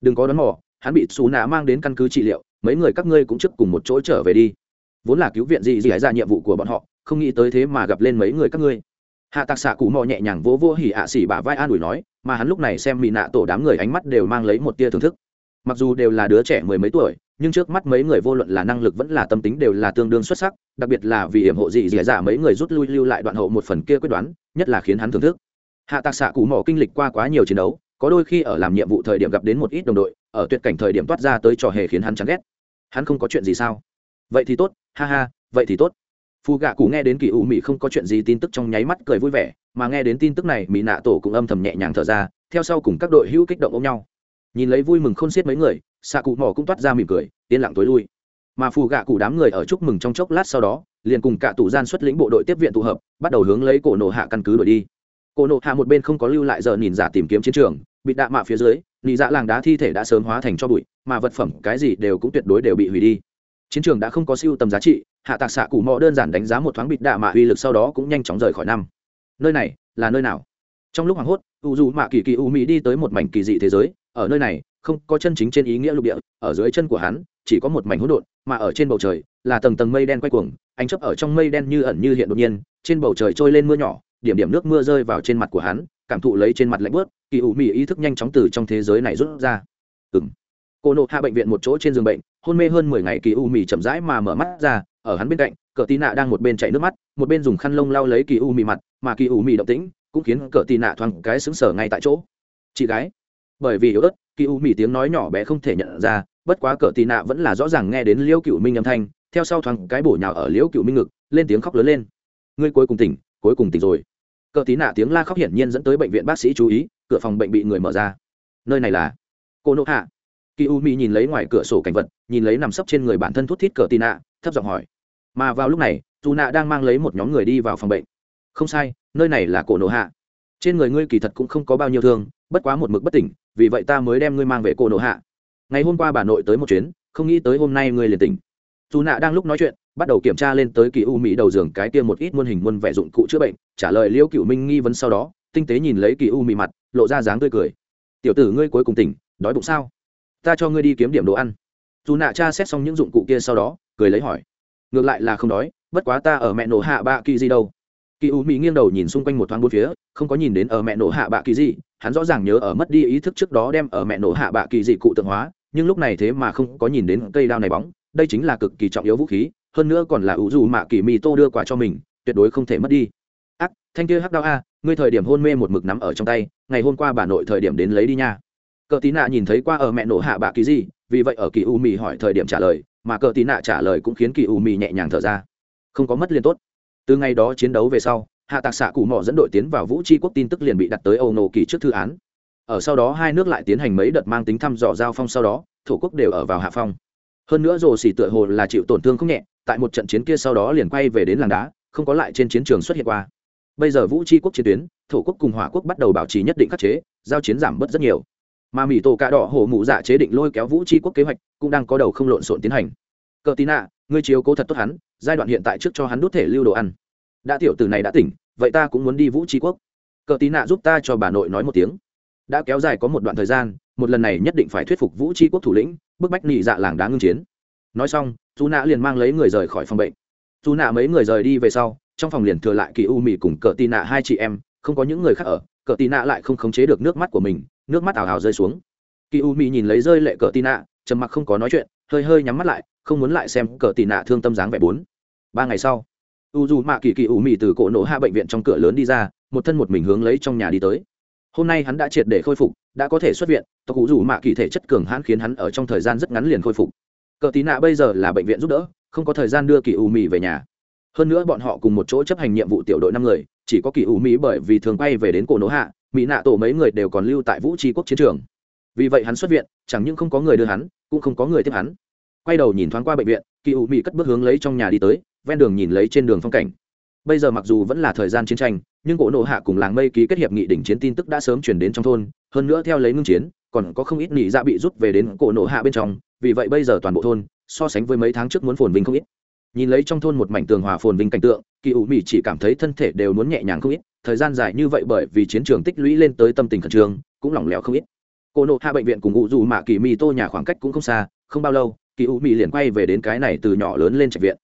Đừng có đón mò, hắn bị xù nạ mang đến căn cứ trị liệu, mấy người các ngươi cũng trước cùng một chỗ trở về đi. Vốn là cứu viện gì gì ra nhiệm vụ của bọn họ, không nghĩ tới thế mà gặp lên mấy người các ngươi. Hạ tạc xạ cụ mò nhẹ nhàng vỗ vỗ hỉ ạ xỉ bả vai an ủi nói, mà hắn lúc này xem mỹ nạ tổ đám người ánh mắt đều mang lấy một tia thưởng thức mặc dù đều là đứa trẻ mười mấy tuổi, nhưng trước mắt mấy người vô luận là năng lực vẫn là tâm tính đều là tương đương xuất sắc, đặc biệt là vì hiểm hộ dị dì dạ mấy người rút lui lưu lại đoạn hậu một phần kia quyết đoán, nhất là khiến hắn thưởng thức. Hạ tạc xạ cụ mỏ kinh lịch qua quá nhiều chiến đấu, có đôi khi ở làm nhiệm vụ thời điểm gặp đến một ít đồng đội, ở tuyệt cảnh thời điểm toát ra tới trò hề khiến hắn chán ghét. Hắn không có chuyện gì sao? Vậy thì tốt, ha ha, vậy thì tốt. Phù gạ cụ nghe đến kỳ u mỹ không có chuyện gì tin tức trong nháy mắt cười vui vẻ, mà nghe đến tin tức này mỹ nạ tổ cũng âm thầm nhẹ nhàng thở ra, theo sau cùng các đội hữu kích động ôm nhau nhìn lấy vui mừng không xiết mấy người, xạ cụ mỏ cũng toát ra mỉm cười, yên lặng tối lui. Mà phù gạ cụ đám người ở chúc mừng trong chốc lát sau đó, liền cùng cả tủ gian xuất lĩnh bộ đội tiếp viện tụ hợp, bắt đầu hướng lấy cổ nổ hạ căn cứ đổi đi. Cổ nổ hạ một bên không có lưu lại giờ nhìn giả tìm kiếm chiến trường, bị đạ mạ phía dưới, nị dạ làng đá thi thể đã sớm hóa thành cho bụi, mà vật phẩm cái gì đều cũng tuyệt đối đều bị hủy đi. Chiến trường đã không có siêu tầm giá trị, hạ tạc xạ cụ mò đơn giản đánh giá một thoáng bịt đạ mạ uy lực sau đó cũng nhanh chóng rời khỏi năm. Nơi này là nơi nào? Trong lúc hoảng hốt u dù mạ kỳ kỳ u mỹ đi tới một mảnh kỳ dị thế giới ở nơi này, không có chân chính trên ý nghĩa lục địa, ở dưới chân của hắn, chỉ có một mảnh hỗn độn, mà ở trên bầu trời, là tầng tầng mây đen quay cuồng, ánh chấp ở trong mây đen như ẩn như hiện đột nhiên, trên bầu trời trôi lên mưa nhỏ, điểm điểm nước mưa rơi vào trên mặt của hắn, cảm thụ lấy trên mặt lạnh bớt kỳ u mỹ ý thức nhanh chóng từ trong thế giới này rút ra. Ừng cô nộ hạ bệnh viện một chỗ trên giường bệnh, hôn mê hơn mười ngày kỳ u mì chậm rãi mà mở mắt ra, ở hắn bên cạnh, cờ tì nạ đang một bên chạy nước mắt, một bên dùng khăn lông lau lấy kỳ u mì mặt, mà kỳ u mì động tĩnh, cũng khiến cờ tì nạ thoáng cái xứng sở ngay tại chỗ. Chị gái bởi vì yếu ớt, kỳ u mỹ tiếng nói nhỏ bé không thể nhận ra, bất quá cờ tì nạ vẫn là rõ ràng nghe đến liễu cựu minh âm thanh, theo sau thoáng cái bổ nhào ở liễu cựu minh ngực, lên tiếng khóc lớn lên. Ngươi cuối cùng tỉnh, cuối cùng tỉnh rồi. Cờ tì nạ tiếng la khóc hiển nhiên dẫn tới bệnh viện bác sĩ chú ý, cửa phòng bệnh bị người mở ra. Nơi này là cô nộ hạ. Kỳ u mỹ nhìn lấy ngoài cửa sổ cảnh vật, nhìn lấy nằm sấp trên người bản thân thút thít cờ tì nạ, thấp giọng hỏi. Mà vào lúc này, dù nạ đang mang lấy một nhóm người đi vào phòng bệnh. Không sai, nơi này là cổ nộ hạ. Trên người ngươi kỳ thật cũng không có bao nhiêu thương, bất quá một mực bất tỉnh vì vậy ta mới đem ngươi mang về cô nội hạ. Ngày hôm qua bà nội tới một chuyến, không nghĩ tới hôm nay ngươi liền tỉnh. Dù nạ đang lúc nói chuyện, bắt đầu kiểm tra lên tới kỳ u mỹ đầu giường cái kia một ít muôn hình muôn vẻ dụng cụ chữa bệnh, trả lời liễu cựu minh nghi vấn sau đó, tinh tế nhìn lấy kỳ u mỹ mặt, lộ ra dáng tươi cười. Tiểu tử ngươi cuối cùng tỉnh, đói bụng sao? Ta cho ngươi đi kiếm điểm đồ ăn. Dù nạ cha xét xong những dụng cụ kia sau đó, cười lấy hỏi. Ngược lại là không đói, bất quá ta ở mẹ nổ hạ bạ kỳ gì đâu kỳ u mỹ nghiêng đầu nhìn xung quanh một thoáng bốn phía, không có nhìn đến ở mẹ nổ hạ bạ kỳ gì. Hắn rõ ràng nhớ ở mất đi ý thức trước đó đem ở mẹ nổ hạ bạ kỳ gì cụ tượng hóa, nhưng lúc này thế mà không có nhìn đến cây đao này bóng. Đây chính là cực kỳ trọng yếu vũ khí, hơn nữa còn là ủ dù mạ kỳ mì tô đưa quả cho mình, tuyệt đối không thể mất đi. Ác, thanh kia hắc đao a, ngươi thời điểm hôn mê một mực nắm ở trong tay, ngày hôm qua bà nội thời điểm đến lấy đi nha. Cờ tí nạ nhìn thấy qua ở mẹ nổ hạ bạ kỳ gì, vì vậy ở kỳ u mì hỏi thời điểm trả lời, mà cờ tí nạ trả lời cũng khiến kỳ u mì nhẹ nhàng thở ra. Không có mất liên tốt từ ngày đó chiến đấu về sau, hạ tạc xạ cụ mỏ dẫn đội tiến vào vũ tri quốc tin tức liền bị đặt tới âu nổ kỳ trước thư án. Ở sau đó hai nước lại tiến hành mấy đợt mang tính thăm dò giao phong sau đó, thổ quốc đều ở vào hạ phong. Hơn nữa rồ xỉ tựa hồ là chịu tổn thương không nhẹ, tại một trận chiến kia sau đó liền quay về đến làng đá, không có lại trên chiến trường xuất hiện qua. Bây giờ vũ tri quốc chiến tuyến, thổ quốc cùng hỏa quốc bắt đầu bảo trì nhất định khắc chế, giao chiến giảm bớt rất nhiều. Mà mỹ tổ cà đỏ hổ mụ dạ chế định lôi kéo vũ tri quốc kế hoạch, cũng đang có đầu không lộn xộn tiến hành. Cờ tín ạ ngươi chiếu cố thật tốt hắn giai đoạn hiện tại trước cho hắn đút thể lưu đồ ăn. Đã tiểu tử này đã tỉnh, vậy ta cũng muốn đi vũ trí quốc. Cờ tí nạ giúp ta cho bà nội nói một tiếng. Đã kéo dài có một đoạn thời gian, một lần này nhất định phải thuyết phục vũ tri quốc thủ lĩnh, bức bách nị dạ làng đá ngưng chiến. Nói xong dù nạ liền mang lấy người rời khỏi phòng bệnh. Dù nạ mấy người rời đi về sau, trong phòng liền thừa lại kỳ u mì cùng cờ tì nạ hai chị em, không có những người khác ở, cờ tì nạ lại không khống chế được nước mắt của mình, nước mắt ảo ảo rơi xuống. Kỳ u mì nhìn lấy rơi lệ cờ tì nạ, trầm mặc không có nói chuyện, hơi hơi nhắm mắt lại không muốn lại xem cờ tì nạ thương tâm dáng vẻ bốn. Ba ngày sau, u dù mạ kỳ kỳ ủ mì từ cổ nổ hạ bệnh viện trong cửa lớn đi ra, một thân một mình hướng lấy trong nhà đi tới. Hôm nay hắn đã triệt để khôi phục, đã có thể xuất viện, tộc cụ dù mạ kỳ thể chất cường hãn khiến hắn ở trong thời gian rất ngắn liền khôi phục. Cờ tí nạ bây giờ là bệnh viện giúp đỡ, không có thời gian đưa kỳ ủ mì về nhà. Hơn nữa bọn họ cùng một chỗ chấp hành nhiệm vụ tiểu đội năm người, chỉ có kỳ ủ mỹ bởi vì thường quay về đến cổ nỗ hạ mỹ nạ tổ mấy người đều còn lưu tại vũ tri quốc chiến trường. Vì vậy hắn xuất viện, chẳng những không có người đưa hắn, cũng không có người tiếp hắn quay đầu nhìn thoáng qua bệnh viện, kỳ u mỹ cất bước hướng lấy trong nhà đi tới, ven đường nhìn lấy trên đường phong cảnh. Bây giờ mặc dù vẫn là thời gian chiến tranh, nhưng cổ nộ hạ cùng làng mây ký kết hiệp nghị đỉnh chiến tin tức đã sớm chuyển đến trong thôn, hơn nữa theo lấy ngưng chiến, còn có không ít nỉ dạ bị rút về đến cổ nộ hạ bên trong, vì vậy bây giờ toàn bộ thôn, so sánh với mấy tháng trước muốn phồn vinh không ít. Nhìn lấy trong thôn một mảnh tường hòa phồn vinh cảnh tượng, kỳ ủ mỹ chỉ cảm thấy thân thể đều muốn nhẹ nhàng không ít, thời gian dài như vậy bởi vì chiến trường tích lũy lên tới tâm tình khẩn trương, cũng lỏng lẻo không ít. Cô nộ hạ bệnh viện cùng ngụ dù mạ kỳ mi tô nhà khoảng cách cũng không xa, không bao lâu kỳ U mỹ liền quay về đến cái này từ nhỏ lớn lên trạch viện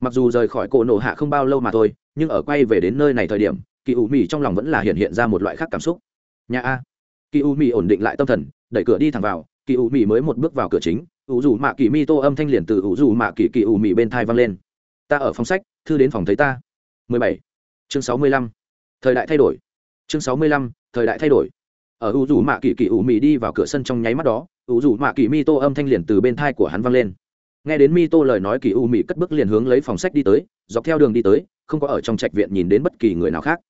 mặc dù rời khỏi cổ nổ hạ không bao lâu mà thôi, nhưng ở quay về đến nơi này thời điểm, kỳ U mỹ trong lòng vẫn là hiện hiện ra một loại khác cảm xúc nhà a kỳ U mỹ ổn định lại tâm thần, đẩy cửa đi thẳng vào, kỳ U mỹ mới một bước vào cửa chính ủ dù mạ kỳ mi tô âm thanh liền từ ủ dù mạ kỳ kỳ U mỹ bên thai vang lên ta ở phòng sách, thư đến phòng thấy ta 17. chương 65. thời đại thay đổi chương 65. thời đại thay đổi ở ủ dù mạ kỳ kỳ U mỹ đi vào cửa sân trong nháy mắt đó ủ dù mạ kỳ mi tô âm thanh liền từ bên thai của hắn vang lên. Nghe đến mi tô lời nói, kỳ u mỹ cất bước liền hướng lấy phòng sách đi tới, dọc theo đường đi tới, không có ở trong trạch viện nhìn đến bất kỳ người nào khác.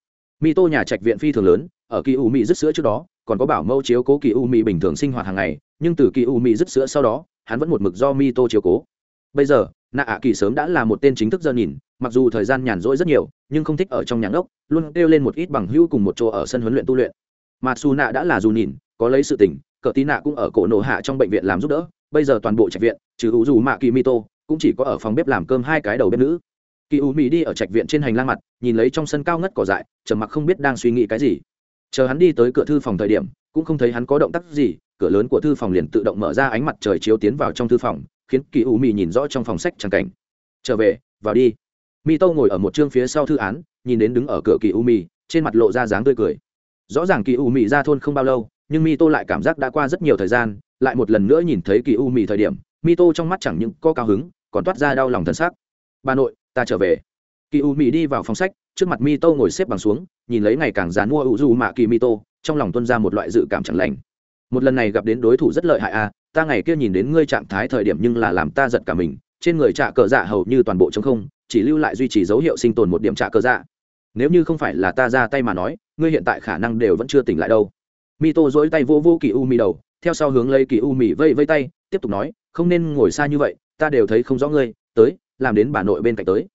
Mi tô nhà trạch viện phi thường lớn, ở kỳ u mỹ rứt sữa trước đó, còn có bảo mẫu chiếu cố kỳ u mỹ bình thường sinh hoạt hàng ngày, nhưng từ kỳ u mỹ rứt sữa sau đó, hắn vẫn một mực do mi tô chiếu cố. Bây giờ, nạ ạ kỳ sớm đã là một tên chính thức giờ nhìn, mặc dù thời gian nhàn rỗi rất nhiều, nhưng không thích ở trong nhà ngốc, luôn kêu lên một ít bằng hữu cùng một chỗ ở sân huấn luyện tu luyện. Mặc dù nạ đã là dù nhìn, có lấy sự tình cờ tí nạ cũng ở cổ nổ hạ trong bệnh viện làm giúp đỡ, bây giờ toàn bộ trạch viện, trừ u dù mạ kỳ mi tô cũng chỉ có ở phòng bếp làm cơm hai cái đầu bếp nữ. Kỳ u mỹ đi ở trạch viện trên hành lang mặt, nhìn lấy trong sân cao ngất cỏ dại, trầm mặc không biết đang suy nghĩ cái gì. Chờ hắn đi tới cửa thư phòng thời điểm, cũng không thấy hắn có động tác gì, cửa lớn của thư phòng liền tự động mở ra ánh mặt trời chiếu tiến vào trong thư phòng, khiến kỳ u mỹ nhìn rõ trong phòng sách trắng cảnh. Trở về, vào đi. Mi tô ngồi ở một chương phía sau thư án, nhìn đến đứng ở cửa kỳ u mỹ, trên mặt lộ ra dáng tươi cười. Rõ ràng kỳ u mỹ ra thôn không bao lâu nhưng mi tô lại cảm giác đã qua rất nhiều thời gian, lại một lần nữa nhìn thấy kỳ u mì thời điểm mi tô trong mắt chẳng những có cao hứng, còn toát ra đau lòng thân xác bà nội, ta trở về. Kỳ u mì đi vào phòng sách, trước mặt mi tô ngồi xếp bằng xuống, nhìn lấy ngày càng dán mua u du mạ kỳ mi tô trong lòng tuân ra một loại dự cảm chẳng lành. Một lần này gặp đến đối thủ rất lợi hại à ta ngày kia nhìn đến ngươi trạng thái thời điểm nhưng là làm ta giật cả mình, trên người trạ cờ dạ hầu như toàn bộ chống không, chỉ lưu lại duy trì dấu hiệu sinh tồn một điểm trạ cờ dạ. Nếu như không phải là ta ra tay mà nói, ngươi hiện tại khả năng đều vẫn chưa tỉnh lại đâu mi tô dỗi tay vô vô kỳ u mi đầu, theo sau hướng lấy kỳ u mi vây vây tay, tiếp tục nói, không nên ngồi xa như vậy, ta đều thấy không rõ ngươi, tới, làm đến bà nội bên cạnh tới.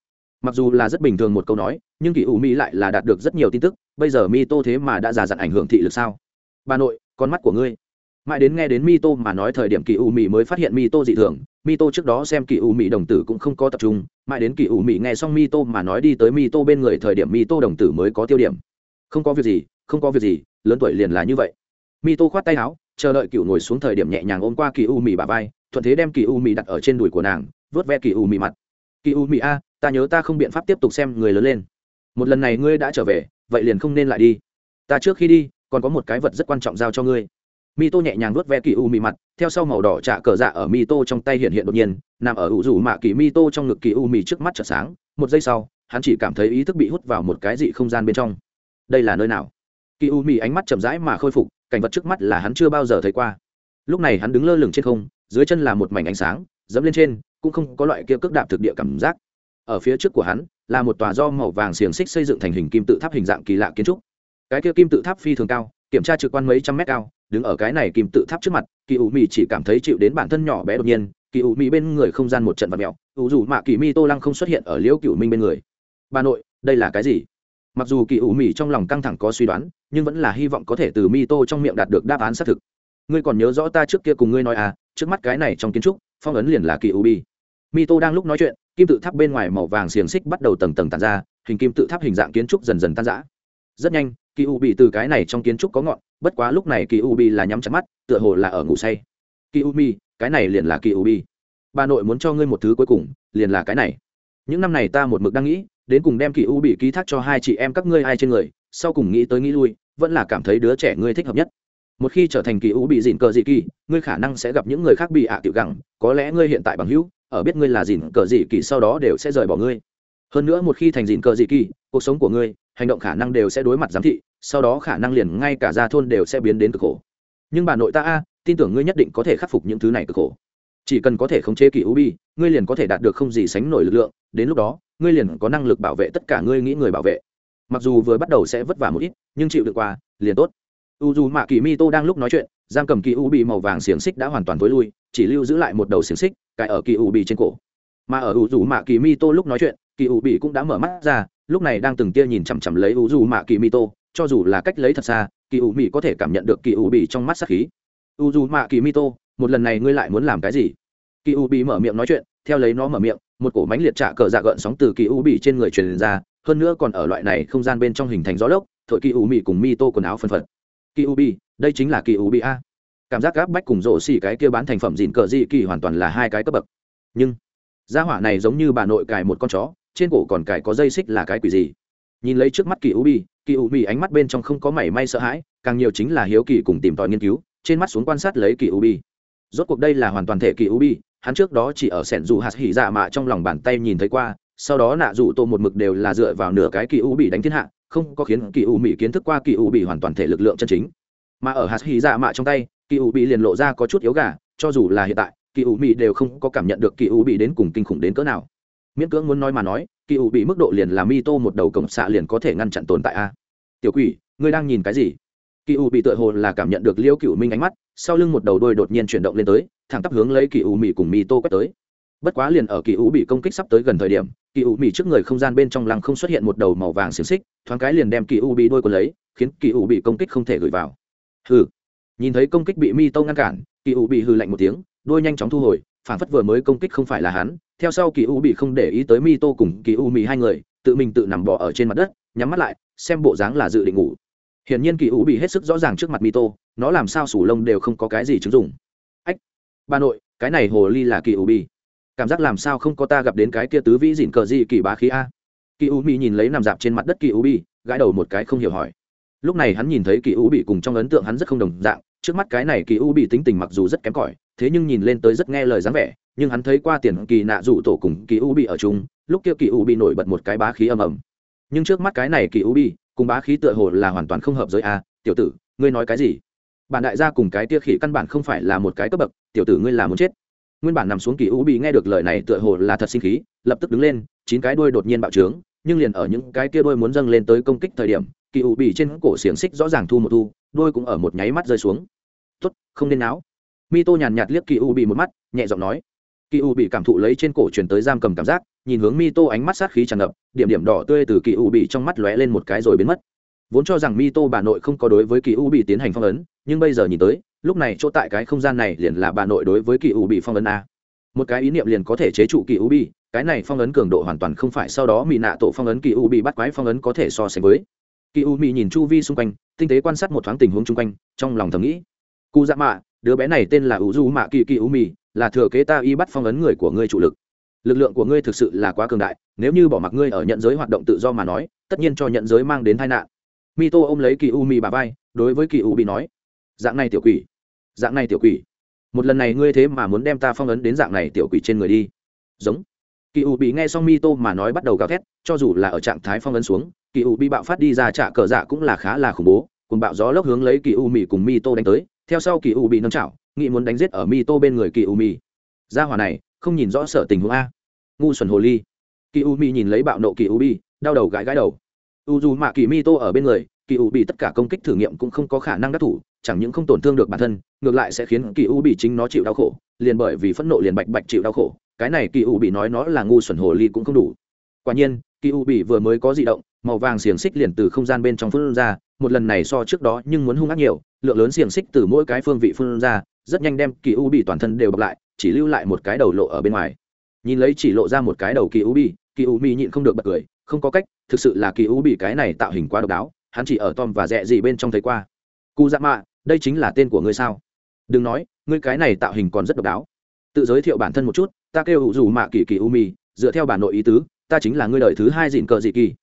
Mặc dù là rất bình thường một câu nói, nhưng kỳ u mi lại là đạt được rất nhiều tin tức, bây giờ mi tô thế mà đã già dặn ảnh hưởng thị lực sao? Bà nội, con mắt của ngươi. Mãi đến nghe đến mi tô mà nói thời điểm kỳ u mỹ mới phát hiện mi tô dị thường mi tô trước đó xem kỳ u mỹ đồng tử cũng không có tập trung, mãi đến kỳ u mỹ nghe xong mi tô mà nói đi tới mi tô bên người thời điểm mi tô đồng tử mới có tiêu điểm. Không có việc gì, không có việc gì lớn tuổi liền là như vậy. Mi tô khoát tay áo, chờ đợi cựu ngồi xuống thời điểm nhẹ nhàng ôm qua kỳ u mì bà vai, thuận thế đem kỳ u mì đặt ở trên đùi của nàng, vớt ve kỳ u mì mặt. Kỳ u mì a, ta nhớ ta không biện pháp tiếp tục xem người lớn lên. Một lần này ngươi đã trở về, vậy liền không nên lại đi. Ta trước khi đi, còn có một cái vật rất quan trọng giao cho ngươi. Mi tô nhẹ nhàng vớt ve kỳ u mì mặt, theo sau màu đỏ trả cờ dạ ở mi tô trong tay hiện hiện đột nhiên, nằm ở ủ rủ mạ kỳ mi tô trong ngực kỳ u mì trước mắt chợt sáng. Một giây sau, hắn chỉ cảm thấy ý thức bị hút vào một cái dị không gian bên trong. Đây là nơi nào? Kỳ u mì ánh mắt chậm rãi mà khôi phục, cảnh vật trước mắt là hắn chưa bao giờ thấy qua. Lúc này hắn đứng lơ lửng trên không, dưới chân là một mảnh ánh sáng, dẫm lên trên cũng không có loại kia cước đạp thực địa cảm giác. Ở phía trước của hắn là một tòa do màu vàng xiềng xích xây dựng thành hình kim tự tháp hình dạng kỳ lạ kiến trúc. Cái kia kim tự tháp phi thường cao, kiểm tra trực quan mấy trăm mét cao, đứng ở cái này kim tự tháp trước mặt, kỳ U mì chỉ cảm thấy chịu đến bản thân nhỏ bé đột nhiên, kỳ U mì bên người không gian một trận vật mẹo Dù dù mạ kỳ mi tô lăng không xuất hiện ở liễu cựu minh bên người. Bà nội, đây là cái gì? Mặc dù kỳ ủ mì trong lòng căng thẳng có suy đoán, nhưng vẫn là hy vọng có thể từ mi tô trong miệng đạt được đáp án xác thực. Ngươi còn nhớ rõ ta trước kia cùng ngươi nói à trước mắt cái này trong kiến trúc, phong ấn liền là kỳ ủ bi mi tô đang lúc nói chuyện, kim tự tháp bên ngoài màu vàng xiềng xích bắt đầu tầng tầng tàn ra, hình kim tự tháp hình dạng kiến trúc dần dần tan rã. Rất nhanh, kỳ u bị từ cái này trong kiến trúc có ngọn, bất quá lúc này kỳ u bị là nhắm chặt mắt, tựa hồ là ở ngủ say. Kỳ u mi cái này liền là kỳ u bi bà nội muốn cho ngươi một thứ cuối cùng, liền là cái này. Những năm này ta một mực đang nghĩ đến cùng đem kỳ u bị ký thác cho hai chị em các ngươi ai trên người, sau cùng nghĩ tới nghĩ lui, vẫn là cảm thấy đứa trẻ ngươi thích hợp nhất. Một khi trở thành kỳ u bị dịn cờ dị kỳ, ngươi khả năng sẽ gặp những người khác bị ạ tiểu gẳng, có lẽ ngươi hiện tại bằng hữu, ở biết ngươi là dịn cờ dị kỳ sau đó đều sẽ rời bỏ ngươi. Hơn nữa một khi thành dịn cờ dị kỳ, cuộc sống của ngươi, hành động khả năng đều sẽ đối mặt giám thị, sau đó khả năng liền ngay cả gia thôn đều sẽ biến đến cực khổ. Nhưng bà nội ta a, tin tưởng ngươi nhất định có thể khắc phục những thứ này cực khổ chỉ cần có thể khống chế kỳ u bi, ngươi liền có thể đạt được không gì sánh nổi lực lượng, đến lúc đó, ngươi liền có năng lực bảo vệ tất cả ngươi nghĩ người bảo vệ. Mặc dù vừa bắt đầu sẽ vất vả một ít, nhưng chịu được qua, liền tốt. U dù mạ kỳ mi tô đang lúc nói chuyện, giam cầm kỳ u bị màu vàng xiềng xích đã hoàn toàn t ố i lui, chỉ lưu giữ lại một đầu xiềng xích, cài ở kỳ u bị trên cổ. Mà ở u dù mạ kỳ mi tô lúc nói chuyện kỳ u bị cũng đã mở mắt ra, lúc này đang từng tia nhìn chằm chằm lấy u dù mạ kỳ mi tô, cho dù là cách lấy thật xa kỳ u bị có thể cảm nhận được kỳ u bị trong mắt sắc khí u dù mạ kỳ mi một lần này ngươi lại muốn làm cái gì? Kỳ u bị mở miệng nói chuyện, theo lấy nó mở miệng, một cổ mánh liệt trả cờ dạ gợn sóng từ kỳ u bị trên người truyền ra, hơn nữa còn ở loại này không gian bên trong hình thành gió lốc, thổi kỳ u mị cùng mi quần áo phân phật. Kỳ u bị đây chính là kỳ u bị a. Cảm giác gáp bách cùng rổ xỉ cái kia bán thành phẩm dịn cờ dị kỳ hoàn toàn là hai cái cấp bậc. Nhưng, gia hỏa này giống như bà nội cài một con chó, trên cổ còn cài có dây xích là cái quỷ gì? Nhìn lấy trước mắt kỳ u bi kỳ u bi ánh mắt bên trong không có mảy may sợ hãi, càng nhiều chính là hiếu kỳ cùng tìm tòi nghiên cứu trên mắt xuống quan sát lấy kỳ u bi rốt cuộc đây là hoàn toàn thể kỳ u bi hắn trước đó chỉ ở sẻn dù hạt hỉ dạ mạ trong lòng bàn tay nhìn thấy qua, sau đó nạ dù tô một mực đều là dựa vào nửa cái kỳ u bị đánh thiên hạ, không có khiến kỳ u mỹ kiến thức qua kỳ u bị hoàn toàn thể lực lượng chân chính. Mà ở hạt hỉ dạ mạ trong tay, kỳ u bị liền lộ ra có chút yếu gà, cho dù là hiện tại, kỳ u mỹ đều không có cảm nhận được kỳ u bị đến cùng kinh khủng đến cỡ nào. Miễn cưỡng muốn nói mà nói, kỳ u bị mức độ liền là mi tô một đầu cổng xạ liền có thể ngăn chặn tồn tại a. Tiểu quỷ, ngươi đang nhìn cái gì? Kỳ u bị tựa hồ là cảm nhận được liêu cựu minh ánh mắt, sau lưng một đầu đôi đột nhiên chuyển động lên tới, thẳng tắp hướng lấy kỳ u mỹ cùng mi tô quét tới. Bất quá liền ở kỳ u bị công kích sắp tới gần thời điểm, kỳ u mỹ trước người không gian bên trong lăng không xuất hiện một đầu màu vàng xiềng xích, thoáng cái liền đem kỳ u bị đôi quần lấy, khiến kỳ u bị công kích không thể gửi vào. Hừ. Nhìn thấy công kích bị mi tô ngăn cản, kỳ u bị hừ lạnh một tiếng đôi nhanh chóng thu hồi, phản phất vừa mới công kích không phải là hắn. Theo sau kỳ u bị không để ý tới mi tô cùng kỳ u mỹ hai người, tự mình tự nằm bò ở trên mặt đất, nhắm mắt lại, xem bộ dáng là dự định ngủ hiển nhiên kỳ u bị hết sức rõ ràng trước mặt mito, nó làm sao sủ lông đều không có cái gì chứng dụng. Ách, bà nội, cái này hồ ly là kỳ u bị. Cảm giác làm sao không có ta gặp đến cái kia tứ vĩ dịn cờ gì kỳ bá khí a? Kỳ u bị nhìn lấy nằm dạp trên mặt đất kỳ u bị, gãi đầu một cái không hiểu hỏi. Lúc này hắn nhìn thấy kỳ u bị cùng trong ấn tượng hắn rất không đồng dạng, trước mắt cái này kỳ u bị tính tình mặc dù rất kém cỏi, thế nhưng nhìn lên tới rất nghe lời dáng vẻ, nhưng hắn thấy qua tiền kỳ nạ rủ tổ cùng kỳ u bị ở chung, lúc kia kỳ u bị nổi bật một cái bá khí ầm ầm. Nhưng trước mắt cái này kỳ u bị cùng bá khí tựa hồ là hoàn toàn không hợp giới a, tiểu tử, ngươi nói cái gì? Bản đại gia cùng cái tia khỉ căn bản không phải là một cái cấp bậc, tiểu tử ngươi là muốn chết. Nguyên bản nằm xuống kỳ u bị nghe được lời này tựa hồ là thật sinh khí, lập tức đứng lên, chín cái đuôi đột nhiên bạo trướng, nhưng liền ở những cái kia đuôi muốn dâng lên tới công kích thời điểm, kỳ u bị trên cổ xiềng xích rõ ràng thu một thu, đuôi cũng ở một nháy mắt rơi xuống. Tốt, không nên náo. Mi tô nhàn nhạt liếc kỳ u bị một mắt, nhẹ giọng nói. Kỳ u bị cảm thụ lấy trên cổ truyền tới giam cầm cảm giác, nhìn hướng mi tô ánh mắt sát khí tràn ngập điểm điểm đỏ tươi từ kỳ u bị trong mắt lóe lên một cái rồi biến mất. Vốn cho rằng mi tô bà nội không có đối với kỳ u bị tiến hành phong ấn, nhưng bây giờ nhìn tới, lúc này chỗ tại cái không gian này liền là bà nội đối với kỳ u bị phong ấn a. Một cái ý niệm liền có thể chế trụ kỳ u bị, cái này phong ấn cường độ hoàn toàn không phải sau đó mỹ nạ tổ phong ấn kỳ u bị bắt quái phong ấn có thể so sánh với. Kỳ u mỹ nhìn chu vi xung quanh, tinh tế quan sát một thoáng tình huống chung quanh, trong lòng thầm nghĩ. Cụ dạ mạ, đứa bé này tên là u du mạ kỳ kỳ u mỹ là thừa kế ta y bắt phong ấn người của ngươi chủ lực lực lượng của ngươi thực sự là quá cường đại, nếu như bỏ mặc ngươi ở nhận giới hoạt động tự do mà nói, tất nhiên cho nhận giới mang đến tai nạn. Mito ôm lấy kỳ u mì bà vai, đối với kỳ u bị nói, dạng này tiểu quỷ, dạng này tiểu quỷ, một lần này ngươi thế mà muốn đem ta phong ấn đến dạng này tiểu quỷ trên người đi. Giống. Kỳ u bị nghe xong mi tô mà nói bắt đầu gào thét, cho dù là ở trạng thái phong ấn xuống, kỳ u bị bạo phát đi ra trả cờ dạ cũng là khá là khủng bố, cùng bạo gió lốc hướng lấy kỳ u mì cùng mi tô đánh tới. Theo sau kỳ u bị nâng chảo, nghĩ muốn đánh giết ở mi tô bên người kỳ u mì ra hỏa này không nhìn rõ sở tình huống a. Ngu xuẩn hồ ly. Kỳ u mi nhìn lấy bạo nộ kỳ u bi đau đầu gãi gãi đầu. U dù mạ kỳ mi tô ở bên người kỳ u bị tất cả công kích thử nghiệm cũng không có khả năng đắc thủ, chẳng những không tổn thương được bản thân, ngược lại sẽ khiến kỳ u bị chính nó chịu đau khổ, liền bởi vì phẫn nộ liền bạch bạch chịu đau khổ, cái này kỳ u bị nói nó là ngu xuẩn hồ ly cũng không đủ. Quả nhiên kỳ u bị vừa mới có di động, màu vàng xiềng xích liền từ không gian bên trong phun ra, một lần này so trước đó nhưng muốn hung ác nhiều, lượng lớn xiềng xích từ mỗi cái phương vị phun ra, rất nhanh đem kỳ u bị toàn thân đều bọc lại chỉ lưu lại một cái đầu lộ ở bên ngoài. Nhìn lấy chỉ lộ ra một cái đầu kỳ u bi, kỳ u mi nhịn không được bật cười không có cách thực sự là kỳ u bị cái này tạo hình quá độc đáo hắn chỉ ở tom và rẽ gì bên trong thấy qua. Cụ dạ mạ đây chính là tên của ngươi sao? Đừng nói ngươi cái này tạo hình còn rất độc đáo. Tự giới thiệu bản thân một chút ta kêu hữu dù mạ kỳ kỳ u mi, dựa theo bản nội ý tứ ta chính là ngươi đời thứ hai dịn cờ dị kỳ.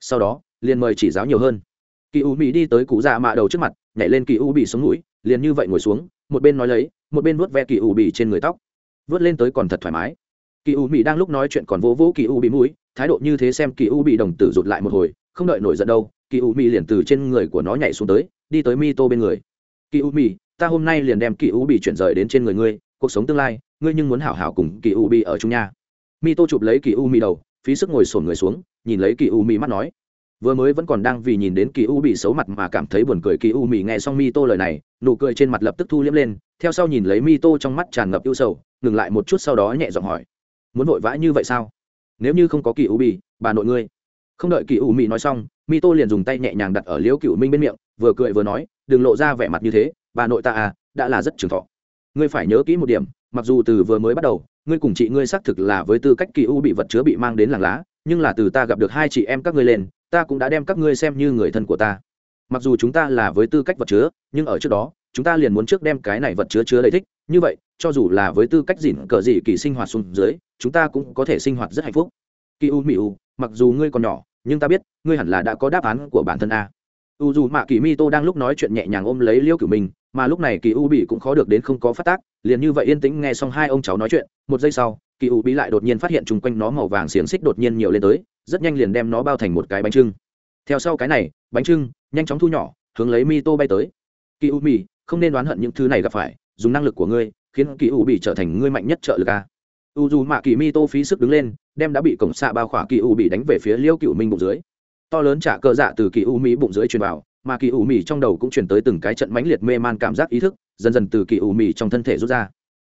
Sau đó liền mời chỉ giáo nhiều hơn. Kỳ u mi đi tới cụ dạ mạ đầu trước mặt nhảy lên kỳ u bị xuống mũi liền như vậy ngồi xuống một bên nói lấy một bên vuốt ve kỳ u bị trên người tóc. Vớt lên tới còn thật thoải mái. Kỳ u mỹ đang lúc nói chuyện còn vỗ vỗ kỳ u bị mũi, thái độ như thế xem kỳ u bị đồng tử rụt lại một hồi, không đợi nổi giận đâu, kỳ u mỹ liền từ trên người của nó nhảy xuống tới, đi tới mi tô bên người. Kỳ u mỹ ta hôm nay liền đem kỳ u bị chuyển rời đến trên người ngươi, cuộc sống tương lai, ngươi nhưng muốn hảo hảo cùng kỳ u bị ở chung nha. Mi tô chụp lấy kỳ u mỹ đầu, phí sức ngồi sổn người xuống, nhìn lấy kỳ u mỹ mắt nói vừa mới vẫn còn đang vì nhìn đến kỳ u bị xấu mặt mà cảm thấy buồn cười. Kỳ u mỹ nghe xong mi tô lời này, nụ cười trên mặt lập tức thu liếm lên, theo sau nhìn lấy mi tô trong mắt tràn ngập ưu sầu, ngừng lại một chút sau đó nhẹ giọng hỏi, muốn vội vã như vậy sao? Nếu như không có kỳ u bị, bà nội ngươi. Không đợi kỳ u mỹ nói xong mi tô liền dùng tay nhẹ nhàng đặt ở liễu cựu minh bên miệng, vừa cười vừa nói, đừng lộ ra vẻ mặt như thế, bà nội ta à đã là rất trường thọ. Ngươi phải nhớ kỹ một điểm, mặc dù từ vừa mới bắt đầu, ngươi cùng chị ngươi xác thực là với tư cách kỳ u bị vật chứa bị mang đến làng lá nhưng là từ ta gặp được hai chị em các ngươi lên, ta cũng đã đem các ngươi xem như người thân của ta. Mặc dù chúng ta là với tư cách vật chứa, nhưng ở trước đó, chúng ta liền muốn trước đem cái này vật chứa chứa đầy thích. Như vậy, cho dù là với tư cách dỉn cờ dị kỳ sinh hoạt xuống dưới, chúng ta cũng có thể sinh hoạt rất hạnh phúc. Kỳ u mỹ u, mặc dù ngươi còn nhỏ, nhưng ta biết, ngươi hẳn là đã có đáp án của bản thân a. U dù mạ kỳ mi tô đang lúc nói chuyện nhẹ nhàng ôm lấy liêu cửu mình mà lúc này kỳ u bị cũng khó được đến không có phát tác, liền như vậy yên tĩnh nghe xong hai ông cháu nói chuyện, một giây sau kỳ u Bí lại đột nhiên phát hiện chung quanh nó màu vàng xiềng xích đột nhiên nhiều lên tới, rất nhanh liền đem nó bao thành một cái bánh trưng. Theo sau cái này, bánh trưng, nhanh chóng thu nhỏ, hướng lấy mi tô bay tới. Kỳ u bị không nên đoán hận những thứ này gặp phải, dùng năng lực của ngươi, khiến kỳ u bị trở thành ngươi mạnh nhất trợ lực a. U dù mạ kỳ mi tô phí sức đứng lên, đem đã bị cổng xạ bao khỏa kỳ u bị đánh về phía liêu cựu minh bụng dưới. To lớn trả cơ dạ từ kỳ u mỹ bụng dưới truyền vào, mà kỳ u mỹ trong đầu cũng chuyển tới từng cái trận mãnh liệt mê man cảm giác ý thức, dần dần từ kỳ u mỹ trong thân thể rút ra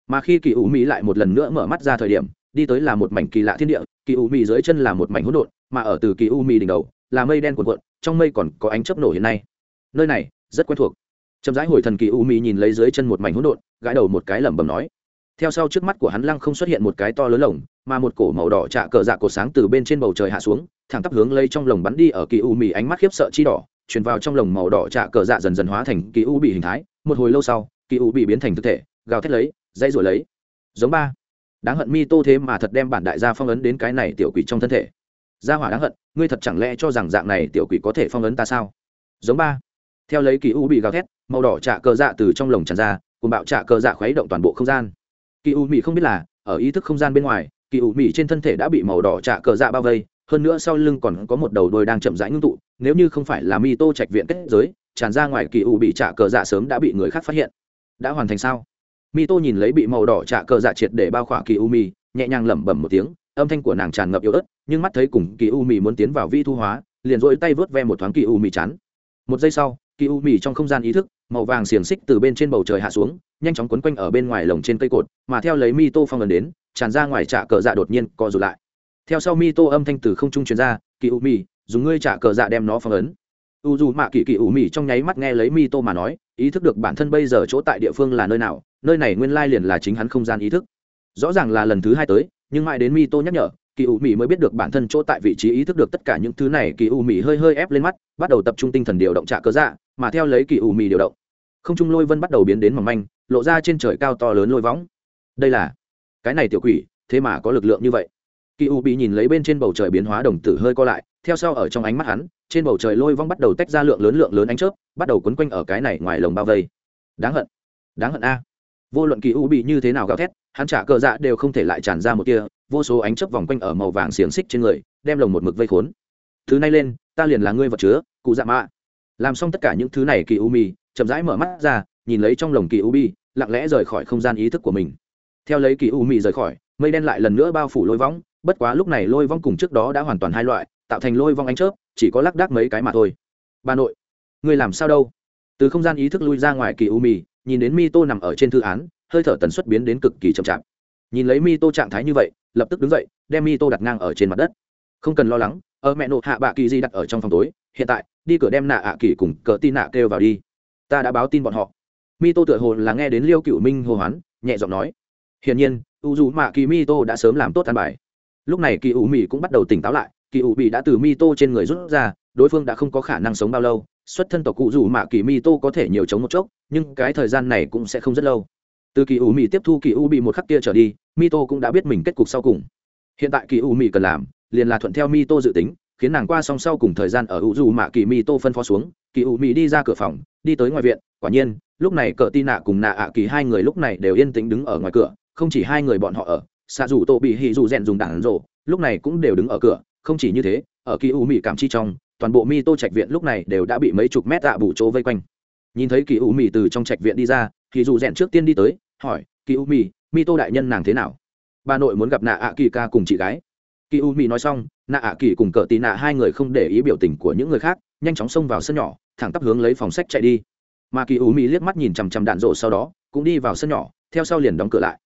mà khi kỳ u mỹ lại một lần nữa mở mắt ra thời điểm, đi tới là một mảnh kỳ lạ thiên địa, kỳ u mỹ dưới chân là một mảnh hỗn độn, mà ở từ kỳ u mỹ đỉnh đầu là mây đen cuộn cuộn, trong mây còn có ánh chớp nổ hiện nay. Nơi này rất quen thuộc. Chậm rãi hồi thần kỳ u mỹ nhìn lấy dưới chân một mảnh hỗn độn, gãi đầu một cái lẩm bẩm nói. Theo sau trước mắt của hắn lăng không xuất hiện một cái to lớn lồng, mà một cổ màu đỏ trạ cờ dạ cổ sáng từ bên trên bầu trời hạ xuống, thẳng tắp hướng lấy trong lồng bắn đi ở kỳ u mỹ ánh mắt khiếp sợ chi đỏ, truyền vào trong lồng màu đỏ trạ cờ dạ dần dần hóa thành kỳ u bị hình thái. Một hồi lâu sau, kỳ u bị biến thành thực thể, gào thét lấy dây rồi lấy. Giống ba. Đáng hận mi tô thế mà thật đem bản đại gia phong ấn đến cái này tiểu quỷ trong thân thể. Gia hỏa đáng hận, ngươi thật chẳng lẽ cho rằng dạng này tiểu quỷ có thể phong ấn ta sao? Giống ba. Theo lấy kỳ u bị gào thét, màu đỏ trạ cờ dạ từ trong lồng tràn ra cùng bạo trạ cờ dạ khuấy động toàn bộ không gian. Kỳ u mỹ không biết là, ở ý thức không gian bên ngoài, kỳ u mỹ trên thân thể đã bị màu đỏ trạ cờ dạ bao vây, hơn nữa sau lưng còn có một đầu đôi đang chậm rãi ngưng tụ, nếu như không phải là mi tô trạch viện kết giới, tràn ra ngoài kỳ u bị trạ cờ dạ sớm đã bị người khác phát hiện. Đã hoàn thành sao? Mi tô nhìn lấy bị màu đỏ trạ cờ dạ triệt để bao khỏa kỳ u mi nhẹ nhàng lẩm bẩm một tiếng, âm thanh của nàng tràn ngập yếu ớt, nhưng mắt thấy cùng kỳ u mi muốn tiến vào vi thu hóa, liền dội tay vớt ve một thoáng kỳ u mi chán. Một giây sau kỳ u mi trong không gian ý thức, màu vàng xiềng xích từ bên trên bầu trời hạ xuống, nhanh chóng quấn quanh ở bên ngoài lồng trên cây cột, mà theo lấy mi tô phong lần đến, tràn ra ngoài trạ cờ dạ đột nhiên co rụt lại. Theo sau mi tô âm thanh từ không trung truyền ra kỳ u mi dùng ngươi trả cờ dạ đem nó phong ấn. U dù mạ kỳ kỳ u mi trong nháy mắt nghe lấy mi tô mà nói ý thức được bản thân bây giờ chỗ tại địa phương là nơi nào, nơi này nguyên lai liền là chính hắn không gian ý thức. Rõ ràng là lần thứ hai tới, nhưng mãi đến mi tô nhắc nhở, kỳ u mỹ mới biết được bản thân chỗ tại vị trí ý thức được tất cả những thứ này, kỳ u mỹ hơi hơi ép lên mắt, bắt đầu tập trung tinh thần điều động trạ cớ dạ mà theo lấy kỳ u mỹ điều động, không trung lôi vân bắt đầu biến đến mỏng manh, lộ ra trên trời cao to lớn lôi võng. Đây là, cái này tiểu quỷ, thế mà có lực lượng như vậy. Kỳ u bị nhìn lấy bên trên bầu trời biến hóa đồng tử hơi co lại theo sau ở trong ánh mắt hắn trên bầu trời lôi vong bắt đầu tách ra lượng lớn lượng lớn ánh chớp bắt đầu quấn quanh ở cái này ngoài lồng bao vây. Đáng hận đáng hận a. Vô luận kỳ u bị như thế nào gào thét hắn trả cờ dạ đều không thể lại tràn ra một tia vô số ánh chớp vòng quanh ở màu vàng xiềng xích trên người đem lồng một mực vây khốn. Thứ này lên ta liền là ngươi vật chứa cụ dạ mạ. Làm xong tất cả những thứ này kỳ u mì, chậm rãi mở mắt ra nhìn lấy trong lồng kỳ u bi lặng lẽ rời khỏi không gian ý thức của mình. Theo lấy kỳ u mì rời khỏi mây đen lại lần nữa bao phủ lôi võng bất quá lúc này lôi vong cùng trước đó đã hoàn toàn hai loại tạo thành lôi vong ánh chớp, chỉ có lác đác mấy cái mà thôi. Bà nội người làm sao đâu? Từ không gian ý thức lui ra ngoài kỳ u mì, nhìn đến mi tô nằm ở trên thư án, hơi thở tần suất biến đến cực kỳ chậm chạp. Nhìn lấy mi tô trạng thái như vậy, lập tức đứng dậy, đem mi tô đặt ngang ở trên mặt đất. Không cần lo lắng, ở mẹ nộ hạ bạ kỳ di đặt ở trong phòng tối, hiện tại, đi cửa đem nạ ạ kỳ cùng cờ tin nạ kêu vào đi. Ta đã báo tin bọn họ. Mi tô tựa hồ là nghe đến liêu cựu minh hô hoán, nhẹ giọng nói. Hiển nhiên u dù mạ kỳ mi tô đã sớm làm tốt an bài. Lúc này kỳ ủ mì cũng bắt đầu tỉnh táo lại kỳ ủ bị đã từ mi tô trên người rút ra, đối phương đã không có khả năng sống bao lâu. Xuất thân tộc cụ dù mạ kỳ mi tô có thể nhiều chống một chốc, nhưng cái thời gian này cũng sẽ không rất lâu. Từ kỳ ủ Mị tiếp thu kỳ ủ bị một khắc kia trở đi, mi tô cũng đã biết mình kết cục sau cùng. Hiện tại kỳ ủ Mị cần làm, liền là thuận theo mi tô dự tính, khiến nàng qua song sau cùng thời gian ở ủ dù mạ kỳ mi tô phân phó xuống. Kỳ ủ Mị đi ra cửa phòng, đi tới ngoài viện, quả nhiên, lúc này cờ tin nạ cùng nạ ạ kỳ hai người lúc này đều yên tĩnh đứng ở ngoài cửa, không chỉ hai người bọn họ ở xạ dù Tô bị hì dù rèn dùng đạn rộ lúc này cũng đều đứng ở cửa không chỉ như thế, ở kỳ u mỹ cảm chi trong, toàn bộ mi tô trạch viện lúc này đều đã bị mấy chục mét tạ bù chỗ vây quanh. Nhìn thấy kỳ u mỹ từ trong trạch viện đi ra, thì dù rèn trước tiên đi tới, hỏi, kỳ u mỹ mi tô đại nhân nàng thế nào? Bà nội muốn gặp nạ ạ kỳ ca cùng chị gái. Kỳ u mỹ nói xong, nạ ạ kỳ cùng cờ tì nạ hai người không để ý biểu tình của những người khác, nhanh chóng xông vào sân nhỏ, thẳng tắp hướng lấy phòng sách chạy đi. Mà kỳ u mỹ liếc mắt nhìn chằm chằm đạn rộ sau đó, cũng đi vào sân nhỏ, theo sau liền đóng cửa lại.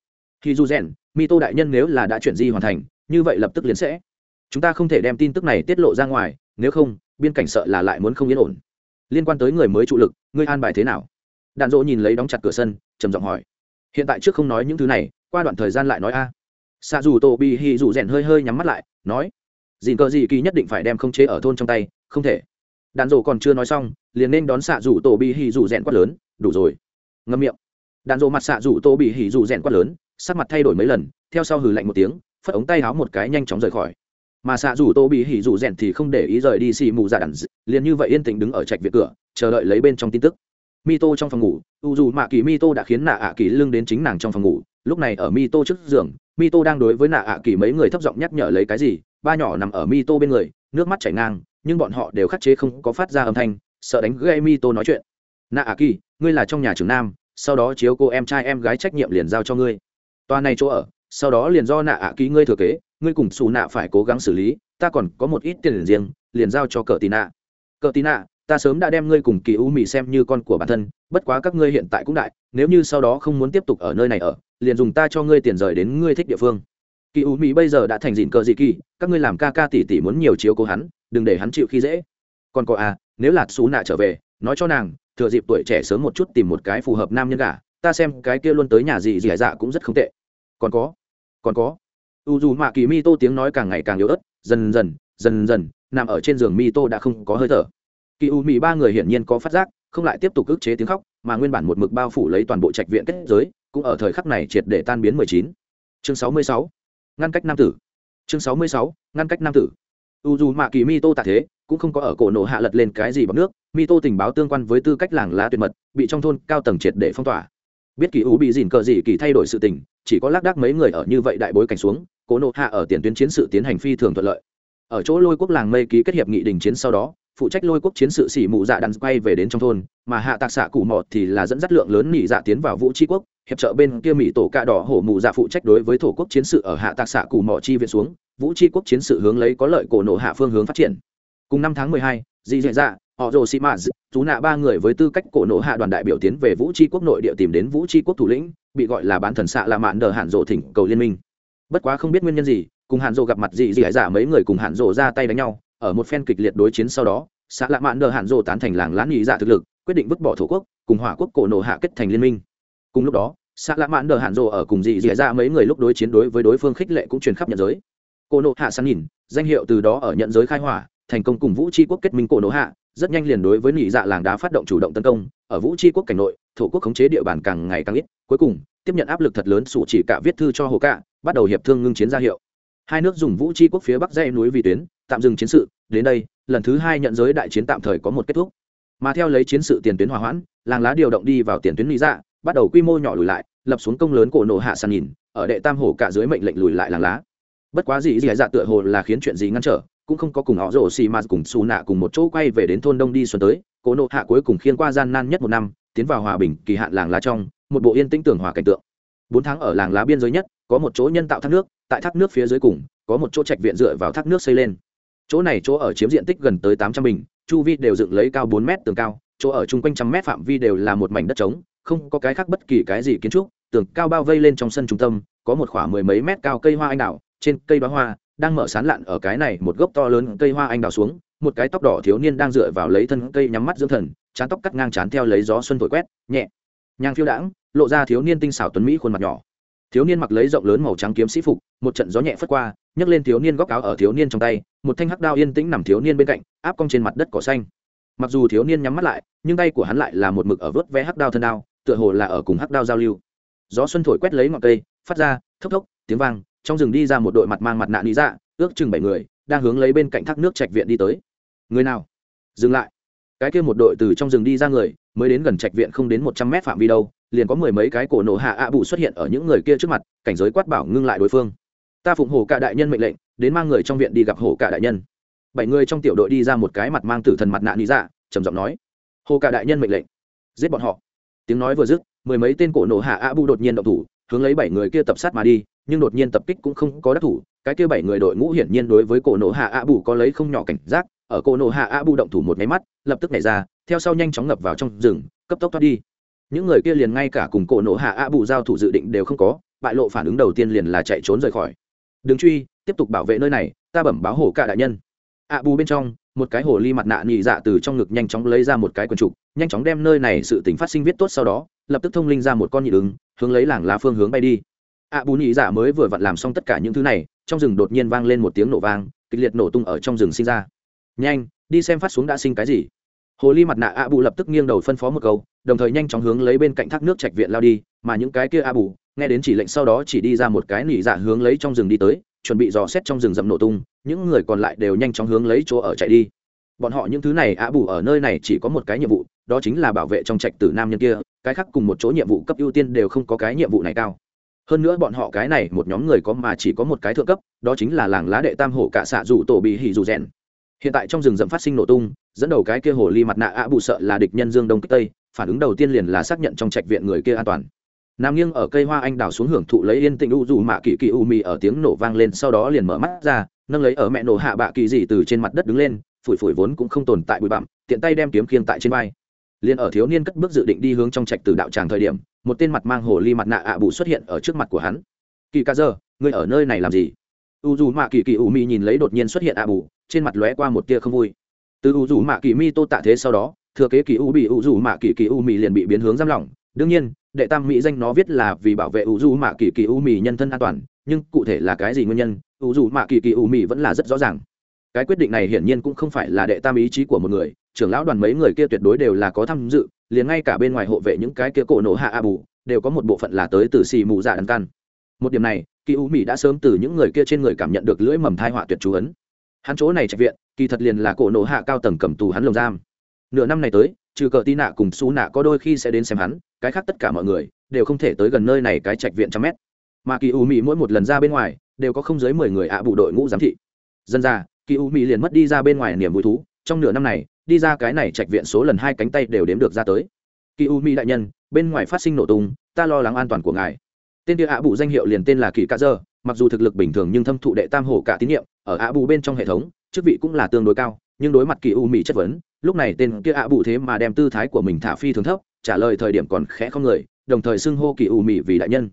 Khi du rèn, mi tô đại nhân nếu là đã chuyển di hoàn thành, như vậy lập tức liền sẽ chúng ta không thể đem tin tức này tiết lộ ra ngoài, nếu không, biên cảnh sợ là lại muốn không yên ổn. Liên quan tới người mới trụ lực, ngươi an bài thế nào? Đạn dỗ nhìn lấy đóng chặt cửa sân, trầm giọng hỏi. Hiện tại trước không nói những thứ này, qua đoạn thời gian lại nói a. À. xạ dù tổ bị hì dù rèn hơi hơi nhắm mắt lại, nói. Dìn cờ gì kỳ nhất định phải đem không chế ở thôn trong tay, không thể. Đạn dỗ còn chưa nói xong, liền nên đón xạ dù tổ bị hì dù rèn quát lớn, đủ rồi. Ngâm miệng. Đạn dỗ mặt xạ dù tổ bị hì dù rèn quát lớn, sắc mặt thay đổi mấy lần, theo sau hừ lạnh một tiếng, phất ống tay háo một cái nhanh chóng rời khỏi mà xạ dù tô bị hỉ dù rèn thì không để ý rời đi xì mù dạ đàn liền như vậy yên tĩnh đứng ở trạch viện cửa, chờ đợi lấy bên trong tin tức. Mi tô trong phòng ngủ, u dù mạ kỳ mi tô đã khiến nạ ạ kỳ lưng đến chính nàng trong phòng ngủ. Lúc này ở mi tô trước giường mi tô đang đối với nạ ạ kỳ mấy người thấp giọng nhắc nhở lấy cái gì, ba nhỏ nằm ở mi tô bên người, nước mắt chảy ngang, nhưng bọn họ đều khắc chế không có phát ra âm thanh, sợ đánh gây mi tô nói chuyện. Nạ ạ kỳ, ngươi là trong nhà trưởng nam, sau đó chiếu cô em trai em gái trách nhiệm liền giao cho ngươi. Toa này chỗ ở, sau đó liền do nạ ạ Kỳ ngươi thừa kế ngươi cùng xù nạ phải cố gắng xử lý, ta còn có một ít tiền riêng, liền giao cho cờ tì nạ. Cờ tì nạ, ta sớm đã đem ngươi cùng kỳ u mì xem như con của bản thân, bất quá các ngươi hiện tại cũng đại, nếu như sau đó không muốn tiếp tục ở nơi này ở, liền dùng ta cho ngươi tiền rời đến ngươi thích địa phương. Kỳ u mì bây giờ đã thành dịn cờ dị kỳ, các ngươi làm ca ca tỉ tỉ muốn nhiều chiếu cố hắn, đừng để hắn chịu khi dễ. Còn có à nếu là xú nạ trở về, nói cho nàng, thừa dịp tuổi trẻ sớm một chút tìm một cái phù hợp nam nhân cả ta xem cái kia luôn tới nhà gì dì dạ cũng rất không tệ. Còn có còn có u dù mạ kỳ mi tô tiếng nói càng ngày càng yếu ớt, dần dần dần dần, nằm ở trên giường mi tô đã không có hơi thở. Kỳ u mỹ ba người hiển nhiên có phát giác, không lại tiếp tục ức chế tiếng khóc, mà nguyên bản một mực bao phủ lấy toàn bộ trạch viện kết giới, cũng ở thời khắc này triệt để tan biến mười chín. Chương sáu mươi sáu, ngăn cách nam tử. Chương sáu mươi sáu, ngăn cách nam tử. U dù mạ kỳ mi tô tạ thế, cũng không có ở cổ nổ hạ lật lên cái gì bằng nước mi tô tình báo tương quan với tư cách làng lá tuyệt mật, bị trong thôn cao tầng triệt để phong tỏa. Biết kỳ u bị dìn cờ gì kỳ thay đổi sự tình, chỉ có lác đác mấy người ở như vậy đại bối cảnh xuống cố nộ hạ ở tiền tuyến chiến sự tiến hành phi thường thuận lợi. Ở chỗ lôi quốc làng mây ký kết hiệp nghị đình chiến sau đó, phụ trách lôi quốc chiến sự xỉ mụ dạ đàn quay về đến trong thôn, mà hạ tạc xạ cụ mọt thì là dẫn dắt lượng lớn mỹ dạ tiến vào vũ tri quốc, hiệp trợ bên kia mỹ tổ cạ đỏ hổ mụ dạ phụ trách đối với thổ quốc chiến sự ở hạ tạc xạ cụ mọ chi viện xuống, vũ tri quốc chiến sự hướng lấy có lợi cổ nộ hạ phương hướng phát triển. Cùng năm tháng mười hai, dị dạ dạ họ rồ sĩ mã chú nạ ba người với tư cách cổ nộ hạ đoàn đại biểu tiến về vũ tri quốc nội địa tìm đến vũ tri quốc thủ lĩnh, bị gọi là bán thần xạ là mạn đờ hạn rộ thỉnh cầu liên minh bất quá không biết nguyên nhân gì, cùng hạn rộ gặp mặt Dị Dị hải giả mấy người cùng hạn rộ ra tay đánh nhau, ở một phen kịch liệt đối chiến sau đó xã lạ mạn nợ hạn rộ tán thành làng lán nhị giả thực lực, quyết định vứt bỏ thổ quốc, cùng hỏa quốc cổ nộ hạ kết thành liên minh. Cùng lúc đó xã lạ mạn nợ hạn rộ ở cùng dị dị dạ mấy người lúc đối chiến đối với đối phương khích lệ cũng truyền khắp nhận giới. Cổ nộ hạ săn nhìn, danh hiệu từ đó ở nhận giới khai hỏa, thành công cùng vũ tri quốc kết minh cổ nộ hạ, rất nhanh liền đối với Nhị dạ làng đá phát động chủ động tấn công, ở vũ tri quốc cảnh nội, thổ quốc khống chế địa bàn càng ngày càng ít, cuối cùng, tiếp nhận áp lực thật lớn sủ chỉ cả viết thư cho hồ cạ bắt đầu hiệp thương ngưng chiến ra hiệu. Hai nước dùng vũ tri quốc phía bắc dãy núi vì tuyến, tạm dừng chiến sự, đến đây, lần thứ hai nhận giới đại chiến tạm thời có một kết thúc. Mà theo lấy chiến sự tiền tuyến hòa hoãn, làng lá điều động đi vào tiền tuyến lý dạ bắt đầu quy mô nhỏ lùi lại, lập xuống công lớn cổ nổ hạ sàn nhìn, ở đệ tam hồ cả dưới mệnh lệnh lùi lại làng lá. Bất quá gì gì dạ tựa hồ là khiến chuyện gì ngăn trở, cũng không có cùng họ rổ xì mà cùng xù nạ cùng một chỗ quay về đến thôn đông đi xuân tới, cổ nộ hạ cuối cùng khiên qua gian nan nhất một năm, tiến vào hòa bình kỳ hạn làng lá trong, một bộ yên tĩnh tưởng hòa cảnh tượng. Bốn tháng ở làng lá biên giới nhất có một chỗ nhân tạo thác nước, tại thác nước phía dưới cùng, có một chỗ trạch viện dựa vào thác nước xây lên. Chỗ này chỗ ở chiếm diện tích gần tới tám trăm bình, chu vi đều dựng lấy cao bốn mét tường cao, chỗ ở chung quanh trăm mét phạm vi đều là một mảnh đất trống, không có cái khác bất kỳ cái gì kiến trúc. Tường cao bao vây lên trong sân trung tâm, có một khoảng mười mấy mét cao cây hoa anh đào, trên cây đoá hoa đang mở sán lạn ở cái này một gốc to lớn cây hoa anh đào xuống, một cái tóc đỏ thiếu niên đang dựa vào lấy thân cây nhắm mắt dưỡng thần, chán tóc cắt ngang chán theo lấy gió xuân thổi quét, nhẹ. Nhang phiêu đãng, lộ ra thiếu niên tinh xảo tuấn mỹ khuôn mặt nhỏ thiếu niên mặc lấy rộng lớn màu trắng kiếm sĩ phục, một trận gió nhẹ phất qua, nhấc lên thiếu niên góc áo ở thiếu niên trong tay, một thanh hắc đao yên tĩnh nằm thiếu niên bên cạnh, áp cong trên mặt đất cỏ xanh. Mặc dù thiếu niên nhắm mắt lại, nhưng tay của hắn lại là một mực ở vớt vé hắc đao thân đao, tựa hồ là ở cùng hắc đao giao lưu. Gió xuân thổi quét lấy ngọn cây, phát ra, thốc thốc, tiếng vang, trong rừng đi ra một đội mặt mang mặt nạ lý dạ ước chừng bảy người, đang hướng lấy bên cạnh thác nước trạch viện đi tới. Người nào? Dừng lại. Cái kia một đội từ trong rừng đi ra người, mới đến gần trạch viện không đến một trăm mét phạm vi đâu liền có mười mấy cái cổ nổ hạ ạ bù xuất hiện ở những người kia trước mặt, cảnh giới quát bảo ngưng lại đối phương. Ta phụng hổ cả đại nhân mệnh lệnh, đến mang người trong viện đi gặp hổ cả đại nhân. Bảy người trong tiểu đội đi ra một cái mặt mang tử thần mặt nạ lý dạ trầm giọng nói, hồ cả đại nhân mệnh lệnh. Giết bọn họ. Tiếng nói vừa dứt, mười mấy tên cổ nổ hạ ạ bù đột nhiên động thủ, hướng lấy bảy người kia tập sát mà đi, nhưng đột nhiên tập kích cũng không có đắc thủ, cái kia bảy người đội ngũ hiển nhiên đối với cổ nổ hạ ạ bù có lấy không nhỏ cảnh giác, ở cổ nổ hạ ạ bù động thủ một máy mắt, lập tức nhảy ra, theo sau nhanh chóng ngập vào trong rừng, cấp tốc thoát đi những người kia liền ngay cả cùng cổ nổ hạ ạ bù giao thủ dự định đều không có, bại lộ phản ứng đầu tiên liền là chạy trốn rời khỏi. Đừng truy, tiếp tục bảo vệ nơi này, ta bẩm báo hổ cả đại nhân. Ạ bù bên trong, một cái hồ ly mặt nạ nhị dạ từ trong ngực nhanh chóng lấy ra một cái quần trục, nhanh chóng đem nơi này sự tình phát sinh viết tốt sau đó, lập tức thông linh ra một con nhị ứng, hướng lấy làng lá phương hướng bay đi. Ạ bù nhị dạ mới vừa vặn làm xong tất cả những thứ này, trong rừng đột nhiên vang lên một tiếng nổ vang, kịch liệt nổ tung ở trong rừng sinh ra. Nhanh, đi xem phát xuống đã sinh cái gì hồ ly mặt nạ A bù lập tức nghiêng đầu phân phó một câu, đồng thời nhanh chóng hướng lấy bên cạnh thác nước trạch viện lao đi, mà những cái kia A bù nghe đến chỉ lệnh sau đó chỉ đi ra một cái nỉ dạ hướng lấy trong rừng đi tới, chuẩn bị dò xét trong rừng rậm nổ tung, những người còn lại đều nhanh chóng hướng lấy chỗ ở chạy đi. Bọn họ những thứ này A bù ở nơi này chỉ có một cái nhiệm vụ, đó chính là bảo vệ trong trạch tử nam nhân kia, cái khác cùng một chỗ nhiệm vụ cấp ưu tiên đều không có cái nhiệm vụ này cao. Hơn nữa bọn họ cái này một nhóm người có mà chỉ có một cái thượng cấp, đó chính là làng lá đệ tam hổ cả xạ dù tổ bị hỉ dù rèn. Hiện tại trong rừng rậm phát sinh nổ tung dẫn đầu cái kia hồ ly mặt nạ ạ bù sợ là địch nhân dương đông kích tây, phản ứng đầu tiên liền là xác nhận trong trạch viện người kia an toàn. Nam nghiêng ở cây hoa anh đào xuống hưởng thụ lấy yên tĩnh u dù mạ kỳ kỳ u mì ở tiếng nổ vang lên, sau đó liền mở mắt ra, nâng lấy ở mẹ nổ hạ bạ kỳ gì từ trên mặt đất đứng lên, phủi phủi vốn cũng không tồn tại bụi bặm, tiện tay đem kiếm khiêng tại trên vai. Liền ở thiếu niên cất bước dự định đi hướng trong trạch từ đạo tràng thời điểm, một tên mặt mang hồ ly mặt nạ ạ bụ xuất hiện ở trước mặt của hắn. Kỳ ca dơ ngươi ở nơi này làm gì? U dù mạ kỳ kỳ u mi nhìn lấy đột nhiên xuất hiện ạ bụ trên mặt lóe qua một tia không vui từ u dù mạ kỳ mi tô tạ thế sau đó, thừa kế kỳ u bị u dù mạ kỳ kỳ u mì liền bị biến hướng giam lỏng. Đương nhiên, đệ tam mỹ danh nó viết là vì bảo vệ u dù mạ kỳ kỳ u mì nhân thân an toàn, nhưng cụ thể là cái gì nguyên nhân, u dù mạ kỳ kỳ u mì vẫn là rất rõ ràng. Cái quyết định này hiển nhiên cũng không phải là đệ tam ý chí của một người, trưởng lão đoàn mấy người kia tuyệt đối đều là có tham dự, liền ngay cả bên ngoài hộ vệ những cái kia cổ nổ hạ a bù, đều có một bộ phận là tới từ xì mù dạ đàn căn một điểm này kỳ u mỹ đã sớm từ những người kia trên người cảm nhận được lưỡi mầm thai họa tuyệt chú ấn hắn chỗ này trạch viện, kỳ thật liền là cổ nổ hạ cao tầng cầm tù hắn lồng giam. Nửa năm này tới, trừ cờ tí nạ cùng xú nạ có đôi khi sẽ đến xem hắn, cái khác tất cả mọi người đều không thể tới gần nơi này cái trạch viện trăm mét. Mà kỳ u mỹ mỗi một lần ra bên ngoài đều có không dưới mười người ạ à đội ngũ giám thị. Dân ra, kỳ u mỹ liền mất đi ra bên ngoài niềm vui thú, trong nửa năm này, đi ra cái này trạch viện số lần hai cánh tay đều đếm được ra tới. Kỳ u mỹ đại nhân, bên ngoài phát sinh nổ tung, ta lo lắng an toàn của ngài. Tên địa ạ bụ danh hiệu liền tên là kỳ cá dơ mặc dù thực lực bình thường nhưng thâm thụ đệ tam hồ cả tín nhiệm ở ạ bù bên trong hệ thống, chức vị cũng là tương đối cao, nhưng đối mặt kỳ u mỹ chất vấn, lúc này tên kia ạ bù thế mà đem tư thái của mình thả phi thường thấp, trả lời thời điểm còn khẽ không người, đồng thời xưng hô kỳ u mỹ vì đại nhân.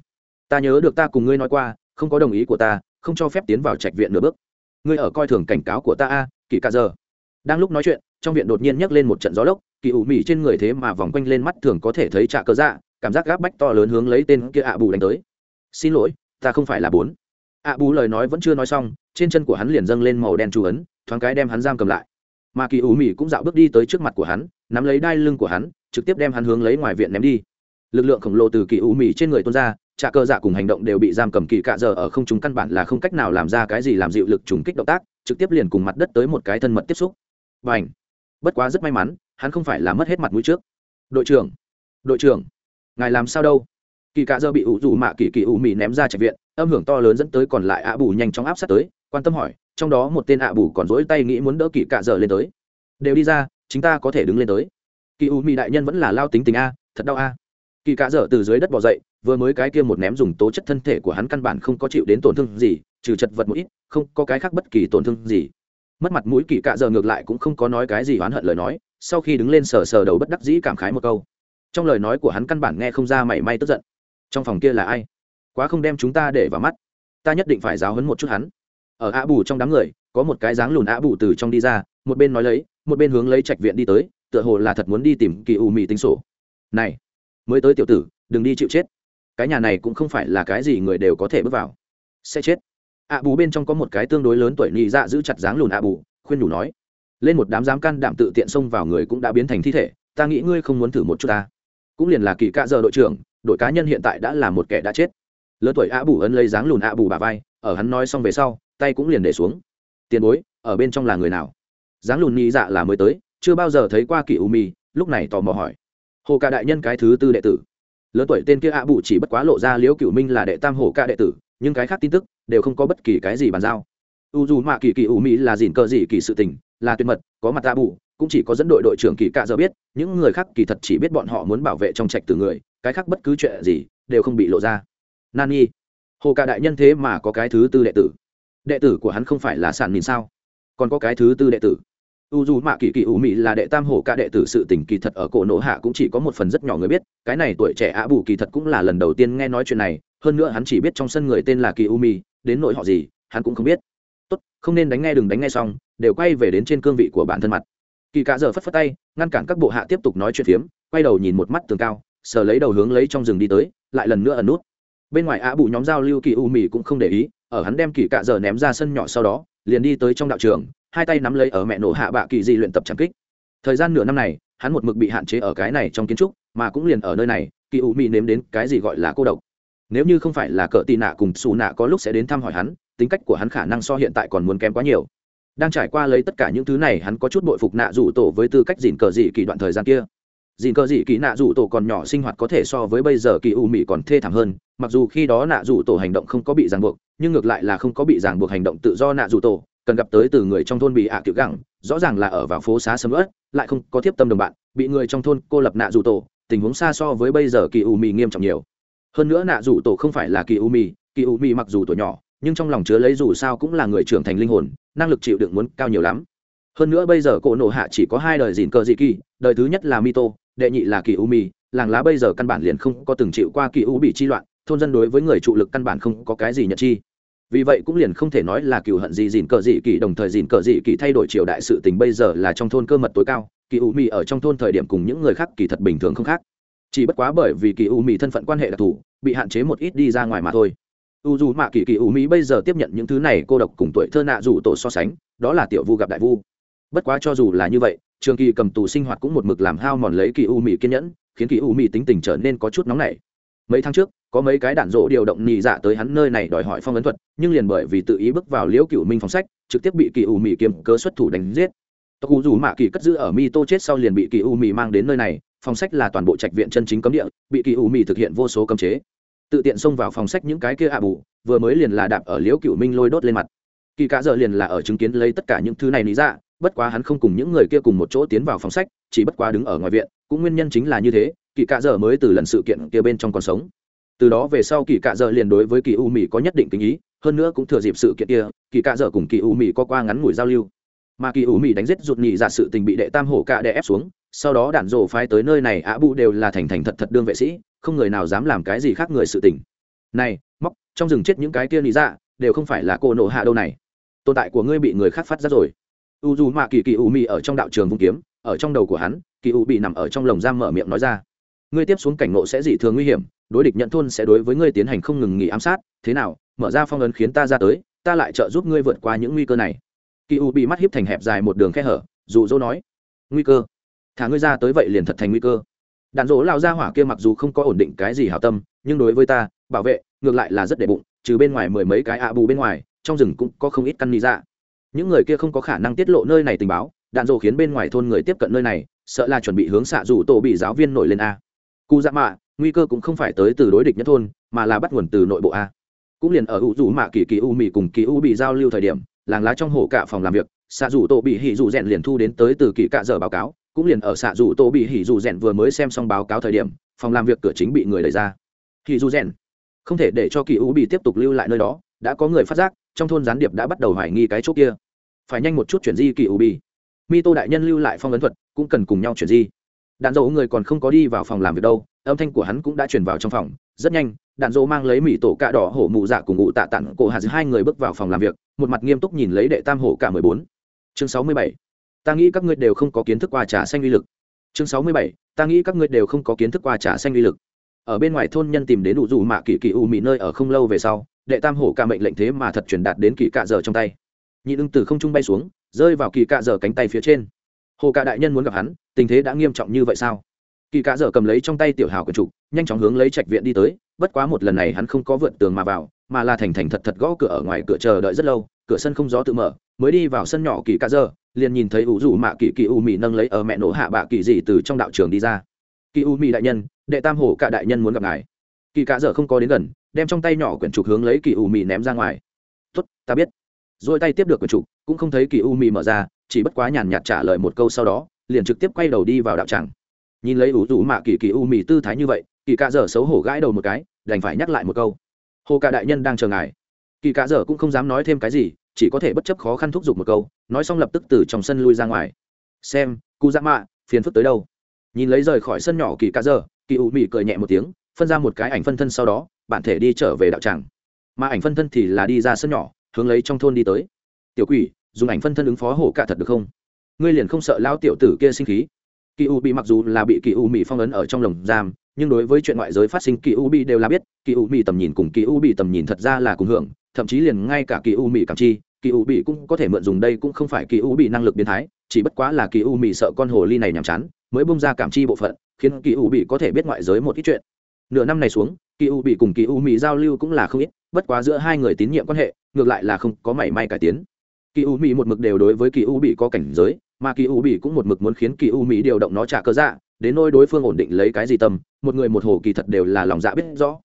Ta nhớ được ta cùng ngươi nói qua, không có đồng ý của ta, không cho phép tiến vào trạch viện nửa bước. Ngươi ở coi thường cảnh cáo của ta a, kỳ ca giờ. Đang lúc nói chuyện, trong viện đột nhiên nhấc lên một trận gió lốc, kỳ ủ mị trên người thế mà vòng quanh lên mắt thường có thể thấy trạ cơ dạ cảm giác gáp bách to lớn hướng lấy tên kia ạ bù đánh tới. Xin lỗi, ta không phải là bốn ạ bù lời nói vẫn chưa nói xong, trên chân của hắn liền dâng lên màu đen chú ấn, thoáng cái đem hắn giam cầm lại. Mà kỳ ủ mị cũng dạo bước đi tới trước mặt của hắn, nắm lấy đai lưng của hắn, trực tiếp đem hắn hướng lấy ngoài viện ném đi. Lực lượng khổng lồ từ kỳ ủ mị trên người tuôn ra trà cơ dạ cùng hành động đều bị giam cầm kỳ cạ giờ ở không chúng căn bản là không cách nào làm ra cái gì làm dịu lực trùng kích động tác, trực tiếp liền cùng mặt đất tới một cái thân mật tiếp xúc. Và ảnh bất quá rất may mắn, hắn không phải là mất hết mặt mũi trước. Đội trưởng! Đội trưởng! Ngài làm sao đâu? Kỳ cạ giờ bị ủ rủ mạ kỳ kỳ ủ mị ném ra trạch viện âm hưởng to lớn dẫn tới còn lại ạ bù nhanh chóng áp sát tới, quan tâm hỏi, trong đó một tên ạ bù còn dỗi tay nghĩ muốn đỡ kỳ cạ dở lên tới. Đều đi ra chúng ta có thể đứng lên tới. Kỳ U mị đại nhân vẫn là lao tính tình a, thật đau a. Kỳ cạ dở từ dưới đất bỏ dậy, vừa mới cái kia một ném dùng tố chất thân thể của hắn căn bản không có chịu đến tổn thương gì, trừ chật vật một ít, không có cái khác bất kỳ tổn thương gì. Mất mặt mũi kỳ cạ dở ngược lại cũng không có nói cái gì oán hận lời nói, sau khi đứng lên sờ sờ đầu bất đắc dĩ cảm khái một câu. Trong lời nói của hắn căn bản nghe không ra mảy may tức giận. Trong phòng kia là ai? Quá không đem chúng ta để vào mắt. Ta nhất định phải giáo hấn một chút hắn. Ở ạ bù trong đám người, có một cái dáng lùn ạ bù từ trong đi ra, một bên nói lấy, một bên hướng lấy trạch viện đi tới, tựa hồ là thật muốn đi tìm kỳ u mì tính sổ. Này, mới tới tiểu tử, đừng đi chịu chết. Cái nhà này cũng không phải là cái gì người đều có thể bước vào. Sẽ chết. Ạ bù bên trong có một cái tương đối lớn tuổi nhị dạ giữ chặt dáng lùn ạ bù, khuyên nhủ nói. Lên một đám dám can đảm tự tiện xông vào người cũng đã biến thành thi thể, ta nghĩ ngươi không muốn thử một chút ta. Cũng liền là kỳ cạ giờ đội trưởng, đội cá nhân hiện tại đã là một kẻ đã chết lớn tuổi ạ bù ấn lấy dáng lùn ạ bù bà vai, ở hắn nói xong về sau, tay cũng liền để xuống. Tiền bối, ở bên trong là người nào? Dáng lùn nhị dạ là mới tới, chưa bao giờ thấy qua kỳ u mi, lúc này tò mò hỏi. Hồ ca đại nhân cái thứ tư đệ tử. Lớn tuổi tên kia ạ bù chỉ bất quá lộ ra liễu cửu minh là đệ tam hồ ca đệ tử, nhưng cái khác tin tức đều không có bất kỳ cái gì bàn giao. U dù mạ kỳ kỳ u mỹ là dìn cờ gì kỳ sự tình, là tuyệt mật, có mặt ạ bù, cũng chỉ có dẫn đội đội trưởng kỳ cạ giờ biết, những người khác kỳ thật chỉ biết bọn họ muốn bảo vệ trong trạch từ người, cái khác bất cứ chuyện gì đều không bị lộ ra nani. Hồ ca đại nhân thế mà có cái thứ tư đệ tử. Đệ tử của hắn không phải là sản nhìn sao? Còn có cái thứ tư đệ tử. U dù mạ kỳ kỳ ủ mị là đệ tam hổ ca đệ tử sự tình kỳ thật ở cổ nổ hạ cũng chỉ có một phần rất nhỏ người biết. Cái này tuổi trẻ ạ bù kỳ thật cũng là lần đầu tiên nghe nói chuyện này. Hơn nữa hắn chỉ biết trong sân người tên là kỳ u mị, đến nội họ gì, hắn cũng không biết. Tốt, không nên đánh nghe đừng đánh nghe xong, đều quay về đến trên cương vị của bản thân mặt. Kỳ cả giờ phất phất tay, ngăn cản các bộ hạ tiếp tục nói chuyện phiếm, quay đầu nhìn một mắt tường cao, sờ lấy đầu hướng lấy trong rừng đi tới, lại lần nữa ẩn nút bên ngoài ạ bù nhóm giao lưu kỳ u mị cũng không để ý, ở hắn đem kỳ cạ giờ ném ra sân nhỏ sau đó, liền đi tới trong đạo trường, hai tay nắm lấy ở mẹ nổ hạ bạ kỳ di luyện tập trang kích. Thời gian nửa năm này, hắn một mực bị hạn chế ở cái này trong kiến trúc, mà cũng liền ở nơi này, kỳ u mì nếm đến cái gì gọi là cô độc. Nếu như không phải là cỡ tì nạ cùng xù nạ có lúc sẽ đến thăm hỏi hắn, tính cách của hắn khả năng so hiện tại còn muốn kém quá nhiều. Đang trải qua lấy tất cả những thứ này, hắn có chút bội phục nạ rủ tổ với tư cách dìn cờ dị kỳ đoạn thời gian kia. Dìn cờ dị kỳ nạ rủ tổ còn nhỏ sinh hoạt có thể so với bây giờ kỳ u mỹ còn thê thảm hơn mặc dù khi đó nạ dù tổ hành động không có bị ràng buộc, nhưng ngược lại là không có bị ràng buộc hành động tự do nạ dù tổ, cần gặp tới từ người trong thôn bị ạ à kiểu gẳng, rõ ràng là ở vào phố xá sầm ớt lại không có thiếp tâm đồng bạn, bị người trong thôn cô lập nạ dù tổ, tình huống xa so với bây giờ kỳ u mì nghiêm trọng nhiều. Hơn nữa nạ dù tổ không phải là kỳ u mì, kỳ u mì mặc dù tuổi nhỏ, nhưng trong lòng chứa lấy dù sao cũng là người trưởng thành linh hồn, năng lực chịu đựng muốn cao nhiều lắm. Hơn nữa bây giờ cổ nổ hạ chỉ có hai đời dìn cờ dị kỳ, đời thứ nhất là mito, đệ nhị là kỳ u mì, làng lá bây giờ căn bản liền không có từng chịu qua kỳ u bị chi loạn thôn dân đối với người trụ lực căn bản không có cái gì nhận chi. Vì vậy cũng liền không thể nói là cựu hận gì dìn cờ dị kỳ đồng thời dìn cờ dị kỳ thay đổi triều đại sự tình bây giờ là trong thôn cơ mật tối cao, kỳ u mì ở trong thôn thời điểm cùng những người khác kỳ thật bình thường không khác. Chỉ bất quá bởi vì kỳ u mì thân phận quan hệ đặc thù, bị hạn chế một ít đi ra ngoài mà thôi. U dù mạ kỳ kỳ u mỹ bây giờ tiếp nhận những thứ này cô độc cùng tuổi thơ nạ dù tổ so sánh, đó là tiểu vu gặp đại vu. Bất quá cho dù là như vậy, trường kỳ cầm tù sinh hoạt cũng một mực làm hao mòn lấy kỳ u mỹ kiên nhẫn, khiến kỳ u mỹ tính tình trở nên có chút nóng nảy mấy tháng trước, có mấy cái đạn rỗ điều động nhị dạ tới hắn nơi này đòi hỏi phong ấn thuật, nhưng liền bởi vì tự ý bước vào liễu cựu minh phòng sách, trực tiếp bị kỳ u mỹ kiếm cớ xuất thủ đánh giết. Tộc u dù mạ kỳ cất giữ ở mi tô chết sau liền bị kỳ u mỹ mang đến nơi này, phòng sách là toàn bộ trạch viện chân chính cấm địa, bị kỳ u mỹ thực hiện vô số cấm chế. Tự tiện xông vào phòng sách những cái kia ạ bù, vừa mới liền là đạp ở liễu cựu minh lôi đốt lên mặt. Kỳ cả giờ liền là ở chứng kiến lấy tất cả những thứ này lý ra bất quá hắn không cùng những người kia cùng một chỗ tiến vào phòng sách, chỉ bất quá đứng ở ngoài viện, cũng nguyên nhân chính là như thế kỳ cạ dở mới từ lần sự kiện kia bên trong còn sống. Từ đó về sau kỳ cạ dợ liền đối với kỳ u mỹ có nhất định tình ý, hơn nữa cũng thừa dịp sự kiện kia, kỳ cạ dợ cùng kỳ u mỹ có qua ngắn ngủi giao lưu. Mà kỳ u mỹ đánh giết rụt nhị giả sự tình bị đệ tam hổ cạ đè ép xuống, sau đó đạn rổ phái tới nơi này ả bụ đều là thành thành thật thật đương vệ sĩ, không người nào dám làm cái gì khác người sự tình. Này, móc, trong rừng chết những cái kia nhị dạ đều không phải là cô nổ hạ đâu này. Tồn tại của ngươi bị người khác phát ra rồi. U dù mạ kỳ kỳ u mỹ ở trong đạo trường vung kiếm, ở trong đầu của hắn, kỳ u bị nằm ở trong lồng giam mở miệng nói ra ngươi tiếp xuống cảnh ngộ sẽ dị thường nguy hiểm, đối địch nhận thôn sẽ đối với ngươi tiến hành không ngừng nghỉ ám sát, thế nào, mở ra phong ấn khiến ta ra tới, ta lại trợ giúp ngươi vượt qua những nguy cơ này. Kỳ u bị mắt hiếp thành hẹp dài một đường khe hở, dụ dỗ nói, nguy cơ? Thả ngươi ra tới vậy liền thật thành nguy cơ. Đạn dỗ lao ra hỏa kia mặc dù không có ổn định cái gì hảo tâm, nhưng đối với ta, bảo vệ, ngược lại là rất để bụng, trừ bên ngoài mười mấy cái ạ bù bên ngoài, trong rừng cũng có không ít căn ni ra những người kia không có khả năng tiết lộ nơi này tình báo, đạn dỗ khiến bên ngoài thôn người tiếp cận nơi này, sợ là chuẩn bị hướng xạ rủ tổ bị giáo viên nổi lên a cụ dạ mạ, nguy cơ cũng không phải tới từ đối địch nhất thôn, mà là bắt nguồn từ nội bộ a. Cũng liền ở ủ rủ mạ kỳ kỳ u mì cùng kỳ u bị giao lưu thời điểm, làng lá trong hồ cả phòng làm việc, xạ rủ tổ bị hỉ rủ rèn liền thu đến tới từ kỳ cạ giờ báo cáo. Cũng liền ở xạ rủ tổ bị hỉ rủ rèn vừa mới xem xong báo cáo thời điểm, phòng làm việc cửa chính bị người đẩy ra. Hỉ rủ rèn không thể để cho kỳ u bị tiếp tục lưu lại nơi đó, đã có người phát giác, trong thôn gián điệp đã bắt đầu hoài nghi cái chỗ kia. Phải nhanh một chút chuyển di kỳ u bị. Mi tô đại nhân lưu lại phong ấn thuật, cũng cần cùng nhau chuyển di đạn dỗ người còn không có đi vào phòng làm việc đâu, âm thanh của hắn cũng đã chuyển vào trong phòng. Rất nhanh, đạn dỗ mang lấy mỹ tổ cạ đỏ hổ mụ dạ cùng ngụ tạ tặng cổ hạt hai người bước vào phòng làm việc, một mặt nghiêm túc nhìn lấy đệ tam hổ cả mười bốn. Chương sáu mươi bảy. Ta nghĩ các ngươi đều không có kiến thức qua trà xanh uy lực. Chương sáu mươi bảy. Ta nghĩ các ngươi đều không có kiến thức qua trà xanh uy lực. Ở bên ngoài thôn nhân tìm đến đủ dù mạ kỳ kỳ u mị nơi ở không lâu về sau, đệ tam hổ ca mệnh lệnh thế mà thật truyền đạt đến kỳ cạ dở trong tay. Nhị ưng từ không trung bay xuống, rơi vào kỳ cạ dở cánh tay phía trên hồ cạ đại nhân muốn gặp hắn, tình thế đã nghiêm trọng như vậy sao? Kỳ cạ dở cầm lấy trong tay tiểu hào quần trục nhanh chóng hướng lấy trạch viện đi tới, bất quá một lần này hắn không có vượt tường mà vào, mà là thành thành thật thật gõ cửa ở ngoài cửa chờ đợi rất lâu, cửa sân không gió tự mở, mới đi vào sân nhỏ kỳ cạ dở, liền nhìn thấy ủ rủ mạ kỳ kỳ u mị nâng lấy ở mẹ nổ hạ bạ kỳ gì từ trong đạo trường đi ra. Kỳ u mị đại nhân, đệ tam hồ cạ đại nhân muốn gặp ngài. Kỳ cạ dở không có đến gần, đem trong tay nhỏ quyển trục hướng lấy kỳ u mị ném ra ngoài. Tốt, ta biết rồi tay tiếp được quyển trục cũng không thấy kỳ u mì mở ra, chỉ bất quá nhàn nhạt trả lời một câu sau đó, liền trực tiếp quay đầu đi vào đạo tràng. Nhìn lấy ủ rủ mạ kỳ kỳ u mì tư thái như vậy, kỳ cạ dở xấu hổ gãi đầu một cái, đành phải nhắc lại một câu. Hồ cả đại nhân đang chờ ngài. Kỳ cạ dở cũng không dám nói thêm cái gì, chỉ có thể bất chấp khó khăn thúc giục một câu, nói xong lập tức từ trong sân lui ra ngoài. Xem cụ dạ mạ, phiền phức tới đâu? Nhìn lấy rời khỏi sân nhỏ kỳ cạ dở, kỳ u mì cười nhẹ một tiếng, phân ra một cái ảnh phân thân sau đó, bản thể đi trở về đạo tràng. Mà ảnh phân thân thì là đi ra sân nhỏ hướng lấy trong thôn đi tới tiểu quỷ dùng ảnh phân thân ứng phó hổ cả thật được không ngươi liền không sợ lao tiểu tử kia sinh khí kỳ u bị mặc dù là bị kỳ u mỹ phong ấn ở trong lồng giam nhưng đối với chuyện ngoại giới phát sinh kỳ u bị đều là biết kỳ u mỹ tầm nhìn cùng kỳ u bị tầm nhìn thật ra là cùng hưởng thậm chí liền ngay cả kỳ u mỹ cảm chi kỳ u bị cũng có thể mượn dùng đây cũng không phải kỳ u bị năng lực biến thái chỉ bất quá là kỳ u mỹ sợ con hồ ly này nhàm chán mới bung ra cảm chi bộ phận khiến kỳ u bị có thể biết ngoại giới một ít chuyện nửa năm này xuống kỳ u bị cùng kỳ u mỹ giao lưu cũng là không ít bất quá giữa hai người tín nhiệm quan hệ ngược lại là không có mảy may cải tiến. Kỳ u mỹ một mực đều đối với kỳ u bị có cảnh giới, mà kỳ u bị cũng một mực muốn khiến kỳ u mỹ điều động nó trả cơ dạ đến nôi đối phương ổn định lấy cái gì tâm, một người một hồ kỳ thật đều là lòng dạ biết rõ.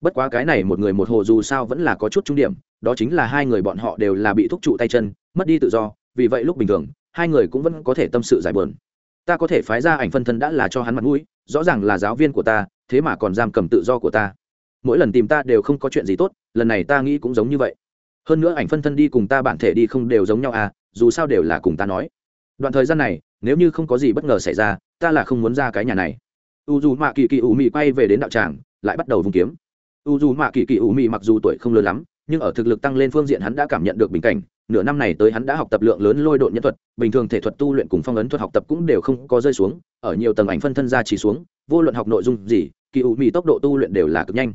Bất quá cái này một người một hồ dù sao vẫn là có chút trung điểm, đó chính là hai người bọn họ đều là bị thúc trụ tay chân, mất đi tự do, vì vậy lúc bình thường, hai người cũng vẫn có thể tâm sự giải bờn ta có thể phái ra ảnh phân thân đã là cho hắn mặt mũi, rõ ràng là giáo viên của ta, thế mà còn giam cầm tự do của ta. Mỗi lần tìm ta đều không có chuyện gì tốt, lần này ta nghĩ cũng giống như vậy hơn nữa ảnh phân thân đi cùng ta bản thể đi không đều giống nhau à dù sao đều là cùng ta nói. Đoạn thời gian này, nếu như không có gì bất ngờ xảy ra, ta là không muốn ra cái nhà này. U dù mạ kỳ kỳ ủ mị quay về đến đạo tràng, lại bắt đầu vùng kiếm. U dù mạ kỳ kỳ ủ mị mặc dù tuổi không lớn lắm, nhưng ở thực lực tăng lên phương diện hắn đã cảm nhận được bình cảnh. Nửa năm này tới hắn đã học tập lượng lớn lôi độn nhân thuật, bình thường thể thuật tu luyện cùng phong ấn thuật học tập cũng đều không có rơi xuống, ở nhiều tầng ảnh phân thân ra chỉ xuống, vô luận học nội dung gì kỳ ủ mị tốc độ tu luyện đều là cực nhanh.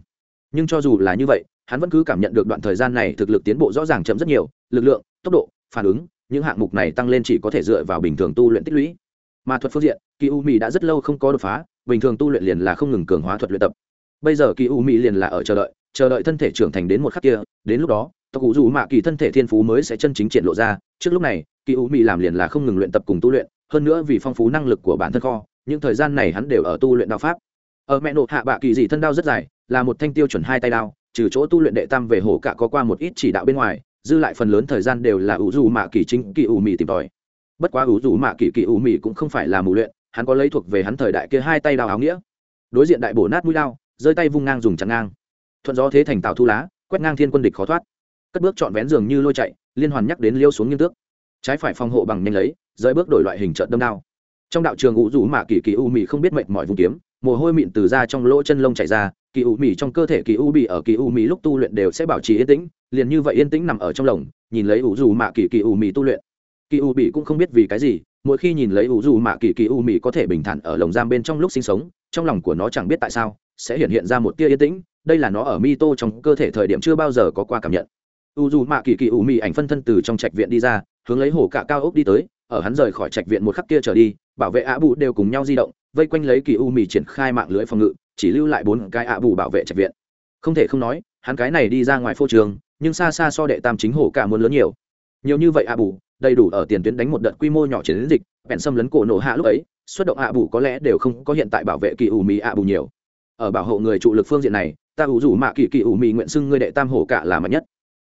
Nhưng cho dù là như vậy hắn vẫn cứ cảm nhận được đoạn thời gian này thực lực tiến bộ rõ ràng chậm rất nhiều, lực lượng, tốc độ, phản ứng, những hạng mục này tăng lên chỉ có thể dựa vào bình thường tu luyện tích lũy. Mà thuật phương diện kỳ u mỹ đã rất lâu không có đột phá, bình thường tu luyện liền là không ngừng cường hóa thuật luyện tập. Bây giờ kỳ u mỹ liền là ở chờ đợi chờ đợi thân thể trưởng thành đến một khắc kia, đến lúc đó, tộc cụ dù mạ kỳ thân thể thiên phú mới sẽ chân chính triển lộ ra. Trước lúc này kỳ u mỹ làm liền là không ngừng luyện tập cùng tu luyện, hơn nữa vì phong phú năng lực của bản thân kho, những thời gian này hắn đều ở tu luyện đạo pháp. Ở mẹ nộ hạ bạ kỳ dị thân đao rất dài, là một thanh tiêu chuẩn hai tay đao trừ chỗ tu luyện đệ tam về hổ cả có qua một ít chỉ đạo bên ngoài, dư lại phần lớn thời gian đều là ủ dù mạ kỳ chính kỳ ủ mị tìm tòi. Bất quá ủ dù mạ kỳ kỳ ủ mị cũng không phải là mù luyện, hắn có lấy thuộc về hắn thời đại kia hai tay đào áo nghĩa. Đối diện đại bổ nát mũi lao rơi tay vung ngang dùng chặn ngang. Thuận gió thế thành tạo thu lá, quét ngang thiên quân địch khó thoát. Cất bước trọn vén giường như lôi chạy, liên hoàn nhắc đến liêu xuống nghiêm tước. Trái phải phòng hộ bằng nhanh lấy rơi bước đổi loại hình trận đâm đao. Trong đạo trường ủ rủ mạ kỳ kỳ u mị không biết mệt mỏi vùng kiếm, mồ hôi mịn từ ra trong lỗ chân lông chảy ra kỳ u mì trong cơ thể kỳ u bị ở kỳ u mì lúc tu luyện đều sẽ bảo trì yên tĩnh, liền như vậy yên tĩnh nằm ở trong lồng, nhìn lấy ủ dù mạ kỳ kỳ u mì tu luyện. Kỳ u bị cũng không biết vì cái gì, mỗi khi nhìn lấy ủ dù mạ kỳ kỳ u mì có thể bình thản ở lồng giam bên trong lúc sinh sống, trong lòng của nó chẳng biết tại sao, sẽ hiện hiện ra một tia yên tĩnh, đây là nó ở mi tô trong cơ thể thời điểm chưa bao giờ có qua cảm nhận. U dù mạ kỳ kỳ u mì ảnh phân thân từ trong trạch viện đi ra, hướng lấy hồ cạ cao ốc đi tới, ở hắn rời khỏi trạch viện một khắc kia trở đi, bảo vệ ạ bù đều cùng nhau di động, vây quanh lấy kỳ u mì triển khai mạng lưới phòng ngự chỉ lưu lại bốn cái ạ bù bảo vệ trạch viện. Không thể không nói, hắn cái này đi ra ngoài phô trường, nhưng xa xa so đệ tam chính hổ cả muốn lớn nhiều. Nhiều như vậy ạ bù, đầy đủ ở tiền tuyến đánh một đợt quy mô nhỏ chiến dịch, bèn xâm lấn cổ nổ hạ lúc ấy, xuất động ạ bù có lẽ đều không có hiện tại bảo vệ kỳ u mì ạ bù nhiều. Ở bảo hộ người trụ lực phương diện này, ta ủ rủ mạ kỳ kỳ ủ mì nguyện xưng ngươi đệ tam hổ cả là mạnh nhất.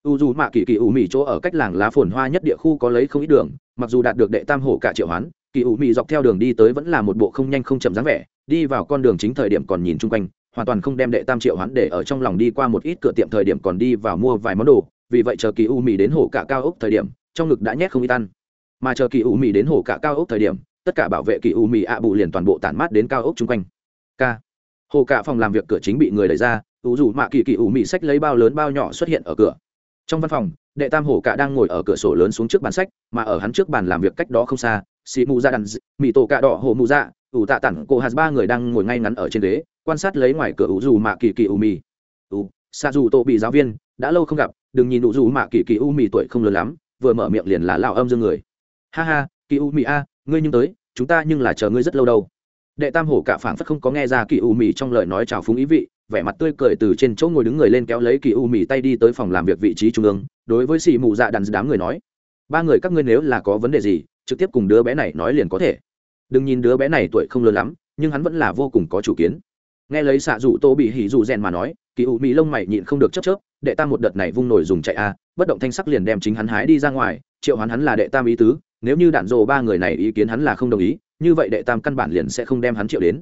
U dù mạ kỳ kỳ ủ mì chỗ ở cách làng lá phồn hoa nhất địa khu có lấy không ít đường, mặc dù đạt được đệ tam hổ cả triệu hoán kỳ ủ Mị dọc theo đường đi tới vẫn là một bộ không nhanh không chậm dáng vẻ, đi vào con đường chính thời điểm còn nhìn chung quanh, hoàn toàn không đem đệ tam triệu hoán để ở trong lòng đi qua một ít cửa tiệm thời điểm còn đi vào mua vài món đồ, vì vậy chờ kỳ u mì đến hổ cả cao ốc thời điểm, trong ngực đã nhét không ít ăn. Mà chờ kỳ u mì đến hổ cả cao ốc thời điểm, tất cả bảo vệ kỳ u mì ạ bù liền toàn bộ tản mát đến cao ốc chung quanh. K. Hồ cả phòng làm việc cửa chính bị người đẩy ra, ủ dù mạ kỳ kỳ ủ mị sách lấy bao lớn bao nhỏ xuất hiện ở cửa. Trong văn phòng, đệ tam hổ cả đang ngồi ở cửa sổ lớn xuống trước bàn sách, mà ở hắn trước bàn làm việc cách đó không xa xì mù ra đàn mì tổ cạ đỏ hồ mù dạ ủ tạ tản cô hạt ba người đang ngồi ngay ngắn ở trên ghế, quan sát lấy ngoài cửa ủ dù mạ kỳ kỳ ủ mì. Ủ xa dù tổ bị giáo viên, đã lâu không gặp, đừng nhìn ủ dù mạ kỳ kỳ ủ mì tuổi không lớn lắm, vừa mở miệng liền là lao âm dương người. Ha ha, kỳ ủ mì a, ngươi nhưng tới, chúng ta nhưng là chờ ngươi rất lâu đâu. Đệ tam hổ cả phảng phất không có nghe ra kỳ ủ mì trong lời nói chào phúng ý vị, vẻ mặt tươi cười từ trên chỗ ngồi đứng người lên kéo lấy kỳ u mì tay đi tới phòng làm việc vị trí trung ương, đối với xì mù dạ đàn đám người nói, ba người các ngươi nếu là có vấn đề gì trực tiếp cùng đứa bé này nói liền có thể. Đừng nhìn đứa bé này tuổi không lớn lắm, nhưng hắn vẫn là vô cùng có chủ kiến. Nghe lấy xạ rủ tô bị hỉ rủ rèn mà nói, kỳ u mỹ lông mày nhịn không được chấp chớp, đệ tam một đợt này vung nổi dùng chạy a, bất động thanh sắc liền đem chính hắn hái đi ra ngoài, triệu hắn hắn là đệ tam ý tứ, nếu như đạn dồ ba người này ý kiến hắn là không đồng ý, như vậy đệ tam căn bản liền sẽ không đem hắn triệu đến.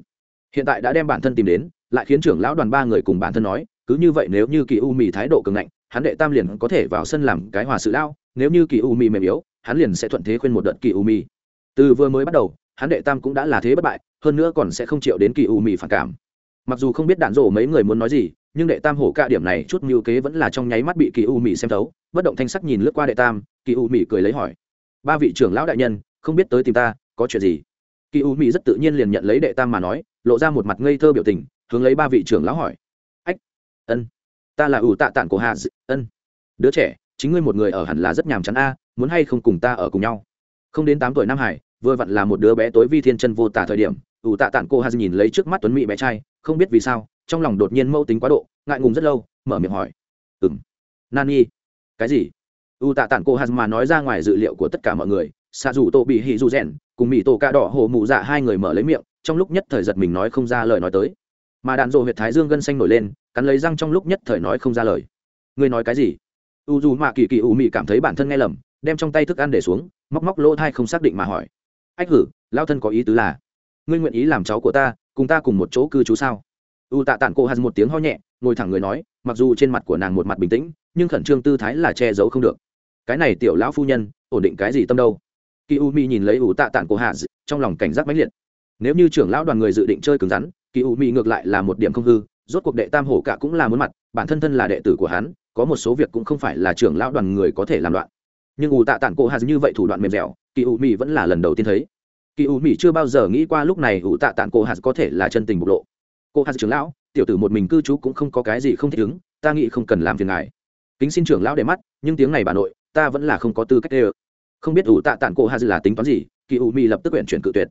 Hiện tại đã đem bản thân tìm đến, lại khiến trưởng lão đoàn ba người cùng bản thân nói, cứ như vậy nếu như kỳ u mì thái độ cường ngạnh, hắn đệ tam liền có thể vào sân làm cái hòa sự lao, nếu như kỳ u mì mềm yếu hắn liền sẽ thuận thế khuyên một đợt kỳ u Mi. từ vừa mới bắt đầu, hắn đệ tam cũng đã là thế bất bại, hơn nữa còn sẽ không chịu đến kỳ u Mi phản cảm. Mặc dù không biết đạn rổ mấy người muốn nói gì, nhưng đệ tam hổ ca điểm này chút mưu kế vẫn là trong nháy mắt bị kỳ u Mi xem thấu. Bất động thanh sắc nhìn lướt qua đệ tam, kỳ u Mi cười lấy hỏi, ba vị trưởng lão đại nhân, không biết tới tìm ta, có chuyện gì? Kỳ u Mi rất tự nhiên liền nhận lấy đệ tam mà nói, lộ ra một mặt ngây thơ biểu tình, hướng lấy ba vị trưởng lão hỏi, ách, ân, ta là ủ tạ tạng của hà ân. Đứa trẻ, chính ngươi một người ở hẳn là rất nhàm chán a muốn hay không cùng ta ở cùng nhau. Không đến tám tuổi nam hải, vừa vặn là một đứa bé tối vi thiên chân vô tả thời điểm, ủ tạ Tản cô hà nhìn lấy trước mắt tuấn mỹ bé trai, không biết vì sao, trong lòng đột nhiên mâu tính quá độ, ngại ngùng rất lâu, mở miệng hỏi. Ừng nani, cái gì? U tạ tản cô hà mà nói ra ngoài dự liệu của tất cả mọi người xạ dù tô bị hỉ dù rèn cùng mỹ tổ ca đỏ hồ mụ dạ hai người mở lấy miệng, trong lúc nhất thời giật mình nói không ra lời nói tới. Mà đạn dộ huyệt thái dương gân xanh nổi lên, cắn lấy răng trong lúc nhất thời nói không ra lời. Ngươi nói cái gì? U dù mạ kỳ kỳ u mị cảm thấy bản thân nghe lầm đem trong tay thức ăn để xuống, móc móc lỗ thai không xác định mà hỏi. Ách hử lao thân có ý tứ là, ngươi nguyện ý làm cháu của ta, cùng ta cùng một chỗ cư trú sao? U tạ tản cô hạt một tiếng ho nhẹ, ngồi thẳng người nói, mặc dù trên mặt của nàng một mặt bình tĩnh, nhưng khẩn trương tư thái là che giấu không được. Cái này tiểu lão phu nhân, ổn định cái gì tâm đâu? Kỳ u mi nhìn lấy u tạ tản cô hạt, trong lòng cảnh giác mãnh liệt. Nếu như trưởng lão đoàn người dự định chơi cứng rắn, kỳ u mi ngược lại là một điểm không hư, rốt cuộc đệ tam hổ cả cũng là muốn mặt, bản thân thân là đệ tử của hắn, có một số việc cũng không phải là trưởng lão đoàn người có thể làm loạn nhưng ủ tạ tản cổ hạt như vậy thủ đoạn mềm dẻo kỳ u mi vẫn là lần đầu tiên thấy. kỳ u mi chưa bao giờ nghĩ qua lúc này ủ tạ tản cổ hạt có thể là chân tình bộc lộ. cô hạt trưởng lão tiểu tử một mình cư trú cũng không có cái gì không thích ứng ta nghĩ không cần làm phiền ngài. kính xin trưởng lão để mắt nhưng tiếng này bà nội ta vẫn là không có tư cách đê ơ. không biết ủ tạ tản cổ hạt là tính toán gì kỳ u mi lập tức quyển chuyển cự tuyệt.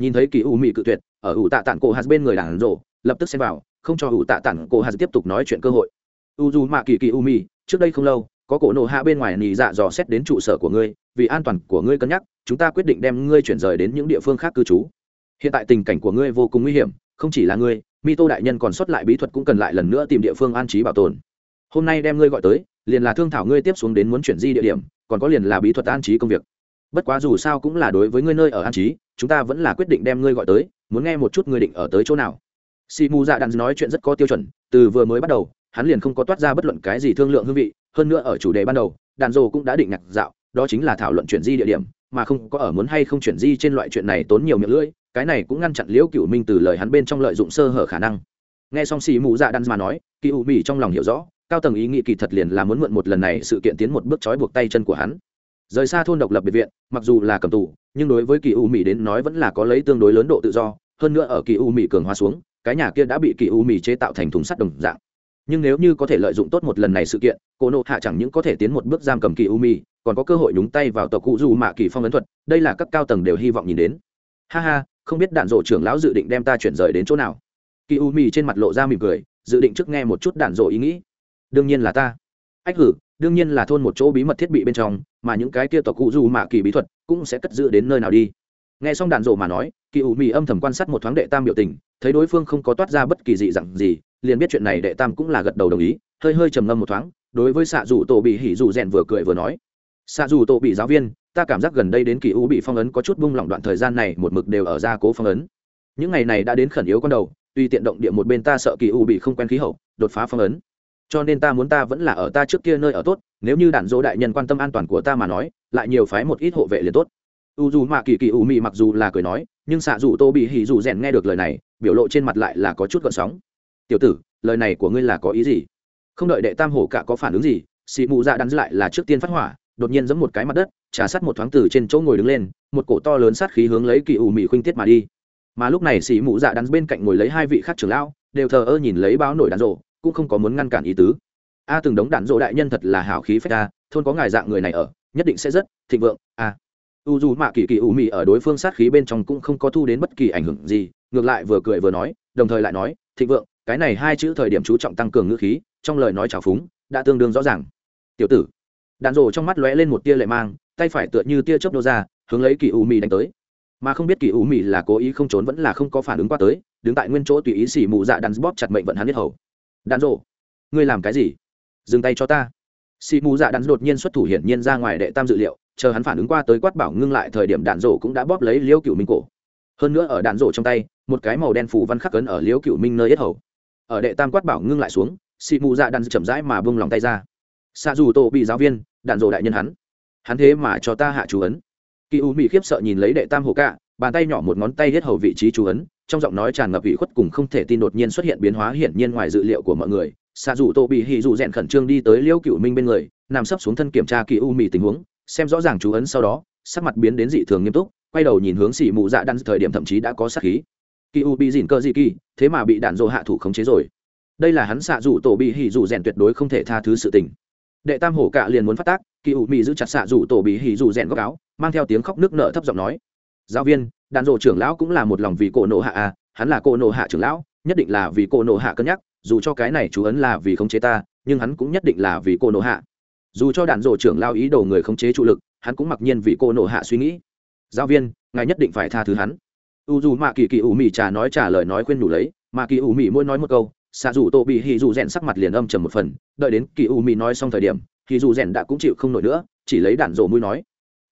nhìn thấy kỳ u mỹ cự tuyệt ở ủ tạ tản cổ hạt bên người đàn rộ lập tức xem vào không cho ủ tạ tản cổ hạt tiếp tục nói chuyện cơ hội. u dù mạ kỳ kỳ u mi, trước đây không lâu có cổ nộ hạ bên ngoài nỉ dạ dò xét đến trụ sở của ngươi, vì an toàn của ngươi cân nhắc, chúng ta quyết định đem ngươi chuyển rời đến những địa phương khác cư trú. Hiện tại tình cảnh của ngươi vô cùng nguy hiểm, không chỉ là ngươi mi tô đại nhân còn xuất lại bí thuật cũng cần lại lần nữa tìm địa phương an trí bảo tồn. Hôm nay đem ngươi gọi tới, liền là thương thảo ngươi tiếp xuống đến muốn chuyển di địa điểm, còn có liền là bí thuật an trí công việc. Bất quá dù sao cũng là đối với ngươi nơi ở an trí, chúng ta vẫn là quyết định đem ngươi gọi tới, muốn nghe một chút ngươi định ở tới chỗ nào. Si mu dạ đàn nói chuyện rất có tiêu chuẩn, từ vừa mới bắt đầu, hắn liền không có toát ra bất luận cái gì thương lượng hương vị hơn nữa ở chủ đề ban đầu, đàn rồ cũng đã định nhạc dạo, đó chính là thảo luận chuyển di địa điểm, mà không có ở muốn hay không chuyển di trên loại chuyện này tốn nhiều miệng lưỡi, cái này cũng ngăn chặn liễu cựu minh từ lời hắn bên trong lợi dụng sơ hở khả năng. Nghe xong xì mù dạ đan mà nói, kỳ u mì trong lòng hiểu rõ, cao tầng ý nghĩ kỳ thật liền là muốn mượn một lần này sự kiện tiến một bước trói buộc tay chân của hắn. Rời xa thôn độc lập biệt viện, mặc dù là cầm tù, nhưng đối với kỳ u mì đến nói vẫn là có lấy tương đối lớn độ tự do. Hơn nữa ở kỳ u mì cường hóa xuống, cái nhà kia đã bị kỳ u mì chế tạo thành thùng sắt đồng dạng nhưng nếu như có thể lợi dụng tốt một lần này sự kiện, cô nộ hạ chẳng những có thể tiến một bước giam cầm kỳ u mi, còn có cơ hội nhúng tay vào tộc cụ dù mạ kỳ phong ấn thuật, đây là các cao tầng đều hy vọng nhìn đến. Ha ha, không biết đạn dộ trưởng lão dự định đem ta chuyển rời đến chỗ nào? Kỳ u mi trên mặt lộ ra mỉm cười, dự định trước nghe một chút đạn dộ ý nghĩ. Đương nhiên là ta. Ách hử, đương nhiên là thôn một chỗ bí mật thiết bị bên trong, mà những cái kia tộc cụ dù mạ kỳ bí thuật cũng sẽ cất giữ đến nơi nào đi. Nghe xong đạn dộ mà nói, kỳ u mi âm thầm quan sát một thoáng đệ tam biểu tình, thấy đối phương không có toát ra bất kỳ dị dặn gì liền biết chuyện này đệ tam cũng là gật đầu đồng ý, hơi hơi trầm ngâm một thoáng, đối với xạ dù tổ bị hỉ dù rèn vừa cười vừa nói xạ dù tổ bị giáo viên, ta cảm giác gần đây đến kỳ u bị phong ấn có chút bung lỏng đoạn thời gian này một mực đều ở gia cố phong ấn. Những ngày này đã đến khẩn yếu con đầu, tuy tiện động địa một bên ta sợ kỳ u bị không quen khí hậu, đột phá phong ấn. Cho nên ta muốn ta vẫn là ở ta trước kia nơi ở tốt, nếu như đạn dỗ đại nhân quan tâm an toàn của ta mà nói, lại nhiều phái một ít hộ vệ liền tốt. U dù mạ kỳ kỳ u mị mặc dù là cười nói, nhưng xạ dù tô bị hỉ dù rèn nghe được lời này, biểu lộ trên mặt lại là có chút gợn sóng tiểu tử, lời này của ngươi là có ý gì? Không đợi đệ tam hổ cả có phản ứng gì xị mụ dạ đắn lại là trước tiên phát hỏa, đột nhiên giẫm một cái mặt đất, trà sát một thoáng từ trên chỗ ngồi đứng lên, một cổ to lớn sát khí hướng lấy kỳ ủ mị khuynh tiết mà đi. Mà lúc này xị mụ dạ đắn bên cạnh ngồi lấy hai vị khác trưởng lão, đều thờ ơ nhìn lấy báo nổi đàn rộ, cũng không có muốn ngăn cản ý tứ. A, từng đống đạn rộ đại nhân thật là hảo khí phách ta thôn có ngài dạng người này ở, nhất định sẽ rất thịnh vượng, a. U dù mạ kỳ kỳ ủ mị ở đối phương sát khí bên trong cũng không có thu đến bất kỳ ảnh hưởng gì, ngược lại vừa cười vừa nói, đồng thời lại nói, thịnh vượng cái này hai chữ thời điểm chú trọng tăng cường ngữ khí, trong lời nói trào phúng, đã tương đương rõ ràng. Tiểu tử, đạn rổ trong mắt lóe lên một tia lệ mang, tay phải tựa như tia chớp nô ra, hướng lấy kỳ u mì đánh tới. Mà không biết kỳ u mì là cố ý không trốn vẫn là không có phản ứng qua tới, đứng tại nguyên chỗ tùy ý xỉ mụ dạ đàn bóp chặt mệnh vận hắn nhất hầu. Đạn rổ ngươi làm cái gì? Dừng tay cho ta. Xỉ mụ dạ đàn đột nhiên xuất thủ hiển nhiên ra ngoài đệ tam dự liệu, chờ hắn phản ứng qua tới quát bảo ngưng lại thời điểm đạn rổ cũng đã bóp lấy liêu cựu minh cổ. Hơn nữa ở đạn rổ trong tay, một cái màu đen phủ văn khắc cấn ở liêu cựu minh nơi yết hầu ở đệ tam quát bảo ngưng lại xuống, xị mù dạ đạn chậm rãi mà bông lòng tay ra. Xa dù tổ bị giáo viên, đạn rổ đại nhân hắn. Hắn thế mà cho ta hạ chú ấn. Kỳ u mỹ khiếp sợ nhìn lấy đệ tam hồ cạ, bàn tay nhỏ một ngón tay hết hầu vị trí chú ấn, trong giọng nói tràn ngập vị khuất cùng không thể tin đột nhiên xuất hiện biến hóa hiển nhiên ngoài dự liệu của mọi người. Xa dù tổ bị hì dù rèn khẩn trương đi tới liêu cựu minh bên người, nằm sấp xuống thân kiểm tra kỳ u mỹ tình huống, xem rõ ràng chú ấn sau đó, sắc mặt biến đến dị thường nghiêm túc, quay đầu nhìn hướng xị Mụ dạ đan thời điểm thậm chí đã có sát khí kỳ u bị dỉn cơ dị kỳ thế mà bị đạn dộ hạ thủ khống chế rồi. Đây là hắn xạ rủ tổ bị hỉ dù rèn tuyệt đối không thể tha thứ sự tình. Đệ tam hổ cạ liền muốn phát tác kỳ u mỹ giữ chặt xạ rủ tổ bị hỉ dù rèn góc áo, mang theo tiếng khóc nước nở thấp giọng nói. Giáo viên, đạn dộ trưởng lão cũng là một lòng vì cổ nộ hạ à hắn là cổ nộ hạ trưởng lão, nhất định là vì cổ nộ hạ cân nhắc, dù cho cái này chú ấn là vì khống chế ta, nhưng hắn cũng nhất định là vì cô nộ hạ. Dù cho đạn dộ trưởng lao ý đồ người khống chế trụ lực, hắn cũng mặc nhiên vì cô nộ hạ suy nghĩ. Giáo viên, ngài nhất định phải tha thứ hắn u dù mạ kỳ kỳ ủ mị trà nói trả lời nói khuyên nhủ lấy, mà kỳ ủ mị mỗi nói một câu, xạ dù tô bị hì dù rèn sắc mặt liền âm trầm một phần, đợi đến kỳ ủ mị nói xong thời điểm, hì dù rèn đã cũng chịu không nổi nữa, chỉ lấy đạn rổ mũi nói,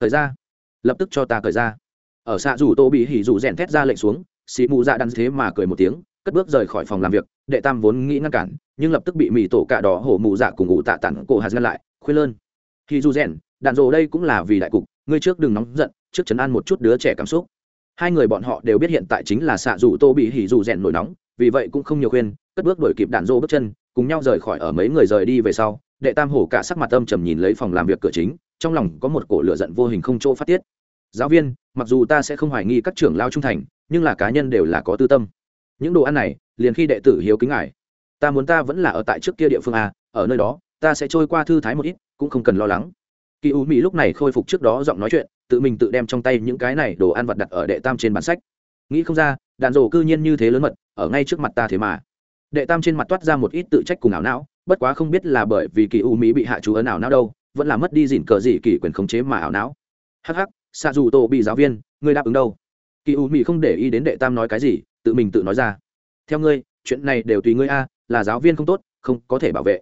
thời ra, lập tức cho ta cởi ra. Ở xạ dù tô bị hì dù rèn thét ra lệnh xuống xị mụ dạ đắn thế mà cười một tiếng, cất bước rời khỏi phòng làm việc, đệ tam vốn nghĩ ngăn cản, nhưng lập tức bị mì tổ cạ đỏ hổ mụ dạ cùng ngụ tạ tặng cổ hạt ngăn lại, khuyên lơn. Hì dù rèn, đạn rổ đây cũng là vì đại cục, ngươi trước đừng nóng giận, trước chấn an một chút đứa trẻ cảm xúc hai người bọn họ đều biết hiện tại chính là xạ dù tô bị hỉ dù rèn nổi nóng, vì vậy cũng không nhiều khuyên, cất bước đổi kịp đạn dô bước chân, cùng nhau rời khỏi ở mấy người rời đi về sau, đệ tam hổ cả sắc mặt âm trầm nhìn lấy phòng làm việc cửa chính, trong lòng có một cổ lửa giận vô hình không chỗ phát tiết. Giáo viên, mặc dù ta sẽ không hoài nghi các trưởng lao trung thành, nhưng là cá nhân đều là có tư tâm. Những đồ ăn này, liền khi đệ tử hiếu kính ngài. Ta muốn ta vẫn là ở tại trước kia địa phương a, ở nơi đó, ta sẽ trôi qua thư thái một ít, cũng không cần lo lắng. Kỳ u mỹ lúc này khôi phục trước đó giọng nói chuyện tự mình tự đem trong tay những cái này đồ ăn vặt đặt ở đệ tam trên bản sách. Nghĩ không ra, đàn rổ cư nhiên như thế lớn mật, ở ngay trước mặt ta thế mà. Đệ tam trên mặt toát ra một ít tự trách cùng ảo não, bất quá không biết là bởi vì kỳ u mỹ bị hạ chú ấn ảo não đâu, vẫn là mất đi dỉn cờ gì kỳ quyền khống chế mà ảo não. Hắc hắc xa dù tổ bị giáo viên, ngươi đáp ứng đâu? Kỳ u mỹ không để ý đến đệ tam nói cái gì, tự mình tự nói ra. Theo ngươi, chuyện này đều tùy ngươi a, là giáo viên không tốt, không có thể bảo vệ.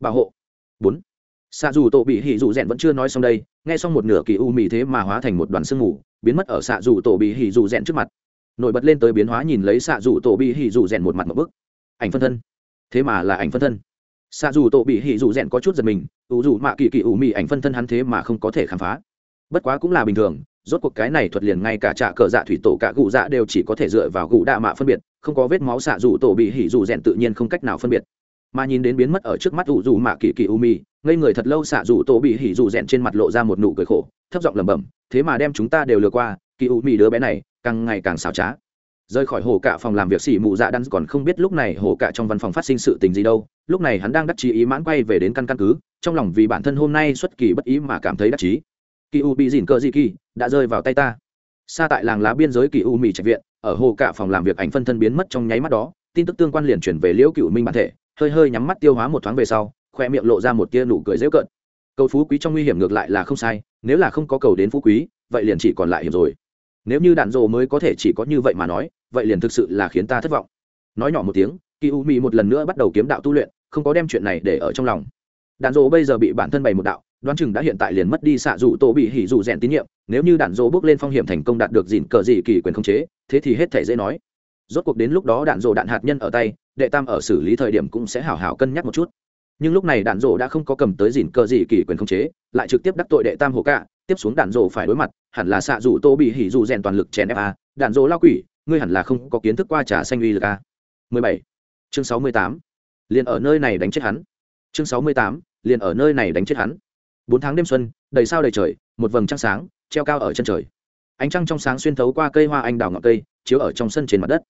Bảo hộ. Bốn xạ dù tổ bị hỉ dù rèn vẫn chưa nói xong đây, nghe xong một nửa kỳ u mì thế mà hóa thành một đoàn sương mù, biến mất ở xạ dù tổ bị hỉ dù rèn trước mặt. Nổi bật lên tới biến hóa nhìn lấy xạ dù tổ bị hỉ dù rèn một mặt một bức. Ảnh phân thân. Thế mà là ảnh phân thân. Xạ dù tổ bị hỉ dù rèn có chút giật mình ủ dù mạ kỳ kỳ u mì ảnh phân thân hắn thế mà không có thể khám phá. Bất quá cũng là bình thường, rốt cuộc cái này thuật liền ngay cả trạ cờ dạ thủy tổ cả gù dạ đều chỉ có thể dựa vào gù đạ mạ phân biệt, không có vết máu xạ dù tổ bị hỉ dù rèn tự nhiên không cách nào phân biệt. Mà nhìn đến biến mất ở trước mắt ủ dù mạ kỳ kỳ u mì ngây người thật lâu xạ dù tổ bị hỉ dù rèn trên mặt lộ ra một nụ cười khổ, thấp giọng lẩm bẩm, thế mà đem chúng ta đều lừa qua, kỳ u mi đứa bé này, càng ngày càng xảo trá. Rời khỏi hồ cạ phòng làm việc xỉ mụ dạ đan còn không biết lúc này hồ cạ trong văn phòng phát sinh sự tình gì đâu, lúc này hắn đang đắc chí ý mãn quay về đến căn căn cứ, trong lòng vì bản thân hôm nay xuất kỳ bất ý mà cảm thấy đắc chí. Kỳ u bị dìn cờ dị kỳ, đã rơi vào tay ta. Xa tại làng lá biên giới kỳ u mì trạch viện, ở hồ cả phòng làm việc ảnh phân thân biến mất trong nháy mắt đó, tin tức tương quan liền chuyển về liễu cựu minh bản thể, hơi hơi nhắm mắt tiêu hóa một thoáng về sau khoe miệng lộ ra một tia nụ cười dễu cợt. Cầu phú quý trong nguy hiểm ngược lại là không sai, nếu là không có cầu đến phú quý, vậy liền chỉ còn lại hiểm rồi. Nếu như đạn dồ mới có thể chỉ có như vậy mà nói, vậy liền thực sự là khiến ta thất vọng. Nói nhỏ một tiếng kỳ u mỹ một lần nữa bắt đầu kiếm đạo tu luyện, không có đem chuyện này để ở trong lòng. Đạn dồ bây giờ bị bản thân bày một đạo, đoán chừng đã hiện tại liền mất đi xạ dụ tổ bị hỉ dụ rèn tín nhiệm, nếu như đạn dỗ bước lên phong hiểm thành công đạt được dìn cờ dị kỳ quyền khống chế, thế thì hết thể dễ nói. Rốt cuộc đến lúc đó đạn dỗ đạn hạt nhân ở tay, đệ tam ở xử lý thời điểm cũng sẽ hảo hảo cân nhắc một chút nhưng lúc này đạn dỗ đã không có cầm tới dìn cờ gì kỳ quyền khống chế, lại trực tiếp đắc tội đệ tam hồ cạ, tiếp xuống đạn dỗ phải đối mặt, hẳn là xạ rủ tô bị hỉ dù rèn toàn lực chèn ép a, đạn dỗ lao quỷ, ngươi hẳn là không có kiến thức qua trà xanh uy lực a 17. chương 68. liền ở nơi này đánh chết hắn chương 68. liền ở nơi này đánh chết hắn bốn tháng đêm xuân, đầy sao đầy trời, một vầng trăng sáng, treo cao ở chân trời ánh trăng trong sáng xuyên thấu qua cây hoa anh đào ngọn cây, chiếu ở trong sân trên mặt đất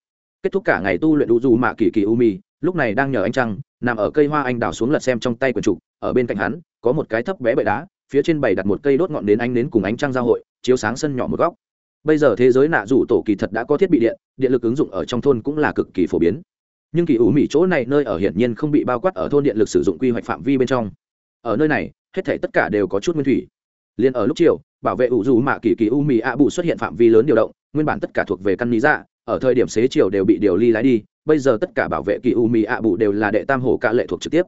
kết thúc cả ngày tu luyện u du mạ kỳ kỳ u mi lúc này đang nhờ anh trăng, nằm ở cây hoa anh đào xuống lật xem trong tay quần trục, ở bên cạnh hắn, có một cái thấp bé bệ đá, phía trên bày đặt một cây đốt ngọn đến ánh đến cùng ánh trăng giao hội, chiếu sáng sân nhỏ một góc. Bây giờ thế giới nạ rủ tổ kỳ thật đã có thiết bị điện điện lực ứng dụng ở trong thôn cũng là cực kỳ phổ biến. Nhưng kỳ ủ mỹ chỗ này nơi ở hiển nhiên không bị bao quát ở thôn điện lực sử dụng quy hoạch phạm vi bên trong. Ở nơi này, hết thể tất cả đều có chút nguyên thủy. Liền ở lúc chiều, bảo vệ ủ dù mạ kỳ kỳ u mỹ ạ bù xuất hiện phạm vi lớn điều động, nguyên bản tất cả thuộc về căn lý dạ ở thời điểm xế chiều đều bị điều ly lái đi bây giờ tất cả bảo vệ kỳ u mì ạ bù đều là đệ tam hồ cạ lệ thuộc trực tiếp.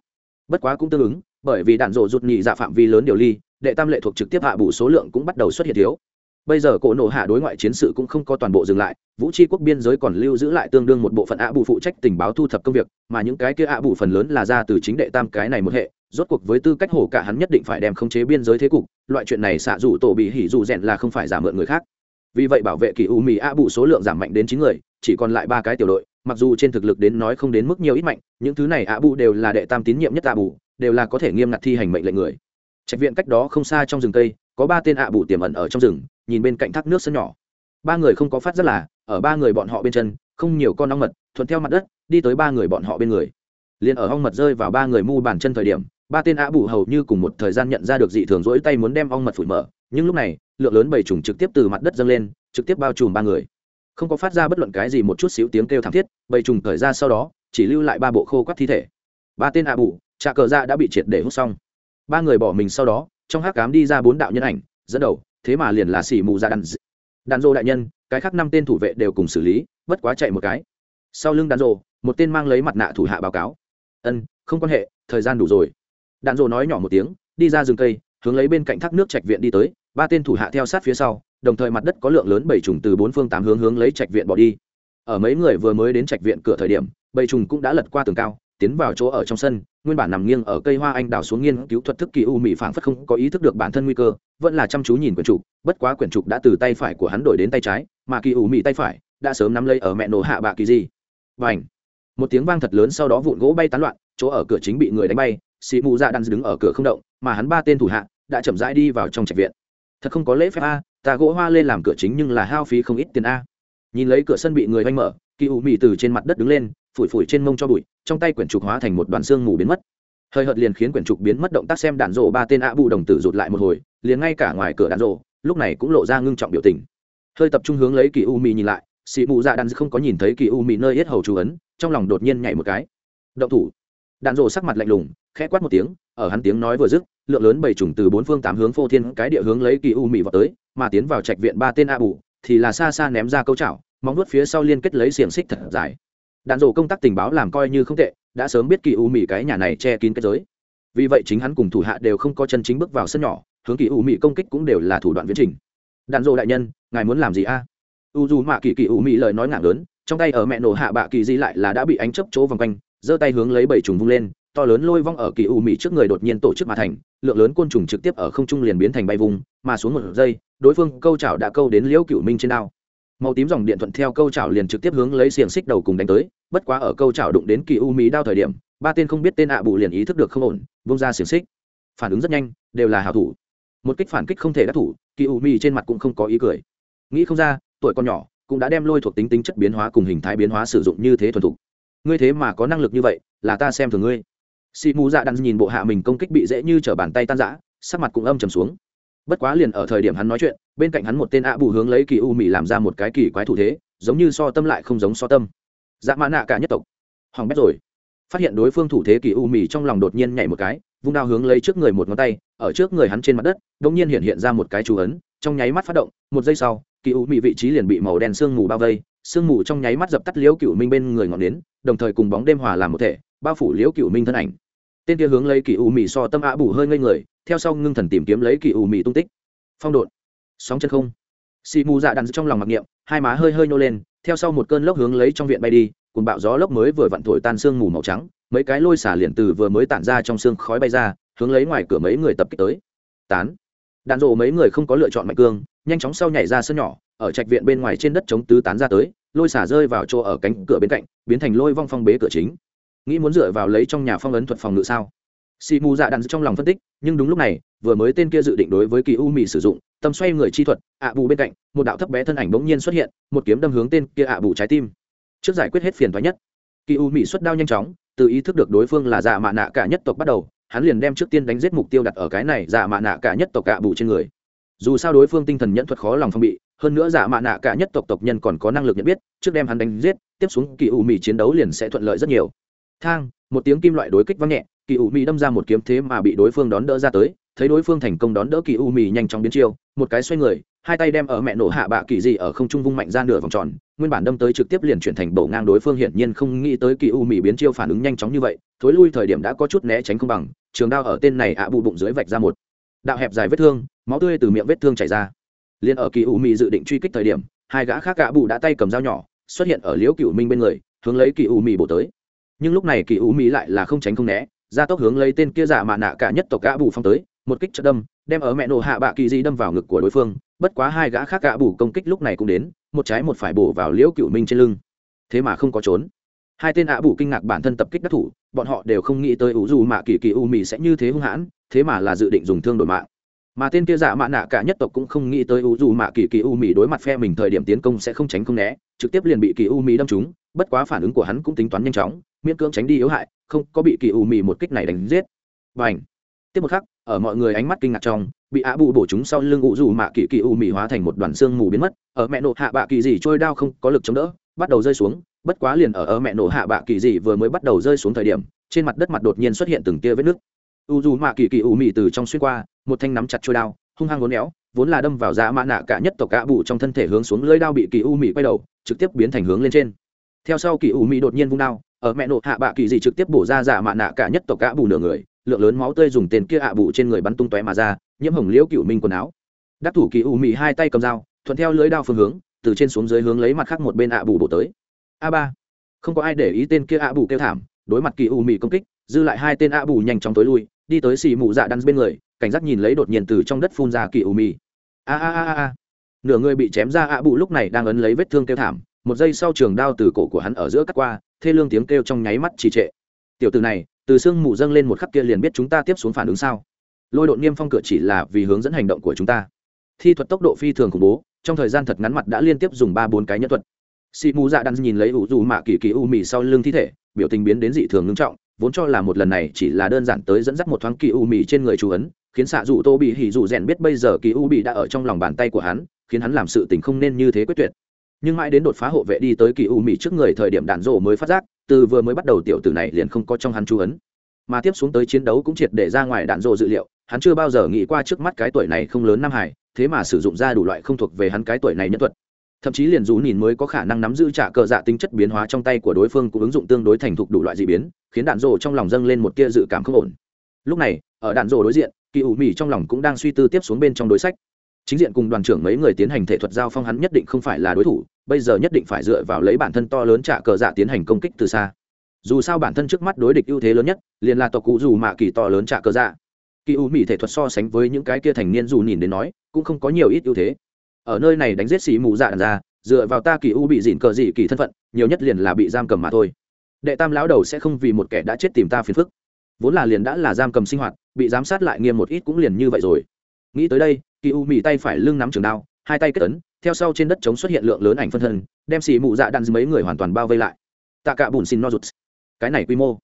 Bất quá cũng tương ứng, bởi vì đạn rộ rụt nhị dạ phạm vi lớn điều ly, đệ tam lệ thuộc trực tiếp hạ bù số lượng cũng bắt đầu xuất hiện thiếu. Bây giờ cổ nổ hạ đối ngoại chiến sự cũng không có toàn bộ dừng lại, vũ tri quốc biên giới còn lưu giữ lại tương đương một bộ phận ạ bù phụ trách tình báo thu thập công việc, mà những cái kia ạ bù phần lớn là ra từ chính đệ tam cái này một hệ, rốt cuộc với tư cách hổ cả hắn nhất định phải đem khống chế biên giới thế cục, loại chuyện này xạ dù tổ bị hỉ dù rèn là không phải giả mượn người khác. Vì vậy bảo vệ kỳ u mì ạ bù số lượng giảm mạnh đến chín người, chỉ còn lại ba cái tiểu đội mặc dù trên thực lực đến nói không đến mức nhiều ít mạnh, những thứ này ạ bù đều là đệ tam tín nhiệm nhất a bù đều là có thể nghiêm ngặt thi hành mệnh lệnh người. Trạch viện cách đó không xa trong rừng cây, có ba tên ạ bù tiềm ẩn ở trong rừng, nhìn bên cạnh thác nước sân nhỏ. Ba người không có phát rất là, ở ba người bọn họ bên chân, không nhiều con ong mật, thuận theo mặt đất, đi tới ba người bọn họ bên người. Liền ở ong mật rơi vào ba người mu bàn chân thời điểm, ba tên ạ bù hầu như cùng một thời gian nhận ra được dị thường rỗi tay muốn đem ong mật phủi mở, nhưng lúc này, lượng lớn bầy trùng trực tiếp từ mặt đất dâng lên, trực tiếp bao trùm ba người không có phát ra bất luận cái gì một chút xíu tiếng kêu thảm thiết, bầy trùng thời ra sau đó, chỉ lưu lại ba bộ khô quắt thi thể. Ba tên ạ bù trà cờ ra đã bị triệt để hút xong. Ba người bỏ mình sau đó, trong hát cám đi ra bốn đạo nhân ảnh, dẫn đầu, thế mà liền là xỉ mù ra đàn đàn dô đại nhân, cái khác năm tên thủ vệ đều cùng xử lý, bất quá chạy một cái. Sau lưng đàn dô một tên mang lấy mặt nạ thủ hạ báo cáo. Ân, không quan hệ, thời gian đủ rồi. Đạn rô nói nhỏ một tiếng, đi ra rừng cây, hướng lấy bên cạnh thác nước trạch viện đi tới, ba tên thủ hạ theo sát phía sau đồng thời mặt đất có lượng lớn bảy trùng từ bốn phương tám hướng hướng lấy trạch viện bỏ đi. Ở mấy người vừa mới đến trạch viện cửa thời điểm, bầy trùng cũng đã lật qua tường cao, tiến vào chỗ ở trong sân, nguyên bản nằm nghiêng ở cây hoa anh đào xuống nghiên cứu thuật thức kỳ u mỹ phảng phất không có ý thức được bản thân nguy cơ, vẫn là chăm chú nhìn quyển trục, bất quá quyển trục đã từ tay phải của hắn đổi đến tay trái, mà kỳ u mỹ tay phải đã sớm nắm lấy ở mẹ nổ hạ bạ kỳ gì. Và ảnh một tiếng vang thật lớn sau đó vụn gỗ bay tán loạn, chỗ ở cửa chính bị người đánh bay, sĩ mù dạ đang đứng ở cửa không động, mà hắn ba tên thủ hạ đã chậm rãi đi vào trong trạch viện. Thật không có lễ phép a ta gỗ hoa lên làm cửa chính nhưng là hao phí không ít tiền a. Nhìn lấy cửa sân bị người oanh mở, kỳ ủ mị từ trên mặt đất đứng lên, phủi phủi trên mông cho bụi, trong tay quyển trục hóa thành một đoàn xương mù biến mất. Hơi hợt liền khiến quyển trục biến mất động tác xem đạn rộ ba tên ạ bù đồng tử rụt lại một hồi, liền ngay cả ngoài cửa đạn rộ lúc này cũng lộ ra ngưng trọng biểu tình. Hơi tập trung hướng lấy kỳ u mị nhìn lại xị mụ dạ đạn không có nhìn thấy kỳ u mị nơi hết hầu chú ấn, trong lòng đột nhiên nhảy một cái. Động thủ. Đạn rộ sắc mặt lạnh lùng, khẽ quát một tiếng ở hắn tiếng nói vừa dứt, lượng lớn bầy trùng từ bốn phương tám hướng phô thiên cái địa hướng lấy kỳ u mị vào tới, mà tiến vào trạch viện ba tên a bù, thì là xa xa ném ra câu chảo, móng nuốt phía sau liên kết lấy xiềng xích thật dài. Đạn rộ công tác tình báo làm coi như không tệ, đã sớm biết kỳ u mị cái nhà này che kín cái giới. Vì vậy chính hắn cùng thủ hạ đều không có chân chính bước vào sân nhỏ, hướng kỳ u mị công kích cũng đều là thủ đoạn viễn trình. Đạn rộ đại nhân, ngài muốn làm gì a? U dù mạ kỳ kỳ u mị lời nói ngạc lớn, trong tay ở mẹ nổ hạ bạ kỳ di lại là đã bị ánh chấp chỗ vòng quanh, giơ tay hướng lấy bảy trùng vung lên to lớn lôi vong ở kỳ u mị trước người đột nhiên tổ chức mà thành, lượng lớn côn trùng trực tiếp ở không trung liền biến thành bay vùng mà xuống một giây, đối phương câu chảo đã câu đến liễu cựu minh trên đao. Màu tím dòng điện thuận theo câu chảo liền trực tiếp hướng lấy xiềng xích đầu cùng đánh tới, bất quá ở câu chảo đụng đến kỳ u mỹ đao thời điểm, ba tên không biết tên ạ bù liền ý thức được không ổn, vung ra xiềng xích. Phản ứng rất nhanh, đều là hảo thủ. Một kích phản kích không thể đắc thủ, kỳ u mỹ trên mặt cũng không có ý cười. Nghĩ không ra, tuổi con nhỏ, cũng đã đem lôi thuộc tính tính chất biến hóa cùng hình thái biến hóa sử dụng như thế thuần thục. Ngươi thế mà có năng lực như vậy, là ta xem thường ngươi xì mù dạ đang nhìn bộ hạ mình công kích bị dễ như t bàn tay tan giã sắc mặt cũng âm trầm xuống. Bất quá liền ở thời điểm hắn nói chuyện, bên cạnh hắn một tên ạ bù hướng lấy kỳ u mì làm ra một cái kỳ quái thủ thế, giống như so tâm lại không giống so tâm. Dạ mã nạ cả nhất tộc. Hoàng bét rồi. Phát hiện đối phương thủ thế kỳ u mì trong lòng đột nhiên nhảy một cái, vung đao hướng lấy trước người một ngón tay, ở trước người hắn trên mặt đất đ ỗ n g nhiên hiện hiện ra một cái chú ấn, trong nháy mắt phát động, một giây sau, kỳ u mì vị trí liền bị màu đen sương mù bao vây, sương mù trong nháy mắt dập tắt liễu cựu minh bên người ngọn nến, đồng thời cùng bóng đêm hòa làm một thể, bao phủ liễu cựu minh thân ảnh tên kia hướng lấy kỳ u mì so tâm ạ bù hơi ngây người, theo sau ngưng thần tìm kiếm lấy kỳ u mì tung tích. Phong độn. Sóng chân không. Xì mù dạ đàn trong lòng mặc niệm, hai má hơi hơi nhô lên, theo sau một cơn lốc hướng lấy trong viện bay đi cùng bạo gió lốc mới vừa vặn thổi tan sương mù màu trắng, mấy cái lôi xả liền từ vừa mới tản ra trong xương khói bay ra, hướng lấy ngoài cửa mấy người tập kích tới. Tán. Đạn rộ mấy người không có lựa chọn mạnh cương, nhanh chóng sau nhảy ra sân nhỏ, ở trạch viện bên ngoài trên đất chống tứ tán ra tới, lôi xả rơi vào chỗ ở cánh cửa bên cạnh, biến thành lôi vong phong bế cửa chính nghĩ muốn dựa vào lấy trong nhà phong ấn thuật phòng ngự sao? Xì mù dạ đạn trong lòng phân tích, nhưng đúng lúc này, vừa mới tên kia dự định đối với kỳ u mì sử dụng, tâm xoay người chi thuật, ạ bù bên cạnh, một đạo thấp bé thân ảnh bỗng nhiên xuất hiện, một kiếm đâm hướng tên kia ạ bù trái tim. Trước giải quyết hết phiền thoái nhất, kỳ u mì xuất đao nhanh chóng, từ ý thức được đối phương là dạ mạ nạ cả nhất tộc bắt đầu, hắn liền đem trước tiên đánh giết mục tiêu đặt ở cái này dạ mạ nạ cả nhất tộc ạ bù trên người. Dù sao đối phương tinh thần nhẫn thuật khó lòng phong bị, hơn nữa dạ mạ nạ cả nhất tộc tộc nhân còn có năng lực nhận biết, trước đem hắn đánh giết, tiếp xuống kỳ u mì chiến đấu liền sẽ thuận lợi rất nhiều thang, một tiếng kim loại đối kích văng nhẹ, kỳ u mì đâm ra một kiếm thế mà bị đối phương đón đỡ ra tới, thấy đối phương thành công đón đỡ kỳ u mì nhanh chóng biến chiêu, một cái xoay người, hai tay đem ở mẹ nổ hạ bạ kỳ gì ở không trung vung mạnh ra nửa vòng tròn, nguyên bản đâm tới trực tiếp liền chuyển thành bầu ngang đối phương hiển nhiên không nghĩ tới kỳ u mì biến chiêu phản ứng nhanh chóng như vậy, thối lui thời điểm đã có chút né tránh không bằng, trường đao ở tên này ạ bụ bụng dưới vạch ra một đạo hẹp dài vết thương, máu tươi từ miệng vết thương chảy ra. Liền ở kỳ u mì dự định truy kích thời điểm, hai gã khác ạ bụ đã tay cầm dao nhỏ, xuất hiện ở liễu cựu minh bên người, hướng lấy kỳ u mì bổ tới nhưng lúc này kỳ u mỹ lại là không tránh không né ra tốc hướng lấy tên kia giả mạ nạ cả nhất tộc gã bù phong tới, một kích chất đâm, đem ở mẹ nổ hạ bạ kỳ di đâm vào ngực của đối phương, bất quá hai gã khác gã bù công kích lúc này cũng đến, một trái một phải bổ vào liễu cựu minh trên lưng. Thế mà không có trốn. Hai tên ạ bù kinh ngạc bản thân tập kích đắc thủ, bọn họ đều không nghĩ tới ủ dù mạ kỳ kỳ u mì sẽ như thế hung hãn, thế mà là dự định dùng thương đổi mạng. Mà tên kia giả mạ nạ cả nhất tộc cũng không nghĩ tới ủ dù mạ kỳ kỳ u mì đối mặt phe mình thời điểm tiến công sẽ không tránh không né, trực tiếp liền bị kỳ u mì đâm trúng, bất quá phản ứng của hắn cũng tính toán nhanh chóng miễn cưỡng tránh đi yếu hại, không có bị kỳ u mì một kích này đánh giết. Và ảnh tiếp một khắc, ở mọi người ánh mắt kinh ngạc trong, bị ạ bù bổ chúng sau lưng ụ dù mạ kỳ kỳ u mì hóa thành một đoàn xương mù biến mất, ở mẹ nổ hạ bạ kỳ gì trôi đao không có lực chống đỡ, bắt đầu rơi xuống, bất quá liền ở ở mẹ nổ hạ bạ kỳ gì vừa mới bắt đầu rơi xuống thời điểm, trên mặt đất mặt đột nhiên xuất hiện từng tia vết nước. u dù mạ kỳ kỳ u mì từ trong xuyên qua, một thanh nắm chặt trôi đao, hung hăng ngốn éo, vốn là đâm vào dạ mã nạ cả nhất tộc cả bụ trong thân thể hướng xuống lưỡi đao bị kỳ u mì quay đầu, trực tiếp biến thành hướng lên trên. Theo sau kỳ u mì đột nhiên vung đao ở mẹ nộ hạ bạ kỳ gì trực tiếp bổ ra dạ mạ nạ cả nhất tộc cả bù nửa người, lượng lớn máu tươi dùng tên kia ạ bù trên người bắn tung tóe mà ra, nhiễm hồng liễu cựu minh quần áo. Đắc thủ kỳ u mì hai tay cầm dao, thuận theo lưới đao phương hướng, từ trên xuống dưới hướng lấy mặt khác một bên ạ bù bổ tới. A ba. Không có ai để ý tên kia ạ bù kêu thảm, đối mặt kỳ u mì công kích, dư lại hai tên ạ bù nhanh chóng tối lui, đi tới xì mụ dạ đắn bên người, cảnh giác nhìn lấy đột nhiên từ trong đất phun ra kỳ u mì a a a a. Nửa người bị chém ra ạ bù lúc này đang ấn lấy vết thương kêu thảm, một giây sau trường đao từ cổ của hắn ở giữa cắt qua thê lương tiếng kêu trong nháy mắt trì trệ. Tiểu từ này, từ sương mù dâng lên một khắc kia liền biết chúng ta tiếp xuống phản ứng sao. Lôi đột niêm phong cửa chỉ là vì hướng dẫn hành động của chúng ta. Thi thuật tốc độ phi thường khủng bố, trong thời gian thật ngắn mặt đã liên tiếp dùng ba bốn cái nhân thuật. Sĩ mù dạ đan nhìn lấy ủ dù mạ kỳ kỳ u mì sau lưng thi thể, biểu tình biến đến dị thường ngưng trọng, vốn cho là một lần này chỉ là đơn giản tới dẫn dắt một thoáng kỳ u mì trên người chú ấn, khiến xạ dù tô bị hỉ dù rèn biết bây giờ kỳ u bị đã ở trong lòng bàn tay của hắn, khiến hắn làm sự tình không nên như thế quyết tuyệt nhưng mãi đến đột phá hộ vệ đi tới kỳ u mỹ trước người thời điểm đạn rổ mới phát giác, từ vừa mới bắt đầu tiểu tử này liền không có trong hắn chú ấn. Mà tiếp xuống tới chiến đấu cũng triệt để ra ngoài đạn rổ dự liệu, hắn chưa bao giờ nghĩ qua trước mắt cái tuổi này không lớn nam hải thế mà sử dụng ra đủ loại không thuộc về hắn cái tuổi này nhân thuật. Thậm chí liền dù nhìn mới có khả năng nắm giữ trả cờ dạ tính chất biến hóa trong tay của đối phương cũng ứng dụng tương đối thành thục đủ loại d ị biến, khiến đạn rổ trong lòng dâng lên một tia dự cảm không ổn. Lúc này, ở đạn rổ đối diện, kỳ ủ mỹ trong lòng cũng đang suy tư tiếp xuống bên trong đối sách. Chính diện cùng đoàn trưởng mấy người tiến hành thể thuật giao phong hắn nhất định không phải là đối thủ bây giờ nhất định phải dựa vào lấy bản thân to lớn trả cờ dạ tiến hành công kích từ xa. Dù sao bản thân trước mắt đối địch ưu thế lớn nhất, liền là tộc cụ dù mạ kỳ to lớn trả cờ dạ. Kỳ u mỹ thể thuật so sánh với những cái kia thành niên dù nhìn đến nói, cũng không có nhiều ít ưu thế. Ở nơi này đánh giết xì mù dạ đàn ra dựa vào ta kỳ u bị dịn cờ dị kỳ thân phận, nhiều nhất liền là bị giam cầm mà thôi. Đệ tam lão đầu sẽ không vì một kẻ đã chết tìm ta phiền phức. Vốn là liền đã là giam cầm sinh hoạt, bị giám sát lại nghiêm một ít cũng liền như vậy rồi. Nghĩ tới đây, kỳ u mỹ tay phải lưng nắm trường đao, hai tay kết ấn theo sau trên đất trống xuất hiện lượng lớn ảnh phân thân đem xì mụ dạ đạn mấy người hoàn toàn bao vây lại. Tạ cả bùn xin no rụt. Cái này quy mô.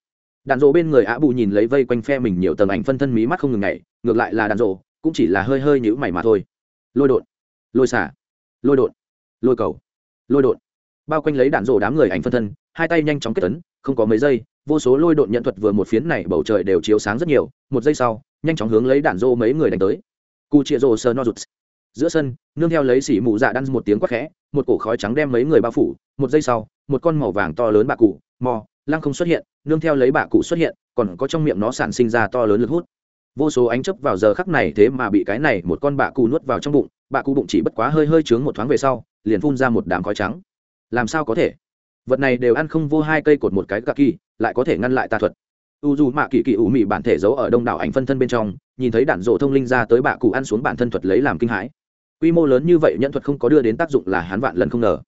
Đạn rộ bên người ạ bù nhìn lấy vây quanh phe mình nhiều tầng ảnh phân thân mí mắt không ngừng nhảy, ngược lại là đạn rộ cũng chỉ là hơi hơi nhữ mày mà thôi. Lôi đột. Lôi xả. Lôi đột. Lôi cầu. Lôi đột. Bao quanh lấy đạn rộ đám người ảnh phân thân hai tay nhanh chóng kết tấn không có mấy giây vô số lôi đột nhận thuật vừa một phiến này bầu trời đều chiếu sáng rất nhiều một giây sau nhanh chóng hướng lấy đạn rộ mấy người đánh tới. Cu chia rộ sơ no rụt giữa sân, nương theo lấy xỉ mụ dạ đan một tiếng quát khẽ, một cổ khói trắng đem mấy người bao phủ, một giây sau, một con màu vàng to lớn bạ cụ, mò, lăng không xuất hiện, nương theo lấy bạ cụ xuất hiện, còn có trong miệng nó sản sinh ra to lớn lực hút. Vô số ánh chấp vào giờ khắc này thế mà bị cái này một con bạ cụ nuốt vào trong bụng, bạ cụ bụng chỉ bất quá hơi hơi trướng một thoáng về sau, liền phun ra một đám khói trắng. Làm sao có thể? Vật này đều ăn không vô hai cây cột một cái gạc kỳ, lại có thể ngăn lại tà thuật. U dù mạ kỳ kỳ ủ mị bản thể giấu ở đông đảo ảnh phân thân bên trong, nhìn thấy đạn rộ thông linh ra tới bạ cụ ăn xuống bản thân thuật lấy làm kinh hãi quy mô lớn như vậy nhận thuật không có đưa đến tác dụng là hắn vạn lần không ngờ.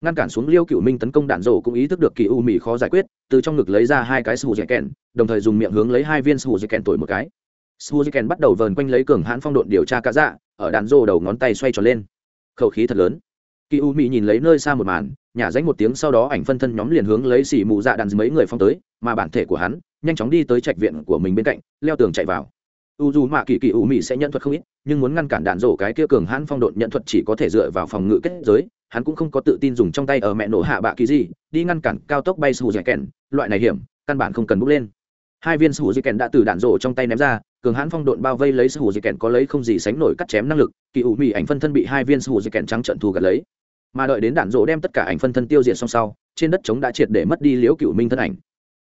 Ngăn cản xuống liêu cựu minh tấn công đạn rổ cũng ý thức được kỳ u mì khó giải quyết, từ trong ngực lấy ra hai cái sù dẻ kèn, đồng thời dùng miệng hướng lấy hai viên sù dẻ kèn tuổi một cái. Sù dẻ kèn bắt đầu vờn quanh lấy cường hãn phong độn điều tra cá dạ ở đạn rổ đầu ngón tay xoay tròn lên. Khẩu khí thật lớn. Kỳ u mì nhìn lấy nơi xa một màn, nhả danh một tiếng sau đó ảnh phân thân nhóm liền hướng lấy xỉ mù dạ đạn mấy người phong tới, mà bản thể của hắn nhanh chóng đi tới trạch viện của mình bên cạnh, leo tường chạy vào. U dù mạ kỳ kỳ u mị sẽ nhận thuật không ít nhưng muốn ngăn cản đạn rổ cái kia cường hãn phong độn nhận thuật chỉ có thể dựa vào phòng ngự kết giới, hắn cũng không có tự tin dùng trong tay ở mẹ nổ hạ bạ kỳ gì, đi ngăn cản cao tốc bay sù dẻ kèn loại này hiểm, căn bản không cần bước lên. Hai viên sù dẻ kèn đã từ đạn rổ trong tay ném ra, cường hãn phong độn bao vây lấy sù dẻ kèn có lấy không gì sánh nổi cắt chém năng lực, kỳ ủ mỹ ảnh phân thân bị hai viên sù dẻ kèn trắng trận thù gặt lấy. Mà đợi đến đạn rổ đem tất cả ảnh phân thân tiêu diệt xong sau, trên đất trống đã triệt để mất đi liễu cựu minh thân ảnh.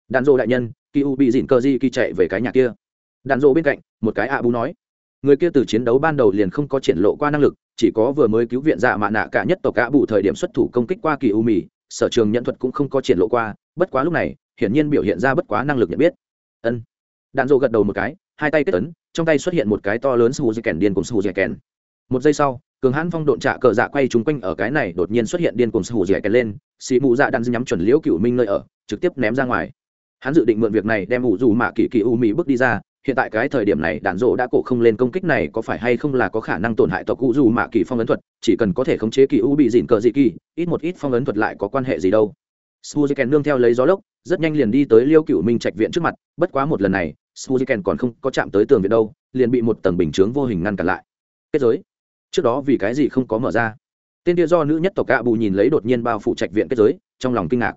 Đạn rổ đại nhân, kỳ u bị dịn cơ di kỳ chạy về cái nhà kia. Đạn rổ bên cạnh, một cái ạ bú nói người kia từ chiến đấu ban đầu liền không có triển lộ qua năng lực, chỉ có vừa mới cứu viện dạ mạ nạ cả nhất tộc cả bù thời điểm xuất thủ công kích qua kỳ u mì, sở trường nhận thuật cũng không có triển lộ qua, bất quá lúc này, hiển nhiên biểu hiện ra bất quá năng lực nhận biết. Ân. Đạn dộ gật đầu một cái, hai tay kết tấn trong tay xuất hiện một cái to lớn sù dì kèn điên cùng sù dì kèn. Một giây sau, cường hãn phong độn trạ cờ dạ quay trúng quanh ở cái này đột nhiên xuất hiện điên cùng sù dì kèn lên, xì mụ dạ đạn nhắm chuẩn liễu cựu minh nơi ở, trực tiếp ném ra ngoài. Hắn dự định mượn việc này đem ủ dù mạ kỳ kỳ u mỹ bước đi ra hiện tại cái thời điểm này, đạn rộ đã cổ không lên công kích này, có phải hay không là có khả năng tổn hại tộc cụ dù mạ kỳ phong ấn thuật? Chỉ cần có thể khống chế kỳ u bị dịn cờ dị kỳ, ít một ít phong ấn thuật lại có quan hệ gì đâu. Suzuken nương theo lấy gió lốc, rất nhanh liền đi tới liêu cựu minh trạch viện trước mặt. Bất quá một lần này suzuken còn không có chạm tới tường viện đâu, liền bị một tầng bình chướng vô hình ngăn cản lại. Kết giới. Trước đó vì cái gì không có mở ra? Tên kia do nữ nhất tộc cạ bù nhìn lấy đột nhiên bao phủ trạch viện kết giới, trong lòng kinh ngạc.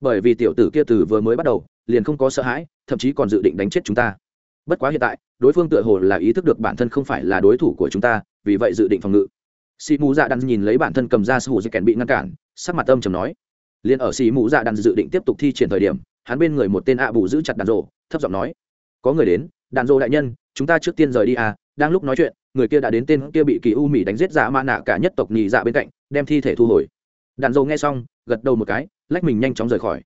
Bởi vì tiểu tử kia từ vừa mới bắt đầu, liền không có sợ hãi, thậm chí còn dự định đánh chết chúng ta bất quá hiện tại, đối phương tựa hồ là ý thức được bản thân không phải là đối thủ của chúng ta, vì vậy dự định phòng ngự. Sĩ mù dạ đàn nhìn lấy bản thân cầm ra sư hù dây kèn bị ngăn cản, sắc mặt âm chầm nói. Liền ở sĩ mù dạ đàn dự định tiếp tục thi triển thời điểm, hắn bên người một tên ạ bù giữ chặt đàn rộ thấp giọng nói. Có người đến đàn rộ đại nhân, chúng ta trước tiên rời đi à đang lúc nói chuyện, người kia đã đến tên kia bị kỳ u mỹ đánh giết dạ mã nạ cả nhất tộc nhị dạ bên cạnh, đem thi thể thu hồi. Đàn rộ nghe xong, gật đầu một cái, lách mình nhanh chóng rời khỏi.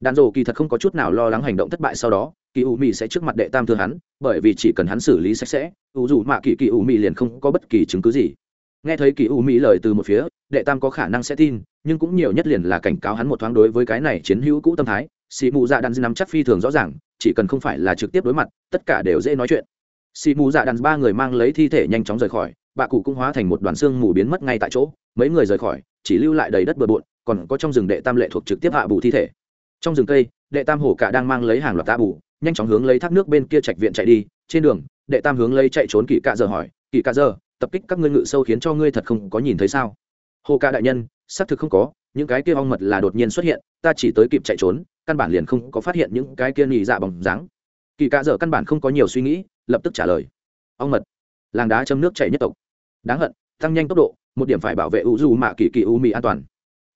Đàn rộ kỳ thật không có chút nào lo lắng hành động thất bại sau đó kỳ u mỹ sẽ trước mặt đệ tam thương hắn, bởi vì chỉ cần hắn xử lý sạch sẽ, u dù mạ kỳ kỳ u mỹ liền không có bất kỳ chứng cứ gì. Nghe thấy kỳ u mỹ lời từ một phía, đệ tam có khả năng sẽ tin, nhưng cũng nhiều nhất liền là cảnh cáo hắn một thoáng đối với cái này chiến hữu cũ tâm thái. Xì mù dạ đàn nắm chắc phi thường rõ ràng, chỉ cần không phải là trực tiếp đối mặt, tất cả đều dễ nói chuyện. Xì mù dạ đàn ba người mang lấy thi thể nhanh chóng rời khỏi, bà cụ cũng hóa thành một đoàn xương mù biến mất ngay tại chỗ. Mấy người rời khỏi, chỉ lưu lại đầy đất bừa bộn, còn có trong rừng đệ tam lệ thuộc trực tiếp hạ bù thi thể. Trong rừng cây, đệ tam hổ cả đang mang lấy hàng loạt tạ bù nhanh chóng hướng lấy thác nước bên kia trạch viện chạy đi, trên đường, đệ tam hướng lấy chạy trốn kỳ cạ giờ hỏi kỳ cạ giờ tập kích các ngươi ngự sâu khiến cho ngươi thật không có nhìn thấy sao? Hồ ca đại nhân, xác thực không có, những cái kia ong mật là đột nhiên xuất hiện, ta chỉ tới kịp chạy trốn, căn bản liền không có phát hiện những cái kia nhì dạ bằng dáng. Kỳ cạ dở căn bản không có nhiều suy nghĩ, lập tức trả lời, ong mật, làng đá châm nước chảy nhất tộc. Đáng hận, tăng nhanh tốc độ, một điểm phải bảo vệ u du mạ kỳ kỳ u mì an toàn.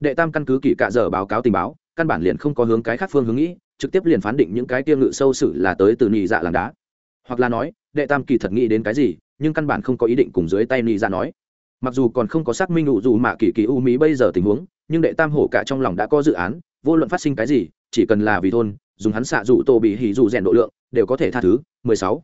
Đệ tam căn cứ kỳ cạ dở báo cáo tình báo căn bản liền không có hướng cái khác phương hướng nghĩ, trực tiếp liền phán định những cái kia ngự sâu sử là tới từ nhị dạ làng đá. Hoặc là nói, đệ tam kỳ thật nghĩ đến cái gì, nhưng căn bản không có ý định cùng dưới tay nhị dạ nói. Mặc dù còn không có xác minh đủ dù mạ kỳ kỳ u mỹ bây giờ tình huống, nhưng đệ tam hổ cả trong lòng đã có dự án, vô luận phát sinh cái gì, chỉ cần là vì thôn, dùng hắn xạ dụ tô bị hỉ dụ rèn độ lượng, đều có thể tha thứ. 16.